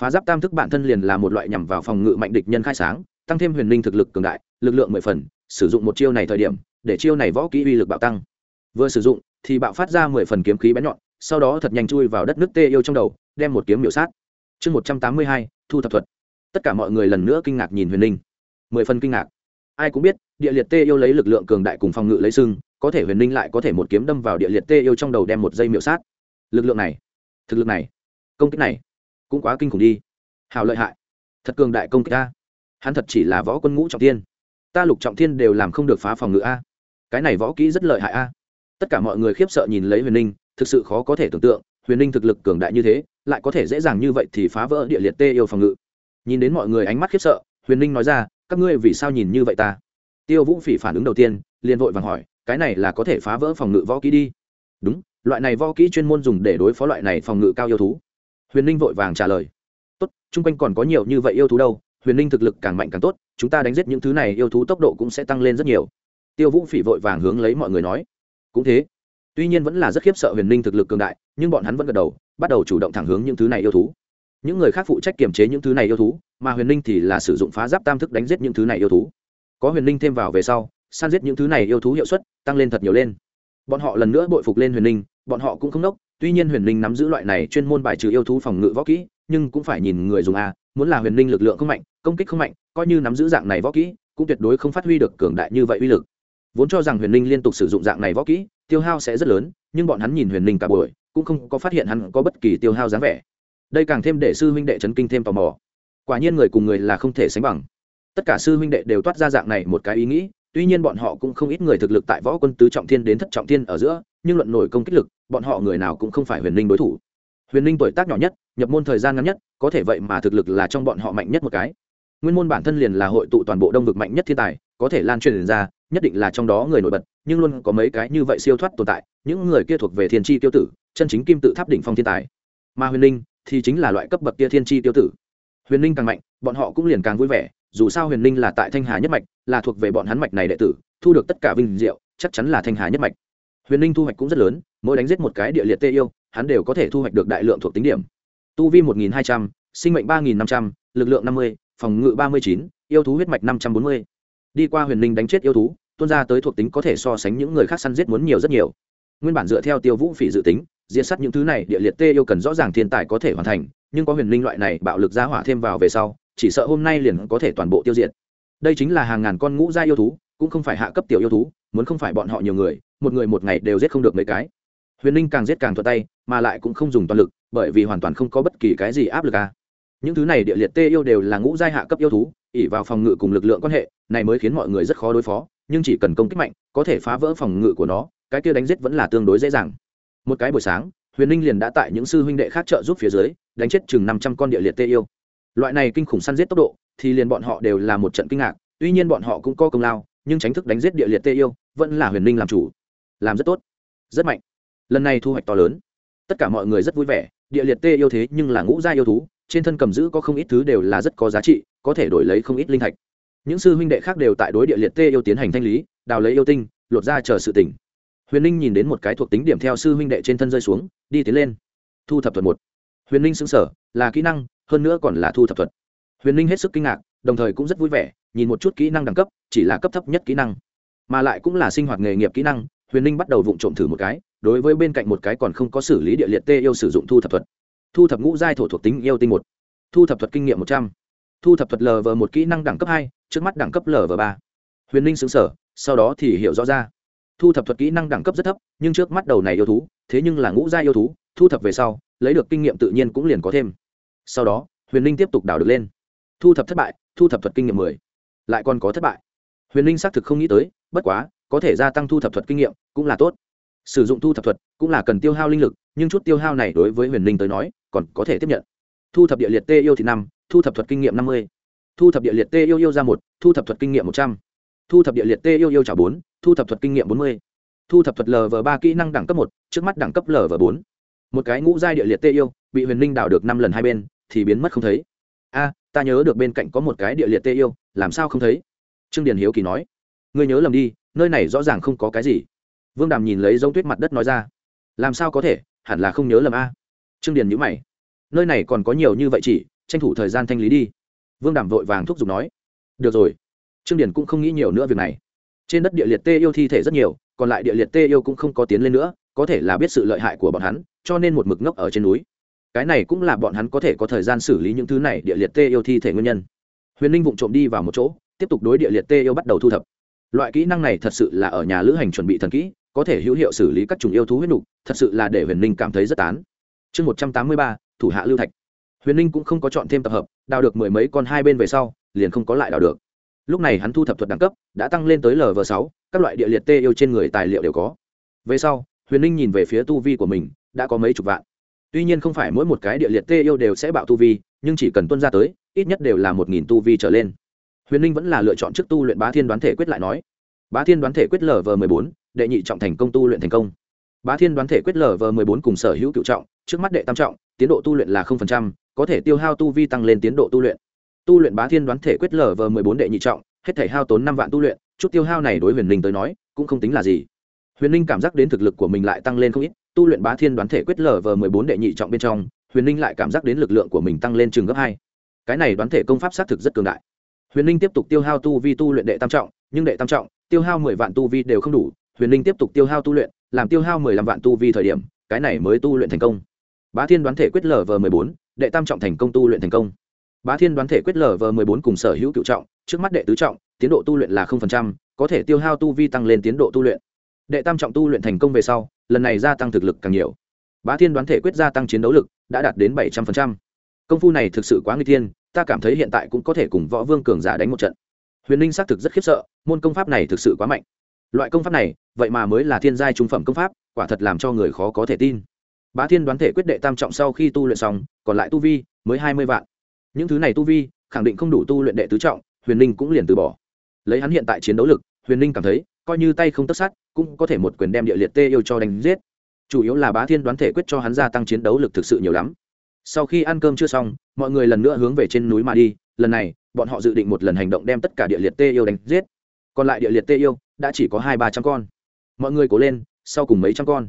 Phá giáp tam thức bản thân liền là một loại nhằm vào phòng ngự mạnh địch nhân khai sáng, tăng thêm huyền Linh thực lực cường đại, lực lượng mười phần, sử dụng một chiêu này thời điểm, để chiêu này võ kỹ uy lực bạo tăng. Vừa sử dụng, thì bạo phát ra mười phần kiếm khí bén nhọn, sau đó thật nhanh chui vào đất nước tê yêu trong đầu, đem một kiếm miểu sát chương một trăm tám mươi hai, thu thập thuật. Tất cả mọi người lần nữa kinh ngạc nhìn huyền ninh. Mười phần kinh ngạc. Ai cũng biết, địa liệt tê yêu lấy lực lượng cường đại cùng phòng ngự lấy sưng có thể huyền ninh lại có thể một kiếm đâm vào địa liệt tê yêu trong đầu đem một dây miệu sát. Lực lượng này, thực lực này, công kích này, cũng quá kinh khủng đi. Hào lợi hại. Thật cường đại công kích ta. Hắn thật chỉ là võ quân ngũ trọng tiên ta lục trọng thiên đều làm không được phá phòng ngự a. Cái này võ kỹ rất lợi hại a. Tất cả mọi người khiếp sợ nhìn lấy huyền ninh, thực sự khó có thể tưởng tượng, huyền ninh thực lực cường đại như thế lại có thể dễ dàng như vậy thì phá vỡ địa liệt tê yêu phòng ngự. Nhìn đến mọi người ánh mắt khiếp sợ, huyền ninh nói ra, các ngươi vì sao nhìn như vậy ta? Tiêu vũ phỉ phản ứng đầu tiên, liền vội vàng hỏi, cái này là có thể phá vỡ phòng ngự võ kỹ đi? Đúng, loại này võ kỹ chuyên môn dùng để đối phó loại này phòng ngự cao yêu thú. Huyền ninh vội vàng trả lời, tốt, chung quanh còn có nhiều như vậy yêu thú đâu, huyền ninh thực lực càng mạnh càng tốt, chúng ta đánh giết những thứ này yêu thú tốc độ cũng sẽ tăng lên rất nhiều. Tiêu vũ phỉ vội vàng hướng lấy mọi người nói, cũng thế. Tuy nhiên vẫn là rất khiếp sợ huyền ninh thực lực cường đại, nhưng bọn hắn vẫn gật đầu bắt đầu chủ động thẳng hướng những thứ này yêu thú. Những người khác phụ trách kiềm chế những thứ này yêu thú, mà huyền ninh thì là sử dụng phá giáp tam thức đánh giết những thứ này yêu thú. Có huyền ninh thêm vào về sau san giết những thứ này yêu thú hiệu suất tăng lên thật nhiều lên. Bọn họ lần nữa bội phục lên huyền ninh bọn họ cũng không nốc, tuy nhiên huyền ninh nắm giữ loại này chuyên môn bài trừ yêu thú phòng ngự võ kỹ, nhưng cũng phải nhìn người dùng a, muốn là huyền ninh lực lượng không mạnh, công kích không mạnh, coi như nắm giữ dạng này võ kỹ, cũng tuyệt đối không phát huy được cường đại như vậy uy lực. Vốn cho rằng huyền ninh liên tục sử dụng dạng này võ kỹ, tiêu hao sẽ rất lớn, nhưng bọn hắn nhìn huyền ninh cả buổi cũng không có phát hiện hắn có bất kỳ tiêu hao dáng vẻ. Đây càng thêm để sư huynh đệ chấn kinh thêm tò mò. Quả nhiên người cùng người là không thể sánh bằng. Tất cả sư huynh đệ đều toát ra dạng này một cái ý nghĩ, tuy nhiên bọn họ cũng không ít người thực lực tại võ quân tứ trọng thiên đến thất trọng thiên ở giữa, nhưng luận nổi công kích lực, bọn họ người nào cũng không phải huyền ninh đối thủ. Huyền ninh tuổi tác nhỏ nhất, nhập môn thời gian ngắn nhất, có thể vậy mà thực lực là trong bọn họ mạnh nhất một cái. Nguyên môn bản thân liền là hội tụ toàn bộ đông vực mạnh nhất thiên tài có thể lan truyền ra nhất định là trong đó người nổi bật nhưng luôn có mấy cái như vậy siêu thoát tồn tại những người kia thuộc về thiên tri tiêu tử chân chính kim tự tháp đỉnh phong thiên tài. Mà huyền linh, thì chính là loại cấp bậc kia thiên tri tiêu tử. Huyền linh càng mạnh bọn họ cũng liền càng vui vẻ dù sao huyền linh là tại thanh hà nhất mạch là thuộc về bọn hắn mạch này đệ tử thu được tất cả vinh diệu chắc chắn là thanh hà nhất mạch. Huyền linh thu hoạch cũng rất lớn mỗi đánh giết một cái địa liệt tê yêu hắn đều có thể thu hoạch được đại lượng thuộc tính điểm. Tu vi một nghìn hai trăm sinh mệnh ba nghìn năm trăm l ự c lượng năm mươi phòng ngự ba mươi chín yêu thú huyết mạch năm trăm bốn mươi đi qua huyền ninh đánh chết yêu thú, tuôn ra tới thuộc tính có thể so sánh những người khác săn giết muốn nhiều rất nhiều. Nguyên bản dựa theo tiêu vũ phỉ dự tính, diệt t những thứ này, địa liệt tê yêu cần rõ ràng thiên tài có thể hoàn thành, nhưng có huyền linh loại này bạo lực giá hỏa thêm vào về sau, chỉ sợ hôm nay liền có thể toàn bộ tiêu diệt. Đây chính là hàng ngàn con ngũ gia yêu thú, cũng không phải hạ cấp tiểu yêu thú, muốn không phải bọn họ nhiều người, một người một ngày đều giết không được mấy cái. Huyền linh càng giết càng thuật tay, mà lại cũng không dùng toàn lực, bởi vì hoàn toàn không có bất kỳ cái gì áp lực à những thứ này địa liệt tê yêu đều là ngũ giai hạ cấp yêu thú ỉ vào phòng ngự cùng lực lượng quan hệ, này mới khiến mọi người rất khó đối phó, nhưng chỉ cần công kích mạnh, có thể phá vỡ phòng ngự của nó, cái kia đánh giết vẫn là tương đối dễ dàng. Một cái buổi sáng, huyền ninh liền đã tại những sư huynh đệ khác trợ giúp phía dưới, đánh chết chừng năm trăm con địa liệt tê yêu. Loại này kinh khủng săn giết tốc độ, thì liền bọn họ đều là một trận kinh ngạc, tuy nhiên bọn họ cũng có công lao, nhưng tránh thức đánh giết địa liệt tê yêu, vẫn là huyền ninh làm chủ. Làm rất tốt. Rất mạnh. Lần này thu hoạch to lớn. Tất cả mọi người rất vui vẻ, địa liệt tê yêu thế nhưng là ngũ gia yêu thú trên thân cầm giữ có không ít thứ đều là rất có giá trị, có thể đổi lấy không ít linh thạch. Những sư huynh đệ khác đều tại đối địa liệt tê yêu tiến hành thanh lý, đào lấy yêu tinh, lột ra chờ sự tỉnh huyền ninh nhìn đến một cái thuộc tính điểm theo sư huynh đệ trên thân rơi xuống, đi tiến lên. Thu thập thuật một. Huyền ninh xứng sở là kỹ năng, hơn nữa còn là thu thập thuật. Huyền ninh hết sức kinh ngạc, đồng thời cũng rất vui vẻ, nhìn một chút kỹ năng đẳng cấp, chỉ là cấp thấp nhất kỹ năng. Mà lại cũng là sinh hoạt nghề nghiệp kỹ năng, huyền ninh bắt đầu vụng trộm thử một cái, đối với bên cạnh một cái còn không có xử lý địa liệt tê yêu sử dụng thu thập thuật thu thập ngũ giai thổ thuộc tính yêu tinh một, thu thập thuật kinh nghiệm một trăm, thu thập thuật lv một kỹ năng đẳng cấp hai, trước mắt đẳng cấp lv ba. Huyền ninh xứng sở sau đó thì hiểu rõ ra. Thu thập thuật kỹ năng đẳng cấp rất thấp, nhưng trước mắt đầu này yêu thú, thế nhưng là ngũ gia yêu thú, thu thập về sau, lấy được kinh nghiệm tự nhiên cũng liền có thêm. Sau đó, huyền ninh tiếp tục đào được lên. Thu thập thất bại, thu thập thuật kinh nghiệm mười, lại còn có thất bại. Huyền ninh xác thực không nghĩ tới, bất quá, có thể gia tăng thu thập thuật kinh nghiệm cũng là tốt. Sử dụng thu thập thuật cũng là cần tiêu hao linh lực, nhưng chút tiêu hao này đối với huyền ninh tới nói còn có thể tiếp nhận. Thu thập địa liệt tê yêu thì năm, thu thập thuật kinh nghiệm năm mươi. Thu thập địa liệt tê yêu yêu ra một, thu thập thuật kinh nghiệm một trăm. Thu thập địa liệt tê yêu yêu trả bốn, thu thập thuật kinh nghiệm bốn mươi. Thu thập thuật lv ba kỹ năng đẳng cấp một, trước mắt đẳng cấp lv bốn. Một cái ngũ giai địa liệt tê yêu, bị huyền linh đảo được năm lần hai bên, thì biến mất không thấy. A, ta nhớ được bên cạnh có một cái địa liệt tê yêu, làm sao không thấy? Trương điền hiếu kỳ nói. Ngươi nhớ lầm đi, nơi này rõ ràng không có cái gì. Vương đàm nhìn lấy giống tuyết mặt đất nói ra. Làm sao có thể, hẳn là không nhớ lầm a trương điền nhữ mày. Nơi này còn có nhiều như vậy chỉ, tranh thủ thời gian thanh lý đi. Vương Đảm vội vàng thúc giục nói. Được rồi. Trương điền cũng không nghĩ nhiều nữa việc này. Trên đất địa liệt tê yêu thi thể rất nhiều, còn lại địa liệt tê yêu cũng không có tiến lên nữa, có thể là biết sự lợi hại của bọn hắn, cho nên một mực ngốc ở trên núi. Cái này cũng là bọn hắn có thể có thời gian xử lý những thứ này địa liệt tê yêu thi thể nguyên nhân. Huyền ninh vụng trộm đi vào một chỗ, tiếp tục đối địa liệt tê yêu bắt đầu thu thập. Loại kỹ năng này thật sự là ở nhà lữ hành chuẩn bị thần kỹ, có thể hữu hiệu xử lý các chủng yêu thú huyết nục, thật sự là để huyền ninh cảm thấy rất tán chương một trăm tám mươi ba, thủ hạ lưu thạch. Huyền ninh cũng không có chọn thêm tập hợp, đào được mười mấy con hai bên về sau, liền không có lại đào được. Lúc này hắn thu thập thuật đẳng cấp, đã tăng lên tới lv sáu, các loại địa liệt tê yêu trên người tài liệu đều có. Về sau, huyền ninh nhìn về phía tu vi của mình, đã có mấy chục vạn. Tuy nhiên không phải mỗi một cái địa liệt tê yêu đều sẽ bạo tu vi, nhưng chỉ cần tuân ra tới, ít nhất đều là một nghìn tu vi trở lên. Huyền ninh vẫn là lựa chọn trước tu luyện bá thiên đoán thể quyết lại nói. Bá thiên đoán thể quyết lv m ộ bốn, đệ nhị trọng thành công tu luyện thành công. Bá thiên đoán thể quyết lv m ộ bốn cùng sở hữu cựu trọng trước mắt đệ tam trọng, tiến độ tu luyện là không phần trăm, có thể tiêu hao tu vi tăng lên tiến độ tu luyện. Tu luyện bá thiên đoán thể quyết lở vờ mười bốn đệ nhị trọng, hết thể hao tốn năm vạn tu luyện, chút tiêu hao này đối huyền linh tới nói, cũng không tính là gì. Huyền linh cảm giác đến thực lực của mình lại tăng lên không ít, tu luyện bá thiên đoán thể quyết lở vờ mười bốn đệ nhị trọng bên trong, huyền linh lại cảm giác đến lực lượng của mình tăng lên chừng gấp hai. Cái này đoán thể công pháp xác thực rất cường đại. Huyền linh tiếp tục tiêu hao tu vi tu luyện đệ tam trọng, nhưng đệ tam trọng, tiêu hao mười vạn tu vi đều không đủ, huyền linh tiếp tục tiêu hao tu luyện, làm tiêu hao mười lăm vạn tu vi thời điểm, cái này mới tu luyện thành công bá thiên đoán thể quyết Lở m ộ bốn đệ tam trọng thành công tu luyện thành công. Bá thiên đoán thể quyết Lở m ộ bốn cùng sở hữu cựu trọng trước mắt đệ tứ trọng tiến độ tu luyện là có thể tiêu hao tu vi tăng lên tiến độ tu luyện. Đệ tam trọng tu luyện thành công về sau lần này gia tăng thực lực càng nhiều. Bá thiên đoán thể quyết gia tăng chiến đấu lực đã đạt đến bảy trăm linh công phu này thực sự quá nguy thiên, ta cảm thấy hiện tại cũng có thể cùng võ vương cường giả đánh một trận. Huyền ninh xác thực rất khiếp sợ môn công pháp này thực sự quá mạnh. Loại công pháp này vậy mà mới là thiên giai trung phẩm công pháp quả thật làm cho người khó có thể tin bá thiên đoán thể quyết đệ tam trọng sau khi tu luyện xong, còn lại tu vi mới hai mươi vạn. Những thứ này tu vi, khẳng định không đủ tu luyện đệ tứ trọng, huyền ninh cũng liền từ bỏ. Lấy hắn hiện tại chiến đấu lực, huyền ninh cảm thấy, coi như tay không tất sát, cũng có thể một quyền đem địa liệt tê yêu cho đánh giết. Chủ yếu là bá thiên đoán thể quyết cho hắn gia tăng chiến đấu lực thực sự nhiều lắm. Sau khi ăn cơm chưa xong, mọi người lần nữa hướng về trên núi mà đi, lần này, bọn họ dự định một lần hành động đem tất cả địa liệt tê yêu đánh giết. Còn lại địa liệt tê yêu, đã chỉ có hai ba trăm con. Mọi người cố lên, sau cùng mấy trăm con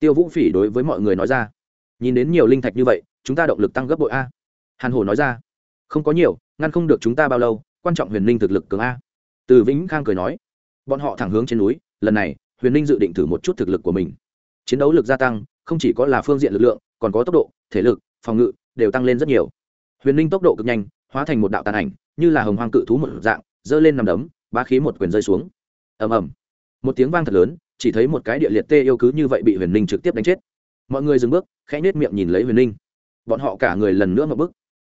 tiêu vũ phỉ đối với mọi người nói ra, nhìn đến nhiều linh thạch như vậy, chúng ta động lực tăng gấp bội a. Hàn hồ nói ra, không có nhiều, ngăn không được chúng ta bao lâu, quan trọng huyền ninh thực lực cường a. Từ vĩnh khang cười nói, bọn họ thẳng hướng trên núi, lần này, huyền ninh dự định thử một chút thực lực của mình. Chiến đấu lực gia tăng, không chỉ có là phương diện lực lượng, còn có tốc độ, thể lực, phòng ngự, đều tăng lên rất nhiều. Huyền ninh tốc độ cực nhanh, hóa thành một đạo tàn ảnh, như là hồng hoang cự thú một dạng, giơ lên nằm đấm ba khí một quyền rơi xuống. Ầm ầm. Một tiếng vang thật lớn chỉ thấy một cái địa liệt tê yêu cứ như vậy bị huyền ninh trực tiếp đánh chết. Mọi người dừng bước, khẽ nết miệng nhìn lấy huyền ninh. Bọn họ cả người lần nữa một bước.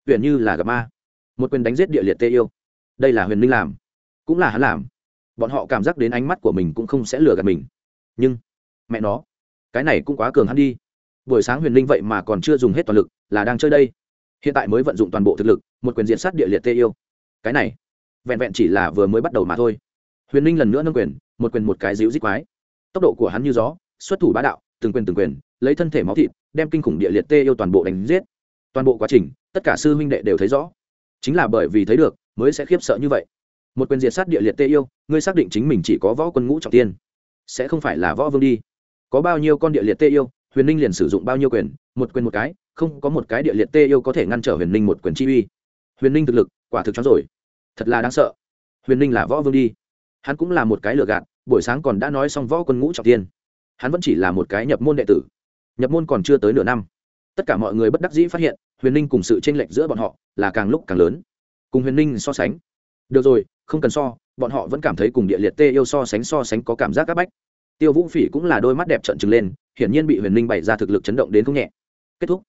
Huyền như là gặp ma. Một quyền đánh giết địa liệt tê yêu. Đây là huyền ninh làm. Cũng là hắn làm. Bọn họ cảm giác đến ánh mắt của mình cũng không sẽ lừa gạt mình. Nhưng, mẹ nó, cái này cũng quá cường hắn đi. Buổi sáng huyền ninh vậy mà còn chưa dùng hết toàn lực, là đang chơi đây. Hiện tại mới vận dụng toàn bộ thực lực, một quyền diện sát địa liệt tê yêu. Cái này, vẹn vẹn chỉ là vừa mới bắt đầu mà thôi. Huyền ninh lần nữa nâng quyền, một quyền một cái díu dít quái tốc độ của hắn như gió, xuất thủ bá đạo, từng quyền từng quyền, lấy thân thể máu thịt, đem kinh khủng địa liệt tê yêu toàn bộ đánh giết. Toàn bộ quá trình, tất cả sư huynh đệ đều thấy rõ. Chính là bởi vì thấy được, mới sẽ khiếp sợ như vậy. Một quyền diệt sát địa liệt tê yêu, ngươi xác định chính mình chỉ có võ quân ngũ trọng tiên, sẽ không phải là võ vương đi. Có bao nhiêu con địa liệt tê yêu, huyền ninh liền sử dụng bao nhiêu quyền, một quyền một cái, không có một cái địa liệt tê yêu có thể ngăn trở huyền ninh một quyền chi uy. Huyền ninh thực lực, quả thực chóng rồi. Thật là đáng sợ. Huyền ninh là võ vương đi. Hắn cũng là một cái lừa gạt buổi sáng còn đã nói xong võ quân ngũ trọng tiên. Hắn vẫn chỉ là một cái nhập môn đệ tử. Nhập môn còn chưa tới nửa năm. Tất cả mọi người bất đắc dĩ phát hiện, huyền ninh cùng sự tranh lệch giữa bọn họ là càng lúc càng lớn. Cùng huyền ninh so sánh. Được rồi, không cần so, bọn họ vẫn cảm thấy cùng địa liệt tê yêu so sánh so sánh có cảm giác áp bách. Tiêu vũ phỉ cũng là đôi mắt đẹp trận trừng lên, hiển nhiên bị huyền ninh bày ra thực lực chấn động đến không nhẹ. Kết thúc.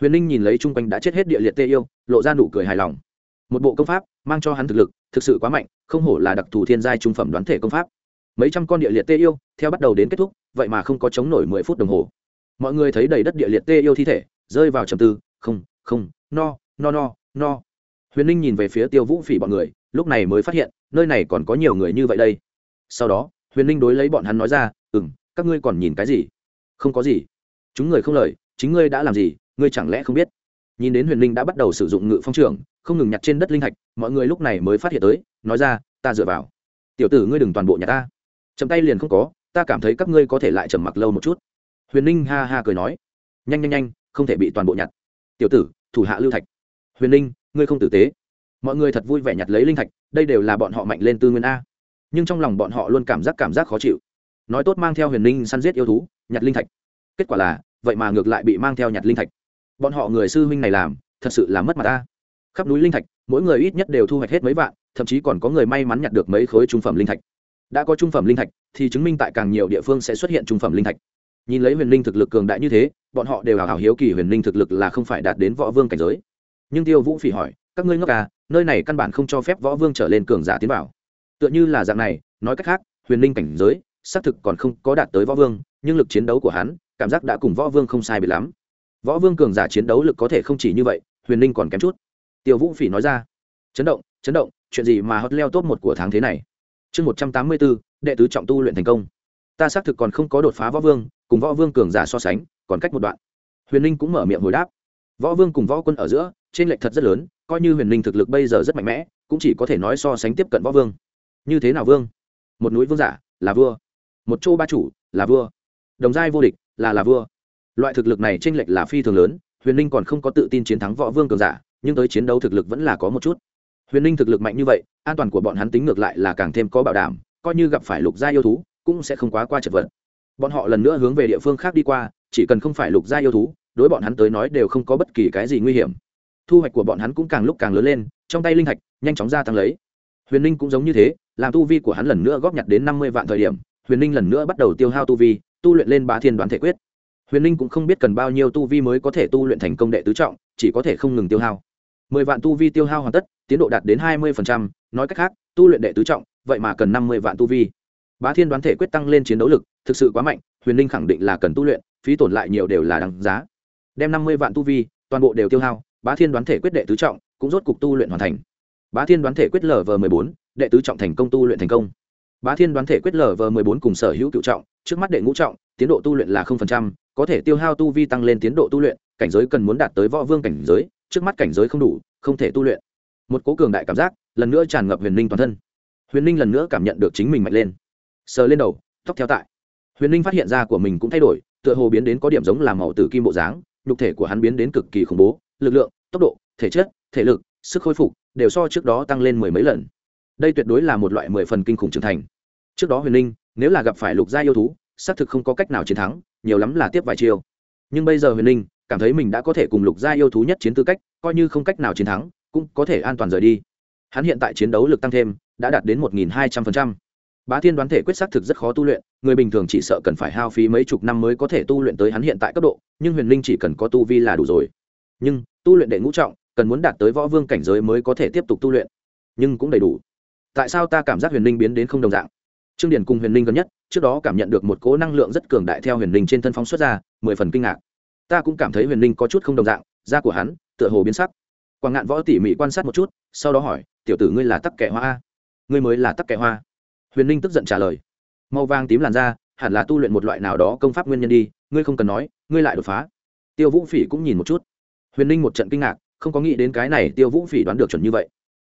Huyền ninh nhìn lấy chung quanh đã chết hết địa liệt tê yêu, lộ ra nụ cười hài lòng. Một bộ công pháp, mang cho hắn thực lực, thực sự quá mạnh, không hổ là đặc thù thiên giai trung phẩm đoán thể công pháp mấy trăm con địa liệt tê yêu, theo bắt đầu đến kết thúc, vậy mà không có chống nổi mười phút đồng hồ. Mọi người thấy đầy đất địa liệt tê yêu thi thể, rơi vào trầm tư, không không, no no no no. Huyền ninh nhìn về phía tiêu vũ phỉ bọn người, lúc này mới phát hiện, nơi này còn có nhiều người như vậy đây. Sau đó, huyền ninh đối lấy bọn hắn nói ra ừ m các ngươi còn nhìn cái gì? Không có gì. Chúng người không lời, chính ngươi đã làm gì, ngươi chẳng lẽ không biết? Nhìn đến huyền ninh đã bắt đầu sử dụng ngự phong trường, không ngừng nhặt trên đất linh thạch, mọi người lúc này mới phát hiện tới, nói ra, ta dựa vào. Tiểu tử ngươi đừng toàn bộ nhà ta chậm tay liền không có, ta cảm thấy các ngươi có thể lại trầm mặc lâu một chút. Huyền ninh ha ha cười nói. Nhanh nhanh nhanh, không thể bị toàn bộ nhặt. Tiểu tử, thủ hạ lưu thạch. Huyền ninh, ngươi không tử tế. Mọi người thật vui vẻ nhặt lấy linh thạch, đây đều là bọn họ mạnh lên tư nguyên a. Nhưng trong lòng bọn họ luôn cảm giác cảm giác khó chịu. Nói tốt mang theo huyền ninh săn giết yêu thú, nhặt linh thạch. Kết quả là, vậy mà ngược lại bị mang theo nhặt linh thạch. Bọn họ người sư huynh này làm, thật sự là mất mặt ta khắp núi linh thạch, mỗi người ít nhất đều thu hoạch hết mấy vạn, thậm chí còn có người may mắn nhặt được mấy khối trung phẩm linh thạch đã có trung phẩm linh thạch, thì chứng minh tại càng nhiều địa phương sẽ xuất hiện trung phẩm linh thạch. Nhìn lấy huyền linh thực lực cường đại như thế, bọn họ đều hào hào hiếu kỳ huyền linh thực lực là không phải đạt đến võ vương cảnh giới. Nhưng tiêu vũ phỉ hỏi, các ngươi ngốc à nơi này căn bản không cho phép võ vương trở lên cường giả tiến vào. Tựa như là dạng này, nói cách khác, huyền linh cảnh giới, xác thực còn không có đạt tới võ vương, nhưng lực chiến đấu của hắn, cảm giác đã cùng võ vương không sai biệt lắm. Võ vương cường giả chiến đấu lực có thể không chỉ như vậy, huyền linh còn kém chút. Tiêu vũ phỉ nói ra, chấn động chấn động, chuyện gì mà hot leo top một của tháng thế này? Chương một trăm tám mươi bốn, đệ tứ trọng tu luyện thành công. Ta xác thực còn không có đột phá võ vương, cùng võ vương cường giả so sánh, còn cách một đoạn. Huyền ninh cũng mở miệng hồi đáp. Võ vương cùng võ quân ở giữa, trên lệch thật rất lớn, coi như huyền ninh thực lực bây giờ rất mạnh mẽ, cũng chỉ có thể nói so sánh tiếp cận võ vương. Như thế nào vương? Một núi vương giả, là vua. Một châu ba chủ, là vua. Đồng giai vô địch, là là vua. Loại thực lực này t r ê n lệch là phi thường lớn, huyền ninh còn không có tự tin chiến thắng võ vương cường giả, nhưng tới chiến đấu thực lực vẫn là có một chút huyền ninh thực lực mạnh như vậy, an toàn của bọn hắn tính ngược lại là càng thêm có bảo đảm, coi như gặp phải lục gia yêu thú, cũng sẽ không quá qua chật vật. Bọn họ lần nữa hướng về địa phương khác đi qua, chỉ cần không phải lục gia yêu thú, đối bọn hắn tới nói đều không có bất kỳ cái gì nguy hiểm. Thu hoạch của bọn hắn cũng càng lúc càng lớn lên, trong tay linh thạch nhanh chóng gia tăng lấy. Huyền ninh cũng giống như thế, làm tu vi của hắn lần nữa góp nhặt đến năm mươi vạn thời điểm, huyền ninh lần nữa bắt đầu tiêu hao tu vi, tu luyện lên ba thiên đoán thể quyết. Huyền ninh cũng không biết cần bao nhiêu tu vi mới có thể tu luyện thành công đệ tứ trọng, chỉ có thể không ngừng tiêu hao mười vạn tu vi tiêu hao hoàn tất, tiến độ đạt đến hai mươi nói cách khác, tu luyện đệ tứ trọng, vậy mà cần năm mươi vạn tu vi. Bá thiên đoán thể quyết tăng lên chiến đấu lực, thực sự quá mạnh, huyền Linh khẳng định là cần tu luyện, phí tổn lại nhiều đều là đằng giá. Đem năm mươi vạn tu vi, toàn bộ đều tiêu hao, bá thiên đoán thể quyết đệ tứ trọng, cũng rốt cục tu luyện hoàn thành. Bá thiên đoán thể quyết lv m bốn, đệ tứ trọng thành công tu luyện thành công. Bá thiên đoán thể quyết lv m bốn cùng sở hữu cựu trọng, trước mắt đệ ngũ trọng, tiến độ tu luyện là có thể tiêu hao tu vi tăng lên tiến độ tu luyện, cảnh giới cần muốn đạt tới võ vương cảnh giới trước mắt cảnh giới không đủ, không thể tu luyện. Một cố cường đại cảm giác, lần nữa tràn ngập huyền ninh toàn thân. Huyền ninh lần nữa cảm nhận được chính mình mạnh lên. Sờ lên đầu, tóc theo tại. Huyền ninh phát hiện ra của mình cũng thay đổi, tựa hồ biến đến có điểm giống làm màu tử kim bộ dáng, nhục thể của hắn biến đến cực kỳ khủng bố, lực lượng, tốc độ, thể chất, thể lực, sức khôi phục đều so trước đó tăng lên mười mấy lần. Đây tuyệt đối là một loại mười phần kinh khủng trưởng thành. Trước đó huyền ninh nếu là gặp phải lục gia yêu thú, xác thực không có cách nào chiến thắng, nhiều lắm là tiếp vài chiêu. Nhưng bây giờ huyền ninh cảm thấy mình đã có thể cùng lục gia yêu thú nhất chiến tư cách, coi như không cách nào chiến thắng, cũng có thể an toàn rời đi. Hắn hiện tại chiến đấu lực tăng thêm, đã đạt đến một nghìn hai trăm phần trăm. bá thiên đoán thể quyết xác thực rất khó tu luyện, người bình thường chỉ sợ cần phải hao phí mấy chục năm mới có thể tu luyện tới hắn hiện tại cấp độ, nhưng huyền linh chỉ cần có tu vi là đủ rồi. Nhưng, tu luyện đệ ngũ trọng, cần muốn đạt tới võ vương cảnh giới mới có thể tiếp tục tu luyện. Nhưng cũng đầy đủ. Tại sao ta cảm giác huyền linh biến đến không đồng dạng? Trương điển cùng huyền linh gần nhất, trước đó cảm nhận được một cố năng lượng rất cường đại theo huyền linh trên thân phóng xuất ra, mười phần kinh ngạc ta cũng cảm thấy huyền linh có chút không đồng dạng, da của hắn, tựa hồ biến sắc. Quảng ngạn võ tỉ mỉ quan sát một chút, sau đó hỏi, tiểu tử ngươi là tắc kẻ hoa a? Ngươi mới là tắc kẻ hoa. Huyền ninh tức giận trả lời, màu vàng tím làn da, hẳn là tu luyện một loại nào đó công pháp nguyên nhân đi, ngươi không cần nói, ngươi lại đột phá. Tiêu vũ phỉ cũng nhìn một chút. Huyền ninh một trận kinh ngạc, không có nghĩ đến cái này tiêu vũ phỉ đoán được chuẩn như vậy.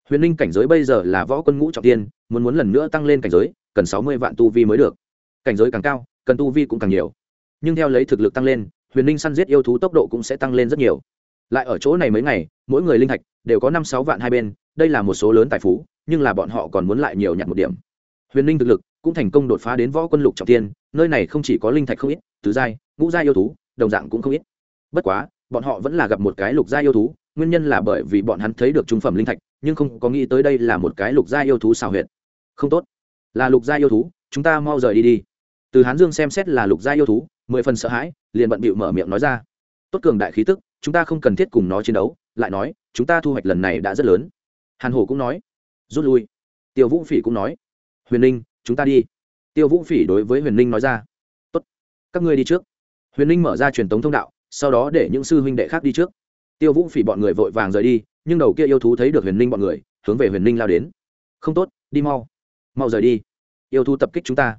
Huyền ninh cảnh giới bây giờ là võ quân ngũ trọng tiên, muốn muốn lần nữa tăng lên cảnh giới, cần sáu mươi vạn tu vi mới được. Cảnh giới càng cao, cần tu vi cũng càng nhiều. Nhưng theo lấy thực lực tăng lên huyền ninh săn giết yêu thú tốc độ cũng sẽ tăng lên rất nhiều. Lại ở chỗ này mấy ngày, mỗi người linh thạch đều có năm, sáu vạn hai bên, đây là một số lớn tài phú, nhưng là bọn họ còn muốn lại nhiều nhặt một điểm. Huyền ninh thực lực cũng thành công đột phá đến võ quân lục trọng tiên nơi này không chỉ có linh thạch không ít, tứ giai, ngũ giai yêu thú, đồng dạng cũng không ít. Bất quá, bọn họ vẫn là gặp một cái lục giai yêu thú, nguyên nhân là bởi vì bọn hắn thấy được trung phẩm linh thạch, nhưng không có nghĩ tới đây là một cái lục giai yêu thú xào huyệt. Không tốt. Là lục giai yêu thú, chúng ta mau rời đi đi. Từ hán dương xem xét là lục giai yêu thú mười phần sợ hãi, liền bận bịu mở miệng nói ra. Tốt cường đại khí tức, chúng ta không cần thiết cùng nó chiến đấu, lại nói, chúng ta thu hoạch lần này đã rất lớn. Hàn hổ cũng nói. Rút lui. Tiêu vũ phỉ cũng nói. Huyền ninh, chúng ta đi. Tiêu vũ phỉ đối với huyền ninh nói ra. Tốt. Các ngươi đi trước. Huyền ninh mở ra truyền tống thông đạo, sau đó để những sư huynh đệ khác đi trước. Tiêu vũ phỉ bọn người vội vàng rời đi, nhưng đầu kia yêu thú thấy được huyền ninh bọn người, hướng về huyền ninh lao đến. Không tốt, đi mau. Mau rời đi. Yêu thú tập kích chúng ta.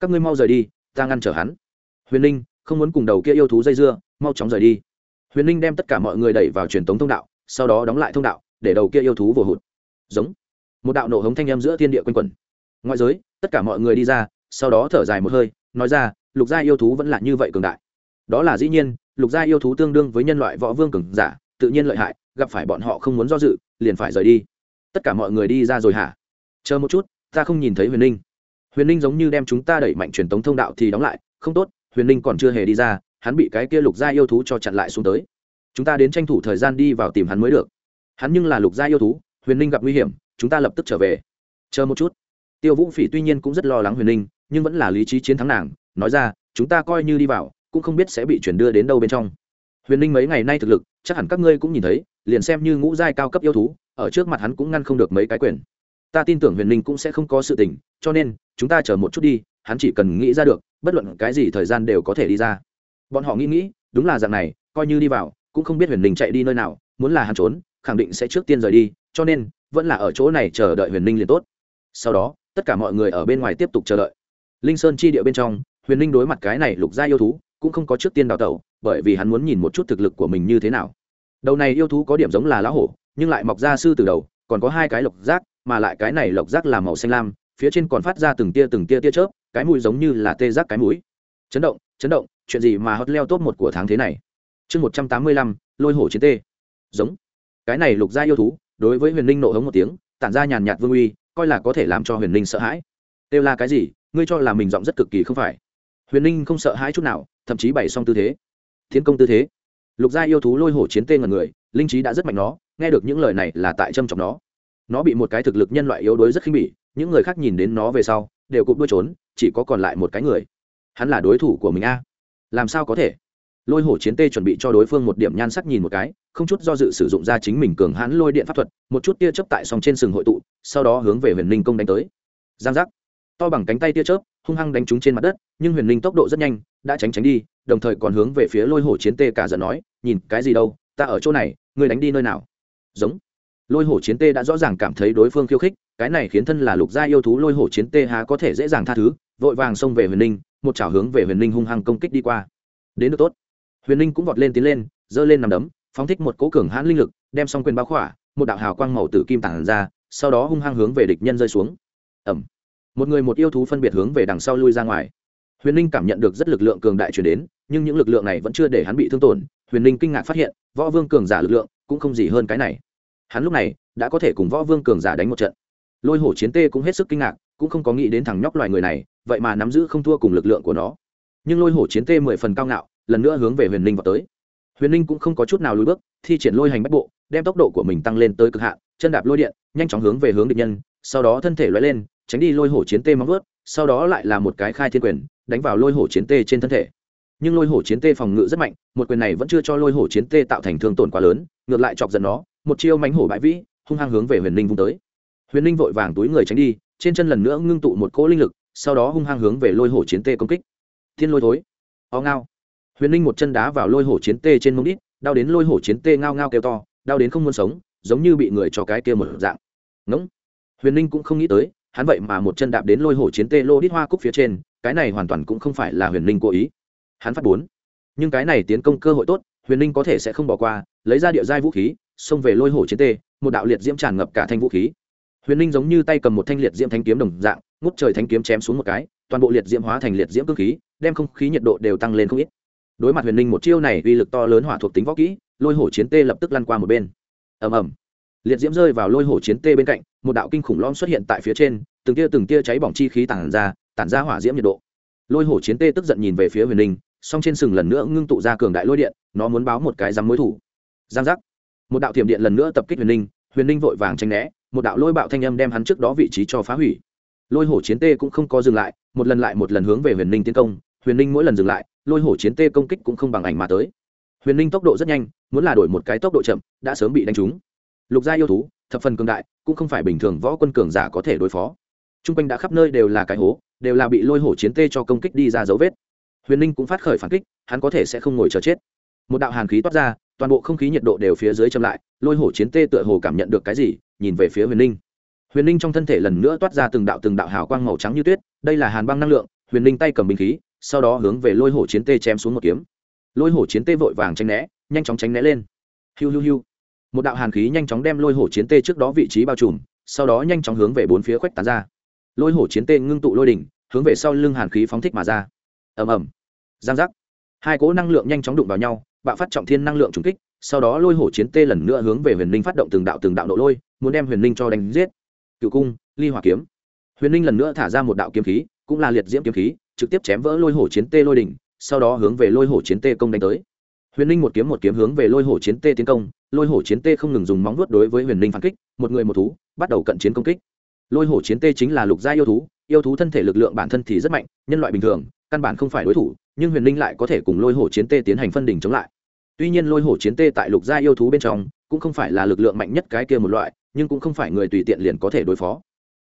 Các ngươi mau rời đi, ta ngăn trở hắn huyền ninh, không muốn cùng đầu kia yêu thú dây dưa, mau chóng rời đi. Huyền ninh đem tất cả mọi người đẩy vào truyền tống thông đạo, sau đó đóng lại thông đạo, để đầu kia yêu thú vồ hụt. Giống. Một đạo nổ hống thanh em giữa thiên địa quanh quẩn. Ngoại giới, tất cả mọi người đi ra, sau đó thở dài một hơi, nói ra, lục gia yêu thú vẫn là như vậy cường đại. Đó là dĩ nhiên, lục gia yêu thú tương đương với nhân loại võ vương cường giả, tự nhiên lợi hại, gặp phải bọn họ không muốn do dự, liền phải rời đi. Tất cả mọi người đi ra rồi hả? Chờ một chút, ta không nhìn thấy huyền ninh. Huyền ninh giống như đem chúng ta đẩy mạnh truyền tống thông đạo thì đóng lại, không tốt huyền ninh còn chưa hề đi ra, hắn bị cái kia lục gia yêu thú cho chặn lại xuống tới. Chúng ta đến tranh thủ thời gian đi vào tìm hắn mới được. Hắn nhưng là lục gia yêu thú, huyền ninh gặp nguy hiểm, chúng ta lập tức trở về. Chờ một chút. Tiêu vũ phỉ tuy nhiên cũng rất lo lắng huyền ninh, nhưng vẫn là lý trí chiến thắng nàng, nói ra, chúng ta coi như đi vào, cũng không biết sẽ bị chuyển đưa đến đâu bên trong. Huyền ninh mấy ngày nay thực lực, chắc hẳn các ngươi cũng nhìn thấy, liền xem như ngũ giai cao cấp yêu thú, ở trước mặt hắn cũng ngăn không được mấy cái quyền. Ta tin tưởng huyền ninh cũng sẽ không có sự tình, cho nên, chúng ta chờ một chút đi hắn chỉ cần nghĩ ra được, bất luận cái gì thời gian đều có thể đi ra. Bọn họ nghĩ nghĩ, đúng là dạng này, coi như đi vào, cũng không biết huyền ninh chạy đi nơi nào, muốn là hắn trốn, khẳng định sẽ trước tiên rời đi, cho nên, vẫn là ở chỗ này chờ đợi huyền ninh liền tốt. Sau đó, tất cả mọi người ở bên ngoài tiếp tục chờ đợi. Linh sơn chi địa bên trong, huyền ninh đối mặt cái này lục gia yêu thú, cũng không có trước tiên đào tẩu, bởi vì hắn muốn nhìn một chút thực lực của mình như thế nào. Đầu này yêu thú có điểm giống là lá hổ, nhưng lại mọc ra sư từ đầu, còn có hai cái lộc giác, mà lại cái này lộc giác là màu xanh lam, phía trên còn phát ra từng tia từng tia tia chớp cái mũi giống như là tê giác cái mũi. Chấn động chấn động, chuyện gì mà hot leo top một của tháng thế này? Chương một trăm tám mươi lăm, lôi hổ chiến tê. Giống. Cái này lục gia yêu thú, đối với huyền ninh nộ hống một tiếng, tản ra nhàn nhạt vương uy, coi là có thể làm cho huyền ninh sợ hãi. Kêu là cái gì, ngươi cho là mình giọng rất cực kỳ không phải. Huyền ninh không sợ hãi chút nào, thậm chí bày xong tư thế. Thiên công tư thế. Lục gia yêu thú lôi hổ chiến tê ngần người, linh trí đã rất mạnh nó, nghe được những lời này là tại châm trọng nó. Nó bị một cái thực lực nhân loại yếu đuối rất khinh bỉ, những người khác nhìn đến nó về sau đều cụp đuôi trốn, chỉ có còn lại một cái người. Hắn là đối thủ của mình a. Làm sao có thể? Lôi hổ chiến tê chuẩn bị cho đối phương một điểm nhan sắc nhìn một cái, không chút do dự sử dụng ra chính mình cường hãn lôi điện pháp thuật, một chút tia chớp tại song trên sừng hội tụ, sau đó hướng về huyền ninh công đánh tới. Giang giác. To bằng cánh tay tia chớp, hung hăng đánh trúng trên mặt đất, nhưng huyền ninh tốc độ rất nhanh, đã tránh tránh đi, đồng thời còn hướng về phía lôi hổ chiến tê cả giận nói, nhìn cái gì đâu, ta ở chỗ này, ngươi đánh đi nơi nào? Giống. Lôi hổ chiến tê đã rõ ràng cảm thấy đối phương khiêu khích cái này khiến thân là lục gia yêu thú lôi hổ chiến tê há có thể dễ dàng tha thứ, vội vàng xông về huyền ninh, một chảo hướng về huyền ninh hung hăng công kích đi qua. Đến được tốt. Huyền ninh cũng vọt lên tiến lên, giơ lên nằm đấm, phóng thích một cố cường hãn linh lực, đem xong quyền bao khỏa, một đạo hào quang màu tử kim tản ra, sau đó hung hăng hướng về địch nhân rơi xuống. Ẩm một người một yêu thú phân biệt hướng về đằng sau lui ra ngoài. Huyền ninh cảm nhận được rất lực lượng cường đại chuyển đến, nhưng những lực lượng này vẫn chưa để hắn bị thương tổn. Huyền ninh kinh ngạc phát hiện, võ vương cường giả lực lượng cũng không gì hơn cái này. Hắn lúc này đã có thể cùng võ vương cường giả đánh một trận lôi hổ chiến tê cũng hết sức kinh ngạc, cũng không có nghĩ đến thằng nhóc loài người này, vậy mà nắm giữ không thua cùng lực lượng của nó. Nhưng lôi hổ chiến tê mười phần cao ngạo, lần nữa hướng về huyền ninh vào tới. Huyền ninh cũng không có chút nào lùi bước, thi triển lôi hành bách bộ, đem tốc độ của mình tăng lên tới cực hạn, chân đạp lôi điện, nhanh chóng hướng về hướng địch nhân, sau đó thân thể loay lên, tránh đi lôi hổ chiến tê móng vớt sau đó lại là một cái khai thiên quyền, đánh vào lôi hổ chiến tê trên thân thể. Nhưng lôi hổ chiến tê phòng ngự rất mạnh, một quyền này vẫn chưa cho lôi hổ chiến tê tạo thành thương tổn quá lớn, ngược lại chọc giận nó, một chiêu mánh hổ bãi vĩ, hung hăng hướng về huyền ninh vung tới huyền ninh vội vàng túi người tránh đi, trên chân lần nữa ngưng tụ một cỗ linh lực, sau đó hung hăng hướng về lôi hổ chiến tê công kích. Thiên lôi thối. O ngao. Huyền ninh một chân đá vào lôi hổ chiến tê trên mông đít, đau đến lôi hổ chiến tê ngao ngao kêu to, đau đến không muốn sống, giống như bị người cho cái kia một dạng. Ngỗng. Huyền ninh cũng không nghĩ tới, hắn vậy mà một chân đạp đến lôi hổ chiến tê lô đít hoa cúc phía trên, cái này hoàn toàn cũng không phải là huyền ninh cố ý. Hắn phát bốn. Nhưng cái này tiến công cơ hội tốt, huyền ninh có thể sẽ không bỏ qua, lấy ra địa giai vũ khí, xông về lôi hổ chiến tê, một đạo liệt diễm tràn ngập cả thanh vũ khí huyền ninh giống như tay cầm một thanh liệt diễm thanh kiếm đồng dạng, ngút trời thanh kiếm chém xuống một cái, toàn bộ liệt diễm hóa thành liệt diễm cơ khí, đem không khí nhiệt độ đều tăng lên không ít. Đối mặt huyền ninh một chiêu này uy lực to lớn hỏa thuộc tính võ kỹ, lôi hổ chiến tê lập tức lăn qua một bên. Ầm ầm. Liệt diễm rơi vào lôi hổ chiến tê bên cạnh, một đạo kinh khủng lom xuất hiện tại phía trên, từng tia từng tia cháy bỏng chi khí tản ra tản ra hỏa diễm nhiệt độ. Lôi hổ chiến tê tức giận nhìn về phía huyền ninh, song trên sừng lần nữa ngưng tụ ra cường đại lôi điện, nó muốn báo một cái dám mối thủ. Giang giác. Một đạo thiểm điện lần nữa tập kích huyền ninh huyền ninh vội vàng tranh né một đạo lôi bạo thanh âm đem hắn trước đó vị trí cho phá hủy. Lôi hổ chiến tê cũng không có dừng lại, một lần lại một lần hướng về huyền ninh tiến công. Huyền ninh mỗi lần dừng lại, lôi hổ chiến tê công kích cũng không bằng ảnh mà tới. Huyền ninh tốc độ rất nhanh, muốn là đổi một cái tốc độ chậm, đã sớm bị đánh trúng. Lục gia yêu thú, thập phần cường đại, cũng không phải bình thường võ quân cường giả có thể đối phó. T r u n g quanh đã khắp nơi đều là cái hố, đều là bị lôi hổ chiến tê cho công kích đi ra dấu vết. Huyền ninh cũng phát khởi phản kích, hắn có thể sẽ không ngồi chờ chết. Một đạo hàn khí toát ra toàn bộ không khí nhiệt độ đều phía dưới chậm lại, lôi hổ chiến tê tựa hồ cảm nhận được cái gì, nhìn về phía huyền ninh huyền ninh trong thân thể lần nữa toát ra từng đạo từng đạo hào quang màu trắng như tuyết, đây là hàn băng năng lượng, huyền ninh tay cầm binh khí, sau đó hướng về lôi hổ chiến tê chém xuống một kiếm. Lôi hổ chiến tê vội vàng tránh né, nhanh chóng tránh né lên. Hiu hiu hiu. Một đạo hàn khí nhanh chóng đem lôi hổ chiến tê trước đó vị trí bao trùm, sau đó nhanh chóng hướng về bốn phía khuếch tán ra. Lôi hổ chiến tê ngưng tụ lôi đỉnh, hướng về sau lưng hàn khí phóng thích mà ra. Ầm ầm. Giang giác. Hai cỗ năng lượng nhanh chóng đụng vào nhau bạo phát trọng thiên năng lượng trùng kích, sau đó lôi hổ chiến tê lần nữa hướng về huyền linh phát động từng đạo từng đạo nộ lôi, muốn đem huyền linh cho đánh giết. Cựu cung, ly hỏa kiếm. Huyền linh lần nữa thả ra một đạo kiếm khí, cũng là liệt diễm kiếm khí, trực tiếp chém vỡ lôi hổ chiến tê lôi đỉnh, sau đó hướng về lôi hổ chiến tê công đánh tới. Huyền linh một kiếm một kiếm hướng về lôi hổ chiến tê tiến công, lôi hổ chiến tê không ngừng dùng móng vuốt đối với huyền linh phản kích, một người một thú, bắt đầu cận chiến công kích. Lôi hổ chiến tê chính là lục gia yêu thú yêu thú thân thể lực lượng bản thân thì rất mạnh, nhân loại bình thường, căn bản không phải đối thủ, nhưng huyền linh lại có thể cùng lôi hổ chiến tê tiến hành phân đỉnh chống lại tuy nhiên lôi hổ chiến tê tại lục gia yêu thú bên trong, cũng không phải là lực lượng mạnh nhất cái kia một loại, nhưng cũng không phải người tùy tiện liền có thể đối phó.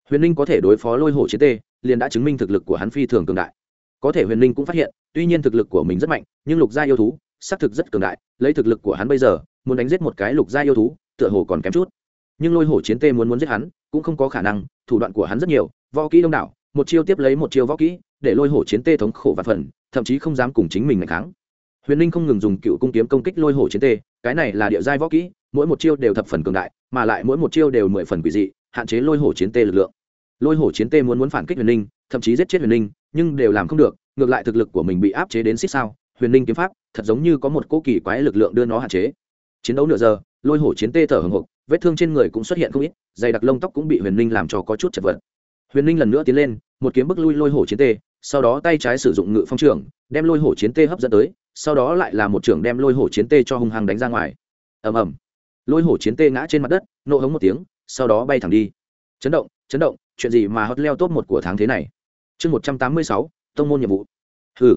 Huyền linh có thể đối phó lôi hổ chiến tê, liền đã chứng minh thực lực của hắn phi thường cường đại. Có thể huyền linh cũng phát hiện, tuy nhiên thực lực của mình rất mạnh, nhưng lục gia yêu thú, xác thực rất cường đại, lấy thực lực của hắn bây giờ, muốn đánh giết một cái lục gia yêu thú, tựa hồ còn kém chút. Nhưng lôi hổ chiến tê muốn muốn giết hắn, cũng không có khả năng, thủ đoạn của hắn rất nhiều, võ kỹ đông đảo, một chiêu tiếp lấy một chiêu võ kỹ, để lôi hổ chiến tê thống khổ và phần, thậm chí không dám cùng chính mình ngày kháng huyền ninh không ngừng dùng cựu cung kiếm công kích lôi hổ chiến tê, cái này là địa giai võ kỹ, mỗi một chiêu đều thập phần cường đại, mà lại mỗi một chiêu đều mười phần quỷ dị, hạn chế lôi hổ chiến tê lực lượng. Lôi hổ chiến tê muốn muốn phản kích huyền ninh, thậm chí giết chết huyền ninh, nhưng đều làm không được, ngược lại thực lực của mình bị áp chế đến xích sao, huyền ninh kiếm pháp, thật giống như có một cỗ kỳ quái lực lượng đưa nó hạn chế. Chiến đấu nửa giờ, lôi hổ chiến tê thở hồng hộc vết thương trên người cũng xuất hiện không ít, dày đặc lông tóc cũng bị huyền ninh làm cho có chút chật vật. Huyền ninh lần nữa tiến lên, một kiếm bức lui lôi hổ chiến tê, sau đó tay trái sử dụng ngự phong trường, đem lôi hổ chiến tê hấp dẫn tới sau đó lại là một trưởng đem lôi hổ chiến tê cho hung hăng đánh ra ngoài. Ầm ầm. Lôi hổ chiến tê ngã trên mặt đất, nộ hống một tiếng, sau đó bay thẳng đi. Chấn động chấn động, chuyện gì mà hất leo top một của tháng thế này? Chương một trăm tám mươi sáu, tông môn nhiệm vụ. Hừ.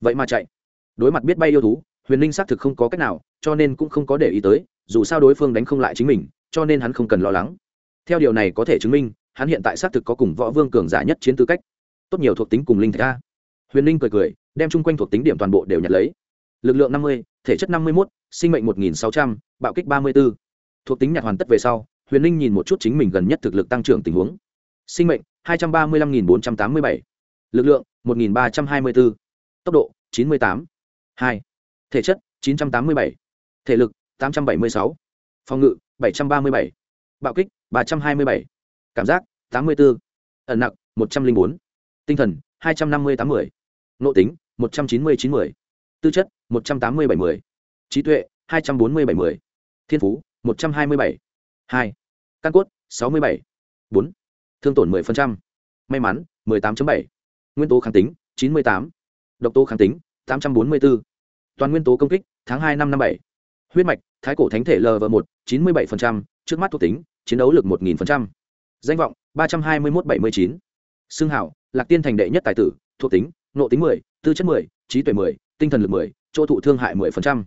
Vậy mà chạy. Đối mặt biết bay yêu thú, huyền linh xác thực không có cách nào, cho nên cũng không có để ý tới, dù sao đối phương đánh không lại chính mình, cho nên hắn không cần lo lắng. Theo điều này có thể chứng minh, hắn hiện tại xác thực có cùng võ vương cường giả nhất chiến tư cách. Tốt nhiều thuộc tính cùng linh thạch a. Huyền linh cười cười đem chung quanh thuộc tính điểm toàn bộ đều nhặt lấy. Lực lượng năm mươi, thể chất năm mươi một sinh mệnh một nghìn sáu trăm, bạo kích ba mươi b ố thuộc tính nhặt hoàn tất về sau, huyền Linh nhìn một chút chính mình gần nhất thực lực tăng trưởng tình huống. Sinh mệnh, hai trăm ba mươi năm nghìn bốn trăm tám mươi bảy. Lực lượng, một nghìn ba trăm hai mươi bốn tốc độ, chín mươi tám. Hai. Thể chất, chín trăm tám mươi bảy. Thể lực, tám trăm bảy mươi sáu. Phòng ngự, bảy trăm ba mươi bảy. Bạo kích, ba trăm hai mươi bảy. Cảm giác, tám mươi bốn ẩn nặng một trăm linh bốn. Tinh thần, hai trăm năm mươi tám mươi. Nộ tính một trăm chín mươi chín mươi tư chất một trăm tám mươi bảy mươi trí tuệ hai trăm bốn mươi bảy mươi thiên phú một trăm hai mươi bảy hai căn cốt sáu mươi bảy bốn thương tổn 10%. may mắn 18.7. nguyên tố kháng tính 98. độc tố kháng tính 844. toàn nguyên tố công kích tháng hai năm năm bảy huyết mạch thái cổ thánh thể lv một 97%, trước mắt thuộc tính chiến đấu lực 1000%. danh vọng 321-79. xương hảo lạc tiên thành đệ nhất tài tử thuộc tính nộ tính 10, tư chất 10, trí tuệ 10, tinh thần lực 10, chỗ thụ thương hại 10%.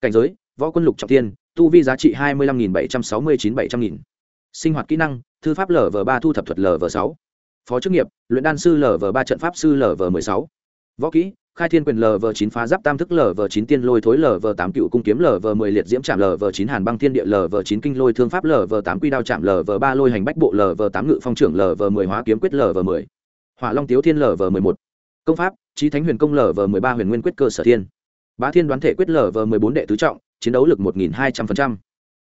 cảnh giới võ quân lục trọng tiên tu vi giá trị 25.769-700.000. sinh hoạt kỹ năng thư pháp lv ba thu thập thuật lv sáu phó chức nghiệp luyện đan sư lv ba trận pháp sư lv m ộ sáu võ kỹ khai thiên quyền lv chín phá giáp tam thức lv chín tiên lôi thối lv tám cựu cung kiếm lv m ộ liệt diễm trạm lv chín hàn băng thiên địa lv chín kinh lôi thương pháp lv tám quy đao trạm lv ba lôi hành bách bộ lv tám ngự phong trưởng lv m ộ hóa kiếm quyết lv m ộ hỏa long tiếu thiên lv m ộ một công pháp trí thánh huyền công lở vờ mười ba huyền nguyên quyết cơ sở thiên. Bá thiên đoán thể quyết lở vờ mười bốn đệ tứ trọng chiến đấu lực một nghìn hai trăm phần trăm,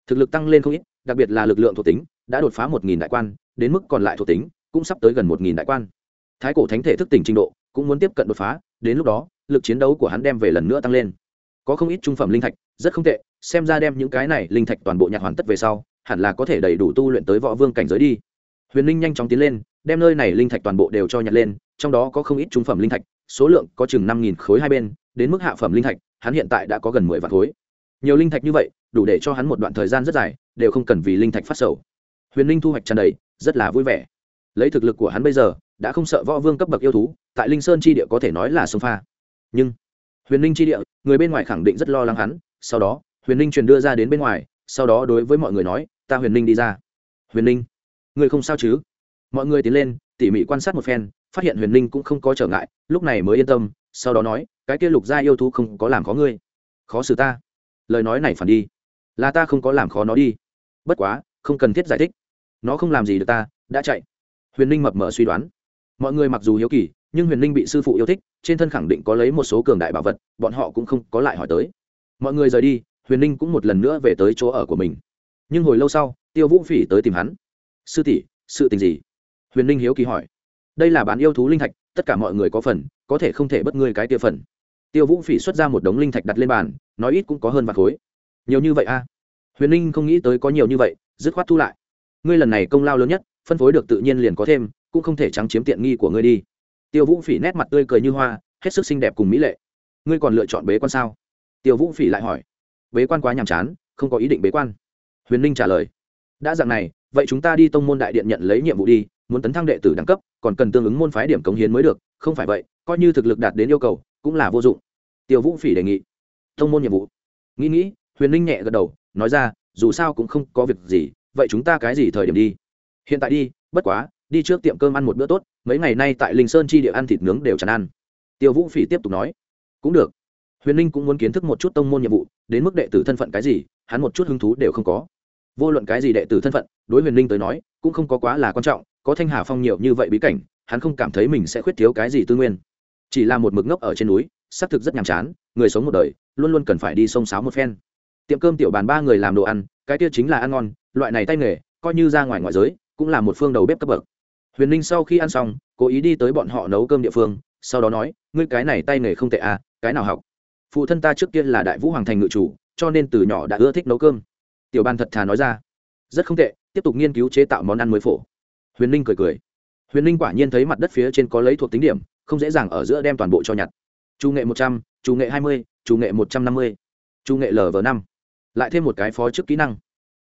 thực lực tăng lên không ít đặc biệt là lực lượng thuộc tính đã đột phá một nghìn đại quan đến mức còn lại thuộc tính cũng sắp tới gần một nghìn đại quan. Thái cổ thánh thể thức tỉnh trình độ cũng muốn tiếp cận đột phá đến lúc đó lực chiến đấu của hắn đem về lần nữa tăng lên. Có không ít trung phẩm linh thạch rất không tệ xem ra đem những cái này linh thạch toàn bộ nhạc hoàn tất về sau hẳn là có thể đầy đủ tu luyện tới võ vương cảnh giới đi. Huyền linh nhanh chóng tiến lên đem nơi này linh thạch toàn bộ đều cho nhặt lên, trong đó có không ít trung phẩm linh thạch, số lượng có chừng năm nghìn khối hai bên, đến mức hạ phẩm linh thạch, hắn hiện tại đã có gần mười vạn khối. Nhiều linh thạch như vậy, đủ để cho hắn một đoạn thời gian rất dài, đều không cần vì linh thạch phát sầu. Huyền linh thu hoạch tràn đầy, rất là vui vẻ. Lấy thực lực của hắn bây giờ, đã không sợ võ vương cấp bậc yêu thú, tại linh sơn chi địa có thể nói là sông pha. Nhưng, huyền linh chi địa, người bên ngoài khẳng định rất lo lắng hắn, sau đó, huyền linh truyền đưa ra đến bên ngoài, sau đó đối với mọi người nói, ta huyền linh đi ra. Huyền linh, người không sao chứ? Mọi người tiến lên, tỉ mỉ quan sát một phen, phát hiện huyền linh cũng không có trở ngại, lúc này mới yên tâm, sau đó nói, cái kia lục gia yêu thú không có làm khó ngươi. Khó xử ta? Lời nói này phản đi. Là ta không có làm khó nó đi. Bất quá, không cần thiết giải thích. Nó không làm gì được ta, đã chạy. Huyền ninh mập mờ suy đoán. Mọi người mặc dù hiếu kỳ, nhưng huyền ninh bị sư phụ yêu thích, trên thân khẳng định có lấy một số cường đại bảo vật, bọn họ cũng không có lại hỏi tới. Mọi người rời đi, huyền ninh cũng một lần nữa về tới chỗ ở của mình. Nhưng hồi lâu sau, tiêu vũ phỉ tới tìm hắn. Sư tỷ, sự tình gì? Huyền ninh hiếu kỳ hỏi. Đây là bán yêu thú linh thạch, tất cả mọi người có phần, có thể không thể bất ngươi cái tia phần. Tiêu vũ phỉ xuất ra một đống linh thạch đặt lên bàn, nói ít cũng có hơn vạt khối. Nhiều như vậy a à? huyền ninh không nghĩ tới có nhiều như vậy, dứt khoát thu lại. Ngươi lần này công lao lớn nhất, phân phối được tự nhiên liền có thêm, cũng không thể trắng chiếm tiện nghi của ngươi đi. Tiêu vũ phỉ nét mặt tươi cười như hoa, hết sức xinh đẹp cùng mỹ lệ. Ngươi còn lựa chọn bế quan sao? Tiêu vũ phỉ lại hỏi. Bế quan quá nhàm chán, không có ý định bế quan. Huyền ninh trả lời. Đã dặn này, vậy chúng ta đi tông môn đại điện nhận lấy nhiệm vụ đi muốn tấn thăng đệ tử đẳng cấp, còn cần tương ứng môn phái điểm cống hiến mới được, không phải vậy, coi như thực lực đạt đến yêu cầu, cũng là vô dụng. Tiêu vũ phỉ đề nghị. Thông môn nhiệm vụ. Nghĩ nghĩ, huyền linh nhẹ gật đầu, nói ra, dù sao cũng không có việc gì, vậy chúng ta cái gì thời điểm đi? Hiện tại đi, bất quá, đi trước tiệm cơm ăn một bữa tốt, mấy ngày nay tại linh sơn chi địa ăn thịt nướng đều chẳng ăn. Tiêu vũ phỉ tiếp tục nói. Cũng được. Huyền ninh cũng muốn kiến thức một chút tông môn nhiệm vụ, đến mức đệ tử thân phận cái gì, hắn một chút hứng thú đều không có. Vô luận cái gì đệ tử thân phận, đối huyền ninh tới nói, cũng không có quá là quan trọng có thanh hà phong nhiều như vậy bí cảnh, hắn không cảm thấy mình sẽ khuyết thiếu cái gì tư nguyên. Chỉ là một mực ngốc ở trên núi, xác thực rất nhàm chán, người sống một đời, luôn luôn cần phải đi sông sáo một phen. Tiệm cơm tiểu bàn ba người làm đồ ăn, cái kia chính là ăn ngon, loại này tay nghề, coi như ra ngoài ngoại giới, cũng là một phương đầu bếp cấp bậc. Huyền ninh sau khi ăn xong, cố ý đi tới bọn họ nấu cơm địa phương, sau đó nói, ngươi cái này tay nghề không tệ à cái nào học? Phụ thân ta trước kia là đại vũ hoàng thành ngự chủ, cho nên từ nhỏ đã ưa thích nấu cơm. Tiểu ban thật thà nói ra, rất không tệ, tiếp tục nghiên cứu chế tạo món ăn mới phổ huyền ninh cười cười. Huyền ninh quả nhiên thấy mặt đất phía trên có lấy thuộc tính điểm, không dễ dàng ở giữa đem toàn bộ cho nhặt. Chủ nghệ một trăm chủ nghệ hai mươi chủ nghệ một trăm năm mươi chủ nghệ lv năm. Lại thêm một cái phó chức kỹ năng.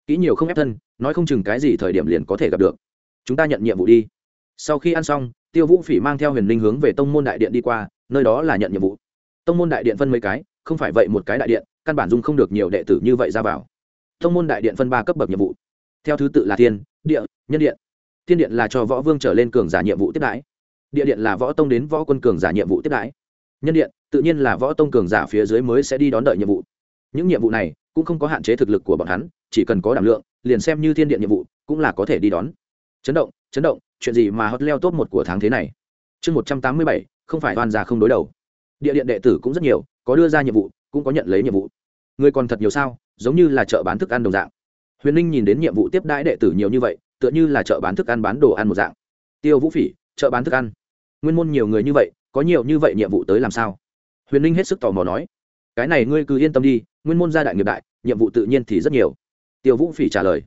Kỹ nhiều không ép thân, nói không chừng cái gì thời điểm liền có thể gặp được. Chúng ta nhận nhiệm vụ đi. Sau khi ăn xong, tiêu vũ phỉ mang theo huyền linh hướng về tông môn đại điện đi qua, nơi đó là nhận nhiệm vụ. Tông môn đại điện phân mấy cái, không phải vậy một cái đại điện, căn bản dung không được nhiều đệ tử như vậy ra vào. Tông môn đại điện phân ba cấp bậc nhiệm vụ. Theo thứ tự là thiên, địa, nhân điện thiên điện là cho võ vương trở lên cường giả nhiệm vụ tiếp đãi. Địa điện là võ tông đến võ quân cường giả nhiệm vụ tiếp đãi. Nhân điện, tự nhiên là võ tông cường giả phía dưới mới sẽ đi đón đợi nhiệm vụ. Những nhiệm vụ này cũng không có hạn chế thực lực của bọn hắn, chỉ cần có đảm lượng, liền xem như thiên điện nhiệm vụ cũng là có thể đi đón. Chấn động chấn động, chuyện gì mà hot leo top một của tháng thế này? Chương một trăm tám mươi bảy, không phải toàn già không đối đầu. Địa điện đệ tử cũng rất nhiều, có đưa ra nhiệm vụ, cũng có nhận lấy nhiệm vụ. Người còn thật nhiều sao, giống như là chợ bán thức ăn đồng dạng. Huyền ninh nhìn đến nhiệm vụ tiếp đãi đệ tử nhiều như vậy tựa như là chợ bán thức ăn bán đồ ăn một dạng. Tiêu vũ phỉ, chợ bán thức ăn. Nguyên môn nhiều người như vậy, có nhiều như vậy nhiệm vụ tới làm sao? Huyền ninh hết sức tò mò nói. Cái này ngươi cứ yên tâm đi, nguyên môn gia đại nghiệp đại, nhiệm vụ tự nhiên thì rất nhiều. Tiêu vũ phỉ trả lời.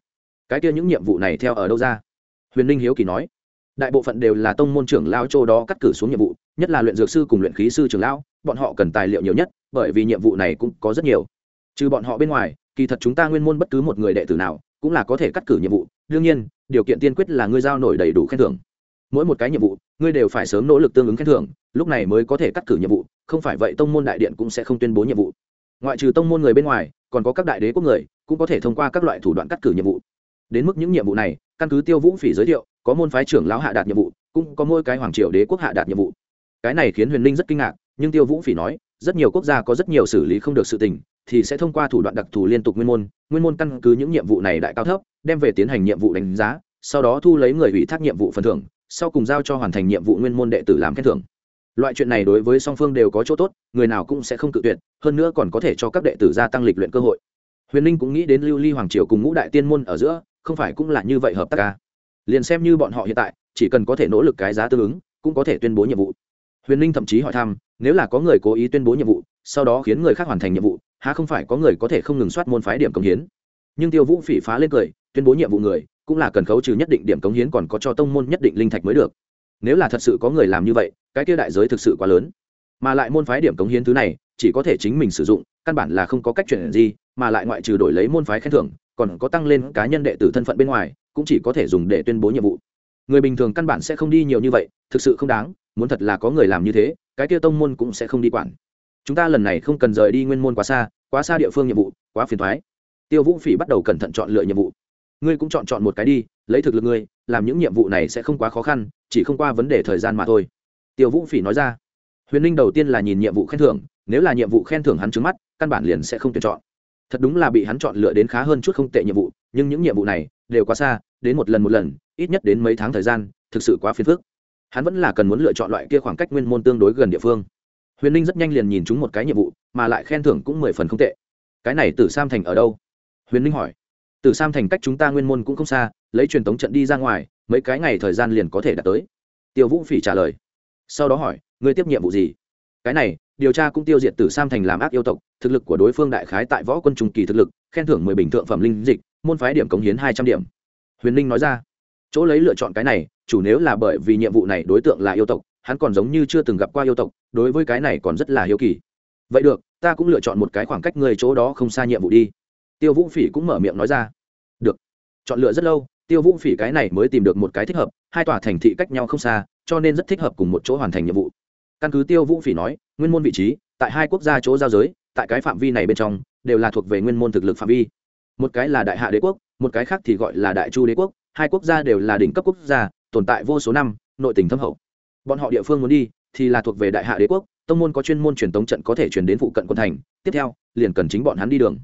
Cái kia những nhiệm vụ này theo ở đâu ra? Huyền ninh hiếu kỳ nói. Đại bộ phận đều là tông môn trưởng lao châu đó cắt cử xuống nhiệm vụ, nhất là luyện dược sư cùng luyện khí sư trưởng lão, bọn họ cần tài liệu nhiều nhất, bởi vì nhiệm vụ này cũng có rất nhiều. Trừ bọn họ bên ngoài, kỳ thật chúng ta nguyên môn bất cứ một người đệ tử nào cũng là có thể cắt cử nhiệm vụ, đương nhiên điều kiện tiên quyết là ngươi giao nổi đầy đủ khen thưởng. Mỗi một cái nhiệm vụ, ngươi đều phải sớm nỗ lực tương ứng khen thưởng, lúc này mới có thể cắt cử nhiệm vụ, không phải vậy tông môn đại điện cũng sẽ không tuyên bố nhiệm vụ. Ngoại trừ tông môn người bên ngoài, còn có các đại đế quốc người, cũng có thể thông qua các loại thủ đoạn cắt cử nhiệm vụ. Đến mức những nhiệm vụ này, căn cứ tiêu vũ phỉ giới thiệu, có môn phái trưởng lão hạ đạt nhiệm vụ, cũng có mỗi cái hoàng triều đế quốc hạ đạt nhiệm vụ. Cái này khiến huyền linh rất kinh ngạc, nhưng tiêu vũ phỉ nói rất nhiều quốc gia có rất nhiều xử lý không được sự tình, thì sẽ thông qua thủ đoạn đặc thù liên tục nguyên môn nguyên môn căn cứ những nhiệm vụ này đại cao thấp, đem về tiến hành nhiệm vụ đánh giá, sau đó thu lấy người ủy thác nhiệm vụ phần thưởng, sau cùng giao cho hoàn thành nhiệm vụ nguyên môn đệ tử làm khen thưởng. Loại chuyện này đối với song phương đều có chỗ tốt, người nào cũng sẽ không cự tuyệt, hơn nữa còn có thể cho các đệ tử gia tăng lịch luyện cơ hội. Huyền ninh cũng nghĩ đến lưu ly hoàng triều cùng ngũ đại tiên môn ở giữa, không phải cũng là như vậy hợp tác ca liền xem như bọn họ hiện tại, chỉ cần có thể nỗ lực cái giá tương ứng, cũng có thể tuyên bố nhiệm vụ huyền ninh thậm chí hỏi thăm, nếu là có người cố ý tuyên bố nhiệm vụ, sau đó khiến người khác hoàn thành nhiệm vụ, há không phải có người có thể không ngừng soát môn phái điểm cống hiến? Nhưng tiêu vũ phỉ phá lên cười, tuyên bố nhiệm vụ người, cũng là cần khấu trừ nhất định điểm cống hiến còn có cho tông môn nhất định linh thạch mới được. Nếu là thật sự có người làm như vậy, cái kia đại giới thực sự quá lớn. Mà lại môn phái điểm cống hiến thứ này, chỉ có thể chính mình sử dụng, căn bản là không có cách chuyển gì, mà lại ngoại trừ đổi lấy môn phái khen thưởng, còn có tăng lên cá nhân đệ tử thân phận bên ngoài, cũng chỉ có thể dùng để tuyên bố nhiệm vụ. Người bình thường căn bản sẽ không đi nhiều như vậy, thực sự không đáng muốn thật là có người làm như thế, cái kia tông môn cũng sẽ không đi quản. Chúng ta lần này không cần rời đi nguyên môn quá xa quá xa địa phương nhiệm vụ, quá phiền thoái tiêu vũ phỉ bắt đầu cẩn thận chọn lựa nhiệm vụ. Ngươi cũng chọn chọn một cái đi, lấy thực lực ngươi, làm những nhiệm vụ này sẽ không quá khó khăn, chỉ không qua vấn đề thời gian mà thôi. Tiêu vũ phỉ nói ra. Huyền ninh đầu tiên là nhìn nhiệm vụ khen thưởng, nếu là nhiệm vụ khen thưởng hắn trứng mắt, căn bản liền sẽ không tuyển chọn. Thật đúng là bị hắn chọn lựa đến khá hơn chút không tệ nhiệm vụ, nhưng những nhiệm vụ này đều quá xa, đến một lần một lần, ít nhất đến mấy tháng thời gian, thực sự quá phiền phức hắn vẫn là cần muốn lựa chọn loại kia khoảng cách nguyên môn tương đối gần địa phương. Huyền ninh rất nhanh liền nhìn chúng một cái nhiệm vụ, mà lại khen thưởng cũng mười phần không tệ. Cái này từ sam thành ở đâu? Huyền ninh hỏi. Từ sam thành cách chúng ta nguyên môn cũng không xa, lấy truyền thống trận đi ra ngoài, mấy cái ngày thời gian liền có thể đạt tới. Tiêu vũ phỉ trả lời. Sau đó hỏi, ngươi tiếp nhiệm vụ gì? Cái này, điều tra cũng tiêu diệt từ sam thành làm ác yêu tộc, thực lực của đối phương đại khái tại võ quân trung kỳ thực lực, khen thưởng mười bình thượng phẩm linh dịch, môn phái điểm cống hiến hai trăm điểm. Huyền ninh nói ra. Chỗ lấy lựa chọn cái này chủ nếu là bởi vì nhiệm vụ này đối tượng là yêu tộc, hắn còn giống như chưa từng gặp qua yêu tộc, đối với cái này còn rất là hiếu kỳ. Vậy được, ta cũng lựa chọn một cái khoảng cách người chỗ đó không xa nhiệm vụ đi. Tiêu vũ phỉ cũng mở miệng nói ra. Được. Chọn lựa rất lâu, tiêu vũ phỉ cái này mới tìm được một cái thích hợp, hai tòa thành thị cách nhau không xa, cho nên rất thích hợp cùng một chỗ hoàn thành nhiệm vụ. Căn cứ tiêu vũ phỉ nói, nguyên môn vị trí, tại hai quốc gia chỗ giao giới, tại cái phạm vi này bên trong, đều là thuộc về nguyên môn thực lực phạm vi. Một cái là đại hạ đế quốc, một cái khác thì gọi là đại chu đế quốc, hai quốc gia đều là đỉnh cấp quốc gia tồn tại vô số năm, nội tình thâm hậu. Bọn họ địa phương muốn đi, thì là thuộc về đại hạ đế quốc, tông môn có chuyên môn truyền tống trận có thể truyền đến phụ cận quân thành, tiếp theo, liền cần chính bọn hắn đi đường.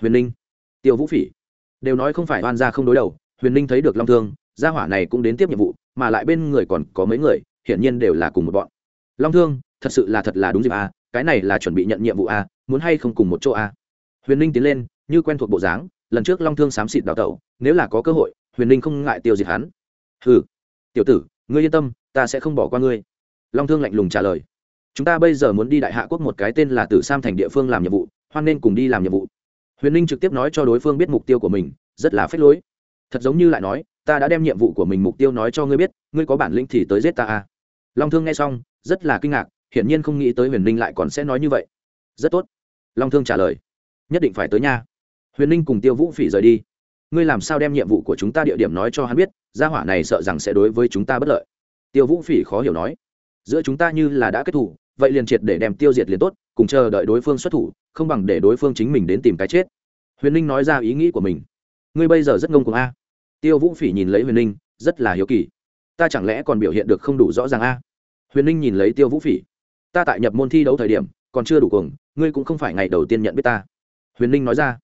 Huyền ninh tiêu vũ phỉ, đều nói không phải oan gia không đối đầu, huyền ninh thấy được long thương, gia hỏa này cũng đến tiếp nhiệm vụ, mà lại bên người còn có mấy người, hiển nhiên đều là cùng một bọn. Long thương, thật sự là thật là đúng dịp a cái này là chuẩn bị nhận nhiệm vụ a muốn hay không cùng một chỗ a huyền ninh tiến lên, như quen thuộc bộ dáng, lần trước long thương xám xịt đào tẩu, nếu là có cơ hội, huyền ninh không ngại tiêu diệt hắn. Ừ tiểu tử, ngươi yên tâm, ta sẽ không bỏ qua ngươi. Long thương lạnh lùng trả lời. Chúng ta bây giờ muốn đi đại hạ quốc một cái tên là tử sam thành địa phương làm nhiệm vụ, hoan nên cùng đi làm nhiệm vụ. Huyền ninh trực tiếp nói cho đối phương biết mục tiêu của mình, rất là phép lối. Thật giống như lại nói, ta đã đem nhiệm vụ của mình mục tiêu nói cho ngươi biết, ngươi có bản lĩnh thì tới giết ta à. long thương nghe xong, rất là kinh ngạc, hiển nhiên không nghĩ tới huyền ninh lại còn sẽ nói như vậy. Rất tốt. Long thương trả lời. Nhất định phải tới nha. Huyền ninh cùng tiêu vũ phỉ rời đi ngươi làm sao đem nhiệm vụ của chúng ta địa điểm nói cho hắn biết, gia hỏa này sợ rằng sẽ đối với chúng ta bất lợi. Tiêu vũ phỉ khó hiểu nói, giữa chúng ta như là đã kết thủ, vậy liền triệt để đem tiêu diệt liền tốt, cùng chờ đợi đối phương xuất thủ, không bằng để đối phương chính mình đến tìm cái chết. Huyền ninh nói ra ý nghĩ của mình. Ngươi bây giờ rất ngông cuồng a. Tiêu vũ phỉ nhìn lấy huyền ninh rất là hiếu kỳ. Ta chẳng lẽ còn biểu hiện được không đủ rõ ràng a? Huyền ninh nhìn lấy tiêu vũ phỉ. Ta tại nhập môn thi đấu thời điểm, còn chưa đủ cuồng, ngươi cũng không phải ngày đầu tiên nhận biết ta. Huyền ninh nói ra.